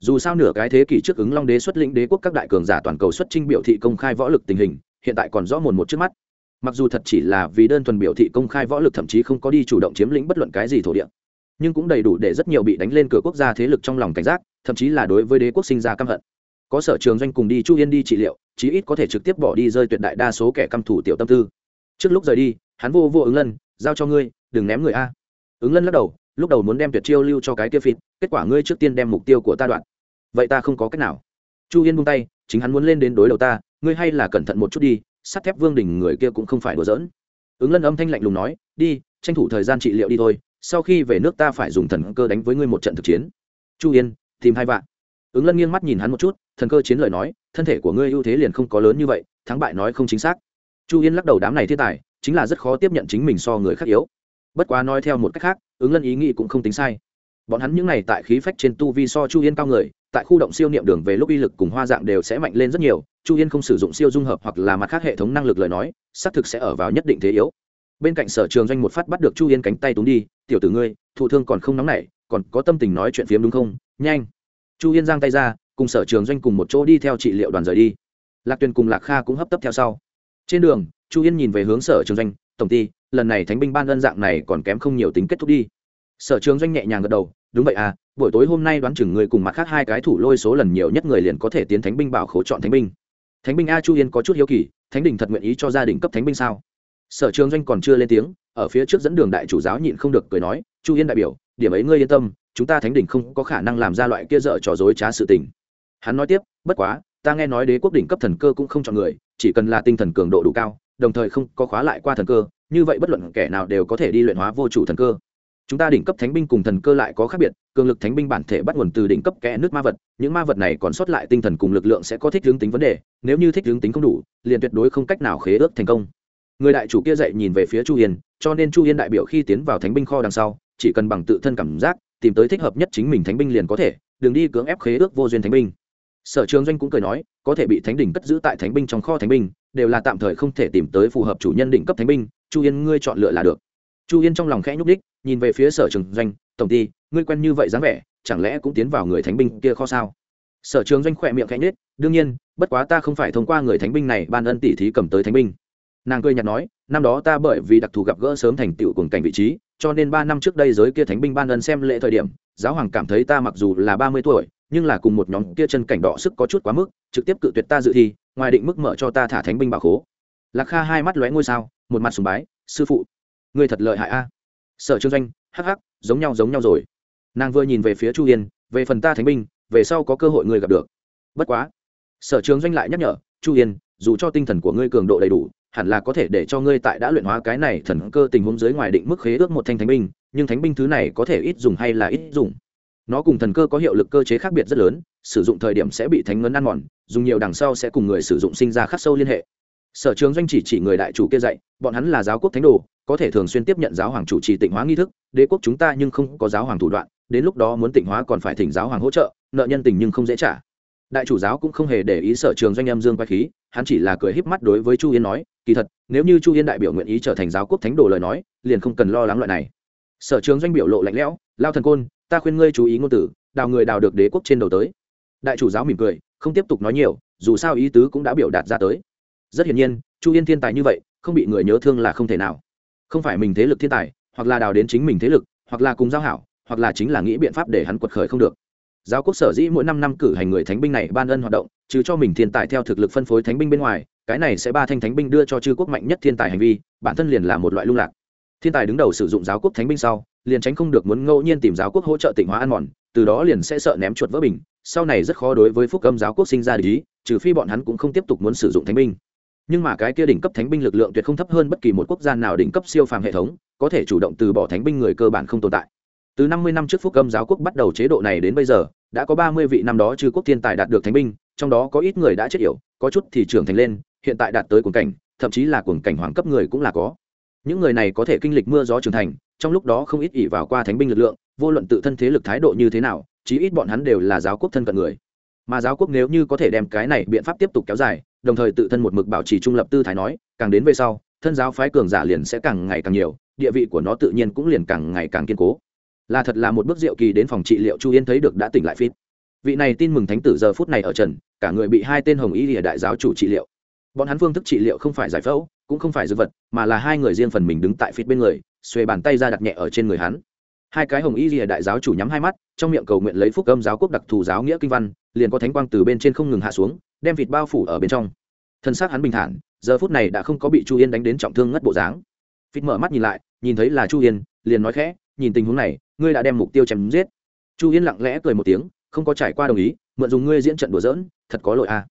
Dù sao nửa cái thế kỷ trước ứng long đế xuất lĩnh đế quốc các đại cường giả toàn cầu xuất trinh biểu thị công khai võ lực tình hình, hiện tại còn rõ mồn một trước mắt. Mặc dù thật chỉ là vì đơn thuần biểu thị công khai võ lực thậm chí không có đi chủ động chiếm lĩnh bất luận cái gì thổ địa nhưng cũng đầy đủ để rất nhiều bị đánh lên cửa quốc gia thế lực trong lòng cảnh giác, thậm chí là đối với đế quốc sinh ra căm hận. Có sở trường doanh cùng đi chu yên đi trị liệu, chí ít có thể trực tiếp bỏ đi rơi tuyệt đại đa số kẻ căm thủ tiểu tâm tư. Trước lúc rời đi, hắn vô vô ứng lân, giao cho ngươi, đừng ném người a. Ứng lân lắc đầu, lúc đầu muốn đem tuyệt chiêu lưu cho cái kia phịt, kết quả ngươi trước tiên đem mục tiêu của ta đoạn. Vậy ta không có cách nào. Chu yên buông tay, chính hắn muốn lên đến đối đầu ta, ngươi hay là cẩn thận một chút đi, sắt thép vương đỉnh người kia cũng không phải đùa giỡn. Ứng lân âm thanh lạnh lùng nói, đi, tranh thủ thời gian trị liệu đi thôi sau khi về nước ta phải dùng thần cơ đánh với ngươi một trận thực chiến. Chu yên, tìm hai vạn. Ứng lân nghiêng mắt nhìn hắn một chút, thần cơ chiến lời nói, thân thể của ngươi ưu thế liền không có lớn như vậy, thắng bại nói không chính xác. Chu yên lắc đầu đám này thiên tài, chính là rất khó tiếp nhận chính mình so người khác yếu. Bất quá nói theo một cách khác, ứng lân ý nghĩ cũng không tính sai. Bọn hắn những n à y tại khí phách trên tu vi so chu yên cao người, tại khu động siêu niệm đường về lúc uy lực cùng hoa dạng đều sẽ mạnh lên rất nhiều, chu yên không sử dụng siêu dung hợp hoặc là mặt khác hệ thống năng lực lời nói, xác thực sẽ ở vào nhất định thế yếu. Bên cạnh sở trường doanh một phát bắt được chu yên cánh tay túng đi tiểu tử ngươi, thụ thương còn không nóng nảy, còn có tâm tình nói chuyện phiếm đúng không? Nhanh. Chu yên giang tay ra, cùng sở trường doanh cùng một chỗ đi theo trị liệu đoàn rời đi. Lạc tuyền cùng lạc kha cũng hấp tấp theo sau. Trên đường, chu yên nhìn về hướng sở trường doanh, tổng ty, lần này thánh binh ban đơn dạng này còn kém không nhiều tính kết thúc đi. Sở trường doanh nhẹ nhàng gật đầu, đúng vậy à buổi tối hôm nay đoán chừng người cùng mặt khác hai cái thủ lôi số lần nhiều nhất người liền có thể tiến thánh binh bảo khố chọn thánh binh. Thánh binh a chu yên có chút hiếu kỳ, thánh đình thật nguyện ý cho gia đình cấp thánh binh sao? Sở trường doanh còn chưa lên tiếng, ở phía trước dẫn đường đại chủ giáo nhịn không được cười nói, chu yên đại biểu, điểm ấy ngươi yên tâm, chúng ta thánh đình không có khả năng làm ra loại kia dở trò dối trá sự tình. Hắn nói tiếp, bất quá, ta nghe nói đế quốc đỉnh cấp thần cơ cũng không chọn người, chỉ cần là tinh thần cường độ đủ cao, đồng thời không có khóa lại qua thần cơ, như vậy bất luận kẻ nào đều có thể đi luyện hóa vô chủ thần cơ. Chúng ta đỉnh cấp thánh binh cùng thần cơ lại có khác biệt, cường lực thánh binh bản thể bắt nguồn từ đỉnh cấp kẽ nước ma vật, những ma vật này còn sót lại tinh thần cùng lực lượng sẽ có thích hướng tính vấn đề, nếu như thích hướng tính không đủ, liền tuyệt đối không cách nào khế ước thành công người đại chủ kia dậy nhìn về phía chu Hiền, cho nên chu Hiền đại biểu khi tiến vào thánh binh kho đằng sau chỉ cần bằng tự thân cảm giác tìm tới thích hợp nhất chính mình thánh binh liền có thể đừng đi cưỡng ép khế ước vô duyên thánh binh. Sở trường doanh cũng cười nói có thể bị thánh đỉnh cất giữ tại thánh binh trong kho thánh binh đều là tạm thời không thể tìm tới phù hợp chủ nhân đỉnh cấp thánh binh chu yên ngươi chọn lựa là được. Chu yên trong lòng khẽ nhúc đích nhìn về phía sở trường doanh tổng ty ngươi quen như vậy dáng vẻ chẳng lẽ cũng tiến vào người thánh binh kia kho sao? Sở trường doanh khỏe miệng khẽ nhết đương nhiên bất quá ta không phải thông qua người thánh binh này ban ân tỷ thí cầm tới thánh binh nàng cười nhạt nói, năm đó ta bởi vì đặc thù gặp gỡ sớm thành tựu cùng cảnh vị trí, cho nên ba năm trước đây giới kia thánh binh ban ân xem lễ thời điểm, giáo hoàng cảm thấy ta mặc dù là ba mươi tuổi, nhưng là cùng một nhóm kia chân cảnh đỏ sức có chút quá mức, trực tiếp cự tuyệt ta dự thi, ngoài định mức mở cho ta thả thánh binh bảo khố. Lạc kha hai mắt lóe ngôi sao, một mặt sùng bái, sư phụ người thật lợi hại a. Sở trương doanh, hắc hắc, giống nhau giống nhau rồi. Nàng vừa nhìn về phía chu yên về phần ta thánh binh, về sau có cơ hội người gặp được. Bất quá. Sở trường doanh lại nhắc nhở, chu yên dù cho tinh thần của ngươi cường độ đầy đủ hẳn là có thể để cho ngươi tại đã luyện hóa cái này thần cơ tình huống dưới ngoài định mức khế ước một thanh thánh binh, nhưng thánh binh thứ này có thể ít dùng hay là ít dùng? Nó cùng thần cơ có hiệu lực cơ chế khác biệt rất lớn, sử dụng thời điểm sẽ bị thánh ngấn ăn mòn, dùng nhiều đằng sau sẽ cùng người sử dụng sinh ra khắc sâu liên hệ. Sở trường doanh chỉ chỉ người đại chủ kia dạy, bọn hắn là giáo quốc thánh đồ, có thể thường xuyên tiếp nhận giáo hoàng chủ trì tịnh hóa nghi thức, đế quốc chúng ta nhưng không có giáo hoàng thủ đoạn, đến lúc đó muốn tịnh hóa còn phải thỉnh giáo hoàng hỗ trợ, nợ nhân tình nhưng không dễ trả đại chủ giáo cũng không hề để ý sở trường doanh âm dương quay khí, hắn chỉ là cười híp mắt đối với chu yên nói, kỳ thật, nếu như chu yên đại biểu nguyện ý trở thành giáo quốc thánh đồ lời nói, liền không cần lo lắng loại này. Sở trường doanh biểu lộ lạnh lẽo, lao thần côn, ta khuyên ngươi chú ý ngôn tử đào người đào được đế quốc trên đầu tới. Đại chủ giáo mỉm cười, không tiếp tục nói nhiều, dù sao ý tứ cũng đã biểu đạt ra tới. Rất hiển nhiên, chu yên thiên tài như vậy, không bị người nhớ thương là không thể nào. Không phải mình thế lực thiên tài, hoặc là đào đến chính mình thế lực, hoặc là cùng giao hảo, hoặc là chính là nghĩ biện pháp để hắn quật khởi không được giáo quốc sở dĩ mỗi năm năm cử hành người thánh binh này ban ân hoạt động chứ cho mình thiên tài theo thực lực phân phối thánh binh bên ngoài, cái này sẽ ba thanh thánh binh đưa cho chư quốc mạnh nhất thiên tài hành vi, bản thân liền là một loại lung lạc. Thiên tài đứng đầu sử dụng giáo quốc thánh binh sau, liền tránh không được muốn ngẫu nhiên tìm giáo quốc hỗ trợ tỉnh hóa ăn mòn, từ đó liền sẽ sợ ném chuột vỡ bình, sau này rất khó đối với phúc âm giáo quốc sinh ra lý trừ phi bọn hắn cũng không tiếp tục muốn sử dụng thánh binh. Nhưng mà cái kia đỉnh cấp thánh binh lực lượng tuyệt không thấp hơn bất kỳ một quốc gia nào đỉnh cấp siêu phàm hệ thống, có thể chủ động từ bỏ thánh binh người cơ bản không tồn tại từ năm mươi năm trước phúc âm giáo quốc bắt đầu chế độ này đến bây giờ, đã có ba mươi vị năm đó chư quốc thiên tài đạt được thánh binh, trong đó có ít người đã chết yểu, có chút thì trưởng thành lên, hiện tại đạt tới cuồng cảnh, thậm chí là cuồng cảnh hoàng cấp người cũng là có. Những người này có thể kinh lịch mưa gió trưởng thành, trong lúc đó không ít ỉ vào qua thánh binh lực lượng, vô luận tự thân thế lực thái độ như thế nào, chí ít bọn hắn đều là giáo quốc thân cận người. Mà giáo quốc nếu như có thể đem cái này biện pháp tiếp tục kéo dài, đồng thời tự thân một mực bảo trì trung lập tư thái nói, càng đến về sau, thân giáo phái cường giả liền sẽ càng ngày càng nhiều, địa vị của nó tự nhiên cũng liền càng ngày càng kiên cố là thật là một bước diệu kỳ đến phòng trị liệu chu yên thấy được đã tỉnh lại phít. Vị này tin mừng thánh tử giờ phút này ở trần, cả người bị hai tên hồng y lìa đại giáo chủ trị liệu. Bọn hắn phương thức trị liệu không phải giải phẫu, cũng không phải dư vật, mà là hai người riêng phần mình đứng tại phít bên người, xuề bàn tay ra đặt nhẹ ở trên người hắn. Hai cái hồng y lìa đại giáo chủ nhắm hai mắt, trong miệng cầu nguyện lấy phúc âm giáo quốc đặc thù giáo nghĩa kinh văn, liền có thánh quang từ bên trên không ngừng hạ xuống, đem vịt bao phủ ở bên trong. Thân xác hắn bình thản, giờ phút này đã không có bị chu yên đánh đến trọng thương ngất bộ dáng. Phít mở mắt nhìn lại, nhìn thấy là chu yên, liền nói khẽ, nhìn tình huống này ngươi đã đem mục tiêu chém giết. Chu yên lặng lẽ cười một tiếng, không có trải qua đồng ý, mượn dùng ngươi diễn trận đùa giỡn, thật có lỗi à.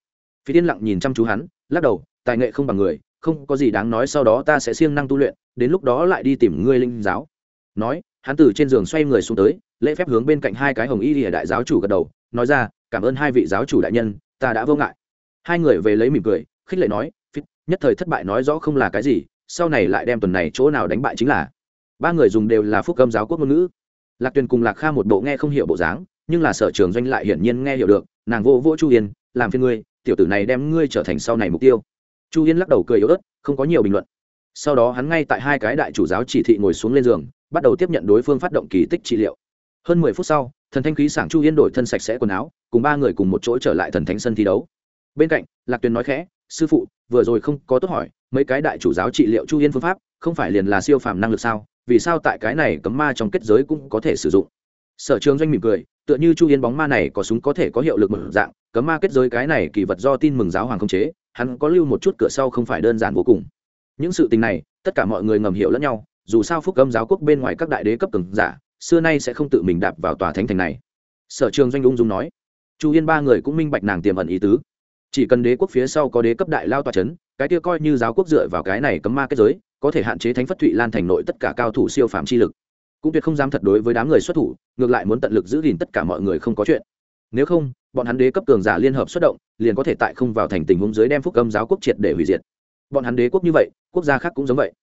phi tiên lặng nhìn chăm chú hắn, lắc đầu, tài nghệ không bằng người, không có gì đáng nói sau đó ta sẽ siêng năng tu luyện, đến lúc đó lại đi tìm ngươi linh giáo. Nói, hắn từ trên giường xoay người xuống tới, lễ phép hướng bên cạnh hai cái hồng y lìa đại giáo chủ gật đầu, nói ra, cảm ơn hai vị giáo chủ đại nhân, ta đã vô ngại. Hai người về lấy mỉm cười, khích lệ nói phít nhất thời thất bại nói rõ không là cái gì, sau này lại đem tuần này chỗ nào đánh bại chính là. Ba người dùng đều là phúc âm giáo quốc ngôn ngữ lạc tuyền cùng lạc kha một bộ nghe không hiểu bộ dáng, nhưng là sở trường doanh lại hiển nhiên nghe hiểu được, nàng vô vô chu yên, làm phiên ngươi, tiểu tử này đem ngươi trở thành sau này mục tiêu. Chu yên lắc đầu cười yếu ớt, không có nhiều bình luận. Sau đó hắn ngay tại hai cái đại chủ giáo chỉ thị ngồi xuống lên giường, bắt đầu tiếp nhận đối phương phát động kỳ tích trị liệu. Hơn mười phút sau, thần thanh khí sảng chu yên đổi thân sạch sẽ quần áo, cùng ba người cùng một chỗ trở lại thần thánh sân thi đấu. Bên cạnh, lạc tuyền nói khẽ, sư phụ, vừa rồi không có tốt hỏi, mấy cái đại chủ giáo trị liệu chu yên phương pháp, không phải liền là siêu phàm năng lực sao? Vì sao tại cái này cấm ma trong kết giới cũng có thể sử dụng? Sở trường doanh mỉm cười, tựa như chu yên bóng ma này có súng có thể có hiệu lực một dạng, cấm ma kết giới cái này kỳ vật do tin mừng giáo hoàng không chế, hắn có lưu một chút cửa sau không phải đơn giản vô cùng. Những sự tình này, tất cả mọi người ngầm hiểu lẫn nhau, dù sao phúc âm giáo quốc bên ngoài các đại đế cấp cường giả, xưa nay sẽ không tự mình đạp vào tòa thánh thành này. Sở trường doanh ung dung nói. Chu yên ba người cũng minh bạch nàng tiềm ẩn ý tứ. Chỉ cần đế quốc phía sau có đế cấp đại lao tòa c h ấ n cái kia coi như giáo quốc dựa vào cái này cấm ma kết giới có thể hạn chế thánh phất thụy lan thành nội tất cả cao thủ siêu phạm chi lực. Cũng tuyệt không dám thật đối với đám người xuất thủ, ngược lại muốn tận lực giữ gìn tất cả mọi người không có chuyện. Nếu không, bọn hắn đế cấp cường giả liên hợp xuất động, liền có thể tại không vào thành tình huống dưới đem phúc âm giáo quốc triệt để hủy diệt. Bọn hắn đế quốc như vậy, quốc gia khác cũng giống vậy.